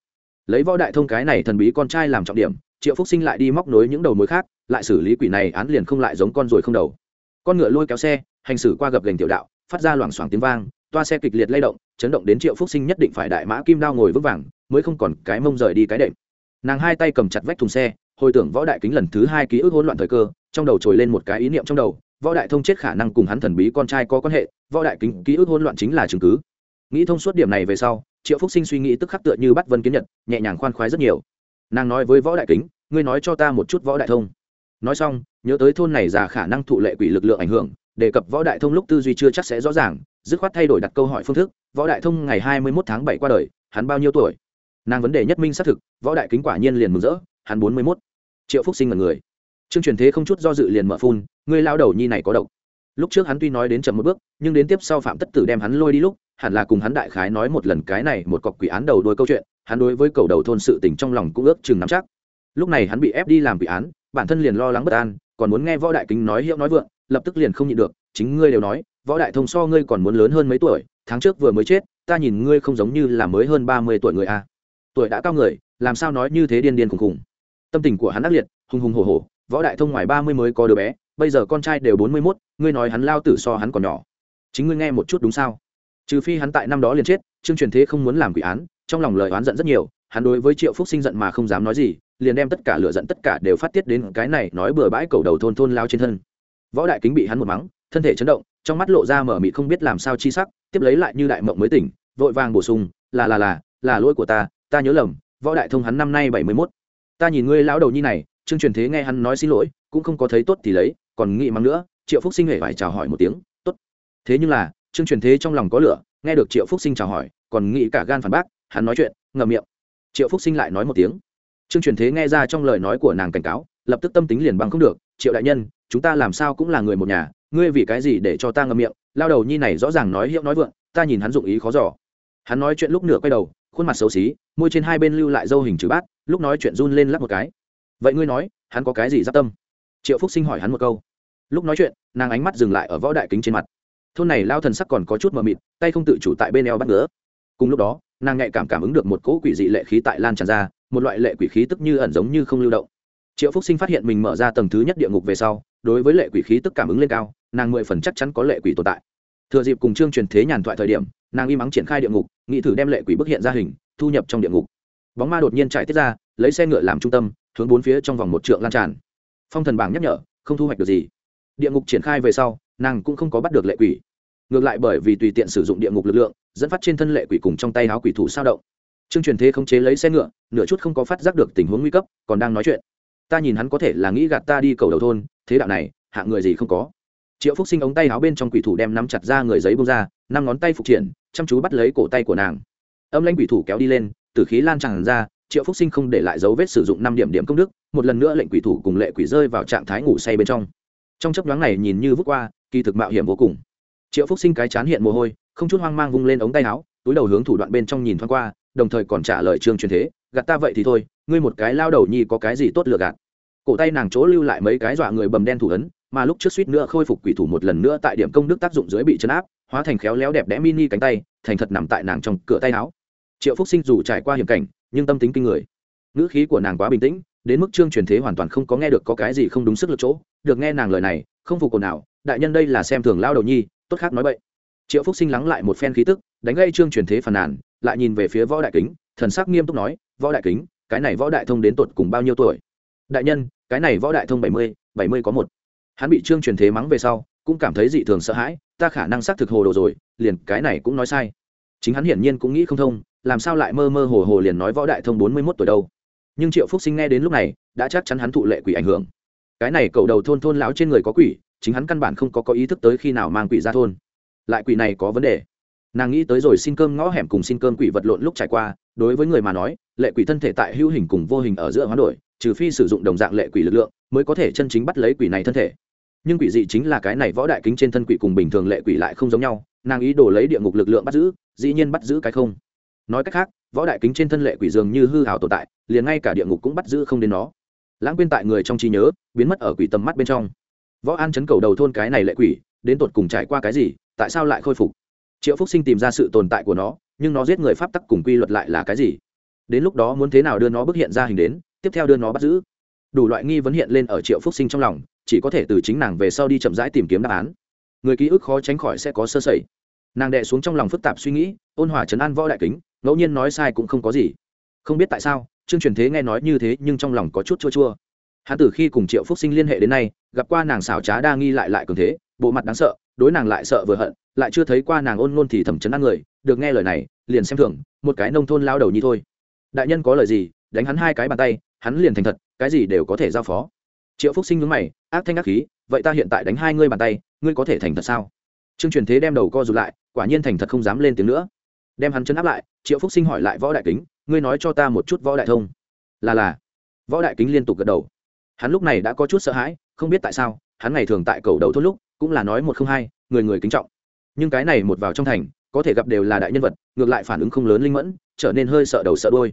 lấy võ đại thông cái này thần bí con trai làm trọng điểm triệu phúc sinh lại đi móc nối những đầu mối khác lại xử lý quỷ này án liền không lại giống con ruồi không đầu con ngựa lôi kéo xe hành xử qua gập gành tiểu đạo phát ra loảng xoảng tiếng vang toa xe kịch liệt lay động chấn động đến triệu phúc sinh nhất định phải đại mã kim đao ngồi vững vàng mới không còn cái mông rời đi cái đệm nàng hai tay cầm chặt vách thùng xe hồi tưởng võ đại kính lần thứ hai ký ức hỗn loạn thời cơ trong đầu trồi lên một cái ý niệm trong đầu võ đại thông chết khả năng cùng hắn thần bí con trai có quan hệ, võ đại kính, ký ức hỗn loạn chính là chứng cứ. Nghĩ thông suốt điểm này về sau, triệu phúc sinh suy nghĩ tức khắc tựa như bắt vân kiến nhật, nhẹ nhàng khoan khoái rất nhiều. Nàng nói với võ đại kính, ngươi nói cho ta một chút võ đại thông. Nói xong, nhớ tới thôn này già khả năng thụ lệ quỷ lực lượng ảnh hưởng, đề cập võ đại thông lúc tư duy chưa chắc sẽ rõ ràng, dứt khoát thay đổi đặt câu hỏi phương thức, võ đại thông ngày hai mươi một tháng bảy qua đời, hắn bao nhiêu tuổi? Nàng vấn đề nhất minh xác thực, võ đại kính quả nhiên liền mừng rỡ, hắn bốn mươi mốt. Triệu phúc sinh là người. Chương truyền thế không chút do dự liền mở phun người lao đầu nhi này có độc. Lúc trước hắn tuy nói đến chậm một bước, nhưng đến tiếp sau phạm tất tử đem hắn lôi đi lúc, hẳn là cùng hắn đại khái nói một lần cái này một cọc quỷ án đầu đuôi câu chuyện, hắn đối với cầu đầu thôn sự tình trong lòng cũng ước chừng nắm chắc. Lúc này hắn bị ép đi làm quỷ án, bản thân liền lo lắng bất an, còn muốn nghe võ đại kính nói hiệu nói vượng, lập tức liền không nhịn được, chính ngươi đều nói, võ đại thông so ngươi còn muốn lớn hơn mấy tuổi, tháng trước vừa mới chết, ta nhìn ngươi không giống như là mới hơn ba mươi tuổi người a. Tuổi đã cao người, làm sao nói như thế điên điên khùng khùng. Tâm tình của hắn ác liệt, hùng hùng hổ hổ, võ đại thông ngoài ba mươi mới có đứa bé bây giờ con trai đều bốn mươi mốt, ngươi nói hắn lao tử so hắn còn nhỏ. Chính ngươi nghe một chút đúng sao? Trừ phi hắn tại năm đó liền chết, trương truyền thế không muốn làm quỷ án, trong lòng lời oán giận rất nhiều, hắn đối với triệu phúc sinh giận mà không dám nói gì, liền đem tất cả lửa giận tất cả đều phát tiết đến cái này nói bừa bãi cầu đầu thôn thôn lao trên thân. Võ đại kính bị hắn một mắng, thân thể chấn động, trong mắt lộ ra mở mịt không biết làm sao chi sắc, tiếp lấy lại như đại mộng mới tỉnh, vội vàng bổ sung, là là là là lỗi của ta ta nhớ lầm, võ đại thông hắn năm nay bảy mươi mốt. Ta nhìn ngươi lão đầu nhi này trương truyền thế nghe hắn nói xin lỗi, cũng không có thấy tốt thì lấy, còn nghĩ mắng nữa, triệu phúc sinh hề phải chào hỏi một tiếng, tốt. Thế nhưng là, trương truyền thế trong lòng có lửa, nghe được triệu phúc sinh chào hỏi, còn nghĩ cả gan phản bác, hắn nói chuyện, ngậm miệng. Triệu phúc sinh lại nói một tiếng. Trương truyền thế nghe ra trong lời nói của nàng cảnh cáo, lập tức tâm tính liền bằng không được, triệu đại nhân, chúng ta làm sao cũng là người một nhà, ngươi vì cái gì để cho ta ngậm miệng? Lao đầu nhi này rõ ràng nói hiệu nói vượng, ta nhìn hắn dụng ý khó giỏ hắn nói chuyện lúc nửa quay đầu, khuôn mặt xấu xí, môi trên hai bên lưu lại dâu hình chữ bát, lúc nói chuyện run lên lắp một cái vậy ngươi nói, hắn có cái gì giáp tâm? Triệu phúc sinh hỏi hắn một câu. Lúc nói chuyện, nàng ánh mắt dừng lại ở võ đại kính trên mặt. Thôn này lao thần sắc còn có chút mờ mịt, tay không tự chủ tại bên eo bắt ngứa. Cùng lúc đó, nàng nhạy cảm cảm ứng được một cỗ quỷ dị lệ khí tại lan tràn ra, một loại lệ quỷ khí tức như ẩn giống như không lưu động. Triệu phúc sinh phát hiện mình mở ra tầng thứ nhất địa ngục về sau, đối với lệ quỷ khí tức cảm ứng lên cao, nàng mười phần chắc chắn có lệ quỷ tồn tại. Thừa dịp cùng chương truyền thế nhàn thoại thời điểm, nàng im ắng triển khai địa ngục nghị thử đem lệ quỷ bức hiện ra hình, thu nhập trong địa ngục. Bóng ma đột nhiên chạy tiết ra lấy xe ngựa làm trung tâm, hướng bốn phía trong vòng một trượng lan tràn. Phong thần bảng nhắc nhở, không thu hoạch được gì. Địa ngục triển khai về sau, nàng cũng không có bắt được lệ quỷ. Ngược lại bởi vì tùy tiện sử dụng địa ngục lực lượng, dẫn phát trên thân lệ quỷ cùng trong tay áo quỷ thủ sao động. Trương truyền thế không chế lấy xe ngựa, nửa chút không có phát giác được tình huống nguy cấp, còn đang nói chuyện. Ta nhìn hắn có thể là nghĩ gạt ta đi cầu đầu thôn, thế đạo này hạng người gì không có. Triệu phúc sinh ống tay áo bên trong quỷ thủ đem nắm chặt ra người giấy bông ra, năm ngón tay phục triển, chăm chú bắt lấy cổ tay của nàng. Âm lãnh quỷ thủ kéo đi lên từ khí lan tràn ra triệu phúc sinh không để lại dấu vết sử dụng năm điểm điểm công đức, một lần nữa lệnh quỷ thủ cùng lệ quỷ rơi vào trạng thái ngủ say bên trong. Trong chấp nhoáng này nhìn như vút qua, kỳ thực mạo hiểm vô cùng. Triệu phúc sinh cái chán hiện mồ hôi, không chút hoang mang vung lên ống tay áo, túi đầu hướng thủ đoạn bên trong nhìn thoáng qua, đồng thời còn trả lời trương truyền thế, gạt ta vậy thì thôi, ngươi một cái lao đầu nhi có cái gì tốt lừa gạt? Cổ tay nàng chỗ lưu lại mấy cái dọa người bầm đen thủ ấn, mà lúc trước suýt nữa khôi phục quỷ thủ một lần nữa tại điểm công đức tác dụng dưới bị chấn áp, hóa thành khéo léo đẹp đẽ mini cánh tay, thành thật nằm tại nàng trong cửa tay áo. Triệu phúc sinh dù trải qua hiểm cảnh nhưng tâm tính kinh người. Ngữ khí của nàng quá bình tĩnh, đến mức trương truyền thế hoàn toàn không có nghe được có cái gì không đúng sức lực chỗ. Được nghe nàng lời này, không phục cổ nào đại nhân đây là xem thường lao đầu nhi, tốt khác nói vậy triệu phúc sinh lắng lại một phen khí tức, đánh gây trương truyền thế phàn nàn, lại nhìn về phía võ đại kính, thần sắc nghiêm túc nói, võ đại kính, cái này võ đại thông đến tột cùng bao nhiêu tuổi? Đại nhân, cái này võ đại thông bảy mươi bảy mươi có một. Hắn bị trương truyền thế mắng về sau, cũng cảm thấy dị thường sợ hãi, ta khả năng xác thực hồ đồ rồi, liền cái này cũng nói sai. Chính hắn hiển nhiên cũng nghĩ không thông làm sao lại mơ mơ hồ hồ liền nói võ đại thông bốn mươi mốt tuổi đâu? Nhưng triệu phúc sinh nghe đến lúc này, đã chắc chắn hắn thụ lệ quỷ ảnh hưởng. Cái này cậu đầu thôn thôn lão trên người có quỷ, chính hắn căn bản không có có ý thức tới khi nào mang quỷ ra thôn. Lại quỷ này có vấn đề. Nàng nghĩ tới rồi xin cơm ngõ hẻm cùng xin cơm quỷ vật lộn lúc trải qua, đối với người mà nói, lệ quỷ thân thể tại hữu hình cùng vô hình ở giữa hoán đổi, trừ phi sử dụng đồng dạng lệ quỷ lực lượng, mới có thể chân chính bắt lấy quỷ này thân thể. Nhưng quỷ dị chính là cái này võ đại kính trên thân quỷ cùng bình thường lệ quỷ lại không giống nhau, nàng ý đồ lấy địa ngục lực lượng bắt giữ, dĩ nhiên bắt giữ cái không nói cách khác, võ đại kính trên thân lệ quỷ dường như hư hào tồn tại, liền ngay cả địa ngục cũng bắt giữ không đến nó. Lãng quên tại người trong trí nhớ, biến mất ở quỷ tầm mắt bên trong. Võ an chấn cầu đầu thôn cái này lệ quỷ, đến tột cùng trải qua cái gì, tại sao lại khôi phục? Triệu phúc sinh tìm ra sự tồn tại của nó, nhưng nó giết người pháp tắc cùng quy luật lại là cái gì? Đến lúc đó muốn thế nào đưa nó bức hiện ra hình đến, tiếp theo đưa nó bắt giữ? Đủ loại nghi vấn hiện lên ở triệu phúc sinh trong lòng, chỉ có thể từ chính nàng về sau đi chậm rãi tìm kiếm đáp án. Người ký ức khó tránh khỏi sẽ có sơ sẩy. Nàng đệ xuống trong lòng phức tạp suy nghĩ, ôn hòa trấn an võ đại kính ngẫu nhiên nói sai cũng không có gì. Không biết tại sao, trương truyền thế nghe nói như thế nhưng trong lòng có chút chua chua. Hắn từ khi cùng triệu phúc sinh liên hệ đến nay, gặp qua nàng xảo trá đa nghi lại lại cường thế, bộ mặt đáng sợ, đối nàng lại sợ vừa hận, lại chưa thấy qua nàng ôn ngôn thì thẩm chấn ăn người, được nghe lời này, liền xem thường, một cái nông thôn lao đầu như thôi. Đại nhân có lời gì, đánh hắn hai cái bàn tay, hắn liền thành thật, cái gì đều có thể giao phó. Triệu phúc sinh nhướng mày, ác thanh ác khí, vậy ta hiện tại đánh hai ngươi bàn tay, ngươi có thể thành thật sao? Trương truyền thế đem đầu co rụt lại, quả nhiên thành thật không dám lên tiếng nữa đem hắn chấn áp lại, triệu phúc sinh hỏi lại võ đại kính, ngươi nói cho ta một chút võ đại thông. Là là. Võ đại kính liên tục gật đầu. Hắn lúc này đã có chút sợ hãi, không biết tại sao, hắn ngày thường tại cầu đầu thốt lúc, cũng là nói một không hai, người người kính trọng. Nhưng cái này một vào trong thành, có thể gặp đều là đại nhân vật, ngược lại phản ứng không lớn linh mẫn, trở nên hơi sợ đầu sợ đôi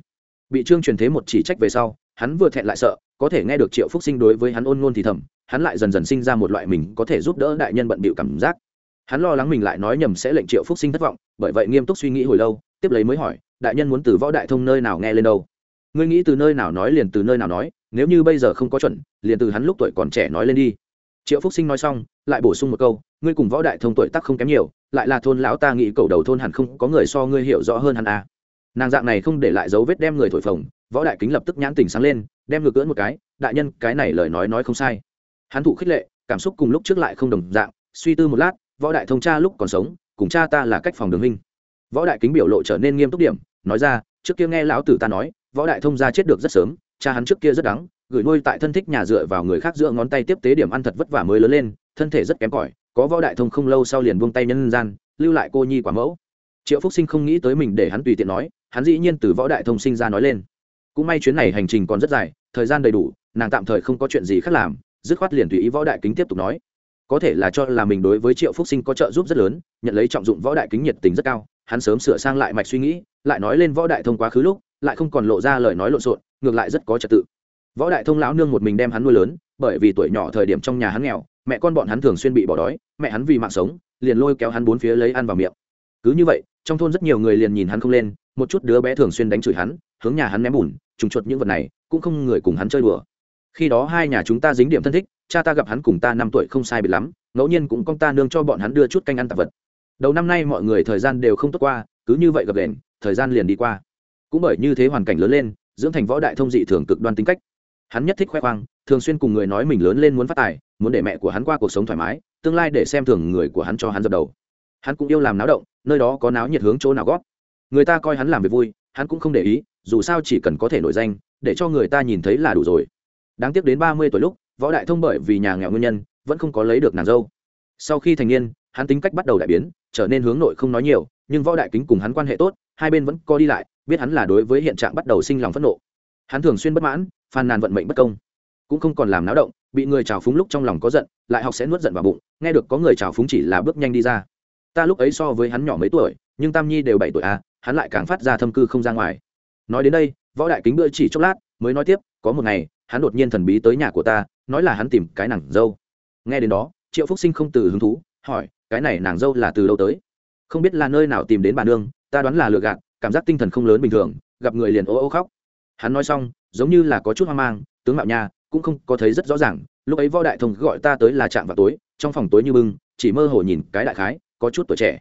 bị trương truyền thế một chỉ trách về sau, hắn vừa thẹn lại sợ, có thể nghe được triệu phúc sinh đối với hắn ôn ngôn thì thầm, hắn lại dần dần sinh ra một loại mình có thể giúp đỡ đại nhân bận bịu cảm giác hắn lo lắng mình lại nói nhầm sẽ lệnh triệu phúc sinh thất vọng, bởi vậy nghiêm túc suy nghĩ hồi lâu, tiếp lấy mới hỏi, đại nhân muốn từ võ đại thông nơi nào nghe lên đâu? Ngươi nghĩ từ nơi nào nói liền từ nơi nào nói, nếu như bây giờ không có chuẩn, liền từ hắn lúc tuổi còn trẻ nói lên đi. Triệu phúc sinh nói xong, lại bổ sung một câu, ngươi cùng võ đại thông tuổi tác không kém nhiều, lại là thôn lão ta nghĩ cầu đầu thôn hẳn không có người so ngươi hiểu rõ hơn hắn à. nàng dạng này không để lại dấu vết đem người thổi phồng, võ đại kính lập tức nhãn tỉnh sáng lên, đem ngược cưỡn một cái, đại nhân, cái này lời nói nói không sai. Hắn thụ khích lệ, cảm xúc cùng lúc trước lại không đồng dạng, suy tư một lát võ đại thông cha lúc còn sống, cùng cha ta là cách phòng đường huynh. Võ đại kính biểu lộ trở nên nghiêm túc điểm, nói ra, trước kia nghe lão tử ta nói, võ đại thông gia chết được rất sớm, cha hắn trước kia rất đắng, gửi nuôi tại thân thích nhà dựa vào người khác dựa ngón tay tiếp tế điểm ăn thật vất vả mới lớn lên, thân thể rất kém cỏi, có võ đại thông không lâu sau liền buông tay nhân gian, lưu lại cô nhi quả mẫu. Triệu phúc sinh không nghĩ tới mình để hắn tùy tiện nói, hắn dĩ nhiên từ võ đại thông sinh ra nói lên. Cũng may chuyến này hành trình còn rất dài, thời gian đầy đủ, nàng tạm thời không có chuyện gì khác làm, dứt khoát liền tùy ý võ đại kính tiếp tục nói có thể là cho là mình đối với triệu phúc sinh có trợ giúp rất lớn, nhận lấy trọng dụng võ đại kính nhiệt tình rất cao, hắn sớm sửa sang lại mạch suy nghĩ, lại nói lên võ đại thông quá khứ lúc, lại không còn lộ ra lời nói lộn xộn, ngược lại rất có trật tự. Võ đại thông lão nương một mình đem hắn nuôi lớn, bởi vì tuổi nhỏ thời điểm trong nhà hắn nghèo, mẹ con bọn hắn thường xuyên bị bỏ đói, mẹ hắn vì mạng sống, liền lôi kéo hắn bốn phía lấy ăn vào miệng. Cứ như vậy, trong thôn rất nhiều người liền nhìn hắn không lên, một chút đứa bé thường xuyên đánh chửi hắn, hướng nhà hắn ném bùn, trùng chuột những vật này, cũng không người cùng hắn chơi đùa. Khi đó hai nhà chúng ta dính điểm thân thích cha ta gặp hắn cùng ta năm tuổi không sai biệt lắm, ngẫu nhiên cũng con ta nương cho bọn hắn đưa chút canh ăn tạp vật. Đầu năm nay mọi người thời gian đều không tốt qua, cứ như vậy gặp đèn thời gian liền đi qua. Cũng bởi như thế hoàn cảnh lớn lên, dưỡng thành võ đại thông dị thường cực đoan tính cách. Hắn nhất thích khoe khoang, thường xuyên cùng người nói mình lớn lên muốn phát tài, muốn để mẹ của hắn qua cuộc sống thoải mái, tương lai để xem thường người của hắn cho hắn dập đầu. Hắn cũng yêu làm náo động, nơi đó có náo nhiệt hướng chỗ nào gót người ta coi hắn làm việc vui, hắn cũng không để ý, dù sao chỉ cần có thể nổi danh, để cho người ta nhìn thấy là đủ rồi. Đáng tiếc đến ba mươi tuổi lúc võ đại thông bởi vì nhà nghèo nguyên nhân, vẫn không có lấy được nàng dâu. Sau khi thành niên, hắn tính cách bắt đầu đại biến, trở nên hướng nội không nói nhiều, nhưng võ đại kính cùng hắn quan hệ tốt, hai bên vẫn co đi lại, biết hắn là đối với hiện trạng bắt đầu sinh lòng phẫn nộ. Hắn thường xuyên bất mãn, phàn nàn vận mệnh bất công. Cũng không còn làm náo động, bị người trào phúng lúc trong lòng có giận, lại học sẽ nuốt giận vào bụng, nghe được có người trào phúng chỉ là bước nhanh đi ra. Ta lúc ấy so với hắn nhỏ mấy tuổi, nhưng tam nhi đều bảy tuổi à hắn lại càng phát ra thâm cư không ra ngoài. Nói đến đây, võ đại kính bữa chỉ chốc lát, mới nói tiếp, có một ngày, hắn đột nhiên thần bí tới nhà của ta nói là hắn tìm cái nàng dâu. Nghe đến đó, triệu phúc sinh không từ hứng thú, hỏi, cái này nàng dâu là từ đâu tới? Không biết là nơi nào tìm đến bà nương, ta đoán là lừa gạt, cảm giác tinh thần không lớn bình thường, gặp người liền ô ô khóc. Hắn nói xong, giống như là có chút hoang mang, tướng mạo nha, cũng không có thấy rất rõ ràng, lúc ấy võ đại thông gọi ta tới là chạm vào tối, trong phòng tối như bưng, chỉ mơ hồ nhìn cái đại khái, có chút tuổi trẻ.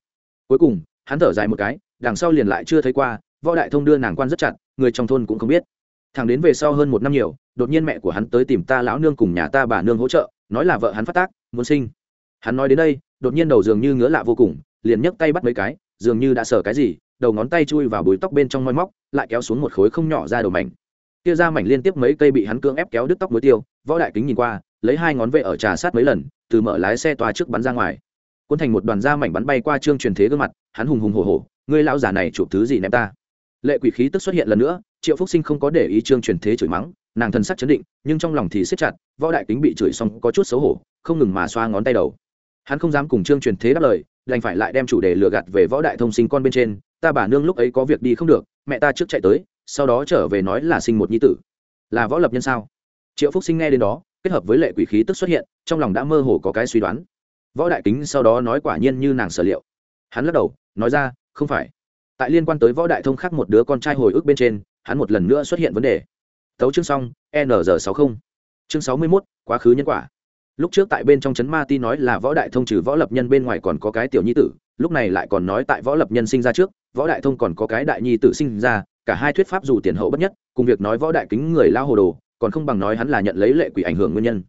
Cuối cùng, hắn thở dài một cái, đằng sau liền lại chưa thấy qua, võ đại thông đưa nàng quan rất chặt, người trong thôn cũng không biết thằng đến về sau hơn một năm nhiều, đột nhiên mẹ của hắn tới tìm ta lão nương cùng nhà ta bà nương hỗ trợ, nói là vợ hắn phát tác, muốn sinh. Hắn nói đến đây, đột nhiên đầu dường như ngứa lạ vô cùng, liền nhấc tay bắt mấy cái, dường như đã sờ cái gì, đầu ngón tay chui vào bùi tóc bên trong moi móc, lại kéo xuống một khối không nhỏ ra đầu mảnh. Kia ra mảnh liên tiếp mấy cây bị hắn cưỡng ép kéo đứt tóc muối tiêu, võ đại kính nhìn qua, lấy hai ngón vệ ở trà sát mấy lần, từ mở lái xe toa trước bắn ra ngoài. Cuốn thành một đoàn da mảnh bắn bay qua trương truyền thế gương mặt, hắn hùng hùng hổ hổ, ngươi lão già này chụp thứ gì ném ta? Lệ quỷ khí tức xuất hiện lần nữa, triệu phúc sinh không có để ý trương truyền thế chửi mắng, nàng thân sắc chấn định, nhưng trong lòng thì siết chặt, võ đại kính bị chửi xong có chút xấu hổ, không ngừng mà xoa ngón tay đầu. Hắn không dám cùng trương truyền thế đáp lời, đành phải lại đem chủ đề lừa gạt về võ đại thông sinh con bên trên, ta bà nương lúc ấy có việc đi không được, mẹ ta trước chạy tới, sau đó trở về nói là sinh một nhi tử. Là võ lập nhân sao? Triệu phúc sinh nghe đến đó, kết hợp với lệ quỷ khí tức xuất hiện, trong lòng đã mơ hồ có cái suy đoán. Võ đại kính sau đó nói quả nhiên như nàng sở liệu. Hắn lắc đầu, nói ra, không phải tại liên quan tới võ đại thông khác một đứa con trai hồi ức bên trên, hắn một lần nữa xuất hiện vấn đề. Tấu chương xong, n sáu mươi chương sáu mươi mốt, quá khứ nhân quả. Lúc trước tại bên trong trấn ma ti nói là võ đại thông trừ võ lập nhân bên ngoài còn có cái tiểu nhi tử, lúc này lại còn nói tại võ lập nhân sinh ra trước, võ đại thông còn có cái đại nhi tử sinh ra, cả hai thuyết pháp dù tiền hậu bất nhất, cùng việc nói võ đại kính người lao hồ đồ, còn không bằng nói hắn là nhận lấy lệ quỷ ảnh hưởng nguyên nhân.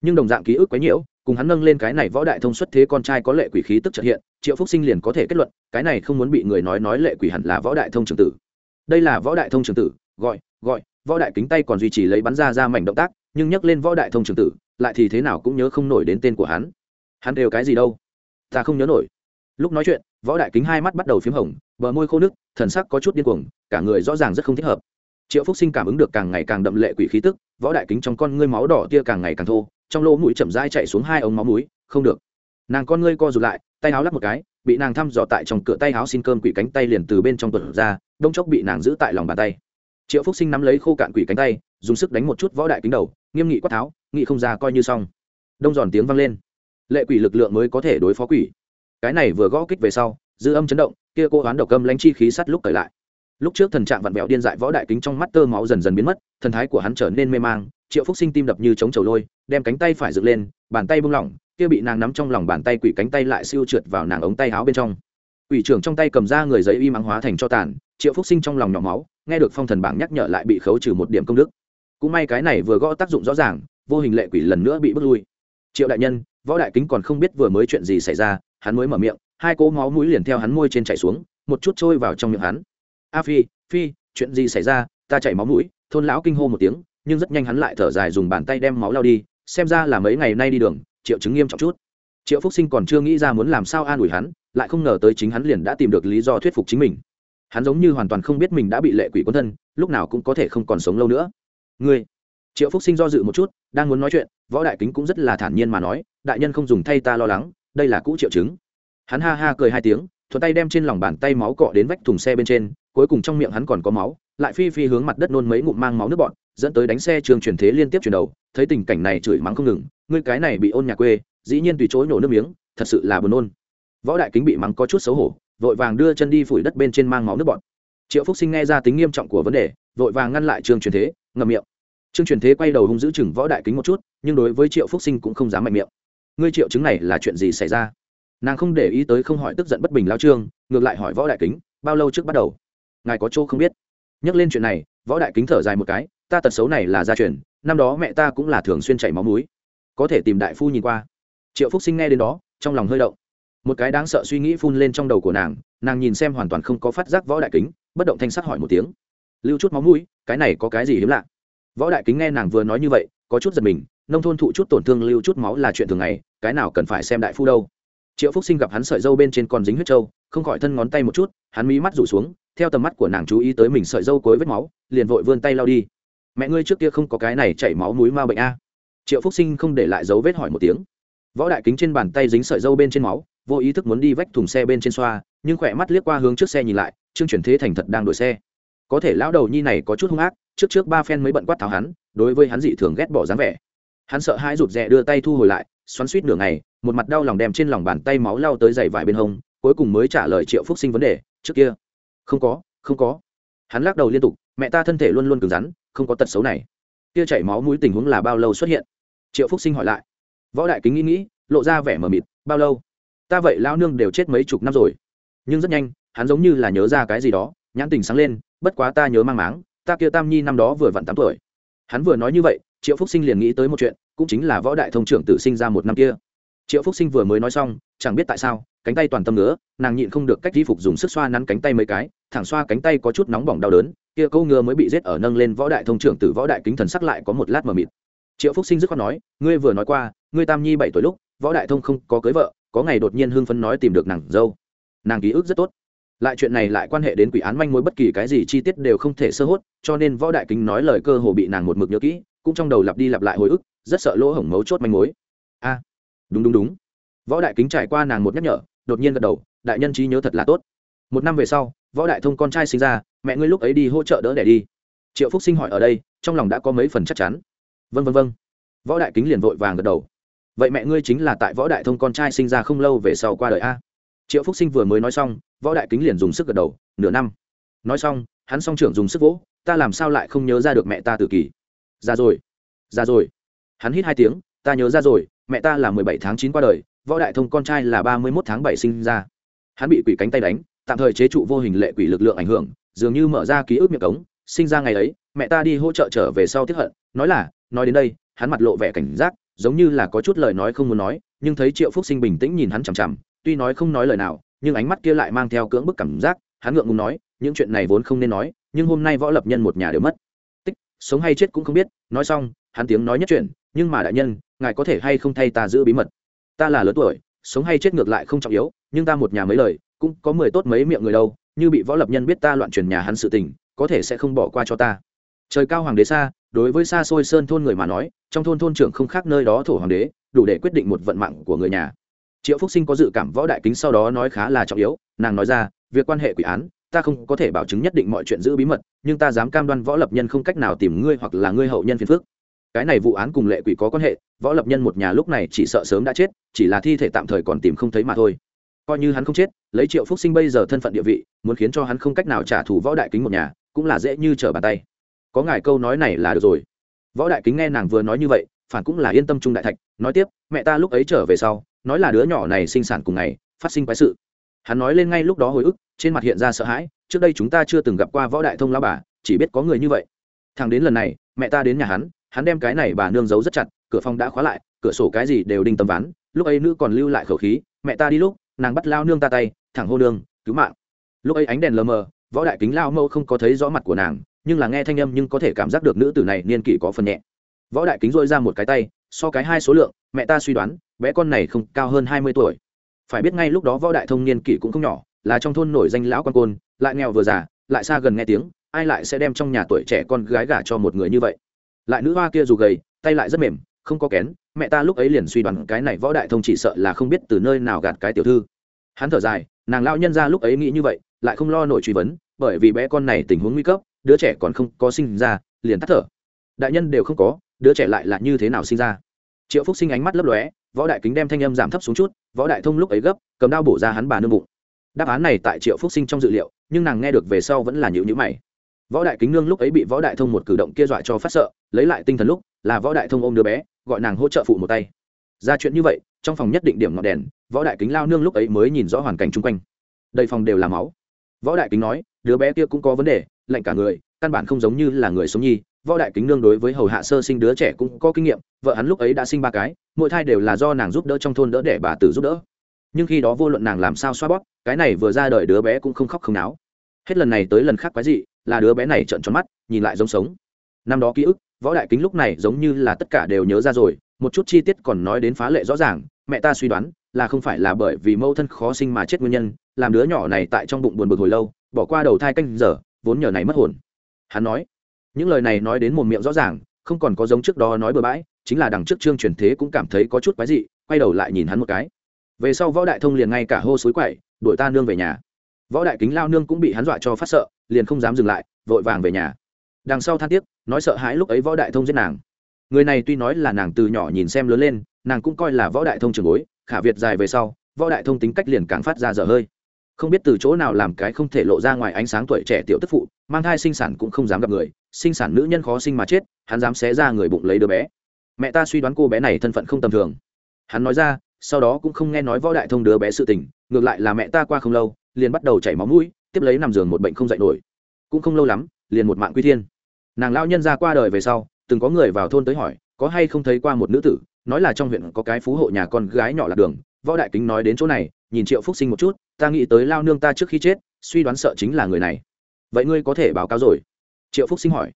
Nhưng đồng dạng ký ức quấy nhiễu cùng hắn nâng lên cái này võ đại thông xuất thế con trai có lệ quỷ khí tức chợt hiện, triệu phúc sinh liền có thể kết luận, cái này không muốn bị người nói nói lệ quỷ hẳn là võ đại thông trường tử. Đây là võ đại thông trường tử, gọi gọi, võ đại kính tay còn duy trì lấy bắn ra ra mảnh động tác, nhưng nhắc lên võ đại thông trường tử, lại thì thế nào cũng nhớ không nổi đến tên của hắn. Hắn đều cái gì đâu? Ta không nhớ nổi. Lúc nói chuyện, võ đại kính hai mắt bắt đầu p h í m hồng, bờ môi khô nước thần sắc có chút điên cuồng, cả người rõ ràng rất không thích hợp. Triệu phúc sinh cảm ứng được càng ngày càng đậm lệ quỷ khí tức, võ đại kính trong con ngươi máu đỏ tia càng ngày càng thô trong lỗ mũi chậm rãi chạy xuống hai ống máu mũi, không được. Nàng con ngươi co rụt lại, tay áo lắp một cái, bị nàng thăm dò tại trong cửa tay áo xin cơm quỷ cánh tay liền từ bên trong tuột ra, đông chốc bị nàng giữ tại lòng bàn tay. Triệu phúc sinh nắm lấy khô cạn quỷ cánh tay, dùng sức đánh một chút võ đại kính đầu, nghiêm nghị quát tháo, nghị không ra coi như xong. Đông giòn tiếng vang lên. Lệ quỷ lực lượng mới có thể đối phó quỷ. Cái này vừa gõ kích về sau, dư âm chấn động, kia cô hoán độc âm lãnh chi khí sắt lúc cởi lại. Lúc trước thần trạng vặn vẹo điên dại võ đại kính trong mắt tơ máu dần dần biến mất, thần thái của hắn trở nên mê mang triệu phúc sinh tim đập như chống trầu lôi, đem cánh tay phải dựng lên, bàn tay bung lỏng, kia bị nàng nắm trong lòng bàn tay quỷ cánh tay lại siêu trượt vào nàng ống tay áo bên trong. Quỷ trưởng trong tay cầm ra người giấy y mắng hóa thành cho tàn, triệu phúc sinh trong lòng nhỏ máu, nghe được phong thần bảng nhắc nhở lại bị khấu trừ một điểm công đức. Cũng may cái này vừa gõ tác dụng rõ ràng, vô hình lệ quỷ lần nữa bị bước lui. Triệu đại nhân, võ đại kính còn không biết vừa mới chuyện gì xảy ra, hắn mới mở miệng, hai cỗ máu mũi liền theo hắn môi trên chảy xuống, một chút trôi vào trong miệng hắn. A phi phi, chuyện gì xảy ra? Ta chảy máu mũi, thôn lão kinh hô một tiếng nhưng rất nhanh hắn lại thở dài dùng bàn tay đem máu lao đi, xem ra là mấy ngày nay đi đường, triệu chứng nghiêm trọng chút. Triệu phúc sinh còn chưa nghĩ ra muốn làm sao an ủi hắn, lại không ngờ tới chính hắn liền đã tìm được lý do thuyết phục chính mình. Hắn giống như hoàn toàn không biết mình đã bị lệ quỷ quân thân, lúc nào cũng có thể không còn sống lâu nữa. Ngươi? Triệu phúc sinh do dự một chút, đang muốn nói chuyện, võ đại kính cũng rất là thản nhiên mà nói, đại nhân không dùng thay ta lo lắng, đây là cũ triệu chứng. Hắn ha ha cười hai tiếng, thuận tay đem trên lòng bàn tay máu cọ đến vách thùng xe bên trên, cuối cùng trong miệng hắn còn có máu, lại phi phi hướng mặt đất nôn mấy ngụm mang máu nước bọn dẫn tới đánh xe trường truyền thế liên tiếp chuyển đầu, thấy tình cảnh này chửi mắng không ngừng, ngươi cái này bị ôn nhà quê, dĩ nhiên tùy chối nổ nước miếng, thật sự là buồn nôn. Võ đại kính bị mắng có chút xấu hổ, vội vàng đưa chân đi phủi đất bên trên mang máu nước bọn triệu phúc sinh nghe ra tính nghiêm trọng của vấn đề, vội vàng ngăn lại trương truyền thế, ngậm miệng. Trương truyền thế quay đầu hung giữ chừng võ đại kính một chút, nhưng đối với triệu phúc sinh cũng không dám mạnh miệng. Ngươi triệu chứng này là chuyện gì xảy ra? Nàng không để ý tới không hỏi tức giận bất bình lao trương, ngược lại hỏi võ đại kính, bao lâu trước bắt đầu? Ngài có chỗ không biết. Nhắc lên chuyện này, võ đại kính thở dài một cái ta tật xấu này là gia truyền năm đó mẹ ta cũng là thường xuyên chảy máu mũi, có thể tìm đại phu nhìn qua. Triệu phúc sinh nghe đến đó trong lòng hơi động. Một cái đáng sợ suy nghĩ phun lên trong đầu của nàng nàng nhìn xem hoàn toàn không có phát giác võ đại kính bất động thanh sắc hỏi một tiếng. Lưu chút máu mũi cái này có cái gì hiếm lạ? Võ đại kính nghe nàng vừa nói như vậy có chút giật mình nông thôn thụ chút tổn thương lưu chút máu là chuyện thường ngày cái nào cần phải xem đại phu đâu. Triệu phúc sinh gặp hắn sợi dâu bên trên còn dính huyết trâu không khỏi thân ngón tay một chút hắn mí mắt rủ xuống theo tầm mắt của nàng chú ý tới mình sợi dâu cối vết máu liền vội vươn tay lao đi mẹ ngươi trước kia không có cái này chảy máu mũi ma bệnh a. Triệu phúc sinh không để lại dấu vết hỏi một tiếng. Võ đại kính trên bàn tay dính sợi dâu bên trên máu, vô ý thức muốn đi vách thùng xe bên trên xoa, nhưng khỏe mắt liếc qua hướng trước xe nhìn lại, trương chuyển thế thành thật đang đổi xe. Có thể lão đầu nhi này có chút hung ác, trước trước ba phen mới bận quát tháo hắn, đối với hắn dị thường ghét bỏ dáng vẻ. Hắn sợ hãi rụt rè đưa tay thu hồi lại, xoắn suýt nửa ngày, một mặt đau lòng đem trên lòng bàn tay máu lao tới dày vải bên hông, cuối cùng mới trả lời triệu phúc sinh vấn đề, trước kia? Không có không có. Hắn lắc đầu liên tục, mẹ ta thân thể luôn luôn cứng rắn không có tật xấu này. Kia chảy máu mũi tình huống là bao lâu xuất hiện? Triệu phúc sinh hỏi lại. Võ đại kính nghĩ nghĩ lộ ra vẻ mờ mịt bao lâu? Ta vậy lao nương đều chết mấy chục năm rồi. Nhưng rất nhanh hắn giống như là nhớ ra cái gì đó nhãn tình sáng lên bất quá ta nhớ mang máng ta kia tam nhi năm đó vừa vặn tám tuổi. Hắn vừa nói như vậy triệu phúc sinh liền nghĩ tới một chuyện cũng chính là võ đại thông trưởng tử sinh ra một năm kia. Triệu phúc sinh vừa mới nói xong chẳng biết tại sao cánh tay toàn tâm nữa, nàng nhịn không được cách di phục dùng sức xoa nắn cánh tay mấy cái thẳng xoa cánh tay có chút nóng bỏng đau đớn, kia câu ngựa mới bị giết ở nâng lên võ đại thông trưởng tử võ đại kính thần sắc lại có một lát mờ mịt. Triệu phúc sinh dứt khoát nói, ngươi vừa nói qua, ngươi tam nhi bảy tuổi lúc, võ đại thông không có cưới vợ, có ngày đột nhiên hưng phấn nói tìm được nàng dâu. Nàng ký ức rất tốt. Lại chuyện này lại quan hệ đến quỷ án manh mối bất kỳ cái gì chi tiết đều không thể sơ hốt, cho nên võ đại kính nói lời cơ hồ bị nàng một mực nhớ kỹ, cũng trong đầu lặp đi lặp lại hồi ức, rất sợ lỗ hổng mấu chốt manh mối. A, đúng đúng đúng. Võ đại kính trải qua nàng một nhắc nhở, đột nhiên gật đầu, đại nhân trí nhớ thật là tốt một năm về sau, võ đại thông con trai sinh ra, mẹ ngươi lúc ấy đi hỗ trợ đỡ đẻ đi. Triệu phúc sinh hỏi ở đây, trong lòng đã có mấy phần chắc chắn. Vân vân vân võ đại kính liền vội vàng gật đầu. Vậy mẹ ngươi chính là tại võ đại thông con trai sinh ra không lâu về sau qua đời a? Triệu phúc sinh vừa mới nói xong, võ đại kính liền dùng sức gật đầu, nửa năm. Nói xong, hắn song trưởng dùng sức vỗ, ta làm sao lại không nhớ ra được mẹ ta tự kỷ ra rồi ra rồi. Hắn hít hai tiếng, ta nhớ ra rồi, mẹ ta là mười bảy tháng chín qua đời, võ đại thông con trai là ba mươi mốt tháng bảy sinh ra. Hắn bị quỷ cánh tay đánh tạm thời chế trụ vô hình lệ quỷ lực lượng ảnh hưởng, dường như mở ra ký ức miệng cống, sinh ra ngày ấy, mẹ ta đi hỗ trợ trở về sau tiếp hận. Nói là, nói đến đây, hắn mặt lộ vẻ cảnh giác, giống như là có chút lời nói không muốn nói, nhưng thấy triệu phúc sinh bình tĩnh nhìn hắn chằm chằm, tuy nói không nói lời nào, nhưng ánh mắt kia lại mang theo cưỡng bức cảm giác, hắn ngượng ngùng nói, những chuyện này vốn không nên nói, nhưng hôm nay võ lập nhân một nhà đều mất. Tích, sống hay chết cũng không biết, nói xong, hắn tiếng nói nhất chuyện nhưng mà đại nhân, ngài có thể hay không thay ta giữ bí mật? Ta là lớn tuổi, sống hay chết ngược lại không trọng yếu, nhưng ta một nhà mấy lời cũng có mười tốt mấy miệng người đâu, như bị võ lập nhân biết ta loạn truyền nhà hắn sự tình, có thể sẽ không bỏ qua cho ta. Trời cao hoàng đế xa, đối với xa xôi sơn thôn người mà nói, trong thôn thôn trưởng không khác nơi đó thổ hoàng đế, đủ để quyết định một vận mạng của người nhà. Triệu phúc sinh có dự cảm võ đại kính sau đó nói khá là trọng yếu, nàng nói ra, việc quan hệ quỷ án, ta không có thể bảo chứng nhất định mọi chuyện giữ bí mật, nhưng ta dám cam đoan võ lập nhân không cách nào tìm ngươi hoặc là ngươi hậu nhân phiền phước cái này vụ án cùng lệ quỷ có quan hệ, võ lập nhân một nhà lúc này chỉ sợ sớm đã chết, chỉ là thi thể tạm thời còn tìm không thấy mà thôi coi như hắn không chết, lấy triệu phúc sinh bây giờ thân phận địa vị, muốn khiến cho hắn không cách nào trả thù võ đại kính một nhà, cũng là dễ như trở bàn tay. Có ngài câu nói này là được rồi. Võ đại kính nghe nàng vừa nói như vậy, phản cũng là yên tâm trung đại thạch, nói tiếp, mẹ ta lúc ấy trở về sau, nói là đứa nhỏ này sinh sản cùng ngày, phát sinh quái sự. Hắn nói lên ngay lúc đó hồi ức, trên mặt hiện ra sợ hãi, trước đây chúng ta chưa từng gặp qua võ đại thông lao bà, chỉ biết có người như vậy. Thằng đến lần này, mẹ ta đến nhà hắn hắn đem cái này bà nương giấu rất chặt, cửa phòng đã khóa lại, cửa sổ cái gì đều đinh tầm ván, lúc ấy nữ còn lưu lại khẩu khí, mẹ ta đi lúc nàng bắt lao nương ta tay, thẳng hô nương, cứu mạng. Lúc ấy ánh đèn lờ mờ, võ đại kính lao mâu không có thấy rõ mặt của nàng, nhưng là nghe thanh âm nhưng có thể cảm giác được nữ tử này niên kỷ có phần nhẹ. Võ đại kính dôi ra một cái tay, so cái hai số lượng, mẹ ta suy đoán, bé con này không cao hơn hai mươi tuổi. Phải biết ngay lúc đó võ đại thông niên kỷ cũng không nhỏ, là trong thôn nổi danh lão quan côn, lại nghèo vừa già, lại xa gần nghe tiếng, ai lại sẽ đem trong nhà tuổi trẻ con gái gả cho một người như vậy? Lại nữ hoa kia dù gầy, tay lại rất mềm không có kén, mẹ ta lúc ấy liền suy đoán cái này võ đại thông chỉ sợ là không biết từ nơi nào gạt cái tiểu thư. Hắn thở dài, nàng lão nhân ra lúc ấy nghĩ như vậy, lại không lo nổi truy vấn, bởi vì bé con này tình huống nguy cấp, đứa trẻ còn không có sinh ra, liền tắt thở. Đại nhân đều không có, đứa trẻ lại là như thế nào sinh ra? Triệu phúc sinh ánh mắt lấp lóe, võ đại kính đem thanh âm giảm thấp xuống chút, võ đại thông lúc ấy gấp, cầm đao bổ ra hắn bà nương bụng. Đáp án này tại triệu phúc sinh trong dự liệu, nhưng nàng nghe được về sau vẫn là nhịu nhữ mày. Võ đại kính nương lúc ấy bị võ đại thông một cử động kia dọa cho phát sợ, lấy lại tinh thần lúc, là võ đại thông ôm đứa bé gọi nàng hỗ trợ phụ một tay. Ra chuyện như vậy, trong phòng nhất định điểm ngọn đèn, võ đại kính lao nương lúc ấy mới nhìn rõ hoàn cảnh chung quanh. Đầy phòng đều là máu. Võ đại kính nói, đứa bé kia cũng có vấn đề, lạnh cả người, căn bản không giống như là người sống nhi. Võ đại kính nương đối với hầu hạ sơ sinh đứa trẻ cũng có kinh nghiệm, vợ hắn lúc ấy đã sinh ba cái, mỗi thai đều là do nàng giúp đỡ trong thôn đỡ để bà tử giúp đỡ. Nhưng khi đó vô luận nàng làm sao xoa bóp, cái này vừa ra đời đứa bé cũng không khóc không náo. Hết lần này tới lần khác quái dị, là đứa bé này trợn tròn mắt, nhìn lại giống sống. Năm đó ký ức võ đại kính lúc này giống như là tất cả đều nhớ ra rồi, một chút chi tiết còn nói đến phá lệ rõ ràng, mẹ ta suy đoán, là không phải là bởi vì mâu thân khó sinh mà chết nguyên nhân, làm đứa nhỏ này tại trong bụng buồn bực hồi lâu, bỏ qua đầu thai canh giờ, vốn nhờ này mất hồn. Hắn nói, những lời này nói đến một miệng rõ ràng, không còn có giống trước đó nói bừa bãi, chính là đằng trước trương truyền thế cũng cảm thấy có chút quái dị, quay đầu lại nhìn hắn một cái. Về sau võ đại thông liền ngay cả hô suối quậy, đuổi ta nương về nhà. Võ đại kính lao nương cũng bị hắn dọa cho phát sợ, liền không dám dừng lại, vội vàng về nhà đằng sau than tiếc, nói sợ hãi lúc ấy võ đại thông giết nàng. Người này tuy nói là nàng từ nhỏ nhìn xem lớn lên, nàng cũng coi là võ đại thông trường bối, khả việt dài về sau, võ đại thông tính cách liền càng phát ra dở hơi. Không biết từ chỗ nào làm cái không thể lộ ra ngoài ánh sáng tuổi trẻ tiểu tức phụ, mang thai sinh sản cũng không dám gặp người, sinh sản nữ nhân khó sinh mà chết, hắn dám xé ra người bụng lấy đứa bé. Mẹ ta suy đoán cô bé này thân phận không tầm thường. Hắn nói ra, sau đó cũng không nghe nói võ đại thông đứa bé sự tình, ngược lại là mẹ ta qua không lâu, liền bắt đầu chảy máu mũi, tiếp lấy nằm giường một bệnh không dạy nổi. Cũng không lâu lắm, liền một mạng quy thiên nàng lao nhân ra qua đời về sau, từng có người vào thôn tới hỏi, có hay không thấy qua một nữ tử, nói là trong huyện có cái phú hộ nhà con gái nhỏ lạc đường, võ đại kính nói đến chỗ này, nhìn triệu phúc sinh một chút, ta nghĩ tới lao nương ta trước khi chết, suy đoán sợ chính là người này. Vậy ngươi có thể báo cáo rồi? Triệu phúc sinh hỏi.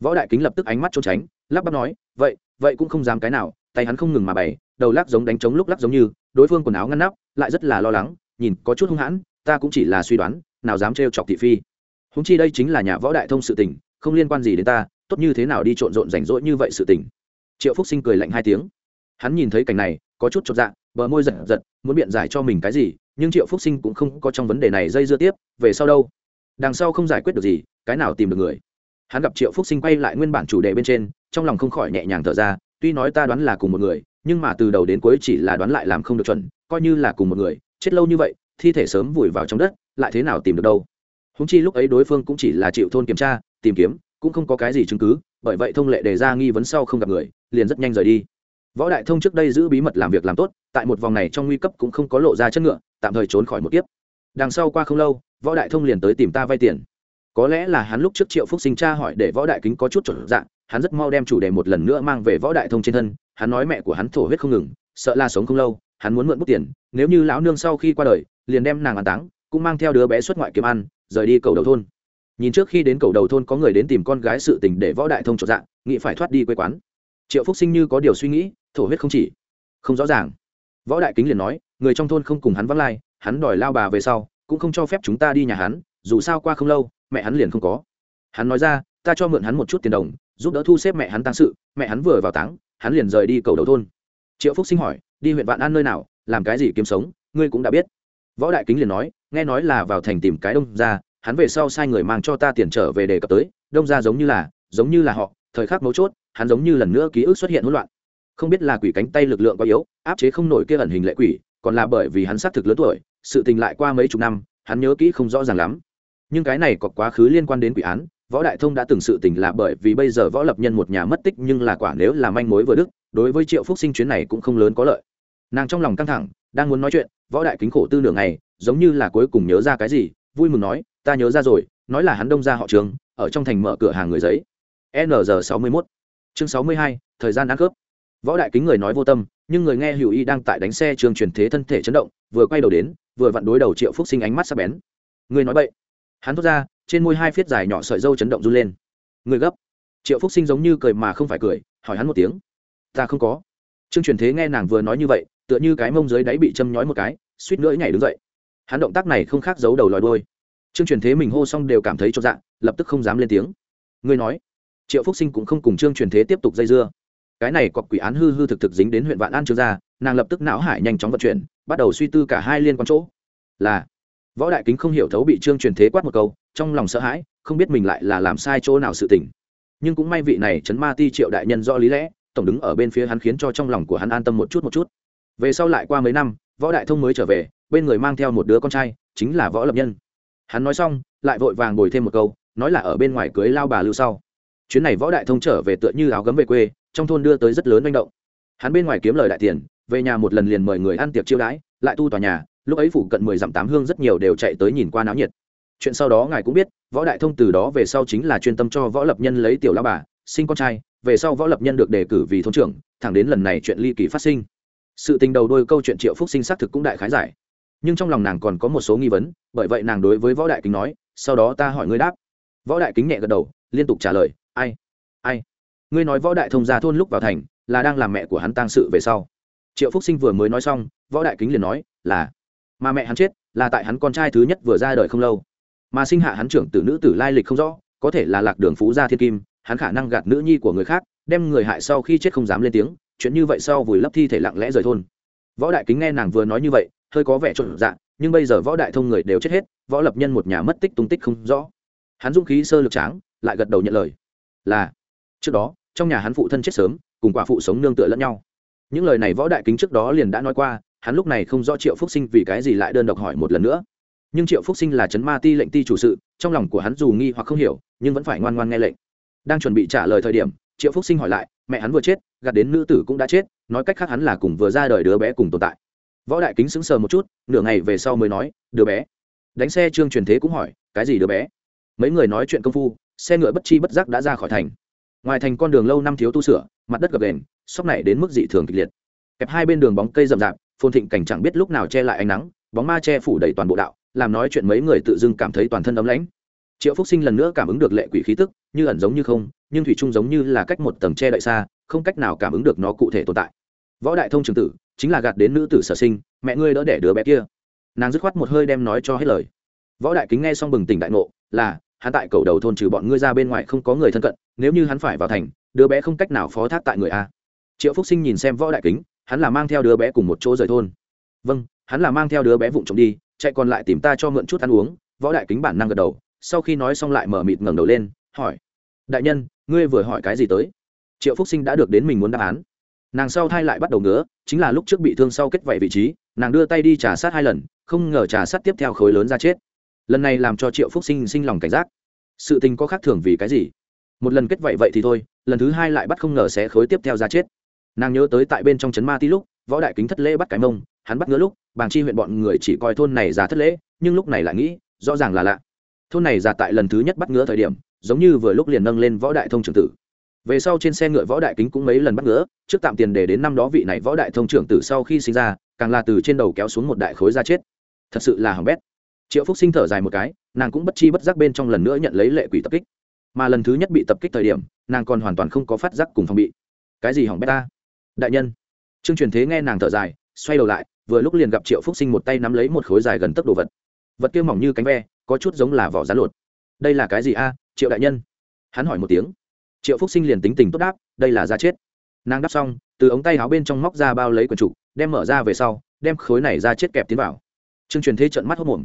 Võ đại kính lập tức ánh mắt trốn tránh, lắp bắp nói, vậy vậy cũng không dám cái nào, tay hắn không ngừng mà bày, đầu lắc giống đánh trống lúc lắc giống như, đối phương quần áo ngăn nắp, lại rất là lo lắng, nhìn có chút hung hãn, ta cũng chỉ là suy đoán, nào dám trêu chọc thị phi. Húng chi đây chính là nhà võ đại thông sự tình không liên quan gì đến ta, tốt như thế nào đi trộn rộn rảnh rỗi như vậy sự tình. Triệu phúc sinh cười lạnh hai tiếng. Hắn nhìn thấy cảnh này, có chút chột dạ bờ môi giật giật, muốn biện giải cho mình cái gì, nhưng triệu phúc sinh cũng không có trong vấn đề này dây dưa tiếp, về sau đâu? Đằng sau không giải quyết được gì, cái nào tìm được người? Hắn gặp triệu phúc sinh quay lại nguyên bản chủ đề bên trên, trong lòng không khỏi nhẹ nhàng thở ra, tuy nói ta đoán là cùng một người, nhưng mà từ đầu đến cuối chỉ là đoán lại làm không được chuẩn, coi như là cùng một người, chết lâu như vậy, thi thể sớm vùi vào trong đất, lại thế nào tìm được đâu? Húng chi lúc ấy đối phương cũng chỉ là chịu thôn kiểm tra tìm kiếm, cũng không có cái gì chứng cứ, bởi vậy thông lệ đề ra nghi vấn sau không gặp người, liền rất nhanh rời đi. Võ đại thông trước đây giữ bí mật làm việc làm tốt, tại một vòng này trong nguy cấp cũng không có lộ ra chất ngựa, tạm thời trốn khỏi một kiếp. Đằng sau qua không lâu, võ đại thông liền tới tìm ta vay tiền. Có lẽ là hắn lúc trước triệu phúc sinh cha hỏi để võ đại kính có chút chuẩn dạng, hắn rất mau đem chủ đề một lần nữa mang về võ đại thông trên thân, hắn nói mẹ của hắn thổ huyết không ngừng, sợ la sống không lâu, hắn muốn mượn bút tiền, nếu như lão nương sau khi qua đời, liền đem nàng an táng, cũng mang theo đứa bé xuất ngoại kiếm ăn, rời đi cầu đầu thôn nhìn trước khi đến cầu đầu thôn có người đến tìm con gái sự tình để võ đại thông trọn dạng, nghĩ phải thoát đi quê quán. Triệu phúc sinh như có điều suy nghĩ, thổ huyết không chỉ. Không rõ ràng. Võ đại kính liền nói, người trong thôn không cùng hắn vắng lai, hắn đòi lao bà về sau, cũng không cho phép chúng ta đi nhà hắn, dù sao qua không lâu, mẹ hắn liền không có. Hắn nói ra, ta cho mượn hắn một chút tiền đồng, giúp đỡ thu xếp mẹ hắn tăng sự, mẹ hắn vừa vào táng, hắn liền rời đi cầu đầu thôn. Triệu phúc sinh hỏi, đi huyện vạn an nơi nào, làm cái gì kiếm sống, ngươi cũng đã biết. Võ đại kính liền nói, nghe nói là vào thành tìm cái đông ra hắn về sau sai người mang cho ta tiền trở về đề cập tới, đông ra giống như là, giống như là họ, thời khắc mấu chốt, hắn giống như lần nữa ký ức xuất hiện hỗn loạn. Không biết là quỷ cánh tay lực lượng quá yếu, áp chế không nổi kia ẩn hình lệ quỷ, còn là bởi vì hắn xác thực lớn tuổi, sự tình lại qua mấy chục năm, hắn nhớ kỹ không rõ ràng lắm. Nhưng cái này có quá khứ liên quan đến quỷ án, võ đại thông đã từng sự tình là bởi vì bây giờ võ lập nhân một nhà mất tích nhưng là quả nếu là manh mối vừa đức, đối với triệu phúc sinh chuyến này cũng không lớn có lợi. Nàng trong lòng căng thẳng, đang muốn nói chuyện, võ đại kính khổ tư nửa ngày, giống như là cuối cùng nhớ ra cái gì vui mừng nói, ta nhớ ra rồi, nói là hắn đông ra họ trường, ở trong thành mở cửa hàng người giấy. N sáu mươi mốt. Chương sáu mươi hai, thời gian ăn cướp. Võ đại kính người nói vô tâm, nhưng người nghe hữu y đang tại đánh xe trường truyền thế thân thể chấn động, vừa quay đầu đến, vừa vặn đối đầu triệu phúc sinh ánh mắt sắp bén. Người nói vậy hắn thốt ra, trên môi hai phiết dài nhỏ sợi dâu chấn động run lên. Người gấp. Triệu phúc sinh giống như cười mà không phải cười, hỏi hắn một tiếng. Ta không có. Trương truyền thế nghe nàng vừa nói như vậy, tựa như cái mông dưới đáy bị châm nhói một cái, suýt nữa nhảy đứng dậy hắn động tác này không khác giấu đầu lòi đôi trương truyền thế mình hô xong đều cảm thấy cho dạng lập tức không dám lên tiếng. Ngươi nói, triệu phúc sinh cũng không cùng trương truyền thế tiếp tục dây dưa. Cái này cọc quỷ án hư hư thực thực dính đến huyện vạn an trương gia, nàng lập tức não hải nhanh chóng vận chuyển, bắt đầu suy tư cả hai liên quan chỗ. Là, võ đại kính không hiểu thấu bị trương truyền thế quát một câu, trong lòng sợ hãi, không biết mình lại là làm sai chỗ nào sự tình. Nhưng cũng may vị này chấn ma ti triệu đại nhân do lý lẽ, tổng đứng ở bên phía hắn khiến cho trong lòng của hắn an tâm một chút một chút. Về sau lại qua mấy năm, võ đại thông mới trở về bên người mang theo một đứa con trai, chính là võ lập nhân. Hắn nói xong, lại vội vàng bồi thêm một câu, nói là ở bên ngoài cưới lao bà lưu sau. Chuyến này võ đại thông trở về tựa như áo gấm về quê, trong thôn đưa tới rất lớn manh động. Hắn bên ngoài kiếm lời đại tiền, về nhà một lần liền mời người ăn tiệc chiêu đãi, lại tu tòa nhà, lúc ấy phủ cận mười dặm tám hương rất nhiều đều chạy tới nhìn qua náo nhiệt. Chuyện sau đó ngài cũng biết, võ đại thông từ đó về sau chính là chuyên tâm cho võ lập nhân lấy tiểu lao bà, sinh con trai, về sau võ lập nhân được đề cử vì thôn trưởng, thẳng đến lần này chuyện ly kỳ phát sinh. Sự tình đầu đôi câu chuyện triệu phúc sinh xác thực cũng đại khái giải nhưng trong lòng nàng còn có một số nghi vấn, bởi vậy nàng đối với võ đại kính nói, sau đó ta hỏi ngươi đáp. Võ đại kính nhẹ gật đầu, liên tục trả lời, ai ai? Ngươi nói võ đại thông ra thôn lúc vào thành, là đang làm mẹ của hắn tang sự về sau. Triệu phúc sinh vừa mới nói xong, võ đại kính liền nói, là, mà mẹ hắn chết, là tại hắn con trai thứ nhất vừa ra đời không lâu. Mà sinh hạ hắn trưởng tử nữ tử lai lịch không rõ, có thể là lạc đường phú gia thiên kim, hắn khả năng gạt nữ nhi của người khác, đem người hại sau khi chết không dám lên tiếng, chuyện như vậy sau vùi lấp thi thể lặng lẽ rời thôn. Võ đại kính nghe nàng vừa nói như vậy hơi có vẻ trộn dạng nhưng bây giờ võ đại thông người đều chết hết, võ lập nhân một nhà mất tích tung tích không rõ. Hắn dũng khí sơ lược tráng, lại gật đầu nhận lời. Là, trước đó, trong nhà hắn phụ thân chết sớm, cùng quả phụ sống nương tựa lẫn nhau. Những lời này võ đại kính trước đó liền đã nói qua, hắn lúc này không rõ triệu phúc sinh vì cái gì lại đơn độc hỏi một lần nữa. Nhưng triệu phúc sinh là chấn ma ti lệnh ti chủ sự, trong lòng của hắn dù nghi hoặc không hiểu, nhưng vẫn phải ngoan ngoan nghe lệnh. Đang chuẩn bị trả lời thời điểm, triệu phúc sinh hỏi lại, mẹ hắn vừa chết, gạt đến nữ tử cũng đã chết, nói cách khác hắn là cùng vừa ra đời đứa bé cùng tồn tại võ đại kính sững sờ một chút, nửa ngày về sau mới nói, đứa bé. Đánh xe trương truyền thế cũng hỏi, cái gì đứa bé? Mấy người nói chuyện công phu, xe ngựa bất chi bất giác đã ra khỏi thành. Ngoài thành con đường lâu năm thiếu tu sửa, mặt đất gập đền sóc này đến mức dị thường kịch liệt. Kẹp hai bên đường bóng cây rậm rạp, phồn thịnh cảnh chẳng biết lúc nào che lại ánh nắng, bóng ma che phủ đầy toàn bộ đạo, làm nói chuyện mấy người tự dưng cảm thấy toàn thân ấm lãnh. Triệu phúc sinh lần nữa cảm ứng được lệ quỷ khí tức, như ẩn giống như không, nhưng thủy trung giống như là cách một tầng che đậy xa, không cách nào cảm ứng được nó cụ thể tồn tại. Võ đại thông trường tử chính là gạt đến nữ tử sở sinh, mẹ ngươi đỡ đẻ đứa bé kia. Nàng dứt khoát một hơi đem nói cho hết lời. Võ đại kính nghe xong bừng tỉnh đại ngộ, là, hắn tại cầu đầu thôn trừ bọn ngươi ra bên ngoài không có người thân cận, nếu như hắn phải vào thành, đứa bé không cách nào phó thác tại người a. Triệu phúc sinh nhìn xem võ đại kính, hắn là mang theo đứa bé cùng một chỗ rời thôn. Vâng hắn là mang theo đứa bé vụng trộm đi, chạy còn lại tìm ta cho mượn chút ăn uống. Võ đại kính bản năng gật đầu, sau khi nói xong lại mở mịt ngẩng đầu lên, hỏi, đại nhân, ngươi vừa hỏi cái gì tới? Triệu phúc sinh đã được đến mình muốn đáp án nàng sau thai lại bắt đầu ngứa, chính là lúc trước bị thương sau kết vảy vị trí, nàng đưa tay đi trả sát hai lần, không ngờ trả sát tiếp theo khối lớn ra chết. Lần này làm cho triệu phúc sinh sinh lòng cảnh giác. Sự tình có khác thường vì cái gì? Một lần kết vậy vậy thì thôi, lần thứ hai lại bắt không ngờ sẽ khối tiếp theo ra chết. Nàng nhớ tới tại bên trong trấn ma tí lúc, võ đại kính thất lễ bắt cái mông, hắn bắt ngứa lúc, bàng chi huyện bọn người chỉ coi thôn này già thất lễ, nhưng lúc này lại nghĩ, rõ ràng là lạ. Thôn này già tại lần thứ nhất bắt ngứa thời điểm, giống như vừa lúc liền nâng lên võ đại thông trưởng tử về sau trên xe ngựa võ đại kính cũng mấy lần bắt ngứa, trước tạm tiền để đến năm đó vị này võ đại thông trưởng tử sau khi sinh ra, càng là từ trên đầu kéo xuống một đại khối ra chết. Thật sự là hỏng bét. Triệu phúc sinh thở dài một cái, nàng cũng bất chi bất giác bên trong lần nữa nhận lấy lệ quỷ tập kích. Mà lần thứ nhất bị tập kích thời điểm, nàng còn hoàn toàn không có phát giác cùng phòng bị. Cái gì hỏng bét ta? Đại nhân. Trương truyền thế nghe nàng thở dài, xoay đầu lại, vừa lúc liền gặp triệu phúc sinh một tay nắm lấy một khối dài gần tấc đồ vật. Vật kia mỏng như cánh ve, có chút giống là vỏ rán lột. Đây là cái gì a? Triệu đại nhân. Hắn hỏi một tiếng triệu phúc sinh liền tính tình tốt đáp, đây là da chết. Nàng đáp xong, từ ống tay áo bên trong móc ra bao lấy quần trục, đem mở ra về sau, đem khối này ra chết kẹp tiến vào. Trương truyền thế trận mắt hốc mồm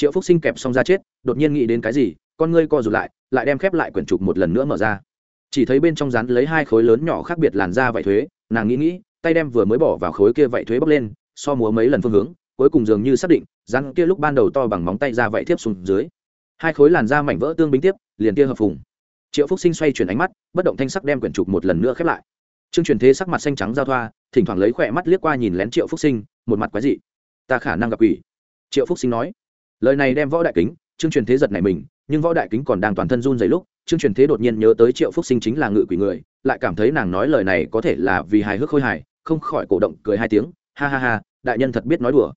triệu phúc sinh kẹp xong ra chết, đột nhiên nghĩ đến cái gì, con ngươi co rụt lại lại đem khép lại quyển trục một lần nữa mở ra. Chỉ thấy bên trong rán lấy hai khối lớn nhỏ khác biệt làn da vải thuế, nàng nghĩ nghĩ, tay đem vừa mới bỏ vào khối kia vải thuế bốc lên, so múa mấy lần phương hướng, cuối cùng dường như xác định rắn kia lúc ban đầu to bằng móng tay ra vải thiếp xuống dưới. Hai khối làn da mảnh vỡ tương bính tiếp, liền kia hợp phùng triệu phúc sinh xoay chuyển ánh mắt bất động thanh sắc đem quyển trục một lần nữa khép lại trương truyền thế sắc mặt xanh trắng giao thoa thỉnh thoảng lấy khỏe mắt liếc qua nhìn lén triệu phúc sinh một mặt quái dị ta khả năng gặp quỷ triệu phúc sinh nói lời này đem võ đại kính trương truyền thế giật này mình nhưng võ đại kính còn đang toàn thân run dày lúc trương truyền thế đột nhiên nhớ tới triệu phúc sinh chính là ngự quỷ người lại cảm thấy nàng nói lời này có thể là vì hài hước khôi hài không khỏi cổ động cười hai tiếng ha ha ha đại nhân thật biết nói đùa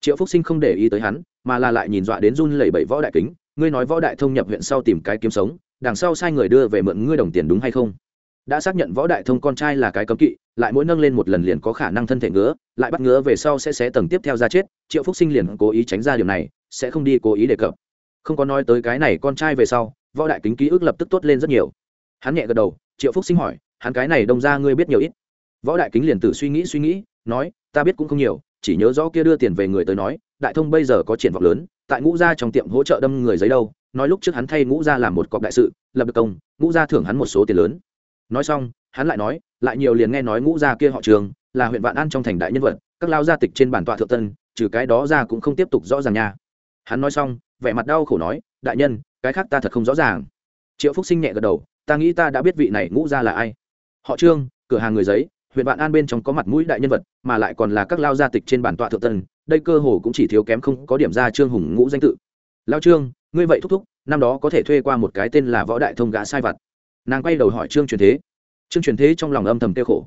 triệu phúc sinh không để ý tới hắn mà là lại nhìn dọa đến run lẩy bẩy võ đại kính ngươi nói võ đại thông nhập huyện sau tìm cái kiếm sống, đằng sau sai người đưa về mượn ngươi đồng tiền đúng hay không? Đã xác nhận võ đại thông con trai là cái cấm kỵ, lại mỗi nâng lên một lần liền có khả năng thân thể ngứa, lại bắt ngứa về sau sẽ xé tầng tiếp theo ra chết, triệu phúc sinh liền cố ý tránh ra điều này, sẽ không đi cố ý đề cập. Không có nói tới cái này con trai về sau, võ đại kính ký ức lập tức tốt lên rất nhiều. Hắn nhẹ gật đầu, triệu phúc sinh hỏi, hắn cái này đông ra ngươi biết nhiều ít? Võ đại kính liền tử suy nghĩ suy nghĩ, nói, ta biết cũng không nhiều chỉ nhớ rõ kia đưa tiền về người tới nói, đại thông bây giờ có triển vọng lớn, tại ngũ gia trong tiệm hỗ trợ đâm người giấy đâu, nói lúc trước hắn thay ngũ gia làm một cọc đại sự, lập được công, ngũ gia thưởng hắn một số tiền lớn. Nói xong, hắn lại nói, lại nhiều liền nghe nói ngũ gia kia họ trường, là huyện vạn an trong thành đại nhân vật, các lao gia tịch trên bản tọa thượng tân, trừ cái đó ra cũng không tiếp tục rõ ràng nha. Hắn nói xong, vẻ mặt đau khổ nói, đại nhân, cái khác ta thật không rõ ràng. Triệu phúc sinh nhẹ gật đầu, ta nghĩ ta đã biết vị này ngũ gia là ai. Họ trương, cửa hàng người giấy huyện vạn an bên trong có mặt mũi đại nhân vật, mà lại còn là các lao gia tịch trên bản tọa thượng tân đây cơ hồ cũng chỉ thiếu kém không có điểm ra trương hùng ngũ danh tự. Lao trương, ngươi vậy thúc thúc, năm đó có thể thuê qua một cái tên là võ đại thông gã sai vặt. Nàng quay đầu hỏi trương truyền thế. Trương truyền thế trong lòng âm thầm tiêu khổ.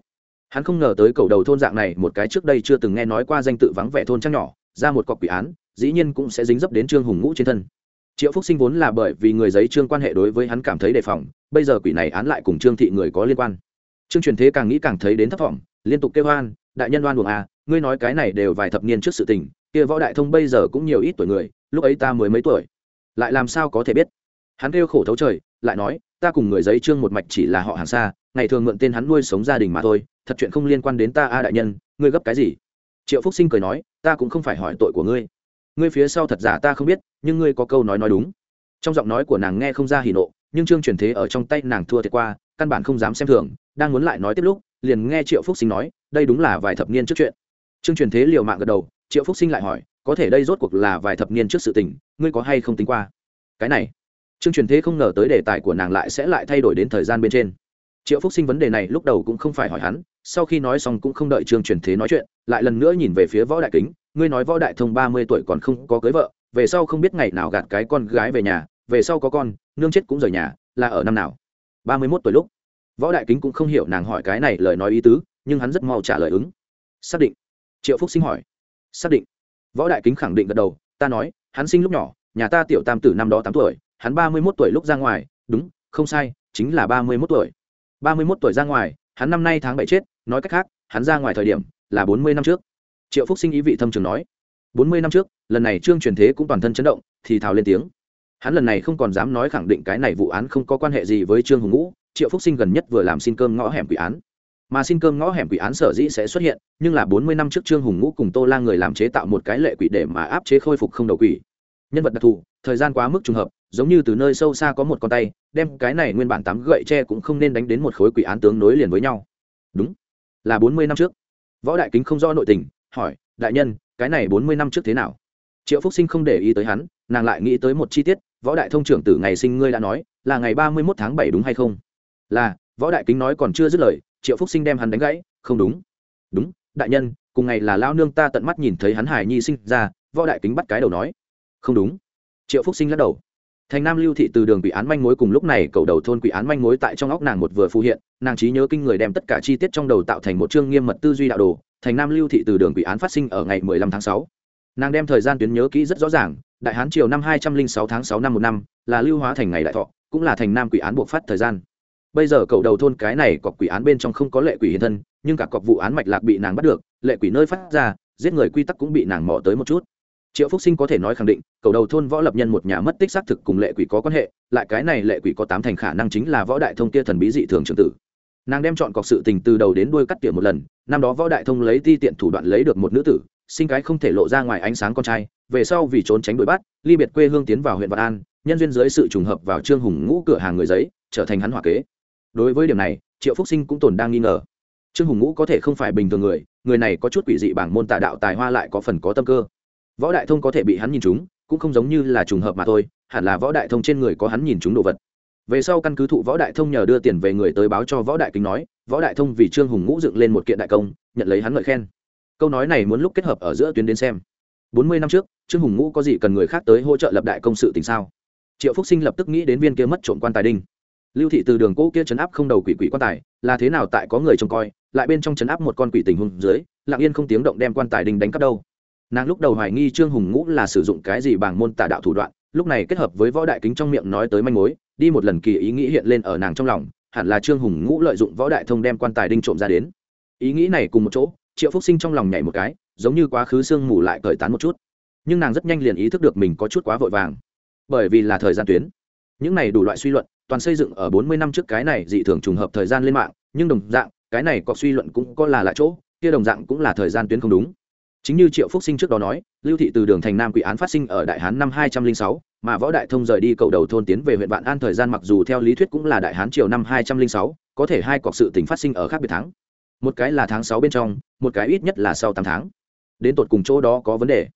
Hắn không ngờ tới cầu đầu thôn dạng này, một cái trước đây chưa từng nghe nói qua danh tự vắng vẻ thôn trăng nhỏ, ra một cọc quỷ án, dĩ nhiên cũng sẽ dính dấp đến trương hùng ngũ trên thân. Triệu phúc sinh vốn là bởi vì người giấy trương quan hệ đối với hắn cảm thấy đề phòng, bây giờ quỷ này án lại cùng trương thị người có liên quan trương truyền thế càng nghĩ càng thấy đến thất vọng, liên tục kêu hoan, đại nhân đoan buồng à ngươi nói cái này đều vài thập niên trước sự tình, kia võ đại thông bây giờ cũng nhiều ít tuổi người, lúc ấy ta mới mấy tuổi. Lại làm sao có thể biết? Hắn kêu khổ thấu trời, lại nói, ta cùng người giấy trương một mạch chỉ là họ hàng xa, ngày thường mượn tên hắn nuôi sống gia đình mà thôi, thật chuyện không liên quan đến ta a đại nhân, ngươi gấp cái gì? Triệu phúc sinh cười nói, ta cũng không phải hỏi tội của ngươi. Ngươi phía sau thật giả ta không biết, nhưng ngươi có câu nói nói đúng. Trong giọng nói của nàng nghe không ra hỉ nộ nhưng trương truyền thế ở trong tay nàng thua thiệt qua, căn bản không dám xem thường, đang muốn lại nói tiếp lúc, liền nghe triệu phúc sinh nói, đây đúng là vài thập niên trước chuyện. Trương truyền thế liều mạng gật đầu, triệu phúc sinh lại hỏi, có thể đây rốt cuộc là vài thập niên trước sự tình, ngươi có hay không tính qua? Cái này, trương truyền thế không ngờ tới đề tài của nàng lại sẽ lại thay đổi đến thời gian bên trên. Triệu phúc sinh vấn đề này lúc đầu cũng không phải hỏi hắn, sau khi nói xong cũng không đợi trương truyền thế nói chuyện, lại lần nữa nhìn về phía võ đại kính, ngươi nói võ đại thông ba mươi tuổi còn không có cưới vợ, về sau không biết ngày nào gạt cái con gái về nhà, về sau có con nương chết cũng rời nhà, là ở năm nào? Ba mươi mốt tuổi lúc. Võ đại kính cũng không hiểu nàng hỏi cái này lời nói ý tứ, nhưng hắn rất mau trả lời ứng. Xác định. Triệu phúc sinh hỏi. Xác định. Võ đại kính khẳng định gật đầu, ta nói, hắn sinh lúc nhỏ, nhà ta tiểu tam tử năm đó tám tuổi, hắn ba mươi mốt tuổi lúc ra ngoài, đúng, không sai, chính là ba mươi mốt tuổi. ba mươi mốt tuổi ra ngoài, hắn năm nay tháng bảy chết, nói cách khác, hắn ra ngoài thời điểm, là bốn mươi năm trước. Triệu phúc sinh ý vị thâm trường nói. bốn mươi năm trước, lần này trương truyền thế cũng toàn thân chấn động, thì thào lên tiếng hắn lần này không còn dám nói khẳng định cái này vụ án không có quan hệ gì với trương hùng ngũ, triệu phúc sinh gần nhất vừa làm xin cơm ngõ hẻm quỷ án. Mà xin cơm ngõ hẻm quỷ án sở dĩ sẽ xuất hiện, nhưng là bốn mươi năm trước trương hùng ngũ cùng tô la người làm chế tạo một cái lệ quỷ để mà áp chế khôi phục không đầu quỷ. Nhân vật đặc thù, thời gian quá mức trùng hợp, giống như từ nơi sâu xa có một con tay, đem cái này nguyên bản tám gậy tre cũng không nên đánh đến một khối quỷ án tướng nối liền với nhau. Đúng, là bốn mươi năm trước. Võ đại kính không rõ nội tình, hỏi, đại nhân, cái này bốn mươi năm trước thế nào? Triệu phúc sinh không để ý tới hắn, nàng lại nghĩ tới một chi tiết võ đại thông trưởng tử ngày sinh ngươi đã nói, là ngày ba mươi mốt tháng bảy đúng hay không? Là, võ đại kính nói còn chưa dứt lời, triệu phúc sinh đem hắn đánh gãy, không đúng. Đúng, đại nhân, cùng ngày là lao nương ta tận mắt nhìn thấy hắn hải nhi sinh ra, võ đại kính bắt cái đầu nói. Không đúng. Triệu phúc sinh lắc đầu. Thành nam lưu thị từ đường quỷ án manh mối cùng lúc này cầu đầu thôn quỷ án manh mối tại trong óc nàng một vừa phù hiện, nàng trí nhớ kinh người đem tất cả chi tiết trong đầu tạo thành một chương nghiêm mật tư duy đạo đồ. Thành nam lưu thị từ đường quỷ án phát sinh ở ngày mười lăm tháng sáu. Nàng đem thời gian tuyến nhớ kỹ rất rõ ràng đại hán triều năm hai trăm linh sáu tháng sáu năm một năm, là lưu hóa thành ngày đại thọ, cũng là thành nam quỷ án buộc phát thời gian. Bây giờ cầu đầu thôn cái này cọc quỷ án bên trong không có lệ quỷ hiện thân, nhưng cả cọc vụ án mạch lạc bị nàng bắt được, lệ quỷ nơi phát ra, giết người quy tắc cũng bị nàng mò tới một chút. Triệu phúc sinh có thể nói khẳng định cầu đầu thôn võ lập nhân một nhà mất tích xác thực cùng lệ quỷ có quan hệ, lại cái này lệ quỷ có tám thành khả năng chính là võ đại thông kia thần bí dị thường trường tử. Nàng đem chọn cọc sự tình từ đầu đến đuôi cắt tỉa một lần, năm đó võ đại thông lấy ti tiện thủ đoạn lấy được một nữ tử sinh cái không thể lộ ra ngoài ánh sáng con trai, về sau vì trốn tránh đuổi bắt, ly biệt quê hương tiến vào huyện vạn an, nhân duyên dưới sự trùng hợp vào trương hùng ngũ cửa hàng người giấy, trở thành hắn hỏa kế. Đối với điểm này, triệu phúc sinh cũng tồn đang nghi ngờ. Trương hùng ngũ có thể không phải bình thường người người này có chút quỷ dị bảng môn tà đạo tài hoa lại có phần có tâm cơ. Võ đại thông có thể bị hắn nhìn chúng cũng không giống như là trùng hợp mà thôi, hẳn là võ đại thông trên người có hắn nhìn chúng đồ vật. Về sau căn cứ thụ võ đại thông nhờ đưa tiền về người tới báo cho võ đại kính nói, võ đại thông vì trương hùng ngũ dựng lên một kiện đại công, nhận lấy hắn ngợi khen câu nói này muốn lúc kết hợp ở giữa tuyến đến xem. Bốn mươi năm trước, trương hùng ngũ có gì cần người khác tới hỗ trợ lập đại công sự tình sao? Triệu phúc sinh lập tức nghĩ đến viên kia mất trộm quan tài đinh. Lưu thị từ đường cũ kia chấn áp không đầu quỷ quỷ quan tài, là thế nào tại có người trông coi, lại bên trong chấn áp một con quỷ tình hùng dưới, lặng yên không tiếng động đem quan tài đinh đánh cắp đâu. Nàng lúc đầu hoài nghi trương hùng ngũ là sử dụng cái gì bằng môn tà đạo thủ đoạn, lúc này kết hợp với võ đại kính trong miệng nói tới manh mối, đi một lần kỳ ý nghĩ hiện lên ở nàng trong lòng, hẳn là trương hùng ngũ lợi dụng võ đại thông đem quan tài đinh trộm ra đến. Ý nghĩ này cùng một chỗ triệu phúc sinh trong lòng nhảy một cái, giống như quá khứ sương mù lại cởi tán một chút. Nhưng nàng rất nhanh liền ý thức được mình có chút quá vội vàng. Bởi vì là thời gian tuyến. Những này đủ loại suy luận, toàn xây dựng ở bốn mươi năm trước cái này dị thường trùng hợp thời gian lên mạng, nhưng đồng dạng, cái này có suy luận cũng có là lại chỗ, kia đồng dạng cũng là thời gian tuyến không đúng. Chính như triệu phúc sinh trước đó nói, lưu thị từ đường thành nam quỷ án phát sinh ở đại hán năm hai trăm linh sáu, mà võ đại thông rời đi cầu đầu thôn tiến về huyện vạn an thời gian mặc dù theo lý thuyết cũng là đại hán triều năm hai trăm linh sáu, có thể hai cọc sự tình phát sinh ở khác biệt tháng một cái là tháng sáu bên trong, một cái ít nhất là sau tám tháng. Đến tột cùng chỗ đó có vấn đề,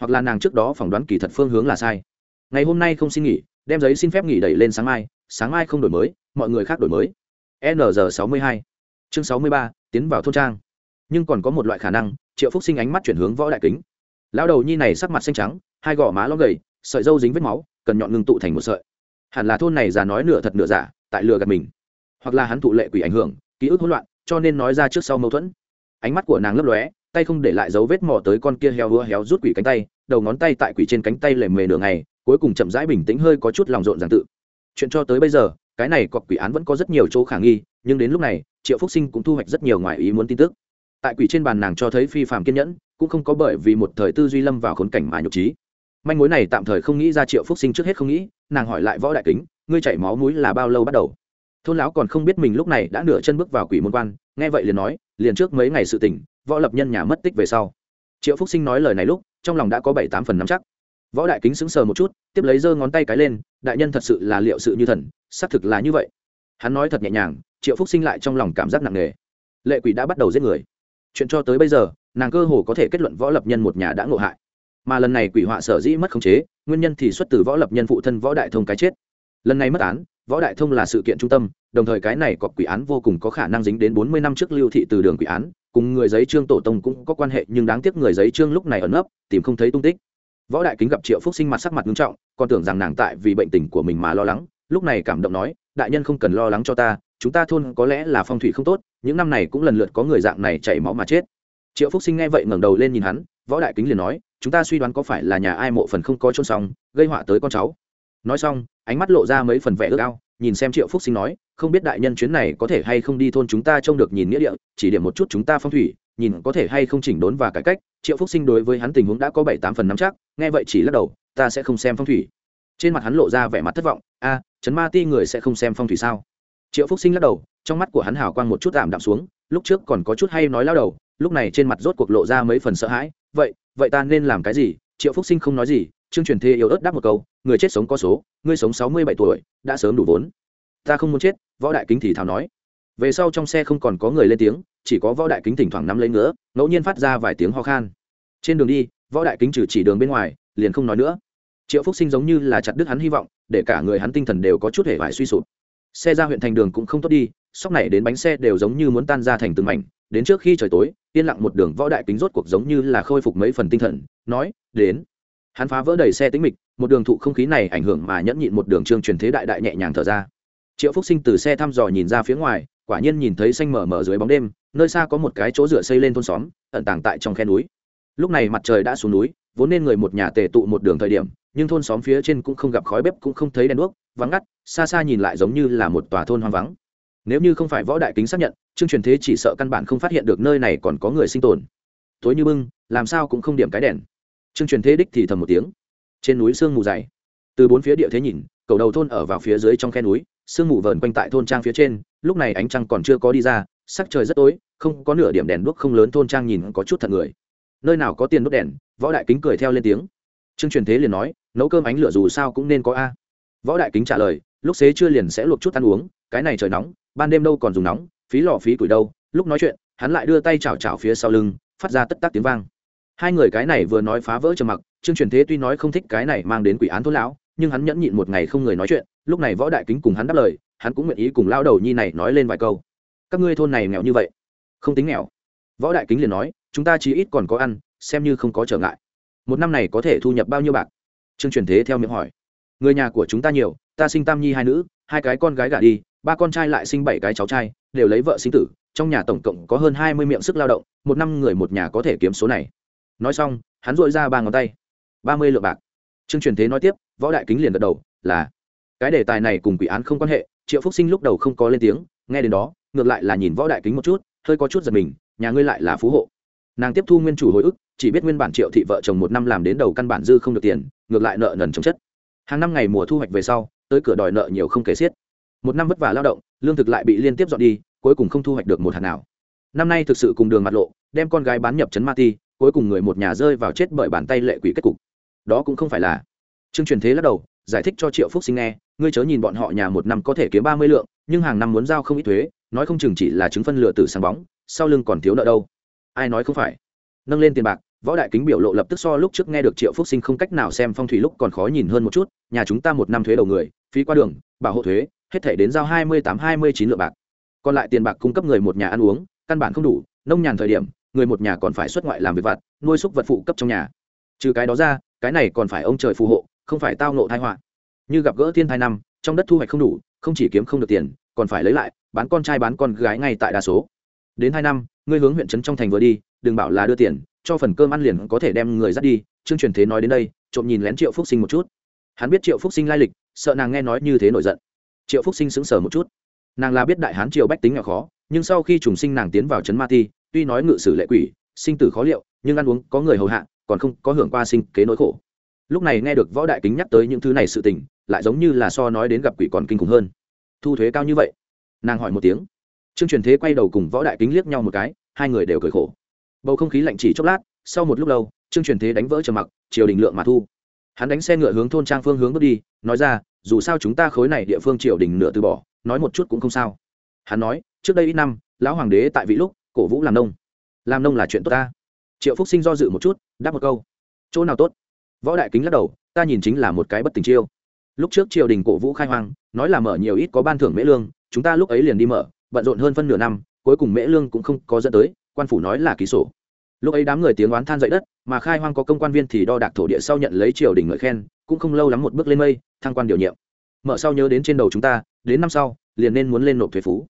hoặc là nàng trước đó phỏng đoán kỳ thật phương hướng là sai. Ngày hôm nay không xin nghỉ, đem giấy xin phép nghỉ đẩy lên sáng mai sáng mai không đổi mới, mọi người khác đổi mới. N sáu mươi hai. Chương sáu mươi ba, tiến vào thôn trang. Nhưng còn có một loại khả năng, triệu phúc sinh ánh mắt chuyển hướng võ đại kính. Lão đầu nhi này sắc mặt xanh trắng, hai gò má lo gầy, sợi dâu dính vết máu, cần nhọn ngưng tụ thành một sợi. Hẳn là thôn này già nói nửa thật nửa giả, tại lừa gạt mình. Hoặc là hắn thụ lệ quỷ ảnh hưởng, ký ức hỗn loạn cho nên nói ra trước sau mâu thuẫn. Ánh mắt của nàng lấp lóe, tay không để lại dấu vết mò tới con kia heo hứa héo rút quỷ cánh tay, đầu ngón tay tại quỷ trên cánh tay lề mề nửa ngày, cuối cùng chậm rãi bình tĩnh hơi có chút lòng rộn ràng tự. Chuyện cho tới bây giờ, cái này cọc quỷ án vẫn có rất nhiều chỗ khả nghi, nhưng đến lúc này, triệu phúc sinh cũng thu hoạch rất nhiều ngoài ý muốn tin tức. Tại quỷ trên bàn nàng cho thấy phi phạm kiên nhẫn, cũng không có bởi vì một thời tư duy lâm vào khốn cảnh mà nhục trí. Manh mối này tạm thời không nghĩ ra triệu phúc sinh trước hết không nghĩ, nàng hỏi lại võ đại kính, ngươi chảy máu mũi là bao lâu bắt đầu? Thôn lão còn không biết mình lúc này đã nửa chân bước vào quỷ môn quan, nghe vậy liền nói, liền trước mấy ngày sự tỉnh võ lập nhân nhà mất tích về sau. Triệu phúc sinh nói lời này lúc, trong lòng đã có bảy tám phần nắm chắc. Võ đại kính sững sờ một chút, tiếp lấy giơ ngón tay cái lên, đại nhân thật sự là liệu sự như thần, xác thực là như vậy. Hắn nói thật nhẹ nhàng, triệu phúc sinh lại trong lòng cảm giác nặng nề. Lệ quỷ đã bắt đầu giết người. Chuyện cho tới bây giờ, nàng cơ hồ có thể kết luận võ lập nhân một nhà đã ngộ hại. Mà lần này quỷ họa sở dĩ mất khống chế, nguyên nhân thì xuất từ võ lập nhân phụ thân võ đại thông cái chết. Lần này mất án võ đại thông là sự kiện trung tâm, đồng thời cái này có quỷ án vô cùng có khả năng dính đến bốn mươi năm trước lưu thị từ đường quỷ án, cùng người giấy trương tổ tông cũng có quan hệ, nhưng đáng tiếc người giấy trương lúc này ẩn nấp, tìm không thấy tung tích. Võ đại kính gặp triệu phúc sinh mặt sắc mặt nghiêm trọng, còn tưởng rằng nàng tại vì bệnh tình của mình mà lo lắng, lúc này cảm động nói, đại nhân không cần lo lắng cho ta, chúng ta thôn có lẽ là phong thủy không tốt, những năm này cũng lần lượt có người dạng này chảy máu mà chết. Triệu phúc sinh nghe vậy ngẩng đầu lên nhìn hắn, võ đại kính liền nói, chúng ta suy đoán có phải là nhà ai mộ phần không có chôn xong, gây họa tới con cháu? Nói xong, ánh mắt lộ ra mấy phần vẻ ước ao, nhìn xem triệu phúc sinh nói, không biết đại nhân chuyến này có thể hay không đi thôn chúng ta trông được nhìn nghĩa địa, chỉ điểm một chút chúng ta phong thủy, nhìn có thể hay không chỉnh đốn và cải cách. Triệu phúc sinh đối với hắn tình huống đã có bảy tám phần nắm chắc, nghe vậy chỉ lắc đầu, ta sẽ không xem phong thủy. Trên mặt hắn lộ ra vẻ mặt thất vọng, a, trấn ma ti người sẽ không xem phong thủy sao? Triệu phúc sinh lắc đầu, trong mắt của hắn hào quang một chút tạm đạm xuống, lúc trước còn có chút hay nói lao đầu, lúc này trên mặt rốt cuộc lộ ra mấy phần sợ hãi, vậy vậy ta nên làm cái gì? Triệu phúc sinh không nói gì trương truyền thế yếu ớt đáp một câu, người chết sống có số, ngươi sống sáu mươi bảy tuổi, đã sớm đủ vốn. Ta không muốn chết, võ đại kính thì thào nói. Về sau trong xe không còn có người lên tiếng, chỉ có võ đại kính thỉnh thoảng nắm lấy nữa ngẫu nhiên phát ra vài tiếng ho khan. Trên đường đi, võ đại kính trừ chỉ đường bên ngoài, liền không nói nữa. Triệu phúc sinh giống như là chặt đứt hắn hy vọng, để cả người hắn tinh thần đều có chút hề vải suy sụp. Xe ra huyện thành đường cũng không tốt đi, sóc này đến bánh xe đều giống như muốn tan ra thành từng mảnh. Đến trước khi trời tối, yên lặng một đường võ đại kính rốt cuộc giống như là khôi phục mấy phần tinh thần, nói, đến hắn phá vỡ đầy xe tính mịch, một đường thụ không khí này ảnh hưởng mà nhẫn nhịn một đường trương truyền thế đại đại nhẹ nhàng thở ra. Triệu phúc sinh từ xe thăm dò nhìn ra phía ngoài, quả nhiên nhìn thấy xanh mở mở dưới bóng đêm, nơi xa có một cái chỗ dựa xây lên thôn xóm, ẩn tàng tại trong khe núi. Lúc này mặt trời đã xuống núi, vốn nên người một nhà tề tụ một đường thời điểm, nhưng thôn xóm phía trên cũng không gặp khói bếp, cũng không thấy đèn đuốc, vắng ngắt, xa xa nhìn lại giống như là một tòa thôn hoang vắng. Nếu như không phải võ đại kính xác nhận chương truyền thế chỉ sợ căn bản không phát hiện được nơi này còn có người sinh tồn. Tối như bưng, làm sao cũng không điểm cái đèn. Trương truyền thế đích thì thầm một tiếng. Trên núi sương mù dày. Từ bốn phía địa thế nhìn, cầu đầu thôn ở vào phía dưới trong khe núi, sương mù vờn quanh tại thôn trang phía trên, lúc này ánh trăng còn chưa có đi ra, sắc trời rất tối, không có nửa điểm đèn đuốc không lớn thôn trang nhìn có chút thật người. Nơi nào có tiền đốt đèn, võ đại kính cười theo lên tiếng. Trương truyền thế liền nói, nấu cơm ánh lửa dù sao cũng nên có a. Võ đại kính trả lời, lúc xế chưa liền sẽ luộc chút ăn uống, cái này trời nóng, ban đêm đâu còn dùng nóng, phí lò phí củi đâu. Lúc nói chuyện, hắn lại đưa tay chảo chảo phía sau lưng, phát ra tất tắc tiếng vang hai người cái này vừa nói phá vỡ trầm mặc, trương truyền thế tuy nói không thích cái này mang đến quỷ án thôn lão, nhưng hắn nhẫn nhịn một ngày không người nói chuyện, lúc này võ đại kính cùng hắn đáp lời, hắn cũng nguyện ý cùng lao đầu nhi này nói lên vài câu. Các ngươi thôn này nghèo như vậy, không tính nghèo. Võ đại kính liền nói, chúng ta chỉ ít còn có ăn, xem như không có trở ngại. Một năm này có thể thu nhập bao nhiêu bạc? Trương truyền thế theo miệng hỏi. Người nhà của chúng ta nhiều, ta sinh tam nhi hai nữ, hai cái con gái gả đi, ba con trai lại sinh bảy cái cháu trai, đều lấy vợ sinh tử, trong nhà tổng cộng có hơn hai mươi miệng sức lao động, một năm người một nhà có thể kiếm số này nói xong, hắn dội ra ba ngón tay. Ba mươi lượng bạc. Trương truyền thế nói tiếp, võ đại kính liền gật đầu, là, cái đề tài này cùng quỷ án không quan hệ, triệu phúc sinh lúc đầu không có lên tiếng, nghe đến đó, ngược lại là nhìn võ đại kính một chút, hơi có chút giật mình, nhà ngươi lại là phú hộ. Nàng tiếp thu nguyên chủ hồi ức, chỉ biết nguyên bản triệu thị vợ chồng một năm làm đến đầu căn bản dư không được tiền, ngược lại nợ nần chồng chất. Hàng năm ngày mùa thu hoạch về sau, tới cửa đòi nợ nhiều không kể xiết. Một năm vất vả lao động, lương thực lại bị liên tiếp dọn đi, cuối cùng không thu hoạch được một hạt nào. Năm nay thực sự cùng đường mặt lộ, đem con gái bán nhập trấn ma ti cuối cùng người một nhà rơi vào chết bởi bàn tay lệ quỷ kết cục. Đó cũng không phải là. Trương truyền thế lắc đầu, giải thích cho triệu phúc sinh nghe, ngươi chớ nhìn bọn họ nhà một năm có thể kiếm ba mươi lượng, nhưng hàng năm muốn giao không ít thuế, nói không chừng chỉ là chứng phân lựa từ sáng bóng, sau lưng còn thiếu nợ đâu. Ai nói không phải? Nâng lên tiền bạc, võ đại kính biểu lộ lập tức so lúc trước nghe được triệu phúc sinh không cách nào xem phong thủy lúc còn khó nhìn hơn một chút, nhà chúng ta một năm thuế đầu người, phí qua đường, bảo hộ thuế, hết thể đến giao hai mươi tám, hai mươi chín lượng bạc. Còn lại tiền bạc cung cấp người một nhà ăn uống, căn bản không đủ, nông nhàn thời điểm người một nhà còn phải xuất ngoại làm việc vặt, nuôi súc vật phụ cấp trong nhà. Trừ cái đó ra, cái này còn phải ông trời phù hộ, không phải tao nộ thai họa. Như gặp gỡ thiên thai năm, trong đất thu hoạch không đủ, không chỉ kiếm không được tiền, còn phải lấy lại, bán con trai bán con gái ngay tại đa số. Đến hai năm, ngươi hướng huyện trấn trong thành vừa đi, đừng bảo là đưa tiền, cho phần cơm ăn liền có thể đem người dắt đi, trương truyền thế nói đến đây, trộm nhìn lén triệu phúc sinh một chút. Hắn biết triệu phúc sinh lai lịch, sợ nàng nghe nói như thế nổi giận. Triệu phúc sinh sững sờ một chút. Nàng là biết đại hán triều bách tính nhỏ khó, nhưng sau khi trùng sinh nàng tiến vào trấn ma ti tuy nói ngự sử lệ quỷ, sinh tử khó liệu, nhưng ăn uống có người hầu hạ, còn không có hưởng qua sinh kế nỗi khổ. Lúc này nghe được võ đại kính nhắc tới những thứ này sự tình, lại giống như là so nói đến gặp quỷ còn kinh khủng hơn. Thu thuế cao như vậy? Nàng hỏi một tiếng. Trương truyền thế quay đầu cùng võ đại kính liếc nhau một cái, hai người đều cười khổ. Bầu không khí lạnh chỉ chốc lát, sau một lúc lâu, trương truyền thế đánh vỡ trầm mặc, triều đình lượng mà thu. Hắn đánh xe ngựa hướng thôn trang phương hướng bước đi, nói ra, dù sao chúng ta khối này địa phương triều đình nửa từ bỏ, nói một chút cũng không sao. Hắn nói, trước đây ít năm, lão hoàng đế tại vị lúc cổ vũ làm nông. Làm nông là chuyện tốt ta. Triệu phúc sinh do dự một chút, đáp một câu. Chỗ nào tốt? Võ đại kính lắc đầu, ta nhìn chính là một cái bất tình chiêu. Lúc trước triều đình cổ vũ khai hoang, nói là mở nhiều ít có ban thưởng mễ lương, chúng ta lúc ấy liền đi mở, bận rộn hơn phân nửa năm, cuối cùng mễ lương cũng không có dẫn tới, quan phủ nói là ký sổ. Lúc ấy đám người tiếng oán than dậy đất, mà khai hoang có công quan viên thì đo đạc thổ địa sau nhận lấy triều đình ngợi khen, cũng không lâu lắm một bước lên mây, thăng quan điều nhiệm. Mở sau nhớ đến trên đầu chúng ta, đến năm sau, liền nên muốn lên nộp thuế phú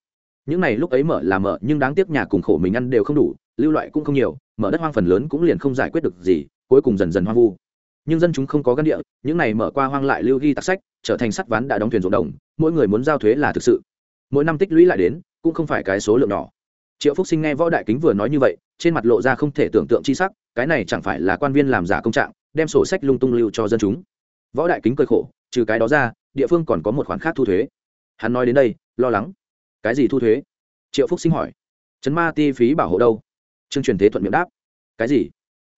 những này lúc ấy mở là mở, nhưng đáng tiếc nhà cùng khổ mình ăn đều không đủ, lưu loại cũng không nhiều, mở đất hoang phần lớn cũng liền không giải quyết được gì, cuối cùng dần dần hoang vu. Nhưng dân chúng không có gắn địa, những này mở qua hoang lại lưu ghi tạc sách, trở thành sắt ván đã đóng thuyền ruộng đồng, mỗi người muốn giao thuế là thực sự. Mỗi năm tích lũy lại đến, cũng không phải cái số lượng nhỏ. Triệu phúc sinh nghe võ đại kính vừa nói như vậy, trên mặt lộ ra không thể tưởng tượng chi sắc, cái này chẳng phải là quan viên làm giả công trạng, đem sổ sách lung tung lưu cho dân chúng. Võ đại kính cười khổ, trừ cái đó ra, địa phương còn có một khoản khác thu thuế. Hắn nói đến đây, lo lắng cái gì thu thuế? Triệu phúc sinh hỏi. Chấn ma ti phí bảo hộ đâu? Trương truyền thế thuận miệng đáp. Cái gì?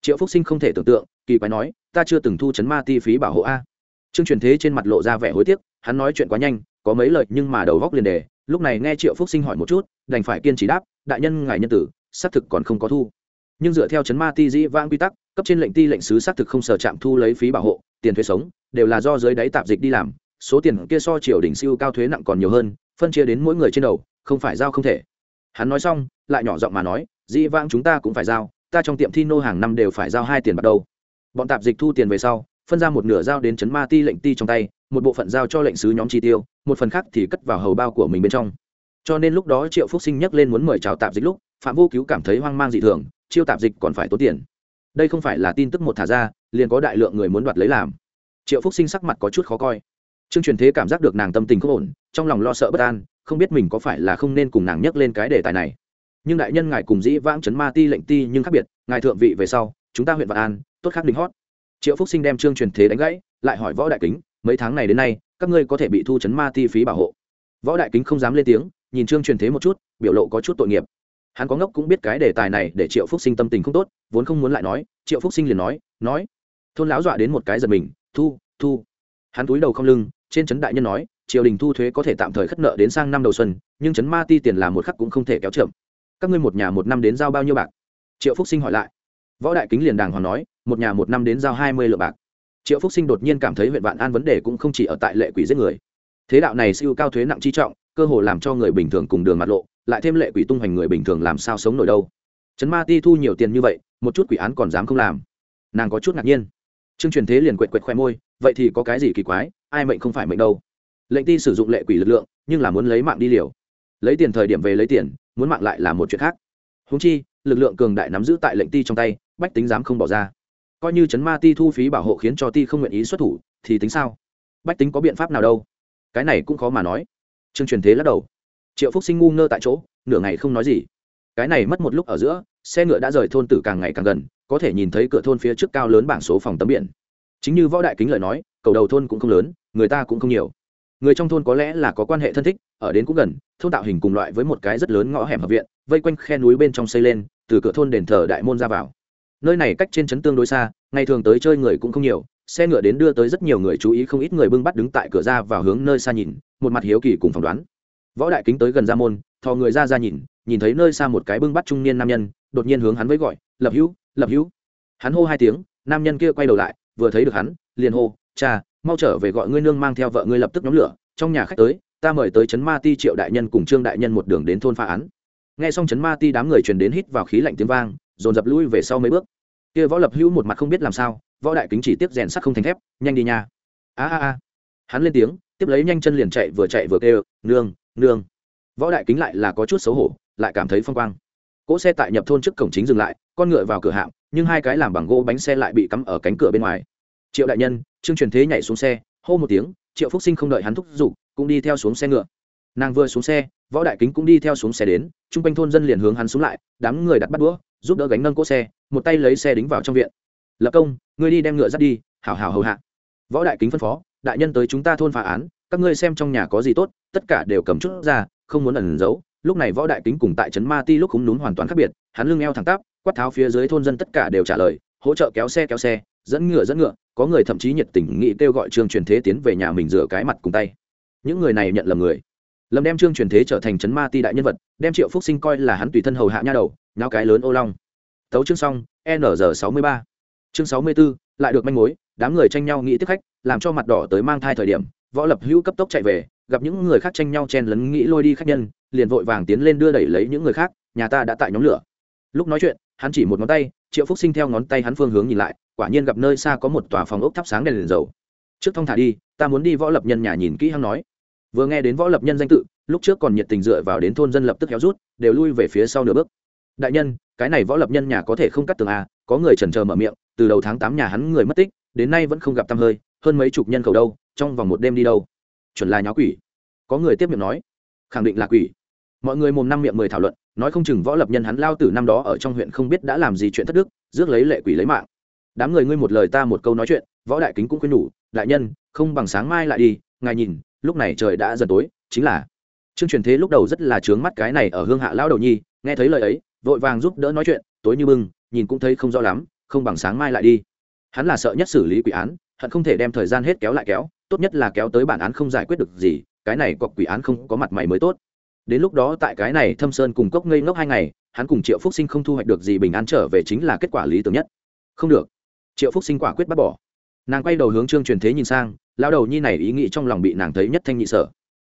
Triệu phúc sinh không thể tưởng tượng, kỳ quái nói, ta chưa từng thu chấn ma ti phí bảo hộ a. Trương truyền thế trên mặt lộ ra vẻ hối tiếc, hắn nói chuyện quá nhanh, có mấy lời nhưng mà đầu góc liền đề, lúc này nghe triệu phúc sinh hỏi một chút, đành phải kiên trì đáp, đại nhân ngài nhân tử, xác thực còn không có thu. Nhưng dựa theo chấn ma ti dĩ vãng quy tắc, cấp trên lệnh ti lệnh sứ xác thực không sở trạm thu lấy phí bảo hộ, tiền thuế sống, đều là do dưới đáy tạp dịch đi làm, số tiền kia so triều đỉnh siêu cao thuế nặng còn nhiều hơn phân chia đến mỗi người trên đầu, không phải giao không thể. Hắn nói xong, lại nhỏ giọng mà nói, dĩ vãng chúng ta cũng phải giao, ta trong tiệm thi nô hàng năm đều phải giao hai tiền bắt đầu bọn tạp dịch thu tiền về sau, phân ra một nửa giao đến chấn ma ti lệnh ti trong tay, một bộ phận giao cho lệnh sứ nhóm chi tiêu, một phần khác thì cất vào hầu bao của mình bên trong. Cho nên lúc đó triệu phúc sinh nhắc lên muốn mời chào tạp dịch lúc, phạm vô cứu cảm thấy hoang mang dị thường, chiêu tạp dịch còn phải tốn tiền. Đây không phải là tin tức một thả ra, liền có đại lượng người muốn đoạt lấy làm. Triệu phúc sinh sắc mặt có chút khó coi trương truyền thế cảm giác được nàng tâm tình không ổn, trong lòng lo sợ bất an, không biết mình có phải là không nên cùng nàng nhắc lên cái đề tài này. Nhưng đại nhân ngài cùng dĩ vãng chấn ma ti lệnh ti nhưng khác biệt, ngài thượng vị về sau, chúng ta huyện vạn an, tốt khác đính hót. Triệu phúc sinh đem trương truyền thế đánh gãy, lại hỏi võ đại kính, mấy tháng này đến nay, các ngươi có thể bị thu chấn ma ti phí bảo hộ? Võ đại kính không dám lên tiếng, nhìn trương truyền thế một chút, biểu lộ có chút tội nghiệp. Hắn có ngốc cũng biết cái đề tài này để triệu phúc sinh tâm tình không tốt, vốn không muốn lại nói, triệu phúc sinh liền nói nói, thôn lão dọa đến một cái giật mình, thu thu. Hắn túi đầu không lưng trên trấn đại nhân nói, triều đình thu thuế có thể tạm thời khất nợ đến sang năm đầu xuân, nhưng trấn ma ti tiền làm một khắc cũng không thể kéo chậm. Các ngươi một nhà một năm đến giao bao nhiêu bạc? Triệu phúc sinh hỏi lại. Võ đại kính liền đàng hoàng nói, một nhà một năm đến giao hai mươi lượng bạc. Triệu phúc sinh đột nhiên cảm thấy huyện vạn an vấn đề cũng không chỉ ở tại lệ quỷ giết người. Thế đạo này siêu cao thuế nặng chi trọng, cơ hồ làm cho người bình thường cùng đường mặt lộ, lại thêm lệ quỷ tung hoành người bình thường làm sao sống nổi đâu. Trấn ma ti thu nhiều tiền như vậy, một chút quỷ án còn dám không làm. Nàng có chút ngạc nhiên. Trương truyền thế liền quệt quệt khoe môi, vậy thì có cái gì kỳ quái? Ai mệnh không phải mệnh đâu. Lệnh ti sử dụng lệ quỷ lực lượng, nhưng là muốn lấy mạng đi liều. Lấy tiền thời điểm về lấy tiền, muốn mạng lại là một chuyện khác. Húng chi, lực lượng cường đại nắm giữ tại lệnh ti trong tay, bách tính dám không bỏ ra. Coi như chấn ma ti thu phí bảo hộ khiến cho ti không nguyện ý xuất thủ, thì tính sao? Bách tính có biện pháp nào đâu? Cái này cũng khó mà nói. Trương truyền thế lắc đầu. Triệu phúc sinh ngu ngơ tại chỗ, nửa ngày không nói gì. Cái này mất một lúc ở giữa, xe ngựa đã rời thôn tử càng ngày càng gần, có thể nhìn thấy cửa thôn phía trước cao lớn bảng số phòng tấm biển. Chính như võ đại kính lời nói, cầu đầu thôn cũng không lớn người ta cũng không nhiều. Người trong thôn có lẽ là có quan hệ thân thích, ở đến cũng gần, thôn tạo hình cùng loại với một cái rất lớn ngõ hẻm hợp viện, vây quanh khe núi bên trong xây lên, từ cửa thôn đền thờ đại môn ra vào. Nơi này cách trên trấn tương đối xa, ngày thường tới chơi người cũng không nhiều, xe ngựa đến đưa tới rất nhiều người chú ý không ít người bưng bắt đứng tại cửa ra vào hướng nơi xa nhìn, một mặt hiếu kỳ cùng phỏng đoán. Võ đại kính tới gần ra môn, thò người ra ra nhìn nhìn thấy nơi xa một cái bưng bắt trung niên nam nhân, đột nhiên hướng hắn với gọi, lập hữu lập hữu. Hắn hô hai tiếng, nam nhân kia quay đầu lại, vừa thấy được hắn, liền hô, cha mau trở về gọi ngươi nương mang theo vợ ngươi lập tức nhóm lửa, trong nhà khách tới, ta mời tới trấn ma ti triệu đại nhân cùng trương đại nhân một đường đến thôn phá án. Nghe xong trấn ma ti đám người truyền đến hít vào khí lạnh tiếng vang, dồn dập lui về sau mấy bước. Kia võ lập hữu một mặt không biết làm sao, võ đại kính chỉ tiếp rèn sắt không thành thép, nhanh đi nha. A a a. Hắn lên tiếng, tiếp lấy nhanh chân liền chạy vừa chạy vừa kêu, nương nương. Võ đại kính lại là có chút xấu hổ, lại cảm thấy phong quang. Cỗ xe tại nhập thôn trước cổng chính dừng lại, con ngựa vào cửa hạm, nhưng hai cái làm bằng gỗ bánh xe lại bị cắm ở cánh cửa bên ngoài triệu đại nhân, trương truyền thế nhảy xuống xe, hô một tiếng, triệu phúc sinh không đợi hắn thúc giục, cũng đi theo xuống xe ngựa. Nàng vừa xuống xe, võ đại kính cũng đi theo xuống xe đến t r u n g quanh thôn dân liền hướng hắn xuống lại, đám người đặt bắt đũa, giúp đỡ gánh nâng cỗ xe, một tay lấy xe đính vào trong viện. Lập công, ngươi đi đem ngựa dắt đi, hảo hảo hầu hạ. Võ đại kính phân phó, đại nhân tới chúng ta thôn phá án, các ngươi xem trong nhà có gì tốt, tất cả đều cầm chút ra, không muốn ẩn giấu. Lúc này võ đại kính cùng tại trấn ma ti lúc cũng đúng hoàn toàn khác biệt, hắn lưng eo thẳng tắp, quát tháo phía dưới thôn dân tất cả đều trả lời, hỗ trợ kéo xe kéo xe dẫn ngựa dẫn ngựa, có người thậm chí nhiệt tình nghĩ kêu gọi trương truyền thế tiến về nhà mình rửa cái mặt cùng tay. Những người này nhận lầm người. Lầm đem trương truyền thế trở thành chấn ma ti đại nhân vật, đem triệu phúc sinh coi là hắn tùy thân hầu hạ nha đầu, nháo cái lớn ô long. Tấu chương xong, n sáu mươi ba. Chương sáu mươi b ố lại được manh mối, đám người tranh nhau nghĩ tiếp khách, làm cho mặt đỏ tới mang thai thời điểm, võ lập hữu cấp tốc chạy về, gặp những người khác tranh nhau chen lấn nghĩ lôi đi khách nhân, liền vội vàng tiến lên đưa đẩy lấy những người khác, nhà ta đã tại nhóm lửa. Lúc nói chuyện, hắn chỉ một ngón tay, triệu phúc sinh theo ngón tay hắn phương hướng nhìn lại quả nhiên gặp nơi xa có một tòa phòng ốc thắp sáng đèn, liền dầu. Trước thông thả đi ta muốn đi võ lập nhân nhà nhìn kỹ hắn nói. Vừa nghe đến võ lập nhân danh tự lúc trước còn nhiệt tình dựa vào đến thôn dân lập tức héo rút đều lui về phía sau nửa bước. Đại nhân cái này võ lập nhân nhà có thể không cắt tường à có người trần trờ mở miệng từ đầu tháng tám nhà hắn người mất tích đến nay vẫn không gặp tăm hơi hơn mấy chục nhân khẩu đâu trong vòng một đêm đi đâu. Chuẩn là nháo quỷ. Có người tiếp miệng nói. Khẳng định là quỷ. Mọi người mồm năm miệng mười thảo luận nói không chừng võ lập nhân hắn lao từ năm đó ở trong huyện không biết đã làm gì chuyện thất đức rước lấy lệ quỷ lấy mạng đám người ngươi một lời ta một câu nói chuyện, võ đại kính cũng khuyên nhủ, đại nhân, không bằng sáng mai lại đi, ngài nhìn, lúc này trời đã dần tối, chính là trương truyền thế lúc đầu rất là trướng mắt cái này ở hương hạ lão đầu nhi, nghe thấy lời ấy, vội vàng giúp đỡ nói chuyện, tối như bưng, nhìn cũng thấy không rõ lắm, không bằng sáng mai lại đi. Hắn là sợ nhất xử lý quỷ án, hận không thể đem thời gian hết kéo lại kéo, tốt nhất là kéo tới bản án không giải quyết được gì, cái này cọc quỷ án không có mặt mày mới tốt. Đến lúc đó tại cái này thâm sơn cùng cốc ngây ngốc hai ngày, hắn cùng triệu phúc sinh không thu hoạch được gì bình an trở về chính là kết quả lý tưởng nhất. Không được triệu phúc sinh quả quyết bắt bỏ nàng quay đầu hướng trương truyền thế nhìn sang lao đầu nhi này ý nghĩ trong lòng bị nàng thấy nhất thanh nhị sở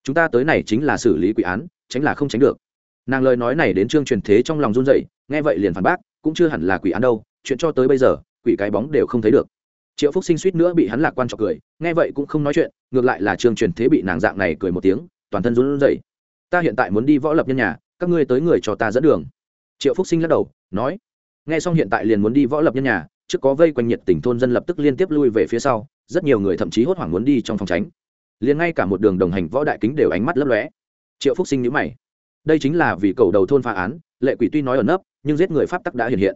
chúng ta tới này chính là xử lý quỷ án tránh là không tránh được nàng lời nói này đến trương truyền thế trong lòng run dậy nghe vậy liền phản bác cũng chưa hẳn là quỷ án đâu chuyện cho tới bây giờ quỷ cái bóng đều không thấy được triệu phúc sinh suýt nữa bị hắn lạc quan trọc cười nghe vậy cũng không nói chuyện ngược lại là trương truyền thế bị nàng dạng này cười một tiếng toàn thân run rẩy. ta hiện tại muốn đi võ lập nhân nhà các ngươi tới người cho ta dẫn đường triệu phúc sinh lắc đầu nói nghe xong hiện tại liền muốn đi võ lập nhân nhà trước có vây quanh nhiệt tỉnh thôn dân lập tức liên tiếp lui về phía sau, rất nhiều người thậm chí hốt hoảng muốn đi trong phòng tránh. Liền ngay cả một đường đồng hành võ đại kính đều ánh mắt lấp lóe. Triệu phúc sinh nhữ mày. Đây chính là vì cầu đầu thôn phá án, lệ quỷ tuy nói ở nấp, nhưng giết người pháp tắc đã hiện hiện.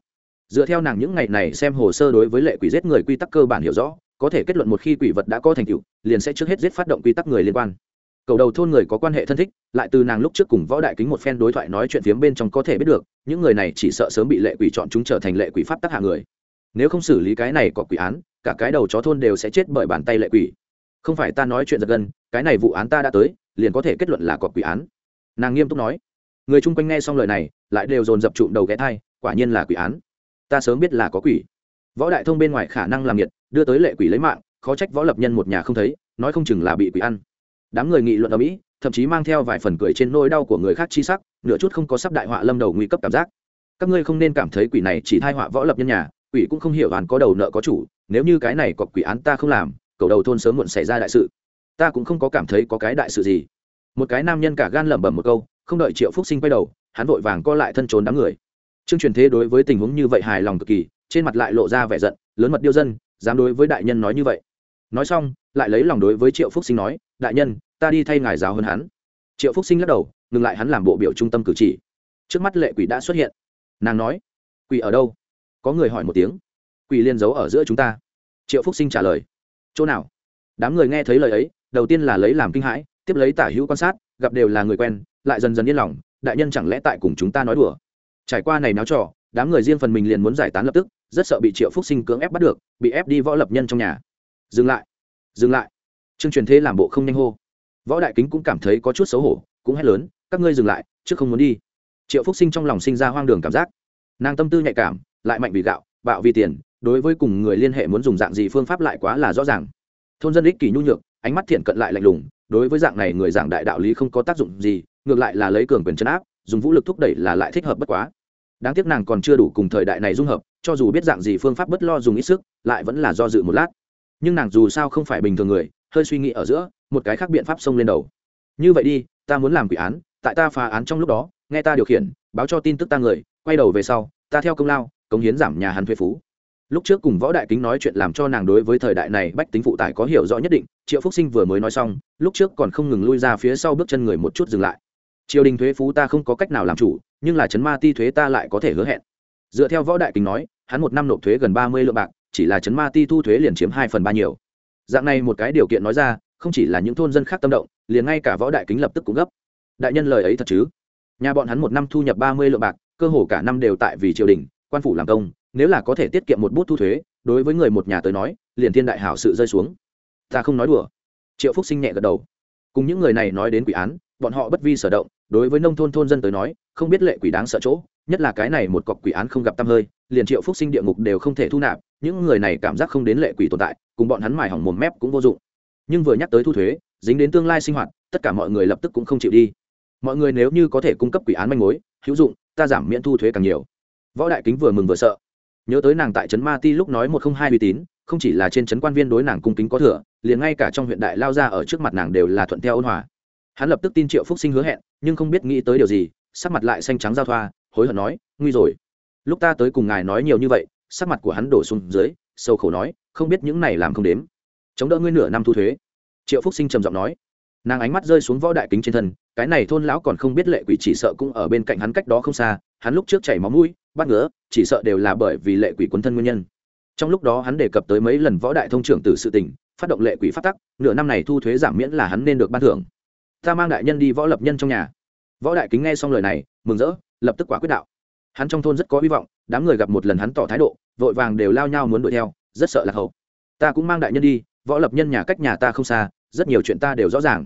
Dựa theo nàng những ngày này xem hồ sơ đối với lệ quỷ giết người quy tắc cơ bản hiểu rõ, có thể kết luận một khi quỷ vật đã có thành tựu, liền sẽ trước hết giết phát động quy tắc người liên quan. Cầu đầu thôn người có quan hệ thân thích, lại từ nàng lúc trước cùng võ đại kính một phen đối thoại nói chuyện phiếm bên trong có thể biết được, những người này chỉ sợ sớm bị lệ quỷ chọn chúng trở thành lệ quỷ pháp tắc hạ người nếu không xử lý cái này có quỷ án, cả cái đầu chó thôn đều sẽ chết bởi bàn tay lệ quỷ. Không phải ta nói chuyện giật gân, cái này vụ án ta đã tới, liền có thể kết luận là có quỷ án. Nàng nghiêm túc nói. Người chung quanh nghe xong lời này, lại đều dồn dập trụm đầu ghé thai, quả nhiên là quỷ án. Ta sớm biết là có quỷ. Võ đại thông bên ngoài khả năng làm nhiệt đưa tới lệ quỷ lấy mạng, khó trách võ lập nhân một nhà không thấy, nói không chừng là bị quỷ ăn. Đám người nghị luận ở mỹ, thậm chí mang theo vài phần cười trên nỗi đau của người khác chi sắc, nửa chút không có sắp đại họa lâm đầu nguy cấp cảm giác. Các ngươi không nên cảm thấy quỷ này chỉ thai họa võ lập nhân nhà quỷ cũng không hiểu hắn có đầu nợ có chủ, nếu như cái này có quỷ án ta không làm, cầu đầu thôn sớm muộn xảy ra đại sự. Ta cũng không có cảm thấy có cái đại sự gì. Một cái nam nhân cả gan lẩm bẩm một câu, không đợi triệu phúc sinh quay đầu, hắn vội vàng co lại thân trốn đám người. Trương truyền thế đối với tình huống như vậy hài lòng cực kỳ, trên mặt lại lộ ra vẻ giận, lớn mật điêu dân, dám đối với đại nhân nói như vậy. Nói xong, lại lấy lòng đối với triệu phúc sinh nói, đại nhân, ta đi thay ngài giáo hơn hắn. Triệu phúc sinh lắc đầu, ngừng lại hắn làm bộ biểu trung tâm cử chỉ. Trước mắt lệ quỷ đã xuất hiện. Nàng nói, quỷ ở đâu? Có người hỏi một tiếng. Quỷ liên giấu ở giữa chúng ta. Triệu phúc sinh trả lời. Chỗ nào? Đám người nghe thấy lời ấy, đầu tiên là lấy làm kinh hãi, tiếp lấy tả hữu quan sát, gặp đều là người quen, lại dần dần yên lòng, đại nhân chẳng lẽ tại cùng chúng ta nói đùa? Trải qua này náo trò, đám người riêng phần mình liền muốn giải tán lập tức, rất sợ bị triệu phúc sinh cưỡng ép bắt được, bị ép đi võ lập nhân trong nhà. Dừng lại. Dừng lại. Trương truyền thế làm bộ không nhanh hô. Võ đại kính cũng cảm thấy có chút xấu hổ, cũng hét lớn, các ngươi dừng lại chứ không muốn đi. Triệu phúc sinh trong lòng sinh ra hoang đường cảm giác. Nàng tâm tư nhạy cảm lại mạnh vì gạo, bạo vì tiền, đối với cùng người liên hệ muốn dùng dạng gì phương pháp lại quá là rõ ràng. Thôn dân ích kỷ nhu nhược, ánh mắt thiện cận lại lạnh lùng, đối với dạng này người giảng đại đạo lý không có tác dụng gì, ngược lại là lấy cường quyền chấn áp, dùng vũ lực thúc đẩy là lại thích hợp bất quá. Đáng tiếc nàng còn chưa đủ cùng thời đại này dung hợp, cho dù biết dạng gì phương pháp bất lo dùng ít sức, lại vẫn là do dự một lát. Nhưng nàng dù sao không phải bình thường người, hơi suy nghĩ ở giữa, một cái khác biện pháp xông lên đầu. Như vậy đi, ta muốn làm quỷ án, tại ta phá án trong lúc đó, nghe ta điều khiển, báo cho tin tức ta người, quay đầu về sau, ta theo công lao cống hiến giảm nhà hắn thuế phú. Lúc trước cùng võ đại kính nói chuyện làm cho nàng đối với thời đại này bách tính phụ tải có hiểu rõ nhất định, triệu phúc sinh vừa mới nói xong, lúc trước còn không ngừng lui ra phía sau bước chân người một chút dừng lại. Triều đình thuế phú ta không có cách nào làm chủ, nhưng là chấn ma ti thuế ta lại có thể hứa hẹn. Dựa theo võ đại kính nói, hắn một năm nộp thuế gần ba mươi lượng bạc, chỉ là chấn ma ti thu thuế liền chiếm hai phần ba nhiều. Dạng này một cái điều kiện nói ra, không chỉ là những thôn dân khác tâm động, liền ngay cả võ đại kính lập tức cũng gấp. Đại nhân lời ấy thật chứ? Nhà bọn hắn một năm thu nhập ba mươi lượng bạc, cơ hồ cả năm đều tại vì triều đình quan phủ làm công, nếu là có thể tiết kiệm một bút thu thuế, đối với người một nhà tới nói, liền thiên đại hảo sự rơi xuống. Ta không nói đùa. Triệu phúc sinh nhẹ gật đầu. Cùng những người này nói đến quỷ án, bọn họ bất vi sở động, đối với nông thôn thôn dân tới nói, không biết lệ quỷ đáng sợ chỗ, nhất là cái này một cọc quỷ án không gặp tăm hơi, liền triệu phúc sinh địa ngục đều không thể thu nạp, những người này cảm giác không đến lệ quỷ tồn tại, cùng bọn hắn mài hỏng mồm mép cũng vô dụng. Nhưng vừa nhắc tới thu thuế, dính đến tương lai sinh hoạt, tất cả mọi người lập tức cũng không chịu đi. Mọi người nếu như có thể cung cấp quỷ án manh mối, hữu dụng, ta giảm miễn thu thuế càng nhiều võ đại kính vừa mừng vừa sợ. Nhớ tới nàng tại trấn ma ti lúc nói một không hai uy tín, không chỉ là trên trấn quan viên đối nàng cung kính có thừa, liền ngay cả trong huyện đại lao ra ở trước mặt nàng đều là thuận theo ôn hòa. Hắn lập tức tin triệu phúc sinh hứa hẹn, nhưng không biết nghĩ tới điều gì, sắc mặt lại xanh trắng giao thoa, hối hận nói, nguy rồi. Lúc ta tới cùng ngài nói nhiều như vậy, sắc mặt của hắn đổ xuống dưới sâu khổ nói, không biết những này làm không đếm. Chống đỡ ngươi nửa năm thu thuế. Triệu phúc sinh trầm giọng nói. Nàng ánh mắt rơi xuống võ đại kính trên thân, cái này thôn lão còn không biết lệ quỷ chỉ sợ cũng ở bên cạnh hắn cách đó không xa, hắn lúc trước chảy máu mũi bắt ngứa, chỉ sợ đều là bởi vì lệ quỷ quấn thân nguyên nhân. Trong lúc đó hắn đề cập tới mấy lần võ đại thông trưởng từ sự tỉnh phát động lệ quỷ phát tắc, nửa năm này thu thuế giảm miễn là hắn nên được ban thưởng. Ta mang đại nhân đi võ lập nhân trong nhà. Võ đại kính nghe xong lời này, mừng rỡ, lập tức quả quyết đạo. Hắn trong thôn rất có hy vọng, đám người gặp một lần hắn tỏ thái độ, vội vàng đều lao nhau muốn đuổi theo, rất sợ lạc hậu. Ta cũng mang đại nhân đi, võ lập nhân nhà cách nhà ta không xa, rất nhiều chuyện ta đều rõ ràng.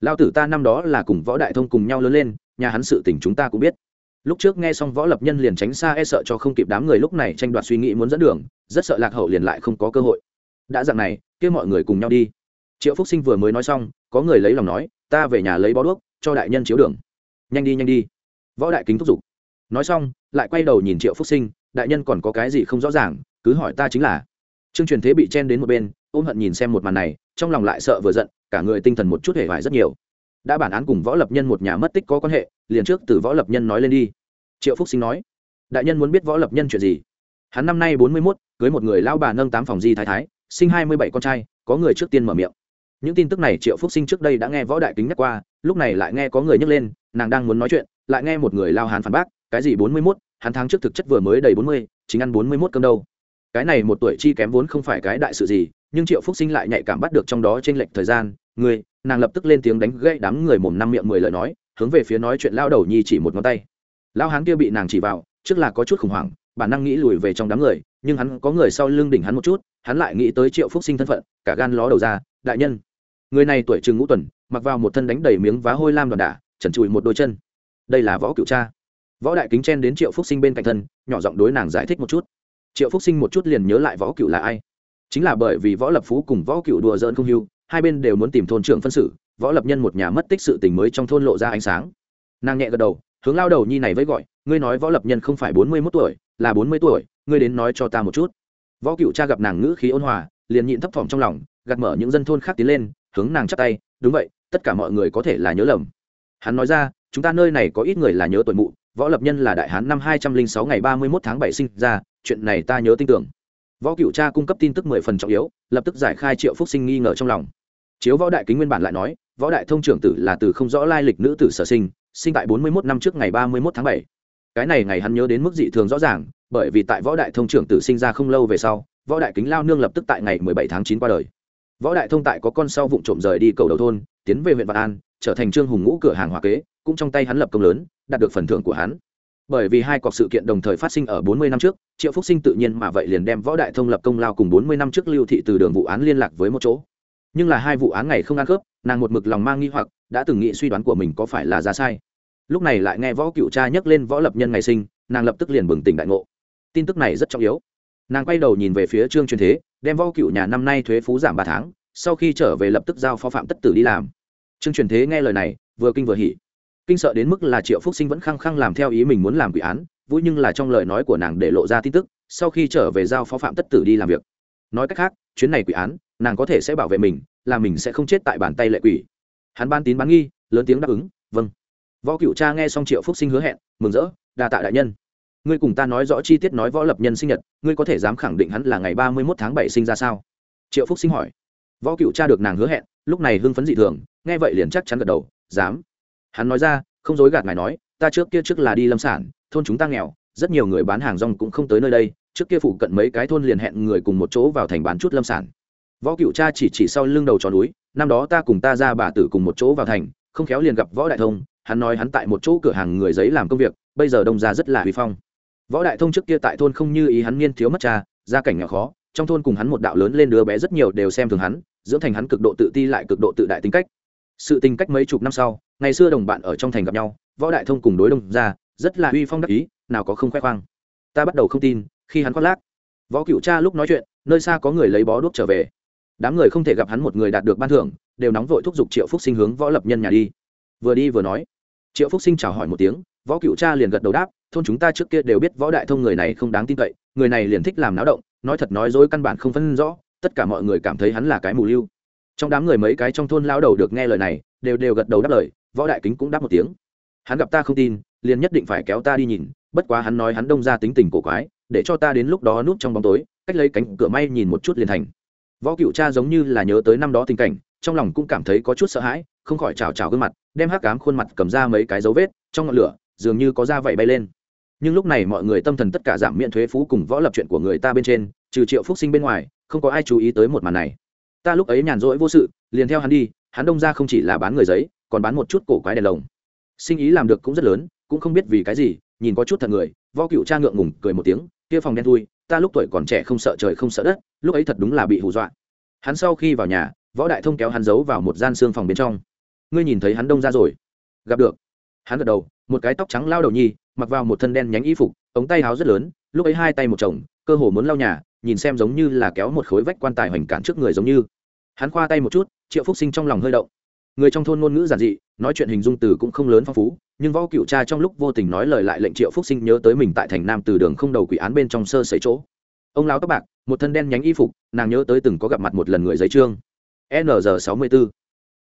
Lao tử ta năm đó là cùng võ đại thông cùng nhau lớn lên, nhà hắn sự tình chúng ta cũng biết lúc trước nghe xong võ lập nhân liền tránh xa e sợ cho không kịp đám người lúc này tranh đoạt suy nghĩ muốn dẫn đường, rất sợ lạc hậu liền lại không có cơ hội. Đã dạng này kêu mọi người cùng nhau đi. Triệu phúc sinh vừa mới nói xong, có người lấy lòng nói, ta về nhà lấy bó đuốc, cho đại nhân chiếu đường. Nhanh đi nhanh đi. Võ đại kính thúc giục. Nói xong, lại quay đầu nhìn triệu phúc sinh, đại nhân còn có cái gì không rõ ràng, cứ hỏi ta chính là. Trương truyền thế bị chen đến một bên, ôm hận nhìn xem một màn này, trong lòng lại sợ vừa giận, cả người tinh thần một chút hề hoài rất nhiều. Đã bản án cùng võ lập nhân một nhà mất tích có quan hệ, liền trước từ võ lập nhân nói lên đi triệu phúc sinh nói, đại nhân muốn biết võ lập nhân chuyện gì? Hắn năm nay bốn mươi mốt, cưới một người lao bà nâng tám phòng di thái thái, sinh hai mươi bảy con trai, có người trước tiên mở miệng. Những tin tức này triệu phúc sinh trước đây đã nghe võ đại kính nhắc qua, lúc này lại nghe có người nhắc lên, nàng đang muốn nói chuyện, lại nghe một người lao hán phản bác, cái gì bốn mươi mốt? Hắn tháng trước thực chất vừa mới đầy bốn mươi, chính ăn bốn mươi mốt cơm đâu. Cái này một tuổi chi kém vốn không phải cái đại sự gì, nhưng triệu phúc sinh lại nhạy cảm bắt được trong đó trên lệch thời gian, người, nàng lập tức lên tiếng đánh gãy đám người mồm năm miệng mười lời nói, hướng về phía nói chuyện lao đầu nhi chỉ một ngón tay. Lão hán kia bị nàng chỉ vào, trước là có chút khủng hoảng, bản năng nghĩ lùi về trong đám người, nhưng hắn có người sau lưng đỉnh hắn một chút, hắn lại nghĩ tới triệu phúc sinh thân phận, cả gan ló đầu ra, đại nhân. Người này tuổi chừng ngũ tuần, mặc vào một thân đánh đầy miếng vá hôi lam đòn đả trần trụi một đôi chân. Đây là võ cựu cha. Võ đại kính chen đến triệu phúc sinh bên cạnh thân, nhỏ giọng đối nàng giải thích một chút. Triệu phúc sinh một chút liền nhớ lại võ cựu là ai. Chính là bởi vì võ lập phú cùng võ cựu đùa dỡn không hưu, hai bên đều muốn tìm thôn trưởng phân xử, võ lập nhân một nhà mất tích sự tình mới trong thôn lộ ra ánh sáng. Nàng nhẹ gật đầu hướng lao đầu nhi này với gọi, ngươi nói võ lập nhân không phải bốn mươi mốt tuổi, là bốn mươi tuổi, ngươi đến nói cho ta một chút. Võ cựu cha gặp nàng ngữ khí ôn hòa, liền nhịn thấp thỏm trong lòng, gạt mở những dân thôn khác tiến lên, hướng nàng chắp tay, đúng vậy, tất cả mọi người có thể là nhớ lầm. Hắn nói ra, chúng ta nơi này có ít người là nhớ tuổi mụ, võ lập nhân là đại hán năm hai trăm linh sáu ngày ba mươi mốt tháng bảy sinh ra, chuyện này ta nhớ tin tưởng. Võ cựu cha cung cấp tin tức mười phần trọng yếu, lập tức giải khai triệu phúc sinh nghi ngờ trong lòng. Chiếu võ đại kính nguyên bản lại nói, võ đại thông trưởng tử là từ không rõ lai lịch nữ tử sở sinh sinh tại bốn mươi mốt năm trước ngày ba mươi mốt tháng bảy. Cái này ngày hắn nhớ đến mức dị thường rõ ràng, bởi vì tại võ đại thông trưởng tử sinh ra không lâu về sau, võ đại kính lao nương lập tức tại ngày mười bảy tháng chín qua đời. Võ đại thông tại có con sau vụng trộm rời đi cầu đầu thôn, tiến về huyện vạn an, trở thành trương hùng ngũ cửa hàng hòa kế, cũng trong tay hắn lập công lớn, đạt được phần thưởng của hắn. Bởi vì hai cọc sự kiện đồng thời phát sinh ở bốn mươi năm trước, triệu phúc sinh tự nhiên mà vậy liền đem võ đại thông lập công lao cùng bốn mươi năm trước lưu thị từ đường vụ án liên lạc với một chỗ. Nhưng là hai vụ án này không ăn khớp, nàng một mực lòng mang nghi hoặc đã từng nghĩ suy đoán của mình có phải là ra sai. Lúc này lại nghe võ cựu cha nhắc lên võ lập nhân ngày sinh, nàng lập tức liền bừng tỉnh đại ngộ. Tin tức này rất trọng yếu. Nàng quay đầu nhìn về phía trương truyền thế, đem võ cựu nhà năm nay thuế phú giảm ba tháng, sau khi trở về lập tức giao phó phạm tất tử đi làm. Trương truyền thế nghe lời này, vừa kinh vừa hỉ. Kinh sợ đến mức là triệu phúc sinh vẫn khăng khăng làm theo ý mình muốn làm quỷ án, vui nhưng là trong lời nói của nàng để lộ ra tin tức, sau khi trở về giao phó phạm tất tử đi làm việc. Nói cách khác, chuyến này quỷ án, nàng có thể sẽ bảo vệ mình, là mình sẽ không chết tại bàn tay lệ quỷ hắn ban tín bán nghi, lớn tiếng đáp ứng vâng. Võ cựu cha nghe xong triệu phúc sinh hứa hẹn, mừng rỡ, đa tạ đại nhân. Ngươi cùng ta nói rõ chi tiết nói võ lập nhân sinh nhật, ngươi có thể dám khẳng định hắn là ngày ba mươi mốt tháng bảy sinh ra sao? Triệu phúc sinh hỏi. Võ cựu cha được nàng hứa hẹn, lúc này hưng phấn dị thường, nghe vậy liền chắc chắn gật đầu, dám. Hắn nói ra, không dối gạt ngài nói, ta trước kia trước là đi lâm sản, thôn chúng ta nghèo, rất nhiều người bán hàng rong cũng không tới nơi đây, trước kia phụ cận mấy cái thôn liền hẹn người cùng một chỗ vào thành bán chút lâm sản võ cựu cha chỉ chỉ sau lưng đầu tròn núi, năm đó ta cùng ta ra bà tử cùng một chỗ vào thành, không khéo liền gặp võ đại thông, hắn nói hắn tại một chỗ cửa hàng người giấy làm công việc, bây giờ đông ra rất là huy phong. Võ đại thông trước kia tại thôn không như ý hắn niên thiếu mất cha, gia cảnh nghèo khó, trong thôn cùng hắn một đạo lớn lên đứa bé rất nhiều đều xem thường hắn, dưỡng thành hắn cực độ tự ti lại cực độ tự đại tính cách. Sự tình cách mấy chục năm sau, ngày xưa đồng bạn ở trong thành gặp nhau, võ đại thông cùng đối đông ra, rất là uy phong đắc ý, nào có không khoe khoang. Ta bắt đầu không tin, khi hắn khoác lác. Võ cựu cha lúc nói chuyện, nơi xa có người lấy bó đuốc trở về đám người không thể gặp hắn một người đạt được ban thưởng, đều nóng vội thúc giục triệu phúc sinh hướng võ lập nhân nhà đi. Vừa đi vừa nói, triệu phúc sinh chào hỏi một tiếng, võ cựu cha liền gật đầu đáp, thôn chúng ta trước kia đều biết võ đại thông người này không đáng tin cậy, người này liền thích làm náo động, nói thật nói dối căn bản không phân rõ, tất cả mọi người cảm thấy hắn là cái mù lưu. Trong đám người mấy cái trong thôn lao đầu được nghe lời này, đều đều gật đầu đáp lời, võ đại kính cũng đáp một tiếng. Hắn gặp ta không tin, liền nhất định phải kéo ta đi nhìn, bất quá hắn nói hắn đông ra tính tình cổ quái, để cho ta đến lúc đó núp trong bóng tối, cách lấy cánh cửa may nhìn một chút liền thành võ cựu cha giống như là nhớ tới năm đó tình cảnh, trong lòng cũng cảm thấy có chút sợ hãi, không khỏi chào chào gương mặt, đem hắc cám khuôn mặt cầm ra mấy cái dấu vết, trong ngọn lửa, dường như có da vẩy bay lên. Nhưng lúc này mọi người tâm thần tất cả giảm miễn thuế phú cùng võ lập chuyện của người ta bên trên, trừ triệu phúc sinh bên ngoài, không có ai chú ý tới một màn này. Ta lúc ấy nhàn rỗi vô sự, liền theo hắn đi, hắn đông ra không chỉ là bán người giấy, còn bán một chút cổ quái đèn lồng. Sinh ý làm được cũng rất lớn, cũng không biết vì cái gì, nhìn có chút thật người, võ cựu cha ngượng ngùng cười một tiếng, kia phòng đen thui ta lúc tuổi còn trẻ không sợ trời không sợ đất, lúc ấy thật đúng là bị hù dọa. Hắn sau khi vào nhà, võ đại thông kéo hắn giấu vào một gian xương phòng bên trong. Ngươi nhìn thấy hắn đông ra rồi. Gặp được. Hắn gật đầu, một cái tóc trắng lao đầu nhi, mặc vào một thân đen nhánh y phục, ống tay áo rất lớn, lúc ấy hai tay một chồng, cơ hồ muốn lao nhà, nhìn xem giống như là kéo một khối vách quan tài hoành cản trước người giống như. Hắn khoa tay một chút, triệu phúc sinh trong lòng hơi động. Người trong thôn ngôn ngữ giản dị nói chuyện hình dung từ cũng không lớn phong phú, nhưng võ cựu cha trong lúc vô tình nói lời lại lệnh triệu phúc sinh nhớ tới mình tại thành nam từ đường không đầu quỷ án bên trong sơ sấy chỗ. Ông lão tóc bạc, một thân đen nhánh y phục, nàng nhớ tới từng có gặp mặt một lần người giấy trương. N g sáu mươi b ố